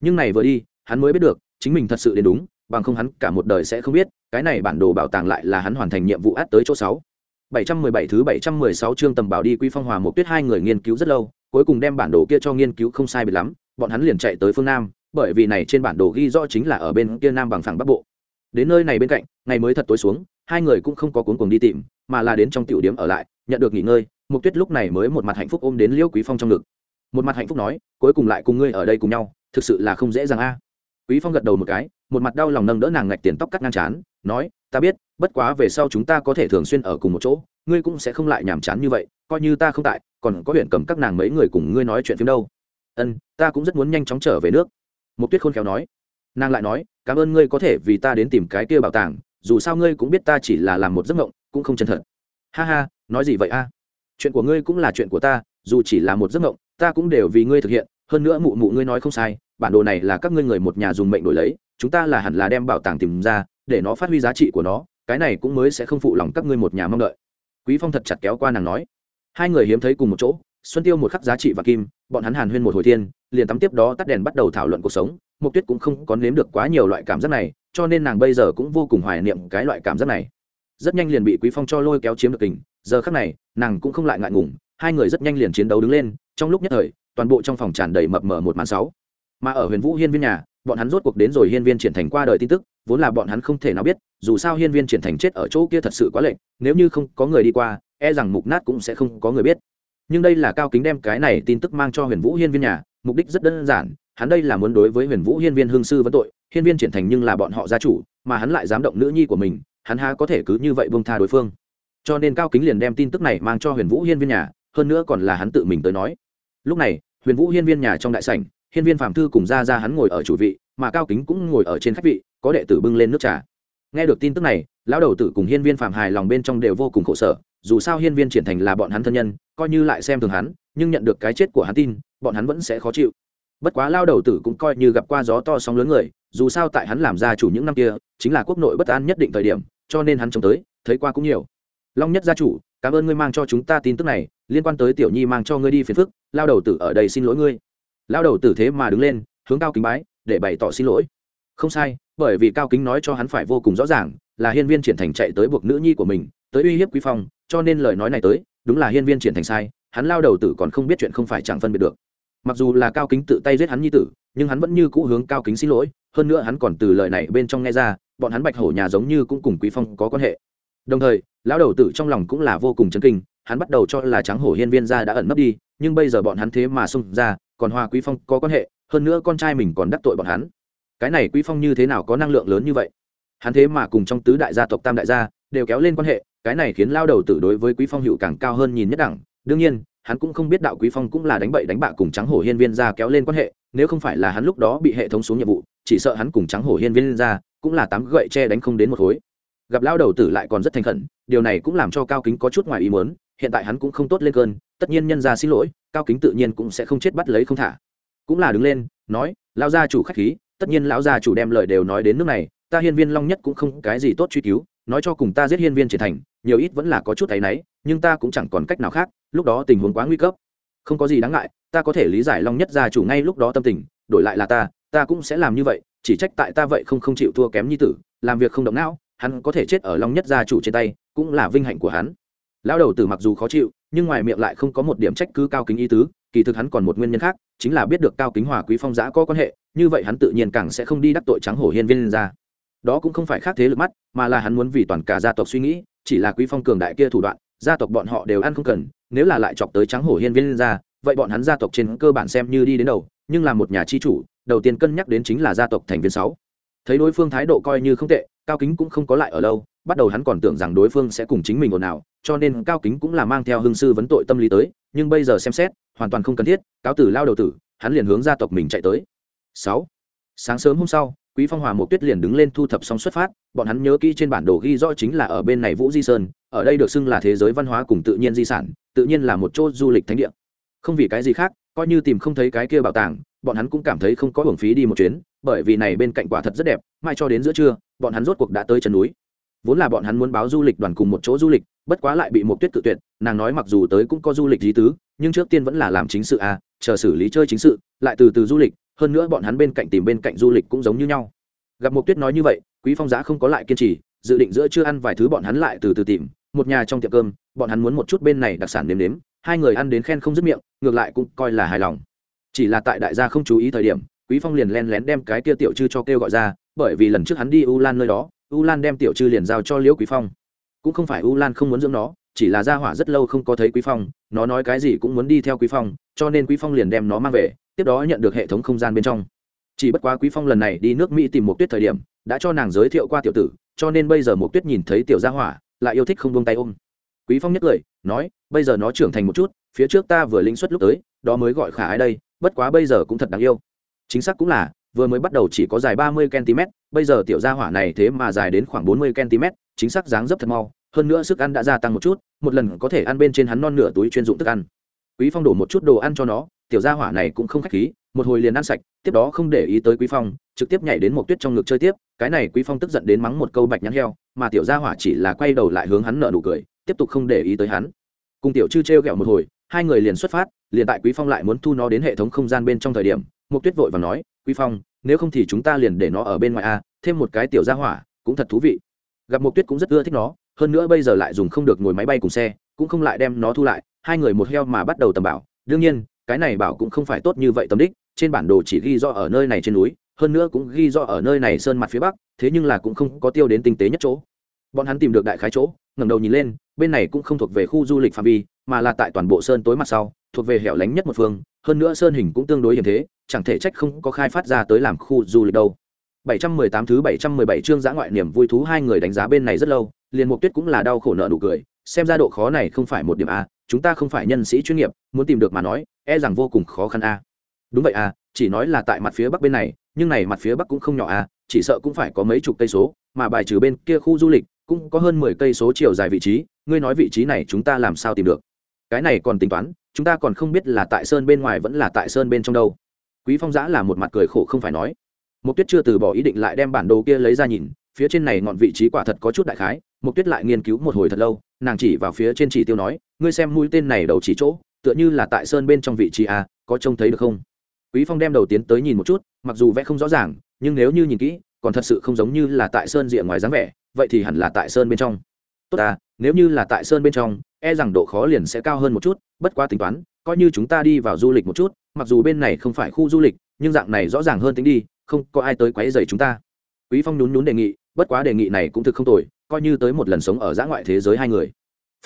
nhưng này vừa đi hắn mới biết được chính mình thật sự đến đúng bằng không hắn cả một đời sẽ không biết cái này bản đồ bảo tàng lại là hắn hoàn thành nhiệm vụ át tới chỗ sáu 717 thứ 716 chương tầm bảo đi Quý Phong Hòa một tuyết hai người nghiên cứu rất lâu, cuối cùng đem bản đồ kia cho nghiên cứu không sai biệt lắm, bọn hắn liền chạy tới phương Nam, bởi vì này trên bản đồ ghi rõ chính là ở bên kia Nam bằng phẳng Bắc Bộ. Đến nơi này bên cạnh, ngày mới thật tối xuống, hai người cũng không có cuốn cuồng đi tìm, mà là đến trong tiểu điểm ở lại, nhận được nghỉ ngơi, Mục Tuyết lúc này mới một mặt hạnh phúc ôm đến Liễu Quý Phong trong ngực. Một mặt hạnh phúc nói, cuối cùng lại cùng ngươi ở đây cùng nhau, thực sự là không dễ dàng a. Quý Phong gật đầu một cái, một mặt đau lòng nâng đỡ nàng ngạch tiền tóc cắt ngang chán, nói, ta biết, bất quá về sau chúng ta có thể thường xuyên ở cùng một chỗ, ngươi cũng sẽ không lại nhàm chán như vậy, coi như ta không tại, còn có huyện cầm các nàng mấy người cùng ngươi nói chuyện phim đâu. Ân, ta cũng rất muốn nhanh chóng trở về nước. mục Tuyết khôn khéo nói. Nàng lại nói, cảm ơn ngươi có thể vì ta đến tìm cái kia bảo tàng, dù sao ngươi cũng biết ta chỉ là làm một giấc mộng, cũng không chân thật. Ha ha, nói gì vậy a? Chuyện của ngươi cũng là chuyện của ta, dù chỉ là một giấc mộng, ta cũng đều vì ngươi thực hiện, hơn nữa mụ mụ ngươi nói không sai, bản đồ này là các ngươi người một nhà dùng mệnh đổi lấy, chúng ta là hẳn là đem bảo tàng tìm ra để nó phát huy giá trị của nó cái này cũng mới sẽ không phụ lòng các ngươi một nhà mong đợi. Quý phong thật chặt kéo qua nàng nói. Hai người hiếm thấy cùng một chỗ xuân tiêu một khắc giá trị và kim bọn hắn hàn huyên một hồi thiên liền tắm tiếp đó tắt đèn bắt đầu thảo luận cuộc sống mục tuyết cũng không có nếm được quá nhiều loại cảm giác này cho nên nàng bây giờ cũng vô cùng hoài niệm cái loại cảm giác này. Rất nhanh liền bị quý phong cho lôi kéo chiếm được kình giờ khắc này, nàng cũng không lại ngại ngùng, hai người rất nhanh liền chiến đấu đứng lên, trong lúc nhất thời, toàn bộ trong phòng tràn đầy mập mờ một màn sáu. Mà ở huyền vũ hiên viên nhà, bọn hắn rốt cuộc đến rồi hiên viên triển thành qua đời tin tức, vốn là bọn hắn không thể nào biết, dù sao hiên viên triển thành chết ở chỗ kia thật sự quá lệnh nếu như không có người đi qua e rằng mục nát cũng sẽ không có người biết. Nhưng đây là cao kính đem cái này tin tức mang cho huyền vũ hiên viên nhà, mục đích rất đơn giản, hắn đây là muốn đối với huyền vũ hiên viên hương sư vấn tội, hiên viên triển thành nhưng là bọn họ gia chủ, mà hắn lại dám động nữ nhi của mình, hắn há có thể cứ như vậy bông tha đối phương cho nên cao kính liền đem tin tức này mang cho huyền vũ hiên viên nhà, hơn nữa còn là hắn tự mình tới nói. Lúc này, huyền vũ hiên viên nhà trong đại sảnh, hiên viên phạm thư cùng ra ra hắn ngồi ở chủ vị, mà cao kính cũng ngồi ở trên khách vị, có đệ tử bưng lên nước trà. Nghe được tin tức này, lão đầu tử cùng hiên viên phạm hài lòng bên trong đều vô cùng khổ sở, dù sao hiên viên triển thành là bọn hắn thân nhân, coi như lại xem thường hắn, nhưng nhận được cái chết của hắn tin, bọn hắn vẫn sẽ khó chịu. Bất quá lao đầu tử cũng coi như gặp qua gió to sóng lớn người, dù sao tại hắn làm gia chủ những năm kia, chính là quốc nội bất an nhất định thời điểm, cho nên hắn trông tới, thấy qua cũng nhiều long nhất gia chủ, cảm ơn ngươi mang cho chúng ta tin tức này, liên quan tới tiểu nhi mang cho ngươi đi phiền phức, lao đầu tử ở đây xin lỗi ngươi. Lao đầu tử thế mà đứng lên, hướng cao kính bái, để bày tỏ xin lỗi. Không sai, bởi vì cao kính nói cho hắn phải vô cùng rõ ràng, là hiên viên triển thành chạy tới buộc nữ nhi của mình, tới uy hiếp quý phong, cho nên lời nói này tới, đúng là hiên viên triển thành sai, hắn lao đầu tử còn không biết chuyện không phải chẳng phân biệt được. Mặc dù là cao kính tự tay giết hắn nhi tử, nhưng hắn vẫn như cũ hướng cao kính xin lỗi, hơn nữa hắn còn từ lời này bên trong nghe ra, bọn hắn bạch hổ nhà giống như cũng cùng quý phong có quan hệ. Đồng thời lão đầu tử trong lòng cũng là vô cùng chấn kinh, hắn bắt đầu cho là trắng hổ hiên viên gia đã ẩn nấp đi, nhưng bây giờ bọn hắn thế mà xông ra, còn hoa quý phong có quan hệ, hơn nữa con trai mình còn đắc tội bọn hắn. Cái này quý phong như thế nào có năng lượng lớn như vậy? Hắn thế mà cùng trong tứ đại gia tộc tam đại gia đều kéo lên quan hệ, cái này khiến lao đầu tử đối với quý phong hiệu càng cao hơn nhìn nhất đẳng. Đương nhiên, hắn cũng không biết đạo quý phong cũng là đánh bậy đánh bạ cùng trắng hổ hiên viên gia kéo lên quan hệ, nếu không phải là hắn lúc đó bị hệ thống xuống nhiệm vụ, chỉ sợ hắn cùng trắng hổ hiên viên gia cũng là tám gậy che đánh không đến một khối gặp lao đầu tử lại còn rất thành khẩn, điều này cũng làm cho cao kính có chút ngoài ý muốn, hiện tại hắn cũng không tốt lên cơn, tất nhiên nhân gia xin lỗi, cao kính tự nhiên cũng sẽ không chết bắt lấy không thả. Cũng là đứng lên, nói lao gia chủ khách khí, tất nhiên lão gia chủ đem lời đều nói đến nước này, ta hiên viên long nhất cũng không cái gì tốt truy cứu, nói cho cùng ta giết hiên viên triển thành, nhiều ít vẫn là có chút thấy náy, nhưng ta cũng chẳng còn cách nào khác, lúc đó tình huống quá nguy cấp. Không có gì đáng ngại, ta có thể lý giải long nhất gia chủ ngay lúc đó tâm tình, đổi lại là ta ta cũng sẽ làm như vậy, chỉ trách tại ta vậy không không chịu thua kém như tử, làm việc không động não hắn có thể chết ở long nhất gia chủ trên tay, cũng là vinh hạnh của hắn. Lão đầu tử mặc dù khó chịu, nhưng ngoài miệng lại không có một điểm trách cứ cao kính ý tứ, kỳ thực hắn còn một nguyên nhân khác, chính là biết được cao kính hòa quý phong giã có quan hệ, như vậy hắn tự nhiên càng sẽ không đi đắc tội trắng hổ hiên viên ra đó cũng không phải khác thế lực mắt, mà là hắn muốn vì toàn cả gia tộc suy nghĩ, chỉ là quý phong cường đại kia thủ đoạn, gia tộc bọn họ đều ăn không cần, nếu là lại chọc tới trắng hổ hiên viên ra vậy bọn hắn gia tộc trên cơ bản xem như đi đến đầu, nhưng là một nhà chi chủ, đầu tiên cân nhắc đến chính là gia tộc thành viên sáu. Thấy đối phương thái độ coi như không tệ cao kính cũng không có lại ở lâu, bắt đầu hắn còn tưởng rằng đối phương sẽ cùng chính mình ồn ào, cho nên cao kính cũng là mang theo hương sư vấn tội tâm lý tới, nhưng bây giờ xem xét, hoàn toàn không cần thiết, cáo tử lao đầu tử, hắn liền hướng gia tộc mình chạy tới. Sáu, sáng sớm hôm sau, quý phong hòa một tuyết liền đứng lên thu thập xong xuất phát, bọn hắn nhớ kỹ trên bản đồ ghi rõ chính là ở bên này vũ di sơn, ở đây được xưng là thế giới văn hóa cùng tự nhiên di sản, tự nhiên là một chỗ du lịch thánh địa. Không vì cái gì khác, coi như tìm không thấy cái kia bảo tàng, bọn hắn cũng cảm thấy không có hưởng phí đi một chuyến bởi vì này bên cạnh quả thật rất đẹp, mai cho đến giữa trưa, bọn hắn rốt cuộc đã tới chân núi. Vốn là bọn hắn muốn báo du lịch đoàn cùng một chỗ du lịch, bất quá lại bị một tuyết tự tuyệt, nàng nói mặc dù tới cũng có du lịch lý tứ, nhưng trước tiên vẫn là làm chính sự à chờ xử lý chơi chính sự, lại từ từ du lịch, hơn nữa bọn hắn bên cạnh tìm bên cạnh du lịch cũng giống như nhau. Gặp một tuyết nói như vậy, quý phong giã không có lại kiên trì, dự định giữa chưa ăn vài thứ bọn hắn lại từ từ tìm, một nhà trong tiệm cơm, bọn hắn muốn một chút bên này đặc sản nếm nếm, hai người ăn đến khen không dứt miệng, ngược lại cũng coi là hài lòng. Chỉ là tại đại gia không chú ý thời điểm quý phong liền len lén đem cái kia tiểu chư cho kêu gọi ra, bởi vì lần trước hắn đi u lan nơi đó, u lan đem tiểu chư liền giao cho liễu quý phong. Cũng không phải u lan không muốn dưỡng nó, chỉ là gia hỏa rất lâu không có thấy quý phong, nó nói cái gì cũng muốn đi theo quý phong, cho nên quý phong liền đem nó mang về, tiếp đó nhận được hệ thống không gian bên trong. Chỉ bất quá quý phong lần này đi nước mỹ tìm một tuyết thời điểm, đã cho nàng giới thiệu qua tiểu tử, cho nên bây giờ một tuyết nhìn thấy tiểu gia hỏa, lại yêu thích không buông tay ôm. Quý phong nhất cười, nói, bây giờ nó trưởng thành một chút, phía trước ta vừa lĩnh xuất lúc tới, đó mới gọi khả ai đây, bất quá bây giờ cũng thật đáng yêu chính xác cũng là, vừa mới bắt đầu chỉ có dài ba mươi cm, bây giờ tiểu gia hỏa này thế mà dài đến khoảng bốn mươi cm, chính xác dáng dấp thật mau, hơn nữa sức ăn đã gia tăng một chút, một lần có thể ăn bên trên hắn non nửa túi chuyên dụng thức ăn. Quý phong đổ một chút đồ ăn cho nó, tiểu gia hỏa này cũng không khách khí, một hồi liền ăn sạch, tiếp đó không để ý tới quý phong, trực tiếp nhảy đến một tuyết trong ngực chơi tiếp, cái này quý phong tức giận đến mắng một câu bạch nhắn heo, mà tiểu gia hỏa chỉ là quay đầu lại hướng hắn nở nụ cười, tiếp tục không để ý tới hắn. Cùng tiểu chư treo ghẹo một hồi, hai người liền xuất phát, liền tại quý phong lại muốn thu nó đến hệ thống không gian bên trong thời điểm mục tuyết vội và nói Quy phong, nếu không thì chúng ta liền để nó ở bên ngoài a, thêm một cái tiểu gia hỏa, cũng thật thú vị. Gặp mục tuyết cũng rất ưa thích nó, hơn nữa bây giờ lại dùng không được ngồi máy bay cùng xe, cũng không lại đem nó thu lại, hai người một heo mà bắt đầu tầm bảo. Đương nhiên, cái này bảo cũng không phải tốt như vậy tầm đích, trên bản đồ chỉ ghi rõ ở nơi này trên núi, hơn nữa cũng ghi rõ ở nơi này sơn mặt phía bắc, thế nhưng là cũng không có tiêu đến tinh tế nhất chỗ. Bọn hắn tìm được đại khái chỗ, ngẩng đầu nhìn lên, bên này cũng không thuộc về khu du lịch phạm vi, mà là tại toàn bộ sơn tối mặt sau, thuộc về hẻo lánh nhất một phương, hơn nữa sơn hình cũng tương đối hiểm thế chẳng thể trách không có khai phát ra tới làm khu du lịch đâu. 718 thứ 717 chương giã ngoại niềm vui thú hai người đánh giá bên này rất lâu, liền mục tuyết cũng là đau khổ nợ nụ cười, xem ra độ khó này không phải một điểm a, chúng ta không phải nhân sĩ chuyên nghiệp, muốn tìm được mà nói e rằng vô cùng khó khăn a. Đúng vậy a, chỉ nói là tại mặt phía bắc bên này, nhưng này mặt phía bắc cũng không nhỏ a, chỉ sợ cũng phải có mấy chục cây số, mà bài trừ bên kia khu du lịch, cũng có hơn mười cây số chiều dài vị trí, ngươi nói vị trí này chúng ta làm sao tìm được? Cái này còn tính toán, chúng ta còn không biết là tại sơn bên ngoài vẫn là tại sơn bên trong đâu quý phong giã là một mặt cười khổ không phải nói Mục Tuyết chưa từ bỏ ý định lại đem bản đồ kia lấy ra nhìn, phía trên này ngọn vị trí quả thật có chút đại khái, Mục Tuyết lại nghiên cứu một hồi thật lâu, nàng chỉ vào phía trên chỉ tiêu nói, ngươi xem mũi tên này đầu chỉ chỗ, tựa như là tại sơn bên trong vị trí a, có trông thấy được không? Quý Phong đem đầu tiến tới nhìn một chút, mặc dù vẽ không rõ ràng nhưng nếu như nhìn kỹ còn thật sự không giống như là tại sơn diện ngoài dáng vẻ vậy thì hẳn là tại sơn bên trong tốt à nếu như là tại sơn bên trong e rằng độ khó liền sẽ cao hơn một chút bất quá tính toán coi như chúng ta đi vào du lịch một chút mặc dù bên này không phải khu du lịch, nhưng dạng này rõ ràng hơn tính đi, không có ai tới quấy rầy chúng ta. Quý phong nhún nhún đề nghị, bất quá đề nghị này cũng thực không tồi, coi như tới một lần sống ở giã ngoại thế giới hai người.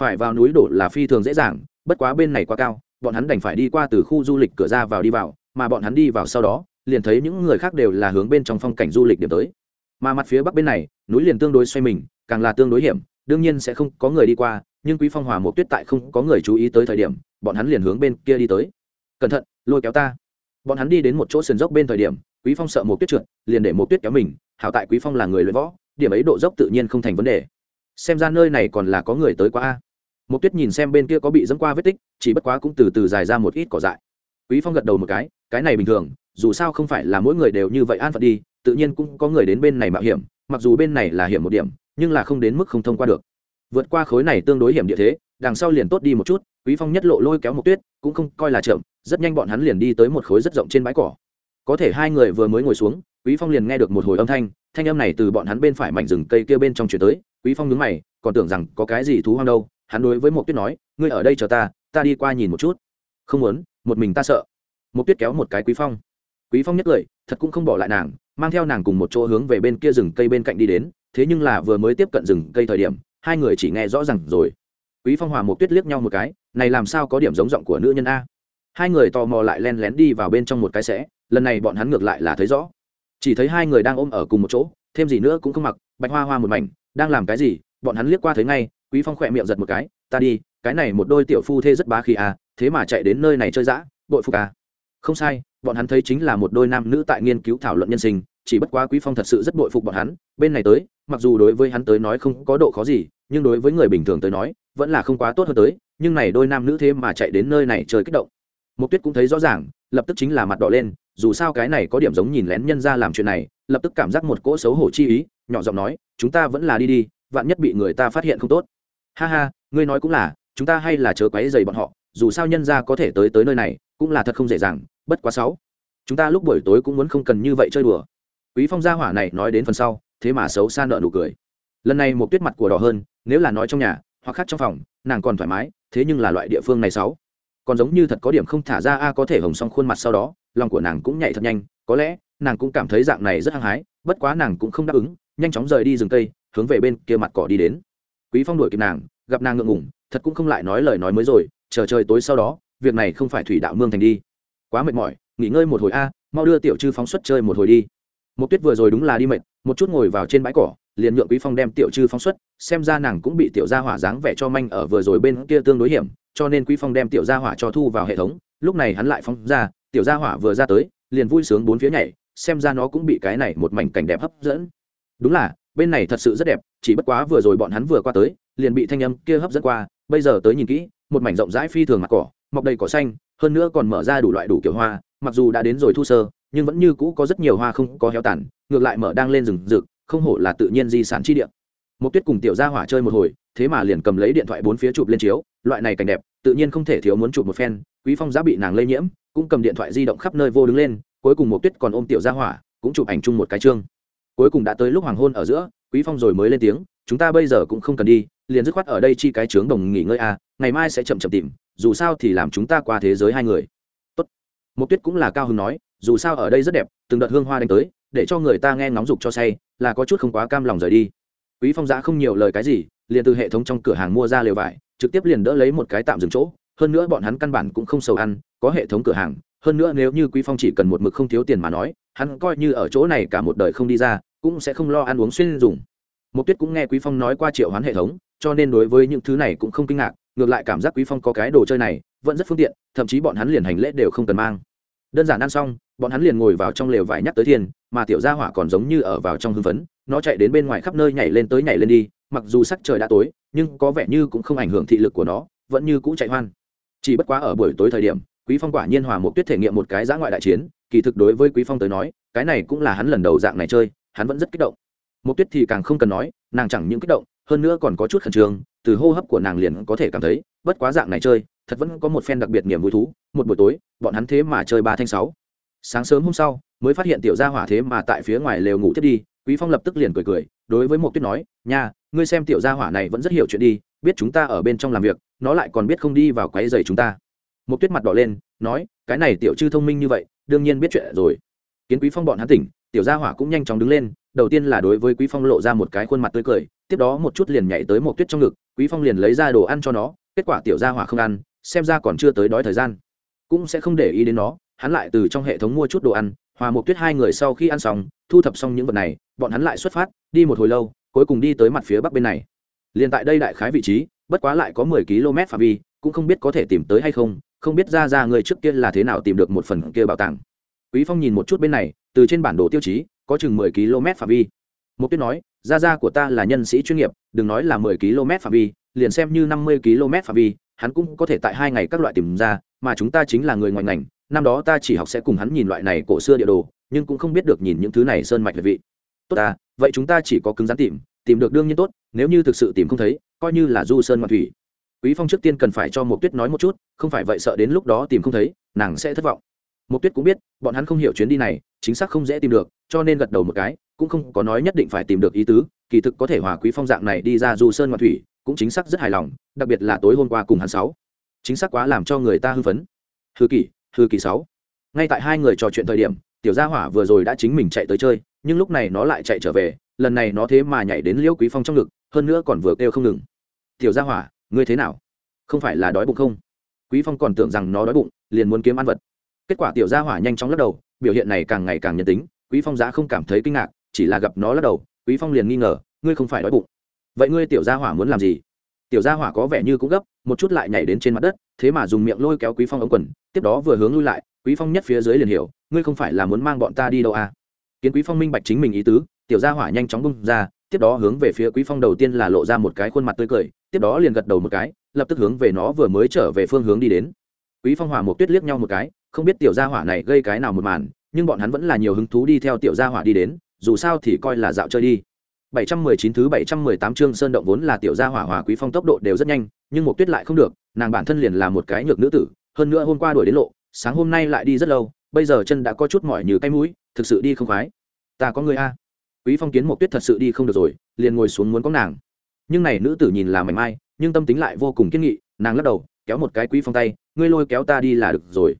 Phải vào núi đổ là phi thường dễ dàng, bất quá bên này quá cao, bọn hắn đành phải đi qua từ khu du lịch cửa ra vào đi vào, mà bọn hắn đi vào sau đó, liền thấy những người khác đều là hướng bên trong phong cảnh du lịch điểm tới. Mà mặt phía bắc bên này, núi liền tương đối xoay mình, càng là tương đối hiểm, đương nhiên sẽ không có người đi qua, nhưng quý phong hòa một tuyết tại không có người chú ý tới thời điểm, bọn hắn liền hướng bên kia đi tới cẩn thận, lôi kéo ta. Bọn hắn đi đến một chỗ sườn dốc bên thời điểm, quý phong sợ một tuyết trượt, liền để một tuyết kéo mình. Hảo tại quý phong là người luyện võ, điểm ấy độ dốc tự nhiên không thành vấn đề. Xem ra nơi này còn là có người tới quá a. Một tuyết nhìn xem bên kia có bị dẫm qua vết tích, chỉ bất quá cũng từ từ dài ra một ít cỏ dại. Quý phong gật đầu một cái cái này bình thường, dù sao không phải là mỗi người đều như vậy an phận đi, tự nhiên cũng có người đến bên này mạo hiểm, mặc dù bên này là hiểm một điểm, nhưng là không đến mức không thông qua được. Vượt qua khối này tương đối hiểm địa thế, đằng sau liền tốt đi một chút, quý phong nhất lộ lôi kéo một tuyết, cũng không coi là chậm rất nhanh bọn hắn liền đi tới một khối rất rộng trên bãi cỏ. Có thể hai người vừa mới ngồi xuống, quý phong liền nghe được một hồi âm thanh thanh âm này từ bọn hắn bên phải mảnh rừng cây kia bên trong chuyển tới. Quý phong nhướng mày, còn tưởng rằng có cái gì thú hoang đâu, hắn đối với một tuyết nói, ngươi ở đây chờ ta ta đi qua nhìn một chút. Không muốn, một mình ta sợ. Một tuyết kéo một cái quý phong. Quý phong nhất cười, thật cũng không bỏ lại nàng, mang theo nàng cùng một chỗ hướng về bên kia rừng cây bên cạnh đi đến, thế nhưng là vừa mới tiếp cận rừng cây thời điểm, hai người chỉ nghe rõ ràng rồi. Quý phong hòa một tuyết liếc nhau một cái, này làm sao có điểm giống giọng của nữ nhân a? Hai người tò mò lại len lén đi vào bên trong một cái sẽ lần này bọn hắn ngược lại là thấy rõ. Chỉ thấy hai người đang ôm ở cùng một chỗ, thêm gì nữa cũng không mặc, bạch hoa hoa một mảnh, đang làm cái gì, bọn hắn liếc qua thấy ngay, quý phong khỏe miệng giật một cái, ta đi, cái này một đôi tiểu phu thê rất bá khí à thế mà chạy đến nơi này chơi dã, bội phục à. Không sai, bọn hắn thấy chính là một đôi nam nữ tại nghiên cứu thảo luận nhân sinh, chỉ bất quá quý phong thật sự rất bội phục bọn hắn, bên này tới, mặc dù đối với hắn tới nói không có độ khó gì, nhưng đối với người bình thường tới nói, vẫn là không quá tốt hơn tới, nhưng này đôi nam nữ thế mà chạy đến nơi này chơi kích động. Mục Tuyết cũng thấy rõ ràng, lập tức chính là mặt đỏ lên, dù sao cái này có điểm giống nhìn lén nhân ra làm chuyện này, lập tức cảm giác một cỗ xấu hổ chi ý, nhỏ giọng nói, chúng ta vẫn là đi đi, vạn nhất bị người ta phát hiện không tốt. Ha ha, ngươi nói cũng là, chúng ta hay là chớ quấy rầy bọn họ, dù sao nhân ra có thể tới tới nơi này, cũng là thật không dễ dàng, bất quá sáu. Chúng ta lúc buổi tối cũng muốn không cần như vậy chơi đùa. Quý Phong gia hỏa này nói đến phần sau, thế mà xấu xa nợ nụ cười. Lần này một tuyết mặt của đỏ hơn, nếu là nói trong nhà, hoặc khác trong phòng, nàng còn thoải mái, thế nhưng là loại địa phương này sáu còn giống như thật có điểm không thả ra a, có thể hồng xong khuôn mặt sau đó, lòng của nàng cũng nhảy thật nhanh, có lẽ, nàng cũng cảm thấy dạng này rất hăng hái, bất quá nàng cũng không đáp ứng, nhanh chóng rời đi rừng cây, hướng về bên kia mặt cỏ đi đến. Quý phong đuổi kịp nàng, gặp nàng ngượng ngủng thật cũng không lại nói lời nói mới rồi, chờ trời tối sau đó, việc này không phải thủy đạo mương thành đi. Quá mệt mỏi, nghỉ ngơi một hồi a, mau đưa tiểu chư phóng xuất chơi một hồi đi. Một tuyết vừa rồi đúng là đi mệt, một chút ngồi vào trên bãi cỏ, liền nhượng quý phong đem tiểu chư phóng xuất, xem ra nàng cũng bị tiểu gia hỏa dáng vẻ cho manh ở vừa rồi bên kia tương đối hiểm cho nên quý phong đem tiểu gia hỏa cho thu vào hệ thống, lúc này hắn lại phóng ra, tiểu gia hỏa vừa ra tới, liền vui sướng bốn phía nhảy, xem ra nó cũng bị cái này một mảnh cảnh đẹp hấp dẫn. Đúng là, bên này thật sự rất đẹp, chỉ bất quá vừa rồi bọn hắn vừa qua tới, liền bị thanh âm kia hấp dẫn qua, bây giờ tới nhìn kỹ, một mảnh rộng rãi phi thường mặt cỏ, mọc đầy cỏ xanh, hơn nữa còn mở ra đủ loại đủ kiểu hoa, mặc dù đã đến rồi thu sơ, nhưng vẫn như cũ có rất nhiều hoa không có héo tàn, ngược lại mở đang lên rừng rực, không hổ là tự nhiên di sản chi địa. Một tuyết cùng tiểu gia hỏa chơi một hồi, thế mà liền cầm lấy điện thoại bốn phía chụp lên chiếu, loại này cảnh đẹp tự nhiên không thể thiếu muốn chụp một phen, quý phong giá bị nàng lây nhiễm, cũng cầm điện thoại di động khắp nơi vô đứng lên, cuối cùng một tuyết còn ôm tiểu gia hỏa, cũng chụp ảnh chung một cái chương. Cuối cùng đã tới lúc hoàng hôn ở giữa, quý phong rồi mới lên tiếng, chúng ta bây giờ cũng không cần đi, liền dứt khoát ở đây chi cái trướng đồng nghỉ ngơi à ngày mai sẽ chậm chậm tìm, dù sao thì làm chúng ta qua thế giới hai người. Tốt. Một tuyết cũng là cao hứng nói, dù sao ở đây rất đẹp, từng đợt hương hoa đánh tới, để cho người ta nghe ngóng dục cho say, là có chút không quá cam lòng rời đi. Quý phong giã không nhiều lời cái gì, liền từ hệ thống trong cửa hàng mua ra lều vải trực tiếp liền đỡ lấy một cái tạm dừng chỗ hơn nữa bọn hắn căn bản cũng không sầu ăn có hệ thống cửa hàng hơn nữa nếu như quý phong chỉ cần một mực không thiếu tiền mà nói hắn coi như ở chỗ này cả một đời không đi ra cũng sẽ không lo ăn uống xuyên dùng Mục Tuyết cũng nghe Quý Phong nói qua triệu hoán hệ thống, cho nên đối với những thứ này cũng không kinh ngạc, ngược lại cảm giác Quý Phong có cái đồ chơi này, vẫn rất phương tiện, thậm chí bọn hắn liền hành lễ đều không cần mang. Đơn giản ăn xong, bọn hắn liền ngồi vào trong lều vải nhắc tới thiên, mà tiểu gia hỏa còn giống như ở vào trong hưng phấn, nó chạy đến bên ngoài khắp nơi nhảy lên tới nhảy lên đi, mặc dù sắc trời đã tối, nhưng có vẻ như cũng không ảnh hưởng thị lực của nó, vẫn như cũ chạy hoan. Chỉ bất quá ở buổi tối thời điểm, Quý Phong quả nhiên hòa một tuyết thể nghiệm một cái giã ngoại đại chiến, kỳ thực đối với Quý Phong tới nói, cái này cũng là hắn lần đầu dạng này chơi, hắn vẫn rất kích động một tuyết thì càng không cần nói nàng chẳng những kích động hơn nữa còn có chút khẩn trương từ hô hấp của nàng liền có thể cảm thấy bất quá dạng này chơi thật vẫn có một phen đặc biệt niềm vui thú một buổi tối bọn hắn thế mà chơi ba thanh sáu sáng sớm hôm sau mới phát hiện tiểu gia hỏa thế mà tại phía ngoài lều ngủ thiết đi quý phong lập tức liền cười cười, đối với một tuyết nói, nha, ngươi xem tiểu gia hỏa này vẫn rất hiểu chuyện đi, biết chúng ta ở bên trong làm việc, nó lại còn biết không đi vào quấy giày chúng ta. Một tuyết mặt đỏ lên, nói, cái này tiểu chư thông minh như vậy, đương nhiên biết chuyện rồi. Kiến quý phong bọn hắn tỉnh, tiểu gia hỏa cũng nhanh chóng đứng lên, đầu tiên là đối với quý phong lộ ra một cái khuôn mặt tươi cười, tiếp đó một chút liền nhảy tới một tuyết trong ngực, quý phong liền lấy ra đồ ăn cho nó, kết quả tiểu gia hỏa không ăn, xem ra còn chưa tới đói thời gian, cũng sẽ không để ý đến nó hắn lại từ trong hệ thống mua chút đồ ăn, hòa một tuyết hai người sau khi ăn xong, thu thập xong những vật này, bọn hắn lại xuất phát, đi một hồi lâu, cuối cùng đi tới mặt phía bắc bên này. Liền tại đây đại khái vị trí, bất quá lại có mười km phạm vi, cũng không biết có thể tìm tới hay không không biết ra ra người trước kia là thế nào tìm được một phần kia bảo tàng. Quý phong nhìn một chút bên này, từ trên bản đồ tiêu chí, có chừng mười km phạm vi. Một tuyết nói, ra ra của ta là nhân sĩ chuyên nghiệp, đừng nói là mười km phạm vi, liền xem như năm mươi km phạm vi, hắn cũng có thể tại hai ngày các loại tìm ra, mà chúng ta chính là người ngoài ngành năm đó ta chỉ học sẽ cùng hắn nhìn loại này cổ xưa địa đồ, nhưng cũng không biết được nhìn những thứ này sơn mạch về vị. Tốt ta, vậy chúng ta chỉ có cứng rắn tìm tìm được đương nhiên tốt, nếu như thực sự tìm không thấy, coi như là du sơn ngoạn thủy. Quý phong trước tiên cần phải cho một tuyết nói một chút, không phải vậy sợ đến lúc đó tìm không thấy, nàng sẽ thất vọng. Một tuyết cũng biết, bọn hắn không hiểu chuyến đi này, chính xác không dễ tìm được, cho nên gật đầu một cái, cũng không có nói nhất định phải tìm được ý tứ, kỳ thực có thể hòa quý phong dạng này đi ra du sơn ngoạn thủy, cũng chính xác rất hài lòng, đặc biệt là tối hôm qua cùng hắn sáu. Chính xác quá làm cho người ta hư phấn. Hư kỷ hư kỳ sáu. Ngay tại hai người trò chuyện thời điểm, tiểu gia hỏa vừa rồi đã chính mình chạy tới chơi, nhưng lúc này nó lại chạy trở về, lần này nó thế mà nhảy đến liễu quý phong trong ngực, hơn nữa còn vừa kêu không ngừng. Tiểu gia hỏa, ngươi thế nào? Không phải là đói bụng không? Quý phong còn tưởng rằng nó đói bụng, liền muốn kiếm ăn vật. Kết quả tiểu gia hỏa nhanh chóng lắc đầu, biểu hiện này càng ngày càng nhân tính, quý phong giá không cảm thấy kinh ngạc, chỉ là gặp nó lắc đầu, quý phong liền nghi ngờ, ngươi không phải đói bụng. Vậy ngươi tiểu gia hỏa muốn làm gì? Tiểu gia hỏa có vẻ như cũng gấp, một chút lại nhảy đến trên mặt đất thế mà dùng miệng lôi kéo quý phong ống quần, tiếp đó vừa hướng lui lại, quý phong nhất phía dưới liền hiểu, ngươi không phải là muốn mang bọn ta đi đâu à? Kiến quý phong minh bạch chính mình ý tứ, tiểu gia hỏa nhanh chóng bung ra, tiếp đó hướng về phía quý phong đầu tiên là lộ ra một cái khuôn mặt tươi cười, tiếp đó liền gật đầu một cái, lập tức hướng về nó vừa mới trở về phương hướng đi đến. Quý phong hỏa một tuyết liếc nhau một cái, không biết tiểu gia hỏa này gây cái nào một màn, nhưng bọn hắn vẫn là nhiều hứng thú đi theo tiểu gia hỏa đi đến, dù sao thì coi là dạo chơi đi. 719 thứ 718 chương sơn động vốn là tiểu gia hỏa hỏa quý phong tốc độ đều rất nhanh, nhưng một tuyết lại không được, nàng bản thân liền là một cái nhược nữ tử, hơn nữa hôm qua đuổi đến lộ, sáng hôm nay lại đi rất lâu, bây giờ chân đã có chút mỏi như cái mũi, thực sự đi không khoái. Ta có người a. Quý Phong kiến một tuyết thật sự đi không được rồi, liền ngồi xuống muốn có nàng. Nhưng này nữ tử nhìn là mảnh mai, nhưng tâm tính lại vô cùng kiên nghị, nàng lắc đầu, kéo một cái Quý Phong tay, ngươi lôi kéo ta đi là được rồi.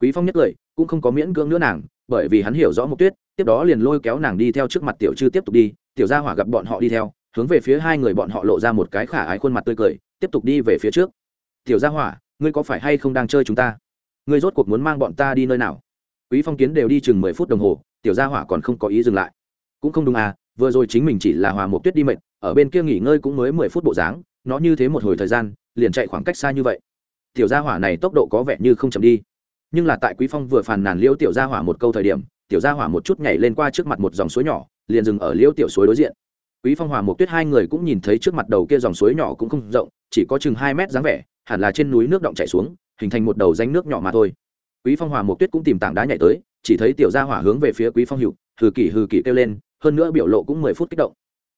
Quý Phong nhất lời, cũng không có miễn cưỡng nữa nàng, bởi vì hắn hiểu rõ Mộc tuyết, tiếp đó liền lôi kéo nàng đi theo trước mặt tiểu chư tiếp tục đi, tiểu gia hỏa gặp bọn họ đi theo hướng về phía hai người bọn họ lộ ra một cái khả ái khuôn mặt tươi cười tiếp tục đi về phía trước. Tiểu gia hỏa ngươi có phải hay không đang chơi chúng ta? Ngươi rốt cuộc muốn mang bọn ta đi nơi nào? Quý phong kiến đều đi chừng mười phút đồng hồ tiểu gia hỏa còn không có ý dừng lại. Cũng không đúng à vừa rồi chính mình chỉ là hòa một tuyết đi mệt ở bên kia nghỉ ngơi cũng mới mười phút bộ dáng nó như thế một hồi thời gian liền chạy khoảng cách xa như vậy. Tiểu gia hỏa này tốc độ có vẻ như không chậm đi. Nhưng là tại quý phong vừa phàn nàn liêu tiểu gia hỏa một câu thời điểm tiểu gia hỏa một chút nhảy lên qua trước mặt một dòng suối nhỏ, liền dừng ở liễu tiểu suối đối diện. Quý phong hòa một tuyết hai người cũng nhìn thấy trước mặt đầu kia dòng suối nhỏ cũng không rộng, chỉ có chừng hai mét dáng vẻ, hẳn là trên núi nước động chảy xuống, hình thành một đầu danh nước nhỏ mà thôi. Quý phong hòa một tuyết cũng tìm tảng đá nhảy tới, chỉ thấy tiểu gia hỏa hướng về phía quý phong hữu, hừ kỳ hừ kỳ kêu lên, hơn nữa biểu lộ cũng mười phút kích động.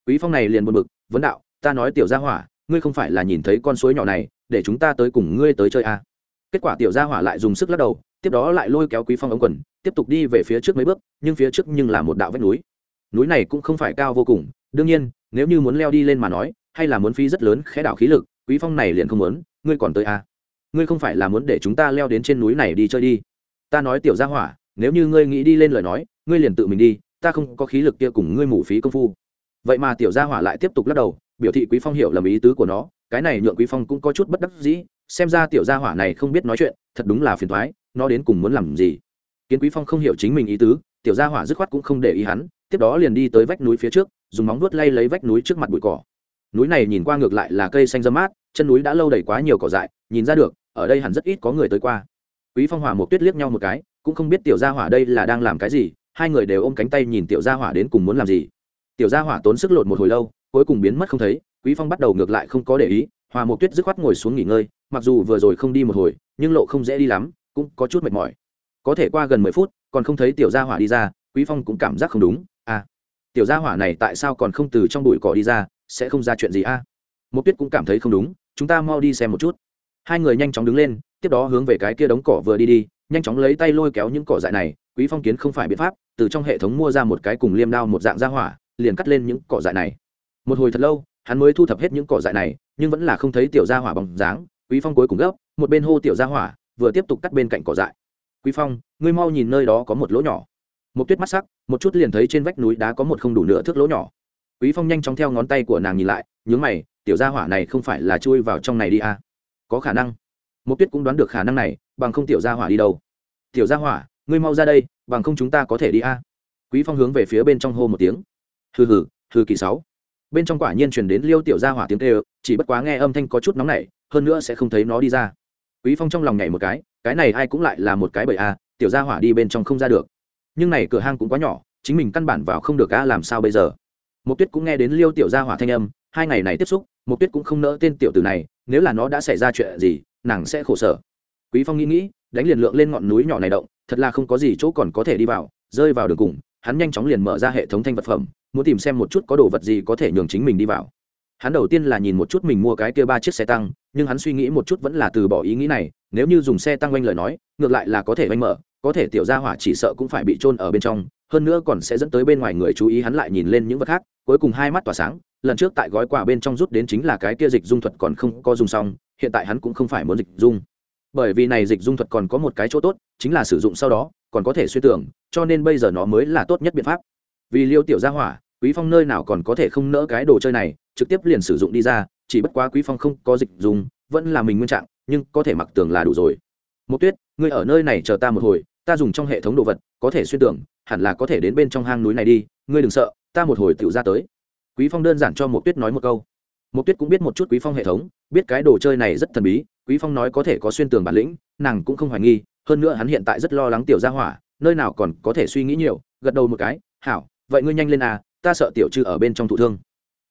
Quý phong này liền buồn bực, vấn đạo, ta nói tiểu gia hỏa, ngươi không phải là nhìn thấy con suối nhỏ này, để chúng ta tới cùng ngươi tới chơi à. kết quả tiểu gia hỏa lại dùng sức lắc đầu tiếp đó lại lôi kéo quý phong ống quần, tiếp tục đi về phía trước mấy bước, nhưng phía trước nhưng là một đạo vách núi. Núi này cũng không phải cao vô cùng, đương nhiên, nếu như muốn leo đi lên mà nói, hay là muốn phí rất lớn khẽ đảo khí lực, quý phong này liền không muốn, ngươi còn tới à? ngươi không phải là muốn để chúng ta leo đến trên núi này đi chơi đi. Ta nói tiểu gia hỏa, nếu như ngươi nghĩ đi lên lời nói, ngươi liền tự mình đi, ta không có khí lực kia cùng ngươi mủ phí công phu. Vậy mà tiểu gia hỏa lại tiếp tục lắc đầu, biểu thị quý phong hiểu lầm ý tứ của nó, cái này nhượng quý phong cũng có chút bất đắc dĩ, xem ra tiểu gia hỏa này không biết nói chuyện, thật đúng là phiền toái nó đến cùng muốn làm gì? Kiến quý phong không hiểu chính mình ý tứ, tiểu gia hỏa dứt khoát cũng không để ý hắn, tiếp đó liền đi tới vách núi phía trước, dùng móng vuốt lay lấy vách núi trước mặt bụi cỏ. Núi này nhìn qua ngược lại là cây xanh dâm mát, chân núi đã lâu đầy quá nhiều cỏ dại, nhìn ra được, ở đây hẳn rất ít có người tới qua. Quý phong hỏa một tuyết liếc nhau một cái, cũng không biết tiểu gia hỏa đây là đang làm cái gì, hai người đều ôm cánh tay nhìn tiểu gia hỏa đến cùng muốn làm gì. Tiểu gia hỏa tốn sức lột một hồi lâu, cuối cùng biến mất không thấy, quý phong bắt đầu ngược lại không có để ý hòa một tuyết dứt khoát ngồi xuống nghỉ ngơi, mặc dù vừa rồi không đi một hồi, nhưng lộ không dễ đi lắm cũng có chút mệt mỏi. Có thể qua gần mười phút, còn không thấy tiểu gia hỏa đi ra, quý phong cũng cảm giác không đúng. À tiểu gia hỏa này tại sao còn không từ trong bụi cỏ đi ra, sẽ không ra chuyện gì a à? một tuyết cũng cảm thấy không đúng, chúng ta mau đi xem một chút. Hai người nhanh chóng đứng lên, tiếp đó hướng về cái kia đống cỏ vừa đi đi, nhanh chóng lấy tay lôi kéo những cỏ dại này. Quý phong kiến không phải biện pháp, từ trong hệ thống mua ra một cái cùng liêm đao một dạng ra hỏa, liền cắt lên những cỏ dại này. Một hồi thật lâu, hắn mới thu thập hết những cỏ dại này, nhưng vẫn là không thấy tiểu gia hỏa bóng dáng. Quý phong cuối cùng gấp, một bên hô tiểu gia hỏa vừa tiếp tục cắt bên cạnh cỏ dại. Quý phong, ngươi mau nhìn nơi đó có một lỗ nhỏ. Một tuyết mắt sắc, một chút liền thấy trên vách núi đá có một không đủ nửa thước lỗ nhỏ. Quý phong nhanh chóng theo ngón tay của nàng nhìn lại, nhướng mày, tiểu gia hỏa này không phải là chui vào trong này đi à. có khả năng. Một tuyết cũng đoán được khả năng này, bằng không tiểu gia hỏa đi đâu? Tiểu gia hỏa, ngươi mau ra đây, bằng không chúng ta có thể đi à. quý phong hướng về phía bên trong hô một tiếng. Hừ hừ hừ kỳ sáu. Bên trong quả nhiên truyền đến liêu tiểu gia hỏa tiếng kêu, chỉ bất quá nghe âm thanh có chút nóng nảy, hơn nữa sẽ không thấy nó đi ra quý phong trong lòng nhảy một cái cái này ai cũng lại là một cái bởi a, tiểu gia hỏa đi bên trong không ra được. Nhưng này cửa hang cũng quá nhỏ, chính mình căn bản vào không được a, làm sao bây giờ? Một tuyết cũng nghe đến liêu tiểu gia hỏa thanh âm, hai ngày này tiếp xúc một tuyết cũng không nỡ tên tiểu tử này, nếu là nó đã xảy ra chuyện gì, nàng sẽ khổ sở. Quý phong nghĩ nghĩ, đánh liền lượng lên ngọn núi nhỏ này động, thật là không có gì chỗ còn có thể đi vào, rơi vào đường cùng, hắn nhanh chóng liền mở ra hệ thống thanh vật phẩm, muốn tìm xem một chút có đồ vật gì có thể nhường chính mình đi vào hắn đầu tiên là nhìn một chút mình mua cái kia ba chiếc xe tăng, nhưng hắn suy nghĩ một chút vẫn là từ bỏ ý nghĩ này, nếu như dùng xe tăng oanh lời nói, ngược lại là có thể oanh mở, có thể tiểu gia hỏa chỉ sợ cũng phải bị trôn ở bên trong, hơn nữa còn sẽ dẫn tới bên ngoài người chú ý hắn lại nhìn lên những vật khác, cuối cùng hai mắt tỏa sáng, lần trước tại gói quà bên trong rút đến chính là cái kia dịch dung thuật còn không có dùng xong, hiện tại hắn cũng không phải muốn dịch dung. Bởi vì này dịch dung thuật còn có một cái chỗ tốt, chính là sử dụng sau đó, còn có thể suy tưởng, cho nên bây giờ nó mới là tốt nhất biện pháp. Vì liêu tiểu gia hỏa, quý phong nơi nào còn có thể không nỡ cái đồ chơi này trực tiếp liền sử dụng đi ra, chỉ bất quá quý phong không có dịch dùng, vẫn là mình nguyên trạng, nhưng có thể mặc tường là đủ rồi. Một tuyết, ngươi ở nơi này chờ ta một hồi, ta dùng trong hệ thống đồ vật, có thể xuyên tưởng hẳn là có thể đến bên trong hang núi này đi, ngươi đừng sợ, ta một hồi tựu ra tới. Quý phong đơn giản cho một tuyết nói một câu. Một tuyết cũng biết một chút quý phong hệ thống, biết cái đồ chơi này rất thần bí, quý phong nói có thể có xuyên tường bản lĩnh, nàng cũng không hoài nghi, hơn nữa hắn hiện tại rất lo lắng tiểu gia hỏa, nơi nào còn có thể suy nghĩ nhiều, gật đầu một cái, hảo, vậy ngươi nhanh lên à ta sợ tiểu trừ ở bên trong thụ thương.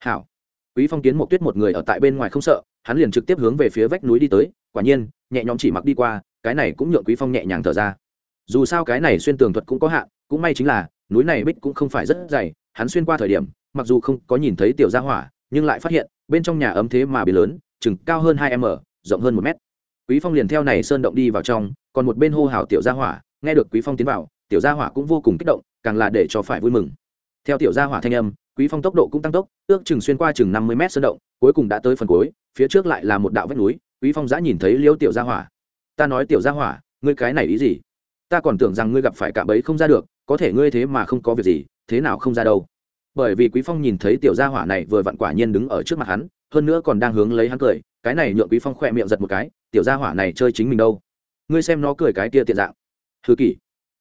Hảo quý phong kiến một tuyết một người ở tại bên ngoài không sợ, hắn liền trực tiếp hướng về phía vách núi đi tới, quả nhiên, nhẹ nhõm chỉ mặc đi qua, cái này cũng nhượng quý phong nhẹ nhàng thở ra. Dù sao cái này xuyên tường thuật cũng có hạn, cũng may chính là, núi này bích cũng không phải rất dày, hắn xuyên qua thời điểm, mặc dù không có nhìn thấy tiểu gia hỏa, nhưng lại phát hiện, bên trong nhà ấm thế mà bị lớn, chừng cao hơn hai m, rộng hơn một mét. Quý phong liền theo này sơn động đi vào trong, còn một bên hô hào tiểu gia hỏa, nghe được quý phong tiến vào, tiểu gia hỏa cũng vô cùng kích động, càng là để cho phải vui mừng. Theo tiểu gia hỏa thanh âm quý phong tốc độ cũng tăng tốc, ước chừng xuyên qua chừng năm mươi mét sơn động, cuối cùng đã tới phần cuối, phía trước lại là một đạo vách núi, quý phong đã nhìn thấy liêu tiểu gia hỏa. Ta nói tiểu gia hỏa, ngươi cái này ý gì? Ta còn tưởng rằng ngươi gặp phải cả bấy không ra được, có thể ngươi thế mà không có việc gì, thế nào không ra đâu. Bởi vì quý phong nhìn thấy tiểu gia hỏa này vừa vặn quả nhiên đứng ở trước mặt hắn, hơn nữa còn đang hướng lấy hắn cười, cái này nhượng quý phong khỏe miệng giật một cái, tiểu gia hỏa này chơi chính mình đâu? Ngươi xem nó cười cái kia tiện dạng. Hư kỷ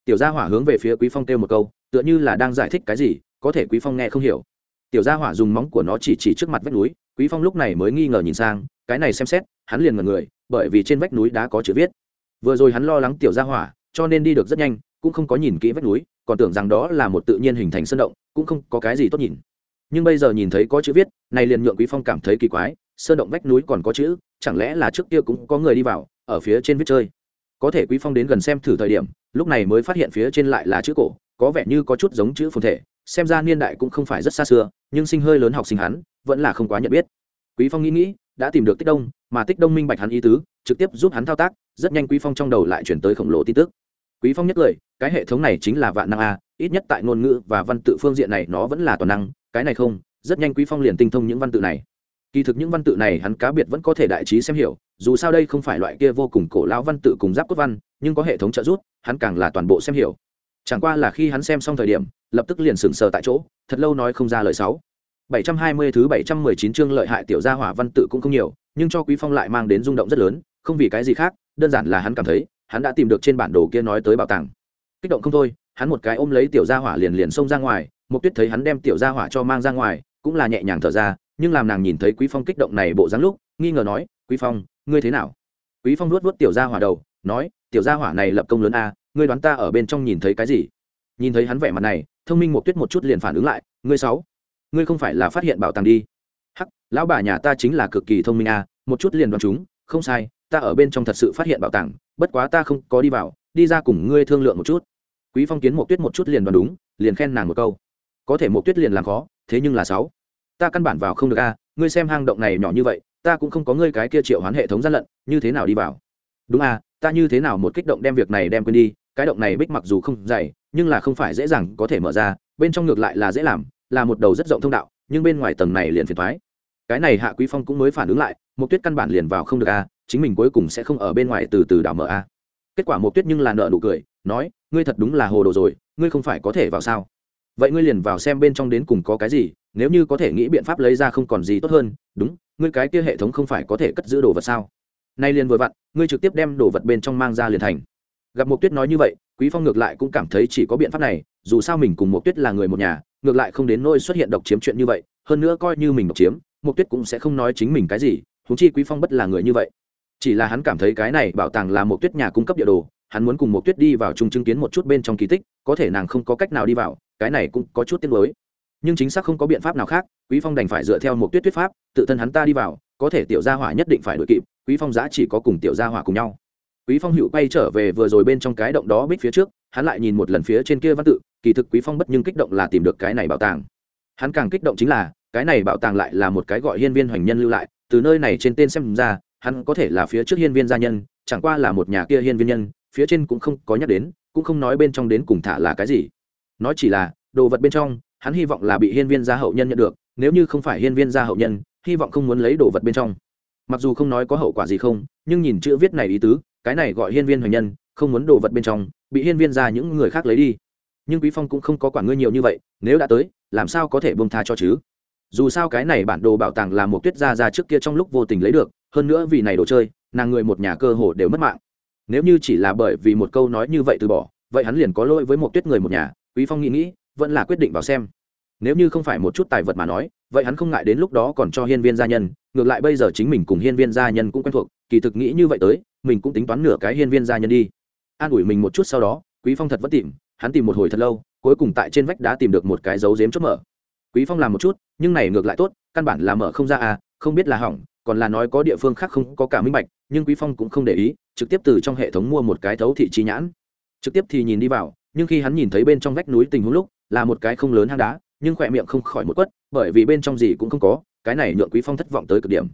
tiểu gia hỏa hướng về phía quý phong kêu một câu, tựa như là đang giải thích cái gì có thể quý phong nghe không hiểu. Tiểu gia hỏa dùng móng của nó chỉ chỉ trước mặt vách núi, quý phong lúc này mới nghi ngờ nhìn sang, cái này xem xét, hắn liền ngần người, bởi vì trên vách núi đã có chữ viết. Vừa rồi hắn lo lắng tiểu gia hỏa, cho nên đi được rất nhanh, cũng không có nhìn kỹ vách núi, còn tưởng rằng đó là một tự nhiên hình thành sân động, cũng không có cái gì tốt nhìn. Nhưng bây giờ nhìn thấy có chữ viết, này liền nhượng quý phong cảm thấy kỳ quái, sơn động vách núi còn có chữ, chẳng lẽ là trước kia cũng có người đi vào, ở phía trên viết chơi? Có thể quý phong đến gần xem thử thời điểm, lúc này mới phát hiện phía trên lại là chữ cổ, có vẻ như có chút giống chữ phồn thể xem ra niên đại cũng không phải rất xa xưa, nhưng sinh hơi lớn học sinh hắn, vẫn là không quá nhận biết. Quý phong nghĩ nghĩ, đã tìm được tích đông, mà tích đông minh bạch hắn ý tứ, trực tiếp giúp hắn thao tác, rất nhanh quý phong trong đầu lại chuyển tới khổng lồ tin tức. Quý phong nhất lời, cái hệ thống này chính là vạn năng a, ít nhất tại ngôn ngữ và văn tự phương diện này nó vẫn là toàn năng, cái này không, rất nhanh quý phong liền tinh thông những văn tự này. Kỳ thực những văn tự này hắn cá biệt vẫn có thể đại trí xem hiểu, dù sao đây không phải loại kia vô cùng cổ lão văn tự cùng giáp cốt văn, nhưng có hệ thống trợ giúp, hắn càng là toàn bộ xem hiểu chẳng qua là khi hắn xem xong thời điểm, lập tức liền sững sờ tại chỗ, thật lâu nói không ra lời sáu 720 thứ 719 chương lợi hại tiểu gia hỏa văn tự cũng không nhiều, nhưng cho quý phong lại mang đến rung động rất lớn, không vì cái gì khác, đơn giản là hắn cảm thấy, hắn đã tìm được trên bản đồ kia nói tới bảo tàng. Kích động không thôi, hắn một cái ôm lấy tiểu gia hỏa liền liền xông ra ngoài một tuyết thấy hắn đem tiểu gia hỏa cho mang ra ngoài, cũng là nhẹ nhàng thở ra, nhưng làm nàng nhìn thấy quý phong kích động này bộ dáng lúc, nghi ngờ nói, quý phong, ngươi thế nào? Quý phong nuốt nuốt tiểu gia hỏa đầu, nói, tiểu gia hỏa này lập công lớn a ngươi đoán ta ở bên trong nhìn thấy cái gì nhìn thấy hắn vẻ mặt này, thông minh một tuyết một chút liền phản ứng lại, ngươi sáu, ngươi không phải là phát hiện bảo tàng đi hắc, lão bà nhà ta chính là cực kỳ thông minh à? một chút liền đoán chúng, không sai, ta ở bên trong thật sự phát hiện bảo tàng, bất quá ta không có đi vào, đi ra cùng ngươi thương lượng một chút quý phong kiến một tuyết một chút liền đoán đúng, liền khen nàng một câu có thể một tuyết liền làm khó, thế nhưng là sáu, ta căn bản vào không được a ngươi xem hang động này nhỏ như vậy, ta cũng không có ngươi cái kia triệu hoán hệ thống gian lận, như thế nào đi vào đúng à? Ta như thế nào một kích động đem việc này đem quên đi, cái động này bích mặc dù không dày, nhưng là không phải dễ dàng có thể mở ra, bên trong ngược lại là dễ làm, là một đầu rất rộng thông đạo, nhưng bên ngoài tầng này liền phiền thoái cái này hạ quý phong cũng mới phản ứng lại một tuyết căn bản liền vào không được a, chính mình cuối cùng sẽ không ở bên ngoài từ từ đảo mở a. Kết quả một tuyết nhưng là nợ nụ cười, nói, ngươi thật đúng là hồ đồ rồi, ngươi không phải có thể vào sao? Vậy ngươi liền vào xem bên trong đến cùng có cái gì, nếu như có thể nghĩ biện pháp lấy ra không còn gì tốt hơn, đúng, ngươi cái kia hệ thống không phải có thể cất giữ đồ vật sao? Nay liền vừa vặn, ngươi trực tiếp đem đồ vật bên trong mang ra liền thành. Gặp một tuyết nói như vậy, quý phong ngược lại cũng cảm thấy chỉ có biện pháp này, dù sao mình cùng một tuyết là người một nhà, ngược lại không đến nôi xuất hiện độc chiếm chuyện như vậy, hơn nữa coi như mình độc chiếm một tuyết cũng sẽ không nói chính mình cái gì thú chi quý phong bất là người như vậy. Chỉ là hắn cảm thấy cái này bảo tàng là một tuyết nhà cung cấp địa đồ, hắn muốn cùng một tuyết đi vào chung chứng kiến một chút bên trong kỳ tích, có thể nàng không có cách nào đi vào, cái này cũng có chút tiếc nuối. Nhưng chính xác không có biện pháp nào khác, quý phong đành phải dựa theo một tuyết thuyết pháp, tự thân hắn ta đi vào có thể tiểu gia hỏa nhất định phải đuổi kịp, quý phong giá chỉ có cùng tiểu gia hỏa cùng nhau. Quý phong hữu quay trở về vừa rồi bên trong cái động đó bích phía trước, hắn lại nhìn một lần phía trên kia văn tự, kỳ thực quý phong bất nhưng kích động là tìm được cái này bảo tàng. Hắn càng kích động chính là, cái này bảo tàng lại là một cái gọi hiên viên hoành nhân lưu lại, từ nơi này trên tên xem ra, hắn có thể là phía trước hiên viên gia nhân, chẳng qua là một nhà kia hiên viên nhân, phía trên cũng không có nhắc đến, cũng không nói bên trong đến cùng thả là cái gì. Nói chỉ là, đồ vật bên trong, hắn hy vọng là bị hiên viên gia hậu nhân nhận được, nếu như không phải hiên viên gia hậu nhân hy vọng không muốn lấy đồ vật bên trong. Mặc dù không nói có hậu quả gì không, nhưng nhìn chữ viết này ý tứ, cái này gọi hiên viên hoành nhân, không muốn đồ vật bên trong, bị hiên viên ra những người khác lấy đi. Nhưng quý phong cũng không có quản ngươi nhiều như vậy, nếu đã tới, làm sao có thể bông tha cho chứ? Dù sao cái này bản đồ bảo tàng là một tuyết gia ra trước kia trong lúc vô tình lấy được, hơn nữa vì này đồ chơi, nàng người một nhà cơ hồ đều mất mạng. Nếu như chỉ là bởi vì một câu nói như vậy từ bỏ, vậy hắn liền có lỗi với một tuyết người một nhà, quý phong nghĩ nghĩ, vẫn là quyết định vào xem nếu như không phải một chút tài vật mà nói, vậy hắn không ngại đến lúc đó còn cho hiên viên gia nhân, ngược lại bây giờ chính mình cùng hiên viên gia nhân cũng quen thuộc, kỳ thực nghĩ như vậy tới, mình cũng tính toán nửa cái hiên viên gia nhân đi. An ủi mình một chút sau đó, quý phong thật vẫn tìm, hắn tìm một hồi thật lâu, cuối cùng tại trên vách đá tìm được một cái dấu dếm chốt mở. Quý phong làm một chút, nhưng này ngược lại tốt, căn bản là mở không ra à không biết là hỏng, còn là nói có địa phương khác không có cả minh bạch, nhưng quý phong cũng không để ý, trực tiếp từ trong hệ thống mua một cái thấu thị chi nhãn. Trực tiếp thì nhìn đi vào, nhưng khi hắn nhìn thấy bên trong vách núi tình huống lúc, là một cái không lớn hang đá nhưng khỏe miệng không khỏi một quất, bởi vì bên trong gì cũng không có, cái này nhượng quý phong thất vọng tới cực điểm.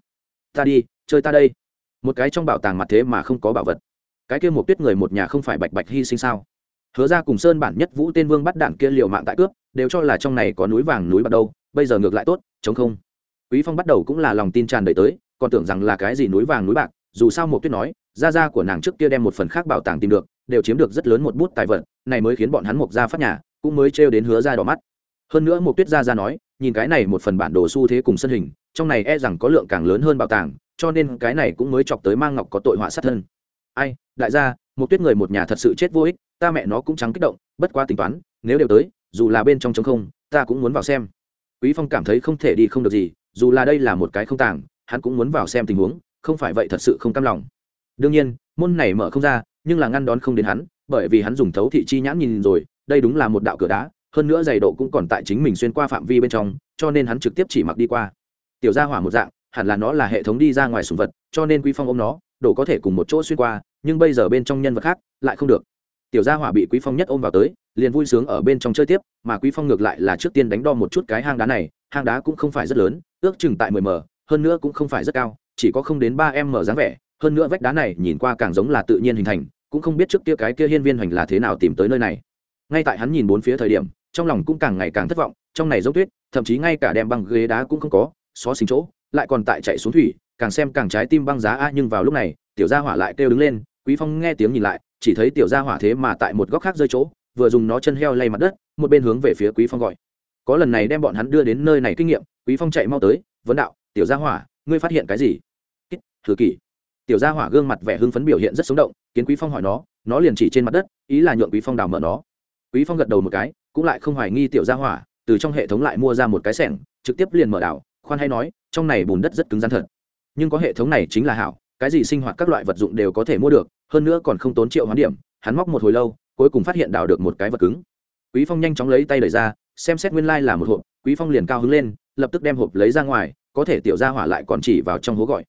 Ta đi, chơi ta đây. Một cái trong bảo tàng mặt thế mà không có bảo vật. Cái kia một tuyết người một nhà không phải bạch bạch hy sinh sao? Hứa ra cùng sơn bản nhất vũ tên vương bắt đạn kia liều mạng tại cướp, đều cho là trong này có núi vàng núi bạc đâu, bây giờ ngược lại tốt, chống không. Quý phong bắt đầu cũng là lòng tin tràn đầy tới, còn tưởng rằng là cái gì núi vàng núi bạc, dù sao một tuyết nói, gia gia của nàng trước kia đem một phần khác bảo tàng tìm được, đều chiếm được rất lớn một bút tài vật, này mới khiến bọn hắn mục gia phát nhà, cũng mới trêu đến hứa ra đỏ mắt hơn nữa một tuyết gia gia nói, nhìn cái này một phần bản đồ xu thế cùng sân hình, trong này e rằng có lượng càng lớn hơn bảo tàng, cho nên cái này cũng mới chọc tới mang ngọc có tội họa sát thân. Ai, đại gia một tuyết người một nhà thật sự chết vô ích, ta mẹ nó cũng trắng kích động, bất quá tính toán, nếu đều tới, dù là bên trong trống không, ta cũng muốn vào xem. Quý phong cảm thấy không thể đi không được gì, dù là đây là một cái không tàng, hắn cũng muốn vào xem tình huống, không phải vậy thật sự không cam lòng. Đương nhiên, môn này mở không ra, nhưng là ngăn đón không đến hắn, bởi vì hắn dùng thấu thị chi nhãn nhìn rồi, đây đúng là một đạo cửa đá hơn nữa dày độ cũng còn tại chính mình xuyên qua phạm vi bên trong, cho nên hắn trực tiếp chỉ mặc đi qua. Tiểu gia hỏa một dạng, hẳn là nó là hệ thống đi ra ngoài sùng vật, cho nên quý phong ôm nó đổ có thể cùng một chỗ xuyên qua, nhưng bây giờ bên trong nhân vật khác lại không được. Tiểu gia hỏa bị quý phong nhất ôm vào tới, liền vui sướng ở bên trong chơi tiếp, mà quý phong ngược lại là trước tiên đánh đo một chút cái hang đá này, hang đá cũng không phải rất lớn, ước chừng tại 10 m, hơn nữa cũng không phải rất cao, chỉ có không đến ba m dáng vẻ, hơn nữa vách đá này nhìn qua càng giống là tự nhiên hình thành, cũng không biết trước kia cái kia hiên viên hoành là thế nào tìm tới nơi này. Ngay tại hắn nhìn bốn phía thời điểm trong lòng cũng càng ngày càng thất vọng, trong này giống tuyết, thậm chí ngay cả đem băng ghế đá cũng không có, xó xính chỗ, lại còn tại chạy xuống thủy, càng xem càng trái tim băng giá a, nhưng vào lúc này, tiểu gia hỏa lại kêu đứng lên, quý phong nghe tiếng nhìn lại, chỉ thấy tiểu gia hỏa thế mà tại một góc khác rơi chỗ, vừa dùng nó chân heo lay mặt đất, một bên hướng về phía quý phong gọi. Có lần này đem bọn hắn đưa đến nơi này kinh nghiệm, quý phong chạy mau tới, vấn đạo, tiểu gia hỏa, ngươi phát hiện cái gì? Thử kỷ. Tiểu gia hỏa gương mặt vẻ hưng phấn biểu hiện rất sống động, kiến quý phong hỏi nó nó liền chỉ trên mặt đất, ý là nhượng quý phong đào mở nó. Quý phong gật đầu một cái cũng lại không hoài nghi tiểu gia hỏa, từ trong hệ thống lại mua ra một cái sẻng, trực tiếp liền mở đảo, khoan hay nói, trong này bùn đất rất cứng rắn thật. Nhưng có hệ thống này chính là hảo, cái gì sinh hoạt các loại vật dụng đều có thể mua được, hơn nữa còn không tốn triệu hoán điểm, hắn móc một hồi lâu, cuối cùng phát hiện đào được một cái vật cứng. Quý phong nhanh chóng lấy tay đẩy ra, xem xét nguyên lai like là một hộp, quý phong liền cao hứng lên, lập tức đem hộp lấy ra ngoài, có thể tiểu gia hỏa lại còn chỉ vào trong hố gọi.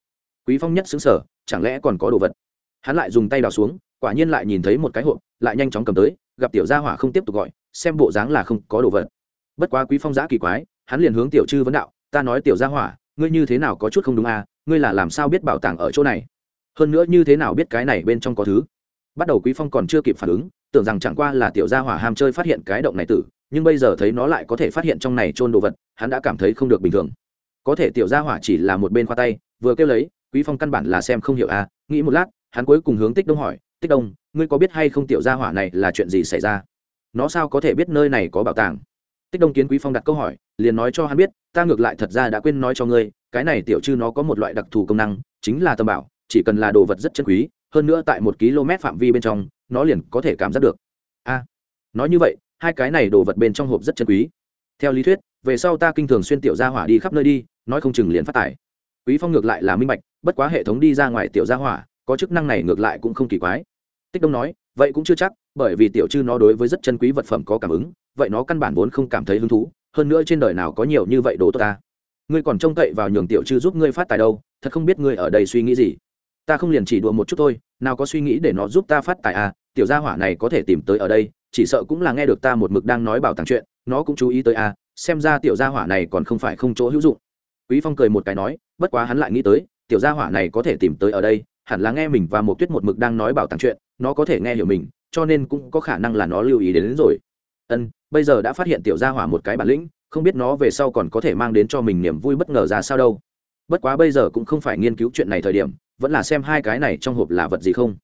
Quý phong nhất xứng sở chẳng lẽ còn có đồ vật? Hắn lại dùng tay đào xuống, quả nhiên lại nhìn thấy một cái hộp, lại nhanh chóng cầm tới, gặp tiểu gia hỏa không tiếp tục gọi xem bộ dáng là không có đồ vật. Bất quá quý phong giã kỳ quái hắn liền hướng tiểu chư vấn đạo ta nói tiểu gia hỏa ngươi như thế nào có chút không đúng à ngươi là làm sao biết bảo tàng ở chỗ này? Hơn nữa như thế nào biết cái này bên trong có thứ? Bắt đầu quý phong còn chưa kịp phản ứng tưởng rằng chẳng qua là tiểu gia hỏa ham chơi phát hiện cái động này tử nhưng bây giờ thấy nó lại có thể phát hiện trong này trôn đồ vật hắn đã cảm thấy không được bình thường. Có thể tiểu gia hỏa chỉ là một bên khoa tay vừa kêu lấy quý phong căn bản là xem không hiểu a à, nghĩ một lát hắn cuối cùng hướng tích đông hỏi tích đông ngươi có biết hay không tiểu gia hỏa này là chuyện gì xảy ra? Nó sao có thể biết nơi này có bảo tàng? Tích đông kiến quý phong đặt câu hỏi, liền nói cho hắn biết, ta ngược lại thật ra đã quên nói cho ngươi, cái này tiểu chư nó có một loại đặc thù công năng, chính là tâm bảo, chỉ cần là đồ vật rất chân quý, hơn nữa tại một km phạm vi bên trong, nó liền có thể cảm giác được. A, nói như vậy, hai cái này đồ vật bên trong hộp rất chân quý. Theo lý thuyết, về sau ta kinh thường xuyên tiểu gia hỏa đi khắp nơi đi, nói không chừng liền phát tải quý phong ngược lại là minh bạch, bất quá hệ thống đi ra ngoài tiểu gia hỏa, có chức năng này ngược lại cũng không kỳ quái. Tích đông nói, vậy cũng chưa chắc bởi vì tiểu chư nó đối với rất chân quý vật phẩm có cảm ứng, vậy nó căn bản vốn không cảm thấy hứng thú, hơn nữa trên đời nào có nhiều như vậy đồ tốt ta? Ngươi còn trông cậy vào nhường tiểu chư giúp ngươi phát tài đâu, thật không biết ngươi ở đây suy nghĩ gì. Ta không liền chỉ đùa một chút thôi, nào có suy nghĩ để nó giúp ta phát tài à tiểu gia hỏa này có thể tìm tới ở đây, chỉ sợ cũng là nghe được ta một mực đang nói bảo tàng chuyện, nó cũng chú ý tới à xem ra tiểu gia hỏa này còn không phải không chỗ hữu dụng. Quý phong cười một cái nói, bất quá hắn lại nghĩ tới, tiểu gia hỏa này có thể tìm tới ở đây, hẳn là nghe mình và một tuyết một mực đang nói bảo tàng chuyện, nó có thể nghe hiểu mình cho nên cũng có khả năng là nó lưu ý đến, đến rồi. Ân bây giờ đã phát hiện tiểu gia hỏa một cái bản lĩnh không biết nó về sau còn có thể mang đến cho mình niềm vui bất ngờ ra sao đâu. Bất quá bây giờ cũng không phải nghiên cứu chuyện này thời điểm vẫn là xem hai cái này trong hộp là vật gì không.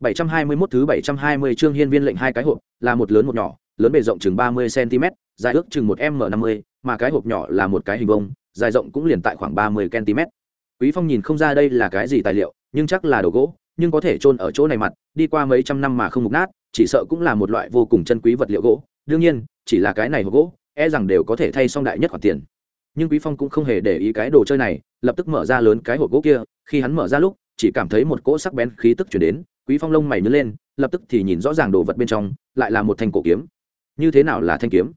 721 thứ 720 chương hiên viên lệnh hai cái hộp là một lớn một nhỏ lớn bề rộng chừng 30 cm dài ước chừng một m 50 mà cái hộp nhỏ là một cái hình bông, dài rộng cũng liền tại khoảng 30 cm quý phong nhìn không ra đây là cái gì tài liệu nhưng chắc là đồ gỗ nhưng có thể chôn ở chỗ này mặt, đi qua mấy trăm năm mà không mục nát, chỉ sợ cũng là một loại vô cùng chân quý vật liệu gỗ. Đương nhiên, chỉ là cái này hộp gỗ e rằng đều có thể thay xong đại nhất khoản tiền. Nhưng quý phong cũng không hề để ý cái đồ chơi này, lập tức mở ra lớn cái hộp gỗ kia. Khi hắn mở ra lúc, chỉ cảm thấy một cỗ sắc bén khí tức chuyển đến. Quý phong lông mày nhướng lên, lập tức thì nhìn rõ ràng đồ vật bên trong, lại là một thanh cổ kiếm. Như thế nào là thanh kiếm?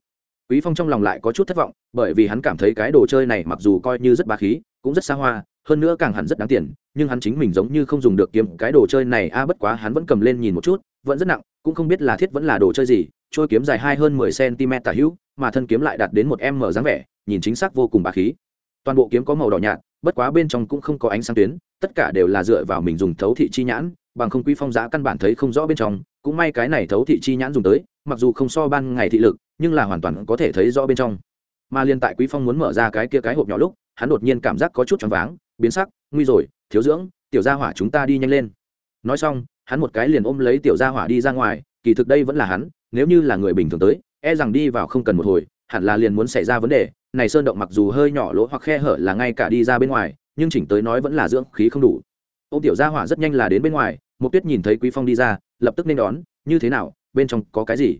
Quý phong trong lòng lại có chút thất vọng, bởi vì hắn cảm thấy cái đồ chơi này mặc dù coi như rất bá khí, cũng rất xa hoa hơn nữa càng hẳn rất đáng tiền, nhưng hắn chính mình giống như không dùng được kiếm cái đồ chơi này, a, bất quá hắn vẫn cầm lên nhìn một chút, vẫn rất nặng, cũng không biết là thiết vẫn là đồ chơi gì, trôi kiếm dài hai hơn mười cm tả hữu, mà thân kiếm lại đạt đến một m dáng vẻ, nhìn chính xác vô cùng bá khí. Toàn bộ kiếm có màu đỏ nhạt, bất quá bên trong cũng không có ánh sáng tuyến, tất cả đều là dựa vào mình dùng thấu thị chi nhãn, bằng không quý phong giá căn bản thấy không rõ bên trong, cũng may cái này thấu thị chi nhãn dùng tới, mặc dù không so ban ngày thị lực, nhưng là hoàn toàn có thể thấy rõ bên trong. Mà liên tại quý phong muốn mở ra cái kia cái hộp nhỏ lúc, hắn đột nhiên cảm giác có chút choáng váng biến sắc, nguy rồi, thiếu dưỡng, tiểu gia hỏa chúng ta đi nhanh lên. Nói xong, hắn một cái liền ôm lấy tiểu gia hỏa đi ra ngoài, kỳ thực đây vẫn là hắn, nếu như là người bình thường tới e rằng đi vào không cần một hồi, hẳn là liền muốn xảy ra vấn đề. Này sơn động mặc dù hơi nhỏ lỗ hoặc khe hở là ngay cả đi ra bên ngoài, nhưng chỉnh tới nói vẫn là dưỡng khí không đủ. Ô tiểu gia hỏa rất nhanh là đến bên ngoài, mục tuyết nhìn thấy quý phong đi ra, lập tức nên đón, như thế nào, bên trong có cái gì?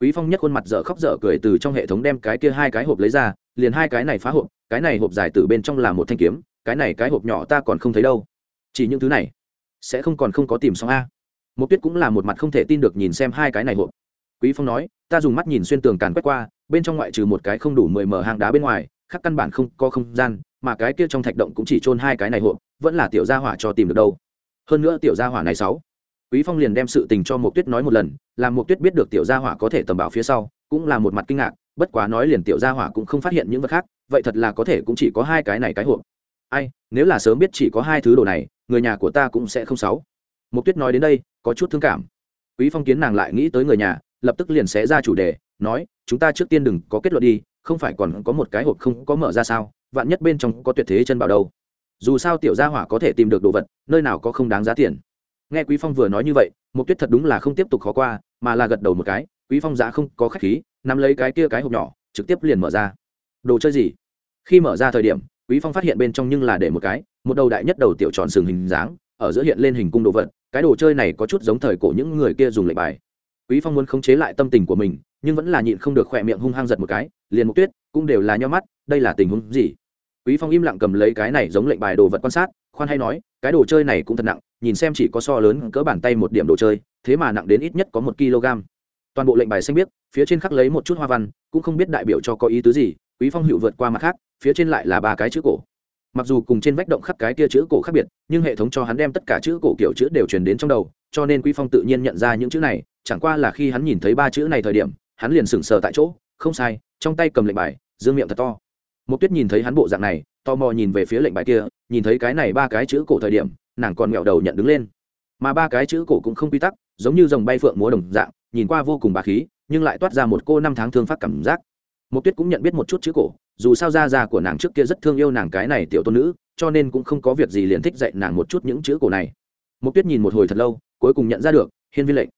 Quý phong nhất khuôn mặt dở khóc dở cười từ trong hệ thống đem cái kia hai cái hộp lấy ra, liền hai cái này phá hộp, cái này hộp dài từ bên trong là một thanh kiếm cái này cái hộp nhỏ ta còn không thấy đâu. Chỉ những thứ này, sẽ không còn không có tìm xong a. Một tuyết cũng là một mặt không thể tin được nhìn xem hai cái này hộp. Quý phong nói, ta dùng mắt nhìn xuyên tường càn quét qua, bên trong ngoại trừ một cái không đủ mười mở hang đá bên ngoài, khác căn bản không có không gian, mà cái kia trong thạch động cũng chỉ chôn hai cái này hộp, vẫn là tiểu gia hỏa cho tìm được đâu. Hơn nữa tiểu gia hỏa này sáu. Quý phong liền đem sự tình cho một tuyết nói một lần, làm một tuyết biết được tiểu gia hỏa có thể tầm bảo phía sau, cũng là một mặt kinh ngạc, bất quá nói liền tiểu gia hỏa cũng không phát hiện những vật khác, vậy thật là có thể cũng chỉ có hai cái này cái hộp ai, nếu là sớm biết chỉ có hai thứ đồ này, người nhà của ta cũng sẽ không sáu Mục tuyết nói đến đây, có chút thương cảm. Quý phong kiến nàng lại nghĩ tới người nhà, lập tức liền xé ra chủ đề, nói, chúng ta trước tiên đừng có kết luận đi, không phải còn có một cái hộp không có mở ra sao, vạn nhất bên trong có tuyệt thế chân bảo đâu. Dù sao tiểu gia hỏa có thể tìm được đồ vật, nơi nào có không đáng giá tiền. Nghe quý phong vừa nói như vậy, Mục tuyết thật đúng là không tiếp tục khó qua, mà là gật đầu một cái, quý phong giá không có khách khí, nắm lấy cái kia cái hộp nhỏ, trực tiếp liền mở ra. Đồ chơi gì? Khi mở ra thời điểm quý phong phát hiện bên trong nhưng là để một cái, một đầu đại nhất đầu tiểu tròn sừng hình dáng, ở giữa hiện lên hình cung đồ vật, cái đồ chơi này có chút giống thời cổ những người kia dùng lệnh bài. Quý phong muốn khống chế lại tâm tình của mình, nhưng vẫn là nhịn không được khỏe miệng hung hăng giật một cái, liền một tuyết, cũng đều là nho mắt, đây là tình huống gì? Quý phong im lặng cầm lấy cái này giống lệnh bài đồ vật quan sát, khoan hay nói, cái đồ chơi này cũng thật nặng, nhìn xem chỉ có so lớn cỡ bàn tay một điểm đồ chơi, thế mà nặng đến ít nhất có một kg. Toàn bộ lệnh bài xanh biết phía trên khắc lấy một chút hoa văn, cũng không biết đại biểu cho có ý tứ gì quý phong hiệu vượt qua mặt khác, phía trên lại là ba cái chữ cổ. Mặc dù cùng trên vách động khắc cái kia chữ cổ khác biệt, nhưng hệ thống cho hắn đem tất cả chữ cổ kiểu chữ đều truyền đến trong đầu, cho nên quý phong tự nhiên nhận ra những chữ này, chẳng qua là khi hắn nhìn thấy ba chữ này thời điểm, hắn liền sững sờ tại chỗ, không sai, trong tay cầm lệnh bài, dương miệng thật to. Một tuyết nhìn thấy hắn bộ dạng này, tò mò nhìn về phía lệnh bài kia, nhìn thấy cái này ba cái chữ cổ thời điểm, nàng còn mẹo đầu nhận đứng lên. Mà ba cái chữ cổ cũng không quy tắc, giống như dòng bay phượng múa đồng dạng, nhìn qua vô cùng bà khí, nhưng lại toát ra một cô năm tháng thương phát cảm giác. Mộc tuyết cũng nhận biết một chút chữ cổ, dù sao gia gia của nàng trước kia rất thương yêu nàng cái này tiểu tôn nữ, cho nên cũng không có việc gì liền thích dạy nàng một chút những chữ cổ này. Mộc tuyết nhìn một hồi thật lâu, cuối cùng nhận ra được, hiên viên lệnh.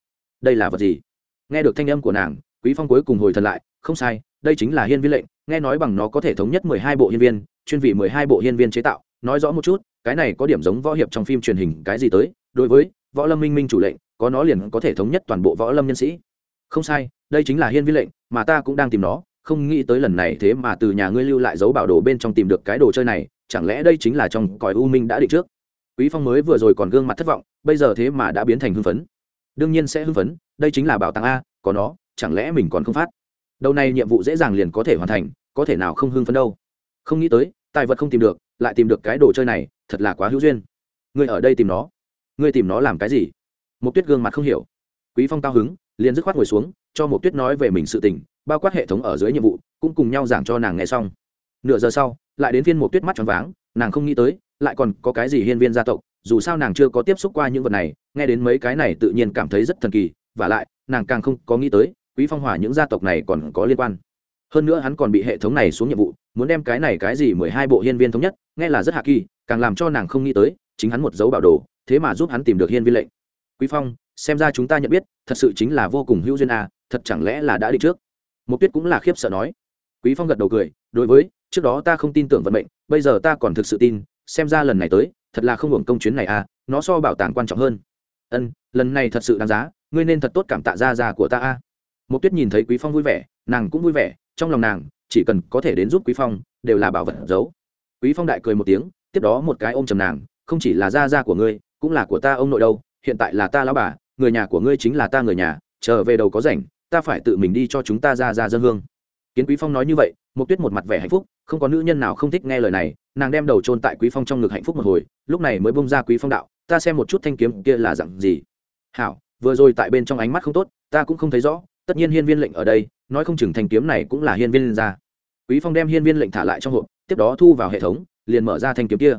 Đây là vật gì? Nghe được thanh âm của nàng, quý phong cuối cùng hồi thần lại, không sai, đây chính là hiên viên lệnh, nghe nói bằng nó có thể thống nhất mười hai bộ hiên viên, chuyên vị mười hai bộ hiên viên chế tạo. Nói rõ một chút, cái này có điểm giống võ hiệp trong phim truyền hình, cái gì tới, đối với võ lâm minh minh chủ lệnh, có nó liền có thể thống nhất toàn bộ võ lâm nhân sĩ. Không sai, đây chính là hiên viên lệnh, mà ta cũng đang tìm nó không nghĩ tới lần này thế mà từ nhà ngươi lưu lại dấu bảo đồ bên trong tìm được cái đồ chơi này, chẳng lẽ đây chính là trong cõi u minh đã định trước? Quý phong mới vừa rồi còn gương mặt thất vọng, bây giờ thế mà đã biến thành hưng phấn. Đương nhiên sẽ hưng phấn, đây chính là bảo tàng a, có nó, chẳng lẽ mình còn không phát? Đầu này nhiệm vụ dễ dàng liền có thể hoàn thành, có thể nào không hưng phấn đâu? Không nghĩ tới, tài vật không tìm được, lại tìm được cái đồ chơi này, thật là quá hữu duyên. Ngươi ở đây tìm nó? Ngươi tìm nó làm cái gì? Một tuyết gương mặt không hiểu. Quý phong cao hứng, liền dứt khoát ngồi xuống, cho một tuyết nói về mình sự tình bao quát hệ thống ở dưới nhiệm vụ, cũng cùng nhau giảng cho nàng nghe xong. Nửa giờ sau, lại đến phiên một tuyết mắt tròn váng, nàng không nghĩ tới, lại còn có cái gì hiên viên gia tộc, dù sao nàng chưa có tiếp xúc qua những vật này, nghe đến mấy cái này tự nhiên cảm thấy rất thần kỳ, và lại, nàng càng không có nghĩ tới, quý phong hỏa những gia tộc này còn có liên quan. Hơn nữa hắn còn bị hệ thống này xuống nhiệm vụ, muốn đem cái này cái gì mười hai bộ hiên viên thống nhất, nghe là rất hạ kỳ, càng làm cho nàng không nghĩ tới, chính hắn một dấu bảo đồ, thế mà giúp hắn tìm được hiên viên lệnh. Quý phong, xem ra chúng ta nhận biết, thật sự chính là vô cùng hữu duyên à thật chẳng lẽ là đã đi trước? Một tuyết cũng là khiếp sợ nói. Quý phong gật đầu cười, đối với, trước đó ta không tin tưởng vận mệnh, bây giờ ta còn thực sự tin, xem ra lần này tới, thật là không hưởng công chuyến này à nó so bảo tàng quan trọng hơn. Ân, lần này thật sự đáng giá, ngươi nên thật tốt cảm tạ gia gia của ta a. À. một tuyết nhìn thấy quý phong vui vẻ, nàng cũng vui vẻ, trong lòng nàng, chỉ cần có thể đến giúp quý phong, đều là bảo vật giấu. Quý phong đại cười một tiếng, tiếp đó một cái ôm chầm nàng, không chỉ là gia gia của ngươi, cũng là của ta ông nội đâu, hiện tại là ta lão bà, người nhà của ngươi chính là ta người nhà, trở về đầu có rảnh ta phải tự mình đi cho chúng ta ra ra dân hương. Kiến quý phong nói như vậy một tuyết một mặt vẻ hạnh phúc, không có nữ nhân nào không thích nghe lời này, nàng đem đầu chôn tại quý phong trong ngực hạnh phúc một hồi, lúc này mới bông ra quý phong đạo, ta xem một chút thanh kiếm kia là dạng gì. Hảo, vừa rồi tại bên trong ánh mắt không tốt, ta cũng không thấy rõ, tất nhiên hiên viên lệnh ở đây, nói không chừng thanh kiếm này cũng là hiên viên ra. Quý phong đem hiên viên lệnh thả lại trong hộp, tiếp đó thu vào hệ thống, liền mở ra thanh kiếm kia.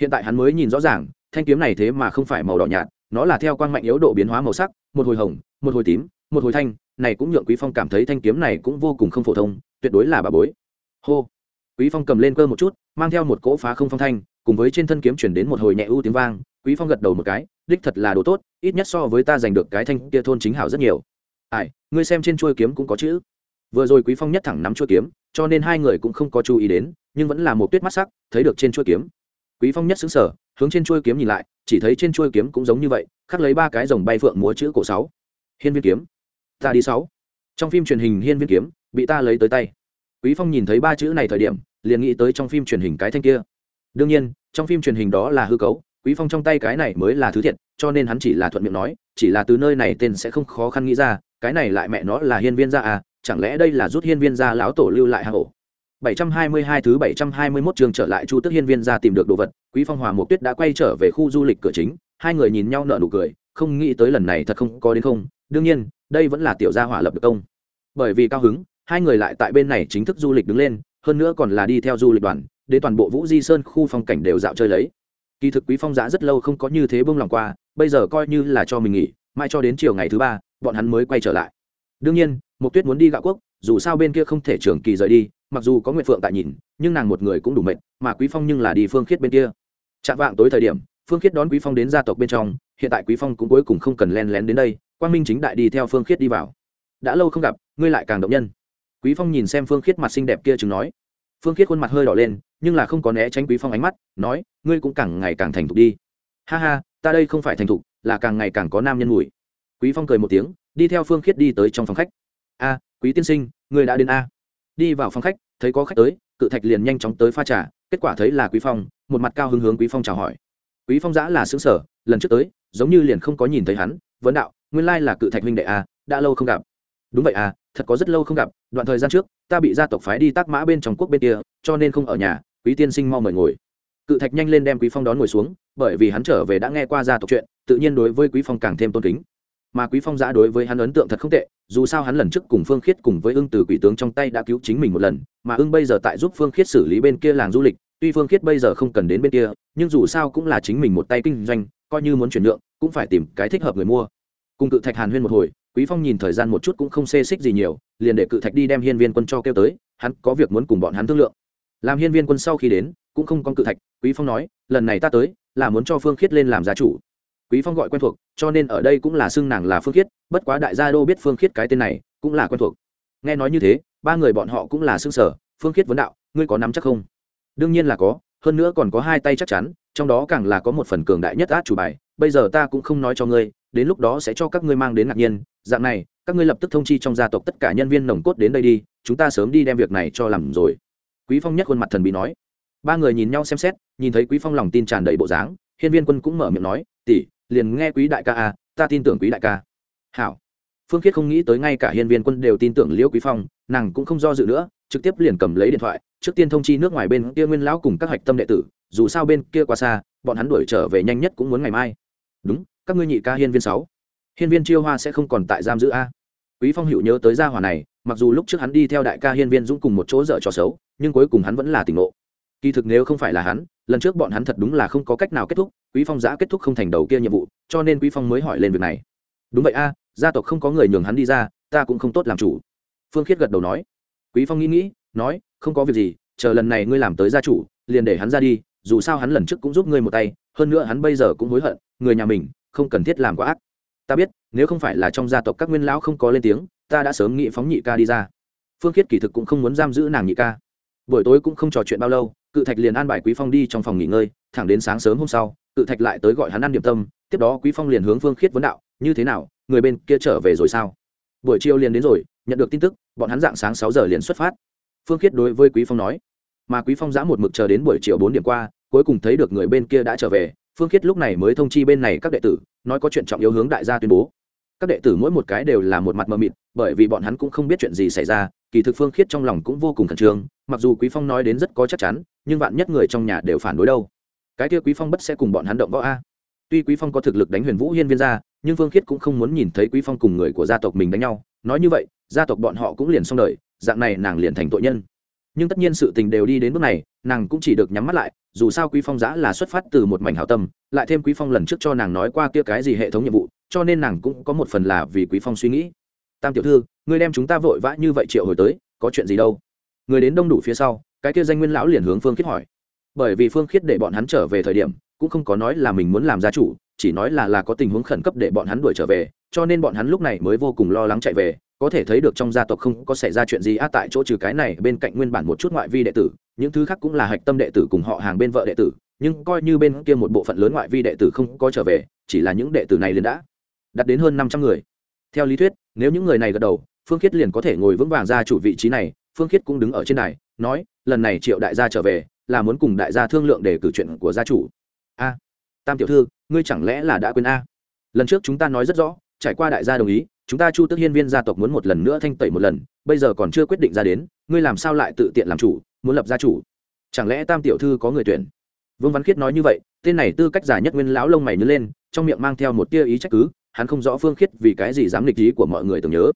Hiện tại hắn mới nhìn rõ ràng, thanh kiếm này thế mà không phải màu đỏ nhạt nó là theo quang mạnh yếu độ biến hóa màu sắc, một hồi hồng, một hồi tím, một hồi thanh. Này cũng nhượng quý phong cảm thấy thanh kiếm này cũng vô cùng không phổ thông, tuyệt đối là bà bối. Hô. Quý phong cầm lên cơ một chút, mang theo một cỗ phá không phong thanh, cùng với trên thân kiếm chuyển đến một hồi nhẹ ưu tiếng vang. Quý phong gật đầu một cái, đích thật là đồ tốt, ít nhất so với ta giành được cái thanh kia thôn chính hảo rất nhiều. Ai, ngươi xem trên chuôi kiếm cũng có chữ. Vừa rồi quý phong nhất thẳng nắm chuôi kiếm, cho nên hai người cũng không có chú ý đến, nhưng vẫn là một tuyết mắt sắc, thấy được trên chuôi kiếm. Quý phong nhất xứng sở hướng trên chuôi kiếm nhìn lại, chỉ thấy trên chuôi kiếm cũng giống như vậy, khắc lấy ba cái rồng bay phượng múa chữ cổ sáu. Hiên viên kiếm. Ta đi sáu. Trong phim truyền hình hiên viên kiếm, bị ta lấy tới tay. Quý phong nhìn thấy ba chữ này thời điểm, liền nghĩ tới trong phim truyền hình cái thanh kia. Đương nhiên, trong phim truyền hình đó là hư cấu, quý phong trong tay cái này mới là thứ thiệt, cho nên hắn chỉ là thuận miệng nói, chỉ là từ nơi này tên sẽ không khó khăn nghĩ ra, cái này lại mẹ nó là hiên viên gia à chẳng lẽ đây là rút hiên viên gia lão tổ lưu lại hang ổ? 722 thứ 721 trường trở lại Chu Tức Hiên Viên gia tìm được đồ vật, Quý Phong Hòa Mộc Tuyết đã quay trở về khu du lịch cửa chính, hai người nhìn nhau nở nụ cười, không nghĩ tới lần này thật không có đến không, đương nhiên, đây vẫn là tiểu gia hỏa lập được công. Bởi vì cao hứng, hai người lại tại bên này chính thức du lịch đứng lên, hơn nữa còn là đi theo du lịch đoàn, đến toàn bộ Vũ Di Sơn khu phong cảnh đều dạo chơi lấy. Kỳ thực Quý Phong giá rất lâu không có như thế bông lòng qua, bây giờ coi như là cho mình nghỉ, mai cho đến chiều ngày thứ ba, bọn hắn mới quay trở lại. Đương nhiên, Mộc Tuyết muốn đi gạo quốc, dù sao bên kia không thể trường kỳ rời đi, mặc dù có nguyện phượng tại nhìn nhưng nàng một người cũng đủ mệt mà quý phong nhưng là đi phương khiết bên kia. Chạm vạng tối thời điểm phương khiết đón quý phong đến gia tộc bên trong hiện tại quý phong cũng cuối cùng không cần len lén đến đây quang minh chính đại đi theo phương khiết đi vào. Đã lâu không gặp ngươi lại càng động nhân. Quý phong nhìn xem phương khiết mặt xinh đẹp kia chừng nói. Phương khiết khuôn mặt hơi đỏ lên nhưng là không có né tránh quý phong ánh mắt nói ngươi cũng càng ngày càng thành thục đi. Ha ha ta đây không phải thành thục là càng ngày càng có nam nhân mùi. Quý phong cười một tiếng đi theo phương khiết đi tới trong phòng khách. A quý tiên sinh người đã đến a? Đi vào phòng khách, thấy có khách tới, cự thạch liền nhanh chóng tới pha trà, kết quả thấy là quý phong, một mặt cao hứng hướng quý phong chào hỏi. Quý phong giã là xứng sở lần trước tới, giống như liền không có nhìn thấy hắn, vấn đạo, nguyên lai là cự thạch huynh đệ a, đã lâu không gặp. Đúng vậy à thật có rất lâu không gặp, đoạn thời gian trước, ta bị gia tộc phái đi tác mã bên trong quốc bên kia, cho nên không ở nhà, quý tiên sinh mau mời ngồi. Cự thạch nhanh lên đem quý phong đón ngồi xuống, bởi vì hắn trở về đã nghe qua gia tộc chuyện, tự nhiên đối với quý phong càng thêm tôn kính mà quý phong giã đối với hắn ấn tượng thật không tệ, dù sao hắn lần trước cùng phương khiết cùng với ưng từ quỷ tướng trong tay đã cứu chính mình một lần, mà ưng bây giờ tại giúp phương khiết xử lý bên kia làng du lịch, tuy phương khiết bây giờ không cần đến bên kia, nhưng dù sao cũng là chính mình một tay kinh doanh, coi như muốn chuyển nhượng, cũng phải tìm cái thích hợp người mua. Cùng cự thạch hàn huyên một hồi, quý phong nhìn thời gian một chút cũng không xê xích gì nhiều, liền để cự thạch đi đem hiên viên quân cho kêu tới, hắn có việc muốn cùng bọn hắn thương lượng. Làm hiên viên quân sau khi đến, cũng không con cự thạch, quý phong nói, lần này ta tới, là muốn cho phương khiết lên làm gia chủ quý phong gọi quen thuộc, cho nên ở đây cũng là xưng nàng là phương khiết, bất quá đại gia đô biết phương khiết cái tên này cũng là quen thuộc. Nghe nói như thế, ba người bọn họ cũng là xưng sở, phương khiết vấn đạo, ngươi có nắm chắc không? Đương nhiên là có, hơn nữa còn có hai tay chắc chắn, trong đó càng là có một phần cường đại nhất át chủ bài, bây giờ ta cũng không nói cho ngươi, đến lúc đó sẽ cho các ngươi mang đến ngạc nhiên, dạng này, các ngươi lập tức thông chi trong gia tộc tất cả nhân viên nồng cốt đến đây đi, chúng ta sớm đi đem việc này cho làm rồi. Quý phong nhất khuôn mặt thần bí nói. Ba người nhìn nhau xem xét, nhìn thấy quý phong lòng tin tràn đầy bộ dáng, hiên viên quân cũng mở miệng nói, tỷ liền nghe quý đại ca à ta tin tưởng quý đại ca. Hảo. Phương khiết không nghĩ tới ngay cả hiên viên quân đều tin tưởng liễu quý phong, nàng cũng không do dự nữa, trực tiếp liền cầm lấy điện thoại, trước tiên thông chi nước ngoài bên kia nguyên lão cùng các hạch tâm đệ tử, dù sao bên kia quá xa, bọn hắn đuổi trở về nhanh nhất cũng muốn ngày mai. Đúng, các ngươi nhị ca hiên viên sáu. Hiên viên chiêu hoa sẽ không còn tại giam giữ a. Quý phong hữu nhớ tới gia hỏa này, mặc dù lúc trước hắn đi theo đại ca hiên viên dũng cùng một chỗ dở trò xấu, nhưng cuối cùng hắn vẫn là tỉnh ngộ. Kỳ thực nếu không phải là hắn, lần trước bọn hắn thật đúng là không có cách nào kết thúc quý phong giã kết thúc không thành đầu kia nhiệm vụ, cho nên quý phong mới hỏi lên việc này. Đúng vậy a, gia tộc không có người nhường hắn đi ra, ta cũng không tốt làm chủ. Phương khiết gật đầu nói. Quý phong nghĩ nghĩ, nói, không có việc gì, chờ lần này ngươi làm tới gia chủ, liền để hắn ra đi, dù sao hắn lần trước cũng giúp ngươi một tay, hơn nữa hắn bây giờ cũng hối hận, người nhà mình, không cần thiết làm quá ác. Ta biết, nếu không phải là trong gia tộc các nguyên lão không có lên tiếng, ta đã sớm nghĩ phóng nhị ca đi ra. Phương khiết kỳ thực cũng không muốn giam giữ nàng nhị ca. Buổi tối cũng không trò chuyện bao lâu, cự thạch liền an bài quý phong đi trong phòng nghỉ ngơi, thẳng đến sáng sớm hôm sau cự thạch lại tới gọi hắn ăn điểm tâm, tiếp đó quý phong liền hướng phương khiết vấn đạo, như thế nào, người bên kia trở về rồi sao? Buổi chiều liền đến rồi, nhận được tin tức, bọn hắn dạng sáng sáu giờ liền xuất phát. Phương khiết đối với quý phong nói, mà quý phong giã một mực chờ đến buổi chiều bốn điểm qua, cuối cùng thấy được người bên kia đã trở về. Phương khiết lúc này mới thông chi bên này các đệ tử, nói có chuyện trọng yếu hướng đại gia tuyên bố. Các đệ tử mỗi một cái đều là một mặt mờ mịt, bởi vì bọn hắn cũng không biết chuyện gì xảy ra, kỳ thực phương khiết trong lòng cũng vô cùng khẩn trương, mặc dù quý phong nói đến rất có chắc chắn, nhưng vạn nhất người trong nhà đều phản đối đâu cái kia quý phong bất sẽ cùng bọn hắn động võ a. Tuy quý phong có thực lực đánh huyền vũ hiên viên ra nhưng Vương khiết cũng không muốn nhìn thấy quý phong cùng người của gia tộc mình đánh nhau. Nói như vậy, gia tộc bọn họ cũng liền xong đời, dạng này nàng liền thành tội nhân. Nhưng tất nhiên sự tình đều đi đến bước này, nàng cũng chỉ được nhắm mắt lại, dù sao quý phong giã là xuất phát từ một mảnh hảo tâm, lại thêm quý phong lần trước cho nàng nói qua kia cái gì hệ thống nhiệm vụ, cho nên nàng cũng có một phần là vì quý phong suy nghĩ. Tam tiểu thư người đem chúng ta vội vã như vậy triệu hồi tới, có chuyện gì đâu? Người đến đông đủ phía sau, cái kia danh nguyên lão liền hướng phương khiết hỏi bởi vì phương khiết để bọn hắn trở về thời điểm, cũng không có nói là mình muốn làm gia chủ, chỉ nói là là có tình huống khẩn cấp để bọn hắn đuổi trở về, cho nên bọn hắn lúc này mới vô cùng lo lắng chạy về. Có thể thấy được trong gia tộc không có xảy ra chuyện gì á, tại chỗ trừ cái này, bên cạnh nguyên bản một chút ngoại vi đệ tử, những thứ khác cũng là hạch tâm đệ tử cùng họ hàng bên vợ đệ tử, nhưng coi như bên kia một bộ phận lớn ngoại vi đệ tử không có trở về, chỉ là những đệ tử này liền đã đạt đến hơn năm trăm người. Theo lý thuyết, nếu những người này gật đầu, phương khiết liền có thể ngồi vững vàng ra chủ vị trí này. Phương khiết cũng đứng ở trên này nói, lần này triệu đại gia trở về là muốn cùng đại gia thương lượng để cử chuyện của gia chủ. A, tam tiểu thư, ngươi chẳng lẽ là đã quên a? Lần trước chúng ta nói rất rõ, trải qua đại gia đồng ý, chúng ta chu tức hiên viên gia tộc muốn một lần nữa thanh tẩy một lần, bây giờ còn chưa quyết định ra đến, ngươi làm sao lại tự tiện làm chủ, muốn lập gia chủ? Chẳng lẽ tam tiểu thư có người tuyển? Vương văn khiết nói như vậy, tên này tư cách giả nhất nguyên lão lông mày nhớ lên, trong miệng mang theo một tia ý trách cứ, hắn không rõ phương khiết vì cái gì dám lịch ý của mọi người tưởng nhớ.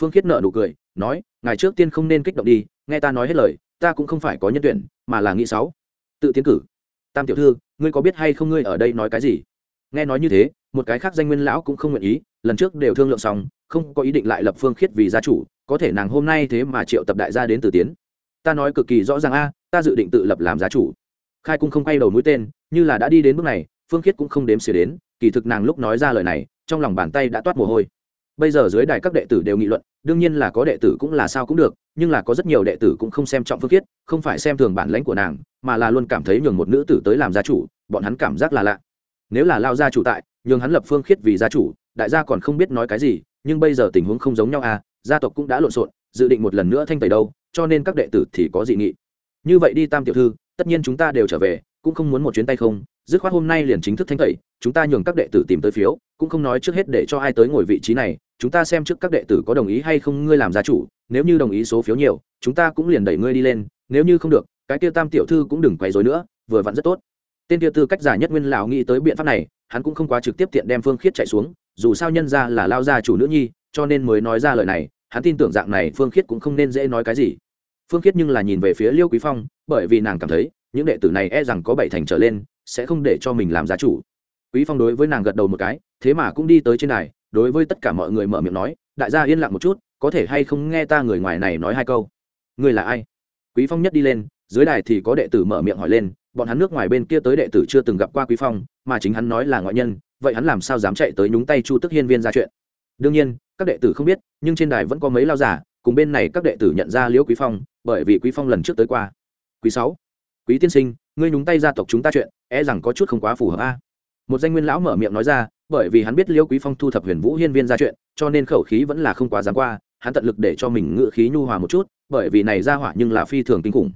Phương khiết nợ nụ cười, nói, ngài trước tiên không nên kích động đi, nghe ta nói hết lời ta cũng không phải có nhân tuyển, mà là nghĩ sáu. Tự tiến cử. Tam tiểu thư, ngươi có biết hay không ngươi ở đây nói cái gì? Nghe nói như thế, một cái khác danh nguyên lão cũng không nguyện ý, lần trước đều thương lượng xong, không có ý định lại lập phương khiết vì gia chủ, có thể nàng hôm nay thế mà triệu tập đại gia đến từ tiến. Ta nói cực kỳ rõ ràng a, ta dự định tự lập làm gia chủ. Khai cung không quay đầu mũi tên, như là đã đi đến bước này, phương khiết cũng không đếm xỉa đến, kỳ thực nàng lúc nói ra lời này, trong lòng bàn tay đã toát mồ hôi bây giờ dưới đài các đệ tử đều nghị luận, đương nhiên là có đệ tử cũng là sao cũng được, nhưng là có rất nhiều đệ tử cũng không xem trọng phương khiết, không phải xem thường bản lãnh của nàng, mà là luôn cảm thấy nhường một nữ tử tới làm gia chủ, bọn hắn cảm giác là lạ. Nếu là lao gia chủ tại, nhường hắn lập phương khiết vì gia chủ, đại gia còn không biết nói cái gì, nhưng bây giờ tình huống không giống nhau à gia tộc cũng đã lộn xộn, dự định một lần nữa thanh tẩy đâu, cho nên các đệ tử thì có dị nghị. Như vậy đi tam tiểu thư, tất nhiên chúng ta đều trở về, cũng không muốn một chuyến tay không dứt khoát hôm nay liền chính thức thanh tẩy, chúng ta nhường các đệ tử tìm tới phiếu, cũng không nói trước hết để cho ai tới ngồi vị trí này, chúng ta xem trước các đệ tử có đồng ý hay không, ngươi làm gia chủ, nếu như đồng ý số phiếu nhiều, chúng ta cũng liền đẩy ngươi đi lên, nếu như không được, cái kia tam tiểu thư cũng đừng quấy rối nữa, vừa vặn rất tốt. Tên kia tư cách giả nhất nguyên lão nghĩ tới biện pháp này, hắn cũng không quá trực tiếp tiện đem phương khiết chạy xuống, dù sao nhân ra là lao gia chủ nữ nhi, cho nên mới nói ra lời này, hắn tin tưởng dạng này phương khiết cũng không nên dễ nói cái gì. Phương khiết nhưng là nhìn về phía liêu quý phong, bởi vì nàng cảm thấy, những đệ tử này e rằng có bảy thành trở lên sẽ không để cho mình làm giá chủ. Quý phong đối với nàng gật đầu một cái, thế mà cũng đi tới trên này đối với tất cả mọi người mở miệng nói, đại gia yên lặng một chút, có thể hay không nghe ta người ngoài này nói hai câu? Người là ai? Quý phong nhất đi lên, dưới đài thì có đệ tử mở miệng hỏi lên, bọn hắn nước ngoài bên kia tới đệ tử chưa từng gặp qua quý phong, mà chính hắn nói là ngoại nhân, vậy hắn làm sao dám chạy tới nhúng tay chu tức hiên viên ra chuyện? Đương nhiên, các đệ tử không biết, nhưng trên đài vẫn có mấy lao giả cùng bên này các đệ tử nhận ra liễu quý phong, bởi vì quý phong lần trước tới qua. Quý sáu, quý tiên sinh ngươi nhúng tay gia tộc chúng ta chuyện e rằng có chút không quá phù hợp a. Một danh nguyên lão mở miệng nói ra, bởi vì hắn biết liễu quý phong thu thập huyền vũ hiên viên ra chuyện, cho nên khẩu khí vẫn là không quá dám qua, hắn tận lực để cho mình ngự khí nhu hòa một chút, bởi vì này ra hỏa nhưng là phi thường kinh khủng.